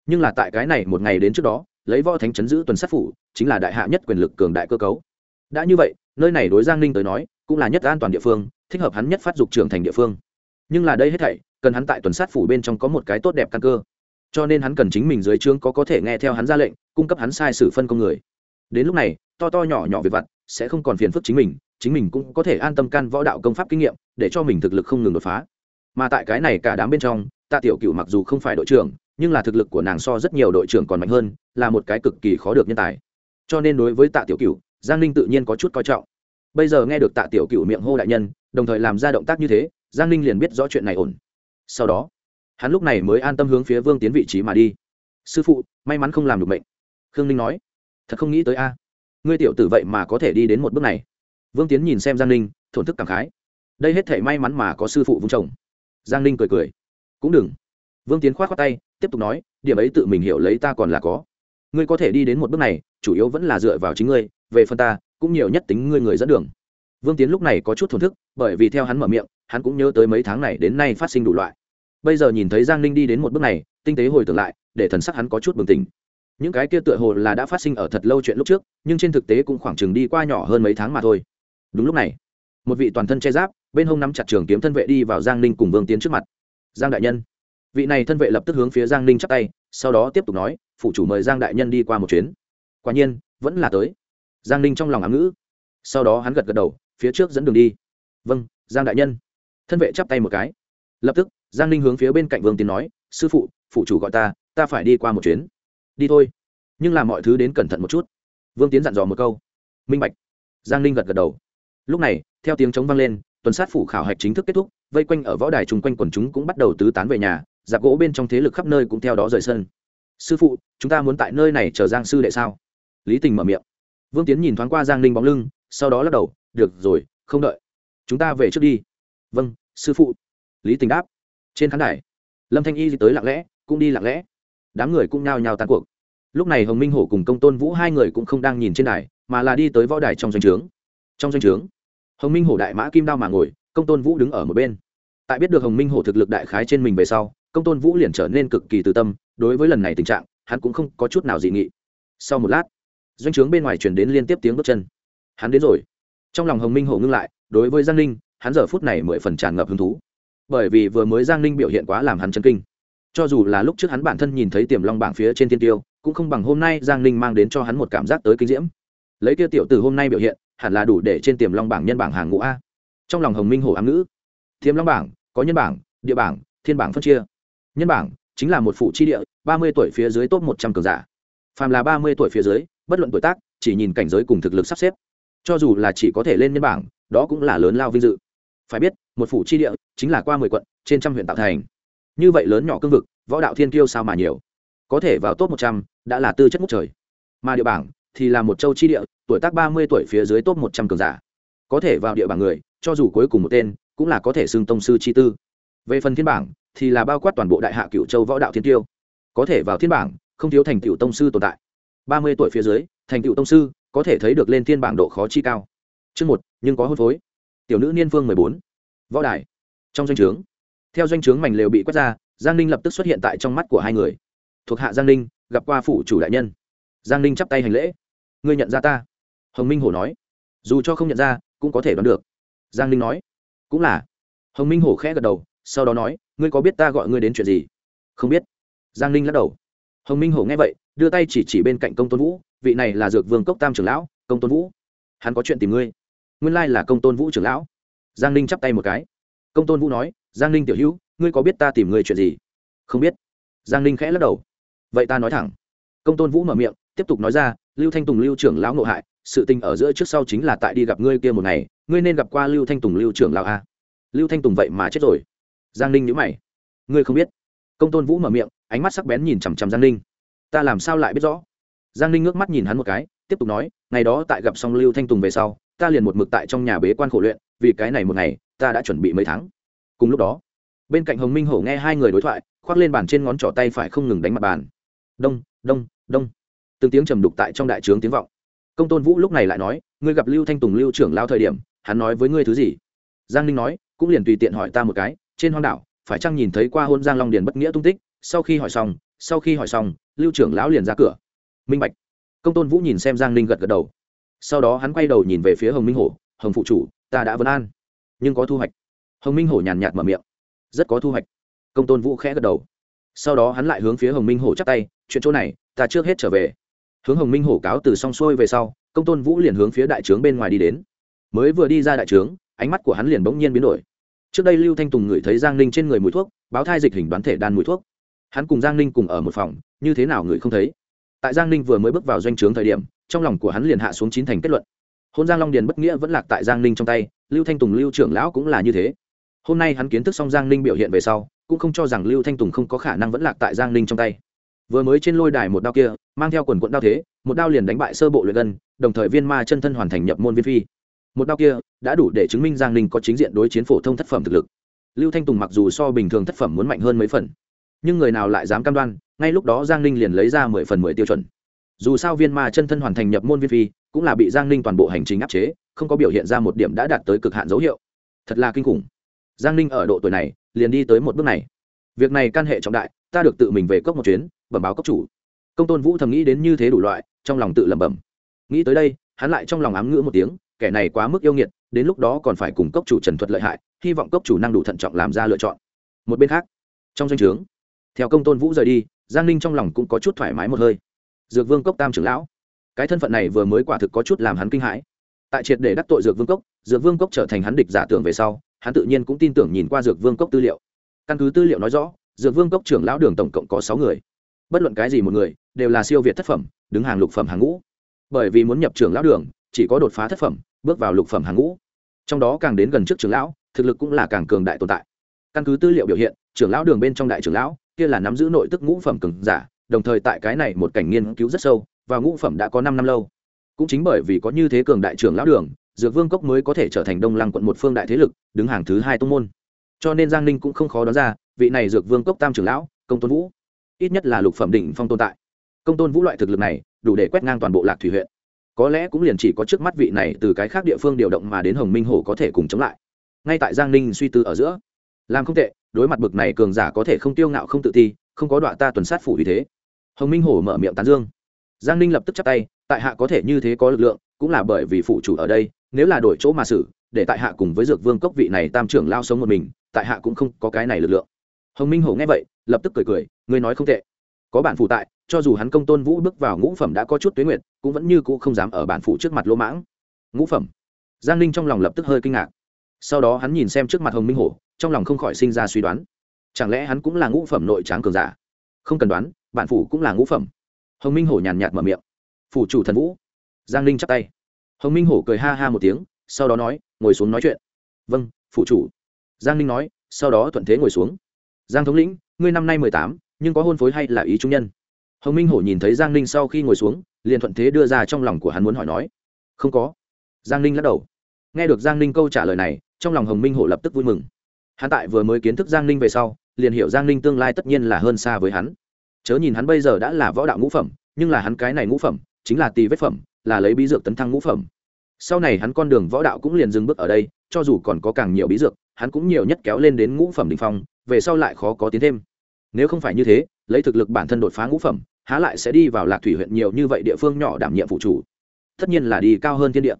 Nhưng là tại cái này một ngày đến trước đó, lấy võ thánh chấn giữ tuần sát phủ, chính là đại hạ nhất quyền lực cường đại cơ cấu. Đã như vậy, nơi này đối giang ninh tới nói, cũng là nhất an toàn địa phương, thích hợp hắn nhất phát dục trưởng thành địa phương. Nhưng là đây hết thảy, cần hắn tại tuần sát phủ bên trong có một cái tốt đẹp căn cơ. Cho nên hắn cần chính mình dưới trướng có có thể nghe theo hắn ra lệnh, cung cấp hắn sai sử phân công người. Đến lúc này, to to nhỏ nhỏ về vặt, sẽ không còn phiền phức chính mình chính mình cũng có thể an tâm can võ đạo công pháp kinh nghiệm, để cho mình thực lực không ngừng đột phá mà tại cái này cả đám bên trong, tạ tiểu cựu mặc dù không phải đội trưởng, nhưng là thực lực của nàng so rất nhiều đội trưởng còn mạnh hơn, là một cái cực kỳ khó được nhân tài. Cho nên đối với tạ tiểu cựu giang ninh tự nhiên có chút coi trọng. Bây giờ nghe được tạ tiểu cựu miệng hô đại nhân, đồng thời làm ra động tác như thế, giang ninh liền biết rõ chuyện này ổn. Sau đó, hắn lúc này mới an tâm hướng phía vương tiến vị trí mà đi. Sư phụ, may mắn không làm được mệnh. Khương ninh nói. Thật không nghĩ tới a. Ngươi tiểu tử vậy mà có thể đi đến một bước này. Vương tiến nhìn xem giang ninh, thổn thức cảm khái. Đây hết thể may mắn mà có sư phụ vung chồng giang ninh cười cười. Cũng đừng. Vương tiến k h o á t khoác tay, tiếp tục nói, điểm ấy tự mình hiểu lấy ta còn là có. Ngươi có thể đi đến một bước này, chủ yếu vẫn là dựa vào chính ngươi, về phần ta, cũng nhiều nhất tính ngươi người dẫn đường. Vương tiến lúc này có chút thổn thức, bởi vì theo hắn mở miệng, hắn cũng nhớ tới mấy tháng này đến nay phát sinh đủ loại. Bây giờ nhìn thấy giang ninh đi đến một bước này, tinh tế hồi tưởng lại, để thần sắc hắn có chút bừng tỉnh. Những cái kia tựa hồ là đã phát sinh ở thật lâu chuyện lúc trước, nhưng trên thực tế cũng khoảng chừng đi qua nhỏ hơn mấy tháng mà thôi. Đúng lúc này, một vị toàn thân che giáp bên hông nắm chặt trường kiếm thân vệ đi vào giang ninh cùng vương tiến trước mặt. Giang đại nhân. Vị này thân vệ lập tức hướng phía giang ninh chắp tay, sau đó tiếp tục nói phụ chủ mời giang đại nhân đi qua một chuyến. Quả nhiên, vẫn là tới. Giang ninh trong lòng ám ngữ. Sau đó hắn gật gật đầu, phía trước dẫn đường đi. Vâng giang đại nhân. Thân vệ chắp tay một cái. Lập tức, giang ninh hướng phía bên cạnh vương tiến nói, sư phụ phụ chủ gọi ta ta phải đi qua một chuyến. Đi thôi, nhưng làm mọi thứ đến cẩn thận một chút. Vương tiến dặn dò một câu. Minh bạch. Giang ninh gật gật đầu. Lúc này, theo tiếng trống vang lên tuần sát phủ khảo hạch chính thức kết thúc, vây quanh ở võ đài chung quanh quần chúng cũng bắt đầu tứ tán về nhà giặc gỗ bên trong thế lực khắp nơi cũng theo đó rời sân. Sư phụ, chúng ta muốn tại nơi này chờ giang sư đệ sao? Lý tình mở miệng. Vương tiến nhìn thoáng qua giang ninh bóng lưng, sau đó lắc đầu, được rồi, không đợi. Chúng ta về trước đi. Vâng sư phụ. Lý tình đáp. Trên khán đài, lâm thanh y tới lặng lẽ, cũng đi lặng lẽ. Đám người cũng nhao nhao tan cuộc. Lúc này hồng minh hổ cùng công tôn vũ hai người cũng không đang nhìn trên đài, mà là đi tới võ đài trong doanh trướng. Trong doanh trướng hồng minh hổ đại mã kim đao mà ngồi, công tôn vũ đứng ở một bên. Tại biết được hồng minh hổ thực lực đại khái trên mình về sau, công tôn vũ liền trở nên cực kỳ từ tâm, đối với lần này tình trạng, hắn cũng không có chút nào dị nghị. Sau một lát, doanh trướng bên ngoài chuyển đến liên tiếp tiếng bước chân. Hắn đến rồi. Trong lòng hồng minh hổ ngưng lại, đối với giang ninh, hắn giờ phút này mười phần tràn ngập hứng thú. Bởi vì vừa mới giang ninh biểu hiện quá làm hắn chân kinh. Cho dù là lúc trước hắn bản thân nhìn thấy tiềm long bảng phía trên tiên tiêu, cũng không bằng hôm nay giang ninh mang đến cho hắn một cảm giác tới kinh diễm. Lấy kia tiểu từ hôm nay biểu hiện hẳn là đủ để trên tiềm long bảng nhân bảng hàng ngũ a. Trong lòng hồng minh hổ ám ngữ, tiềm long bảng, có nhân bảng, địa bảng, thiên bảng phân chia. Nhân bảng chính là một phụ chi địa, ba mươi tuổi phía dưới top một trăm cường giả. Phàm là ba mươi tuổi phía dưới, bất luận tuổi tác, chỉ nhìn cảnh giới cùng thực lực sắp xếp. Cho dù là chỉ có thể lên nhân bảng, đó cũng là lớn lao vinh dự. Phải biết, một phủ chi địa chính là qua mười quận, trên trăm huyện tạo thành. Như vậy lớn nhỏ cương vực, võ đạo thiên kiêu sao mà nhiều? Có thể vào top một trăm, đã là tư chất ngút trời. Mà địa bảng thì là một châu chi địa, tuổi tác ba mươi tuổi phía dưới top một trăm cường giả. Có thể vào địa bảng người, cho dù cuối cùng một tên, cũng là có thể xưng tông sư chi tư. Về phần thiên bảng, thì là bao quát toàn bộ đại hạ cựu châu võ đạo thiên tiêu. Có thể vào thiên bảng, không thiếu thành tiểu tông sư tồn tại. Ba mươi tuổi phía dưới, thành tiểu tông sư, có thể thấy được lên thiên bảng độ khó chi cao. Chương một, nhưng có hôn phối. Tiểu nữ niên phương mười bốn. Võ đài. Trong doanh trướng, theo doanh trướng mảnh lều bị quét ra, giang ninh lập tức xuất hiện tại trong mắt của hai người. Thuộc hạ giang ninh, gặp qua phủ chủ đại nhân giang ninh chắp tay hành lễ. Ngươi nhận ra ta? Hồng minh hổ nói. Dù cho không nhận ra, cũng có thể đoán được. Giang ninh nói. Cũng là. Hồng minh hổ khẽ gật đầu, sau đó nói, ngươi có biết ta gọi ngươi đến chuyện gì? Không biết. Giang ninh lắc đầu. Hồng minh hổ nghe vậy, đưa tay chỉ chỉ bên cạnh công tôn vũ, vị này là dược vương cốc tam trưởng lão, công tôn vũ. Hắn có chuyện tìm ngươi. Nguyên lai là công tôn vũ trưởng lão. Giang ninh chắp tay một cái. Công tôn vũ nói, giang ninh tiểu hữu, ngươi có biết ta tìm ngươi chuyện gì? Không biết. Giang ninh khẽ lắc đầu. Vậy ta nói thẳng. Công tôn vũ mở miệng tiếp tục nói ra, lưu thanh tùng lưu trưởng lão nộ hại, sự tình ở giữa trước sau chính là tại đi gặp ngươi kia một ngày, ngươi nên gặp qua lưu thanh tùng lưu trưởng lão a. Lưu thanh tùng vậy mà chết rồi. Giang ninh nhữ mày. Ngươi không biết? Công tôn vũ mở miệng, ánh mắt sắc bén nhìn chằm chằm giang ninh. Ta làm sao lại biết rõ? Giang ninh ngước mắt nhìn hắn một cái, tiếp tục nói, ngày đó tại gặp xong lưu thanh tùng về sau, ta liền một mực tại trong nhà bế quan khổ luyện, vì cái này một ngày, ta đã chuẩn bị mấy tháng. Cùng lúc đó, bên cạnh hồng minh hổ nghe hai người đối thoại, khoác lên bàn trên ngón trỏ tay phải không ngừng đánh mặt bàn. Đông đông đông từng tiếng trầm đục tại trong đại trướng tiếng vọng. Công tôn vũ lúc này lại nói, ngươi gặp lưu thanh tùng lưu trưởng lao thời điểm, hắn nói với ngươi thứ gì? Giang ninh nói, cũng liền tùy tiện hỏi ta một cái, trên hoang đảo, phải chăng nhìn thấy qua hôn giang long điền bất nghĩa tung tích, sau khi hỏi xong, sau khi hỏi xong, lưu trưởng lão liền ra cửa. Minh bạch. Công tôn vũ nhìn xem giang ninh gật gật đầu. Sau đó hắn quay đầu nhìn về phía hồng minh hổ, hồng phụ chủ, ta đã vấn an, nhưng có thu hoạch. Hồng minh hổ nhàn nhạt mở miệng. Rất có thu hoạch. Công tôn vũ khẽ gật đầu. Sau đó hắn lại hướng phía hồng minh hổ chắc tay, chuyện chỗ này, ta trước hết trở về hướng hồng minh hổ cáo từ xong xuôi về sau, công tôn vũ liền hướng phía đại trướng bên ngoài đi đến. Mới vừa đi ra đại trướng, ánh mắt của hắn liền bỗng nhiên biến đổi. Trước đây lưu thanh tùng ngửi thấy giang ninh trên người mùi thuốc, báo thai dịch hình đoán thể đan mùi thuốc. Hắn cùng giang ninh cùng ở một phòng, như thế nào người không thấy. Tại giang ninh vừa mới bước vào doanh trướng thời điểm, trong lòng của hắn liền hạ xuống chín thành kết luận. Hôn giang long điền bất nghĩa vẫn lạc tại giang ninh trong tay, lưu thanh tùng lưu trưởng lão cũng là như thế. Hôm nay hắn kiến thức xong giang ninh biểu hiện về sau, cũng không cho rằng lưu thanh tùng không có khả năng vẫn lạc tại giang ninh trong tay vừa mới trên lôi đài một đao kia, mang theo quần quận đao thế, một đao liền đánh bại sơ bộ luyện gân, đồng thời viên ma chân thân hoàn thành nhập môn viên phi. Một đao kia đã đủ để chứng minh giang ninh có chính diện đối chiến phổ thông thất phẩm thực lực. Lưu thanh tùng mặc dù so bình thường thất phẩm muốn mạnh hơn mấy phần, nhưng người nào lại dám cam đoan, ngay lúc đó giang ninh liền lấy ra mười phần mười tiêu chuẩn. Dù sao viên ma chân thân hoàn thành nhập môn viên phi, cũng là bị giang ninh toàn bộ hành trình áp chế, không có biểu hiện ra một điểm đã đạt tới cực hạn dấu hiệu. Thật là kinh khủng. Giang ninh ở độ tuổi này, liền đi tới một bước này. Việc này căn hệ trọng đại, ta được tự mình về cốc một chuyến bẩm báo cấp chủ. Công tôn vũ thầm nghĩ đến như thế đủ loại, trong lòng tự lẩm bẩm. Nghĩ tới đây, hắn lại trong lòng ám ngữ một tiếng, kẻ này quá mức yêu nghiệt, đến lúc đó còn phải cùng cốc chủ trần thuật lợi hại, hy vọng cốc chủ năng đủ thận trọng làm ra lựa chọn. Một bên khác, trong doanh trướng, theo công tôn vũ rời đi, giang ninh trong lòng cũng có chút thoải mái một hơi. Dược vương cốc tam trưởng lão, cái thân phận này vừa mới quả thực có chút làm hắn kinh hãi. Tại triệt để đắc tội dược vương cốc, dược vương cốc trở thành hắn địch giả tưởng về sau, hắn tự nhiên cũng tin tưởng nhìn qua dược vương cốc tư liệu. Căn cứ tư liệu nói rõ, dược vương cốc trưởng lão đường tổng cộng có sáu người bất luận cái gì một người, đều là siêu việt thất phẩm, đứng hàng lục phẩm hàng ngũ. Bởi vì muốn nhập trưởng lão đường, chỉ có đột phá thất phẩm, bước vào lục phẩm hàng ngũ. Trong đó càng đến gần trước trưởng lão, thực lực cũng là càng cường đại tồn tại. Căn cứ tư liệu biểu hiện, trưởng lão đường bên trong đại trưởng lão, kia là nắm giữ nội tức ngũ phẩm cường giả, đồng thời tại cái này một cảnh nghiên cứu rất sâu, và ngũ phẩm đã có năm năm lâu. Cũng chính bởi vì có như thế cường đại trưởng lão đường, dược vương cốc mới có thể trở thành đông lăng quận một phương đại thế lực, đứng hàng thứ hai tông môn. Cho nên giang ninh cũng không khó đoán ra, vị này dược vương cốc tam trưởng lão, công tôn vũ ít nhất là lục phẩm đỉnh phong tồn tại. Công tôn vũ loại thực lực này, đủ để quét ngang toàn bộ lạc thủy huyện. Có lẽ cũng liền chỉ có trước mắt vị này từ cái khác địa phương điều động mà đến hồng minh hổ có thể cùng chống lại. Ngay tại giang ninh suy tư ở giữa, làm không tệ, đối mặt bực này cường giả có thể không tiêu ngạo không tự ti, không có đoạn ta tuần sát phủ vì thế. Hồng minh hổ mở miệng tán dương. Giang ninh lập tức chắp tay, tại hạ có thể như thế có lực lượng, cũng là bởi vì phụ chủ ở đây, nếu là đổi chỗ mà xử, để tại hạ cùng với dược vương cốc vị này tam trưởng lao sống một mình, tại hạ cũng không có cái này lực lượng. Hồng minh hổ nghe vậy lập tức cười cười, ngươi nói không tệ. Có bản phụ tại, cho dù hắn công tôn vũ bước vào ngũ phẩm đã có chút tuyến nguyện cũng vẫn như cũ không dám ở bản phụ trước mặt lỗ mãng. Ngũ phẩm. Giang ninh trong lòng lập tức hơi kinh ngạc. Sau đó hắn nhìn xem trước mặt hồng minh hổ, trong lòng không khỏi sinh ra suy đoán. Chẳng lẽ hắn cũng là ngũ phẩm nội tráng cường giả? Không cần đoán, bản phủ cũng là ngũ phẩm. Hồng minh hổ nhàn nhạt mở miệng. Phủ chủ thần vũ. Giang ninh chắp tay. Hồng minh hổ cười ha ha một tiếng, sau đó nói, ngồi xuống nói chuyện. Vâng phủ chủ. Giang ninh nói, sau đó thuận thế ngồi xuống giang thống lĩnh, ngươi năm nay mười tám, nhưng có hôn phối hay là ý trung nhân? Hồng minh hổ nhìn thấy giang ninh sau khi ngồi xuống, liền thuận thế đưa ra trong lòng của hắn muốn hỏi nói. Không có. Giang ninh lắc đầu. Nghe được giang ninh câu trả lời này, trong lòng hồng minh hổ lập tức vui mừng. Hắn tại vừa mới kiến thức giang ninh về sau, liền hiểu giang ninh tương lai tất nhiên là hơn xa với hắn. Chớ nhìn hắn bây giờ đã là võ đạo ngũ phẩm, nhưng là hắn cái này ngũ phẩm, chính là tì vết phẩm, là lấy bí dược tấn thăng ngũ phẩm. Sau này hắn con đường võ đạo cũng liền dừng bước ở đây, cho dù còn có càng nhiều bí dược, hắn cũng nhiều nhất kéo lên đến ngũ phẩm đ ỉ n h phong về sau lại khó có tiến thêm. Nếu không phải như thế, lấy thực lực bản thân đột phá ngũ phẩm, há lại sẽ đi vào lạc thủy huyện nhiều như vậy địa phương nhỏ đảm nhiệm phụ chủ. Tất nhiên là đi cao hơn thiên địa.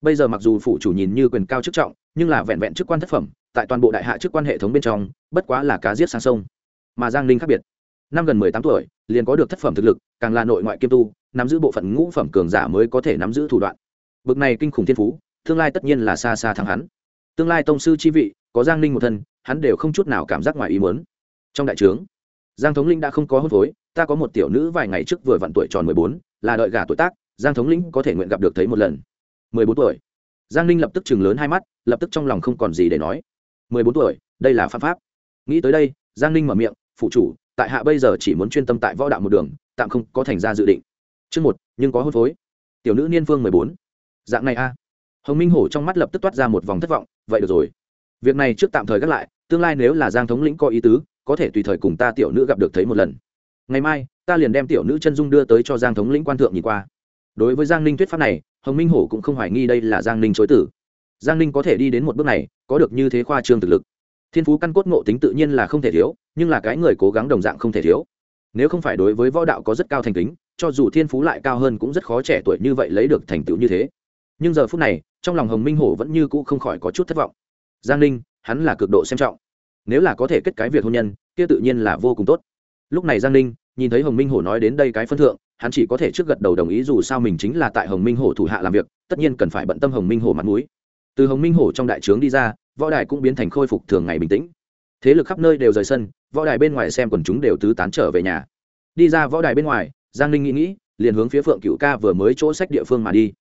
Bây giờ mặc dù phụ chủ nhìn như quyền cao chức trọng, nhưng là vẹn vẹn chức quan thất phẩm, tại toàn bộ đại hạ chức quan hệ thống bên trong, bất quá là cá giết sang sông. Mà giang ninh khác biệt. Năm gần mười tám tuổi, liền có được thất phẩm thực lực, càng là nội ngoại kiêm tu, nắm giữ bộ phận ngũ phẩm cường giả mới có thể nắm giữ thủ đoạn. Bực này kinh khủng thiên phú, tương lai tất nhiên là xa xa thắng hắn. Tương lai tông sư chi vị, có giang ninh một thân hắn đều không chút nào cảm giác ngoài ý muốn. Trong đại trướng, giang thống linh đã không có hôn phối, ta có một tiểu nữ vài ngày trước vừa vặn tuổi tròn mười bốn, là đợi gà tuổi tác, giang thống lĩnh có thể nguyện gặp được thấy một lần. Mười bốn tuổi. Giang ninh lập tức chừng lớn hai mắt, lập tức trong lòng không còn gì để nói. Mười bốn tuổi, đây là pháp pháp. Nghĩ tới đây, giang ninh mở miệng, phụ chủ, tại hạ bây giờ chỉ muốn chuyên tâm tại võ đạo một đường, tạm không có thành ra dự định. Chương một, nhưng có hôn phối. Tiểu nữ niên phương mười bốn. Dạng này a. Hồng minh hổ trong mắt lập tức toát ra một vòng thất vọng, vậy được rồi việc này trước tạm thời gác lại, tương lai nếu là giang thống lĩnh có ý tứ, có thể tùy thời cùng ta tiểu nữ gặp được thấy một lần. Ngày mai, ta liền đem tiểu nữ chân dung đưa tới cho giang thống lĩnh quan thượng nhìn qua. Đối với giang ninh thuyết pháp này, hồng minh hổ cũng không hoài nghi đây là giang ninh chối tử giang ninh có thể đi đến một bước này, có được như thế khoa trương thực lực. Thiên phú căn cốt ngộ tính tự nhiên là không thể thiếu, nhưng là cái người cố gắng đồng dạng không thể thiếu. Nếu không phải đối với võ đạo có rất cao thành kính, cho dù thiên phú lại cao hơn cũng rất khó trẻ tuổi như vậy lấy được thành tựu như thế. Nhưng giờ phút này, trong lòng hồng minh hổ vẫn như cũ không khỏi có chút thất vọng giang ninh, hắn là cực độ xem trọng. Nếu là có thể kết cái việc hôn nhân, kia tự nhiên là vô cùng tốt. Lúc này giang ninh, nhìn thấy hồng minh hổ nói đến đây cái phân thượng, hắn chỉ có thể trước gật đầu đồng ý dù sao mình chính là tại hồng minh hổ thủ hạ làm việc, tất nhiên cần phải bận tâm hồng minh hổ mặt mũi. Từ hồng minh hổ trong đại trướng đi ra, võ đài cũng biến thành khôi phục thường ngày bình tĩnh. Thế lực khắp nơi đều rời sân, võ đài bên ngoài xem quần chúng đều tứ tán trở về nhà. Đi ra võ đài bên ngoài, giang ninh nghĩ nghĩ, liền hướng phía phượng cựu ca vừa mới chỗ sách địa phương mà đi.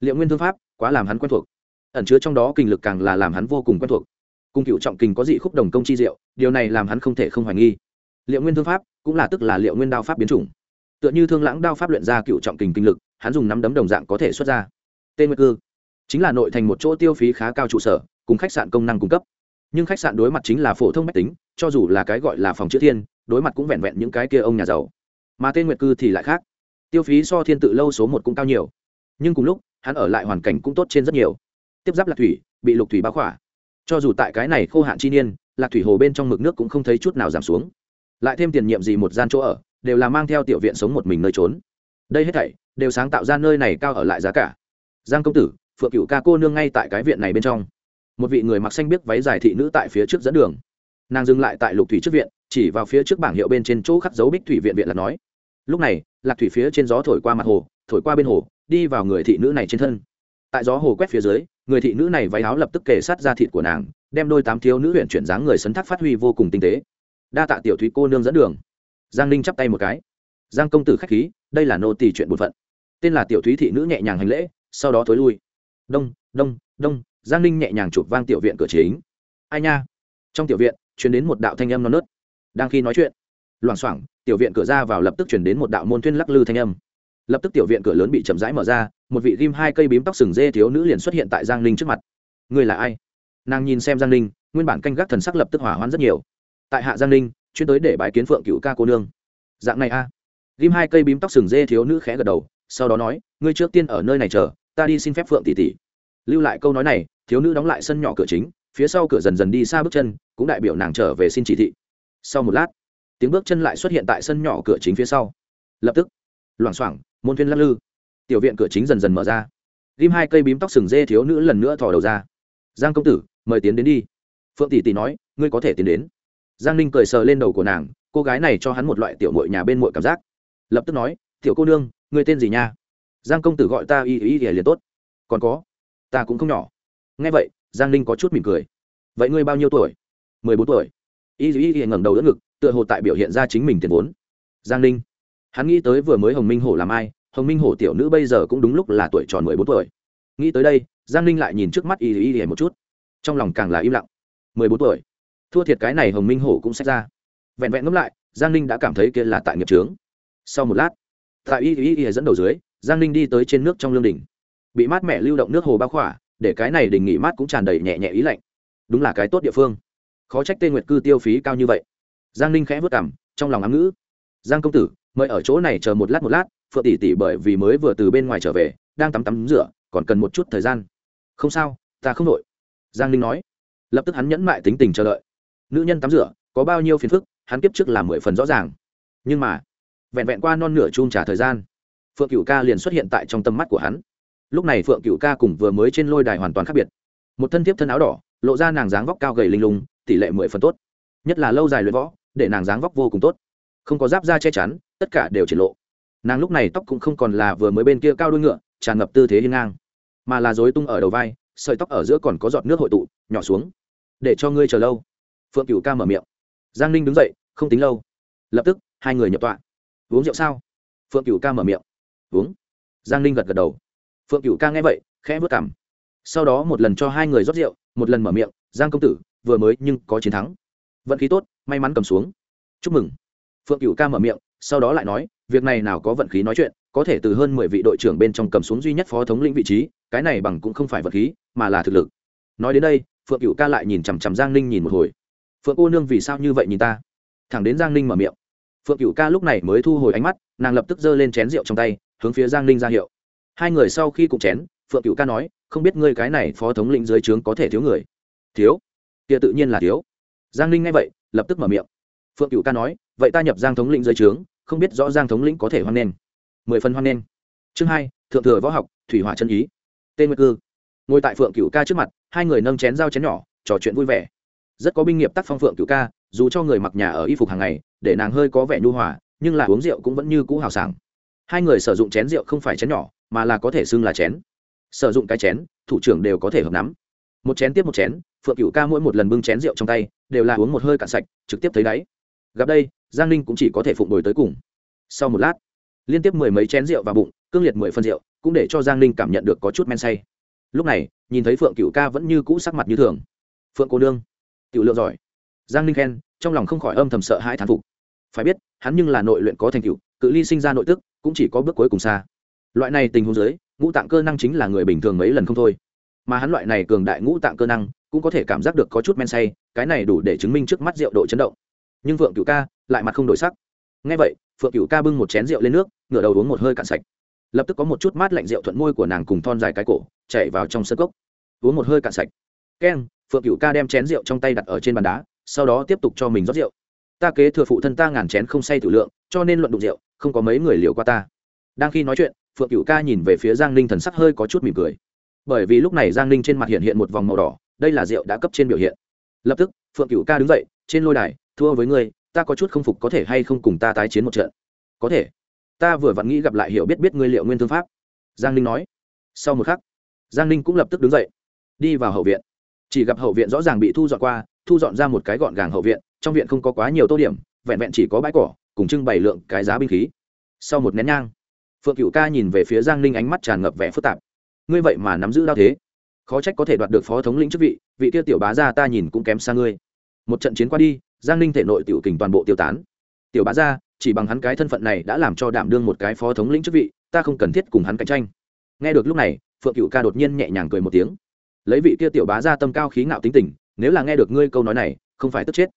Liệu nguyên thương pháp, quá làm hắn quen thuộc ẩn chứa trong đó kinh lực càng là làm hắn vô cùng quen thuộc. Cung cựu trọng kình có dị khúc đồng công chi diệu, điều này làm hắn không thể không hoài nghi. Liệu nguyên thương pháp cũng là tức là liệu nguyên đao pháp biến chủng. Tựa như thương lãng đao pháp luyện ra cựu trọng kình kinh lực, hắn dùng nắm đấm đồng dạng có thể xuất ra. Tên nguyệt cư chính là nội thành một chỗ tiêu phí khá cao trụ sở, cùng khách sạn công năng cung cấp. Nhưng khách sạn đối mặt chính là phổ thông mách tính, cho dù là cái gọi là phòng chữ thiên, đối mặt cũng vẹn vẹn những cái kia ông nhà giàu. Mà tên nguyệt cư thì lại khác. Tiêu phí so thiên tự lâu số một cũng cao nhiều. Nhưng cùng lúc, hắn ở lại hoàn cảnh cũng tốt trên rất nhiều tiếp giáp lạc thủy, bị lục thủy bao khỏa. Cho dù tại cái này khô hạn chi niên, lạc thủy hồ bên trong mực nước cũng không thấy chút nào giảm xuống. Lại thêm tiền nhiệm gì một gian chỗ ở, đều là mang theo tiểu viện sống một mình nơi trốn. Đây hết thảy, đều sáng tạo ra nơi này cao ở lại giá cả. Giang công tử, phượng cựu ca cô nương ngay tại cái viện này bên trong. Một vị người mặc xanh biết váy dài thị nữ tại phía trước dẫn đường. Nàng dừng lại tại lục thủy trước viện, chỉ vào phía trước bảng hiệu bên trên chỗ khắc dấu bích thủy viện viện là nói. Lúc này, lạc thủy phía trên gió thổi qua mặt hồ, thổi qua bên hồ, đi vào người thị nữ này trên thân. Tại gió hồ quét phía dưới người thị nữ này váy áo lập tức kề sát ra thịt của nàng, đem đôi tám thiếu nữ huyện chuyển dáng người sấn thác phát huy vô cùng tinh tế. Đa tạ tiểu thúy cô nương dẫn đường. Giang ninh chắp tay một cái. Giang công tử k h á c h khí, đây là nô tỳ chuyện bột phận. Tên là tiểu thúy thị nữ nhẹ nhàng hành lễ, sau đó thối lui. Đông đông đông, giang ninh nhẹ nhàng chụp vang tiểu viện cửa chính. Ai nha? Trong tiểu viện chuyển đến một đạo thanh âm non nớt. Đang khi nói chuyện, loảng xoảng, tiểu viện cửa ra vào lập tức chuyển đến một đạo môn thuyên lắc lư thanh âm lập tức tiểu viện cửa lớn bị chậm rãi mở ra, một vị ghim hai cây bím tóc sừng dê thiếu nữ liền xuất hiện tại giang ninh trước mặt. Người là ai? Nàng nhìn xem giang ninh, nguyên bản canh gác thần sắc lập tức hỏa hoãn rất nhiều. Tại hạ giang ninh, chuyên tới để bái kiến phượng cựu ca cô nương. Dạng này a à. ghim hai cây bím tóc sừng dê thiếu nữ khẽ gật đầu, sau đó nói, ngươi trước tiên ở nơi này chờ, ta đi xin phép phượng tỷ tỷ. Lưu lại câu nói này, thiếu nữ đóng lại sân nhỏ cửa chính, phía sau cửa dần dần đi xa bước chân, cũng đại biểu nàng trở về xin chỉ thị. Sau một lát, tiếng bước chân lại xuất hiện tại sân nhỏ cửa chính phía sau. Lập tức, loảng xoảng môn thuyên lắc lư. Tiểu viện cửa chính dần dần mở ra. Ghim hai cây bím tóc sừng dê thiếu nữ lần nữa thò đầu ra. Giang công tử, mời tiến đến đi. Phượng tỷ tỷ nói, ngươi có thể tiến đến. Giang ninh cười sờ lên đầu của nàng, cô gái này cho hắn một loại tiểu mội nhà bên mội cảm giác. Lập tức nói, tiểu cô nương, ngươi tên gì nha? Giang công tử gọi ta y y y liền tốt. Còn có, ta cũng không nhỏ. Nghe vậy, giang ninh có chút mỉm cười. Vậy ngươi bao nhiêu tuổi? Mười bốn tuổi. Y y y ngẩng đầu đỡ ngực, tựa hồ tại biểu hiện ra chính mình tiền vốn. Giang ninh hắn nghĩ tới vừa mới hồng minh hổ làm ai, hồng minh hổ tiểu nữ bây giờ cũng đúng lúc là tuổi tròn mười bốn tuổi. Nghĩ tới đây, giang ninh lại nhìn trước mắt y y y một chút. Trong lòng càng là im lặng. Mười bốn tuổi. Thua thiệt cái này hồng minh hổ cũng xét ra. Vẹn vẹn ngẫm lại, giang ninh đã cảm thấy kia là tại nghiệp trướng sau một lát, tại y y y dẫn đầu dưới, giang ninh đi tới trên nước trong lương đỉnh. Bị mát mẻ lưu động nước hồ bao khỏa, để cái này đình nghỉ mát cũng tràn đầy nhẹ nhẹ ý lạnh. Đúng là cái tốt địa phương. Khó trách tên nguyệt cư tiêu phí cao như vậy. Giang ninh khẽ vất cảm trong lòng ám ngữ. Giang công tử mời ở chỗ này chờ một lát một lát, phượng tỷ tỷ bởi vì mới vừa từ bên ngoài trở về, đang tắm tắm rửa, còn cần một chút thời gian. Không sao, ta không đội giang ninh nói. Lập tức hắn nhẫn mại tính tình chờ đợi. Nữ nhân tắm rửa, có bao nhiêu phiền phức, hắn kiếp trước làm mười phần rõ ràng. Nhưng mà, vẹn vẹn qua non nửa chung trả thời gian, phượng cựu ca liền xuất hiện tại trong tâm mắt của hắn. Lúc này phượng cựu ca cùng vừa mới trên lôi đài hoàn toàn khác biệt. Một thân thiếp thân áo đỏ, lộ ra nàng dáng vóc cao gầy linh lung, tỷ lệ mười phần tốt. Nhất là lâu dài luyện võ, để nàng dáng vóc vô cùng tốt không có giáp da che chắn, tất cả đều triển lộ. Nàng lúc này tóc cũng không còn là vừa mới bên kia cao đuôi ngựa, tràn ngập tư thế hiên ngang, mà là dối tung ở đầu vai, sợi tóc ở giữa còn có giọt nước hội tụ, nhỏ xuống. Để cho ngươi chờ lâu. Phượng cửu ca mở miệng. Giang ninh đứng dậy, không tính lâu. Lập tức, hai người nhập tọa. Uống rượu sao? Phượng cửu ca mở miệng. Uống. Giang ninh gật gật đầu. Phượng cửu ca nghe vậy, khẽ vớt cảm sau đó một lần cho hai người rót rượu, một lần mở miệng. Giang công tử, vừa mới nhưng có chiến thắng. Vận khí tốt, may mắn cầm xuống. Chúc mừng phượng cửu ca mở miệng, sau đó lại nói, việc này nào có vận khí nói chuyện, có thể từ hơn mười vị đội trưởng bên trong cầm xuống duy nhất phó thống lĩnh vị trí, cái này bằng cũng không phải vận khí, mà là thực lực. Nói đến đây, phượng cửu ca lại nhìn chằm chằm giang ninh nhìn một hồi. Phượng cô nương vì sao như vậy nhìn ta? Thẳng đến giang ninh mở miệng. Phượng cửu ca lúc này mới thu hồi ánh mắt, nàng lập tức giơ lên chén rượu trong tay, hướng phía giang ninh ra hiệu. Hai người sau khi cùng chén, phượng cửu ca nói, không biết ngươi cái này phó thống lĩnh dưới trướng có thể thiếu người? Thiếu? Kia tự nhiên là thiếu. Giang ninh nghe vậy, lập tức mở miệng phượng cửu ca nói, vậy ta nhập giang thống lĩnh dưới trướng, không biết rõ giang thống lĩnh có thể hoan nghênh. Mười phần hoan nghênh. Chương hai, thượng thừa võ học, thủy hỏa chân ý. Tên nguyệt cư. Ngồi tại phượng cửu ca trước mặt, hai người nâng chén dao chén nhỏ, trò chuyện vui vẻ. Rất có binh nghiệp tác phong phượng cửu ca, dù cho người mặc nhà ở y phục hàng ngày, để nàng hơi có vẻ nhu hòa, nhưng là uống rượu cũng vẫn như cũ hào sảng. Hai người sử dụng chén rượu không phải chén nhỏ, mà là có thể xưng là chén. Sử dụng cái chén, thủ trưởng đều có thể hợp nắm. Một chén tiếp một chén, phượng cửu ca mỗi một lần bưng chén rượu trong tay, đều là uống một hơi cạn sạch, trực tiếp thấy đáy gặp đây, giang ninh cũng chỉ có thể phụng đổi tới cùng. Sau một lát, liên tiếp mười mấy chén rượu vào bụng, cương liệt mười phân rượu, cũng để cho giang ninh cảm nhận được có chút men say. Lúc này, nhìn thấy phượng Cựu ca vẫn như cũ sắc mặt như thường. Phượng cô nương. Tiểu lượng giỏi. Giang ninh khen, trong lòng không khỏi âm thầm sợ hãi thán phục. Phải biết, hắn nhưng là nội luyện có thành tựu, cự ly sinh ra nội tức, cũng chỉ có bước cuối cùng xa. Loại này tình huống giới ngũ tạng cơ năng chính là người bình thường mấy lần không thôi. Mà hắn loại này cường đại ngũ tạng cơ năng, cũng có thể cảm giác được có chút men say, cái này đủ để chứng minh trước mắt rượu độ chấn động nhưng phượng cửu ca lại mặt không đổi sắc. Ngay vậy, phượng cửu ca bưng một chén rượu lên nước, ngửa đầu uống một hơi cạn sạch. Lập tức có một chút mát lạnh rượu thuận môi của nàng cùng thon dài cái cổ, chảy vào trong sơ cốc. Uống một hơi cạn sạch. Keng phượng cửu ca đem chén rượu trong tay đặt ở trên bàn đá, sau đó tiếp tục cho mình rót rượu. Ta kế thừa phụ thân ta ngàn chén không say tử lượng, cho nên luận đụng rượu, không có mấy người liều qua ta. Đang khi nói chuyện, phượng cửu ca nhìn về phía giang ninh thần sắc hơi có chút mỉm cười. Bởi vì lúc này giang ninh trên mặt hiện hiện một vòng màu đỏ, đây là rượu đã cấp trên biểu hiện. Lập tức, phượng cửu ca đứng dậy, trên lôi đài thua với ngươi, ta có chút không phục có thể hay không cùng ta tái chiến một trận? Có thể. Ta vừa vặn nghĩ gặp lại hiểu biết biết ngươi liệu nguyên thương pháp. Giang ninh nói. Sau một khắc, giang ninh cũng lập tức đứng dậy, đi vào hậu viện. Chỉ gặp hậu viện rõ ràng bị thu dọn qua, thu dọn ra một cái gọn gàng hậu viện, trong viện không có quá nhiều tô điểm, vẹn vẹn chỉ có bãi cỏ, cùng trưng bày lượng cái giá binh khí. Sau một nén nhang, phượng cựu ca nhìn về phía giang ninh ánh mắt tràn ngập vẻ phức tạp. Ngươi vậy mà nắm giữ đao thế. Khó trách có thể đoạt được phó thống lĩnh chức vị vị kia tiểu bá ra ta nhìn cũng kém xa ngươi. Một trận chiến qua đi giang ninh thể nội tiểu kình toàn bộ tiêu tán. Tiểu bá ra chỉ bằng hắn cái thân phận này đã làm cho đảm đương một cái phó thống lĩnh chức vị ta không cần thiết cùng hắn cạnh tranh. Nghe được lúc này phượng cựu ca đột nhiên nhẹ nhàng cười một tiếng. Lấy vị kia tiểu bá ra tâm cao khí ngạo tính tình nếu là nghe được ngươi câu nói này không phải tức chết.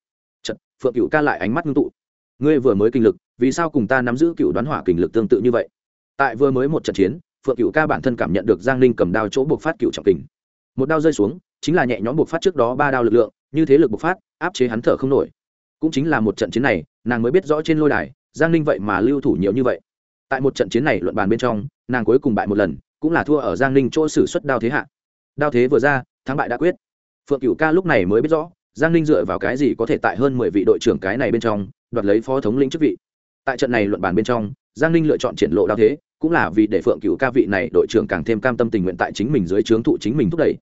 Chật, phượng cựu ca lại ánh mắt ngưng tụ. Ngươi vừa mới kinh lực vì sao cùng ta nắm giữ cựu đoán hỏa kinh lực tương tự như vậy? Tại vừa mới một trận chiến phượng cựu ca bản thân cảm nhận được giang ninh cầm đao chỗ buộc phát cựu trọng kình. Một đao rơi xuống chính là nhẹ nhõm buộc phát trước đó ba đao lực lượng như thế lực buộc phát áp chế hắn thở không nổi. Cũng chính là một trận chiến này, nàng mới biết rõ trên lôi đài, giang ninh vậy mà lưu thủ nhiều như vậy. Tại một trận chiến này luận bàn bên trong, nàng cuối cùng bại một lần, cũng là thua ở giang ninh chỗ xử suất đao thế hạ. Đao thế vừa ra, thắng bại đã quyết. Phượng cựu ca lúc này mới biết rõ, giang ninh dựa vào cái gì có thể tại hơn mười vị đội trưởng cái này bên trong, đoạt lấy phó thống lĩnh chức vị. Tại trận này luận bàn bên trong, giang ninh lựa chọn triển lộ đao thế, cũng là vì để phượng cựu ca vị này đội trưởng càng thêm cam tâm tình nguyện tại chính mình dưới trướng thụ chính mình thúc đẩy.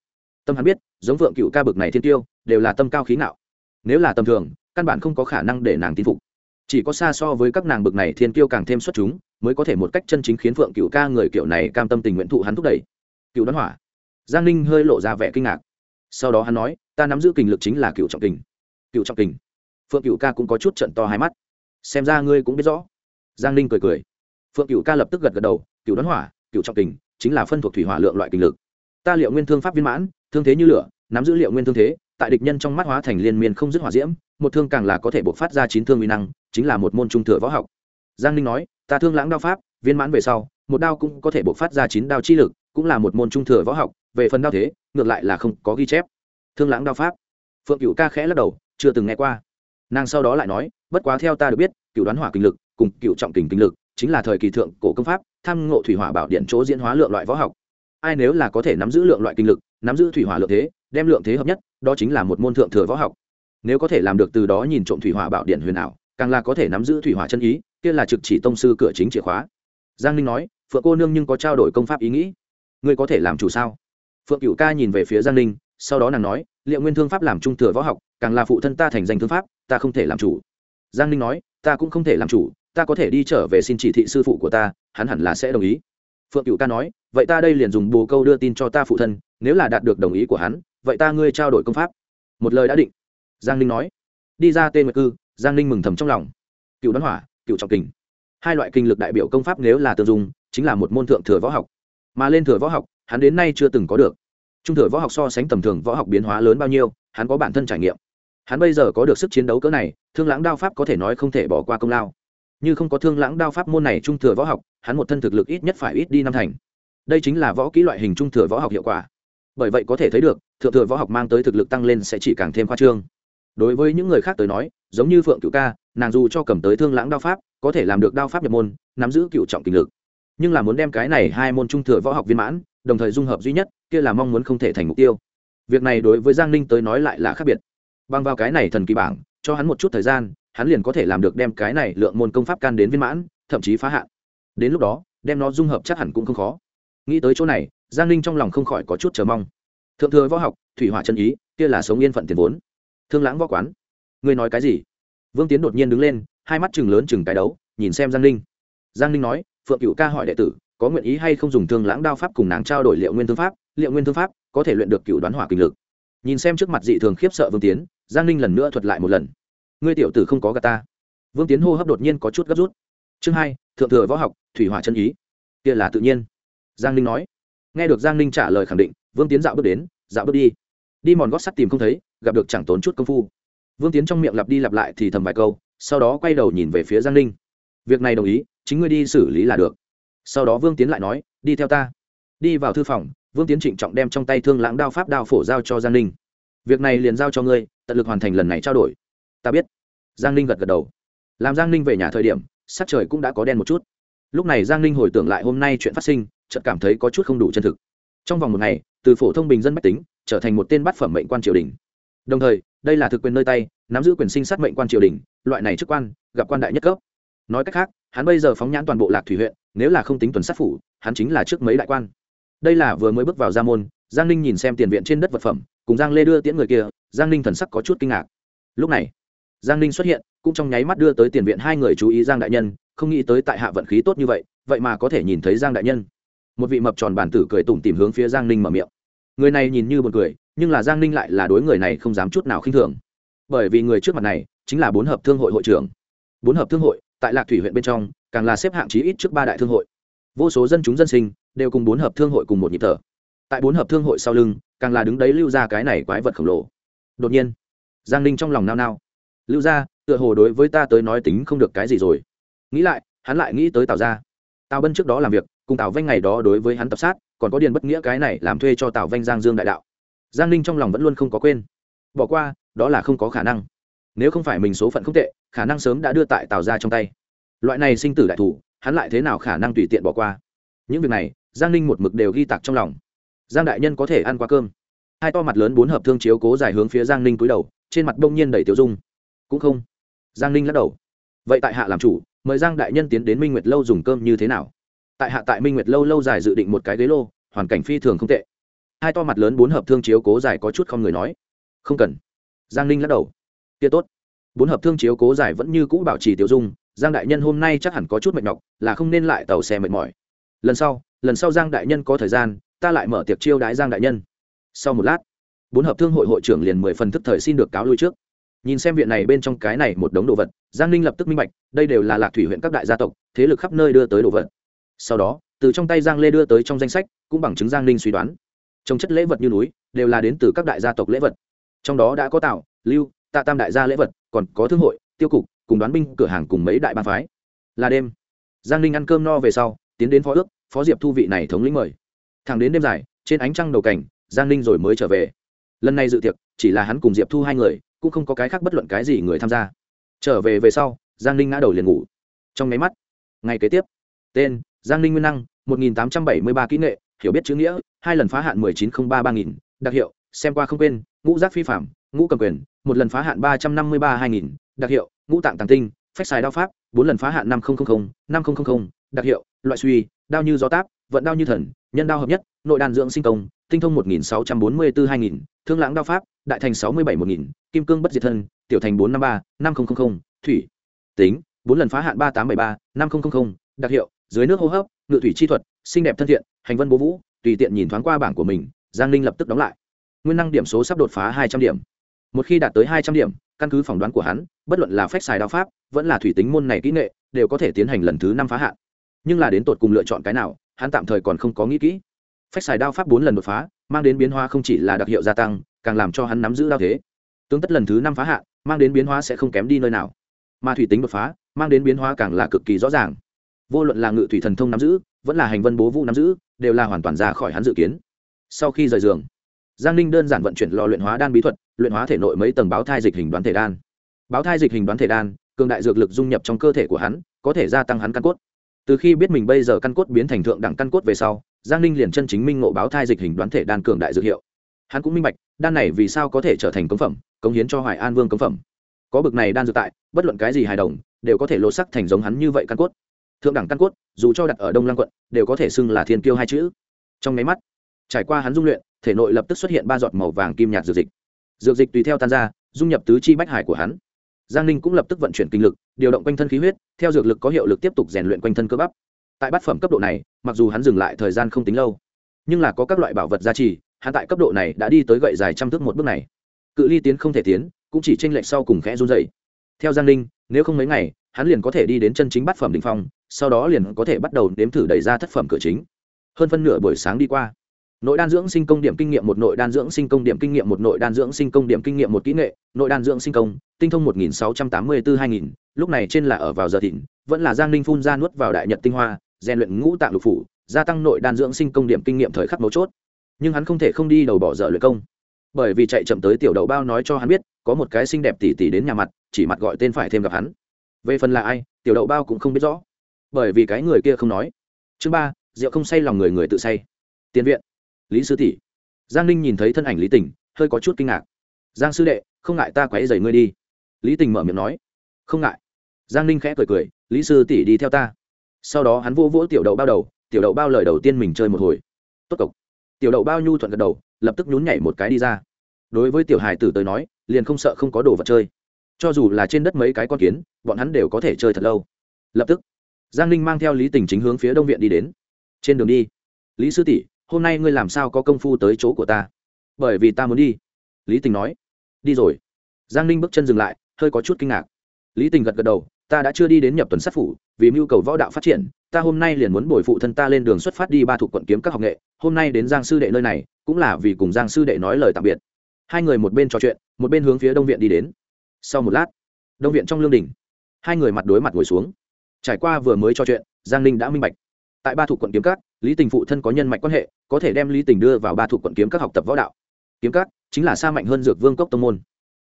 Tâm hắn biết, giống phượng cựu ca bực này thiên tiêu, đều là tâm cao khí não nếu là tầm thường, căn bản không có khả năng để nàng tin phục. Chỉ có xa so với các nàng bực này thiên kiêu càng thêm xuất chúng, mới có thể một cách chân chính khiến phượng cựu ca người kiểu này cam tâm tình nguyện thụ hắn thúc đẩy. Cựu đoán hỏa. Giang ninh hơi lộ ra vẻ kinh ngạc. Sau đó hắn nói, ta nắm giữ kình lực chính là cựu trọng kình. Cựu trọng kình? Phượng cựu ca cũng có chút trận to hai mắt. Xem ra ngươi cũng biết rõ. Giang ninh cười cười. Phượng cựu ca lập tức gật gật đầu cựu đoán hỏa cựu trọng kình chính là phân thuộc thủy hỏa lượng loại kình lực. Ta liệu nguyên thương pháp viên mãn, thương thế như lửa, nắm giữ liệu nguyên thương thế tại địch nhân trong mắt hóa thành liên miên không dứt hỏa diễm, một thương càng là có thể bộc phát ra chín thương uy năng, chính là một môn trung thừa võ học. Giang ninh nói, ta thương lãng đao pháp, viên mãn về sau, một đao cũng có thể bộc phát ra chín đao chi lực, cũng là một môn trung thừa võ học, về phần đao thế, ngược lại là không có ghi chép. Thương lãng đao pháp. Phượng cựu ca khẽ lắc đầu, chưa từng nghe qua. Nàng sau đó lại nói, bất quá theo ta được biết, cựu đoán hỏa kinh lực cùng cựu trọng kình kinh lực chính là thời kỳ thượng cổ công pháp, tham ngộ thủy hỏa bảo điện chỗ diễn hóa lượng loại võ học. Ai nếu là có thể nắm giữ lượng loại kinh lực, nắm giữ thủy hỏa lượng thế, đem lượng thế hợp nhất đó chính là một môn thượng thừa võ học. Nếu có thể làm được từ đó nhìn trộm thủy hỏa bảo điện huyền ảo, càng là có thể nắm giữ thủy hỏa chân ý, kia là trực chỉ tông sư cửa chính chìa khóa. Giang ninh nói, phượng cô nương nhưng có trao đổi công pháp ý nghĩ. Ngươi có thể làm chủ sao? Phượng cựu ca nhìn về phía giang ninh, sau đó nàng nói, liệu nguyên thương pháp làm trung thừa võ học, càng là phụ thân ta thành danh thương pháp, ta không thể làm chủ. Giang ninh nói, ta cũng không thể làm chủ, ta có thể đi trở về xin chỉ thị sư phụ của ta, hắn hẳn là sẽ đồng ý. Phượng cựu ca nói, vậy ta đây liền dùng bồ câu đưa tin cho ta phụ thân, nếu là đạt được đồng ý của hắn vậy ta ngươi trao đổi công pháp. Một lời đã định. Giang ninh nói. Đi ra tên nguyệt cư, giang ninh mừng thầm trong lòng. Cựu đoán hỏa, cựu trọng kình. Hai loại kinh lực đại biểu công pháp nếu là tương dung, chính là một môn thượng thừa võ học. Mà lên thừa võ học, hắn đến nay chưa từng có được. Trung thừa võ học so sánh tầm thường võ học biến hóa lớn bao nhiêu, hắn có bản thân trải nghiệm. Hắn bây giờ có được sức chiến đấu cỡ này, thương lãng đao pháp có thể nói không thể bỏ qua công lao. Như không có thương lãng đao pháp môn này trung thừa võ học, hắn một thân thực lực ít nhất phải ít đi năm thành. Đây chính là võ kỹ loại hình trung thừa võ học hiệu quả. Bởi vậy có thể thấy được thượng thừa võ học mang tới thực lực tăng lên sẽ chỉ càng thêm khoa trương. Đối với những người khác tới nói, giống như phượng cựu ca, nàng dù cho cầm tới thương lãng đao pháp, có thể làm được đao pháp nhập môn, nắm giữ cựu trọng kinh lực. Nhưng là muốn đem cái này hai môn trung thừa võ học viên mãn, đồng thời dung hợp duy nhất, kia là mong muốn không thể thành mục tiêu. Việc này đối với giang ninh tới nói lại là khác biệt. Bằng vào cái này thần kỳ bảng, cho hắn một chút thời gian, hắn liền có thể làm được đem cái này lượng môn công pháp can đến viên mãn, thậm chí phá hạn. Đến lúc đó, đem nó dung hợp chắc hẳn cũng không khó. Nghĩ tới chỗ này, giang ninh trong lòng không khỏi có chút chờ mong thượng thừa võ học, thủy hỏa chân ý, kia là sống yên phận tiền vốn. Thương lãng võ quán. Ngươi nói cái gì? Vương tiến đột nhiên đứng lên, hai mắt chừng lớn chừng cái đấu, nhìn xem giang ninh. Giang ninh nói, phượng cựu ca hỏi đệ tử, có nguyện ý hay không dùng thương lãng đao pháp cùng nàng trao đổi liệu nguyên thương pháp? Liệu nguyên thương pháp có thể luyện được cựu đoán hỏa kinh lực. Nhìn xem trước mặt dị thường khiếp sợ vương tiến, giang ninh lần nữa thuật lại một lần. Ngươi tiểu tử không có gà ta. Vương tiến hô hấp đột nhiên có chút gấp rút. Chương hai, thượng thừa võ học, thủy hỏa chân ý. Kia là tự nhiên. Giang ninh nói nghe được giang ninh trả lời khẳng định, vương tiến dạo bước đến, dạo bước đi. Đi mòn gót sắt tìm không thấy, gặp được chẳng tốn chút công phu. Vương tiến trong miệng lặp đi lặp lại thì thầm vài câu, sau đó quay đầu nhìn về phía giang ninh. Việc này đồng ý, chính ngươi đi xử lý là được. Sau đó vương tiến lại nói, đi theo ta. Đi vào thư phòng, vương tiến trịnh trọng đem trong tay thương lãng đao pháp đao phổ giao cho giang ninh. Việc này liền giao cho ngươi, tận lực hoàn thành lần này trao đổi. Ta biết. Giang ninh gật gật đầu. Làm giang ninh về nhà thời điểm, sắc trời cũng đã có đen một chút. Lúc này giang ninh hồi tưởng lại hôm nay chuyện phát sinh chợt cảm thấy có chút không đủ chân thực. Trong vòng một ngày, từ phổ thông bình dân bách tính, trở thành một tên bát phẩm mệnh quan triều đình. Đồng thời, đây là thực quyền nơi tay, nắm giữ quyền sinh sát mệnh quan triều đình, loại này chức quan, gặp quan đại nhất cấp. Nói cách khác, hắn bây giờ phóng nhãn toàn bộ lạc thủy huyện, nếu là không tính tuần sát phủ, hắn chính là trước mấy đại quan. Đây là vừa mới bước vào gia môn, giang ninh nhìn xem tiền viện trên đất vật phẩm, cùng giang lê đưa tiễn người kia, giang ninh thần sắc có chút kinh ngạc. Lúc này, giang ninh xuất hiện, cũng trong nháy mắt đưa tới tiền viện hai người chú ý giang đại nhân, không nghĩ tới tại hạ vận khí tốt như vậy vậy mà có thể nhìn thấy giang đại nhân một vị mập tròn bản tử cười tủm tìm hướng phía giang ninh mở miệng. Người này nhìn như b u ồ n cười, nhưng là giang ninh lại là đối người này không dám chút nào khinh thường. Bởi vì người trước mặt này chính là bốn hợp thương hội hội trưởng. Bốn hợp thương hội, tại lạc thủy huyện bên trong, càng là xếp hạng chí ít trước ba đại thương hội. Vô số dân chúng dân sinh đều cùng bốn hợp thương hội cùng một nhịp thở. Tại bốn hợp thương hội sau lưng, càng là đứng đấy lưu ra cái này quái vật khổng lồ. Đột nhiên, giang ninh trong lòng nao nao. Lưu ra, tựa hồ đối với ta tới nói tính không được cái gì rồi. Nghĩ lại, hắn lại nghĩ tới tào ra tào bân trước đó làm việc cùng tào vanh ngày đó đối với hắn tập sát còn có điền bất nghĩa cái này làm thuê cho tào vanh giang dương đại đạo giang ninh trong lòng vẫn luôn không có quên bỏ qua đó là không có khả năng nếu không phải mình số phận không tệ khả năng sớm đã đưa tại tào ra trong tay loại này sinh tử đại thủ hắn lại thế nào khả năng tùy tiện bỏ qua những việc này giang ninh một mực đều ghi tạc trong lòng giang đại nhân có thể ăn qua cơm hai to mặt lớn bốn hợp thương chiếu cố dài hướng phía giang ninh cúi đầu trên mặt đông nhiên đầy tiểu dung cũng không giang ninh lắc đầu vậy tại hạ làm chủ mời giang đại nhân tiến đến minh nguyệt lâu dùng cơm như thế nào tại hạ tại minh nguyệt lâu lâu dài dự định một cái ghế lô, hoàn cảnh phi thường không tệ. Hai to mặt lớn bốn hợp thương chiếu cố dài có chút không người nói. Không cần. Giang ninh lắc đầu. Kia tốt. Bốn hợp thương chiếu cố dài vẫn như cũ bảo trì tiểu dung, giang đại nhân hôm nay chắc hẳn có chút mệt nhọc, là không nên lại tàu xe mệt mỏi. Lần sau lần sau giang đại nhân có thời gian, ta lại mở tiệc chiêu đái giang đại nhân. Sau một lát, bốn hợp thương hội hội trưởng liền mười phần thức thời xin được cáo lui trước. Nhìn xem viện này bên trong cái này một đống đồ vật, giang ninh lập tức minh bạch, đây đều là lạc thủy huyện các đại gia tộc, thế lực khắp nơi đưa tới đồ vật sau đó, từ trong tay giang lê đưa tới trong danh sách, cũng bằng chứng giang ninh suy đoán. Trồng chất lễ vật như núi, đều là đến từ các đại gia tộc lễ vật. Trong đó đã có tạo lưu, tạ tam đại gia lễ vật, còn có thương hội, tiêu cục, cùng đoán binh, cửa hàng cùng mấy đại bang phái. Là đêm. Giang ninh ăn cơm no về sau, tiến đến phó ước, phó diệp thu vị này thống lĩnh mời. Thẳng đến đêm dài, trên ánh trăng đầu cảnh, giang ninh rồi mới trở về. Lần này dự tiệc, chỉ là hắn cùng diệp thu hai người, cũng không có cái khác bất luận cái gì người tham gia. Trở về về sau, giang ninh ngã đầu liền ngủ. Trong máy mắt ngày kế tiếp, tên giang ninh nguyên năng, một nghìn tám trăm bảy mươi ba kỹ nghệ, hiểu biết chữ nghĩa, hai lần phá hạn mười chín không ba ba nghìn, đặc hiệu, xem qua không quên, ngũ giác phi phạm, ngũ cầm quyền, một lần phá hạn ba trăm năm mươi ba hai nghìn, đặc hiệu, ngũ tạng tàng tinh, phách xài đao pháp, bốn lần phá hạn năm nghìn năm nghìn đặc hiệu, loại suy, đao như gió táp, vận đao như thần, nhân đao hợp nhất, nội đan dưỡng sinh công, tinh thông một nghìn sáu trăm bốn mươi bốn hai nghìn, thương lãng đao pháp, đại thành sáu mươi bảy một nghìn, kim cương bất diệt thân, tiểu thành bốn năm ba, năm nghìn thủy, tính, bốn lần phá hạn ba tám bảy ba, năm nghìn đặc hiệu dưới nước hô hấp, ngự thủy chi thuật, xinh đẹp thân thiện, hành vân bố vũ, tùy tiện nhìn thoáng qua bảng của mình, giang ninh lập tức đóng lại. Nguyên năng điểm số sắp đột phá hai trăm điểm. Một khi đạt tới hai trăm điểm, căn cứ phỏng đoán của hắn, bất luận là phép xài đao pháp, vẫn là thủy tính môn này kỹ nghệ, đều có thể tiến hành lần thứ năm phá hạn. Nhưng là đến tột cùng lựa chọn cái nào, hắn tạm thời còn không có nghĩ kỹ. Phép xài đao pháp bốn lần đột phá, mang đến biến hóa không chỉ là đặc hiệu gia tăng, càng làm cho hắn nắm giữ đao thế. Tương tất lần thứ năm phá hạn, mang đến biến hóa sẽ không kém đi nơi nào. Mà thủy tính đột phá, mang đến biến hóa càng là cực kỳ rõ ràng vô luận là ngự thủy thần thông nắm giữ, vẫn là hành vân bố vũ nắm giữ, đều là hoàn toàn ra khỏi hắn dự kiến. Sau khi rời giường, giang ninh đơn giản vận chuyển lò luyện hóa đan bí thuật, luyện hóa thể nội mấy tầng báo thai dịch hình đoán thể đan. Báo thai dịch hình đoán thể đan, cường đại dược lực dung nhập trong cơ thể của hắn, có thể gia tăng hắn căn cốt. Từ khi biết mình bây giờ căn cốt biến thành thượng đẳng căn cốt về sau, giang ninh liền chân chính minh ngộ báo thai dịch hình đoán thể đan cường đại dược hiệu. Hắn cũng minh bạch, đan này vì sao có thể trở thành cống phẩm, cống hiến cho hoài an vương cống phẩm. Có bực này đan dược tại, bất luận cái gì hài đồng, đều có thể lột sắc thành giống hắn như vậy căn cốt thượng đẳng căn cốt, dù cho đặt ở đông lăng quận, đều có thể xưng là thiên kiêu hai chữ. Trong máy mắt, trải qua hắn dung luyện, thể nội lập tức xuất hiện ba giọt màu vàng kim nhạt dược dịch. Dược dịch tùy theo tan ra, dung nhập tứ chi bách hải của hắn. Giang ninh cũng lập tức vận chuyển kinh lực, điều động quanh thân khí huyết, theo dược lực có hiệu lực tiếp tục rèn luyện quanh thân cơ bắp. Tại bát phẩm cấp độ này, mặc dù hắn dừng lại thời gian không tính lâu, nhưng là có các loại bảo vật gia trì, hắn tại cấp độ này đã đi tới gậy dài trăm thước một bước này. Cự ly tiến không thể tiến, cũng chỉ tranh lệch sau cùng khẽ run dày theo giang ninh, nếu không mấy ngày, hắn liền có thể đi đến chân chính bát phẩm đ ỉ n h phong sau đó liền có thể bắt đầu đếm thử đẩy ra thất phẩm cửa chính. Hơn phân nửa buổi sáng đi qua, nội đan dưỡng sinh công điểm kinh nghiệm một, nội đan dưỡng sinh công điểm kinh nghiệm một, nội đan dưỡng sinh công điểm kinh nghiệm một kỹ nghệ, nội đan dưỡng sinh công, tinh thông một nghìn sáu trăm tám mươi bốn hai nghìn, lúc này trên là ở vào giờ thịnh, vẫn là giang ninh phun ra nuốt vào đại nhật tinh hoa, rèn luyện ngũ tạng lục phủ, gia tăng nội đan dưỡng sinh công điểm kinh nghiệm thời khắc mấu chốt. Nhưng hắn không thể không đi đầu bỏ dở luyện công. Bởi vì chạy chậm tới tiểu đậu bao nói cho hắn biết, có một cái xinh đẹp tỉ tỉ đến nhà mặt, chỉ mặt gọi tên phải thêm gặp hắn. Về phần là ai, tiểu đậu bao cũng không biết rõ bởi vì cái người kia không nói. Chương ba, rượu không say lòng người người tự say. Tiền viện. Lý sư tỷ. Giang ninh nhìn thấy thân ảnh lý tình, hơi có chút kinh ngạc. Giang sư đệ, không ngại ta quấy dày ngươi đi. Lý tình mở miệng nói. Không ngại. Giang ninh khẽ cười cười, lý sư tỷ đi theo ta. Sau đó hắn vỗ vỗ tiểu đậu bao đầu, tiểu đậu bao lời đầu tiên mình chơi một hồi. Tốt cộc tiểu đậu bao nhu thuận gật đầu, lập tức nhún nhảy một cái đi ra. Đối với tiểu hài tử tới nói, liền không sợ không có đồ vật chơi. Cho dù là trên đất mấy cái con kiến, bọn hắn đều có thể chơi thật lâu. Lập tức giang ninh mang theo lý tình chính hướng phía đông viện đi đến. Trên đường đi, lý sư tỷ, hôm nay ngươi làm sao có công phu tới chỗ của ta? Bởi vì ta muốn đi. Lý tình nói. Đi rồi. Giang ninh bước chân dừng lại, hơi có chút kinh ngạc. Lý tình gật gật đầu, ta đã chưa đi đến nhập tuần sát phủ, vì mưu cầu võ đạo phát triển, ta hôm nay liền muốn bồi phụ thân ta lên đường xuất phát đi ba thuộc quận kiếm các học nghệ, hôm nay đến giang sư đệ nơi này, cũng là vì cùng giang sư đệ nói lời tạm biệt. Hai người một bên trò chuyện, một bên hướng phía đông viện đi đến. Sau một lát, đông viện trong lương đình, hai người mặt đối mặt ngồi xuống trải qua vừa mới trò chuyện, giang ninh đã minh bạch. Tại ba thủ quận kiếm các, lý tình phụ thân có nhân mạch quan hệ, có thể đem lý tình đưa vào ba thủ quận kiếm các học tập võ đạo. Kiếm các chính là xa mạnh hơn dược vương cốc tông môn.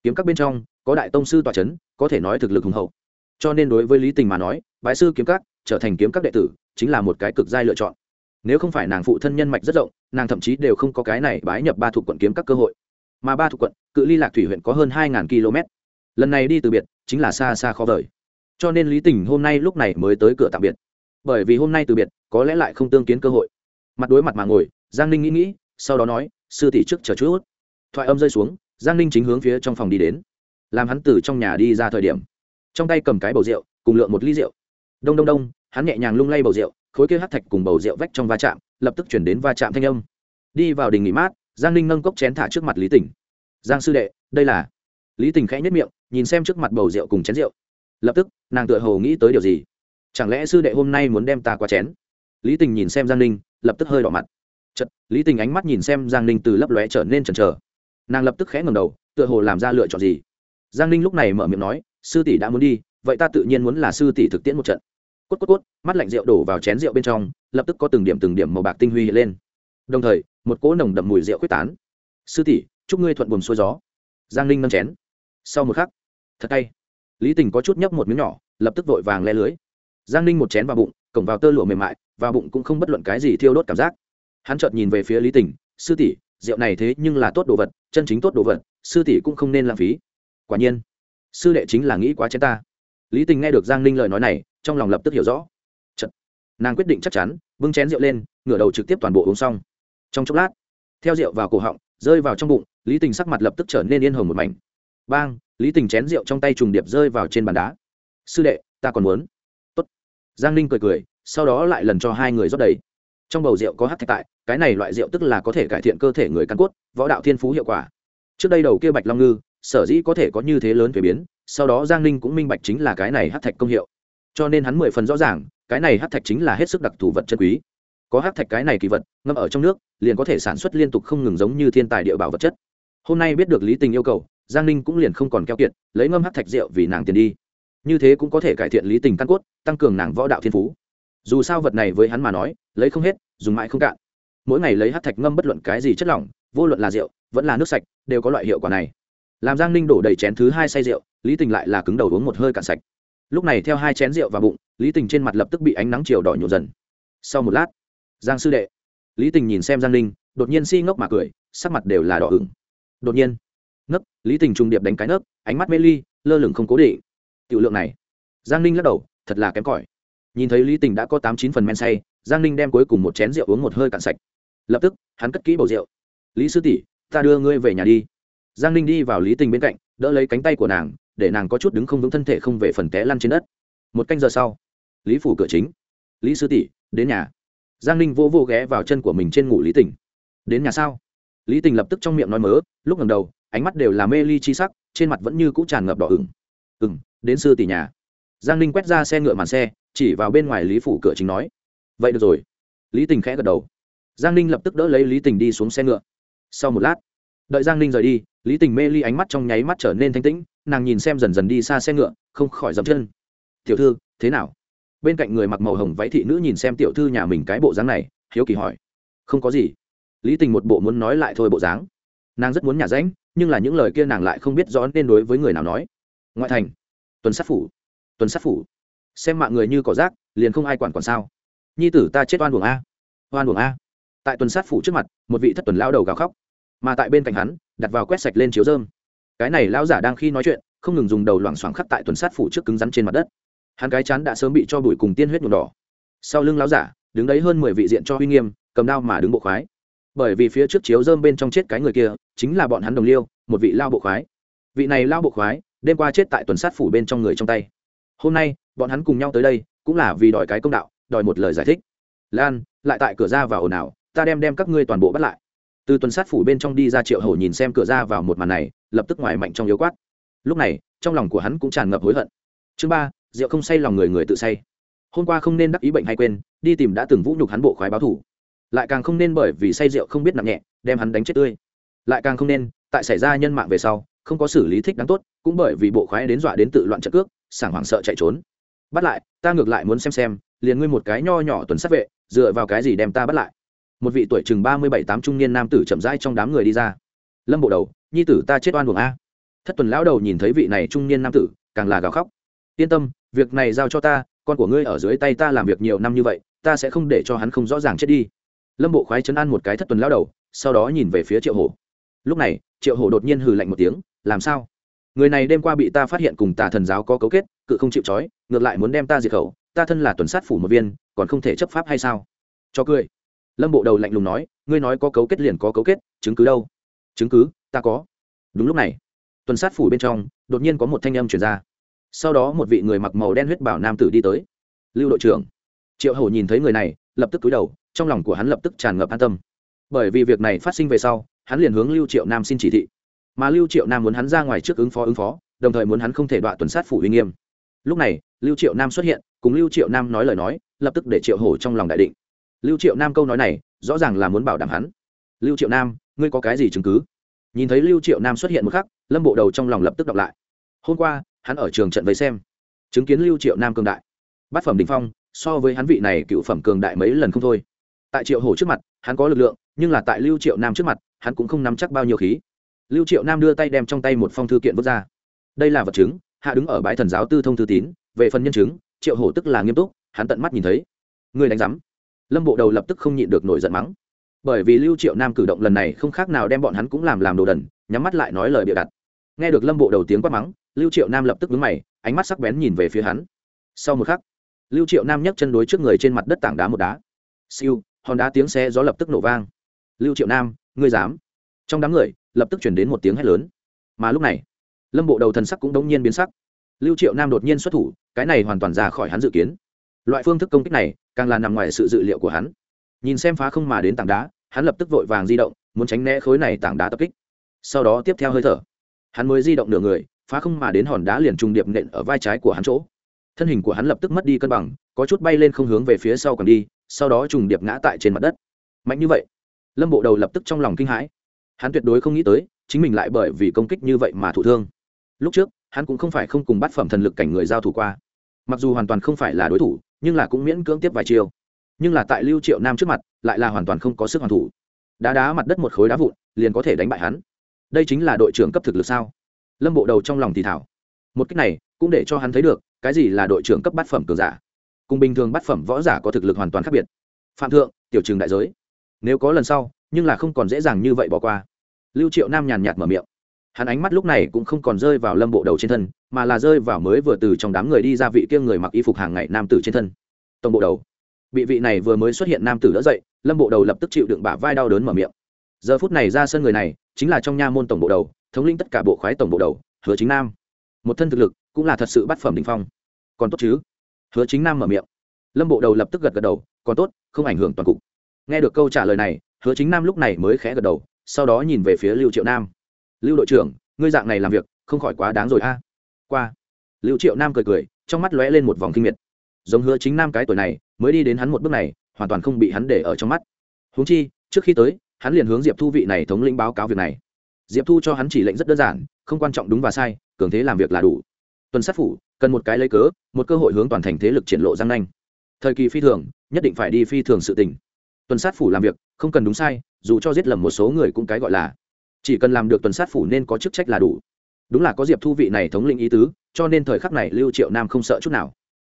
Kiếm các bên trong, có đại tông sư tòa c h ấ n có thể nói thực lực hùng hậu. Cho nên đối với lý tình mà nói bãi sư kiếm các, trở thành kiếm các đệ tử, chính là một cái cực giai lựa chọn. Nếu không phải nàng phụ thân nhân mạch rất rộng, nàng thậm chí đều không có cái này bái nhập ba thuộc quận kiếm các cơ hội. Mà ba thuộc quận, cự ly lạc thủy huyện có hơn hai km lần này đi từ biệt, chính là xa xa khó vời cho nên lý tình hôm nay lúc này mới tới cửa tạm biệt. Bởi vì hôm nay từ biệt, có lẽ lại không tương kiến cơ hội. Mặt đối mặt mà ngồi, giang ninh nghĩ nghĩ, sau đó nói, sư tỷ trước chờ chút thoại âm rơi xuống, giang ninh chính hướng phía trong phòng đi đến. Làm hắn từ trong nhà đi ra thời điểm, trong tay cầm cái bầu rượu, cùng lượng một ly rượu. Đông đông đông, hắn nhẹ nhàng lung lay bầu rượu, khối kia hát thạch cùng bầu rượu vách trong va chạm, lập tức chuyển đến va chạm thanh âm. Đi vào đình nghỉ mát, giang ninh nâng cốc chén thả trước mặt lý tỉnh giang sư đệ, đây là lý tỉnh khẽ nhất miệng, nhìn xem trước mặt bầu rượu cùng chén rượu lập tức, nàng tựa hồ nghĩ tới điều gì? Chẳng lẽ sư đệ hôm nay muốn đem ta qua chén? Lý tình nhìn xem giang ninh, lập tức hơi đỏ mặt. Chật lý tình ánh mắt nhìn xem giang ninh từ lấp lóe trở nên chần chờ. Nàng lập tức khẽ ngầm đầu, tựa hồ làm ra lựa chọn gì. Giang ninh lúc này mở miệng nói, sư tỷ đã muốn đi, vậy ta tự nhiên muốn là sư tỷ thực tiễn một trận. Cốt cốt cốt, mắt lạnh rượu đổ vào chén rượu bên trong, lập tức có từng điểm từng điểm màu bạc tinh huy hiện lên. Đồng thời, một cỗ nồng đậm mùi rượu quyết tán. Sư tỷ, chúc ngươi thuận buồm xuôi gió. Giang ninh nâng chén. Sau một khắc, thật tay lý tình có chút nhấp một miếng nhỏ, lập tức vội vàng le lưới. Giang ninh một chén vào bụng, cổng vào tơ lụa mềm mại và bụng cũng không bất luận cái gì thiêu đốt cảm giác. Hắn chợt nhìn về phía lý tình, sư tỷ, rượu này thế nhưng là tốt đồ vật, chân chính tốt đồ vật, sư tỷ cũng không nên lãng phí. Quả nhiên, sư đệ chính là nghĩ quá chén ta. Lý tình nghe được giang ninh lời nói này, trong lòng lập tức hiểu rõ. Chật. nàng quyết định chắc chắn, bưng chén rượu lên, ngửa đầu trực tiếp toàn bộ uống xong. Trong chốc lát, theo rượu vào cổ họng, rơi vào trong bụng, lý tình sắc mặt lập tức trở nên yên hồng một mảnh. Bang lý tình chén rượu trong tay trùng điệp rơi vào trên bàn đá. Sư đệ, ta còn muốn. Tốt. giang ninh cười cười, sau đó lại lần cho hai người rót đầy. Trong bầu rượu có hát thạch tại, cái này loại rượu tức là có thể cải thiện cơ thể người căn cốt, võ đạo thiên phú hiệu quả. Trước đây đầu kia bạch long ngư, sở dĩ có thể có như thế lớn thuế biến, sau đó giang ninh cũng minh bạch chính là cái này hát thạch công hiệu. Cho nên hắn mười phần rõ ràng, cái này hát thạch chính là hết sức đặc thù vật chân quý. Có hát thạch cái này kỳ vật, ngâm ở trong nước, liền có thể sản xuất liên tục không ngừng giống như thiên tài địa bảo vật chất. Hôm nay biết được lý tình yêu cầu giang ninh cũng liền không còn keo kiệt, lấy ngâm hát thạch rượu vì nàng tiền đi. Như thế cũng có thể cải thiện lý tình căn cốt, tăng cường nàng võ đạo thiên phú. Dù sao vật này với hắn mà nói, lấy không hết, dùng mãi không cạn. Mỗi ngày lấy hát thạch ngâm bất luận cái gì chất lỏng, vô luận là rượu, vẫn là nước sạch, đều có loại hiệu quả này. Làm giang ninh đổ đầy chén thứ hai say rượu, lý tình lại là cứng đầu uống một hơi cạn sạch. Lúc này theo hai chén rượu vào bụng, lý tình trên mặt lập tức bị ánh nắng chiều đỏ nhộn dần. Sau một lát, giang sư đệ, lý tình nhìn xem giang ninh, đột nhiên si ngốc mà cười, sắc mặt đều là đỏ ửng. Đột nhiên nấc, lý tình trùng điệp đánh cái nấc, ánh mắt mê ly, lơ lửng không cố định. Tiểu lượng này. Giang ninh lắc đầu, thật là kém cỏi. Nhìn thấy lý tình đã có tám chín phần men say, giang ninh đem cuối cùng một chén rượu uống một hơi cạn sạch. Lập tức, hắn cất kỹ bầu rượu. Lý sư tỷ, ta đưa ngươi về nhà đi. Giang ninh đi vào lý tình bên cạnh, đỡ lấy cánh tay của nàng, để nàng có chút đứng không vững thân thể không về phần té lăn trên đất. Một canh giờ sau, lý phủ cửa chính. Lý sư tỷ, đến nhà. Giang ninh vô vô ghé vào chân của mình trên ngủ lý tình. Đến nhà sao? Lý tình lập tức trong miệng nói mớ, lúc ngầm đầu ánh mắt đều là mê ly chi sắc, trên mặt vẫn như cũ tràn ngập đỏ ửng. Ừng đến sư tỷ nhà. Giang ninh quét ra xe ngựa màn xe, chỉ vào bên ngoài lý phủ cửa chính nói, vậy được rồi. Lý tình khẽ gật đầu. Giang ninh lập tức đỡ lấy lý tình đi xuống xe ngựa. Sau một lát, đợi giang ninh rời đi, lý tình mê ly ánh mắt trong nháy mắt trở nên thanh tĩnh, nàng nhìn xem dần dần đi xa xe ngựa, không khỏi dậm chân. Tiểu thư, thế nào? Bên cạnh người mặc màu hồng váy thị nữ nhìn xem tiểu thư nhà mình cái bộ dáng này, hiếu kỳ hỏi. Không có gì. Lý tình một bộ muốn nói lại thôi bộ dáng nàng rất muốn nhả rãnh, nhưng là những lời kia nàng lại không biết rõ nên đối với người nào nói. Ngoại thành, tuần sát phủ, tuần sát phủ. Xem mạng người như cỏ rác, liền không ai quản quản sao. Nhi tử ta chết oan buồng a, oan buồng a. Tại tuần sát phủ trước mặt, một vị thất tuần lao đầu gào khóc, mà tại bên cạnh hắn, đặt vào quét sạch lên chiếu dơm cái này lao giả đang khi nói chuyện, không ngừng dùng đầu loảng xoảng khắp tại tuần sát phủ trước cứng rắn trên mặt đất. Hắn cái chán đã sớm bị cho bụi cùng tiên huyết nhuộm đỏ. Sau lưng lao giả, đứng đấy hơn mười vị diện cho uy nghiêm, cầm đao mà đứng bộ khoái bởi vì phía trước chiếu dơm bên trong chết cái người kia, chính là bọn hắn đồng liêu, một vị lao bộ khoái. Vị này lao bộ khoái, đêm qua chết tại tuần sát phủ bên trong người trong tay. Hôm nay, bọn hắn cùng nhau tới đây, cũng là vì đòi cái công đạo, đòi một lời giải thích. Lan, lại tại cửa ra vào ồn ào, ta đem đem các ngươi toàn bộ bắt lại. Từ tuần sát phủ bên trong đi ra triệu hầu nhìn xem cửa ra vào một màn này, lập tức ngoài mạnh trong yếu quát. Lúc này, trong lòng của hắn cũng tràn ngập hối hận. Chương ba, rượu không say lòng người người tự say. Hôm qua không nên đắc ý bệnh hay quên, đi tìm đã từng vũ nhục hắn bộ khoái báo thủ lại càng không nên bởi vì say rượu không biết nặng nhẹ, đem hắn đánh chết tươi. Lại càng không nên, tại xảy ra nhân mạng về sau, không có xử lý thích đáng tốt, cũng bởi vì bộ khoái đến dọa đến tự loạn trận cước, sảng hoảng sợ chạy trốn. Bắt lại, ta ngược lại muốn xem xem, liền ngươi một cái nho nhỏ tuần sát vệ, dựa vào cái gì đem ta bắt lại? Một vị tuổi chừng ba mươi bảy tám trung niên nam tử chậm rãi trong đám người đi ra. Lâm bộ đầu, nhi tử ta chết oan buồng a. Thất tuần lão đầu nhìn thấy vị này trung niên nam tử, càng là gào khóc. Yên tâm, việc này giao cho ta, con của ngươi ở dưới tay ta làm việc nhiều năm như vậy, ta sẽ không để cho hắn không rõ ràng chết đi lâm bộ khoái chấn an một cái thất tuần lão đầu, sau đó nhìn về phía triệu hổ. Lúc này, triệu hổ đột nhiên hừ lạnh một tiếng, làm sao? Người này đêm qua bị ta phát hiện cùng tà thần giáo có cấu kết, cự không chịu trói, ngược lại muốn đem ta diệt khẩu, ta thân là tuần sát phủ một viên, còn không thể chấp pháp hay sao? Cho cười. Lâm bộ đầu lạnh lùng nói, ngươi nói có cấu kết liền có cấu kết, chứng cứ đâu? Chứng cứ? Ta có. Đúng lúc này, tuần sát phủ bên trong, đột nhiên có một thanh âm chuyển ra. Sau đó một vị người mặc màu đen huyết bảo nam tử đi tới. Lưu đội trưởng. Triệu Hổ nhìn thấy người này, lập tức cúi đầu trong lòng của hắn lập tức tràn ngập an tâm. Bởi vì việc này phát sinh về sau, hắn liền hướng lưu triệu nam xin chỉ thị. Mà lưu triệu nam muốn hắn ra ngoài trước ứng phó ứng phó, đồng thời muốn hắn không thể đoạn tuần sát phủ uy nghiêm. Lúc này, lưu triệu nam xuất hiện, cùng lưu triệu nam nói lời nói, lập tức để triệu hổ trong lòng đại định. Lưu triệu nam câu nói này, rõ ràng là muốn bảo đảm hắn. Lưu triệu nam, ngươi có cái gì chứng cứ? Nhìn thấy lưu triệu nam xuất hiện một khắc, lâm bộ đầu trong lòng lập tức đọc lại. Hôm qua, hắn ở trường trận với xem, chứng kiến lưu triệu nam cường đại. Bát phẩm đình phong, so với hắn vị này cựu phẩm cường đại mấy lần không thôi tại triệu hổ trước mặt, hắn có lực lượng, nhưng là tại lưu triệu nam trước mặt, hắn cũng không nắm chắc bao nhiêu khí. Lưu triệu nam đưa tay đem trong tay một phong thư kiện vứt ra. Đây là vật chứng, hạ đứng ở bãi thần giáo tư thông thư tín, về phần nhân chứng, triệu hổ tức là nghiêm túc, hắn tận mắt nhìn thấy. Người đánh giám. Lâm bộ đầu lập tức không nhịn được nổi giận mắng. Bởi vì lưu triệu nam cử động lần này không khác nào đem bọn hắn cũng làm làm đồ đần, nhắm mắt lại nói lời bịa đặt. Nghe được lâm bộ đầu tiếng quát mắng, lưu triệu nam lập tức vướng mày, ánh mắt sắc bén nhìn về phía hắn. Sau một khắc, lưu triệu nam nhấc chân đối trước người trên mặt đất tảng đá một đá. Siêu hòn đá tiếng xe gió lập tức nổ vang. Lưu triệu nam, ngươi dám? Trong đám người, lập tức chuyển đến một tiếng hét lớn. Mà lúc này, lâm bộ đầu thần sắc cũng đống nhiên biến sắc. Lưu triệu nam đột nhiên xuất thủ, cái này hoàn toàn ra khỏi hắn dự kiến. Loại phương thức công kích này, càng là nằm ngoài sự dự liệu của hắn. Nhìn xem phá không mà đến tảng đá, hắn lập tức vội vàng di động, muốn tránh né khối này tảng đá tập kích. Sau đó tiếp theo hơi thở, hắn mới di động nửa người, phá không mà đến hòn đá liền trùng điệp nện ở vai trái của hắn chỗ. Thân hình của hắn lập tức mất đi cân bằng, có chút bay lên không hướng về phía sau còn đi sau đó trùng điệp ngã tại trên mặt đất. Mạnh như vậy, lâm bộ đầu lập tức trong lòng kinh hãi. Hắn tuyệt đối không nghĩ tới, chính mình lại bởi vì công kích như vậy mà thụ thương. Lúc trước, hắn cũng không phải không cùng bát phẩm thần lực cảnh người giao thủ qua. Mặc dù hoàn toàn không phải là đối thủ, nhưng là cũng miễn cưỡng tiếp vài chiều nhưng là tại lưu triệu nam trước mặt, lại là hoàn toàn không có sức hoàn thủ. Đá đá mặt đất một khối đá vụn, liền có thể đánh bại hắn. Đây chính là đội trưởng cấp thực lực sao? Lâm bộ đầu trong lòng thì thảo. Một cách này, cũng để cho hắn thấy được, cái gì là đội trưởng cấp bát phẩm cường giả cùng bình thường bát phẩm võ giả có thực lực hoàn toàn khác biệt. Phạm thượng, tiểu trường đại giới. Nếu có lần sau, nhưng là không còn dễ dàng như vậy bỏ qua. Lưu triệu nam nhàn nhạt mở miệng. Hắn ánh mắt lúc này cũng không còn rơi vào lâm bộ đầu trên thân, mà là rơi vào mới vừa từ trong đám người đi ra vị kia người mặc y phục hàng ngày nam tử trên thân. Tổng bộ đầu. Bị vị này vừa mới xuất hiện nam tử đỡ dậy, lâm bộ đầu lập tức chịu đựng bả vai đau đớn mở miệng. Giờ phút này ra sân người này, chính là trong nha môn tổng bộ đầu, thống lĩnh tất cả bộ khoái tổng bộ đầu, hứa chính nam. Một thân thực lực, cũng là thật sự bắt phẩm đình phong. Còn tốt chứ? Hứa chính nam mở miệng. Lâm bộ đầu lập tức gật gật đầu, còn tốt, không ảnh hưởng toàn cục. Nghe được câu trả lời này, hứa chính nam lúc này mới khẽ gật đầu, sau đó nhìn về phía lưu triệu nam. Lưu đội trưởng, ngươi dạng này làm việc, không khỏi quá đáng rồi a. Qua, lưu triệu nam cười cười, trong mắt lóe lên một vòng kinh miệt. Giống hứa chính nam cái tuổi này, mới đi đến hắn một bước này, hoàn toàn không bị hắn để ở trong mắt. Húng chi, trước khi tới, hắn liền hướng diệp thu vị này thống lĩnh báo cáo việc này. Diệp thu cho hắn chỉ lệnh rất đơn giản, không quan trọng đúng và sai, cường thế làm việc là đủ. Tuần sát phủ cần một cái lấy cớ, một cơ hội hướng toàn thành thế lực triển lộ giang nanh. Thời kỳ phi thường, nhất định phải đi phi thường sự tình. Tuần sát phủ làm việc, không cần đúng sai, dù cho giết lầm một số người cũng cái gọi là. Chỉ cần làm được tuần sát phủ nên có chức trách là đủ. Đúng là có diệp thu vị này thống lĩnh ý tứ, cho nên thời khắc này lưu triệu nam không sợ chút nào.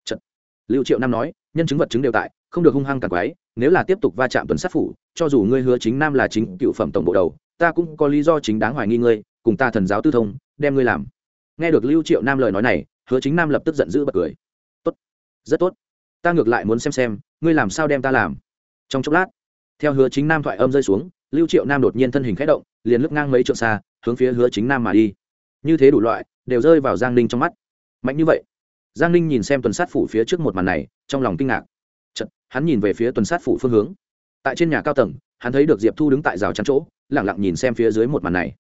Chật. lưu triệu nam nói, nhân chứng vật chứng đều tại, không được hung hăng càng quái, nếu là tiếp tục va chạm tuần sát phủ, cho dù ngươi hứa chính nam là chính cựu phẩm tổng bộ đầu, ta cũng có lý do chính đáng hoài nghi ngươi, cùng ta thần giáo tư thông, đem ngươi làm. Nghe được lưu triệu nam lời nói này hứa chính nam lập tức giận dữ bật cười. Tốt rất tốt. Ta ngược lại muốn xem xem ngươi làm sao đem ta làm. Trong chốc lát theo hứa chính nam thoại âm rơi xuống lưu triệu nam đột nhiên thân hình k h ẽ động liền lướt ngang mấy trượng xa hướng phía hứa chính nam mà đi. Như thế đủ loại đều rơi vào giang ninh trong mắt. Mạnh như vậy. Giang ninh nhìn xem tuần sát phủ phía trước một màn này trong lòng kinh ngạc. Chật, hắn nhìn về phía tuần sát phủ phương hướng. Tại trên nhà cao tầng hắn thấy được diệp thu đứng tại rào chắn chỗ lẳng lặng nhìn xem phía dưới một màn này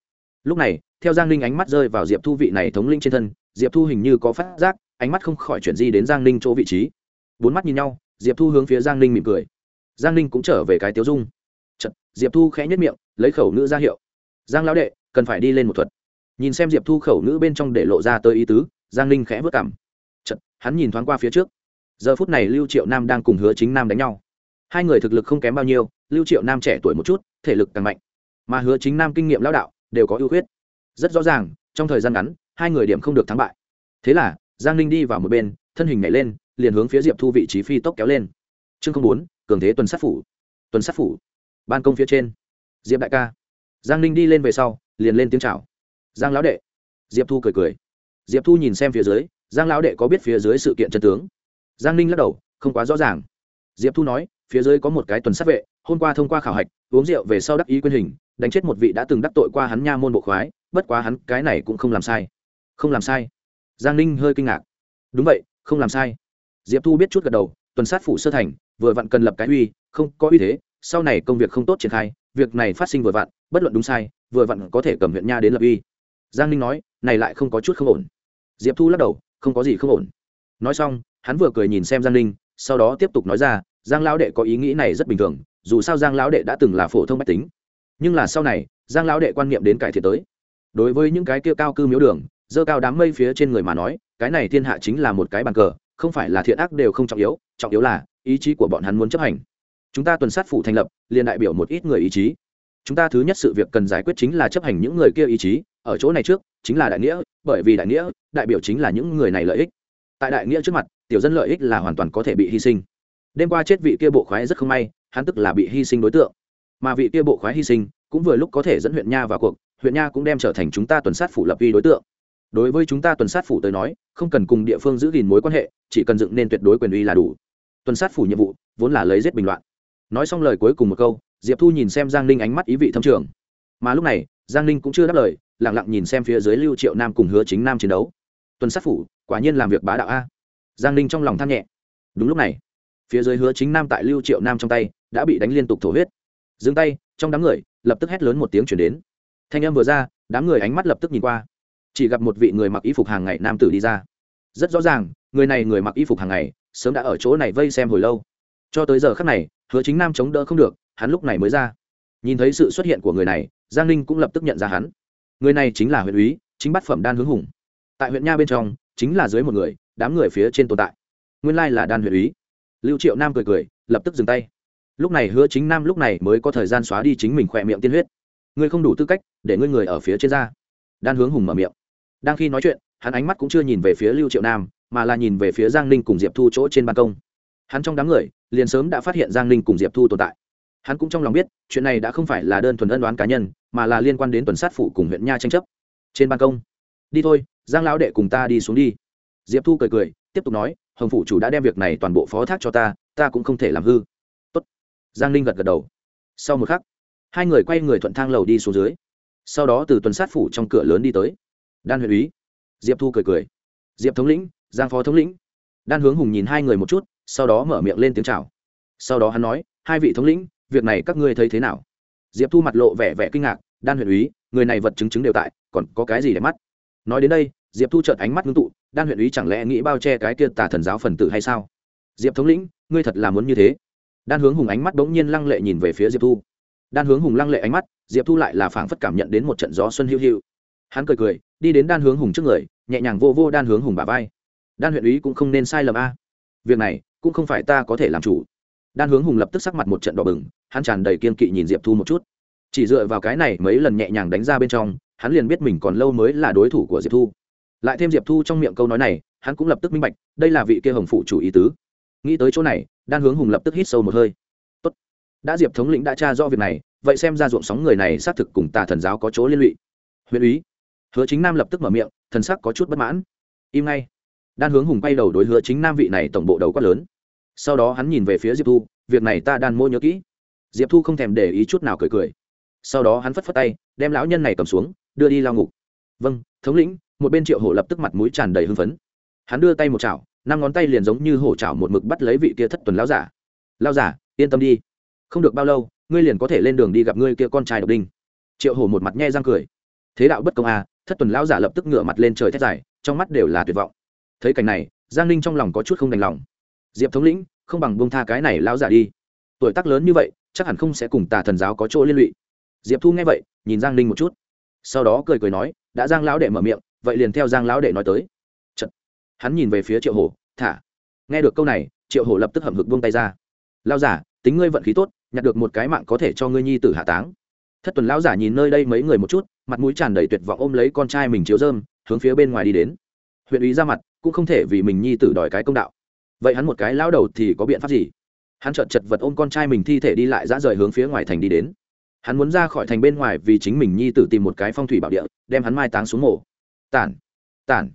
lúc này theo giang ninh ánh mắt rơi vào diệp thu vị này thống linh trên thân diệp thu hình như có phát giác ánh mắt không khỏi chuyển di đến giang ninh chỗ vị trí. Bốn mắt nhìn nhau diệp thu hướng phía giang ninh mỉm cười. Giang ninh cũng trở về cái tiếu dung. Chật, diệp thu khẽ nhất miệng lấy khẩu ngữ ra hiệu. Giang lão đệ cần phải đi lên một thuật. Nhìn xem diệp thu khẩu ngữ bên trong để lộ ra tới ý tứ giang ninh khẽ vất cảm Chật, hắn nhìn thoáng qua phía trước. Giờ phút này lưu triệu nam đang cùng hứa chính nam đánh nhau. Hai người thực lực không kém bao nhiêu lưu triệu nam trẻ tuổi một chút thể lực càng mạnh. Mà hứa chính nam kinh nghiệm lão đạo đều có ưu khuyết. Rất rõ ràng, trong thời gian ngắn, hai người điểm không được thắng bại. Thế là, giang ninh đi vào một bên, thân hình nhảy lên, liền hướng phía diệp thu vị trí phi tốc kéo lên. Chương không bốn, cường thế tuần sát phủ. Tuần sát phủ. Ban công phía trên. Diệp đại ca. Giang ninh đi lên về sau, liền lên tiếng c h à o giang lão đệ. Diệp thu cười cười. Diệp thu nhìn xem phía dưới, giang lão đệ có biết phía dưới sự kiện chân tướng. Giang ninh lắc đầu, không quá rõ ràng. Diệp thu nói phía dưới có một cái tuần sát vệ, hôm qua thông qua khảo hạch, uống rượu về sau đắc ý quyên hình, đánh chết một vị đã từng đắc tội qua hắn nha môn bộ khoái, bất quá hắn cái này cũng không làm sai. Không làm sai. Giang ninh hơi kinh ngạc. Đúng vậy, không làm sai. Diệp thu biết chút gật đầu, tuần sát phủ sơ thành, vừa vặn cần lập cái uy, không, có uy thế, sau này công việc không tốt triển khai, việc này phát sinh vừa vặn, bất luận đúng sai, vừa vặn có thể cầm huyện nha đến lập uy. Giang ninh nói, này lại không có chút không ổn. Diệp thu lắc đầu, không có gì không ổn. Nói xong, hắn vừa cười nhìn xem giang ninh, sau đó tiếp tục nói ra giang lão đệ có ý nghĩ này rất bình thường, dù sao giang lão đệ đã từng là phổ thông mách tính. Nhưng là sau này, giang lão đệ quan niệm đến cải thiện tới. Đối với những cái kia cao cư miếu đường, dơ cao đám mây phía trên người mà nói, cái này thiên hạ chính là một cái bàn cờ, không phải là thiện ác đều không trọng yếu trọng yếu là ý chí của bọn hắn muốn chấp hành. Chúng ta tuần sát phủ thành lập, liền đại biểu một ít người ý chí. Chúng ta thứ nhất sự việc cần giải quyết chính là chấp hành những người kia ý chí, ở chỗ này trước, chính là đại nghĩa, bởi vì đại nghĩa, đại biểu chính là những người này lợi ích. Tại đại nghĩa trước mặt, tiểu dân lợi ích là hoàn toàn có thể bị hy sinh đêm qua chết vị kia bộ khoái rất không may, hắn tức là bị hy sinh đối tượng. Mà vị kia bộ khoái hy sinh cũng vừa lúc có thể dẫn huyện nha vào cuộc, huyện nha cũng đem trở thành chúng ta tuần sát phủ lập vi đối tượng. Đối với chúng ta tuần sát phủ tới nói, không cần cùng địa phương giữ gìn mối quan hệ, chỉ cần dựng nên tuyệt đối quyền uy là đủ. Tuần sát phủ nhiệm vụ vốn là lấy giết bình loạn. Nói xong lời cuối cùng một câu, diệp thu nhìn xem giang ninh ánh mắt ý vị thâm trường. Mà lúc này, giang ninh cũng chưa đáp lời lẳng lặng nhìn xem phía dưới lưu triệu nam cùng hứa chính nam chiến đấu. Tuần sát phủ, quả nhiên làm việc bá đạo a. Giang ninh trong lòng than nhẹ. Đúng lúc này phía dưới hứa chính nam tại lưu triệu nam trong tay, đã bị đánh liên tục thổ huyết. Dừng tay, trong đám người, lập tức hét lớn một tiếng chuyển đến. Thanh em vừa ra, đám người ánh mắt lập tức nhìn qua. Chỉ gặp một vị người mặc y phục hàng ngày nam tử đi ra. Rất rõ ràng, người này người mặc y phục hàng ngày, sớm đã ở chỗ này vây xem hồi lâu. Cho tới giờ khắc này, hứa chính nam chống đỡ không được, hắn lúc này mới ra. Nhìn thấy sự xuất hiện của người này, giang ninh cũng lập tức nhận ra hắn. Người này chính là huyện úy, chính bát phẩm đan hướng hùng. Tại huyện nha bên trong, chính là dưới một người, đám người phía trên tồn tại. Nguyên lai là đan huyện úy lưu triệu nam cười cười, lập tức dừng tay. Lúc này hứa chính nam lúc này mới có thời gian xóa đi chính mình khỏe miệng tiên huyết. Ngươi không đủ tư cách để ngươi người ở phía trên ra. Đan hướng hùng mở miệng. Đang khi nói chuyện, hắn ánh mắt cũng chưa nhìn về phía lưu triệu nam, mà là nhìn về phía giang ninh cùng diệp thu chỗ trên ban công. Hắn trong đám người, liền sớm đã phát hiện giang ninh cùng diệp thu tồn tại. Hắn cũng trong lòng biết, chuyện này đã không phải là đơn thuần ân đoán cá nhân, mà là liên quan đến tuần sát phủ cùng huyện nha tranh chấp. Trên ban công. Đi thôi, giang lão đệ cùng ta đi xuống đi. Diệp thu cười cười, tiếp tục nói hồng phủ chủ đã đem việc này toàn bộ phó thác cho ta ta cũng không thể làm hư. Tốt. giang ninh gật gật đầu. Sau một khắc, hai người quay người thuận thang lầu đi xuống dưới. Sau đó từ tuần sát phủ trong cửa lớn đi tới. Đan huyện úy. Diệp thu cười cười. Diệp thống lĩnh, giang phó thống lĩnh. Đan hướng hùng nhìn hai người một chút, sau đó mở miệng lên tiếng chào. sau đó hắn nói, hai vị thống lĩnh, việc này các ngươi thấy thế nào? Diệp thu mặt lộ vẻ vẻ kinh ngạc, đan huyện úy, người này vật chứng chứng đều tại, còn có cái gì để mắt? Nói đến đây, diệp thu trợt ánh mắt ngưng tụ đan huyện ý chẳng lẽ nghĩ bao che cái kia tà thần giáo phần tử hay sao? Diệp thống lĩnh, ngươi thật là muốn như thế. Đan hướng hùng ánh mắt bỗng nhiên lăng lệ nhìn về phía diệp thu. Đan hướng hùng lăng lệ ánh mắt, diệp thu lại là phảng phất cảm nhận đến một trận gió xuân hiu hiu. Hắn cười cười, đi đến đan hướng hùng trước người, nhẹ nhàng vô vô đan hướng hùng bà vai. Đan huyện ý cũng không nên sai lầm a. Việc này, cũng không phải ta có thể làm chủ. Đan hướng hùng lập tức sắc mặt một trận đỏ bừng, hắn tràn đầy kiên kỵ nhìn diệp thu một chút. Chỉ dựa vào cái này mấy lần nhẹ nhàng đánh ra bên trong, hắn liền biết mình còn lâu mới là đối thủ của diệp thu lại thêm diệp thu trong miệng câu nói này, hắn cũng lập tức minh bạch, đây là vị kia hồng phụ chủ ý tứ. Nghĩ tới chỗ này, đan hướng hùng lập tức hít sâu một hơi. Tốt. đã diệp thống lĩnh đã tra rõ việc này, vậy xem ra ruộng sóng người này xác thực cùng tà thần giáo có chỗ liên lụy. Huyện úy. Hứa chính nam lập tức mở miệng, thần sắc có chút bất mãn. Im ngay. Đan hướng hùng bay đầu đối hứa chính nam vị này tổng bộ đầu quát lớn. Sau đó hắn nhìn về phía diệp thu, việc này ta đan mô nhớ kỹ. Diệp thu không thèm để ý chút nào cười cười. Sau đó hắn phất phất tay, đem lão nhân này cầm xuống, đưa đi lao ngục. Vâng thống lĩnh một bên triệu hổ lập tức mặt mũi tràn đầy hưng phấn. Hắn đưa tay một chảo, năm ngón tay liền giống như hổ chảo một mực bắt lấy vị kia thất tuần lão giả. Lao giả, yên tâm đi. Không được bao lâu, ngươi liền có thể lên đường đi gặp ngươi kia con trai độc đinh. Triệu hổ một mặt nhe răng cười. Thế đạo bất công à thất tuần lão giả lập tức ngửa mặt lên trời thét dài, trong mắt đều là tuyệt vọng. Thấy cảnh này, giang ninh trong lòng có chút không đành lòng. Diệp thống lĩnh, không bằng bông tha cái này lão giả đi. Tuổi tác lớn như vậy, chắc hẳn không sẽ cùng tà thần giáo có chỗ liên lụy. Diệp thu nghe vậy, nhìn giang ninh một chút. Sau đó cười cười nói, đã giang lão đệ mở miệng vậy liền theo giang lão đệ nói tới. Chật. hắn nhìn về phía triệu hổ, thả. Nghe được câu này, triệu hổ lập tức hậm hực buông tay ra. Lao giả, tính ngươi vận khí tốt, nhặt được một cái mạng có thể cho ngươi nhi tử hạ táng. Thất tuần lão giả nhìn nơi đây mấy người một chút, mặt mũi tràn đầy tuyệt vọng ôm lấy con trai mình chiếu dơm hướng phía bên ngoài đi đến. Huyện ý ra mặt, cũng không thể vì mình nhi tử đòi cái công đạo. Vậy hắn một cái lao đầu thì có biện pháp gì? Hắn chợt chật vật ôm con trai mình thi thể đi lại dã rời hướng phía ngoài thành đi đến. Hắn muốn ra khỏi thành bên ngoài vì chính mình nhi tử tìm một cái phong thủy bảo địa, đem hắn mai táng xuống mổ tản tản.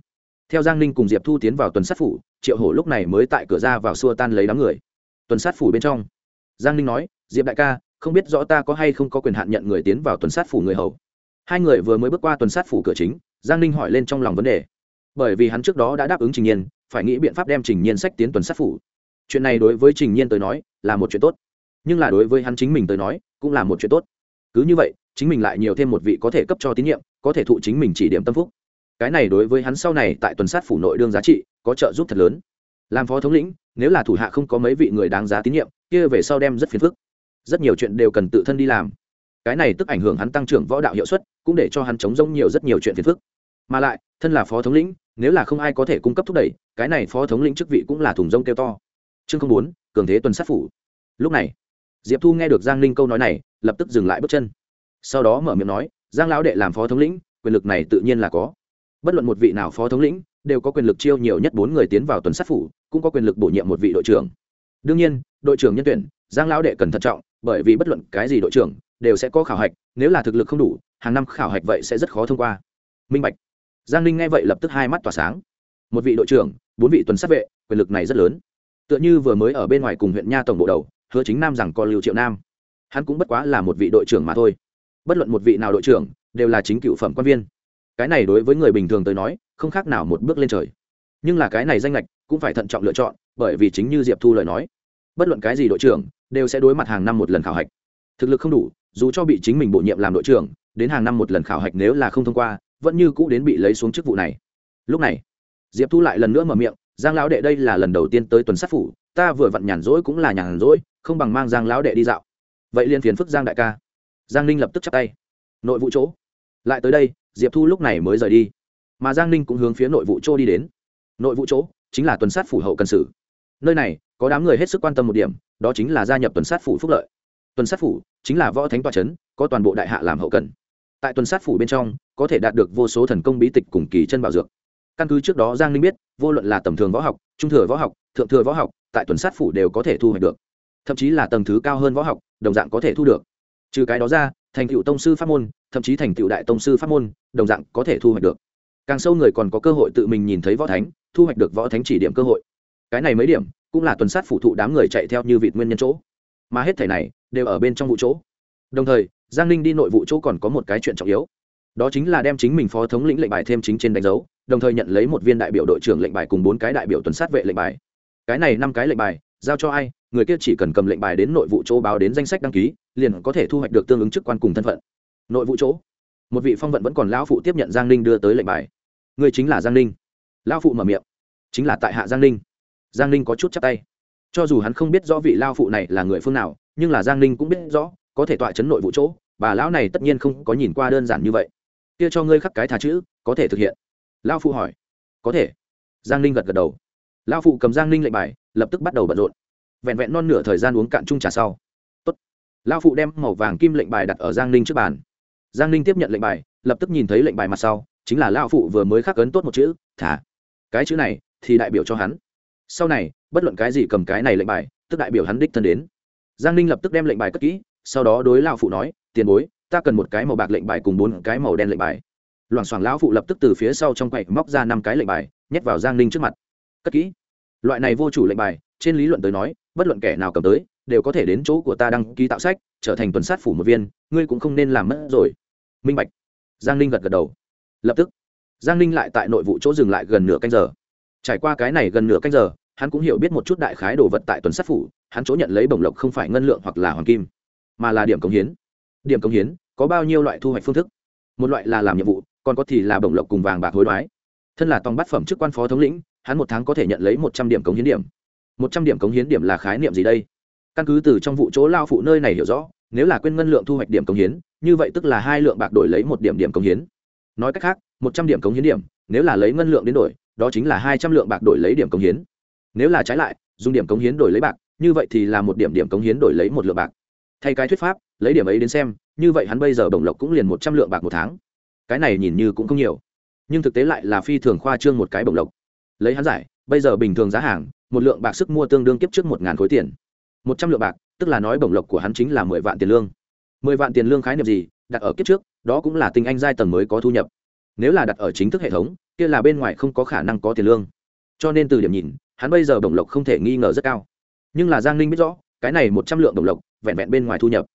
Theo giang ninh cùng diệp thu tiến vào tuần sát phủ, triệu hổ lúc này mới tại cửa ra vào xua tan lấy đám người. Tuần sát phủ bên trong, giang ninh nói, diệp đại ca, không biết rõ ta có hay không có quyền hạn nhận người tiến vào tuần sát phủ người hầu? Hai người vừa mới bước qua tuần sát phủ cửa chính, giang ninh hỏi lên trong lòng vấn đề. Bởi vì hắn trước đó đã đáp ứng trình nhiên, phải nghĩ biện pháp đem trình nhiên sách tiến tuần sát phủ. Chuyện này đối với trình nhiên tới nói, là một chuyện tốt. Nhưng là đối với hắn chính mình tới nói, cũng là một chuyện tốt. Cứ như vậy, chính mình lại nhiều thêm một vị có thể cấp cho tín nhiệm, có thể thụ chính mình chỉ điểm tâm phúc cái này đối với hắn sau này tại tuần sát phủ nội đương giá trị có trợ giúp thật lớn. Làm phó thống lĩnh, nếu là thủ hạ không có mấy vị người đáng giá tín nhiệm, kia về sau đem rất phiền phức. Rất nhiều chuyện đều cần tự thân đi làm. Cái này tức ảnh hưởng hắn tăng trưởng võ đạo hiệu suất, cũng để cho hắn chống rông nhiều rất nhiều chuyện phiền phức. Mà lại, thân là phó thống lĩnh, nếu là không ai có thể cung cấp thúc đẩy, cái này phó thống lĩnh chức vị cũng là thùng rông kêu to. Chương không bốn, cường thế tuần sát phủ. Lúc này, diệp thu nghe được giang ninh câu nói này, lập tức dừng lại bước chân. Sau đó mở miệng nói, giang lão đệ làm phó thống lĩnh, quyền lực này tự nhiên là có bất luận một vị nào phó thống lĩnh, đều có quyền lực chiêu nhiều nhất bốn người tiến vào tuần sát phủ, cũng có quyền lực bổ nhiệm một vị đội trưởng. Đương nhiên, đội trưởng nhân tuyển, giang lão đệ cần thận trọng, bởi vì bất luận cái gì đội trưởng, đều sẽ có khảo hạch, nếu là thực lực không đủ, hàng năm khảo hạch vậy sẽ rất khó thông qua. Minh bạch. Giang ninh nghe vậy lập tức hai mắt tỏa sáng. Một vị đội trưởng, bốn vị tuần sát vệ, quyền lực này rất lớn. Tựa như vừa mới ở bên ngoài cùng huyện nha tổng bộ đầu, hứa chính nam rằng còn lưu triệu nam. Hắn cũng bất quá là một vị đội trưởng mà thôi. Bất luận một vị nào đội trưởng, đều là chính cựu phẩm quan viên cái này đối với người bình thường tới nói, không khác nào một bước lên trời. Nhưng là cái này danh lệch cũng phải thận trọng lựa chọn, bởi vì chính như diệp thu lời nói, bất luận cái gì đội trưởng đều sẽ đối mặt hàng năm một lần khảo hạch. Thực lực không đủ, dù cho bị chính mình bổ nhiệm làm đội trưởng, đến hàng năm một lần khảo hạch nếu là không thông qua, vẫn như cũ đến bị lấy xuống chức vụ này. Lúc này, diệp thu lại lần nữa mở miệng, giang lão đệ đây là lần đầu tiên tới tuần sát phủ, ta vừa vặn nhàn rỗi cũng là nhàn rỗi, không bằng mang giang lão đệ đi dạo. Vậy liền phiền phức giang đại ca. Giang ninh lập tức chắp tay. Nội vụ chỗ. Lại tới đây diệp thu lúc này mới rời đi. Mà giang ninh cũng hướng phía nội vụ chỗ đi đến. Nội vụ chỗ chính là tuần sát phủ hậu cần sử. Nơi này, có đám người hết sức quan tâm một điểm, đó chính là gia nhập tuần sát phủ phúc lợi. Tuần sát phủ chính là võ thánh tòa c h ấ n có toàn bộ đại hạ làm hậu cần. Tại tuần sát phủ bên trong, có thể đạt được vô số thần công bí tịch cùng kỳ chân bảo dược. Căn cứ trước đó giang ninh biết, vô luận là tầm thường võ học, trung thừa võ học, thượng thừa võ học, tại tuần sát phủ đều có thể thu hoạch được. Thậm chí là tầng thứ cao hơn võ học, đồng dạng có thể thu được. Trừ cái đó ra, thành tựu tông sư pháp môn thậm chí thành tựu đại tông sư pháp môn, đồng dạng có thể thu hoạch được. Càng sâu người còn có cơ hội tự mình nhìn thấy võ thánh, thu hoạch được võ thánh chỉ điểm cơ hội. Cái này mấy điểm, cũng là tuần sát phụ thụ đám người chạy theo như vịt nguyên nhân chỗ. Mà hết thể này, đều ở bên trong vụ chỗ. Đồng thời, giang ninh đi nội vụ chỗ còn có một cái chuyện trọng yếu. Đó chính là đem chính mình phó thống lĩnh lệnh bài thêm chính trên đánh dấu, đồng thời nhận lấy một viên đại biểu đội trưởng lệnh bài cùng bốn cái đại biểu tuần sát vệ lệnh bài. Cái này năm cái lệnh bài, giao cho ai? Người kia chỉ cần cầm lệnh bài đến nội vụ chỗ báo đến danh sách đăng ký, liền có thể thu hoạch được tương ứng chức quan cùng thân phận nội vụ chỗ. Một vị phong vận vẫn còn lão phụ tiếp nhận giang ninh đưa tới lệnh bài. Người chính là giang ninh. Lão phụ mở miệng. Chính là tại hạ giang ninh. Giang ninh có chút chắc tay. Cho dù hắn không biết rõ vị lao phụ này là người phương nào, nhưng là giang ninh cũng biết rõ, có thể tọa chấn nội vụ chỗ, bà lão này tất nhiên không có nhìn qua đơn giản như vậy. Kia cho ngươi khắc cái thà chữ, có thể thực hiện. Lao phụ hỏi. Có thể. Giang ninh gật gật đầu. Lao phụ cầm giang ninh lệnh bài, lập tức bắt đầu bận rộn. Vẹn vẹn non nửa thời gian uống cạn chung trà sau. Tốt. lao phụ đem màu vàng kim lệnh bài đặt ở giang ninh trước bàn giang ninh tiếp nhận lệnh bài, lập tức nhìn thấy lệnh bài mặt sau, chính là lao phụ vừa mới khắc ấn tốt một chữ, thả. Cái chữ này thì đại biểu cho hắn. Sau này, bất luận cái gì cầm cái này lệnh bài, tức đại biểu hắn đích thân đến. Giang ninh lập tức đem lệnh bài cất kỹ, sau đó đối lao phụ nói, tiền bối, ta cần một cái màu bạc lệnh bài cùng bốn cái màu đen lệnh bài. Loảng xoảng lão phụ lập tức từ phía sau trong quậy móc ra năm cái lệnh bài, nhét vào giang ninh trước mặt. Cất kỹ. Loại này vô chủ lệnh bài, trên lý luận tới nói, bất luận kẻ nào cầm tới, đều có thể đến chỗ của ta đăng ký tạo sách, trở thành tuần sát phủ một viên, ngươi cũng không nên làm mất rồi minh bạch. Giang ninh gật gật đầu. Lập tức, giang ninh lại tại nội vụ chỗ dừng lại gần nửa canh giờ. Trải qua cái này gần nửa canh giờ, hắn cũng hiểu biết một chút đại khái đồ vật tại tuần sát phủ, hắn chỗ nhận lấy bổng lộc không phải ngân lượng hoặc là hoàng kim, mà là điểm cống hiến. Điểm cống hiến, có bao nhiêu loại thu hoạch phương thức? Một loại là làm nhiệm vụ, còn có thì là bổng lộc cùng vàng bạc hối đoái. Thân là tòng bát phẩm chức quan phó thống lĩnh, hắn một tháng có thể nhận lấy một trăm điểm cống hiến điểm. Một trăm điểm cống hiến điểm là khái niệm gì đây? Căn cứ từ trong vụ chỗ lao phụ nơi này hiểu rõ, nếu là quên ngân lượng thu hoạch điểm cống hiến như vậy tức là hai lượng bạc đổi lấy một điểm điểm cống hiến. Nói cách khác, một trăm điểm cống hiến điểm, nếu là lấy ngân lượng đến đổi, đó chính là hai trăm lượng bạc đổi lấy điểm cống hiến. Nếu là trái lại, dùng điểm cống hiến đổi lấy bạc, như vậy thì là một điểm điểm cống hiến đổi lấy một lượng bạc. Thay cái thuyết pháp, lấy điểm ấy đến xem, như vậy hắn bây giờ bổng lộc cũng liền một trăm lượng bạc một tháng. Cái này nhìn như cũng không nhiều. Nhưng thực tế lại là phi thường khoa trương một cái bổng lộc. Lấy hắn giải, bây giờ bình thường giá hàng, một lượng bạc sức mua tương đương kiếp trước một ngàn khối tiền. Một trăm lượng bạc, tức là nói bổng lộc của hắn chính là mười vạn tiền lương mười vạn tiền lương khái niệm gì, đặt ở kiếp trước, đó cũng là tinh anh giai tầng mới có thu nhập. Nếu là đặt ở chính thức hệ thống, kia là bên ngoài không có khả năng có tiền lương. Cho nên từ điểm nhìn, hắn bây giờ đồng lộc không thể nghi ngờ rất cao. Nhưng là giang ninh biết rõ, cái này một trăm lượng đồng lộc, vẹn vẹn bên ngoài thu nhập.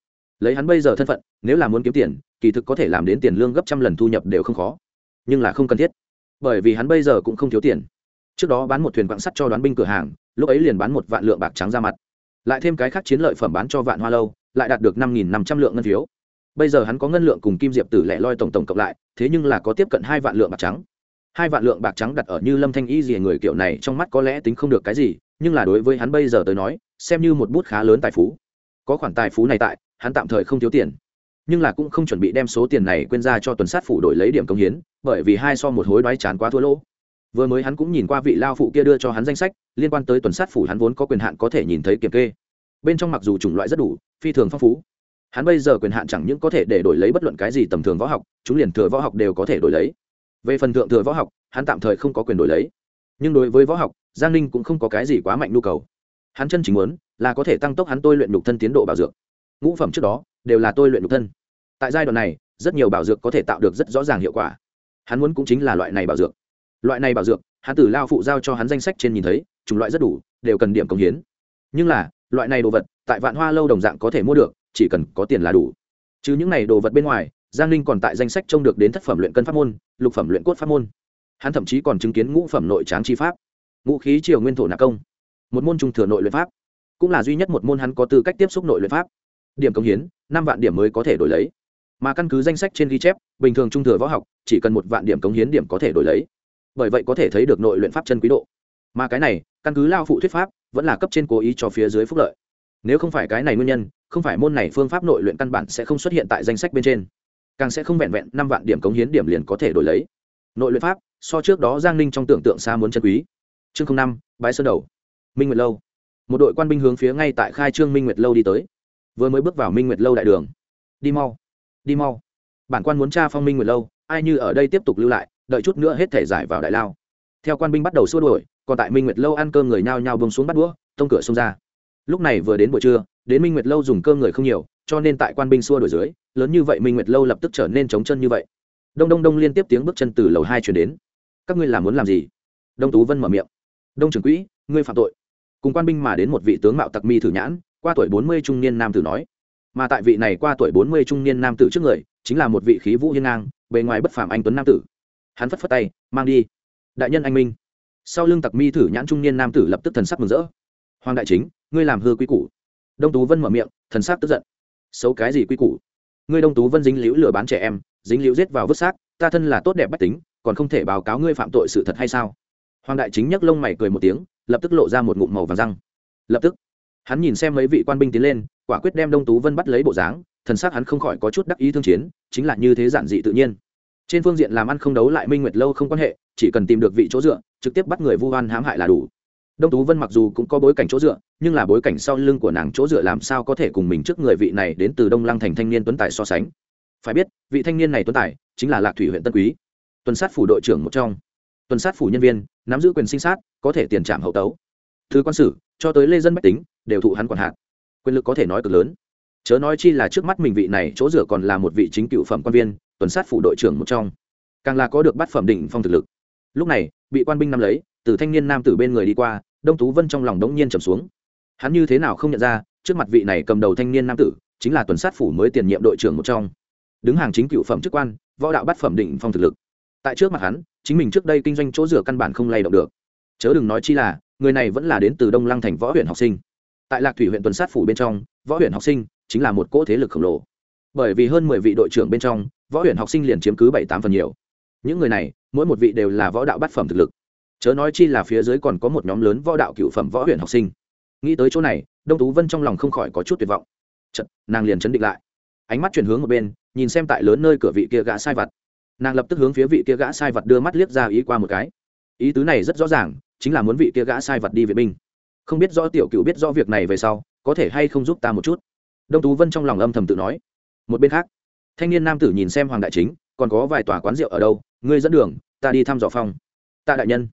Lấy hắn bây giờ thân phận, nếu là muốn kiếm tiền, kỳ thực có thể làm đến tiền lương gấp trăm lần thu nhập đều không khó. Nhưng là không cần thiết. Bởi vì hắn bây giờ cũng không thiếu tiền. Trước đó bán một thuyền quạng sắt cho đoán binh cửa hàng, lúc ấy liền bán một vạn lượng bạc trắng ra mặt. Lại thêm cái khác chiến lợi phẩm bán cho vạn hoa lâu lại đạt được năm nghìn năm trăm lượng ngân phiếu. Bây giờ hắn có ngân lượng cùng kim diệp tử lẻ loi tổng tổng cộng lại, thế nhưng là có tiếp cận hai vạn lượng bạc trắng. Hai vạn lượng bạc trắng đặt ở như lâm thanh y gì người kiểu này trong mắt có lẽ tính không được cái gì, nhưng là đối với hắn bây giờ tới nói, xem như một bút khá lớn tài phú. Có khoản tài phú này tại, hắn tạm thời không thiếu tiền. Nhưng là cũng không chuẩn bị đem số tiền này quên ra cho tuần sát phủ đổi lấy điểm công hiến, bởi vì hai so một hối đoái chán quá thua lỗ. Vừa mới hắn cũng nhìn qua vị lao phụ kia đưa cho hắn danh sách, liên quan tới tuần sát phủ hắn vốn có quyền hạn có thể nhìn thấy kiểm kê bên trong mặc dù chủng loại rất đủ, phi thường phong phú. Hắn bây giờ quyền hạn chẳng những có thể để đổi lấy bất luận cái gì tầm thường võ học, chúng liền thừa võ học đều có thể đổi lấy. Về phần thượng thừa võ học, hắn tạm thời không có quyền đổi lấy. Nhưng đối với võ học, giang ninh cũng không có cái gì quá mạnh nhu cầu. Hắn chân chính muốn là có thể tăng tốc hắn tôi luyện nhục thân tiến độ bảo dược. Ngũ phẩm trước đó, đều là tôi luyện nhục thân. Tại giai đoạn này, rất nhiều bảo dược có thể tạo được rất rõ ràng hiệu quả. Hắn muốn cũng chính là loại này bảo dược. Loại này bảo dược, hắn từ lao phụ giao cho hắn danh sách trên nhìn thấy, chủng loại rất đủ, đều cần điểm công hiến. Nhưng là loại này đồ vật, tại vạn hoa lâu đồng dạng có thể mua được, chỉ cần có tiền là đủ. Chứ những này đồ vật bên ngoài, giang ninh còn tại danh sách trông được đến thất phẩm luyện cân pháp môn, lục phẩm luyện cốt pháp môn. Hắn thậm chí còn chứng kiến ngũ phẩm nội tráng chi pháp. Ngũ khí triều nguyên thổ nạc công. Một môn trung thừa nội luyện pháp. Cũng là duy nhất một môn hắn có tư cách tiếp xúc nội luyện pháp. Điểm công hiến, năm vạn điểm mới có thể đổi lấy. Mà căn cứ danh sách trên ghi chép, bình thường trung thừa võ học, chỉ cần một vạn điểm cống hiến điểm có thể đổi lấy. Bởi vậy có thể thấy được nội luyện pháp chân quý độ. Mà cái này, căn cứ lao phụ thuyết pháp vẫn là cấp trên cố ý cho phía dưới phúc lợi. Nếu không phải cái này nguyên nhân, không phải môn này phương pháp nội luyện căn bản sẽ không xuất hiện tại danh sách bên trên. Càng sẽ không vẹn vẹn năm vạn điểm cống hiến điểm liền có thể đổi lấy. Nội luyện pháp, so trước đó giang ninh trong tưởng tượng xa muốn chân quý. Chương năm bãi sơn đầu. Minh nguyệt lâu. Một đội quan binh hướng phía ngay tại khai trương minh nguyệt lâu đi tới. Vừa mới bước vào minh nguyệt lâu đại đường. Đi mau đi mau. Bản quan muốn tra phong minh nguyệt lâu, ai như ở đây tiếp tục lưu lại, đợi chút nữa hết thể giải vào đại lao theo quan binh bắt đầu xua đuổi, còn tại minh nguyệt lâu ăn cơm người nhao nhao bông xuống bắt đũa, tông cửa xông ra. Lúc này vừa đến buổi trưa, đến minh nguyệt lâu dùng cơm người không nhiều, cho nên tại quan binh xua đuổi dưới, lớn như vậy minh nguyệt lâu lập tức trở nên trống chân như vậy. Đông đông đông liên tiếp tiếng bước chân từ lầu hai chuyển đến. Các ngươi làm muốn làm gì? Đông tú vân mở miệng. Đông trưởng quỹ, ngươi phạm tội. Cùng quan binh mà đến một vị tướng mạo tặc mi thử nhãn, qua tuổi bốn mươi trung niên nam tử nói. Mà tại vị này qua tuổi bốn mươi trung niên nam tử trước người, chính là một vị khí vũ hiên ngang, bề ngoài bất phàm anh tuấn nam tử. Hắn phất phất tay, mang đi đại nhân anh minh. Sau lưng tặc mi thử nhãn trung niên nam tử lập tức thần sắc mừng rỡ. Hoàng đại chính, ngươi làm hư quy củ. Đông tú vân mở miệng, thần sắc tức giận. Xấu cái gì quy củ? Ngươi đông tú vân dính liễu lừa bán trẻ em, dính liễu giết vào vứt xác, ta thân là tốt đẹp bách tính, còn không thể báo cáo ngươi phạm tội sự thật hay sao? Hoàng đại chính nhấc lông mày cười một tiếng, lập tức lộ ra một ngụm màu vàng răng. Lập tức, hắn nhìn xem mấy vị quan binh tiến lên, quả quyết đem đông tú vân bắt lấy bộ dáng, thần sắc hắn không khỏi có chút đắc ý thương chiến, chính là như thế giản dị tự nhiên. Trên phương diện làm ăn không đấu lại minh nguyệt lâu không quan hệ chỉ cần tìm được vị chỗ dựa, trực tiếp bắt người vu oan hãm hại là đủ. Đông tú vân mặc dù cũng có bối cảnh chỗ dựa, nhưng là bối cảnh sau lưng của nàng chỗ dựa làm sao có thể cùng mình trước người vị này đến từ đông lăng thành thanh niên tuấn tài so sánh. Phải biết, vị thanh niên này tuấn tài chính là lạc thủy huyện tân quý. Tuần sát phủ đội trưởng một trong. Tuần sát phủ nhân viên, nắm giữ quyền sinh sát, có thể tiền trạm hậu tấu. Thứ quan sử, cho tới lê dân bách tính, đều thụ hắn quản hạt. Quyền lực có thể nói cực lớn. Chớ nói chi là trước mắt mình vị này chỗ dựa còn là một vị chính cựu phẩm quan viên, tuần sát phủ đội trưởng một trong. Càng là có được bát phẩm đỉnh phong thực lực lúc này, bị quan binh nắm lấy, từ thanh niên nam tử bên người đi qua, đông tú vân trong lòng đống nhiên trầm xuống. Hắn như thế nào không nhận ra, trước mặt vị này cầm đầu thanh niên nam tử, chính là tuần sát phủ mới tiền nhiệm đội trưởng một trong. Đứng hàng chính cựu phẩm chức quan, võ đạo bát phẩm định phong thực lực. Tại trước mặt hắn, chính mình trước đây kinh doanh chỗ rửa căn bản không lay động được. Chớ đừng nói chi là, người này vẫn là đến từ đông lăng thành võ huyện học sinh. Tại lạc thủy huyện tuần sát phủ bên trong, võ huyện học sinh chính là một cỗ thế lực khổng lồ. Bởi vì hơn mười vị đội trưởng bên trong, võ huyện học sinh liền chiếm cứ bảy tám phần nhiều. Những người này mỗi một vị đều là võ đạo bát phẩm thực lực. Chớ nói chi là phía dưới còn có một nhóm lớn võ đạo cựu phẩm võ huyện học sinh. Nghĩ tới chỗ này đông tú vân trong lòng không khỏi có chút tuyệt vọng. Chật, nàng liền chấn định lại. Ánh mắt chuyển hướng một bên nhìn xem tại lớn nơi cửa vị kia gã sai vặt nàng lập tức hướng phía vị kia gã sai vặt đưa mắt liếc ra ý qua một cái. Ý tứ này rất rõ ràng chính là muốn vị kia gã sai vặt đi vệ binh. Không biết rõ tiểu cựu biết rõ việc này về sau có thể hay không giúp ta một chút? Đông tú vân trong lòng âm thầm tự nói. Một bên khác thanh niên nam tử nhìn xem hoàng đại chính còn có vài tòa quán rượu ở đâu ngươi dẫn đường ta đi thăm dò phong. Tạ đại nhân.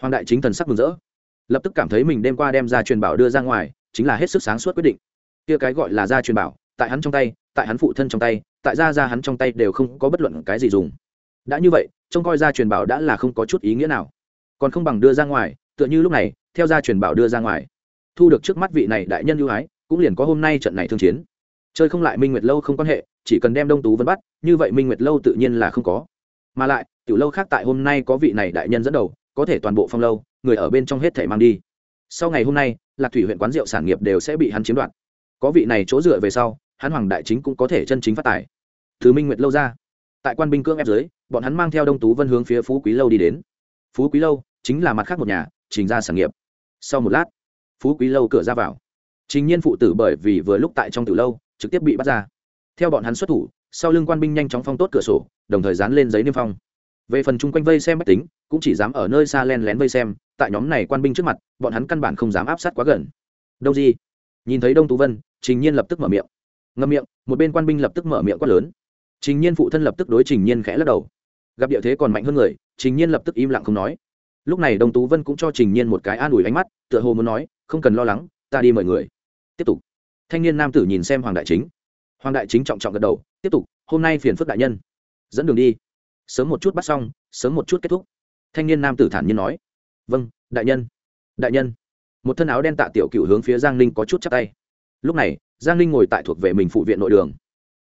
Hoàng đại chính thần sắc mừng rỡ. Lập tức cảm thấy mình đêm qua đem ra truyền bảo đưa ra ngoài, chính là hết sức sáng suốt quyết định. Kia cái gọi là ra truyền bảo, tại hắn trong tay, tại hắn phụ thân trong tay, tại ra ra hắn trong tay đều không có bất luận cái gì dùng. Đã như vậy, trông coi ra truyền bảo đã là không có chút ý nghĩa nào. Còn không bằng đưa ra ngoài, tựa như lúc này, theo ra truyền bảo đưa ra ngoài. Thu được trước mắt vị này đại nhân ưu ái, cũng liền có hôm nay trận này thương chiến. Chơi không lại minh nguyệt lâu không quan hệ, chỉ cần đem đông tú vân bắt, như vậy minh nguyệt lâu tự nhiên là không có. Mà lại tiểu lâu khác tại hôm nay có vị này đại nhân dẫn đầu, có thể toàn bộ phong lâu, người ở bên trong hết thể mang đi. Sau ngày hôm nay, lạc thủy huyện quán rượu sản nghiệp đều sẽ bị hắn chiếm đoạt. Có vị này chỗ dựa về sau, hắn hoàng đại chính cũng có thể chân chính phát tài. Thứ minh nguyệt lâu ra. Tại quan binh cưỡng ép dưới, bọn hắn mang theo đông tú vân hướng phía phú quý lâu đi đến. Phú quý lâu chính là mặt khác một nhà, trình ra sản nghiệp. Sau một lát, phú quý lâu cửa ra vào. Trình nhiên phụ tử bởi vì vừa lúc tại trong từ lâu, trực tiếp bị bắt ra. Theo bọn hắn xuất thủ, sau lưng quan binh nhanh chóng phong tốt cửa sổ, đồng thời dán lên giấy niêm phong về phần chung quanh vây xem máy tính, cũng chỉ dám ở nơi xa len lén vây xem, tại nhóm này quan binh trước mặt, bọn hắn căn bản không dám áp sát quá gần. Đông di. Nhìn thấy đông tú vân, trình nhiên lập tức mở miệng. Ngâm miệng, một bên quan binh lập tức mở miệng quát lớn. Trình nhiên phụ thân lập tức đối trình nhiên khẽ lắc đầu. Gặp địa thế còn mạnh hơn người, trình nhiên lập tức im lặng không nói. Lúc này đông tú vân cũng cho trình nhiên một cái an ủi ánh mắt, tựa hồ muốn nói, không cần lo lắng, ta đi mời người. Tiếp tục. Thanh niên nam tử nhìn xem hoàng đại chính. Hoàng đại chính trọng trọng gật đầu, tiếp tục, hôm nay phiền phức đại nhân. Dẫn đường đi sớm một chút bắt xong, sớm một chút kết thúc. Thanh niên nam tử thản nhiên nói vâng đại nhân đại nhân. Một thân áo đen tạ tiểu cựu hướng phía giang ninh có chút chắc tay. Lúc này, giang ninh ngồi tại thuộc về mình phụ viện nội đường.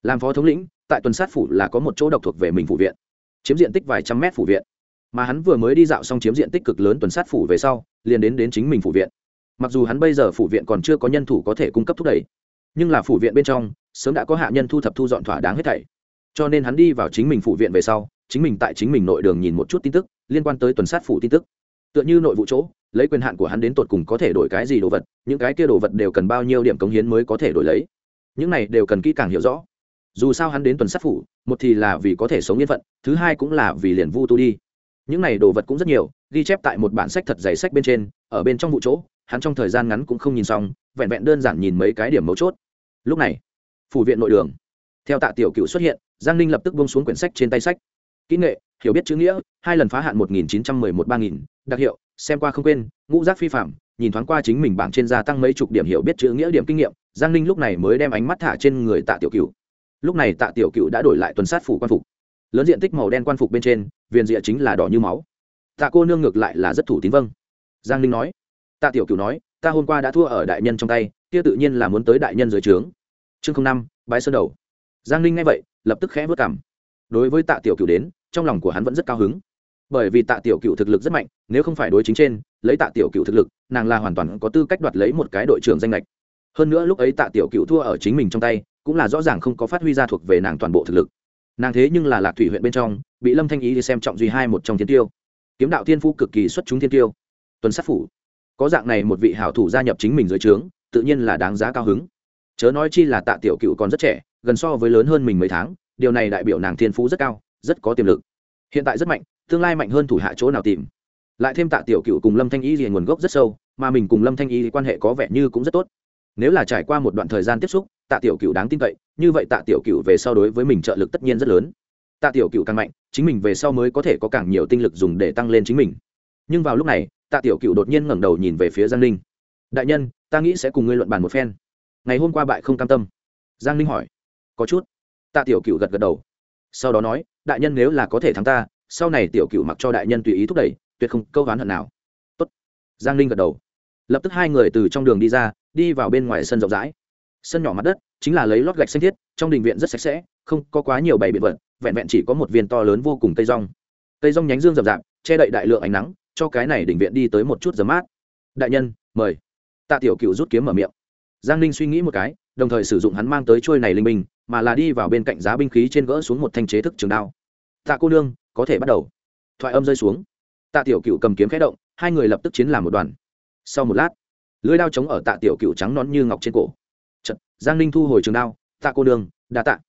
Làm phó thống lĩnh, tại tuần sát phủ là có một chỗ độc thuộc về mình phụ viện. Chiếm diện tích vài trăm mét phủ viện. Mà hắn vừa mới đi dạo xong chiếm diện tích cực lớn tuần sát phủ về sau, liền đến đến chính mình phủ viện. Mặc dù hắn bây giờ phủ viện còn chưa có nhân thủ có thể cung cấp thúc đẩy, nhưng là phủ viện bên trong, sớm đã có hạ nhân thu thập thu dọn thỏa đáng hết thảy. Cho nên hắn đi vào chính mình phủ viện về sau chính mình tại chính mình nội đường nhìn một chút tin tức, liên quan tới tuần sát phủ tin tức. Tựa như nội vụ chỗ, lấy quyền hạn của hắn đến tột cùng có thể đổi cái gì đồ vật, những cái kia đồ vật đều cần bao nhiêu điểm cống hiến mới có thể đổi lấy. Những này đều cần kỹ càng hiểu rõ. Dù sao hắn đến tuần sát phủ, một thì là vì có thể sống yên phận, thứ hai cũng là vì liền vu tu đi. Những này đồ vật cũng rất nhiều, ghi chép tại một bản sách thật dày sách bên trên, ở bên trong vụ chỗ, hắn trong thời gian ngắn cũng không nhìn xong, vẹn vẹn đơn giản nhìn mấy cái điểm mấu chốt. Lúc này, phủ viện nội đường. Theo tạ tiểu cựu xuất hiện, giang ninh lập tức bông xuống quyển sách trên tay sách kỹ nghệ, hiểu biết chữ nghĩa, hai lần phá hạn một nghìn chín trăm mười một ba nghìn, đặc hiệu, xem qua không quên, ngũ giác phi phạm, nhìn thoáng qua chính mình bảng trên gia tăng mấy chục điểm hiểu biết chữ nghĩa điểm kinh nghiệm, giang ninh lúc này mới đem ánh mắt thả trên người tạ tiểu cựu lúc này tạ tiểu cựu đã đổi lại tuần sát phủ quan phục. Lớn diện tích màu đen quan phục bên trên, viền rịa chính là đỏ như máu. Tạ cô nương ngược lại là rất thủ tín vâng. Giang ninh nói. Tạ tiểu cựu nói, ta hôm qua đã thua ở đại nhân trong tay, kia tự nhiên là muốn tới đại nhân dưới trướng. Chương năm, bái sơn đầu. Giang ninh nghe vậy, lập tức khẽ vớt cảm đối với tạ tiểu cựu đến trong lòng của hắn vẫn rất cao hứng. Bởi vì tạ tiểu cựu thực lực rất mạnh, nếu không phải đối chính trên, lấy tạ tiểu cựu thực lực, nàng là hoàn toàn có tư cách đoạt lấy một cái đội trưởng danh lệch. Hơn nữa lúc ấy tạ tiểu cựu thua ở chính mình trong tay, cũng là rõ ràng không có phát huy ra thuộc về nàng toàn bộ thực lực. Nàng thế nhưng là lạc thủy huyện bên trong, bị lâm thanh ý thì xem trọng duy hai một trong thiên tiêu. Kiếm đạo thiên phu cực kỳ xuất chúng thiên tiêu. Tuần sát phủ. Có dạng này một vị hảo thủ gia nhập chính mình dưới trướng, tự nhiên là đáng giá cao hứng. Chớ nói chi là tạ tiểu cựu còn rất trẻ, gần so với lớn hơn mình mấy tháng, điều này đại biểu nàng thiên phú rất cao rất có tiềm lực. Hiện tại rất mạnh, tương lai mạnh hơn thủ hạ chỗ nào tìm. Lại thêm tạ tiểu cựu cùng lâm thanh y thì nguồn gốc rất sâu, mà mình cùng lâm thanh y quan hệ có vẻ như cũng rất tốt. Nếu là trải qua một đoạn thời gian tiếp xúc, tạ tiểu cựu đáng tin cậy, như vậy tạ tiểu cựu về sau đối với mình trợ lực tất nhiên rất lớn. Tạ tiểu cựu càng mạnh, chính mình về sau mới có thể có càng nhiều tinh lực dùng để tăng lên chính mình. Nhưng vào lúc này, tạ tiểu cựu đột nhiên ngẩng đầu nhìn về phía giang ninh đại nhân, ta nghĩ sẽ cùng ngươi luận bàn một phen. Ngày hôm qua bại không cam tâm. Giang ninh hỏi. Có chút. Tạ tiểu cựu gật gật đầu sau đó nói, đại nhân nếu là có thể thắng ta, sau này tiểu cựu mặc cho đại nhân tùy ý thúc đẩy, tuyệt không câu ván hận nào. Tốt. giang ninh gật đầu. Lập tức hai người từ trong đường đi ra, đi vào bên ngoài sân rộng rãi. Sân nhỏ mặt đất chính là lấy lót gạch xanh thiết, trong đình viện rất sạch sẽ, không có quá nhiều bày biện vật, vẹn vẹn chỉ có một viên to lớn vô cùng cây rong. Cây rong nhánh dương rậm rạp, che đậy đại lượng ánh nắng, cho cái này đình viện đi tới một chút giấm mát. Đại nhân, mời. Tạ tiểu cựu rút kiếm mở miệng. Giang ninh suy nghĩ một cái, đồng thời sử dụng hắn mang tới trôi này linh minh mà là đi vào bên cạnh giá binh khí trên gỡ xuống một thanh chế thức trường đao. Tạ cô nương có thể bắt đầu. Thoại âm rơi xuống. Tạ tiểu cựu cầm kiếm khẽ động hai người lập tức chiến làm một đoàn. Sau một lát lưới đao chống ở tạ tiểu cựu trắng nón như ngọc trên cổ. Chật, giang ninh thu hồi trường đao tạ cô nương đa tạ.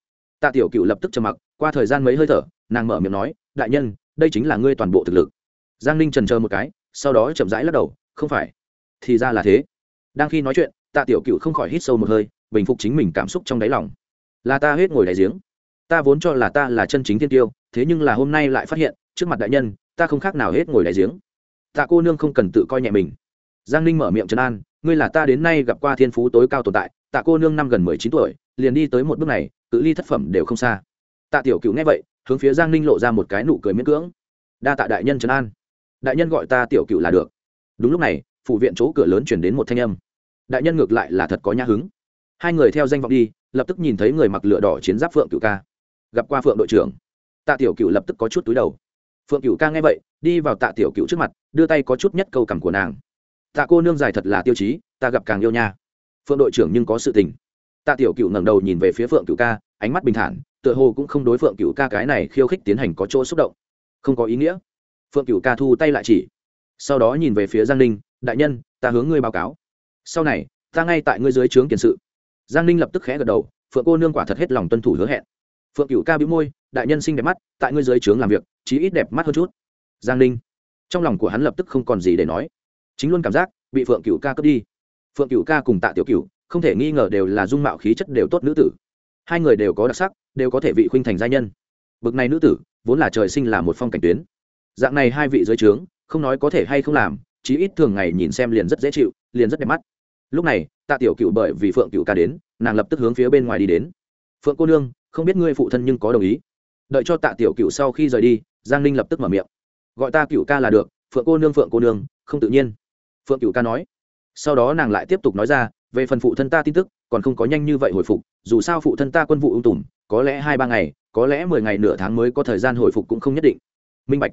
Tạ tiểu cựu lập tức trầm mặc qua thời gian mấy hơi thở nàng mở miệng nói đại nhân đây chính là ngươi toàn bộ thực lực. Giang ninh trần chờ một cái sau đó chậm rãi lắc đầu không phải. Thì ra là thế. Đang khi nói chuyện tạ tiểu cựu không khỏi hít sâu một hơi bình phục chính mình cảm xúc trong đáy lòng là ta hết ngồi đáy giếng. Ta vốn cho là ta là chân chính thiên tiêu, thế nhưng là hôm nay lại phát hiện, trước mặt đại nhân, ta không khác nào hết ngồi đáy giếng. Tạ cô nương không cần tự coi nhẹ mình. Giang ninh mở miệng trấn an, ngươi là ta đến nay gặp qua thiên phú tối cao tồn tại, tạ cô nương năm gần mười chín tuổi, liền đi tới một bước này, cự ly thất phẩm đều không xa. Tạ tiểu cựu nghe vậy, hướng phía giang ninh lộ ra một cái nụ cười miễn cưỡng. Đa tạ đại nhân trấn an. Đại nhân gọi ta tiểu cựu là được. Đúng lúc này phụ viện chỗ cửa lớn chuyển đến một thanh âm. Đại nhân ngược lại là thật có nhã hứng. Hai người theo danh vọng đi lập tức nhìn thấy người mặc lửa đỏ chiến giáp phượng cựu ca. Gặp qua phượng đội trưởng, tạ tiểu cựu lập tức có chút túi đầu. Phượng cựu ca nghe vậy, đi vào tạ tiểu cựu trước mặt, đưa tay có chút nhất câu cằm của nàng. Tạ cô nương dài thật là tiêu chí, ta gặp càng yêu nha. Phượng đội trưởng nhưng có sự tình. Tạ tiểu cựu ngẩng đầu nhìn về phía phượng cựu ca, ánh mắt bình thản, tựa hồ cũng không đối phượng cựu ca cái này khiêu khích tiến hành có chỗ xúc động. Không có ý nghĩa. Phượng cựu ca thu tay lại chỉ. Sau đó nhìn về phía giang ninh, đại nhân, ta hướng ngươi báo cáo. Sau này, ta ngay tại ngươi dưới trướng tiền sự giang ninh lập tức khẽ gật đầu, phượng cô nương quả thật hết lòng tuân thủ hứa hẹn. Phượng cựu ca bị môi, đại nhân xinh đẹp mắt, tại ngươi dưới trướng làm việc, chí ít đẹp mắt hơn chút. Giang ninh, trong lòng của hắn lập tức không còn gì để nói. Chính luôn cảm giác, bị phượng cựu ca cướp đi. Phượng cựu ca cùng tạ tiểu cựu không thể nghi ngờ đều là dung mạo khí chất đều tốt nữ tử. Hai người đều có đặc sắc, đều có thể vị khuynh thành gia nhân. Bực này nữ tử, vốn là trời sinh là một phong cảnh tuyến. Dạng này hai vị dưới trướng, không nói có thể hay không làm, chí ít thường ngày nhìn xem liền rất dễ chịu, liền rất đẹp mắt lúc này, tạ tiểu cựu bởi vì phượng cựu ca đến, nàng lập tức hướng phía bên ngoài đi đến. Phượng cô nương, không biết ngươi phụ thân nhưng có đồng ý. Đợi cho tạ tiểu cựu sau khi rời đi, giang ninh lập tức mở miệng. Gọi ta cựu ca là được, phượng cô nương, phượng cô nương, không tự nhiên. Phượng cựu ca nói. Sau đó nàng lại tiếp tục nói ra, về phần phụ thân ta tin tức, còn không có nhanh như vậy hồi phục, dù sao phụ thân ta quân vụ ung tùm, có lẽ hai ba ngày, có lẽ mười ngày nửa tháng mới có thời gian hồi phục cũng không nhất định. Minh bạch.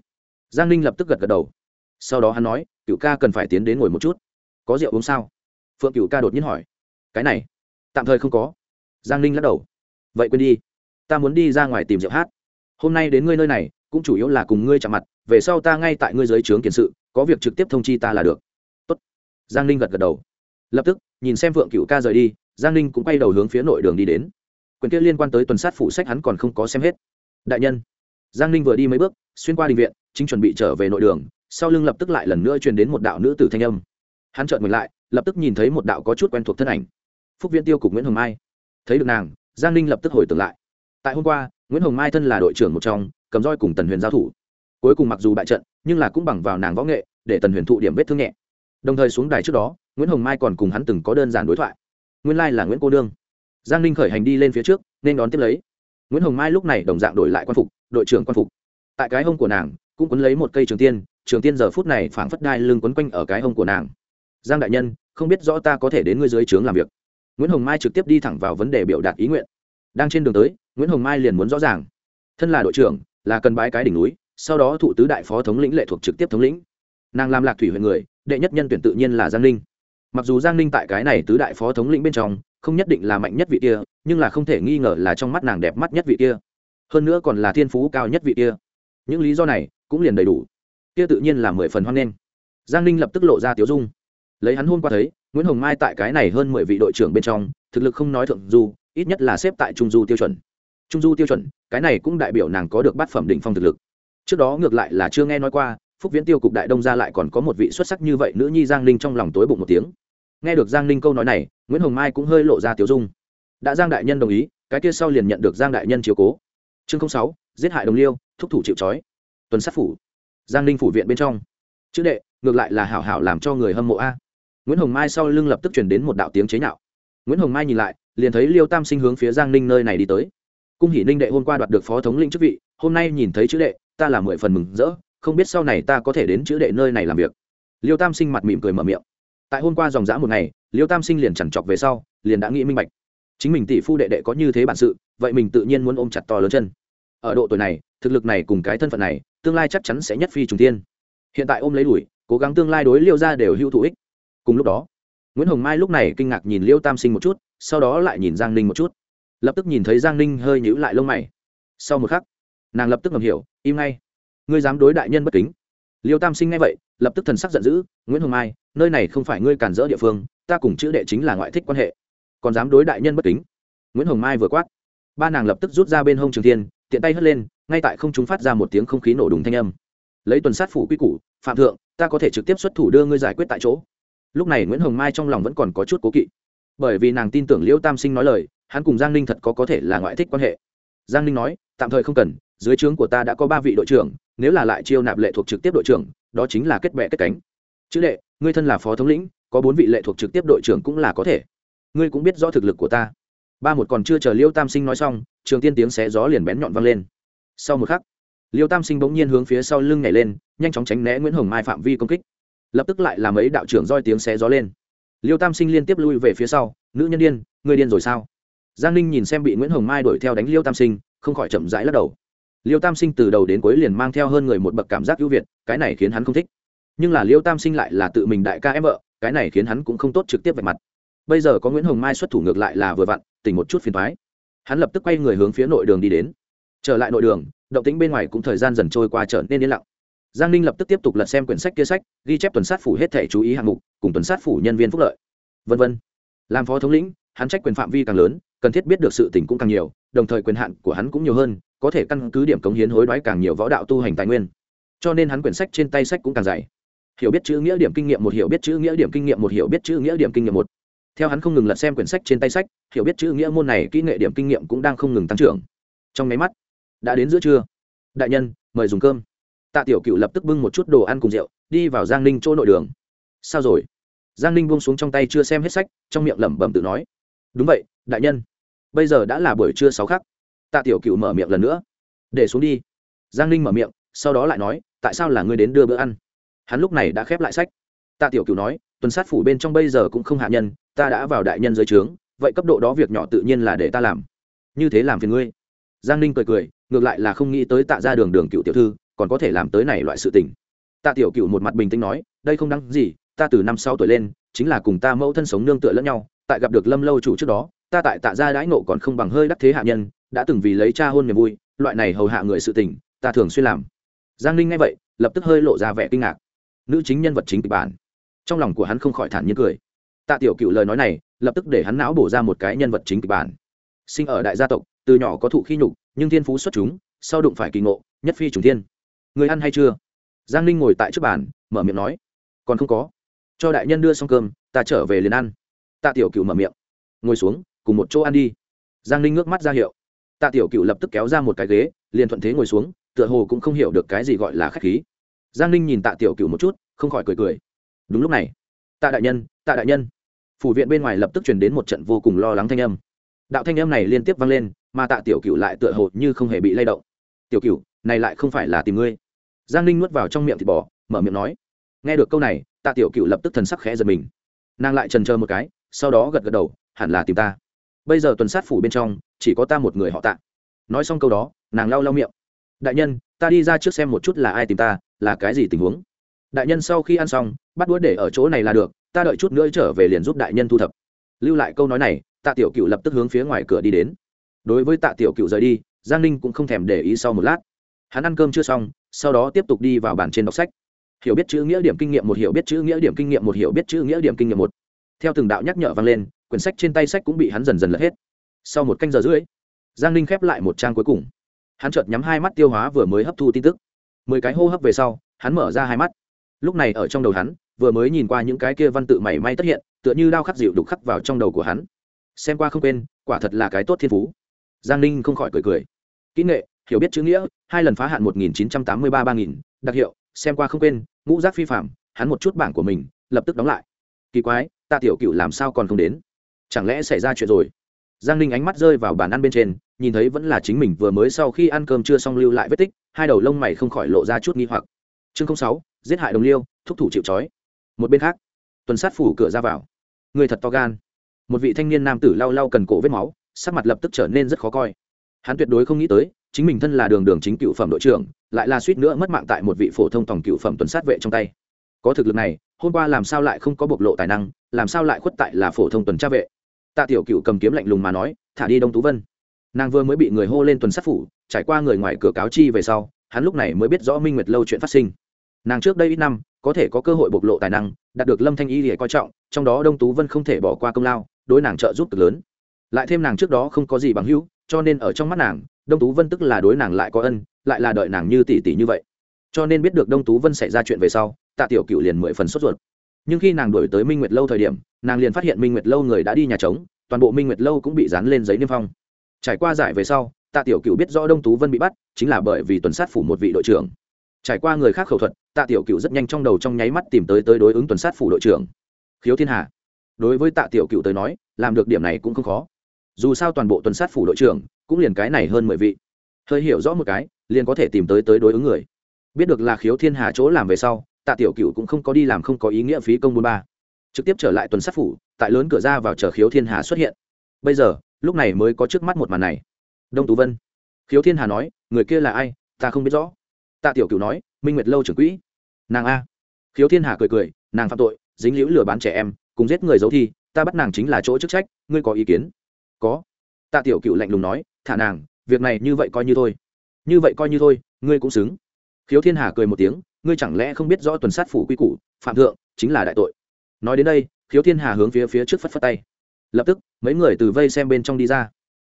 Giang ninh lập tức gật gật đầu. Sau đó hắn nói, cựu ca cần phải tiến đến ngồi một chút. Có rượu uống sao? Phượng cựu ca đột nhiên hỏi, cái này, tạm thời không có. Giang ninh lắc đầu, vậy quên đi, ta muốn đi ra ngoài tìm rượu hát. Hôm nay đến ngươi nơi này, cũng chủ yếu là cùng ngươi chạm mặt, về sau ta ngay tại ngươi dưới trướng kiến sự, có việc trực tiếp thông chi ta là được. Tốt. giang ninh gật gật đầu. Lập tức, nhìn xem phượng cựu ca rời đi, giang ninh cũng quay đầu hướng phía nội đường đi đến. Quyền kia liên quan tới tuần sát phụ sách hắn còn không có xem hết. Đại nhân, giang ninh vừa đi mấy bước, xuyên qua đình viện, chính chuẩn bị trở về nội đường, sau lưng lập tức lại lần nữa truyền đến một đạo nữ tử thanh âm. Hắn trợn mình lại lập tức nhìn thấy một đạo có chút quen thuộc thân ảnh. Phúc viên tiêu cục nguyễn hồng mai. Thấy được nàng, giang ninh lập tức hồi tưởng lại. Tại hôm qua, nguyễn hồng mai thân là đội trưởng một trong, cầm roi cùng tần huyền giao thủ. Cuối cùng mặc dù bại trận, nhưng là cũng bằng vào nàng võ nghệ, để tần huyền thụ điểm vết thương nhẹ. Đồng thời xuống đài trước đó, nguyễn hồng mai còn cùng hắn từng có đơn giản đối thoại. Nguyên lai là nguyễn cô đương giang ninh khởi hành đi lên phía trước, nên đón tiếp lấy. Nguyễn hồng mai lúc này đồng dạng đổi lại quan phục, đội trưởng quan phục. Tại cái hông của nàng, cũng quấn lấy một cây trường tiên trường tiên giờ phút này phảng phất đai lưng quấn quanh ở cái hông của nàng. Giang đại nhân không biết rõ ta có thể đến ngươi dưới trướng làm việc. Nguyễn hồng mai trực tiếp đi thẳng vào vấn đề biểu đạt ý nguyện. Đang trên đường tới, nguyễn hồng mai liền muốn rõ ràng. Thân là đội trưởng, là cần bái cái đỉnh núi, sau đó thụ tứ đại phó thống lĩnh lệ thuộc trực tiếp thống lĩnh. Nàng làm lạc thủy huyện người, đệ nhất nhân tuyển tự nhiên là giang ninh. Mặc dù giang ninh tại cái này tứ đại phó thống lĩnh bên trong, không nhất định là mạnh nhất vị kia, nhưng là không thể nghi ngờ là trong mắt nàng đẹp mắt nhất vị kia. Hơn nữa còn là thiên phú cao nhất vị kia. Những lý do này cũng liền đầy đủ. Kia tự nhiên là mười phần hoan nghênh. Giang ninh lập tức lộ ra tiếu dung lấy hắn hôn qua thấy, nguyễn hồng mai tại cái này hơn mười vị đội trưởng bên trong, thực lực không nói thượng du, ít nhất là xếp tại trung du tiêu chuẩn. Trung du tiêu chuẩn, cái này cũng đại biểu nàng có được bát phẩm định phong thực lực. Trước đó ngược lại là chưa nghe nói qua, phúc viễn tiêu cục đại đông ra lại còn có một vị xuất sắc như vậy nữ nhi giang ninh trong lòng tối bụng một tiếng. Nghe được giang ninh câu nói này, nguyễn hồng mai cũng hơi lộ ra tiếu dung. Đã giang đại nhân đồng ý, cái kia sau liền nhận được giang đại nhân chiếu cố. Chương sáu, giết hại đồng liêu, thúc thủ chịu trói. Tuần sát phủ. Giang ninh phủ viện bên trong. Chữ đệ, ngược lại là hảo hảo làm cho người hâm mộ a nguyễn hồng mai sau lưng lập tức chuyển đến một đạo tiếng chế nhạo. Nguyễn hồng mai nhìn lại, liền thấy liêu tam sinh hướng phía giang ninh nơi này đi tới. Cung hỷ ninh đệ hôm qua đoạt được phó thống lĩnh chức vị, hôm nay nhìn thấy chữ đệ, ta là mười phần mừng rỡ, không biết sau này ta có thể đến chữ đệ nơi này làm việc. Liêu tam sinh mặt mỉm cười mở miệng. Tại hôm qua dòng dã một ngày, liêu tam sinh liền chẳng chọc về sau, liền đã nghĩ minh bạch. Chính mình tỷ phu đệ đệ có như thế bản sự, vậy mình tự nhiên muốn ôm chặt to lớn chân. Ở độ tuổi này, thực lực này cùng cái thân phận này, tương lai chắc chắn sẽ nhất phi trùng tiên hiện tại ôm lấy đuổi, cố gắng tương lai đối liêu ra đều hữu thụ ích cùng lúc đó, nguyễn hồng mai lúc này kinh ngạc nhìn liêu tam sinh một chút, sau đó lại nhìn giang ninh một chút. Lập tức nhìn thấy giang ninh hơi nhữ lại lông mày. Sau một khắc, nàng lập tức ngầm hiểu, im ngay. Ngươi dám đối đại nhân bất kính. Liêu tam sinh ngay vậy, lập tức thần sắc giận dữ, nguyễn hồng mai, nơi này không phải ngươi cản rỡ địa phương, ta cùng chữ đệ chính là ngoại thích quan hệ. Còn dám đối đại nhân bất kính? Nguyễn hồng mai vừa quát. Ba nàng lập tức rút ra bên hông trường thiên, tiện tay hất lên, ngay tại không chúng phát ra một tiếng không khí nổ đùng thanh âm. Lấy tuần sát phủ quy củ, phạm thượng, ta có thể trực tiếp xuất thủ đưa ngươi giải quyết tại chỗ lúc này nguyễn hồng mai trong lòng vẫn còn có chút cố kỵ. Bởi vì nàng tin tưởng liễu tam sinh nói lời, hắn cùng giang ninh thật có có thể là ngoại thích quan hệ. Giang ninh nói, tạm thời không cần, dưới trướng của ta đã có ba vị đội trưởng, nếu là lại chiêu nạp lệ thuộc trực tiếp đội trưởng, đó chính là kết bệ kết cánh. Chữ đệ, ngươi thân là phó thống lĩnh, có bốn vị lệ thuộc trực tiếp đội trưởng cũng là có thể. Ngươi cũng biết rõ thực lực của ta. Ba một còn chưa chờ liêu tam sinh nói xong, trường tiên tiếng xé gió liền bén nhọn văng lên. Sau một khắc liêu tam sinh bỗng nhiên hướng phía sau lưng nhảy lên, nhanh chóng tránh né nguyễn hồng mai phạm vi công kích lập tức lại làm ấy đạo trưởng roi tiếng xé gió lên. Liêu tam sinh liên tiếp lui về phía sau, nữ nhân điên, người điên rồi sao? Giang ninh nhìn xem bị nguyễn hồng mai đuổi theo đánh liêu tam sinh, không khỏi chậm rãi lắc đầu. Liêu tam sinh từ đầu đến cuối liền mang theo hơn người một bậc cảm giác ưu việt, cái này khiến hắn không thích. Nhưng là liêu tam sinh lại là tự mình đại ca em vợ, cái này khiến hắn cũng không tốt trực tiếp về mặt. Bây giờ có nguyễn hồng mai xuất thủ ngược lại là vừa vặn, tỉnh một chút phiền thoái hắn lập tức quay người hướng phía nội đường đi đến. Trở lại nội đường, động tĩnh bên ngoài cũng thời gian dần trôi qua trở nên yên lặng giang ninh lập tức tiếp tục lật xem quyển sách kia sách, ghi chép tuần sát phủ hết thể chú ý hạng mục, cùng tuần sát phủ nhân viên phúc lợi. V v làm phó thống lĩnh, hắn trách quyền phạm vi càng lớn, cần thiết biết được sự tình cũng càng nhiều, đồng thời quyền hạn của hắn cũng nhiều hơn, có thể căn cứ điểm cống hiến hối đoái càng nhiều võ đạo tu hành tài nguyên. Cho nên hắn quyển sách trên tay sách cũng càng dày hiểu biết chữ nghĩa điểm kinh nghiệm một, hiểu biết chữ nghĩa điểm kinh nghiệm một, hiểu biết chữ nghĩa điểm kinh nghiệm một. Theo hắn không ngừng lật xem quyển sách trên tay sách, hiểu biết chữ nghĩa môn này kỹ nghệ điểm kinh nghiệm cũng đang không ngừng tăng trưởng. Trong máy mắt, đã đến giữa trưa. Đại nhân, mời dùng cơm tạ tiểu cựu lập tức bưng một chút đồ ăn cùng rượu, đi vào giang ninh chỗ nội đường. Sao rồi? Giang ninh buông xuống trong tay chưa xem hết sách, trong miệng lẩm bẩm tự nói. Đúng vậy, đại nhân. Bây giờ đã là buổi trưa sáu khắc. Tạ tiểu cựu mở miệng lần nữa. Để xuống đi. Giang ninh mở miệng, sau đó lại nói, tại sao là ngươi đến đưa bữa ăn? Hắn lúc này đã khép lại sách. Tạ tiểu Cựu nói, tuần sát phủ bên trong bây giờ cũng không hạ nhân, ta đã vào đại nhân dưới trướng, vậy cấp độ đó việc nhỏ tự nhiên là để ta làm. Như thế làm phiền ngươi. Giang ninh cười cười, ngược lại là không nghĩ tới tạ ra đường đường cựu tiểu thư còn có thể làm tới này loại sự tình. Tạ tiểu cựu một mặt bình tĩnh nói, đây không đáng gì, ta từ năm sáu tuổi lên, chính là cùng ta mẫu thân sống nương tựa lẫn nhau, tại gặp được lâm lâu chủ trước đó, ta tại tạ gia đãi nộ còn không bằng hơi đắc thế hạ nhân, đã từng vì lấy cha hôn niềm vui, loại này hầu hạ người sự tình, ta thường xuyên làm. Giang ninh nghe vậy, lập tức hơi lộ ra vẻ kinh ngạc. Nữ chính nhân vật chính kịch bản. Trong lòng của hắn không khỏi thản nhiên cười. Tạ tiểu cựu lời nói này, lập tức để hắn não bổ ra một cái nhân vật chính kịch bản. Sinh ở đại gia tộc, từ nhỏ có thụ khi nhục, nhưng thiên phú xuất chúng, sau đụng phải kỳ ngộ, nhất phi trùng thiên người ăn hay chưa? Giang ninh ngồi tại trước bàn, mở miệng nói. Còn không có. Cho đại nhân đưa xong cơm, ta trở về liền ăn. Tạ tiểu cựu mở miệng. Ngồi xuống, cùng một chỗ ăn đi. Giang ninh ngước mắt ra hiệu. Tạ tiểu cựu lập tức kéo ra một cái ghế, liền thuận thế ngồi xuống, tựa hồ cũng không hiểu được cái gì gọi là k h á c h khí. Giang ninh nhìn tạ tiểu cựu một chút, không khỏi cười cười. Đúng lúc này, tạ đại nhân, tạ đại nhân. Phủ viện bên ngoài lập tức truyền đến một trận vô cùng lo lắng thanh âm. Đạo thanh âm này liên tiếp vang lên, mà tạ tiểu cựu lại tựa hồ như không hề bị lay động. Tiểu cựu này lại không phải là tìm ngươi. Giang ninh nuốt vào trong miệng thịt bò, mở miệng nói. Nghe được câu này, tạ tiểu cựu lập tức thần sắc khẽ giật mình. Nàng lại trần c một cái, sau đó gật gật đầu, hẳn là tìm ta. Bây giờ tuần sát phủ bên trong, chỉ có ta một người họ tạ. Nói xong câu đó, nàng lau lau miệng. Đại nhân, ta đi ra trước xem một chút là ai tìm ta, là cái gì tình huống. Đại nhân sau khi ăn xong, bắt đũa để ở chỗ này là được, ta đợi chút nữa trở về liền giúp đại nhân thu thập. Lưu lại câu nói này, tạ tiểu cựu lập tức hướng phía ngoài cửa đi đến. Đối với tạ tiểu cựu rời đi, giang ninh cũng không thèm để ý sau một lát hắn ăn cơm chưa xong, sau đó tiếp tục đi vào bàn trên đọc sách. Hiểu biết chữ nghĩa điểm kinh nghiệm một, hiểu biết chữ nghĩa điểm kinh nghiệm một, hiểu biết chữ nghĩa điểm kinh nghiệm một. Theo từng đạo nhắc nhở vang lên, quyển sách trên tay sách cũng bị hắn dần dần lật hết. Sau một canh giờ rưỡi, giang ninh khép lại một trang cuối cùng. Hắn chợt nhắm hai mắt tiêu hóa vừa mới hấp thu tin tức. Mười cái hô hấp về sau, hắn mở ra hai mắt. Lúc này ở trong đầu hắn, vừa mới nhìn qua những cái kia văn tự mảy may tất hiện, tựa như đao khắc dịu đục khắc vào trong đầu của hắn. Xem qua không quên, quả thật là cái tốt thiên phú. Giang ninh không khỏi cười cười. Kỹ nghệ hiểu biết chữ nghĩa, hai lần phá hạn một nghìn chín trăm tám mươi ba ba nghìn, đặc hiệu, xem qua không quên, ngũ giác phi phạm hắn một chút bảng của mình, lập tức đóng lại. Kỳ quái tạ tiểu cựu làm sao còn không đến? Chẳng lẽ xảy ra chuyện rồi? Giang ninh ánh mắt rơi vào bàn ăn bên trên, nhìn thấy vẫn là chính mình vừa mới sau khi ăn cơm chưa xong lưu lại vết tích, hai đầu lông mày không khỏi lộ ra chút nghi hoặc. Chương sáu, giết hại đồng liêu, thúc thủ chịu trói. Một bên khác, tuần sát phủ cửa ra vào. Người thật to gan. Một vị thanh niên nam tử lau lau cần cổ vết máu, sắc mặt lập tức trở nên rất khó coi. Hắn tuyệt đối không nghĩ tới chính mình thân là đường đường chính cựu phẩm đội trưởng, lại là suýt nữa mất mạng tại một vị phổ thông tổng cựu phẩm tuần sát vệ trong tay. Có thực lực này, hôm qua làm sao lại không có bộc lộ tài năng, làm sao lại khuất tại là phổ thông tuần tra vệ? Tạ tiểu cựu cầm kiếm lạnh lùng mà nói, thả đi đông tú vân. Nàng vừa mới bị người hô lên tuần sát phủ, trải qua người ngoài cửa cáo chi về sau, hắn lúc này mới biết rõ minh nguyệt lâu chuyện phát sinh. Nàng trước đây ít năm, có thể có cơ hội bộc lộ tài năng, đạt được lâm thanh y để coi trọng, trong đó đông tú vân không thể bỏ qua công lao, đối nàng trợ giúp cực lớn. Lại thêm nàng trước đó không có gì bằng hữu, cho nên ở trong mắt nàng đông tú vân tức là đối nàng lại có ân, lại là đợi nàng như tỷ tỷ như vậy. Cho nên biết được đông tú vân xảy ra chuyện về sau, tạ tiểu cựu liền mười phần sốt ruột. Nhưng khi nàng đổi tới minh nguyệt lâu thời điểm, nàng liền phát hiện minh nguyệt lâu người đã đi nhà trống, toàn bộ minh nguyệt lâu cũng bị dán lên giấy niêm phong. Trải qua giải về sau, tạ tiểu cựu biết rõ đông tú vân bị bắt, chính là bởi vì tuần sát phủ một vị đội trưởng. Trải qua người khác khẩu thuật, tạ tiểu cựu rất nhanh trong đầu trong nháy mắt tìm tới tới đối ứng tuần sát phủ đội trưởng. Khiếu thiên hà. Đối với tạ tiểu cựu tới nói, làm được điểm này cũng không khó dù sao toàn bộ tuần sát phủ đội trưởng cũng liền cái này hơn mười vị. Hơi hiểu rõ một cái, liền có thể tìm tới tới đối ứng người. Biết được là khiếu thiên hà chỗ làm về sau, tạ tiểu cựu cũng không có đi làm không có ý nghĩa phí công bôn ba. Trực tiếp trở lại tuần sát phủ, tại lớn cửa ra vào chờ khiếu thiên hà xuất hiện. Bây giờ, lúc này mới có trước mắt một màn này. Đông tú vân. Khiếu thiên hà nói, người kia là ai? Ta không biết rõ. Tạ tiểu cựu nói, minh nguyệt lâu trưởng quỹ. Nàng a? Khiếu thiên hà cười cười, nàng phạm tội, dính liễu lừa bán trẻ em, cùng giết người giấu thi, ta bắt nàng chính là chỗ chức trách, ngươi có ý kiến? Có. Tạ tiểu cựu lạnh lùng nói, thả nàng, việc này như vậy coi như thôi. Như vậy coi như thôi, ngươi cũng xứng. Khiếu thiên hà cười một tiếng, ngươi chẳng lẽ không biết rõ tuần sát phủ quy củ, phạm thượng chính là đại tội. Nói đến đây, khiếu thiên hà hướng phía phía trước phất phất tay. Lập tức, mấy người từ vây xem bên trong đi ra.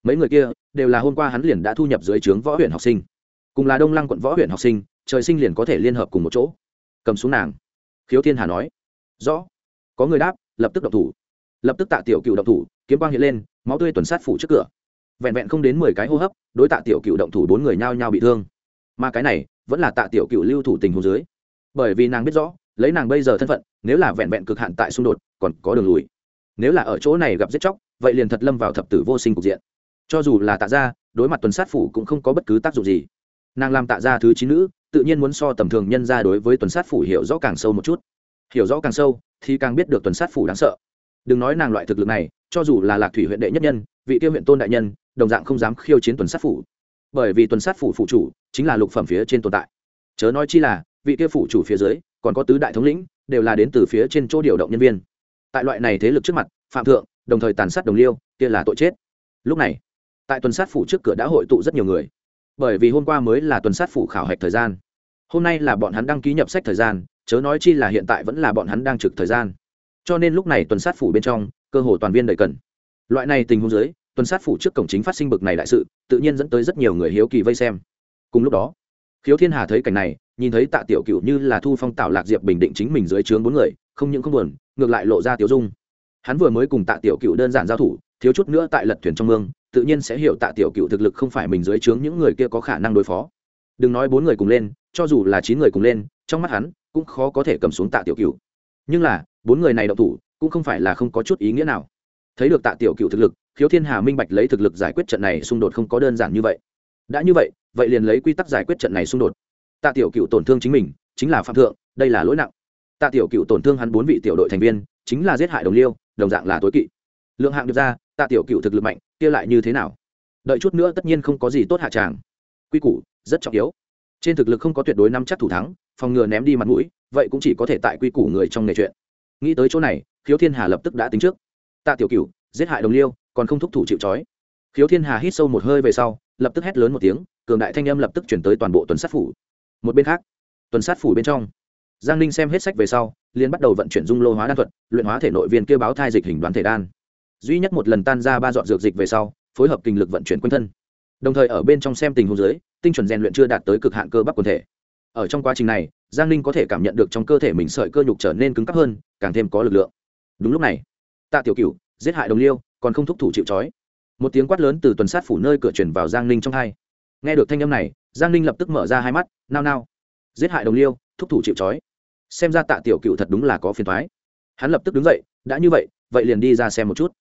Mấy người kia đều là hôm qua hắn liền đã thu nhập dưới trướng võ huyện học sinh. Cùng là đông lăng quận võ huyện học sinh, trời sinh liền có thể liên hợp cùng một chỗ. Cầm xuống nàng. Khiếu thiên hà nói, rõ. Có người đáp, lập tức động thủ lập tức tạ tiểu cựu động thủ, kiếm quang hiện lên, máu tươi tuần sát phủ trước cửa. Vẹn vẹn không đến mười cái hô hấp, đối tạ tiểu cựu động thủ bốn người nhao nhao bị thương. Mà cái này, vẫn là tạ tiểu cựu lưu thủ tình hồ dưới. Bởi vì nàng biết rõ, lấy nàng bây giờ thân phận, nếu là vẹn vẹn cực hạn tại xung đột, còn có đường lùi. Nếu là ở chỗ này gặp giết chóc, vậy liền thật lâm vào thập tử vô sinh cục diện. Cho dù là tạ ra đối mặt tuần sát phủ cũng không có bất cứ tác dụng gì. Nàng làm tạ gia thứ chín nữ, tự nhiên muốn so tầm thường nhân ra đối với tuần sát phủ hiểu rõ càng sâu một chút. Hiểu rõ càng sâu, thì càng biết được tuần sát phủ đáng sợ đừng nói nàng loại thực lực này, cho dù là lạc thủy huyện đệ nhất nhân, vị tiêu huyện tôn đại nhân, đồng dạng không dám khiêu chiến tuần sát phủ. Bởi vì tuần sát phủ phụ chủ chính là lục phẩm phía trên tồn tại. Chớ nói chi là, vị tiêu phủ chủ phía dưới, còn có tứ đại thống lĩnh, đều là đến từ phía trên chỗ điều động nhân viên. Tại loại này thế lực trước mặt, phạm thượng, đồng thời tàn sát đồng liêu, kia là tội chết. Lúc này, tại tuần sát phủ trước cửa đã hội tụ rất nhiều người. Bởi vì hôm qua mới là tuần sát phủ khảo hạch thời gian. Hôm nay là bọn hắn đăng ký nhập sách thời gian, chớ nói chi là hiện tại vẫn là bọn hắn đang trực thời gian cho nên lúc này tuần sát phủ bên trong, cơ hồ toàn viên đầy cần. Loại này tình huống dưới, tuần sát phủ trước cổng chính phát sinh bực này đại sự, tự nhiên dẫn tới rất nhiều người hiếu kỳ vây xem. Cùng lúc đó, khiếu thiên hà thấy cảnh này, nhìn thấy tạ tiểu cựu như là thu phong tạo lạc diệp bình định chính mình dưới trướng bốn người, không những không buồn, ngược lại lộ ra tiểu dung. Hắn vừa mới cùng tạ tiểu cựu đơn giản giao thủ, thiếu chút nữa tại lật thuyền trong mương, tự nhiên sẽ hiểu tạ tiểu cựu thực lực không phải mình dưới trướng những người kia có khả năng đối phó. Đừng nói bốn người cùng lên, cho dù là chín người cùng lên, trong mắt hắn cũng khó có thể cầm xuống tạ tiểu cựu nhưng là bốn người này động thủ cũng không phải là không có chút ý nghĩa nào. Thấy được tạ tiểu cựu thực lực, khiếu thiên hà minh bạch lấy thực lực giải quyết trận này xung đột không có đơn giản như vậy. Đã như vậy vậy liền lấy quy tắc giải quyết trận này xung đột. Tạ tiểu cựu tổn thương chính mình, chính là phạm thượng, đây là lỗi nặng. Tạ tiểu cựu tổn thương hắn bốn vị tiểu đội thành viên, chính là giết hại đồng liêu, đồng dạng là tối kỵ. Lượng hạng được ra, tạ tiểu cựu thực lực mạnh, kia lại như thế nào? Đợi chút nữa tất nhiên không có gì tốt hạ tràng. Quy củ, rất trọng yếu. Trên thực lực không có tuyệt đối nắm chắc thủ thắng, phòng ngừa ném đi mặt mũi, vậy cũng chỉ có thể tại quy củ người trong nghề chuyện nghĩ tới chỗ này, khiếu thiên hà lập tức đã tính trước. Tạ tiểu cựu giết hại đồng liêu, còn không thúc thủ chịu trói. Khiếu thiên hà hít sâu một hơi về sau, lập tức hét lớn một tiếng, cường đại thanh âm lập tức chuyển tới toàn bộ tuần sát phủ. Một bên khác, tuần sát phủ bên trong, giang ninh xem hết sách về sau liên bắt đầu vận chuyển dung lô hóa đan thuật, luyện hóa thể nội viên kêu báo thai dịch hình đoán thể đan. Duy nhất một lần tan ra ba dọn dược dịch về sau, phối hợp kinh lực vận chuyển quanh thân. Đồng thời ở bên trong xem tình huống dưới, tinh chuẩn rèn luyện chưa đạt tới cực hạn cơ bắp quần thể ở trong quá trình này, giang ninh có thể cảm nhận được trong cơ thể mình sợi cơ nhục trở nên cứng cắp hơn, càng thêm có lực lượng. Đúng lúc này, tạ tiểu cựu giết hại đồng liêu, còn không thúc thủ chịu trói. Một tiếng quát lớn từ tuần sát phủ nơi cửa chuyển vào giang ninh trong hai. Nghe được thanh âm này, giang ninh lập tức mở ra hai mắt, nao nao. Giết hại đồng liêu, thúc thủ chịu trói. Xem ra tạ tiểu cựu thật đúng là có phiền thoái hắn lập tức đứng dậy, đã như vậy vậy liền đi ra xem một chút.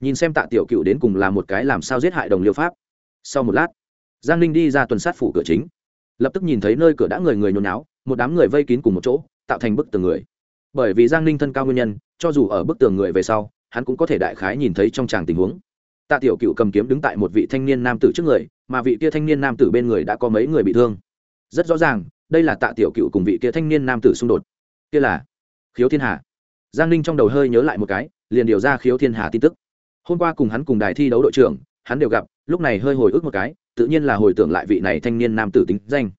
Nhìn xem tạ tiểu cựu đến cùng là một cái làm sao giết hại đồng liêu pháp. Sau một lát, giang ninh đi ra tuần sát phủ cửa chính lập tức nhìn thấy nơi cửa đã người người nhốn náo một đám người vây kín cùng một chỗ, tạo thành bức tường người. Bởi vì giang ninh thân cao nguyên nhân, cho dù ở bức tường người về sau, hắn cũng có thể đại khái nhìn thấy trong tràng tình huống. Tạ tiểu cựu cầm kiếm đứng tại một vị thanh niên nam tử trước người, mà vị kia thanh niên nam tử bên người đã có mấy người bị thương. Rất rõ ràng, đây là tạ tiểu cựu cùng vị kia thanh niên nam tử xung đột. Kia là khiếu thiên hà. Giang ninh trong đầu hơi nhớ lại một cái, liền điều ra khiếu thiên hà tin tức. Hôm qua cùng hắn cùng đài thi đấu đội trưởng, hắn đều gặp lúc này hơi hồi ức một cái, tự nhiên là hồi tưởng lại vị này thanh niên nam tử tính danh.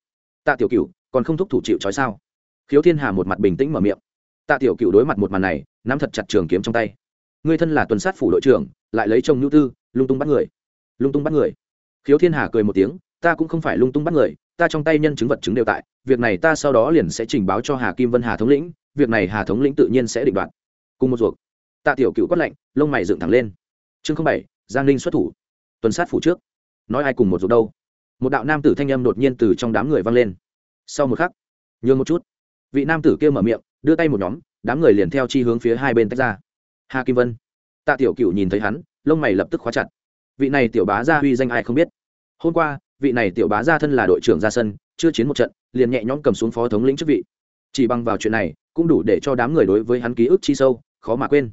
Tạ tiểu cựu còn không thúc thủ chịu trói sao? Khiếu thiên hà một mặt bình tĩnh mở miệng. Tạ tiểu cựu đối mặt một màn này, nắm thật chặt trường kiếm trong tay. Người thân là tuần sát phủ đội trưởng, lại lấy chồng nhu tư, lung tung bắt người. Lung tung bắt người. Khiếu thiên hà cười một tiếng, ta cũng không phải lung tung bắt người, ta trong tay nhân chứng vật chứng đều tại, việc này ta sau đó liền sẽ trình báo cho hà kim vân hà thống lĩnh, việc này hà thống lĩnh tự nhiên sẽ định đoạt. Cùng một ruột. Tạ tiểu cựu quát lạnh, lông mày dựng thẳng lên. Chương bảy, giang ninh xuất thủ tuần sát phủ trước. Nói ai cùng một dục đâu? Một đạo nam tử thanh âm đột nhiên từ trong đám người vang lên. Sau một khắc, nhường một chút. Vị nam tử kia mở miệng, đưa tay một nhóm, đám người liền theo chi hướng phía hai bên tách ra. Hà kim vân. Tạ tiểu cựu nhìn thấy hắn, lông mày lập tức khóa chặt. Vị này tiểu bá gia uy danh ai không biết? Hôm qua, vị này tiểu bá gia thân là đội trưởng ra sân, chưa chiến một trận, liền nhẹ nhõm cầm xuống phó thống lĩnh chức vị. Chỉ bằng vào chuyện này, cũng đủ để cho đám người đối với hắn ký ức chi sâu, khó mà quên.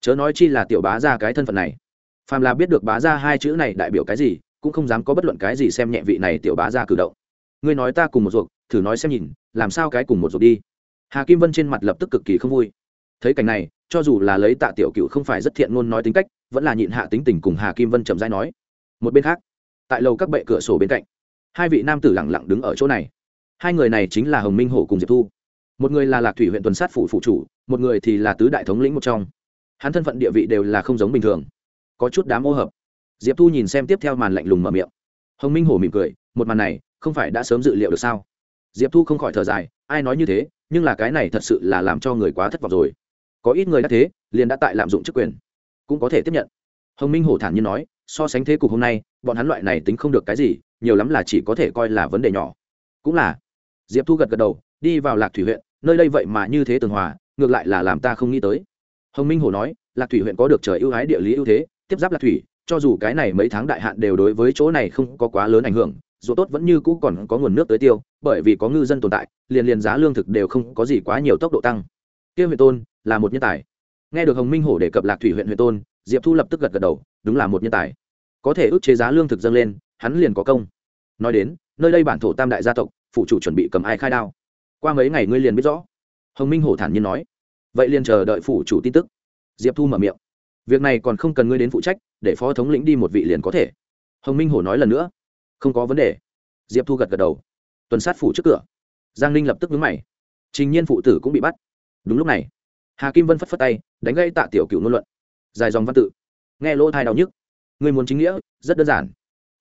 Chớ nói chi là tiểu bá gia cái thân phận này phàm là biết được bá gia hai chữ này đại biểu cái gì, cũng không dám có bất luận cái gì xem nhẹ vị này tiểu bá gia cử động. Ngươi nói ta cùng một ruột, thử nói xem nhìn, làm sao cái cùng một ruột đi. Hà kim vân trên mặt lập tức cực kỳ không vui. Thấy cảnh này, cho dù là lấy tạ tiểu cựu không phải rất thiện ngôn nói tính cách, vẫn là nhịn hạ tính tình cùng hà kim vân chậm rãi nói. Một bên khác, tại lầu các bệ cửa sổ bên cạnh, hai vị nam tử lẳng lặng đứng ở chỗ này. Hai người này chính là hồng minh hổ cùng diệp thu. Một người là lạc thủy huyện tuần sát phủ phụ chủ, một người thì là tứ đại thống lĩnh một trong. Hắn thân phận địa vị đều là không giống bình thường có chút đám ô hợp. Diệp thu nhìn xem tiếp theo màn lạnh lùng mở miệng. Hồng minh hổ mỉm cười, một màn này, không phải đã sớm dự liệu được sao? Diệp thu không khỏi thở dài, ai nói như thế, nhưng là cái này thật sự là làm cho người quá thất vọng rồi. Có ít người đã thế, liền đã tại lạm dụng chức quyền. Cũng có thể tiếp nhận. Hồng minh hổ thản nhiên nói, so sánh thế cục hôm nay, bọn hắn loại này tính không được cái gì, nhiều lắm là chỉ có thể coi là vấn đề nhỏ. Cũng là. Diệp thu gật gật đầu, đi vào lạc thủy huyện, nơi đây vậy mà như thế tường hòa, ngược lại là làm ta không nghĩ tới. Hồng minh hổ nói, lạc thủy huyện có được trời ưu ái địa lý ưu thế tiếp giáp lạc thủy, cho dù cái này mấy tháng đại hạn đều đối với chỗ này không có quá lớn ảnh hưởng, dù tốt vẫn như cũ còn có nguồn nước tới tiêu, bởi vì có ngư dân tồn tại, liền liền giá lương thực đều không có gì quá nhiều tốc độ tăng. Kia huyện tôn là một nhân tài. Nghe được hồng minh hổ đề cập lạc thủy huyện huyện tôn, diệp thu lập tức gật gật đầu, đúng là một nhân tài. Có thể ước chế giá lương thực dâng lên, hắn liền có công. Nói đến, nơi đây bản thổ tam đại gia tộc, phụ chủ chuẩn bị cầm ai khai đao. Qua mấy ngày ngươi liền biết rõ. Hồng minh hổ thản nhiên nói. Vậy liền chờ đợi phủ chủ tin tức. Diệp thu mở miệng việc này còn không cần ngươi đến phụ trách, để phó thống lĩnh đi một vị liền có thể. Hồng minh hổ nói lần nữa. Không có vấn đề. Diệp thu gật gật đầu. Tuần sát phủ trước cửa, giang ninh lập tức vướng mày. Trình nhiên phụ tử cũng bị bắt. Đúng lúc này, hà kim vân phất phất tay, đánh gây tạ tiểu cựu ngôn luận. Dài dòng văn tự. Nghe lỗ thai đau nhức. Người muốn chính nghĩa, rất đơn giản.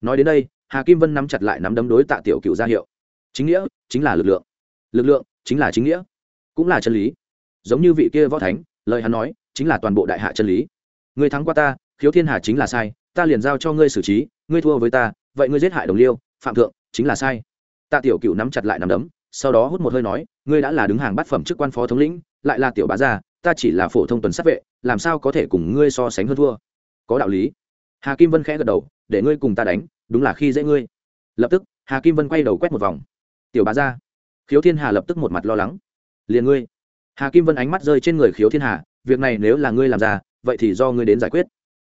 Nói đến đây, hà kim vân nắm chặt lại nắm đấm đối tạ tiểu cựu ra hiệu. Chính nghĩa chính là lực lượng. Lực lượng chính là chính nghĩa, cũng là chân lý. Giống như vị kia võ thánh, lời hắn nói, chính là toàn bộ đại hạ chân lý. Ngươi thắng qua ta, khiếu thiên hà chính là sai, ta liền giao cho ngươi xử trí, ngươi thua với ta, vậy ngươi giết hại đồng liêu, phạm thượng, chính là sai. Tạ tiểu cựu nắm chặt lại nắm đấm, sau đó hút một hơi nói, ngươi đã là đứng hàng bát phẩm chức quan phó thống lĩnh, lại là tiểu bá gia, ta chỉ là phổ thông tuần sát vệ, làm sao có thể cùng ngươi so sánh hơn thua? Có đạo lý. Hà kim vân khẽ gật đầu, để ngươi cùng ta đánh, đúng là khi dễ ngươi. Lập tức, hà kim vân quay đầu quét một vòng. Tiểu bá gia. Khiếu thiên hà lập tức một mặt lo lắng. Liền ngươi. Hà kim vân ánh mắt rơi trên người khiếu thiên hà, việc này nếu là ngươi làm ra vậy thì do ngươi đến giải quyết.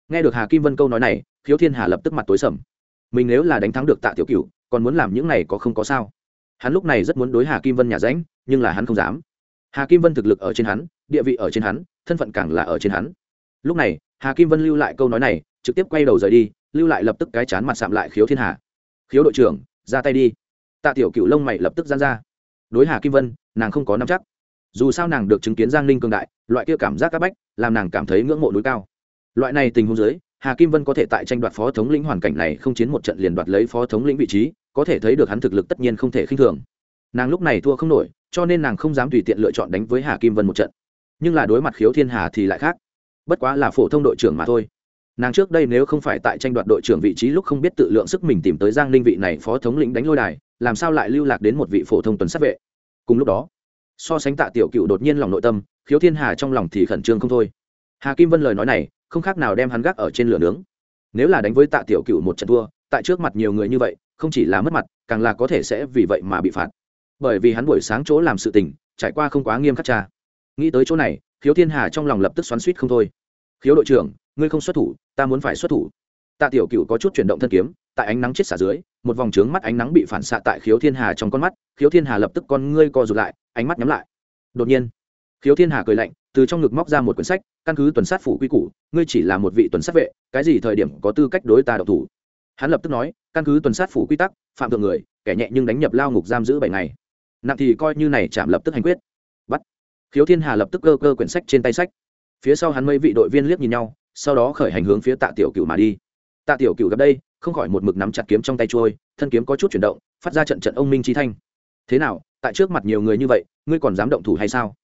Nghe được hà kim vân câu nói này, khiếu thiên hà lập tức mặt tối sầm. Mình nếu là đánh thắng được tạ tiểu Cựu còn muốn làm những này có không có sao? Hắn lúc này rất muốn đối hà kim vân nhà ránh nhưng là hắn không dám. Hà kim vân thực lực ở trên hắn, địa vị ở trên hắn, thân phận càng là ở trên hắn. Lúc này, hà kim vân lưu lại câu nói này, trực tiếp quay đầu rời đi, lưu lại lập tức cái chán mặt sạm lại khiếu thiên hà. Khiếu đội trưởng, ra tay đi. Tạ tiểu cựu lông mày lập tức gian ra. Đối hà kim vân, nàng không có nắm chắc dù sao nàng được chứng kiến giang ninh cường đại, loại kia cảm giác c áp bách, làm nàng cảm thấy ngưỡng mộ núi cao. Loại này tình huống dưới, hà kim vân có thể tại tranh đoạt phó thống lĩnh hoàn cảnh này không chiến một trận liền đoạt lấy phó thống lĩnh vị trí, có thể thấy được hắn thực lực tất nhiên không thể khinh thường. Nàng lúc này thua không nổi, cho nên nàng không dám tùy tiện lựa chọn đánh với hà kim vân một trận. Nhưng là đối mặt khiếu thiên hà thì lại khác. Bất quá là phổ thông đội trưởng mà thôi. Nàng trước đây nếu không phải tại tranh đoạt đội trưởng vị trí lúc không biết tự lượng sức mình tìm tới giang ninh vị này phó thống lĩnh đánh lôi đài, làm sao lại lưu lạc đến một vị phổ thông tuần sát vệ? Cùng lúc đó so sánh tạ tiểu cựu đột nhiên lòng nội tâm, khiếu thiên hà trong lòng thì khẩn trương không thôi. Hà kim vân lời nói này, không khác nào đem hắn gác ở trên lửa nướng. Nếu là đánh với tạ tiểu cựu một trận thua, tại trước mặt nhiều người như vậy, không chỉ là mất mặt, càng là có thể sẽ vì vậy mà bị phạt. Bởi vì hắn buổi sáng chỗ làm sự tình, trải qua không quá nghiêm khắc cha. Nghĩ tới chỗ này, khiếu thiên hà trong lòng lập tức xoắn suýt không thôi. Khiếu đội trưởng, ngươi không xuất thủ, ta muốn phải xuất thủ tạ tiểu cựu có chút chuyển động thân kiếm, tại ánh nắng chết xả dưới, một vòng trướng mắt ánh nắng bị phản xạ tại khiếu thiên hà trong con mắt, khiếu thiên hà lập tức con ngươi co rụt lại, ánh mắt nhắm lại. Đột nhiên, khiếu thiên hà cười lạnh, từ trong ngực móc ra một quyển sách, căn cứ tuần sát phủ quy củ, ngươi chỉ là một vị tuần sát vệ, cái gì thời điểm có tư cách đối ta độc thủ? Hắn lập tức nói, căn cứ tuần sát phủ quy tắc, phạm thượng người, kẻ nhẹ nhưng đánh nhập lao ngục giam giữ bảy ngày. Nặng thì coi như này chạm lập tức hành quyết. Bắt. Khiếu thiên hà lập tức cơ cơ quyển sách trên tay sách. Phía sau hắn mấy vị đội viên liếc nhìn nhau, sau đó khởi hành hướng phía tạ tiểu cựu mà đi tạ tiểu cựu gặp đây, không khỏi một mực nắm chặt kiếm trong tay trôi, thân kiếm có chút chuyển động, phát ra trận trận ông minh chi thanh. Thế nào, tại trước mặt nhiều người như vậy, ngươi còn dám động thủ hay sao?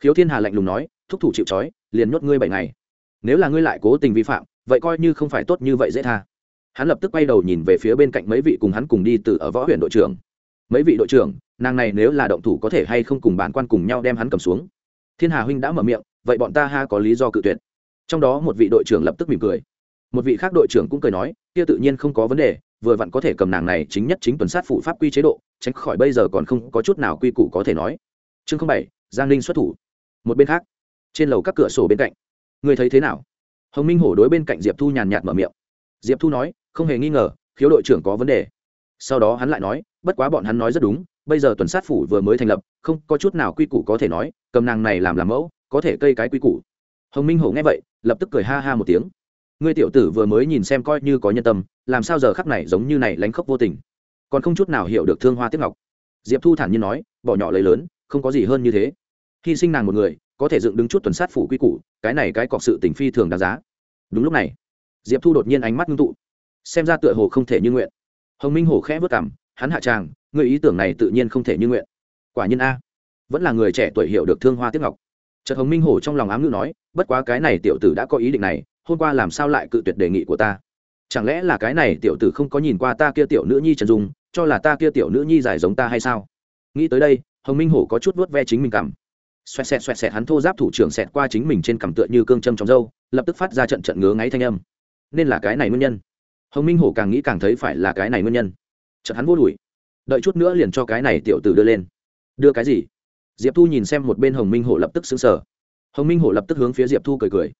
Khiếu thiên hà lạnh lùng nói, thúc thủ chịu trói, liền nhốt ngươi bảy ngày. Nếu là ngươi lại cố tình vi phạm, vậy coi như không phải tốt như vậy dễ tha. Hắn lập tức quay đầu nhìn về phía bên cạnh mấy vị cùng hắn cùng đi từ ở võ huyện đội trưởng. Mấy vị đội trưởng, nàng này nếu là động thủ có thể hay không cùng bản quan cùng nhau đem hắn cầm xuống? Thiên hà huynh đã mở miệng, vậy bọn ta ha có lý do cự tuyệt. Trong đó một vị đội trưởng lập tức mỉm cười một vị khác đội trưởng cũng cười nói, kia tự nhiên không có vấn đề, vừa vặn có thể cầm nàng này chính nhất chính tuần sát phụ pháp quy chế độ, tránh khỏi bây giờ còn không có chút nào quy củ có thể nói. Chương bảy, giang ninh xuất thủ. Một bên khác, trên lầu các cửa sổ bên cạnh người thấy thế nào? Hồng minh hổ đối bên cạnh diệp thu nhàn nhạt mở miệng. Diệp thu nói, không hề nghi ngờ, khiếu đội trưởng có vấn đề. Sau đó hắn lại nói, bất quá bọn hắn nói rất đúng, bây giờ tuần sát phủ vừa mới thành lập, không có chút nào quy củ có thể nói, cầm nàng này làm làm mẫu, có thể cây cái quy củ. Hồng minh hổ nghe vậy, lập tức cười ha ha một tiếng ngươi tiểu tử vừa mới nhìn xem coi như có nhân tâm, làm sao giờ khắc này giống như này lánh khóc vô tình. Còn không chút nào hiểu được thương hoa tiếp ngọc. Diệp thu thản nhiên nói, bỏ nhỏ lấy lớn, không có gì hơn như thế. Hy sinh nàng một người, có thể dựng đứng chút tuần sát phủ quy củ, cái này cái cọc sự tình phi thường đáng giá. Đúng lúc này, diệp thu đột nhiên ánh mắt ngưng tụ, xem ra tựa hồ không thể như nguyện. Hồng minh hổ khẽ vất cảm hắn hạ tràng, người ý tưởng này tự nhiên không thể như nguyện. Quả nhiên a, vẫn là người trẻ tuổi hiểu được thương hoa tiếp ngọc. Chợt hồng minh hổ trong lòng ám ngữ nói, bất quá cái này tiểu tử đã có ý định này hôm qua làm sao lại cự tuyệt đề nghị của ta? Chẳng lẽ là cái này tiểu tử không có nhìn qua ta kia tiểu nữ nhi trần dung, cho là ta kia tiểu nữ nhi giải giống ta hay sao? Nghĩ tới đây, hồng minh hổ có chút vuốt ve chính mình cảm xoẹt xẹt xoẹt xẹt hắn thô giáp thủ trưởng xẹt qua chính mình trên cằm tựa như cương châm trong dâu lập tức phát ra trận trận ngứa ngáy thanh âm. Nên là cái này nguyên nhân. Hồng minh hổ càng nghĩ càng thấy phải là cái này nguyên nhân. Chợt hắn vô đùi. Đợi chút nữa liền cho cái này tiểu tử đưa lên. Đưa cái gì? Diệp thu nhìn xem một bên hồng minh hổ lập tức xứng sở hồng minh hổ lập tức hướng phía diệp thu cười cười.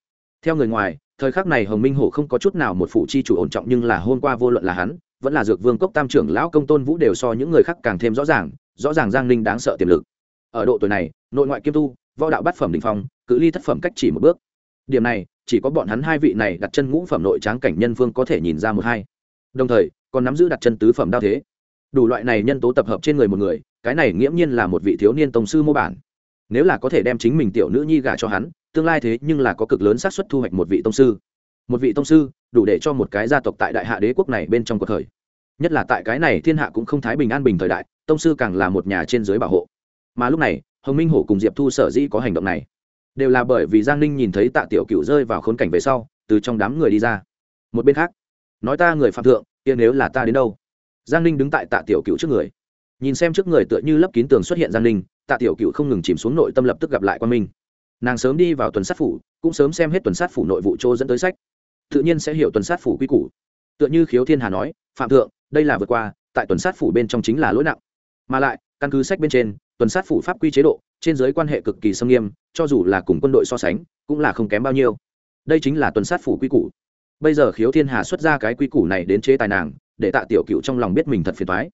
Theo người ngoài thời khắc này hồng minh hổ không có chút nào một phụ chi chủ ổn trọng nhưng là hôm qua vô luận là hắn, vẫn là dược vương cốc tam trưởng lão công tôn vũ đều so những người khác càng thêm rõ ràng rõ ràng giang ninh đáng sợ tiềm lực. Ở độ tuổi này, nội ngoại kiêm tu, võ đạo bát phẩm đình phong, cự ly thất phẩm cách chỉ một bước. Điểm này, chỉ có bọn hắn hai vị này đặt chân ngũ phẩm nội tráng cảnh nhân phương có thể nhìn ra một hai. Đồng thời, còn nắm giữ đặt chân tứ phẩm đao thế. Đủ loại này nhân tố tập hợp trên người một người, cái này nghiễm nhiên là một vị thiếu niên tổng sư mô bản. Nếu là có thể đem chính mình tiểu nữ nhi gả cho hắn tương lai thế nhưng là có cực lớn xác suất thu hoạch một vị tông sư. Một vị tông sư, đủ để cho một cái gia tộc tại đại hạ đế quốc này bên trong cuộc thời nhất là tại cái này thiên hạ cũng không thái bình an bình thời đại, tông sư càng là một nhà trên dưới bảo hộ. Mà lúc này, hồng minh hổ cùng diệp thu sở dĩ có hành động này, đều là bởi vì giang ninh nhìn thấy tạ tiểu cựu rơi vào khốn cảnh về sau, từ trong đám người đi ra. Một bên khác, nói ta người phạm thượng, kia nếu là ta đến đâu? Giang ninh đứng tại tạ tiểu cựu trước người. Nhìn xem trước người tựa như lấp kín tường xuất hiện giang ninh, tạ tiểu cựu không ngừng chìm xuống nội tâm lập tức gặp lại quan minh nàng sớm đi vào tuần sát phủ, cũng sớm xem hết tuần sát phủ nội vụ chỗ dẫn tới sách. Tự nhiên sẽ hiểu tuần sát phủ quy củ. Tựa như khiếu thiên hà nói, phạm thượng, đây là vượt qua, tại tuần sát phủ bên trong chính là lỗi nặng. Mà lại, căn cứ sách bên trên, tuần sát phủ pháp quy chế độ, trên giới quan hệ cực kỳ sâm nghiêm, cho dù là cùng quân đội so sánh, cũng là không kém bao nhiêu. Đây chính là tuần sát phủ quy củ. Bây giờ khiếu thiên hà xuất ra cái quy củ này đến chế tài nàng, để tạ tiểu cựu trong lòng biết mình thật phiền thoái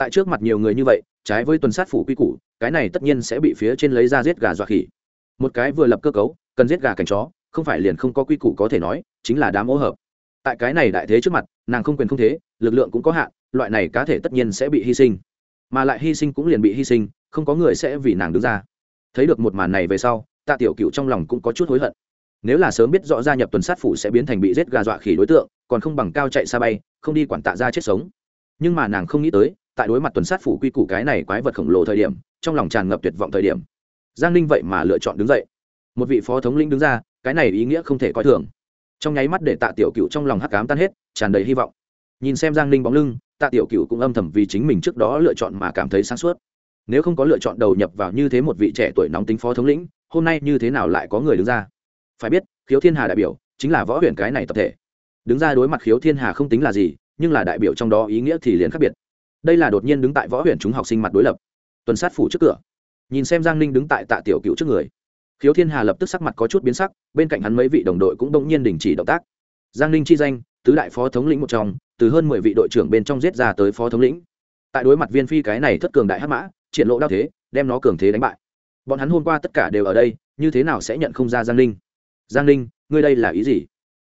tại trước mặt nhiều người như vậy, trái với tuần sát phủ quy củ, cái này tất nhiên sẽ bị phía trên lấy ra giết gà dọa khỉ một cái vừa lập cơ cấu, cần giết gà cảnh chó, không phải liền không có quy củ có thể nói, chính là đám ô hợp. Tại cái này đại thế trước mặt, nàng không quyền không thế, lực lượng cũng có hạn, loại này cá thể tất nhiên sẽ bị hy sinh. Mà lại hy sinh cũng liền bị hy sinh, không có người sẽ vì nàng đứng ra. Thấy được một màn này về sau, tạ tiểu cựu trong lòng cũng có chút hối hận. Nếu là sớm biết rõ gia nhập tuần sát phủ sẽ biến thành bị giết gà dọa khỉ đối tượng, còn không bằng cao chạy xa bay, không đi quản tạ ra chết sống. Nhưng mà nàng không nghĩ tới, tại đối mặt tuần sát phủ quy củ cái này quái vật khổng lồ thời điểm, trong lòng tràn ngập tuyệt vọng thời điểm giang ninh vậy mà lựa chọn đứng dậy. Một vị phó thống lĩnh đứng ra, cái này ý nghĩa không thể coi thường. Trong nháy mắt để tạ tiểu cựu trong lòng hắc cám tan hết, tràn đầy hy vọng. Nhìn xem giang ninh bóng lưng, tạ tiểu cựu cũng âm thầm vì chính mình trước đó lựa chọn mà cảm thấy sáng suốt. Nếu không có lựa chọn đầu nhập vào như thế một vị trẻ tuổi nóng tính phó thống lĩnh, hôm nay như thế nào lại có người đứng ra? Phải biết, khiếu thiên hà đại biểu chính là võ huyền cái này tập thể. Đứng ra đối mặt khiếu thiên hà không tính là gì, nhưng là đại biểu trong đó ý nghĩa thì liền khác biệt. Đây là đột nhiên đứng tại võ huyền chúng học sinh mặt đối lập. Tuần sát phủ trước cửa nhìn xem giang ninh đứng tại tạ tiểu cựu trước người. Khiếu thiên hà lập tức sắc mặt có chút biến sắc, bên cạnh hắn mấy vị đồng đội cũng đông nhiên đình chỉ động tác. Giang ninh chi danh, tứ đại phó thống lĩnh một trong, từ hơn mười vị đội trưởng bên trong giết ra tới phó thống lĩnh. Tại đối mặt viên phi cái này thất cường đại hắc mã, triển lộ đao thế, đem nó cường thế đánh bại. Bọn hắn hôm qua tất cả đều ở đây, như thế nào sẽ nhận không ra giang ninh? Giang ninh, ngươi đây là ý gì?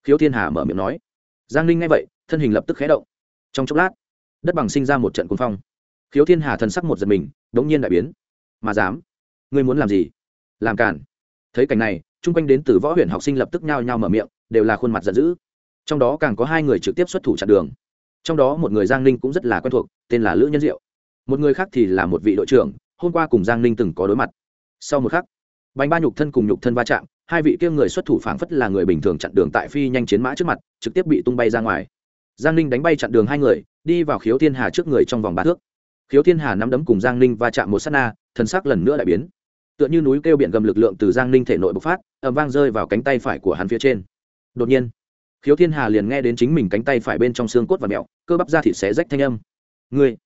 Khiếu thiên hà mở miệng nói. Giang ninh nghe vậy, thân hình lập tức khé động. Trong chốc lát, đất bằng sinh ra một trận cuồng phong. Khiếu thiên hà thần sắc một giật mình đ ố n g nhiên đại biến mà dám. Ngươi muốn làm gì? Làm cản thấy cảnh này, chung quanh đến từ võ huyện học sinh lập tức nhao nhao mở miệng, đều là khuôn mặt giận dữ. Trong đó càng có hai người trực tiếp xuất thủ chặn đường. Trong đó một người giang ninh cũng rất là quen thuộc, tên là lữ nhân diệu. Một người khác thì là một vị đội trưởng, hôm qua cùng giang ninh từng có đối mặt. Sau một khắc bánh ba nhục thân cùng nhục thân va chạm, hai vị kia người xuất thủ phảng phất là người bình thường chặn đường tại phi nhanh chiến mã trước mặt, trực tiếp bị tung bay ra ngoài. Giang ninh đánh bay chặn đường hai người, đi vào khiếu thiên hà trước người trong vòng ba thước khiếu thiên hà nắm đấm cùng giang ninh va chạm một s á t na thân xác lần nữa lại biến. Tựa như núi kêu biển gầm lực lượng từ giang ninh thể nội bộc phát ẩm vang rơi vào cánh tay phải của hắn phía trên. Đột nhiên, khiếu thiên hà liền nghe đến chính mình cánh tay phải bên trong xương cốt và mẹo, cơ bắp ra thịt xé rách thanh âm. Ngươi!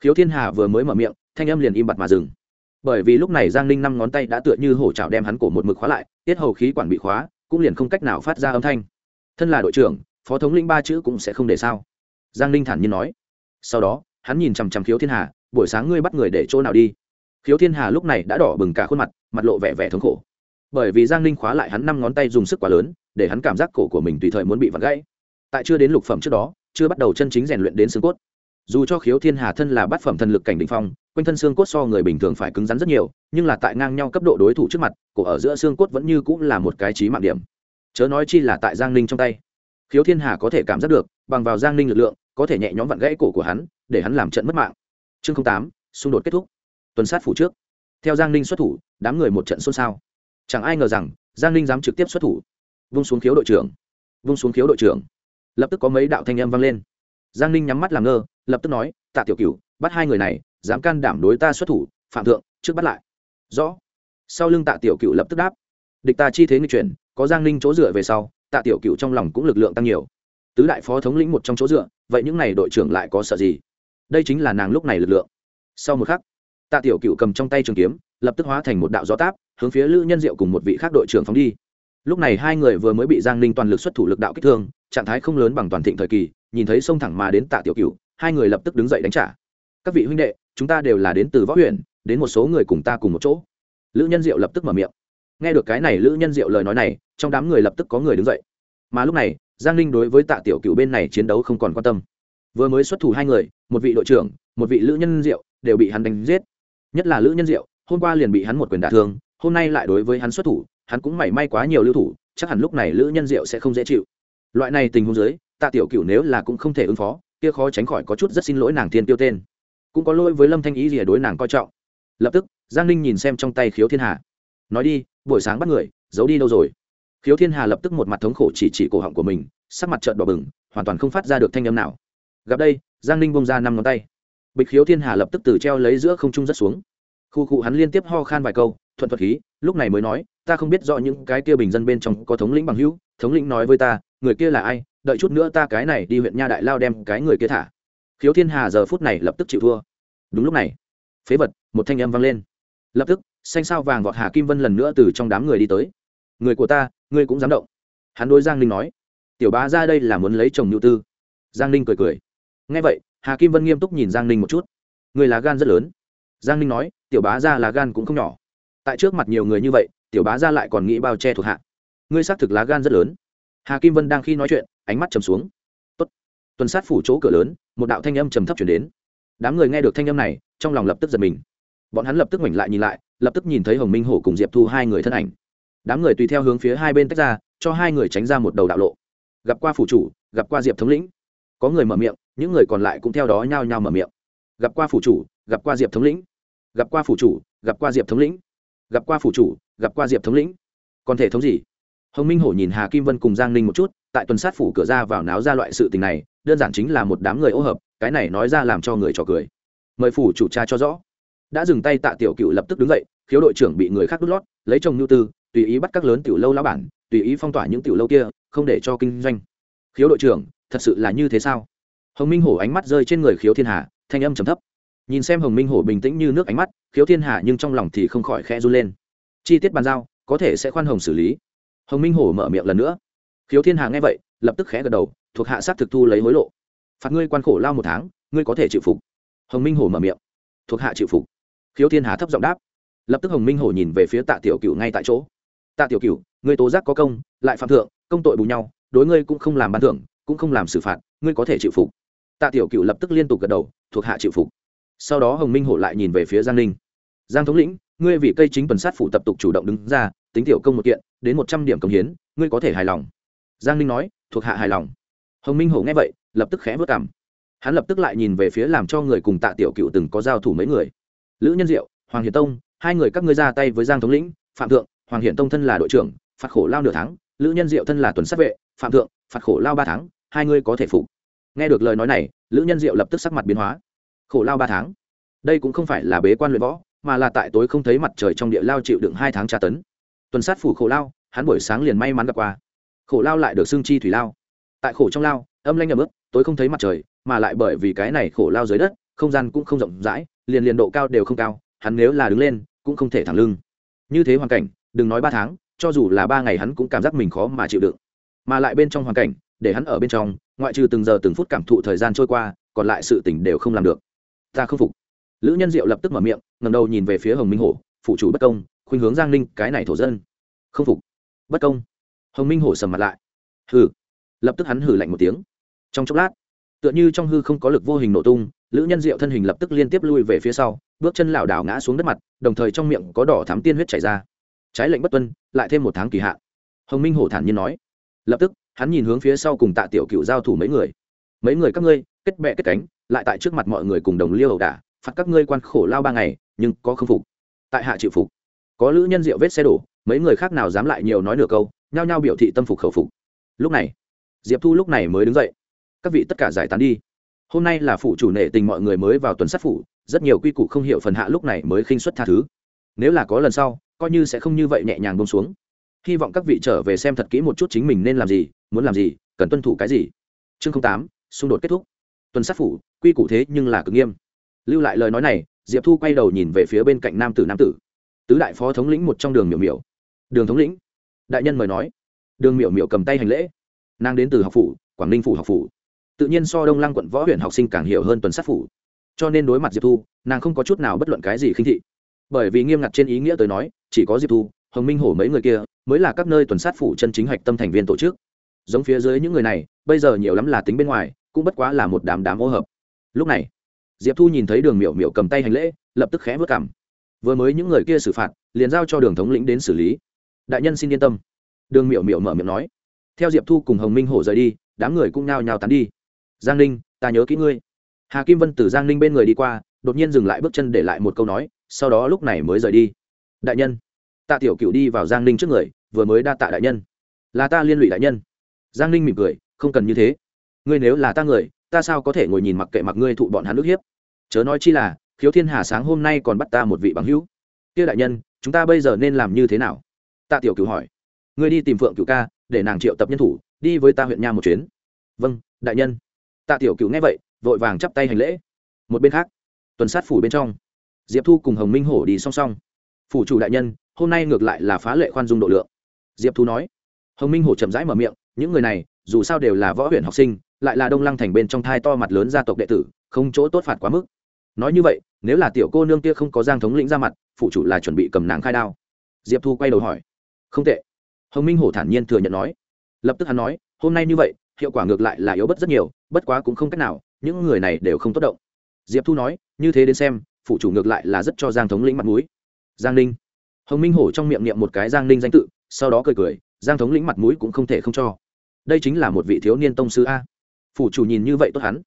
Khiếu thiên hà vừa mới mở miệng, thanh âm liền im bặt mà dừng. Bởi vì lúc này giang ninh năm ngón tay đã tựa như hổ trào đem hắn cổ một mực khóa lại, tiết hầu khí quản bị khóa, cũng liền không cách nào phát ra âm thanh. Thân là đội trưởng, phó thống linh ba chữ cũng sẽ không để sao. Giang ninh thản nhiên nói. Sau đó hắn nhìn chằm chằm khiếu thiên hà, buổi sáng ngươi bắt người để chỗ nào đi? Khiếu thiên hà lúc này đã đỏ bừng cả khuôn mặt mặt lộ vẻ vẻ thống khổ. Bởi vì giang ninh khóa lại hắn năm ngón tay dùng sức quá lớn, để hắn cảm giác cổ của mình tùy thời muốn bị vặt gãy. Tại chưa đến lục phẩm trước đó, chưa bắt đầu chân chính rèn luyện đến xương cốt. Dù cho khiếu thiên hà thân là bát phẩm thần lực cảnh đ ỉ n h phong, quanh thân xương cốt so người bình thường phải cứng rắn rất nhiều, nhưng là tại ngang nhau cấp độ đối thủ trước mặt, cổ ở giữa xương cốt vẫn như cũng là một cái trí mạng điểm. Chớ nói chi là tại giang ninh trong tay, khiếu thiên hà có thể cảm giác được, bằng vào giang ninh lực lượng, có thể nhẹ nhõm vặn gãy cổ của hắn để hắn làm trận mất mạng. Chương tám, xung đột kết thúc. Tuần sát phủ trước. Theo giang ninh xuất thủ, đám người một trận xôn xao. Chẳng ai ngờ rằng, giang ninh dám trực tiếp xuất thủ. Vung xuống khiếu đội trưởng. Vung xuống khiếu đội trưởng. Lập tức có mấy đạo thanh âm vang lên. Giang ninh nhắm mắt làm ngơ, lập tức nói, tạ tiểu cửu, bắt hai người này, dám can đảm đối ta xuất thủ, phạm thượng, trước bắt lại. Rõ. Sau lưng tạ tiểu cửu lập tức đáp, địch ta chi thế nghịch chuyển, có giang ninh chỗ dựa về sau, tạ tiểu cửu trong lòng cũng lực lượng tăng nhiều. Tứ đại phó thống lĩnh một trong chỗ dựa, vậy những n à y đội trưởng lại có sợ gì? Đây chính là nàng lúc này lực lượng. Sau một khắc, tạ tiểu cựu cầm trong tay trường kiếm, lập tức hóa thành một đạo gió táp, hướng phía lữ nhân diệu cùng một vị khác đội trưởng phóng đi. Lúc này hai người vừa mới bị giang ninh toàn lực xuất thủ lực đạo kích thương, trạng thái không lớn bằng toàn thịnh thời kỳ, nhìn thấy xông thẳng mà đến tạ tiểu cựu hai người lập tức đứng dậy đánh trả. Các vị huynh đệ, chúng ta đều là đến từ võ huyện, đến một số người cùng ta cùng một chỗ. Lữ nhân diệu lập tức mở miệng. Nghe được cái này, lữ nhân diệu lời nói này, trong đám người lập tức có người đứng dậy. Mà lúc này, giang ninh đối với tạ tiểu cựu bên này chiến đấu không còn quan tâm. Vừa mới xuất thủ hai người một vị đội trưởng, một vị lữ nhân diệu đều bị hắn đánh giết. Nhất là lữ nhân diệu, hôm qua liền bị hắn một quyền đả thương, hôm nay lại đối với hắn xuất thủ, hắn cũng mảy may quá nhiều lưu thủ, chắc hẳn lúc này lữ nhân diệu sẽ không dễ chịu. Loại này tình huống dưới, tạ tiểu cựu nếu là cũng không thể ứng phó, kia khó tránh khỏi có chút rất xin lỗi nàng thiên tiêu tên. Cũng có lỗi với lâm thanh ý lìa đối nàng coi trọng. Lập tức, giang ninh nhìn xem trong tay khiếu thiên hà. Nói đi, buổi sáng bắt người, giấu đi đâu rồi? Khiếu thiên hà lập tức một mặt thống khổ chỉ chỉ cổ họng của mình, sắc mặt trợn đỏ bừng, hoàn toàn không phát ra được thanh âm nào. Gặp đây giang ninh bông ra năm ngón tay. Bịch khiếu thiên hà lập tức từ treo lấy giữa không trung rất xuống. Khu cụ hắn liên tiếp ho khan vài câu, thuận thuật khí, lúc này mới nói, ta không biết rõ những cái kia bình dân bên trong có thống lĩnh bằng hữu, thống lĩnh nói với ta, người kia là ai, đợi chút nữa ta cái này đi huyện nha đại lao đem cái người kia thả. Khiếu thiên hà giờ phút này lập tức chịu thua. Đúng lúc này, phế vật, một thanh âm vang lên. Lập tức, xanh sao vàng vọt hà kim vân lần nữa từ trong đám người đi tới. Người của ta, ngươi cũng dám động. Hắn đối giang ninh nói. Tiểu bá ra đây là muốn lấy chồng nhu tư. Giang ninh cười cười ngay vậy, hà kim vân nghiêm túc nhìn giang ninh một chút. Người là gan rất lớn. Giang ninh nói, tiểu bá ra là gan cũng không nhỏ. Tại trước mặt nhiều người như vậy, tiểu bá ra lại còn nghĩ bao che thuộc hạ. Ngươi xác thực lá gan rất lớn. Hà kim vân đang khi nói chuyện, ánh mắt trầm xuống. Tốt. tuần sát phủ chỗ cửa lớn, một đạo thanh âm trầm thấp chuyển đến. Đám người nghe được thanh âm này, trong lòng lập tức giật mình. Bọn hắn lập tức ngoảnh lại nhìn lại, lập tức nhìn thấy hồng minh hổ cùng diệp thu hai người thân ảnh. Đám người tùy theo hướng phía hai bên tách ra, cho hai người tránh ra một đầu đạo lộ. Gặp qua phủ chủ, gặp qua diệp thống lĩnh. Có người mở miệng những người còn lại cũng theo đó nhao nhao mở miệng. Gặp qua phủ chủ, gặp qua diệp thống lĩnh. Gặp qua phủ chủ, gặp qua diệp thống lĩnh. Gặp qua phủ chủ, gặp qua diệp thống lĩnh. Còn thể thống gì? Hồng minh hổ nhìn hà kim vân cùng giang ninh một chút, tại tuần sát phủ cửa ra vào náo ra loại sự tình này, đơn giản chính là một đám người ô hợp, cái này nói ra làm cho người trò cười. Mời phủ chủ tra cho rõ. Đã dừng tay tạ tiểu cựu lập tức đứng dậy, khiếu đội trưởng bị người khác đút lót, lấy chồng nhu tư, tùy ý bắt các lớn tiểu lâu lao bản, tùy ý phong tỏa những tiểu lâu kia, không để cho kinh doanh. Khiếu đội trưởng, thật sự là như thế sao? Hồng minh hổ ánh mắt rơi trên người khiếu thiên hà, thanh âm trầm thấp. Nhìn xem hồng minh hổ bình tĩnh như nước ánh mắt, khiếu thiên hà nhưng trong lòng thì không khỏi khẽ run lên. Chi tiết bàn giao, có thể sẽ khoan hồng xử lý. Hồng minh hổ mở miệng lần nữa. Khiếu thiên hà nghe vậy, lập tức khẽ gật đầu, thuộc hạ sát thực thu lấy hối lộ. Phạt ngươi quan khổ lao một tháng, ngươi có thể chịu phục. Hồng minh hổ mở miệng. Thuộc hạ chịu phục. Khiếu thiên hà thấp giọng đáp. Lập tức hồng minh hổ nhìn về phía tạ tiểu cựu ngay tại chỗ. Tạ tiểu cựu ngươi tố giác có công, lại phạm thượng, công tội bù nhau, đối ngươi cũng không làm ban thưởng, cũng không làm xử phạt, ngươi có thể chịu phục tạ tiểu cựu lập tức liên tục gật đầu, thuộc hạ chịu phục. Sau đó hồng minh hổ lại nhìn về phía giang ninh. Giang thống lĩnh, ngươi vì cây chính tuần sát phủ tập tục chủ động đứng ra, tính tiểu công một kiện, đến một trăm điểm công hiến, ngươi có thể hài lòng. Giang ninh nói, thuộc hạ hài lòng. Hồng minh hổ nghe vậy, lập tức khẽ vất cảm. Hắn lập tức lại nhìn về phía làm cho người cùng tạ tiểu cựu từng có giao thủ mấy người. Lữ nhân diệu, hoàng hiền tông, hai người các ngươi ra tay với giang thống lĩnh, phạm thượng, hoàng hiển tông thân là đội trưởng, phạt khổ lao nửa tháng, lữ nhân diệu thân là tuần sát vệ, phạm thượng, phạt khổ lao ba tháng, hai ngươi có thể phục nghe được lời nói này, lữ nhân diệu lập tức sắc mặt biến hóa. Khổ lao ba tháng. Đây cũng không phải là bế quan luyện võ, mà là tại tối không thấy mặt trời trong địa lao chịu đựng hai tháng tra tấn. Tuần sát phủ khổ lao, hắn buổi sáng liền may mắn gặp qua. Khổ lao lại được xương chi thủy lao. Tại khổ trong lao, âm lanh ấm ức tối không thấy mặt trời, mà lại bởi vì cái này khổ lao dưới đất, không gian cũng không rộng rãi, liền liền độ cao đều không cao, hắn nếu là đứng lên, cũng không thể thẳng lưng. Như thế hoàn cảnh, đừng nói ba tháng, cho dù là ba ngày hắn cũng cảm giác mình khó mà chịu đựng. Mà lại bên trong hoàn cảnh để hắn ở bên trong, ngoại trừ từng giờ từng phút cảm thụ thời gian trôi qua, còn lại sự tỉnh đều không làm được. Ta không phục. Lữ nhân diệu lập tức mở miệng ngầm đầu nhìn về phía hồng minh hổ phụ chủ bất công, khuynh hướng giang ninh, cái này thổ dân. Không phục. Bất công. Hồng minh hổ sầm mặt lại. Hừ. Lập tức hắn hử lạnh một tiếng. Trong chốc lát, tựa như trong hư không có lực vô hình nổ tung, lữ nhân diệu thân hình lập tức liên tiếp lui về phía sau, bước chân lảo đảo ngã xuống đất mặt, đồng thời trong miệng có đỏ thám tiên huyết chảy ra. Trái lệnh bất tuân, lại thêm một tháng kỳ hạn. Hồng minh hổ thản nhiên nói. Lập tức hắn nhìn hướng phía sau cùng tạ tiểu cựu giao thủ mấy người. Mấy người các ngươi, kết bệ kết cánh, lại tại trước mặt mọi người cùng đồng liêu ẩu đả, phạt các ngươi quan khổ lao ba ngày, nhưng có không phục. Tại hạ chịu phục. Có lữ nhân diệu vết xe đổ, mấy người khác nào dám lại nhiều nói nửa câu, nhao nhao biểu thị tâm phục khẩu phục. Lúc này, diệp thu lúc này mới đứng dậy. Các vị tất cả giải tán đi. Hôm nay là phủ chủ nệ tình mọi người mới vào tuần sát phủ, rất nhiều quy củ không hiểu phần hạ lúc này mới khinh xuất tha thứ. Nếu là có lần sau, coi như sẽ không như vậy nhẹ nhàng bông xuống hy vọng các vị trở về xem thật kỹ một chút chính mình nên làm gì, muốn làm gì, cần tuân thủ cái gì. Chương tám, xung đột kết thúc. Tuần sát phủ, quy củ thế nhưng là cực nghiêm. Lưu lại lời nói này, diệp thu quay đầu nhìn về phía bên cạnh nam tử nam tử. Tứ đại phó thống lĩnh một trong đường miểu miểu. Đường thống lĩnh. Đại nhân mời nói. Đường miểu miểu cầm tay hành lễ. Nàng đến từ học phủ, quảng ninh phủ học phủ. Tự nhiên so đông lăng quận võ huyện học sinh càng hiểu hơn tuần sát phủ. Cho nên đối mặt diệp thu, nàng không có chút nào bất luận cái gì khinh thị. Bởi vì nghiêm ngặt trên ý nghĩa tới nói, chỉ có diệp thu, hồng minh hổ mấy người kia mới là các nơi tuần sát phủ chân chính hạch tâm thành viên tổ chức. Giống phía dưới những người này, bây giờ nhiều lắm là tính bên ngoài, cũng bất quá là một đám đám ô hợp. Lúc này, diệp thu nhìn thấy đường miểu miểu cầm tay hành lễ, lập tức khẽ vớt cảm vừa mới những người kia xử phạt, liền giao cho đường thống lĩnh đến xử lý. Đại nhân xin yên tâm. Đường miểu miểu mở miệng nói. Theo diệp thu cùng hồng minh hổ rời đi, đám người cũng nhao nhao tán đi. Giang ninh, ta nhớ kỹ ngươi. Hà kim vân từ giang ninh bên người đi qua, đột nhiên dừng lại bước chân để lại một câu nói, sau đó lúc này mới rời đi. Đại nhân tạ tiểu cựu đi vào giang ninh trước người, vừa mới đa tạ đại nhân. Là ta liên lụy đại nhân. Giang ninh mỉm cười, không cần như thế. Ngươi nếu là ta người, ta sao có thể ngồi nhìn mặc kệ mặc ngươi thụ bọn hắn ức hiếp? Chớ nói chi là, khiếu thiên hà sáng hôm nay còn bắt ta một vị bằng hữu. Kia đại nhân, chúng ta bây giờ nên làm như thế nào? Tạ tiểu cựu hỏi. Ngươi đi tìm phượng cựu ca, để nàng triệu tập nhân thủ, đi với ta huyện nha một chuyến. Vâng đại nhân. Tạ tiểu cựu nghe vậy, vội vàng chắp tay hành lễ. Một bên khác, tuần sát phủ bên trong, diệp thu cùng hồng minh hổ đi song song. Phủ chủ đại nhân hôm nay ngược lại là phá lệ khoan dung độ lượng. Diệp thu nói. Hồng minh hổ chậm rãi mở miệng, những người này, dù sao đều là võ huyện học sinh, lại là đông lăng thành bên trong thai to mặt lớn gia tộc đệ tử, không chỗ tốt phạt quá mức. Nói như vậy, nếu là tiểu cô nương kia không có giang thống lĩnh ra mặt, phụ chủ là chuẩn bị cầm nàng khai đao. Diệp thu quay đầu hỏi. Không tệ. Hồng minh hổ thản nhiên thừa nhận nói. Lập tức hắn nói, hôm nay như vậy, hiệu quả ngược lại là yếu bất rất nhiều, bất quá cũng không cách nào, những người này đều không tốt động. Diệp thu nói, như thế đến xem, phụ chủ ngược lại là rất cho giang thống lĩnh mặt mũi. Giang ninh hồng minh hổ trong miệng niệm một cái giang ninh danh tự, sau đó cười cười, giang thống lĩnh mặt mũi cũng không thể không cho. Đây chính là một vị thiếu niên tông sư a. Phủ chủ nhìn như vậy tốt hắn.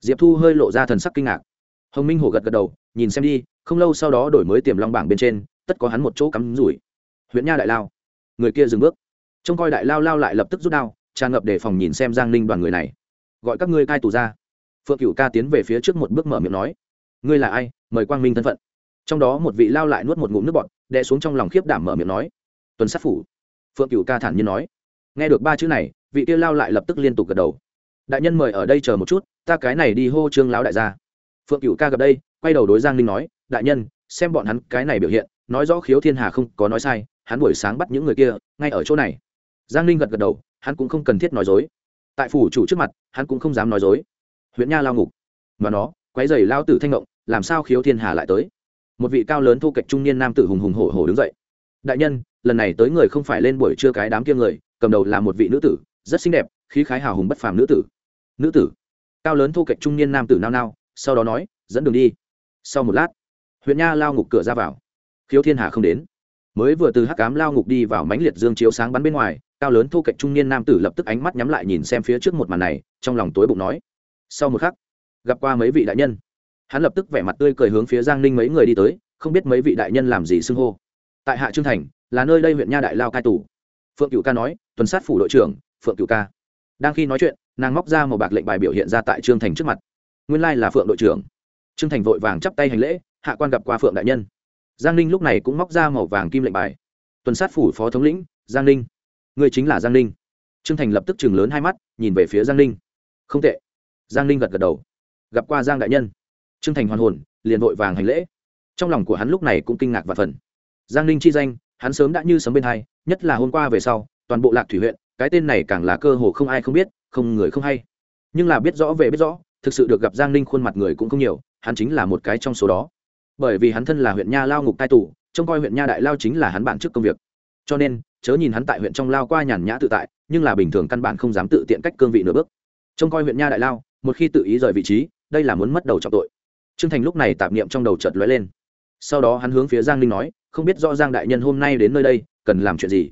Diệp thu hơi lộ ra thần sắc kinh ngạc. Hồng minh hổ gật gật đầu, nhìn xem đi, không lâu sau đó đổi mới tiềm long bảng bên trên, tất có hắn một chỗ cắm rủi. Huyện nha đại lao. Người kia dừng bước. Trông coi đại lao lao lại lập tức rút đao, tràn ngập để phòng nhìn xem giang ninh đoàn người này. Gọi các ngươi cai tù ra. Phượng cựu ca tiến về phía trước một bước mở miệng nói. Ngươi là ai? Mời quang minh thân phận trong đó một vị lao lại nuốt một ngụm nước bọt, đè xuống trong lòng khiếp đảm mở miệng nói, tuần sát phủ. Phượng cựu ca thản nhiên nói. Nghe được ba chữ này, vị kia lao lại lập tức liên tục gật đầu. Đại nhân mời ở đây chờ một chút, ta cái này đi hô trương lão đại gia. Phượng cựu ca gặp đây, quay đầu đối giang ninh nói, đại nhân, xem bọn hắn cái này biểu hiện, nói rõ khiếu thiên hà không có nói sai, hắn buổi sáng bắt những người kia, ngay ở chỗ này. Giang ninh gật gật đầu, hắn cũng không cần thiết nói dối. Tại phủ chủ trước mặt, hắn cũng không dám nói dối. Huyện nha lao ngục. Mà nó quái dày lao tử thanh ngộng, làm sao khiếu thiên hà lại tới? Một vị cao lớn thu kệch trung niên nam tử hùng hùng hổ hổ đứng dậy. Đại nhân, lần này tới người không phải lên buổi trưa cái đám kia người, cầm đầu là một vị nữ tử, rất xinh đẹp, khí khái hào hùng bất phàm nữ tử. Nữ tử? Cao lớn thu kệch trung niên nam tử nao nao, sau đó nói, dẫn đường đi. Sau một lát, huyện nha lao ngục cửa ra vào. Khiếu thiên hà không đến. Mới vừa từ hắc cám lao ngục đi vào mánh liệt dương chiếu sáng bắn bên ngoài, cao lớn thu kệch trung niên nam tử lập tức ánh mắt nhắm lại nhìn xem phía trước một màn này, trong lòng tối bụng nói. Sau một khắc, gặp qua mấy vị đại nhân hắn lập tức vẻ mặt tươi cười hướng phía giang ninh mấy người đi tới, không biết mấy vị đại nhân làm gì xưng hô. Tại hạ trương thành, là nơi đây huyện nha đại lao cai tù. Phượng cựu ca nói, tuần sát phủ đội trưởng, phượng cựu ca. Đang khi nói chuyện, nàng móc ra một bạc lệnh bài biểu hiện ra tại trương thành trước mặt. Nguyên lai là phượng đội trưởng. Trương thành vội vàng chắp tay hành lễ, hạ quan gặp qua phượng đại nhân. Giang ninh lúc này cũng móc ra màu vàng kim lệnh bài. Tuần sát phủ phó thống lĩnh, giang ninh. Người chính là giang ninh. Trương thành lập tức chừng lớn hai mắt, nhìn về phía giang ninh. Không tệ. Giang ninh gật gật đầu. Gặp qua giang đại nhân trương thành hoàn hồn, liền vội vàng hành lễ. Trong lòng của hắn lúc này cũng kinh ngạc và phần giang ninh chi danh, hắn sớm đã như sấm bên hai, nhất là hôm qua về sau, toàn bộ lạc thủy huyện, cái tên này càng là cơ hồ không ai không biết, không người không hay. Nhưng là biết rõ về biết rõ, thực sự được gặp giang ninh khuôn mặt người cũng không nhiều, hắn chính là một cái trong số đó. Bởi vì hắn thân là huyện nha lao ngục tai tù, trông coi huyện nha đại lao chính là hắn bản chức công việc. Cho nên, chớ nhìn hắn tại huyện trong lao qua nhàn nhã tự tại, nhưng là bình thường căn bản không dám tự tiện cách cương vị nửa bước. Trông coi huyện nha đại lao, một khi tự ý rời vị trí, đây là muốn mất đầu trọng tội trương thành lúc này tạp niệm trong đầu chợt lóe lên. Sau đó hắn hướng phía giang ninh nói, không biết rõ giang đại nhân hôm nay đến nơi đây, cần làm chuyện gì?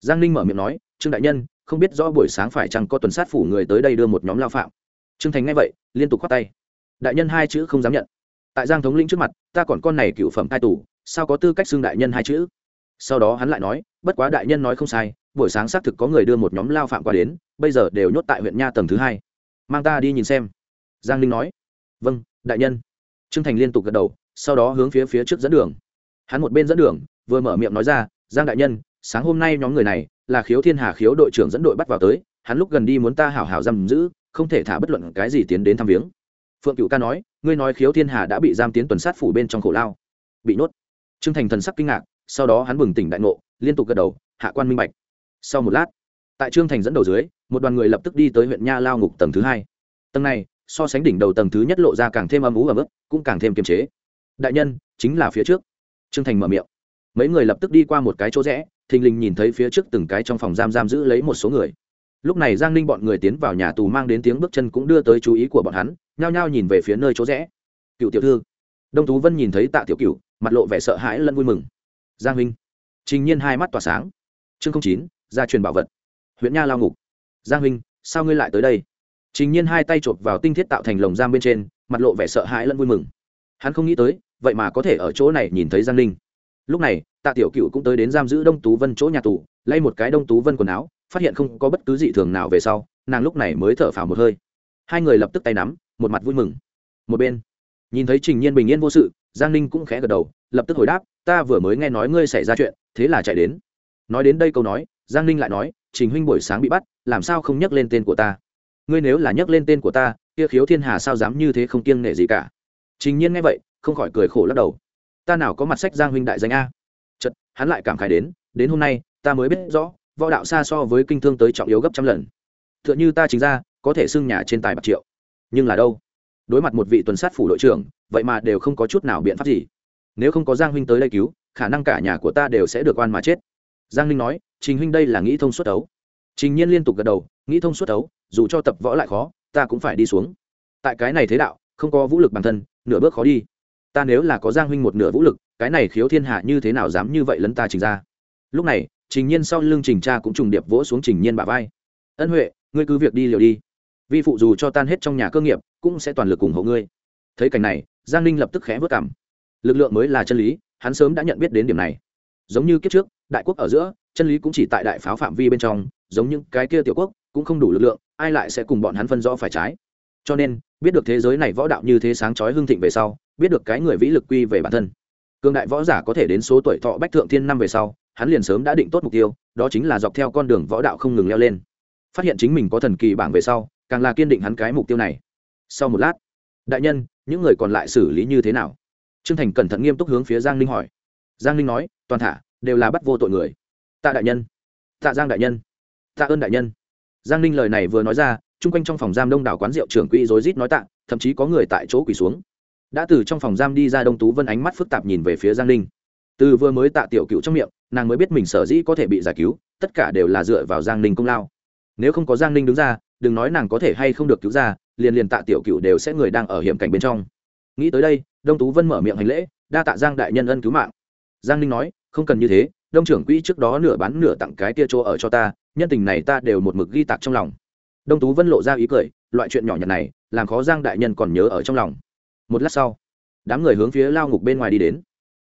Giang ninh mở miệng nói, trương đại nhân, không biết rõ buổi sáng phải chăng có tuần sát phủ người tới đây đưa một nhóm lao phạm. Trương thành nghe vậy, liên tục khoát tay. Đại nhân hai chữ không dám nhận. Tại giang thống lĩnh trước mặt, ta còn con này cựu phẩm tai tù, sao có tư cách xưng đại nhân hai chữ? Sau đó hắn lại nói, bất quá đại nhân nói không sai, buổi sáng xác thực có người đưa một nhóm lao phạm qua đến, bây giờ đều nhốt tại huyện nha tầng thứ hai. Mang ta đi nhìn xem. Giang ninh nói vâng đại nhân trương thành liên tục gật đầu, sau đó hướng phía phía trước dẫn đường. Hắn một bên dẫn đường, vừa mở miệng nói ra, giang đại nhân, sáng hôm nay nhóm người này là khiếu thiên hà khiếu đội trưởng dẫn đội bắt vào tới, hắn lúc gần đi muốn ta hảo hảo giam giữ, không thể thả bất luận cái gì tiến đến thăm viếng. Phượng cựu ca nói, ngươi nói khiếu thiên hà đã bị giam tiến tuần sát phủ bên trong khổ lao. Bị nhốt. Trương thành thần sắc kinh ngạc, sau đó hắn bừng tỉnh đại ngộ, liên tục gật đầu, hạ quan minh bạch. Sau một lát, tại trương thành dẫn đầu dưới, một đoàn người lập tức đi tới huyện nha lao ngục tầng thứ hai. Tầng này so sánh đỉnh đầu tầng thứ nhất lộ ra càng thêm âm ú ấm ức cũng càng thêm kiềm chế. Đại nhân, chính là phía trước. Trương thành mở miệng. Mấy người lập tức đi qua một cái chỗ rẽ, thình lình nhìn thấy phía trước từng cái trong phòng giam giam giữ lấy một số người. Lúc này giang ninh bọn người tiến vào nhà tù mang đến tiếng bước chân cũng đưa tới chú ý của bọn hắn, nhao nhao nhìn về phía nơi chỗ rẽ. Cựu tiểu thư. Đông tú vân nhìn thấy tạ tiểu cựu mặt lộ vẻ sợ hãi lẫn vui mừng. Giang huynh. Trình nhiên hai mắt tỏa sáng. Chương chín, gia truyền bảo vật. Huyện nha lao ngục. Giang huynh, sao ngươi lại tới đây? Trình nhiên hai tay chộp vào tinh thiết tạo thành lồng giam bên trên, mặt lộ vẻ sợ hãi lẫn vui mừng. Hắn không nghĩ tới, vậy mà có thể ở chỗ này nhìn thấy giang ninh. Lúc này, tạ tiểu cựu cũng tới đến giam giữ đông tú vân chỗ nhà tù, lay một cái đông tú vân quần áo, phát hiện không có bất cứ dị thường nào về sau, nàng lúc này mới thở phào một hơi. Hai người lập tức tay nắm, một mặt vui mừng. Một bên, nhìn thấy trình nhiên bình yên vô sự, giang ninh cũng khẽ gật đầu, lập tức hồi đáp, ta vừa mới nghe nói ngươi xảy ra chuyện, thế là chạy đến. Nói đến đây câu nói, giang ninh lại nói, trình huynh buổi sáng bị bắt, làm sao không nhắc lên tên của ta? Ngươi nếu là nhắc lên tên của ta, kia khiếu thiên hà sao dám như thế không kiêng nể gì cả. Trình nhiên nghe vậy, không khỏi cười khổ lắc đầu. Ta nào có mặt sách giang huynh đại danh a? Chật hắn lại cảm khái đến đến hôm nay, ta mới biết rõ, võ đạo xa so với kinh thương tới trọng yếu gấp trăm lần. T h ư ợ n h ư ta chính ra, có thể xưng nhà trên tài bạc triệu. Nhưng là đâu? Đối mặt một vị tuần sát phủ đội trưởng, vậy mà đều không có chút nào biện pháp gì. Nếu không có giang huynh tới đây cứu, khả năng cả nhà của ta đều sẽ được oan mà chết. Giang huynh nói, trình huynh đây là nghĩ thông suốt đấu. trình nhiên liên tục gật đầu nghĩ thông suốt ấu, dù cho tập võ lại khó, ta cũng phải đi xuống. Tại cái này thế đạo, không có vũ lực bản thân, nửa bước khó đi. Ta nếu là có giang huynh một nửa vũ lực, cái này khiếu thiên hạ như thế nào dám như vậy lấn ta trình ra? Lúc này, trình nhiên sau lưng trình cha cũng trùng điệp vỗ xuống trình nhiên bà vai. Ân huệ, ngươi cứ việc đi liều đi. Vi phụ dù cho tan hết trong nhà cơ nghiệp, cũng sẽ toàn lực ủng hộ ngươi. Thấy cảnh này, giang ninh lập tức khẽ vất cảm. Lực lượng mới là chân lý, hắn sớm đã nhận biết đến điểm này. Giống như kiếp trước, đại quốc ở giữa, chân lý cũng chỉ tại đại pháo phạm vi bên trong, giống những cái kia tiểu quốc cũng không đủ lực lượng, ai lại sẽ cùng bọn hắn phân rõ phải trái. Cho nên, biết được thế giới này võ đạo như thế sáng chói hưng thịnh về sau, biết được cái người vĩ lực quy về bản thân. Cương đại võ giả có thể đến số tuổi thọ bách thượng thiên năm về sau, hắn liền sớm đã định tốt mục tiêu, đó chính là dọc theo con đường võ đạo không ngừng leo lên. Phát hiện chính mình có thần kỳ bảng về sau, càng là kiên định hắn cái mục tiêu này. Sau một lát, đại nhân, những người còn lại xử lý như thế nào? Trương thành cẩn thận nghiêm túc hướng phía giang ninh hỏi. Giang ninh nói, toàn thả, đều là bắt vô tội người. Tạ đại nhân, tạ giang đại nhân, tạ ơn đại nhân giang ninh lời này vừa nói ra, chung quanh trong phòng giam đông đảo quán rượu trưởng quỹ rối rít nói tạ, thậm chí có người tại chỗ quỳ xuống. Đã từ trong phòng giam đi ra đông tú vân ánh mắt phức tạp nhìn về phía giang ninh. Từ vừa mới tạ tiểu cựu trong miệng, nàng mới biết mình sở dĩ có thể bị giải cứu, tất cả đều là dựa vào giang ninh công lao. Nếu không có giang ninh đứng ra, đừng nói nàng có thể hay không được cứu ra, liền liền tạ tiểu cựu đều sẽ người đang ở hiểm cảnh bên trong. Nghĩ tới đây, đông tú vân mở miệng hành lễ, đa tạ giang đại nhân ân cứu mạng. Giang ninh nói, không cần như thế đông trưởng quỹ trước đó nửa bán nửa tặng cái tia chỗ ở cho ta, nhân tình này ta đều một mực ghi tạc trong lòng. Đông tú vân lộ ra ý cười, loại chuyện nhỏ nhặt này, làm khó giang đại nhân còn nhớ ở trong lòng. Một lát sau, đám người hướng phía lao ngục bên ngoài đi đến.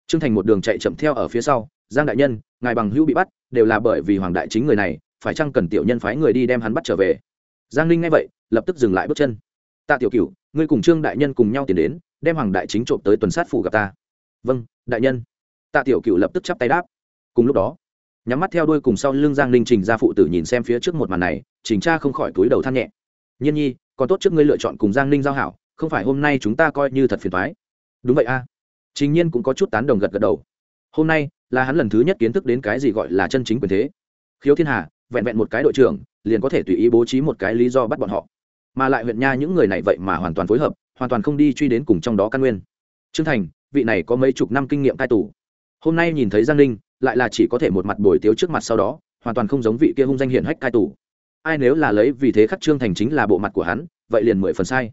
T r ư ơ n g thành một đường chạy chậm theo ở phía sau, giang đại nhân, ngài bằng hữu bị bắt, đều là bởi vì hoàng đại chính người này, phải chăng cần tiểu nhân phái người đi đem hắn bắt trở về? Giang linh nghe vậy, lập tức dừng lại bước chân. Tạ tiểu cựu ngươi cùng trương đại nhân cùng nhau tiến đến, đem hoàng đại chính trộm tới tuần sát phủ gặp ta. Vâng đại nhân. Tạ tiểu cựu lập tức chắp tay đáp cùng lúc đó, nhắm mắt theo đuôi cùng sau lưng giang linh trình ra phụ tử nhìn xem phía trước một màn này, trình cha không khỏi túi đầu than nhẹ. Nhiên nhi, còn tốt trước ngươi lựa chọn cùng giang linh giao hảo, không phải hôm nay chúng ta coi như thật phiền thoái đúng vậy a. À. trình nhiên cũng có chút tán đồng gật gật đầu. Hôm nay là hắn lần thứ nhất kiến thức đến cái gì gọi là chân chính quyền thế. Khiếu thiên hà, vẹn vẹn một cái đội trưởng, liền có thể tùy ý bố trí một cái lý do bắt bọn họ. Mà lại huyện nha những người này vậy mà hoàn toàn phối hợp, hoàn toàn không đi truy đến cùng trong đó căn nguyên. Trương thành, vị này có mấy chục năm kinh nghiệm cai tù. Hôm nay nhìn thấy giang ninh lại là chỉ có thể một mặt bồi tiếu trước mặt sau đó, hoàn toàn không giống vị kia hung danh hiển hách cai tù. Ai nếu là lấy vì thế khắc trương thành chính là bộ mặt của hắn, vậy liền mười phần sai.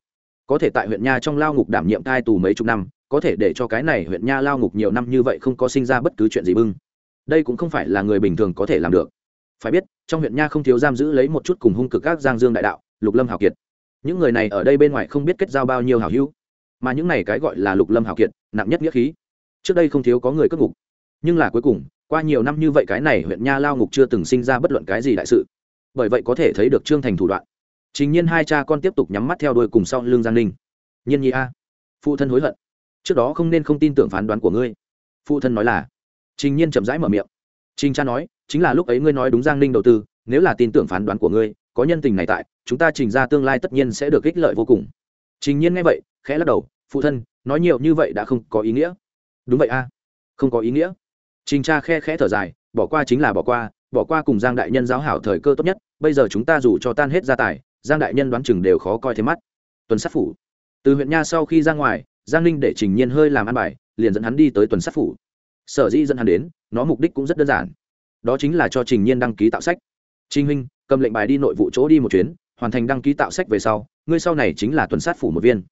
Có thể tại huyện nha trong lao ngục đảm nhiệm cai tù mấy chục năm, có thể để cho cái này huyện nha lao ngục nhiều năm như vậy không có sinh ra bất cứ chuyện gì bưng. Đây cũng không phải là người bình thường có thể làm được. Phải biết, trong huyện nha không thiếu giam giữ lấy một chút cùng hung cực các giang dương đại đạo, lục lâm hào kiệt. Những người này ở đây bên ngoài không biết kết giao bao nhiêu hào hữu. Mà những này cái gọi là lục lâm hào kiệt, nặng nhất nghĩa khí. Trước đây không thiếu có người cất ngục nhưng là cuối cùng qua nhiều năm như vậy cái này huyện nha lao ngục chưa từng sinh ra bất luận cái gì đại sự bởi vậy có thể thấy được trương thành thủ đoạn Trình Nhiên hai cha con tiếp tục nhắm mắt theo đuôi cùng sau lưng Giang Ninh. Nhiên Nhi a, phụ thân hối hận. Trước đó không nên không tin tưởng phán đoán của ngươi. Phụ thân nói là. Trình Nhiên chậm rãi mở miệng. Trình cha nói, chính là lúc ấy ngươi nói đúng Giang Ninh đầu tư, nếu là tin tưởng phán đoán của ngươi, có nhân tình này tại, chúng ta trình ra tương lai tất nhiên sẽ được ích lợi vô cùng. Trình Nhiên nghe vậy, khẽ lắc đầu phụ thân nói nhiều như vậy đã không có ý nghĩa đúng vậy a không có ý nghĩa trình cha khe khẽ thở dài, bỏ qua chính là bỏ qua bỏ qua cùng giang đại nhân giáo hảo thời cơ tốt nhất, bây giờ chúng ta dù cho tan hết gia tài, giang đại nhân đoán chừng đều khó coi thế mắt. Tuần sát phủ. Từ huyện nha sau khi ra ngoài, giang ninh để trình nhiên hơi làm ăn bài, liền dẫn hắn đi tới tuần sát phủ. Sở dĩ dẫn hắn đến, nó mục đích cũng rất đơn giản. Đó chính là cho trình nhiên đăng ký tạo sách. Trinh huynh, cầm lệnh bài đi nội vụ chỗ đi một chuyến, hoàn thành đăng ký tạo sách về sau, ngươi sau này chính là tuần sát phủ một viên.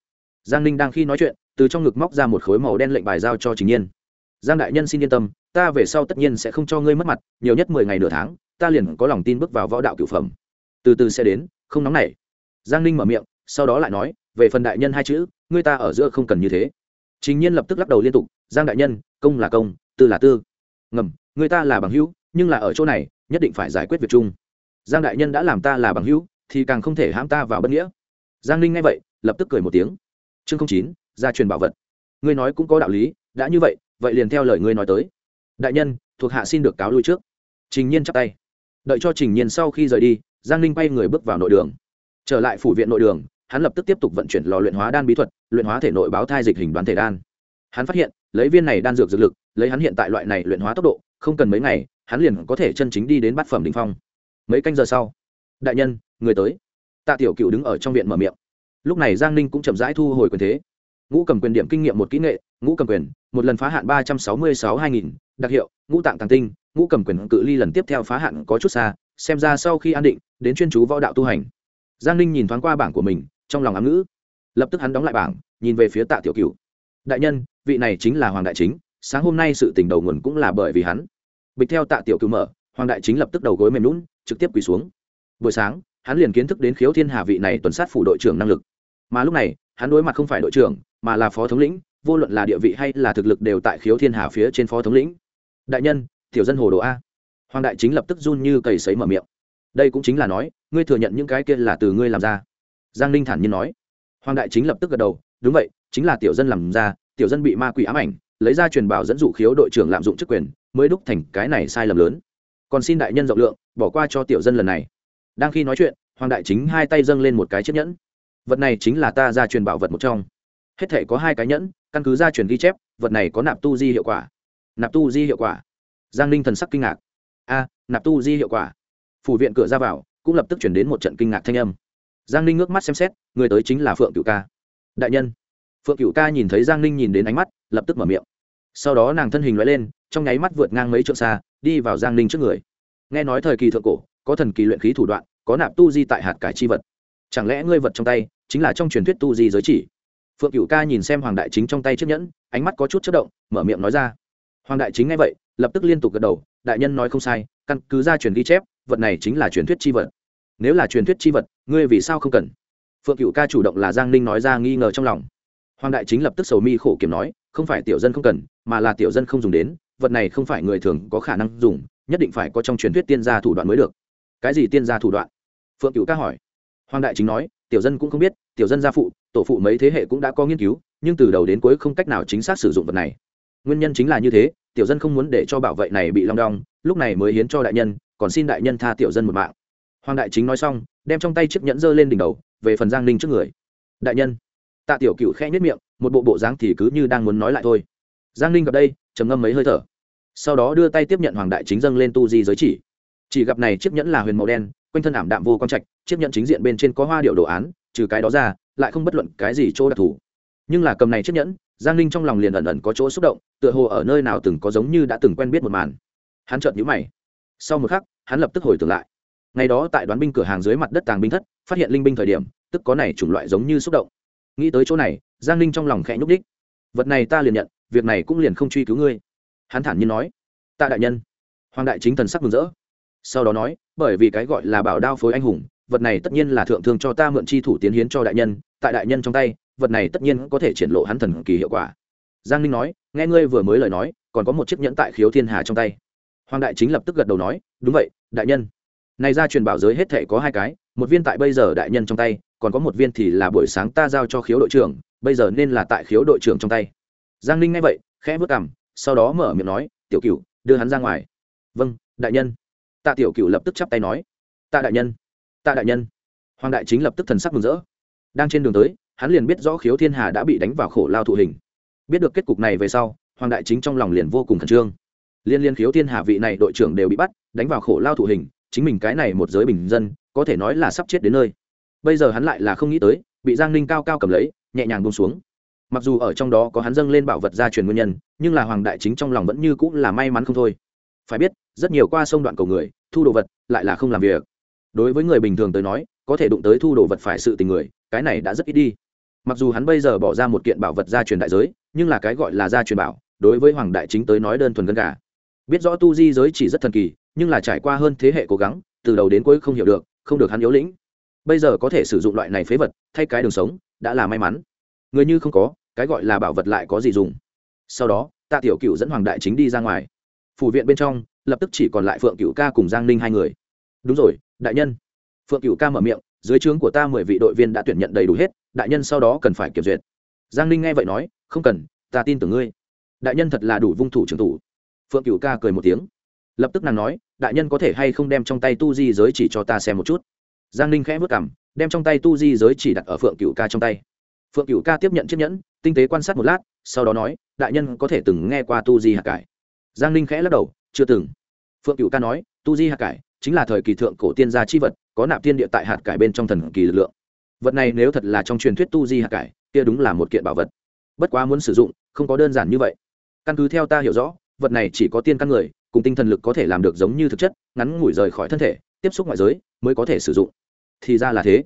Giang ninh đang khi nói chuyện, từ trong ngực móc ra một khối màu đen lệnh bài giao cho trình nhiên giang đại nhân xin yên tâm, ta về sau tất nhiên sẽ không cho ngươi mất mặt, nhiều nhất mười ngày nửa tháng, ta liền có lòng tin bước vào võ đạo cửu phẩm. Từ từ sẽ đến, không nóng nảy. Giang ninh mở miệng, sau đó lại nói, về phần đại nhân hai chữ, ngươi ta ở giữa không cần như thế. Trình nhiên lập tức lắc đầu liên tục, giang đại nhân, công là công, tư là tư. Ngầm người ta là bằng hữu, nhưng là ở chỗ này, nhất định phải giải quyết việc chung. Giang đại nhân đã làm ta là bằng hữu, thì càng không thể hãm ta vào bất nghĩa. Giang ninh nghe vậy, lập tức cười một tiếng. Chương chín, gia truyền bảo vật. Ngươi nói cũng có đạo lý, đã như vậy vậy liền theo lời ngươi nói tới. Đại nhân, thuộc hạ xin được cáo lui trước. Trình nhiên chắp tay. Đợi cho trình nhiên sau khi rời đi, giang ninh quay người bước vào nội đường. Trở lại phủ viện nội đường, hắn lập tức tiếp tục vận chuyển lò luyện hóa đan bí thuật, luyện hóa thể nội báo thai dịch hình đoán thể đan. Hắn phát hiện, lấy viên này đan dược dược lực, lấy hắn hiện tại loại này luyện hóa tốc độ, không cần mấy ngày, hắn liền có thể chân chính đi đến bát phẩm đỉnh phong. Mấy canh giờ sau, đại nhân, người tới. Tạ tiểu cựu đứng ở trong viện mở miệng. Lúc này giang ninh cũng chậm rãi thu hồi quyền thế ngũ cầm quyền điểm kinh nghiệm một kỹ nghệ, ngũ cầm quyền, một lần phá hạn ba trăm sáu mươi sáu hai nghìn, đặc hiệu, ngũ tạng tàng tinh, ngũ cầm quyền cự ly lần tiếp theo phá hạn có chút xa, xem ra sau khi an định, đến chuyên chú võ đạo tu hành. Giang ninh nhìn thoáng qua bảng của mình, trong lòng ám ngữ. Lập tức hắn đóng lại bảng, nhìn về phía tạ tiểu cựu đại nhân, vị này chính là hoàng đại chính, sáng hôm nay sự tình đầu nguồn cũng là bởi vì hắn. Bịch theo tạ tiểu cựu mở, hoàng đại chính lập tức đầu gối mềm lún trực tiếp quỳ xuống. Buổi sáng, hắn liền kiến thức đến khiếu thiên hà vị này tuần sát phủ đội trưởng năng lực. Mà lúc này, hắn đối mặt không phải đội trưởng mà là phó thống lĩnh, vô luận là địa vị hay là thực lực đều tại khiếu thiên hà phía trên phó thống lĩnh. Đại nhân, tiểu dân hồ đồ a. Hoàng đại chính lập tức run như cầy sấy mở miệng. Đây cũng chính là nói, ngươi thừa nhận những cái kia là từ ngươi làm ra. Giang ninh thản nhiên nói. Hoàng đại chính lập tức gật đầu, đúng vậy, chính là tiểu dân làm ra, tiểu dân bị ma quỷ ám ảnh, lấy ra truyền bảo dẫn dụ khiếu đội trưởng lạm dụng chức quyền, mới đúc thành cái này sai lầm lớn. Còn xin đại nhân rộng lượng, bỏ qua cho tiểu dân lần này. Đang khi nói chuyện, hoàng đại chính hai tay dâng lên một cái chiếc nhẫn. Vật này chính là ta ra truyền bảo vật một trong hết thể có hai cái nhẫn, căn cứ gia truyền ghi chép, vật này có nạp tu di hiệu quả. Nạp tu di hiệu quả. Giang ninh thần sắc kinh ngạc. A, nạp tu di hiệu quả. Phủ viện cửa ra vào, cũng lập tức chuyển đến một trận kinh ngạc thanh âm. Giang ninh ngước mắt xem xét, người tới chính là phượng cựu ca. Đại nhân. Phượng cựu ca nhìn thấy giang ninh nhìn đến ánh mắt, lập tức mở miệng. Sau đó nàng thân hình loại lên, trong nháy mắt vượt ngang mấy trượng xa, đi vào giang ninh trước người. Nghe nói thời kỳ thượng cổ, có thần kỳ luyện khí thủ đoạn, có nạp tu di tại hạt cải chi vật. Chẳng lẽ ngươi vật trong tay, chính là trong truyền thuyết tu di giới chỉ? Phượng cựu ca nhìn xem hoàng đại chính trong tay chiếc nhẫn, ánh mắt có chút chất động, mở miệng nói ra. Hoàng đại chính nghe vậy, lập tức liên tục gật đầu, đại nhân nói không sai, căn cứ ra truyền ghi chép, vật này chính là truyền thuyết chi vật. Nếu là truyền thuyết chi vật, ngươi vì sao không cần? Phượng cựu ca chủ động là giang ninh nói ra nghi ngờ trong lòng. Hoàng đại chính lập tức sầu mi khổ kiểm nói, không phải tiểu dân không cần, mà là tiểu dân không dùng đến, vật này không phải người thường có khả năng dùng, nhất định phải có trong truyền thuyết tiên gia thủ đoạn mới được. Cái gì tiên gia thủ đoạn? Phượng cựu ca hỏi. Hoàng đại chính nói tiểu dân cũng không biết, tiểu dân gia phụ, tổ phụ mấy thế hệ cũng đã có nghiên cứu, nhưng từ đầu đến cuối không cách nào chính xác sử dụng vật này. Nguyên nhân chính là như thế, tiểu dân không muốn để cho bảo vệ này bị long đong, lúc này mới hiến cho đại nhân, còn xin đại nhân tha tiểu dân một mạng. Hoàng đại chính nói xong, đem trong tay chiếc nhẫn dơ lên đỉnh đầu, về phần giang ninh trước người. Đại nhân. Tạ tiểu cựu khẽ nhất miệng, một bộ bộ dáng thì cứ như đang muốn nói lại thôi. Giang ninh gặp đây, trầm ngâm mấy hơi thở. Sau đó đưa tay tiếp nhận hoàng đại chính dâng lên tu di giới chỉ chỉ gặp này chiếc nhẫn là huyền màu đen, quanh thân ảm đạm vô quang trạch, chiếc nhẫn chính diện bên trên có hoa điệu đồ án, trừ cái đó ra, lại không bất luận cái gì chỗ đặc thù. Nhưng là cầm này chiếc nhẫn, giang ninh trong lòng liền ẩn ẩn có chỗ xúc động, tựa hồ ở nơi nào từng có giống như đã từng quen biết một màn. Hắn chợt nhíu mày. Sau một khắc, hắn lập tức hồi tưởng lại. Ngày đó tại đoán binh cửa hàng dưới mặt đất tàng binh thất, phát hiện linh binh thời điểm, tức có này chủng loại giống như xúc động. Nghĩ tới chỗ này, giang ninh trong lòng khẽ nhúc đích vật này ta liền nhận, việc này cũng liền không truy cứu ngươi. Hắn thản nhiên nói. Tạ đại nhân, hoàng đại chính thần sắc mừng rỡ sau đó nói, bởi vì cái gọi là bảo đao phối anh hùng, vật này tất nhiên là thượng thương cho ta mượn chi thủ tiến hiến cho đại nhân, tại đại nhân trong tay, vật này tất nhiên có thể triển lộ hắn thần kỳ hiệu quả. Giang ninh nói, nghe ngươi vừa mới lời nói, còn có một chiếc nhẫn tại khiếu thiên hà trong tay. Hoàng đại chính lập tức gật đầu nói, đúng vậy, đại nhân. Này ra truyền bảo giới hết thể có hai cái, một viên tại bây giờ đại nhân trong tay, còn có một viên thì là buổi sáng ta giao cho khiếu đội trưởng, bây giờ nên là tại khiếu đội trưởng trong tay. Giang ninh nghe vậy, khẽ vất cảm sau đó mở miệng nói, tiểu cựu đưa hắn ra ngoài. Vâng đại nhân tạ tiểu cựu lập tức chắp tay nói, tạ đại nhân, tạ đại nhân. Hoàng đại chính lập tức thần sắc mừng rỡ. Đang trên đường tới, hắn liền biết rõ khiếu thiên hà đã bị đánh vào khổ lao thụ hình. Biết được kết cục này về sau, hoàng đại chính trong lòng liền vô cùng khẩn trương. Liên liên khiếu thiên hà vị này đội trưởng đều bị bắt, đánh vào khổ lao thụ hình, chính mình cái này một giới bình dân, có thể nói là sắp chết đến nơi. Bây giờ hắn lại là không nghĩ tới, bị giang ninh cao cao cầm lấy, nhẹ nhàng bông xuống. Mặc dù ở trong đó có hắn dâng lên bảo vật gia truyền nguyên nhân, nhưng là hoàng đại chính trong lòng vẫn như cũng là may mắn không thôi phải biết, rất nhiều qua sông đoạn cầu người, thu đồ vật, lại là không làm việc. Đối với người bình thường tới nói, có thể đụng tới thu đồ vật phải sự tình người, cái này đã rất ít đi. Mặc dù hắn bây giờ bỏ ra một kiện bảo vật gia truyền đại giới, nhưng là cái gọi là gia truyền bảo, đối với hoàng đại chính tới nói đơn thuần gân gà. Biết rõ tu di giới chỉ rất thần kỳ, nhưng là trải qua hơn thế hệ cố gắng, từ đầu đến cuối không hiểu được, không được hắn yếu lĩnh. Bây giờ có thể sử dụng loại này phế vật, thay cái đường sống, đã là may mắn. Người như không có, cái gọi là bảo vật lại có gì dùng? Sau đó, tạ tiểu cựu dẫn hoàng đại chính đi ra ngoài phủ viện bên trong, lập tức chỉ còn lại phượng cựu ca cùng giang ninh hai người. Đúng rồi, đại nhân. Phượng cựu ca mở miệng, dưới trướng của ta mười vị đội viên đã tuyển nhận đầy đủ hết, đại nhân sau đó cần phải kiểm duyệt. Giang ninh nghe vậy nói, không cần, ta tin tưởng ngươi. Đại nhân thật là đủ vung thủ trưởng thủ. Phượng cựu ca cười một tiếng. Lập tức nàng nói, đại nhân có thể hay không đem trong tay tu di giới chỉ cho ta xem một chút. Giang ninh khẽ vất cảm đem trong tay tu di giới chỉ đặt ở phượng cựu ca trong tay. Phượng cựu ca tiếp nhận chiếc nhẫn, tinh tế quan sát một lát, sau đó nói, đại nhân có thể từng nghe qua tu di hạt cải giang ninh khẽ lắc đầu, chưa từng. Phượng cựu ca nói, tu di hạt cải chính là thời kỳ thượng cổ tiên gia chi vật, có nạp tiên địa tại hạt cải bên trong thần kỳ lực lượng. Vật này nếu thật là trong truyền thuyết tu di hạt cải, kia đúng là một kiện bảo vật. Bất quá muốn sử dụng, không có đơn giản như vậy. Căn cứ theo ta hiểu rõ, vật này chỉ có tiên căn người, cùng tinh thần lực có thể làm được giống như thực chất, ngắn ngủi rời khỏi thân thể, tiếp xúc ngoại giới, mới có thể sử dụng. Thì ra là thế.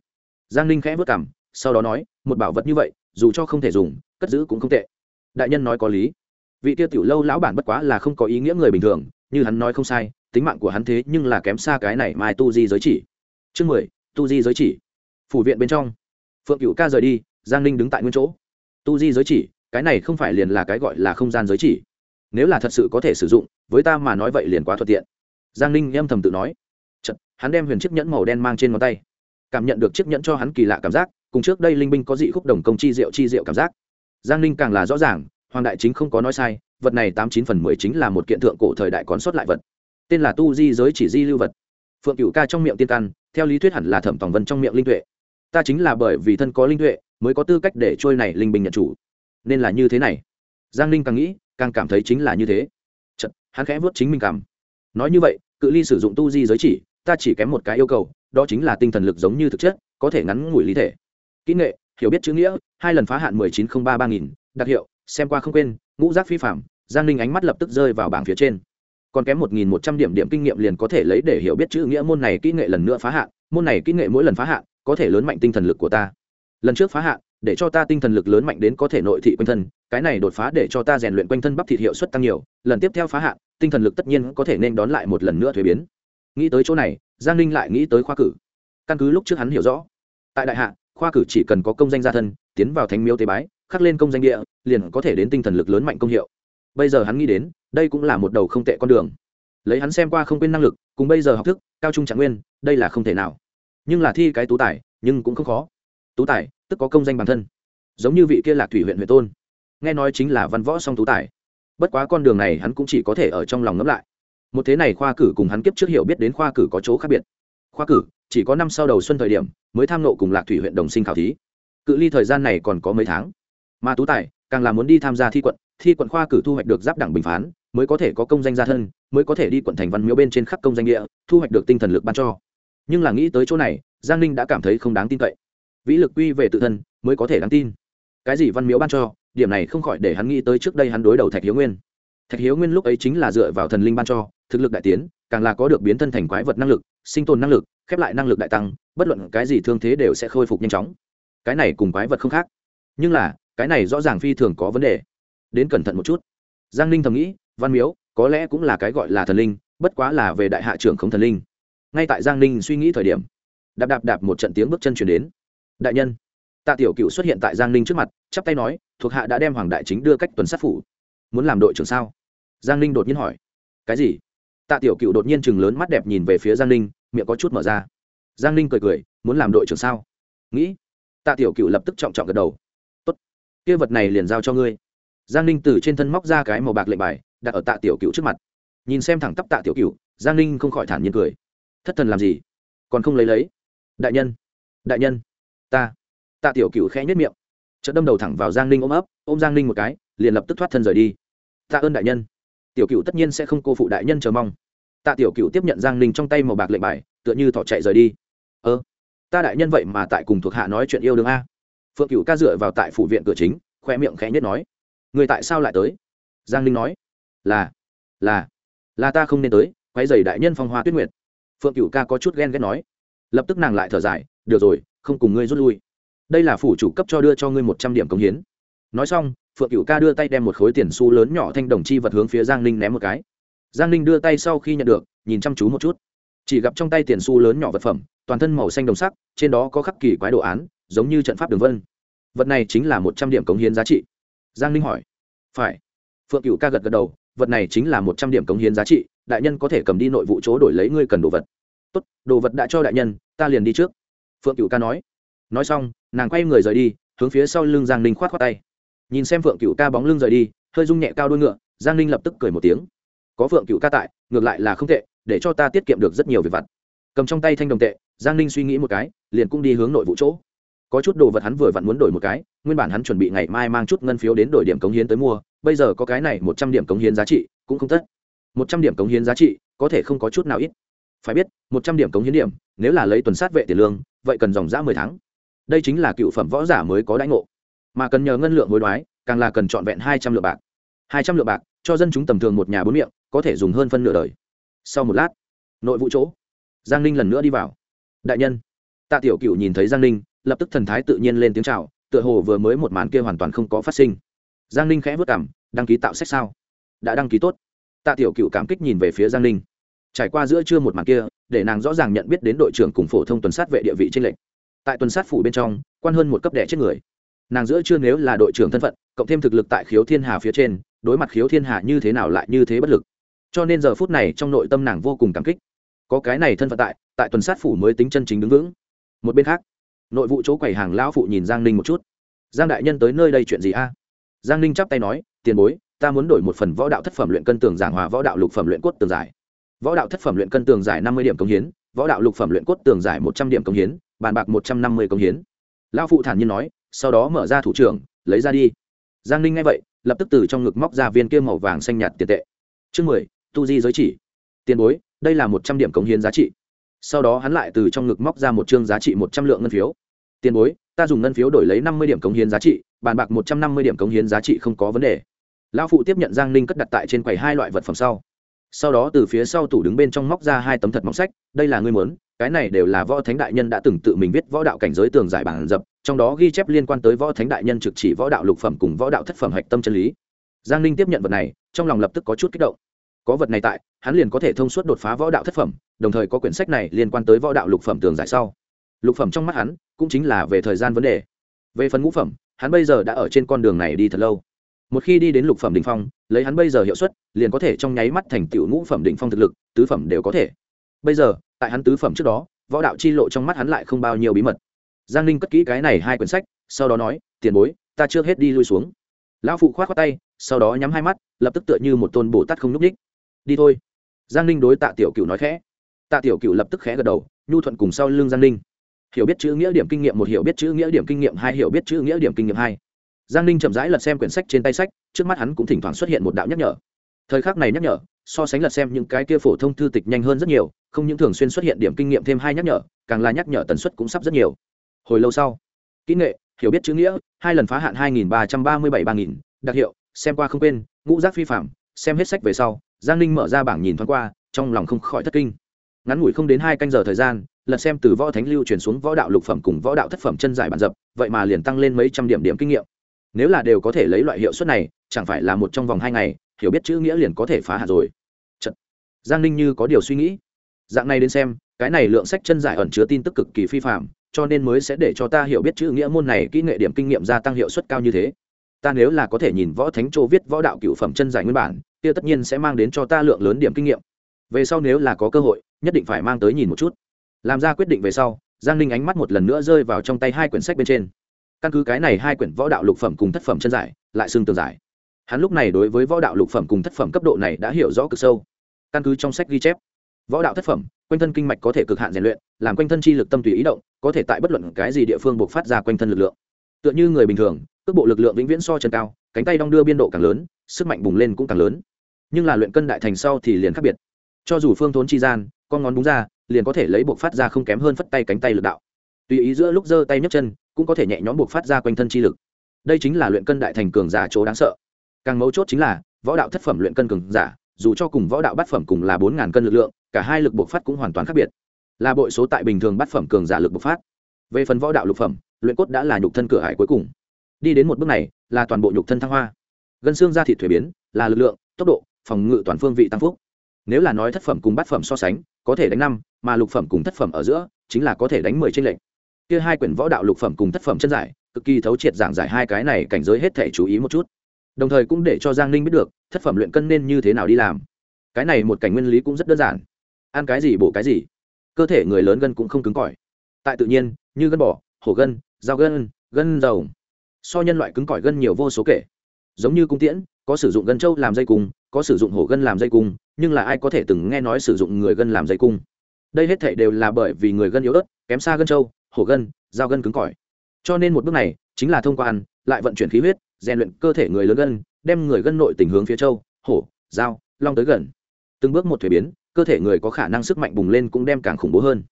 Giang ninh khẽ vất cảm sau đó nói, một bảo vật như vậy, dù cho không thể dùng, cất giữ cũng không tệ. Đại nhân nói có lý vị tiêu tiểu lâu lão bản bất quá là không có ý nghĩa người bình thường như hắn nói không sai tính mạng của hắn thế nhưng là kém xa cái này mai tu di giới chỉ. Chương mười tu di giới chỉ. Phủ viện bên trong. Phượng cựu ca rời đi giang ninh đứng tại nguyên chỗ. Tu di giới chỉ cái này không phải liền là cái gọi là không gian giới chỉ. Nếu là thật sự có thể sử dụng với ta mà nói vậy liền quá thuận tiện. Giang ninh âm thầm tự nói. Chật, hắn đem huyền chiếc nhẫn màu đen mang trên ngón tay. Cảm nhận được chiếc nhẫn cho hắn kỳ lạ cảm giác cùng trước đây linh binh có dị khúc đồng công chi diệu chi diệu cảm giác. Giang ninh càng là rõ ràng hoàng đại chính không có nói sai vật này tám chín phần mười chính là một kiện thượng cổ thời đại còn sót lại vật. Tên là tu di giới chỉ di lưu vật. Phượng cựu ca trong miệng tiên căn theo lý thuyết hẳn là thẩm tòng vân trong miệng linh tuệ. Ta chính là bởi vì thân có linh tuệ mới có tư cách để trôi này linh bình nhận chủ. Nên là như thế này. Giang ninh càng nghĩ càng cảm thấy chính là như thế. Chật, hắn khẽ vớt chính mình cảm. Nói như vậy cự ly sử dụng tu di giới chỉ ta chỉ kém một cái yêu cầu đó chính là tinh thần lực giống như thực chất có thể ngắn ngủi lý thể. Kỹ nghệ hiểu biết chữ nghĩa hai lần phá hạn mười chín không ba ba nghìn đặc hiệu xem qua không quên, ngũ giác phi phạm, giang ninh ánh mắt lập tức rơi vào bảng phía trên. Còn kém một nghìn một trăm điểm điểm kinh nghiệm liền có thể lấy để hiểu biết chữ nghĩa môn này kỹ nghệ lần nữa phá hạn, môn này kỹ nghệ mỗi lần phá hạn, có thể lớn mạnh tinh thần lực của ta. Lần trước phá hạn, để cho ta tinh thần lực lớn mạnh đến có thể nội thị quanh thân, cái này đột phá để cho ta rèn luyện quanh thân bắp thịt hiệu suất tăng nhiều, lần tiếp theo phá hạn, tinh thần lực tất nhiên có thể nên đón lại một lần nữa thuế biến. Nghĩ tới chỗ này, giang ninh lại nghĩ tới khoa cử. Căn cứ lúc trước hắn hiểu rõ, tại đại hạ, khoa cử chỉ cần có công danh gia thân, tiến vào thánh miếu tế bái khắc lên công danh địa, liền có thể đến tinh thần lực lớn mạnh công hiệu. Bây giờ hắn nghĩ đến, đây cũng là một đầu không tệ con đường. Lấy hắn xem qua không quên năng lực, cùng bây giờ học thức, cao trung trạng nguyên, đây là không thể nào. Nhưng là thi cái tú tài, nhưng cũng không khó. Tú tài, tức có công danh bản thân. Giống như vị kia lạc thủy huyện huệ tôn. Nghe nói chính là văn võ song tú tài. Bất quá con đường này hắn cũng chỉ có thể ở trong lòng ngẫm lại. Một thế này khoa cử cùng hắn kiếp trước hiểu biết đến khoa cử có chỗ khác biệt. Khoa cử, chỉ có năm sau đầu xuân thời điểm, mới tham nộ cùng lạc thủy huyện đồng sinh khảo thí. Cự ly thời gian này còn có mấy tháng mà tú tài càng là muốn đi tham gia thi quận thi quận khoa cử thu hoạch được giáp đẳng bình phán, mới có thể có công danh gia thân, mới có thể đi quận thành văn miếu bên trên khắp công danh địa, thu hoạch được tinh thần lực ban cho. Nhưng là nghĩ tới chỗ này, giang ninh đã cảm thấy không đáng tin cậy. Vĩ lực quy về tự thân, mới có thể đáng tin. Cái gì văn miếu ban cho, điểm này không khỏi để hắn nghĩ tới trước đây hắn đối đầu thạch hiếu nguyên. Thạch hiếu nguyên lúc ấy chính là dựa vào thần linh ban cho, thực lực đại tiến, càng là có được biến thân thành quái vật năng lực, sinh tồn năng lực, khép lại năng lực đại tăng, bất luận cái gì thương thế đều sẽ khôi phục nhanh chóng. Cái này cùng quái vật không khác. Nhưng là cái này rõ ràng phi thường có vấn đề. Đến cẩn thận một chút. Giang ninh thầm nghĩ, văn miếu, có lẽ cũng là cái gọi là thần linh, bất quá là về đại hạ trưởng không thần linh. Ngay tại giang ninh suy nghĩ thời điểm, đạp đạp đạp một trận tiếng bước chân chuyển đến. Đại nhân, tạ tiểu cựu xuất hiện tại giang ninh trước mặt, chắp tay nói, thuộc hạ đã đem hoàng đại chính đưa cách tuần sát phủ. Muốn làm đội trưởng sao? Giang ninh đột nhiên hỏi. Cái gì? Tạ tiểu cựu đột nhiên chừng lớn mắt đẹp nhìn về phía giang ninh, miệng có chút mở ra. Giang ninh cười cười, muốn làm đội trưởng sao? Nghĩ. Tạ tiểu cựu lập tức trọng trọng gật đầu kia vật này liền giao cho ngươi. Giang ninh từ trên thân móc ra cái màu bạc lệnh bài, đặt ở tạ tiểu cựu trước mặt. Nhìn xem thẳng tắp tạ tiểu cựu giang ninh không khỏi thản nhiên cười. Thất thần làm gì? Còn không lấy lấy. Đại nhân đại nhân, ta. Tạ tiểu cựu khẽ nhất miệng. Chợt đâm đầu thẳng vào giang ninh ôm ấp, ôm giang ninh một cái, liền lập tức thoát thân rời đi. Tạ ơn đại nhân. Tiểu cựu tất nhiên sẽ không cô phụ đại nhân chờ mong. Tạ tiểu cựu tiếp nhận giang ninh trong tay màu bạc lệnh bài, tựa như thọ chạy rời đi. Ơ, ta đại nhân vậy mà tại cùng thuộc hạ nói chuyện yêu đương a phượng cựu ca dựa vào tại phủ viện cửa chính, khoe miệng khẽ nhất nói, người tại sao lại tới? Giang ninh nói, là là là ta không nên tới quay dày đại nhân phong hoa tuyết nguyệt. Phượng cựu ca có chút ghen ghét nói, lập tức nàng lại thở dài, được rồi, không cùng ngươi rút lui. Đây là phủ chủ cấp cho đưa cho ngươi một trăm điểm công hiến. Nói xong, phượng cựu ca đưa tay đem một khối tiền xu lớn nhỏ thanh đồng chi vật hướng phía giang ninh ném một cái. Giang ninh đưa tay sau khi nhận được, nhìn chăm chú một chút. Chỉ gặp trong tay tiền xu lớn nhỏ vật phẩm, toàn thân màu xanh đồng sắc, trên đó có khắc kỳ quái đồ án giống như trận pháp đường vân. Vật này chính là một trăm điểm cống hiến giá trị. Giang ninh hỏi. Phải. Phượng cựu ca gật gật đầu, vật này chính là một trăm điểm cống hiến giá trị, đại nhân có thể cầm đi nội vụ chỗ đổi lấy ngươi cần đồ vật. Tốt, đồ vật đã cho đại nhân, ta liền đi trước. Phượng cựu ca nói. Nói xong, nàng quay người rời đi, hướng phía sau lưng giang ninh k h o á t khoác tay. Nhìn xem phượng cựu ca bóng lưng rời đi, hơi rung nhẹ cao đôi ngựa, giang ninh lập tức cười một tiếng. Có phượng cựu ca tại, ngược lại là không tệ, để cho ta tiết kiệm được rất nhiều về vặt. Cầm trong tay thanh đồng tệ, giang ninh suy nghĩ một cái, liền cũng đi hướng nội vụ chỗ có chút đồ vật hắn vừa vặn muốn đổi một cái, nguyên bản hắn chuẩn bị ngày mai mang chút ngân phiếu đến đổi điểm cống hiến tới mua, bây giờ có cái này một trăm điểm cống hiến giá trị, cũng không tất. Một trăm điểm cống hiến giá trị, có thể không có chút nào ít. Phải biết, một trăm điểm cống hiến điểm, nếu là lấy tuần sát vệ tiền lương, vậy cần dòng giã mười tháng. Đây chính là cựu phẩm võ giả mới có đãi ngộ. Mà cần nhờ ngân lượng hối đoái, càng là cần trọn vẹn hai trăm lượng bạc. Hai trăm lượng bạc, cho dân chúng tầm thường một nhà bốn miệng, có thể dùng hơn phân nửa đời. Sau một lát, nội vụ chỗ, giang ninh lần nữa đi vào. Đại nhân, tạ tiểu cựu nhìn thấy giang ninh lập tức thần thái tự nhiên lên tiếng chào, tựa hồ vừa mới một màn kia hoàn toàn không có phát sinh. Giang ninh khẽ vất cảm đăng ký tạo sách sao? Đã đăng ký tốt. Tạ tiểu cựu cảm kích nhìn về phía giang ninh. Trải qua giữa trưa một màn kia, để nàng rõ ràng nhận biết đến đội trưởng cùng phổ thông tuần sát vệ địa vị trên lệnh tại tuần sát phủ bên trong, quan hơn một cấp đẻ chết người. Nàng giữa trưa nếu là đội trưởng thân phận, cộng thêm thực lực tại khiếu thiên hà phía trên, đối mặt khiếu thiên hà như thế nào lại như thế bất lực. Cho nên giờ phút này trong nội tâm nàng vô cùng cảm kích. Có cái này thân phận tại tại tuần sát phủ mới tính chân chính đứng vững. Một bên khác nội vụ chỗ quầy hàng lão phụ nhìn giang ninh một chút. Giang đại nhân tới nơi đây chuyện gì a? Giang ninh chắp tay nói, tiền bối, ta muốn đổi một phần võ đạo thất phẩm luyện cân tường giảng hòa võ đạo lục phẩm luyện cốt tường giải. Võ đạo thất phẩm luyện cân tường giải năm mươi điểm công hiến, võ đạo lục phẩm luyện cốt tường giải một trăm điểm công hiến, bàn bạc một trăm năm mươi công hiến. Lão phụ thản nhiên nói, sau đó mở ra thủ trưởng, lấy ra đi. Giang ninh nghe vậy, lập tức từ trong ngực móc ra viên kia màu vàng xanh nhạt tiền tệ. Chương mười, tu di giới chỉ. Tiền bối, đây là một trăm điểm công hiến giá trị. Sau đó hắn lại từ trong ngực móc ra một chương giá trị một trăm lượng ngân phiếu tiền bối, ta dùng ngân phiếu đổi lấy năm mươi điểm cống hiến giá trị, bàn bạc một trăm năm mươi điểm cống hiến giá trị không có vấn đề. Lão phụ tiếp nhận giang ninh cất đặt tại trên quầy hai loại vật phẩm sau. Sau đó từ phía sau tủ đứng bên trong móc ra hai tấm thật mỏng sách, đây là ngươi muốn, cái này đều là võ thánh đại nhân đã từng tự mình viết võ đạo cảnh giới tường giải bản dập, trong đó ghi chép liên quan tới võ thánh đại nhân trực chỉ võ đạo lục phẩm cùng võ đạo thất phẩm hạch tâm chân lý. Giang ninh tiếp nhận vật này, trong lòng lập tức có chút kích động. Có vật này tại, hắn liền có thể thông suốt đột phá võ đạo thất phẩm, đồng thời có quyển sách này liên quan tới võ đạo lục phẩm tường giải sau lục phẩm trong mắt hắn cũng chính là về thời gian vấn đề. Về phần ngũ phẩm, hắn bây giờ đã ở trên con đường này đi thật lâu. Một khi đi đến lục phẩm đ ỉ n h phong, lấy hắn bây giờ hiệu suất, liền có thể trong nháy mắt thành tựu ngũ phẩm đ ỉ n h phong thực lực, tứ phẩm đều có thể. Bây giờ, tại hắn tứ phẩm trước đó, võ đạo chi lộ trong mắt hắn lại không bao nhiêu bí mật. Giang ninh cất kỹ cái này hai quyển sách, sau đó nói, tiền bối, ta chưa hết đi lui xuống. Lão phụ k h o á t khoác tay, sau đó nhắm hai mắt, lập tức tựa như một tôn bồ tát không n ú c ních đi thôi. Giang ninh đối tạ tiểu cựu nói khẽ. Tạ tiểu cựu lập tức khẽ gật đầu, nhu thuận cùng sau lưng giang ninh hiểu biết chữ nghĩa điểm kinh nghiệm một, hiểu biết chữ nghĩa điểm kinh nghiệm hai, hiểu biết chữ nghĩa điểm kinh nghiệm hai. Giang ninh chậm rãi lật xem quyển sách trên tay sách, trước mắt hắn cũng thỉnh thoảng xuất hiện một đạo nhắc nhở. Thời khắc này nhắc nhở, so sánh lật xem những cái kia phổ thông thư tịch nhanh hơn rất nhiều, không những thường xuyên xuất hiện điểm kinh nghiệm thêm hai nhắc nhở, càng là nhắc nhở tần suất cũng sắp rất nhiều. Hồi lâu sau, kỹ nghệ, hiểu biết chữ nghĩa, hai lần phá hạn hai nghìn ba trăm ba mươi bảy ba nghìn, đặc hiệu, xem qua không quên, ngũ giác phi phạm, xem hết sách về sau, giang ninh mở ra bảng nhìn thoáng qua, trong lòng không khỏi thất kinh. Ngắn ngủi không đến hai canh giờ thời gian lật xem từ võ thánh lưu truyền xuống võ đạo lục phẩm cùng võ đạo thất phẩm chân giải bản dập, vậy mà liền tăng lên mấy trăm điểm điểm kinh nghiệm. Nếu là đều có thể lấy loại hiệu suất này, chẳng phải là một trong vòng hai ngày, hiểu biết chữ nghĩa liền có thể phá hạt rồi. Chật. giang ninh như có điều suy nghĩ. Dạng này đến xem, cái này lượng sách chân giải ẩn chứa tin tức cực kỳ phi phạm cho nên mới sẽ để cho ta hiểu biết chữ nghĩa môn này kỹ nghệ điểm kinh nghiệm gia tăng hiệu suất cao như thế. Ta nếu là có thể nhìn võ thánh châu viết võ đạo cựu phẩm chân giải nguyên bản, kia tất nhiên sẽ mang đến cho ta lượng lớn điểm kinh nghiệm. Về sau nếu là có cơ hội, nhất định phải mang tới nhìn một chút làm ra quyết định về sau, giang ninh ánh mắt một lần nữa rơi vào trong tay hai quyển sách bên trên. Căn cứ cái này hai quyển võ đạo lục phẩm cùng thất phẩm chân giải, lại xương tường giải. Hắn lúc này đối với võ đạo lục phẩm cùng thất phẩm cấp độ này đã hiểu rõ cực sâu. Căn cứ trong sách ghi chép, võ đạo thất phẩm, quanh thân kinh mạch có thể cực hạn rèn luyện, làm quanh thân chi lực tâm tùy ý động, có thể tại bất luận cái gì địa phương buộc phát ra quanh thân lực lượng. Tựa như người bình thường, cước bộ lực lượng vĩnh viễn so chân cao, cánh tay đong đưa biên độ càng lớn, sức mạnh bùng lên cũng càng lớn. Nhưng là luyện cân đại thành sau thì liền khác biệt. Cho dù phương thốn chi gian, con ngón búng ra liền có thể lấy buộc phát ra không kém hơn phất tay cánh tay lực đạo. Tùy ý giữa lúc giơ tay nhấc chân, cũng có thể nhẹ nhõm buộc phát ra quanh thân chi lực. Đây chính là luyện cân đại thành cường giả chỗ đáng sợ. Càng mấu chốt chính là, võ đạo thất phẩm luyện cân cường giả, dù cho cùng võ đạo bát phẩm cùng là bốn ngàn cân lực lượng, cả hai lực buộc phát cũng hoàn toàn khác biệt. Là bội số tại bình thường bát phẩm cường giả lực buộc phát. Về phần võ đạo lục phẩm, luyện cốt đã là nhục thân cửa hải cuối cùng. Đi đến một bước này, là toàn bộ nhục thân thăng hoa. Gân xương da thịt thuế biến, là lực lượng, tốc độ, phòng ngự toàn phương vị tăng phúc. Nếu là nói thất phẩm cùng bát phẩm so sánh, có thể đánh năm mà lục phẩm cùng thất phẩm ở giữa, chính là có thể đánh mười trên lệnh kia hai quyển võ đạo lục phẩm cùng thất phẩm chân giải, cực kỳ thấu triệt giảng giải hai cái này cảnh giới hết thể chú ý một chút. Đồng thời cũng để cho giang ninh biết được, thất phẩm luyện cân nên như thế nào đi làm. Cái này một cảnh nguyên lý cũng rất đơn giản. Ăn cái gì bổ cái gì. Cơ thể người lớn gân cũng không cứng cỏi. Tại tự nhiên, như gân bò, hổ gân, dao gân gân dầu so nhân loại cứng cỏi gân nhiều vô số kể. Giống như cung tiễn, có sử dụng gân trâu làm dây cung, có sử dụng hổ gân làm dây cung, nhưng là ai có thể từng nghe nói sử dụng người gân làm dây cung? Đây hết thể đều là bởi vì người gân yếu ớt, kém xa gân trâu, hổ gân, dao gân cứng cỏi. Cho nên một bước này, chính là thông qua ăn, lại vận chuyển khí huyết, rèn luyện cơ thể người lớn gân, đem người gân nội tình hướng phía châu hổ, dao, long tới gần. Từng bước một thuế biến, cơ thể người có khả năng sức mạnh bùng lên cũng đem càng khủng bố hơn.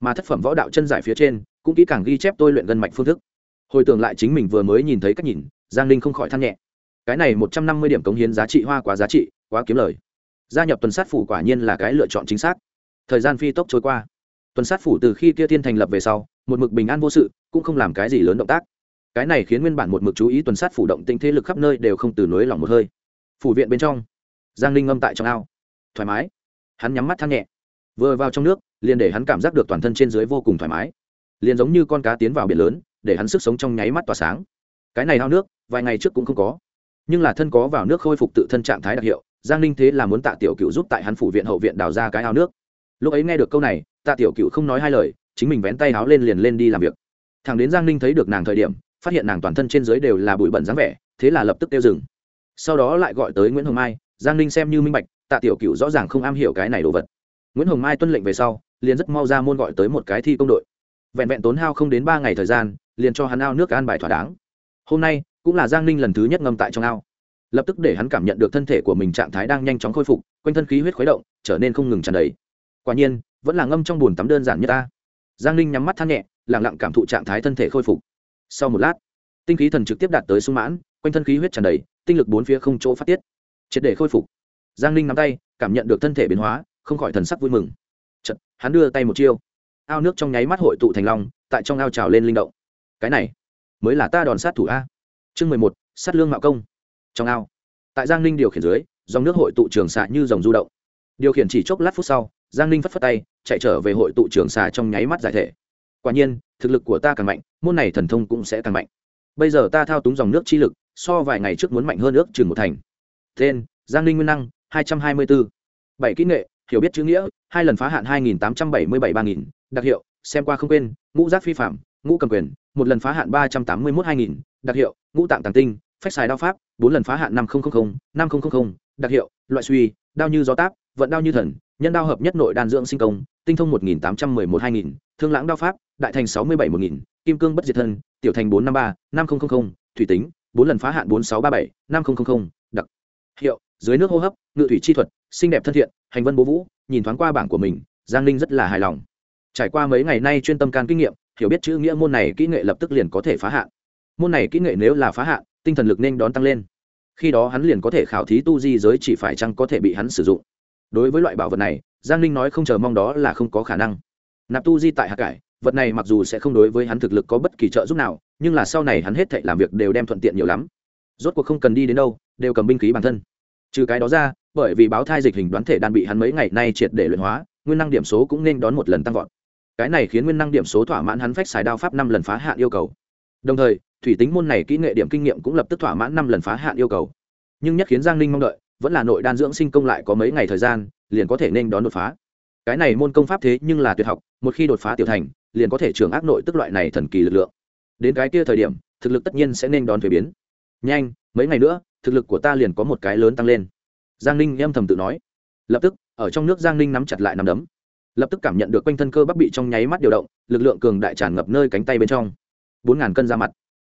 Mà thất phẩm võ đạo chân giải phía trên, cũng kỹ càng ghi chép tôi luyện gân mạch phương thức. Hồi tưởng lại chính mình vừa mới nhìn thấy cách nhìn, giang ninh không khỏi than nhẹ. Cái này một trăm năm mươi điểm cống hiến giá trị hoa quá giá trị, quá kiếm lời. Gia nhập tuần sát phủ quả nhiên là cái lựa chọn chính xác thời gian phi tốc trôi qua. Tuần sát phủ từ khi kia tiên thành lập về sau, một mực bình an vô sự, cũng không làm cái gì lớn động tác. Cái này khiến nguyên bản một mực chú ý tuần sát phủ động tinh thế lực khắp nơi đều không từ nối lỏng một hơi. Phủ viện bên trong, giang ninh ngâm tại trong ao. Thoải mái. Hắn nhắm mắt thang nhẹ. Vừa vào trong nước, liền để hắn cảm giác được toàn thân trên dưới vô cùng thoải mái. Liền giống như con cá tiến vào biển lớn, để hắn sức sống trong nháy mắt tỏa sáng. Cái này ao nước, vài ngày trước cũng không có. Nhưng là thân có vào nước khôi phục tự thân trạng thái đặc hiệu, giang ninh thế là muốn tạ tiểu cựu giúp tại hắn phủ viện hậu viện đào ra cái ao nước lúc ấy nghe được câu này, tạ tiểu cựu không nói hai lời, chính mình vén tay háo lên liền lên đi làm việc. Thằng đến giang ninh thấy được nàng thời điểm, phát hiện nàng toàn thân trên dưới đều là bụi bẩn dáng vẻ, thế là lập tức tiêu dừng. Sau đó lại gọi tới nguyễn hồng mai, giang ninh xem như minh bạch, tạ tiểu cựu rõ ràng không am hiểu cái này đồ vật. Nguyễn hồng mai tuân lệnh về sau, liền rất mau ra môn gọi tới một cái thi công đội. Vẹn vẹn tốn hao không đến ba ngày thời gian, liền cho hắn ao nước an bài thỏa đáng. Hôm nay, cũng là giang ninh lần thứ nhất ngâm tại trong ao. Lập tức để hắn cảm nhận được thân thể của mình trạng thái đang nhanh chóng khôi phục, quanh thân khí huyết khuấy động, trở nên không ngừng tràn đầy quả nhiên vẫn là ngâm trong bùn tắm đơn giản như ta. Giang ninh nhắm mắt than nhẹ lẳng lặng cảm thụ trạng thái thân thể khôi phục. Sau một lát tinh khí thần trực tiếp đạt tới sung mãn quanh thân khí huyết tràn đầy tinh lực bốn phía không chỗ phát tiết. Triệt để khôi phục. Giang ninh nắm tay cảm nhận được thân thể biến hóa không khỏi thần sắc vui mừng. Chật, hắn đưa tay một chiêu. Ao nước trong nháy mắt hội tụ thành long tại trong ao trào lên linh động. Cái này mới là ta đòn sát thủ a. Chương mười một sát lương mạo công. Trong ao tại giang ninh điều khiển dưới dòng nước hội tụ trường xạ như dòng du động. Điều khiển chỉ chốc lát phút sau giang ninh phất phất tay, chạy trở về hội tụ trường xà trong nháy mắt giải thể. Quả nhiên, thực lực của ta càng mạnh, môn này thần thông cũng sẽ càng mạnh. Bây giờ ta thao túng dòng nước chi lực, so vài ngày trước muốn mạnh hơn ước chừng một thành. Tên, giang ninh nguyên năng, hai trăm hai mươi bốn bảy kỹ nghệ, hiểu biết chữ nghĩa, hai lần phá hạn hai nghìn tám trăm bảy mươi bảy ba nghìn. Đặc hiệu, xem qua không quên, ngũ giác phi phạm, ngũ cầm quyền, một lần phá hạn ba trăm tám mươi một hai nghìn. Đặc hiệu, ngũ tạng tàng tinh, phách xài đao pháp, bốn lần phá hạn năm nghìn năm nghìn đặc hiệu, loại suy, đao như gió táp, vận đao như thần nhân đao hợp nhất nội đan dưỡng sinh công, tinh thông một nghìn tám trăm mười một hai nghìn, thương lãng đao pháp, đại thành sáu mươi bảy một nghìn, kim cương bất diệt thân, tiểu thành bốn năm ba, năm nghìn thủy tính, bốn lần phá hạn bốn sáu ba bảy, năm nghìn đặc. Hiệu, dưới nước hô hấp, ngự thủy chi thuật, xinh đẹp thân thiện, hành vân bố vũ, nhìn thoáng qua bảng của mình, giang ninh rất là hài lòng. Trải qua mấy ngày nay chuyên tâm can kinh nghiệm, hiểu biết chữ nghĩa môn này kỹ nghệ lập tức liền có thể phá hạn. Môn này kỹ nghệ nếu là phá hạn, tinh thần lực nên đón tăng lên. Khi đó hắn liền có thể khảo thí tu di giới chỉ phải chăng có thể bị hắn sử dụng đối với loại bảo vật này, giang ninh nói không chờ mong đó là không có khả năng. Nạp tu di tại hạ cải, vật này mặc dù sẽ không đối với hắn thực lực có bất kỳ trợ giúp nào, nhưng là sau này hắn hết thệ làm việc đều đem thuận tiện nhiều lắm. Rốt cuộc không cần đi đến đâu, đều cầm binh khí bản thân. Trừ cái đó ra, bởi vì báo thai dịch hình đoán thể đan bị hắn mấy ngày nay triệt để luyện hóa, nguyên năng điểm số cũng nên đón một lần tăng vọt. Cái này khiến nguyên năng điểm số thỏa mãn hắn phách xài đao pháp năm lần phá hạn yêu cầu. Đồng thời, thủy tính môn này kỹ nghệ điểm kinh nghiệm cũng lập tức thỏa mãn năm lần phá hạn yêu cầu. Nhưng nhất khiến giang ninh mong đợi vẫn là nội đan dưỡng sinh công lại có mấy ngày thời gian, liền có thể nên đón đột phá. Cái này môn công pháp thế nhưng là tuyệt học, một khi đột phá tiểu thành, liền có thể trường ác nội tức loại này thần kỳ lực lượng. Đến cái kia thời điểm, thực lực tất nhiên sẽ nên đón thuế biến. Nhanh, mấy ngày nữa, thực lực của ta liền có một cái lớn tăng lên. Giang ninh em thầm tự nói. Lập tức, ở trong nước giang ninh nắm chặt lại nắm đấm. Lập tức cảm nhận được quanh thân cơ bắp bị trong nháy mắt điều động, lực lượng cường đại tràn ngập nơi cánh tay bên trong. Bốn ngàn cân ra mặt.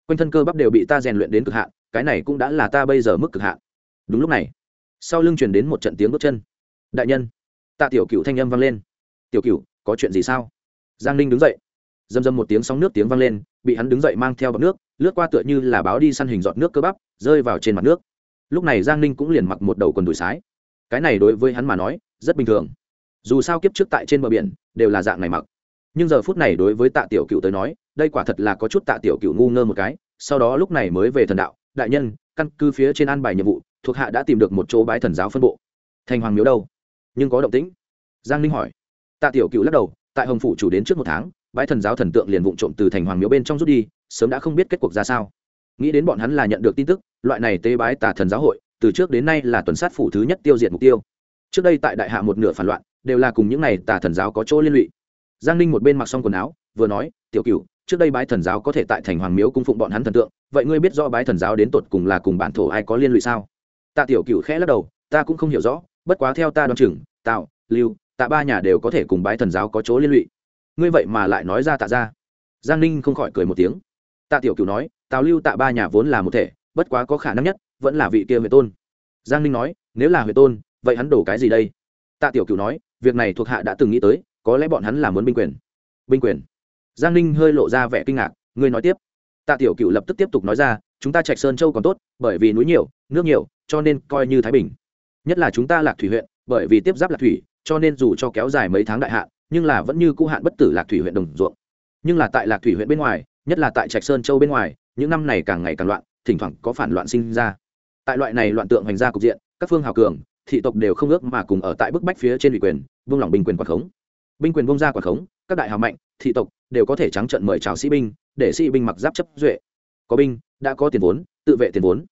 Quanh thân cơ bắp đều bị ta rèn luyện đến cực hạn, cái này cũng đã là ta bây giờ mức cực hạn. Đúng lúc này sau lưng truyền đến một trận tiếng bước chân. Đại nhân! Tạ tiểu cựu thanh âm vang lên. Tiểu cựu có chuyện gì sao? Giang ninh đứng dậy. Dầm dầm một tiếng sóng nước tiếng vang lên, bị hắn đứng dậy mang theo bọc nước, lướt qua tựa như là báo đi săn hình giọt nước cơ bắp, rơi vào trên mặt nước. Lúc này giang ninh cũng liền mặc một đầu quần đùi sái. Cái này đối với hắn mà nói, rất bình thường. Dù sao kiếp trước tại trên bờ biển, đều là dạng này mặc. Nhưng giờ phút này đối với tạ tiểu cựu tới nói, đây quả thật là có chút tạ tiểu cựu ngu ngơ một cái, sau đó lúc này mới về thần đạo, đại nhân, căn cứ phía trên an bài nhiệm vụ thuộc hạ đã tìm được một chỗ bái thần giáo phân bộ. Thành hoàng miếu đâu? Nhưng có động tĩnh. Giang ninh hỏi. Tạ tiểu cựu lắc đầu, tại hồng phủ chủ đến trước một tháng, bái thần giáo thần tượng liền vụng trộm từ thành hoàng miếu bên trong rút đi, sớm đã không biết kết cuộc ra sao. Nghĩ đến bọn hắn là nhận được tin tức, loại này tế bái tà thần giáo hội, từ trước đến nay là tuần sát phủ thứ nhất tiêu diệt mục tiêu. Trước đây tại đại hạ một nửa phản loạn, đều là cùng những này tà thần giáo có chỗ liên lụy. Giang ninh một bên mặc xong quần áo, vừa nói, tiểu cựu, trước đây bái thần giáo có thể tại thành hoàng miếu cung phụng bọn hắn thần tượng, vậy ngươi biết rõ bái thần giáo đến tột cùng là cùng bản thổ ai có liên lụy sao? Tạ tiểu cựu khẽ lắc đầu, ta cũng không hiểu rõ, bất quá theo ta đoán chừng tạo lưu, tạ ba nhà đều có thể cùng bái thần giáo có chỗ liên lụy. Ngươi vậy mà lại nói ra tạ ra giang ninh không khỏi cười một tiếng. Tạ tiểu cựu nói, tào, lưu, tạ ba nhà vốn là một thể, bất quá có khả năng nhất, vẫn là vị kia huệ tôn. Giang ninh nói, nếu là huệ tôn, vậy hắn đổ cái gì đây? Tạ tiểu cựu nói, việc này thuộc hạ đã từng nghĩ tới, có lẽ bọn hắn là muốn binh quyền. Binh quyền? Giang ninh hơi lộ ra vẻ kinh ngạc, ngươi nói tiếp. Tạ tiểu cựu lập tức tiếp tục nói ra chúng ta trạch sơn châu còn tốt, bởi vì núi nhiều, nước nhiều, cho nên coi như thái bình. Nhất là chúng ta lạc thủy huyện, bởi vì tiếp giáp lạc thủy, cho nên dù cho kéo dài mấy tháng đại hạn, nhưng là vẫn như cũ hạn bất tử lạc thủy huyện đồng ruộng. Nhưng là tại lạc thủy huyện bên ngoài, nhất là tại trạch sơn châu bên ngoài, những năm này càng ngày càng loạn, thỉnh thoảng có phản loạn sinh ra. Tại loại này loạn tượng hành ra cục diện, các phương hào cường, thị tộc đều không ước mà cùng ở tại bức bách phía trên ủy quyền vương lòng binh quyền quản khống. Binh quyền vông ra quản khống, các đại hào mạnh, thị tộc đều có thể trắng trận mời chào sĩ binh, để sĩ binh mặc giáp chấp duệ. Có binh đã có tiền vốn, tự vệ tiền vốn.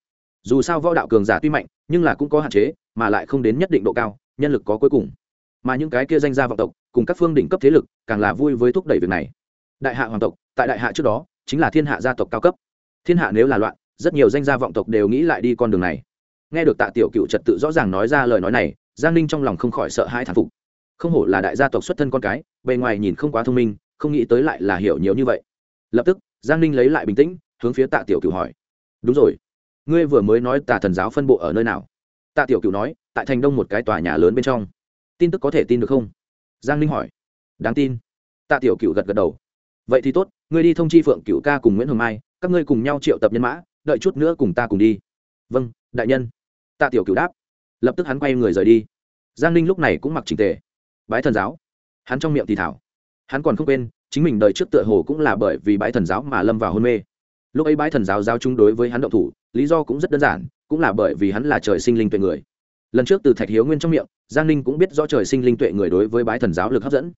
Dù sao võ đạo cường giả tuy mạnh, nhưng là cũng có hạn chế, mà lại không đến nhất định độ cao, nhân lực có cuối cùng. Mà những cái kia danh gia vọng tộc, cùng các phương đỉnh cấp thế lực, càng là vui với thúc đẩy việc này. Đại hạ hoàng tộc, tại đại hạ trước đó, chính là thiên hạ gia tộc cao cấp. Thiên hạ nếu là loạn, rất nhiều danh gia vọng tộc đều nghĩ lại đi con đường này. Nghe được tạ tiểu cựu trật tự rõ ràng nói ra lời nói này, giang ninh trong lòng không khỏi sợ hãi thản phục. Không hổ là đại gia tộc xuất thân con cái, bề ngoài nhìn không quá thông minh, không nghĩ tới lại là hiểu nhiều như vậy. Lập tức, giang ninh lấy lại bình tĩnh hướng phía tạ tiểu cửu hỏi. Đúng rồi. Ngươi vừa mới nói tà thần giáo phân bộ ở nơi nào? Tạ tiểu cửu nói, tại thành đông một cái tòa nhà lớn bên trong. Tin tức có thể tin được không? Giang ninh hỏi. Đáng tin. Tạ tiểu cửu gật gật đầu. Vậy thì tốt, ngươi đi thông chi phượng cửu ca cùng nguyễn hồng mai, các ngươi cùng nhau triệu tập nhân mã, đợi chút nữa cùng ta cùng đi. Vâng đại nhân. Tạ tiểu cửu đáp. Lập tức hắn quay người rời đi. Giang ninh lúc này cũng mặc trình tề. Bái thần giáo. Hắn trong miệng thì thảo. Hắn còn không quên, chính mình đời trước tựa hồ cũng là bởi vì bái thần giáo mà lâm vào hôn mê lúc ấy bái thần giáo giao chúng đối với hắn động thủ, lý do cũng rất đơn giản, cũng là bởi vì hắn là trời sinh linh tuệ người. Lần trước từ thạch hiếu nguyên trong miệng, giang ninh cũng biết rõ trời sinh linh tuệ người đối với bái thần giáo lực hấp dẫn.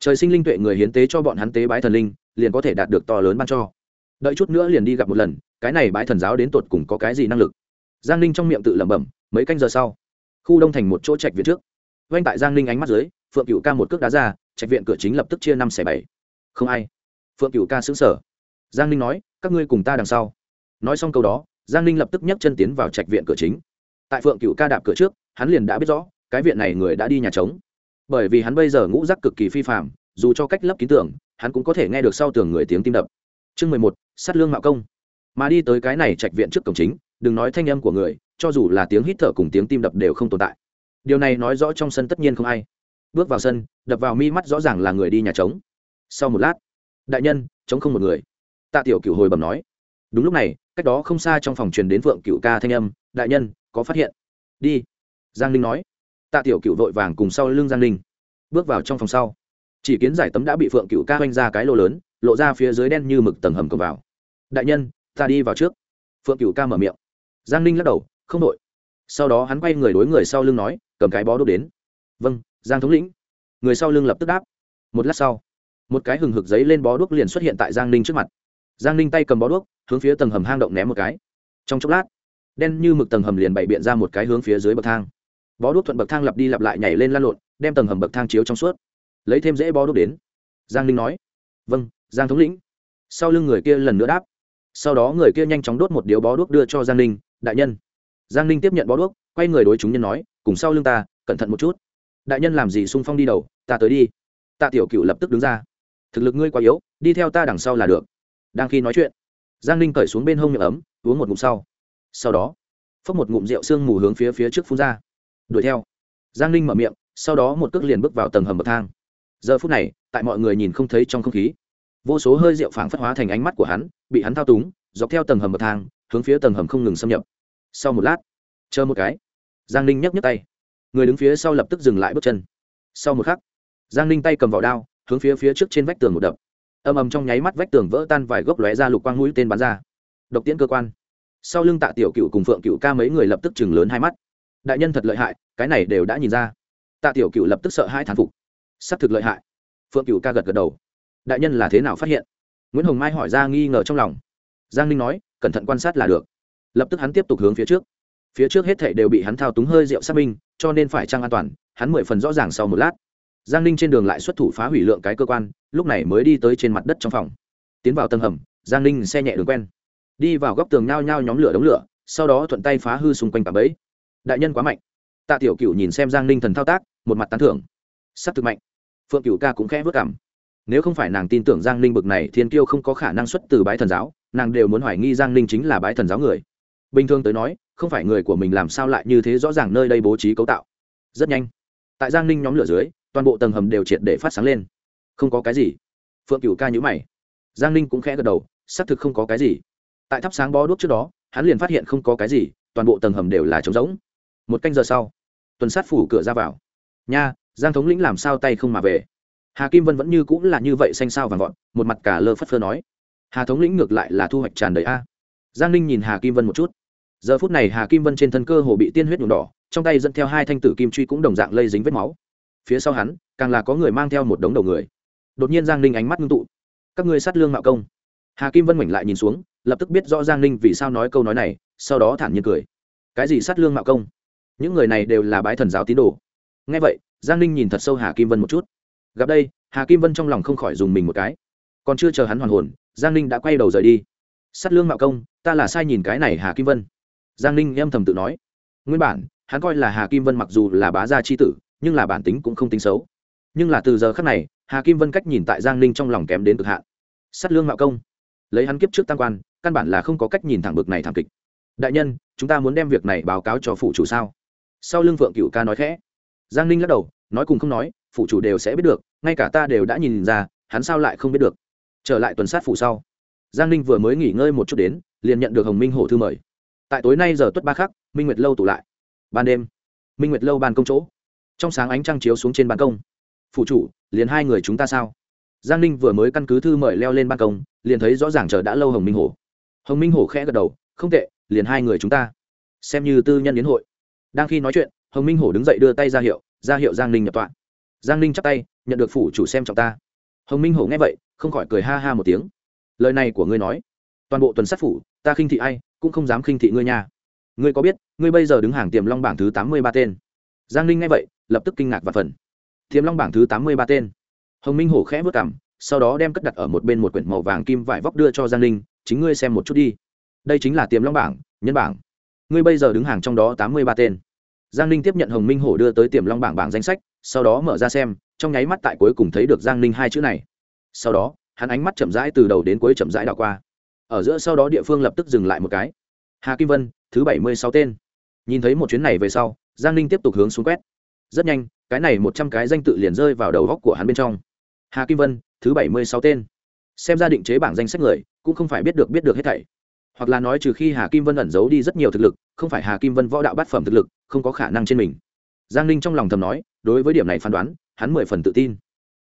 Trời sinh linh tuệ người hiến tế cho bọn hắn tế bái thần linh, liền có thể đạt được to lớn ban cho. Đợi chút nữa liền đi gặp một lần, cái này bái thần giáo đến tột cùng có cái gì năng lực? Giang ninh trong miệng tự lẩm bẩm, mấy canh giờ sau, khu đông thành một chỗ trạch viện trước. Oanh tại giang ninh ánh mắt dưới, phượng cựu ca một cước đá ra, trạch viện cửa chính lập tức chia năm xẻ bảy. Không ai. Phượng cựu ca xứng sở giang ninh nói các ngươi cùng ta đằng sau. Nói xong câu đó, giang ninh lập tức nhấc chân tiến vào trạch viện cửa chính. Tại phượng cựu ca đạp cửa trước, hắn liền đã biết rõ, cái viện này người đã đi nhà trống. Bởi vì hắn bây giờ ngũ rắc cực kỳ phi phạm dù cho cách lấp ký tưởng hắn cũng có thể nghe được sau tường người tiếng tim đập. Chương mười một, sát lương mạo công. Mà đi tới cái này trạch viện trước cổng chính, đừng nói thanh âm của người, cho dù là tiếng hít thở cùng tiếng tim đập đều không tồn tại. Điều này nói rõ trong sân tất nhiên không ai. Bước vào sân, đập vào mi mắt rõ ràng là người đi nhà trống. Sau một lát, đại nhân, trống không một người tạ tiểu cựu hồi bẩm nói. Đúng lúc này, cách đó không xa trong phòng truyền đến phượng cựu ca thanh âm, đại nhân, có phát hiện. Đi, giang linh nói. Tạ tiểu cựu vội vàng cùng sau lưng giang linh bước vào trong phòng sau. Chỉ kiến giải tấm đã bị phượng cựu ca oanh ra cái lô lớn, lộ ra phía dưới đen như mực tầng hầm cầm vào. Đại nhân, ta đi vào trước. Phượng cựu ca mở miệng. Giang ninh lắc đầu, không đội sau đó hắn quay người đối người sau lưng nói, cầm cái bó đốt đến. Vâng giang thống lĩnh. Người sau lưng lập tức đáp. Một lát sau, một cái hừng hực giấy lên bó đuốc liền xuất hiện tại giang ninh trước mặt giang ninh tay cầm bó đuốc, hướng phía tầng hầm hang động ném một cái. Trong chốc lát, đen như mực tầng hầm liền bày biện ra một cái hướng phía dưới bậc thang. Bó đuốc thuận bậc thang lặp đi lặp lại nhảy lên lan lộn, đem tầng hầm bậc thang chiếu trong suốt. Lấy thêm dễ bó đuốc đến. Giang ninh nói vâng giang thống lĩnh. Sau lưng người kia lần nữa đáp. Sau đó người kia nhanh chóng đốt một điếu bó đuốc đưa cho giang ninh, đại nhân. Giang ninh tiếp nhận bó đuốc, quay người đối chúng nhân nói, cùng sau lưng ta, cẩn thận một chút. Đại nhân làm gì sung phong đi đầu, ta tới đi. Tạ tiểu cựu lập tức đứng ra. Thực lực ngươi quá yếu, đi theo ta đằng sau là được đang khi nói chuyện. Giang ninh cởi xuống bên hông miệng ấm, uống một ngụm sau. Sau đó, phốc một ngụm rượu sương mù hướng phía phía trước phun ra. Đuổi theo. Giang ninh mở miệng, sau đó một cước liền bước vào tầng hầm bậc thang. Giờ phút này, tại mọi người nhìn không thấy trong không khí, vô số hơi rượu phảng phất hóa thành ánh mắt của hắn, bị hắn thao túng, dọc theo tầng hầm bậc thang, hướng phía tầng hầm không ngừng xâm nhập. Sau một lát, chờ một cái, giang ninh nhấc nhấc tay. Người đứng phía sau lập tức dừng lại bước chân. Sau một khắc, giang ninh tay cầm vào đao, hướng phía phía trước trên vách tường một đập ầm ầm trong nháy mắt vách tường vỡ tan vài gốc lóe ra lục quang mũi tên bắn ra. Độc tiễn cơ quan. Sau lưng tạ tiểu cựu cùng phượng cựu ca mấy người lập tức chừng lớn hai mắt. Đại nhân thật lợi hại, cái này đều đã nhìn ra. Tạ tiểu cựu lập tức sợ hai thán phục. S ắ c thực lợi hại. Phượng cựu ca gật gật đầu. Đại nhân là thế nào phát hiện? Nguyễn hồng mai hỏi ra nghi ngờ trong lòng. Giang ninh nói, cẩn thận quan sát là được. Lập tức hắn tiếp tục hướng phía trước. Phía trước hết thảy đều bị hắn thao túng hơi rượu xác minh, cho nên phải trăng an toàn, hắn mười phần rõ ràng sau một lát giang ninh trên đường lại xuất thủ phá hủy lượng cái cơ quan, lúc này mới đi tới trên mặt đất trong phòng. Tiến vào tầng hầm, giang ninh xe nhẹ đường quen. Đi vào góc tường nhao nhao nhóm lửa đống lửa, sau đó thuận tay phá hư xung quanh cả bẫy. Đại nhân quá mạnh. Tạ tiểu cựu nhìn xem giang ninh thần thao tác, một mặt tán thưởng. S ắ c thực mạnh. Phượng cựu ca cũng khẽ vất cảm. Nếu không phải nàng tin tưởng giang ninh bực này, thiên kiêu không có khả năng xuất từ bái thần giáo, nàng đều muốn hoài nghi giang ninh chính là bái thần giáo người. Bình thường tới nói, không phải người của mình làm sao lại như thế rõ ràng nơi đây bố trí cấu tạo. Rất nhanh. Tại giang ninh nhóm lửa dưới toàn bộ tầng hầm đều triệt để phát sáng lên. Không có cái gì. Phượng cựu ca nhữ mày. Giang ninh cũng khẽ gật đầu, xác thực không có cái gì. Tại thắp sáng bó đuốc trước đó, hắn liền phát hiện không có cái gì, toàn bộ tầng hầm đều là trống rỗng. Một canh giờ sau, tuần sát phủ cửa ra vào. Nha, giang thống lĩnh làm sao tay không mà về? Hà kim vân vẫn như cũng là như vậy xanh sao vàng gọn một mặt cả lơ phất phơ nói. Hà thống lĩnh ngược lại là thu hoạch tràn đầy a. Giang ninh nhìn hà kim vân một chút. Giờ phút này hà kim vân trên thân cơ hồ bị tiên huyết nhuộm đỏ, trong tay dẫn theo hai thanh tử kim truy cũng đồng dạng lây dính vết máu phía sau hắn, càng là có người mang theo một đống đầu người. Đột nhiên giang ninh ánh mắt ngưng tụ. Các ngươi sát lương mạo công. Hà kim vân mảnh lại nhìn xuống, lập tức biết rõ giang ninh vì sao nói câu nói này, sau đó thản nhiên cười. Cái gì sát lương mạo công? Những người này đều là bái thần giáo tín đồ. Ngay vậy, giang ninh nhìn thật sâu hà kim vân một chút. Gặp đây, hà kim vân trong lòng không khỏi dùng mình một cái. Còn chưa chờ hắn hoàn hồn, giang ninh đã quay đầu rời đi. Sát lương mạo công, ta là sai nhìn cái này hà kim vân. Giang ninh âm thầm tự nói. Nguyên bản, hắn coi là hà kim vân mặc dù là bá gia c h i tử nhưng là bản tính cũng không tính xấu. Nhưng là từ giờ khác này, hà kim vân cách nhìn tại giang ninh trong lòng kém đến cực hạn. Sát lương mạo công. Lấy hắn kiếp trước tam quan, căn bản là không có cách nhìn thẳng bực này thảm kịch. Đại nhân, chúng ta muốn đem việc này báo cáo cho phụ chủ sao? Sau lưng phượng cựu ca nói khẽ. Giang ninh lắc đầu, nói cùng không nói, phụ chủ đều sẽ biết được, ngay cả ta đều đã nhìn ra, hắn sao lại không biết được. Trở lại tuần sát phủ sau. Giang ninh vừa mới nghỉ ngơi một chút đến, liền nhận được hồng minh hổ thư mời. Tại tối nay giờ tuất ba khắc, minh nguyệt lâu tụ lại. Ban đêm, minh nguyệt lâu ban công chỗ trong sáng ánh trăng chiếu xuống trên ban công. Phụ chủ, liền hai người chúng ta sao? Giang ninh vừa mới căn cứ thư mời leo lên ban công, liền thấy rõ ràng chờ đã lâu hồng minh hổ. Hồng minh hổ khẽ gật đầu, không tệ, liền hai người chúng ta. Xem như tư nhân đến hội. Đang khi nói chuyện, hồng minh hổ đứng dậy đưa tay ra hiệu ra hiệu giang ninh nhập tọa. Giang ninh chắp tay, nhận được phủ chủ xem trọng ta. Hồng minh hổ nghe vậy, không khỏi cười ha ha một tiếng. Lời này của ngươi nói, toàn bộ tuần sát phủ, ta khinh thị ai, cũng không dám khinh thị ngươi nha. Ngươi có biết, ngươi bây giờ đứng hàng tiềm long bảng thứ tám mươi ba tên. Giang ninh nghe vậy lập tức kinh ngạc và phần. Thiểm long bảng thứ tám mươi ba tên. Hồng minh hổ khẽ vất cảm sau đó đem cất đặt ở một bên một quyển màu vàng kim vải vóc đưa cho giang ninh, chính ngươi xem một chút đi. Đây chính là tiềm long bảng, nhân bảng. Ngươi bây giờ đứng hàng trong đó tám mươi ba tên. Giang ninh tiếp nhận hồng minh hổ đưa tới tiềm long bảng bảng danh sách, sau đó mở ra xem, trong nháy mắt tại cuối cùng thấy được giang ninh hai chữ này. Sau đó, hắn ánh mắt chậm rãi từ đầu đến cuối chậm rãi đảo qua. Ở giữa sau đó địa phương lập tức dừng lại một cái. Hà kim vân, thứ bảy mươi sáu tên. Nhìn thấy một chuyến này về sau, giang ninh tiếp tục hướng xuống quét rất nhanh, cái này một trăm cái danh tự liền rơi vào đầu góc của hắn bên trong. Hà kim vân, thứ bảy mươi sáu tên. Xem ra định chế bảng danh sách người, cũng không phải biết được biết được hết thảy. Hoặc là nói trừ khi hà kim vân ẩn giấu đi rất nhiều thực lực, không phải hà kim vân võ đạo bát phẩm thực lực, không có khả năng trên mình. Giang ninh trong lòng thầm nói, đối với điểm này phán đoán, hắn mười phần tự tin.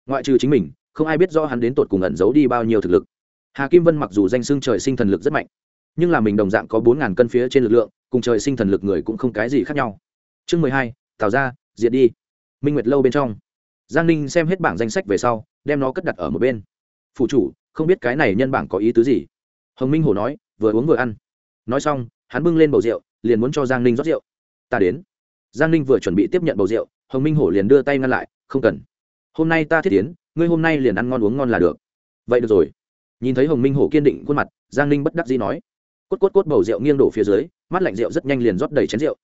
Ngoại trừ chính mình, không ai biết do hắn đến tột cùng ẩn giấu đi bao nhiêu thực lực. Hà kim vân mặc dù danh xưng trời sinh thần lực rất mạnh, nhưng là mình đồng dạng có bốn ngàn cân phía trên lực lượng, cùng trời sinh thần lực người cũng không cái gì khác nhau. Chương mười hai, tào ra diệt đi. Minh nguyệt lâu bên trong. Giang ninh xem hết bảng danh sách về sau, đem nó cất đặt ở một bên. Phụ chủ, không biết cái này nhân bảng có ý tứ gì? Hồng minh hổ nói, vừa uống vừa ăn. Nói xong, hắn bưng lên bầu rượu, liền muốn cho giang ninh rót rượu. Ta đến. Giang ninh vừa chuẩn bị tiếp nhận bầu rượu, hồng minh hổ liền đưa tay ngăn lại, không cần. Hôm nay ta thiết tiến ngươi hôm nay liền ăn ngon uống ngon là được. Vậy được rồi. Nhìn thấy hồng minh hổ kiên định khuôn mặt, giang ninh bất đắc dĩ nói. Cốt cốt cốt bầu rượu nghiêng đổ phía dưới mắt lạnh rượu rất nhanh liền rót đầy chén rượu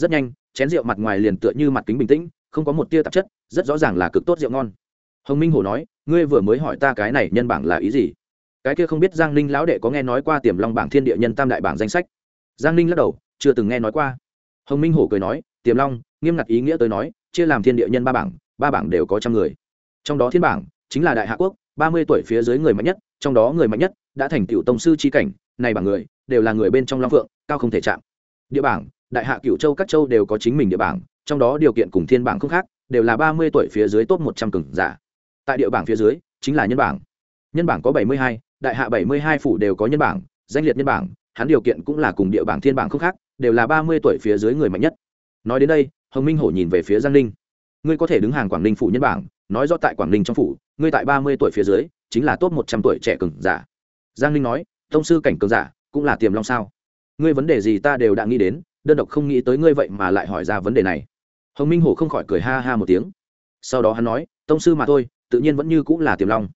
rất nhanh, chén rượu mặt ngoài liền tựa như mặt kính bình tĩnh, không có một tia tạp chất, rất rõ ràng là cực tốt rượu ngon. Hồng minh hổ nói, ngươi vừa mới hỏi ta cái này nhân bảng là ý gì? Cái kia không biết giang ninh lão đệ có nghe nói qua tiềm long bảng thiên địa nhân tam đại bảng danh sách? Giang ninh lắc đầu, chưa từng nghe nói qua. Hồng minh hổ cười nói, tiềm long, nghiêm ngặt ý nghĩa tới nói, chia làm thiên địa nhân ba bảng ba bảng đều có trăm người. Trong đó thiên bảng chính là đại hạ quốc, ba mươi tuổi phía dưới người mạnh nhất, trong đó người mạnh nhất đã thành cựu tông sư c cảnh, này bảng người đều là người bên trong long phượng, cao không thể chạm. Địa bảng đại hạ cựu châu các châu đều có chính mình địa bảng, trong đó điều kiện cùng thiên bảng không khác, đều là ba mươi tuổi phía dưới top một trăm cường giả. Tại địa bảng phía dưới, chính là nhân bảng. Nhân bảng có bảy mươi hai, đại hạ bảy mươi hai phủ đều có nhân bảng, danh liệt nhân bảng, hắn điều kiện cũng là cùng địa bảng thiên bảng không khác, đều là ba mươi tuổi phía dưới người mạnh nhất. Nói đến đây, hồng minh hổ nhìn về phía giang ninh ngươi có thể đứng hàng quảng ninh phủ nhân bảng, nói rõ tại quảng ninh trong phủ, ngươi tại ba mươi tuổi phía dưới, chính là top một trăm tuổi trẻ cường giả. Giang ninh nói thông sư cảnh cường giả, cũng là tiềm long sao? Ngươi vấn đề gì ta đều đã nghĩ đến đơn độc không nghĩ tới ngươi vậy mà lại hỏi ra vấn đề này. Hồng minh hổ không khỏi cười ha ha một tiếng. Sau đó hắn nói, tông sư mà thôi, tự nhiên vẫn như cũng là tiềm long.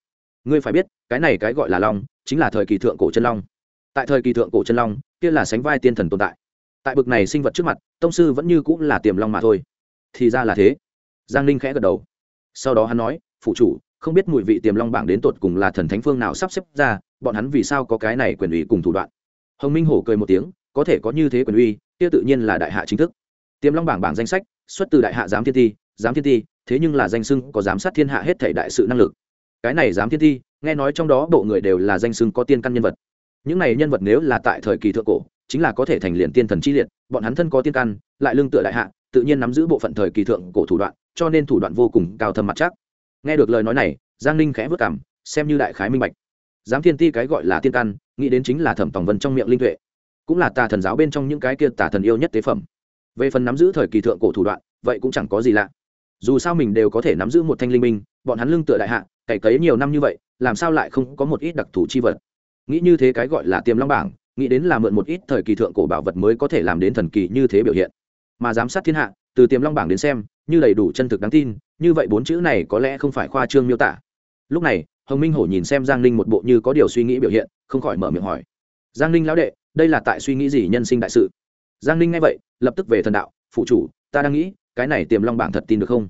Ngươi phải biết, cái này cái gọi là long, chính là thời kỳ thượng cổ chân long. Tại thời kỳ thượng cổ chân long, kia là sánh vai tiên thần tồn tại. Tại bực này sinh vật trước mặt, tông sư vẫn như cũng là tiềm long mà thôi. Thì ra là thế. Giang ninh khẽ gật đầu. Sau đó hắn nói phụ chủ, không biết mùi vị tiềm long bảng đến tột cùng là thần thánh phương nào sắp xếp ra, bọn hắn vì sao có cái này quyền ủy cùng thủ đoạn? Hồng minh hổ cười một tiếng có thể có như thế quyền uy, kia tự nhiên là đại hạ chính thức. Tiềm long bảng bảng danh sách, xuất từ đại hạ giám thiên ti, giám thiên ti, thế nhưng là danh sưng có giám sát thiên hạ hết thể đại sự năng lực. Cái này giám thiên ti, nghe nói trong đó bộ người đều là danh sưng có tiên căn nhân vật. Những này nhân vật nếu là tại thời kỳ thượng cổ, chính là có thể thành liền tiên thần chi liệt, bọn hắn thân có tiên căn, lại lương tựa đại hạ, tự nhiên nắm giữ bộ phận thời kỳ thượng cổ thủ đoạn, cho nên thủ đoạn vô cùng cao thâm mặt chắc. Nghe được lời nói này, giang ninh khẽ vất cảm, xem như đại khái minh bạch. Giám thiên ti cái gọi là tiên căn, nghĩ đến chính là thẩm tòng vân trong miệng linh tuệ cũng là tà thần giáo bên trong những cái kia tà thần yêu nhất tế phẩm. Về phần nắm giữ thời kỳ thượng cổ thủ đoạn, vậy cũng chẳng có gì lạ. Dù sao mình đều có thể nắm giữ một thanh linh minh, bọn hắn lưng tựa đại hạ, cày cấy nhiều năm như vậy, làm sao lại không có một ít đặc thù chi vật? Nghĩ như thế cái gọi là tiềm long bảng, nghĩ đến là mượn một ít thời kỳ thượng cổ bảo vật mới có thể làm đến thần kỳ như thế biểu hiện. Mà giám sát thiên hạ, từ tiềm long bảng đến xem, như đầy đủ chân thực đáng tin, như vậy bốn chữ này có lẽ không phải khoa trương miêu tả. Lúc này, hồng minh hổ nhìn xem giang ninh một bộ như có điều suy nghĩ biểu hiện, không khỏi mở miệng hỏi. Giang ninh lão đệ đây là tại suy nghĩ gì nhân sinh đại sự? Giang ninh nghe vậy, lập tức về thần đạo phụ chủ, ta đang nghĩ, cái này tiềm long bảng thật tin được không?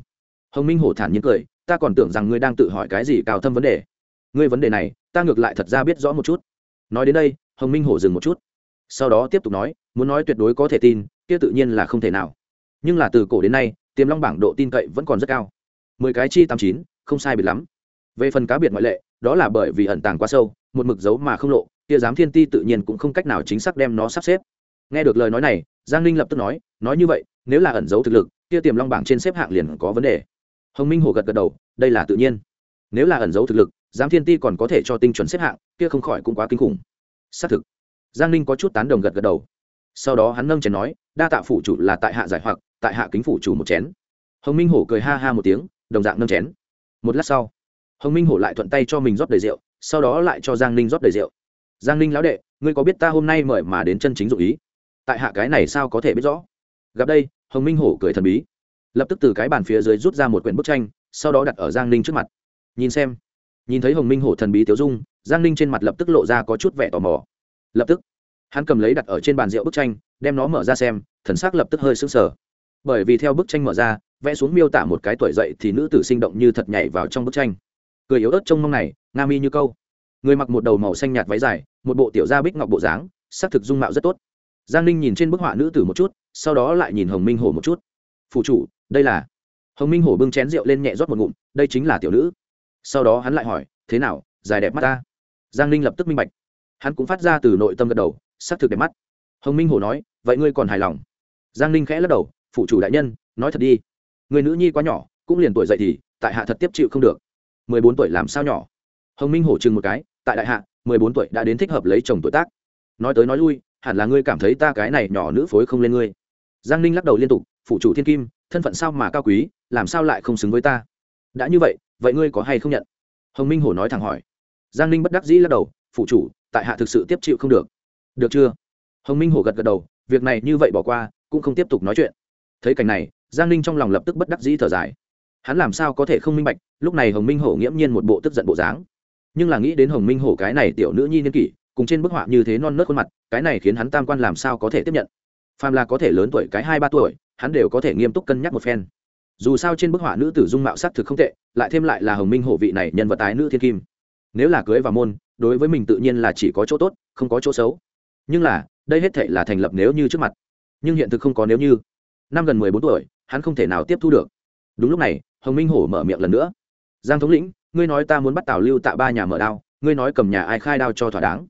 Hồng minh hổ thản nhiên cười, ta còn tưởng rằng ngươi đang tự hỏi cái gì cao thâm vấn đề. Ngươi vấn đề này, ta ngược lại thật ra biết rõ một chút. Nói đến đây, hồng minh hổ dừng một chút. Sau đó tiếp tục nói, muốn nói tuyệt đối có thể tin, kia tự nhiên là không thể nào. Nhưng là từ cổ đến nay, tiềm long bảng độ tin cậy vẫn còn rất cao. Mười cái chi tám chín, không sai biệt lắm. Về phần cá biệt ngoại lệ, đó là bởi vì ẩn tàng quá sâu, một mực dấu mà không lộ kia giám thiên ti tự nhiên cũng không cách nào chính xác đem nó sắp xếp. Nghe được lời nói này, giang ninh lập tức nói nói như vậy, nếu là ẩn giấu thực lực, kia tiềm long bảng trên xếp hạng liền có vấn đề. Hồng minh hồ gật gật đầu, đây là tự nhiên. Nếu là ẩn giấu thực lực, giám thiên ti còn có thể cho tinh chuẩn xếp hạng, kia không khỏi cũng quá kinh khủng. Xác thực. Giang ninh có chút tán đồng gật gật đầu. Sau đó hắn nâng chén nói, đa tạ phủ chủ là tại hạ giải hoặc, tại hạ kính phủ chủ một chén. Hồng minh hổ cười ha ha một tiếng, đồng dạng nâng chén. Một lát sau, hồng minh hổ lại thuận tay cho mình rót đầy rượu, sau đó lại cho giang ninh rót đầy rượu giang ninh lão đệ, ngươi có biết ta hôm nay mời mà đến chân chính dụ ý? Tại hạ cái này sao có thể biết rõ? Gặp đây, hồng minh hổ cười thần bí. Lập tức từ cái bàn phía dưới rút ra một quyển bức tranh, sau đó đặt ở giang ninh trước mặt. Nhìn xem. Nhìn thấy hồng minh hổ thần bí tiêu dung, giang ninh trên mặt lập tức lộ ra có chút vẻ tò mò. Lập tức, hắn cầm lấy đặt ở trên bàn rượu bức tranh, đem nó mở ra xem, thần s ắ c lập tức hơi sững sờ. Bởi vì theo bức tranh mở ra, vẽ xuống miêu tả một cái tuổi dậy thì nữ tử sinh động như thật nhảy vào trong bức tranh. Cười yếu ớt trông mong này, nga mi như câu người mặc một đầu màu xanh nhạt váy dài, một bộ tiểu gia bích ngọc bộ dáng xác thực dung mạo rất tốt. Giang ninh nhìn trên bức họa nữ tử một chút, sau đó lại nhìn hồng minh hổ một chút. Phụ chủ, đây là hồng minh hổ bưng chén rượu lên nhẹ rót một ngụm, đây chính là tiểu nữ. Sau đó hắn lại hỏi, thế nào, dài đẹp mắt ta? Giang ninh lập tức minh bạch. Hắn cũng phát ra từ nội tâm gật đầu xác thực đẹp mắt. Hồng minh hổ nói, vậy ngươi còn hài lòng? Giang ninh khẽ lắc đầu phụ chủ đại nhân, nói thật đi. Người nữ nhi quá nhỏ, cũng liền tuổi dậy thì, tại hạ thật tiếp chịu không được. Mười bốn tuổi làm sao nhỏ? Hồng minh hổ chừng một cái tại đại hạ, mười bốn tuổi đã đến thích hợp lấy chồng tuổi tác. Nói tới nói lui, hẳn là ngươi cảm thấy ta cái này nhỏ nữ phối không lên ngươi. Giang ninh lắc đầu liên tục, phụ chủ thiên kim, thân phận sao mà cao quý, làm sao lại không xứng với ta? Đã như vậy vậy ngươi có hay không nhận? Hồng minh hổ nói thẳng hỏi. Giang ninh bất đắc dĩ lắc đầu, phụ chủ, tại hạ thực sự tiếp chịu không được. Được chưa? Hồng minh hổ gật gật đầu, việc này như vậy bỏ qua, cũng không tiếp tục nói chuyện. Thấy cảnh này, giang ninh trong lòng lập tức bất đắc dĩ thở dài. Hắn làm sao có thể không minh bạch, lúc này hồng minh hổ nghiễm nhiên một bộ tức giận bộ dáng nhưng là nghĩ đến hồng minh hổ cái này tiểu nữ nhi niên kỷ, cùng trên bức họa như thế non nớt khuôn mặt, cái này khiến hắn tam quan làm sao có thể tiếp nhận? Phàm là có thể lớn tuổi cái hai ba tuổi, hắn đều có thể nghiêm túc cân nhắc một phen. Dù sao trên bức họa nữ tử dung mạo sắc ắ thực không tệ, lại thêm lại là hồng minh hổ vị này nhân vật tái nữ thiên kim. Nếu là cưới vào môn, đối với mình tự nhiên là chỉ có chỗ tốt, không có chỗ xấu. Nhưng là, đây hết thể là thành lập nếu như trước mặt. Nhưng hiện thực không có nếu như. Năm gần mười bốn tuổi, hắn không thể nào tiếp thu được. Đúng lúc này, hồng minh hổ mở miệng lần nữa. Giang thống lĩnh ngươi nói ta muốn bắt tào lưu tạ ba nhà mở đao, ngươi nói cầm nhà ai khai đao cho thỏa đáng.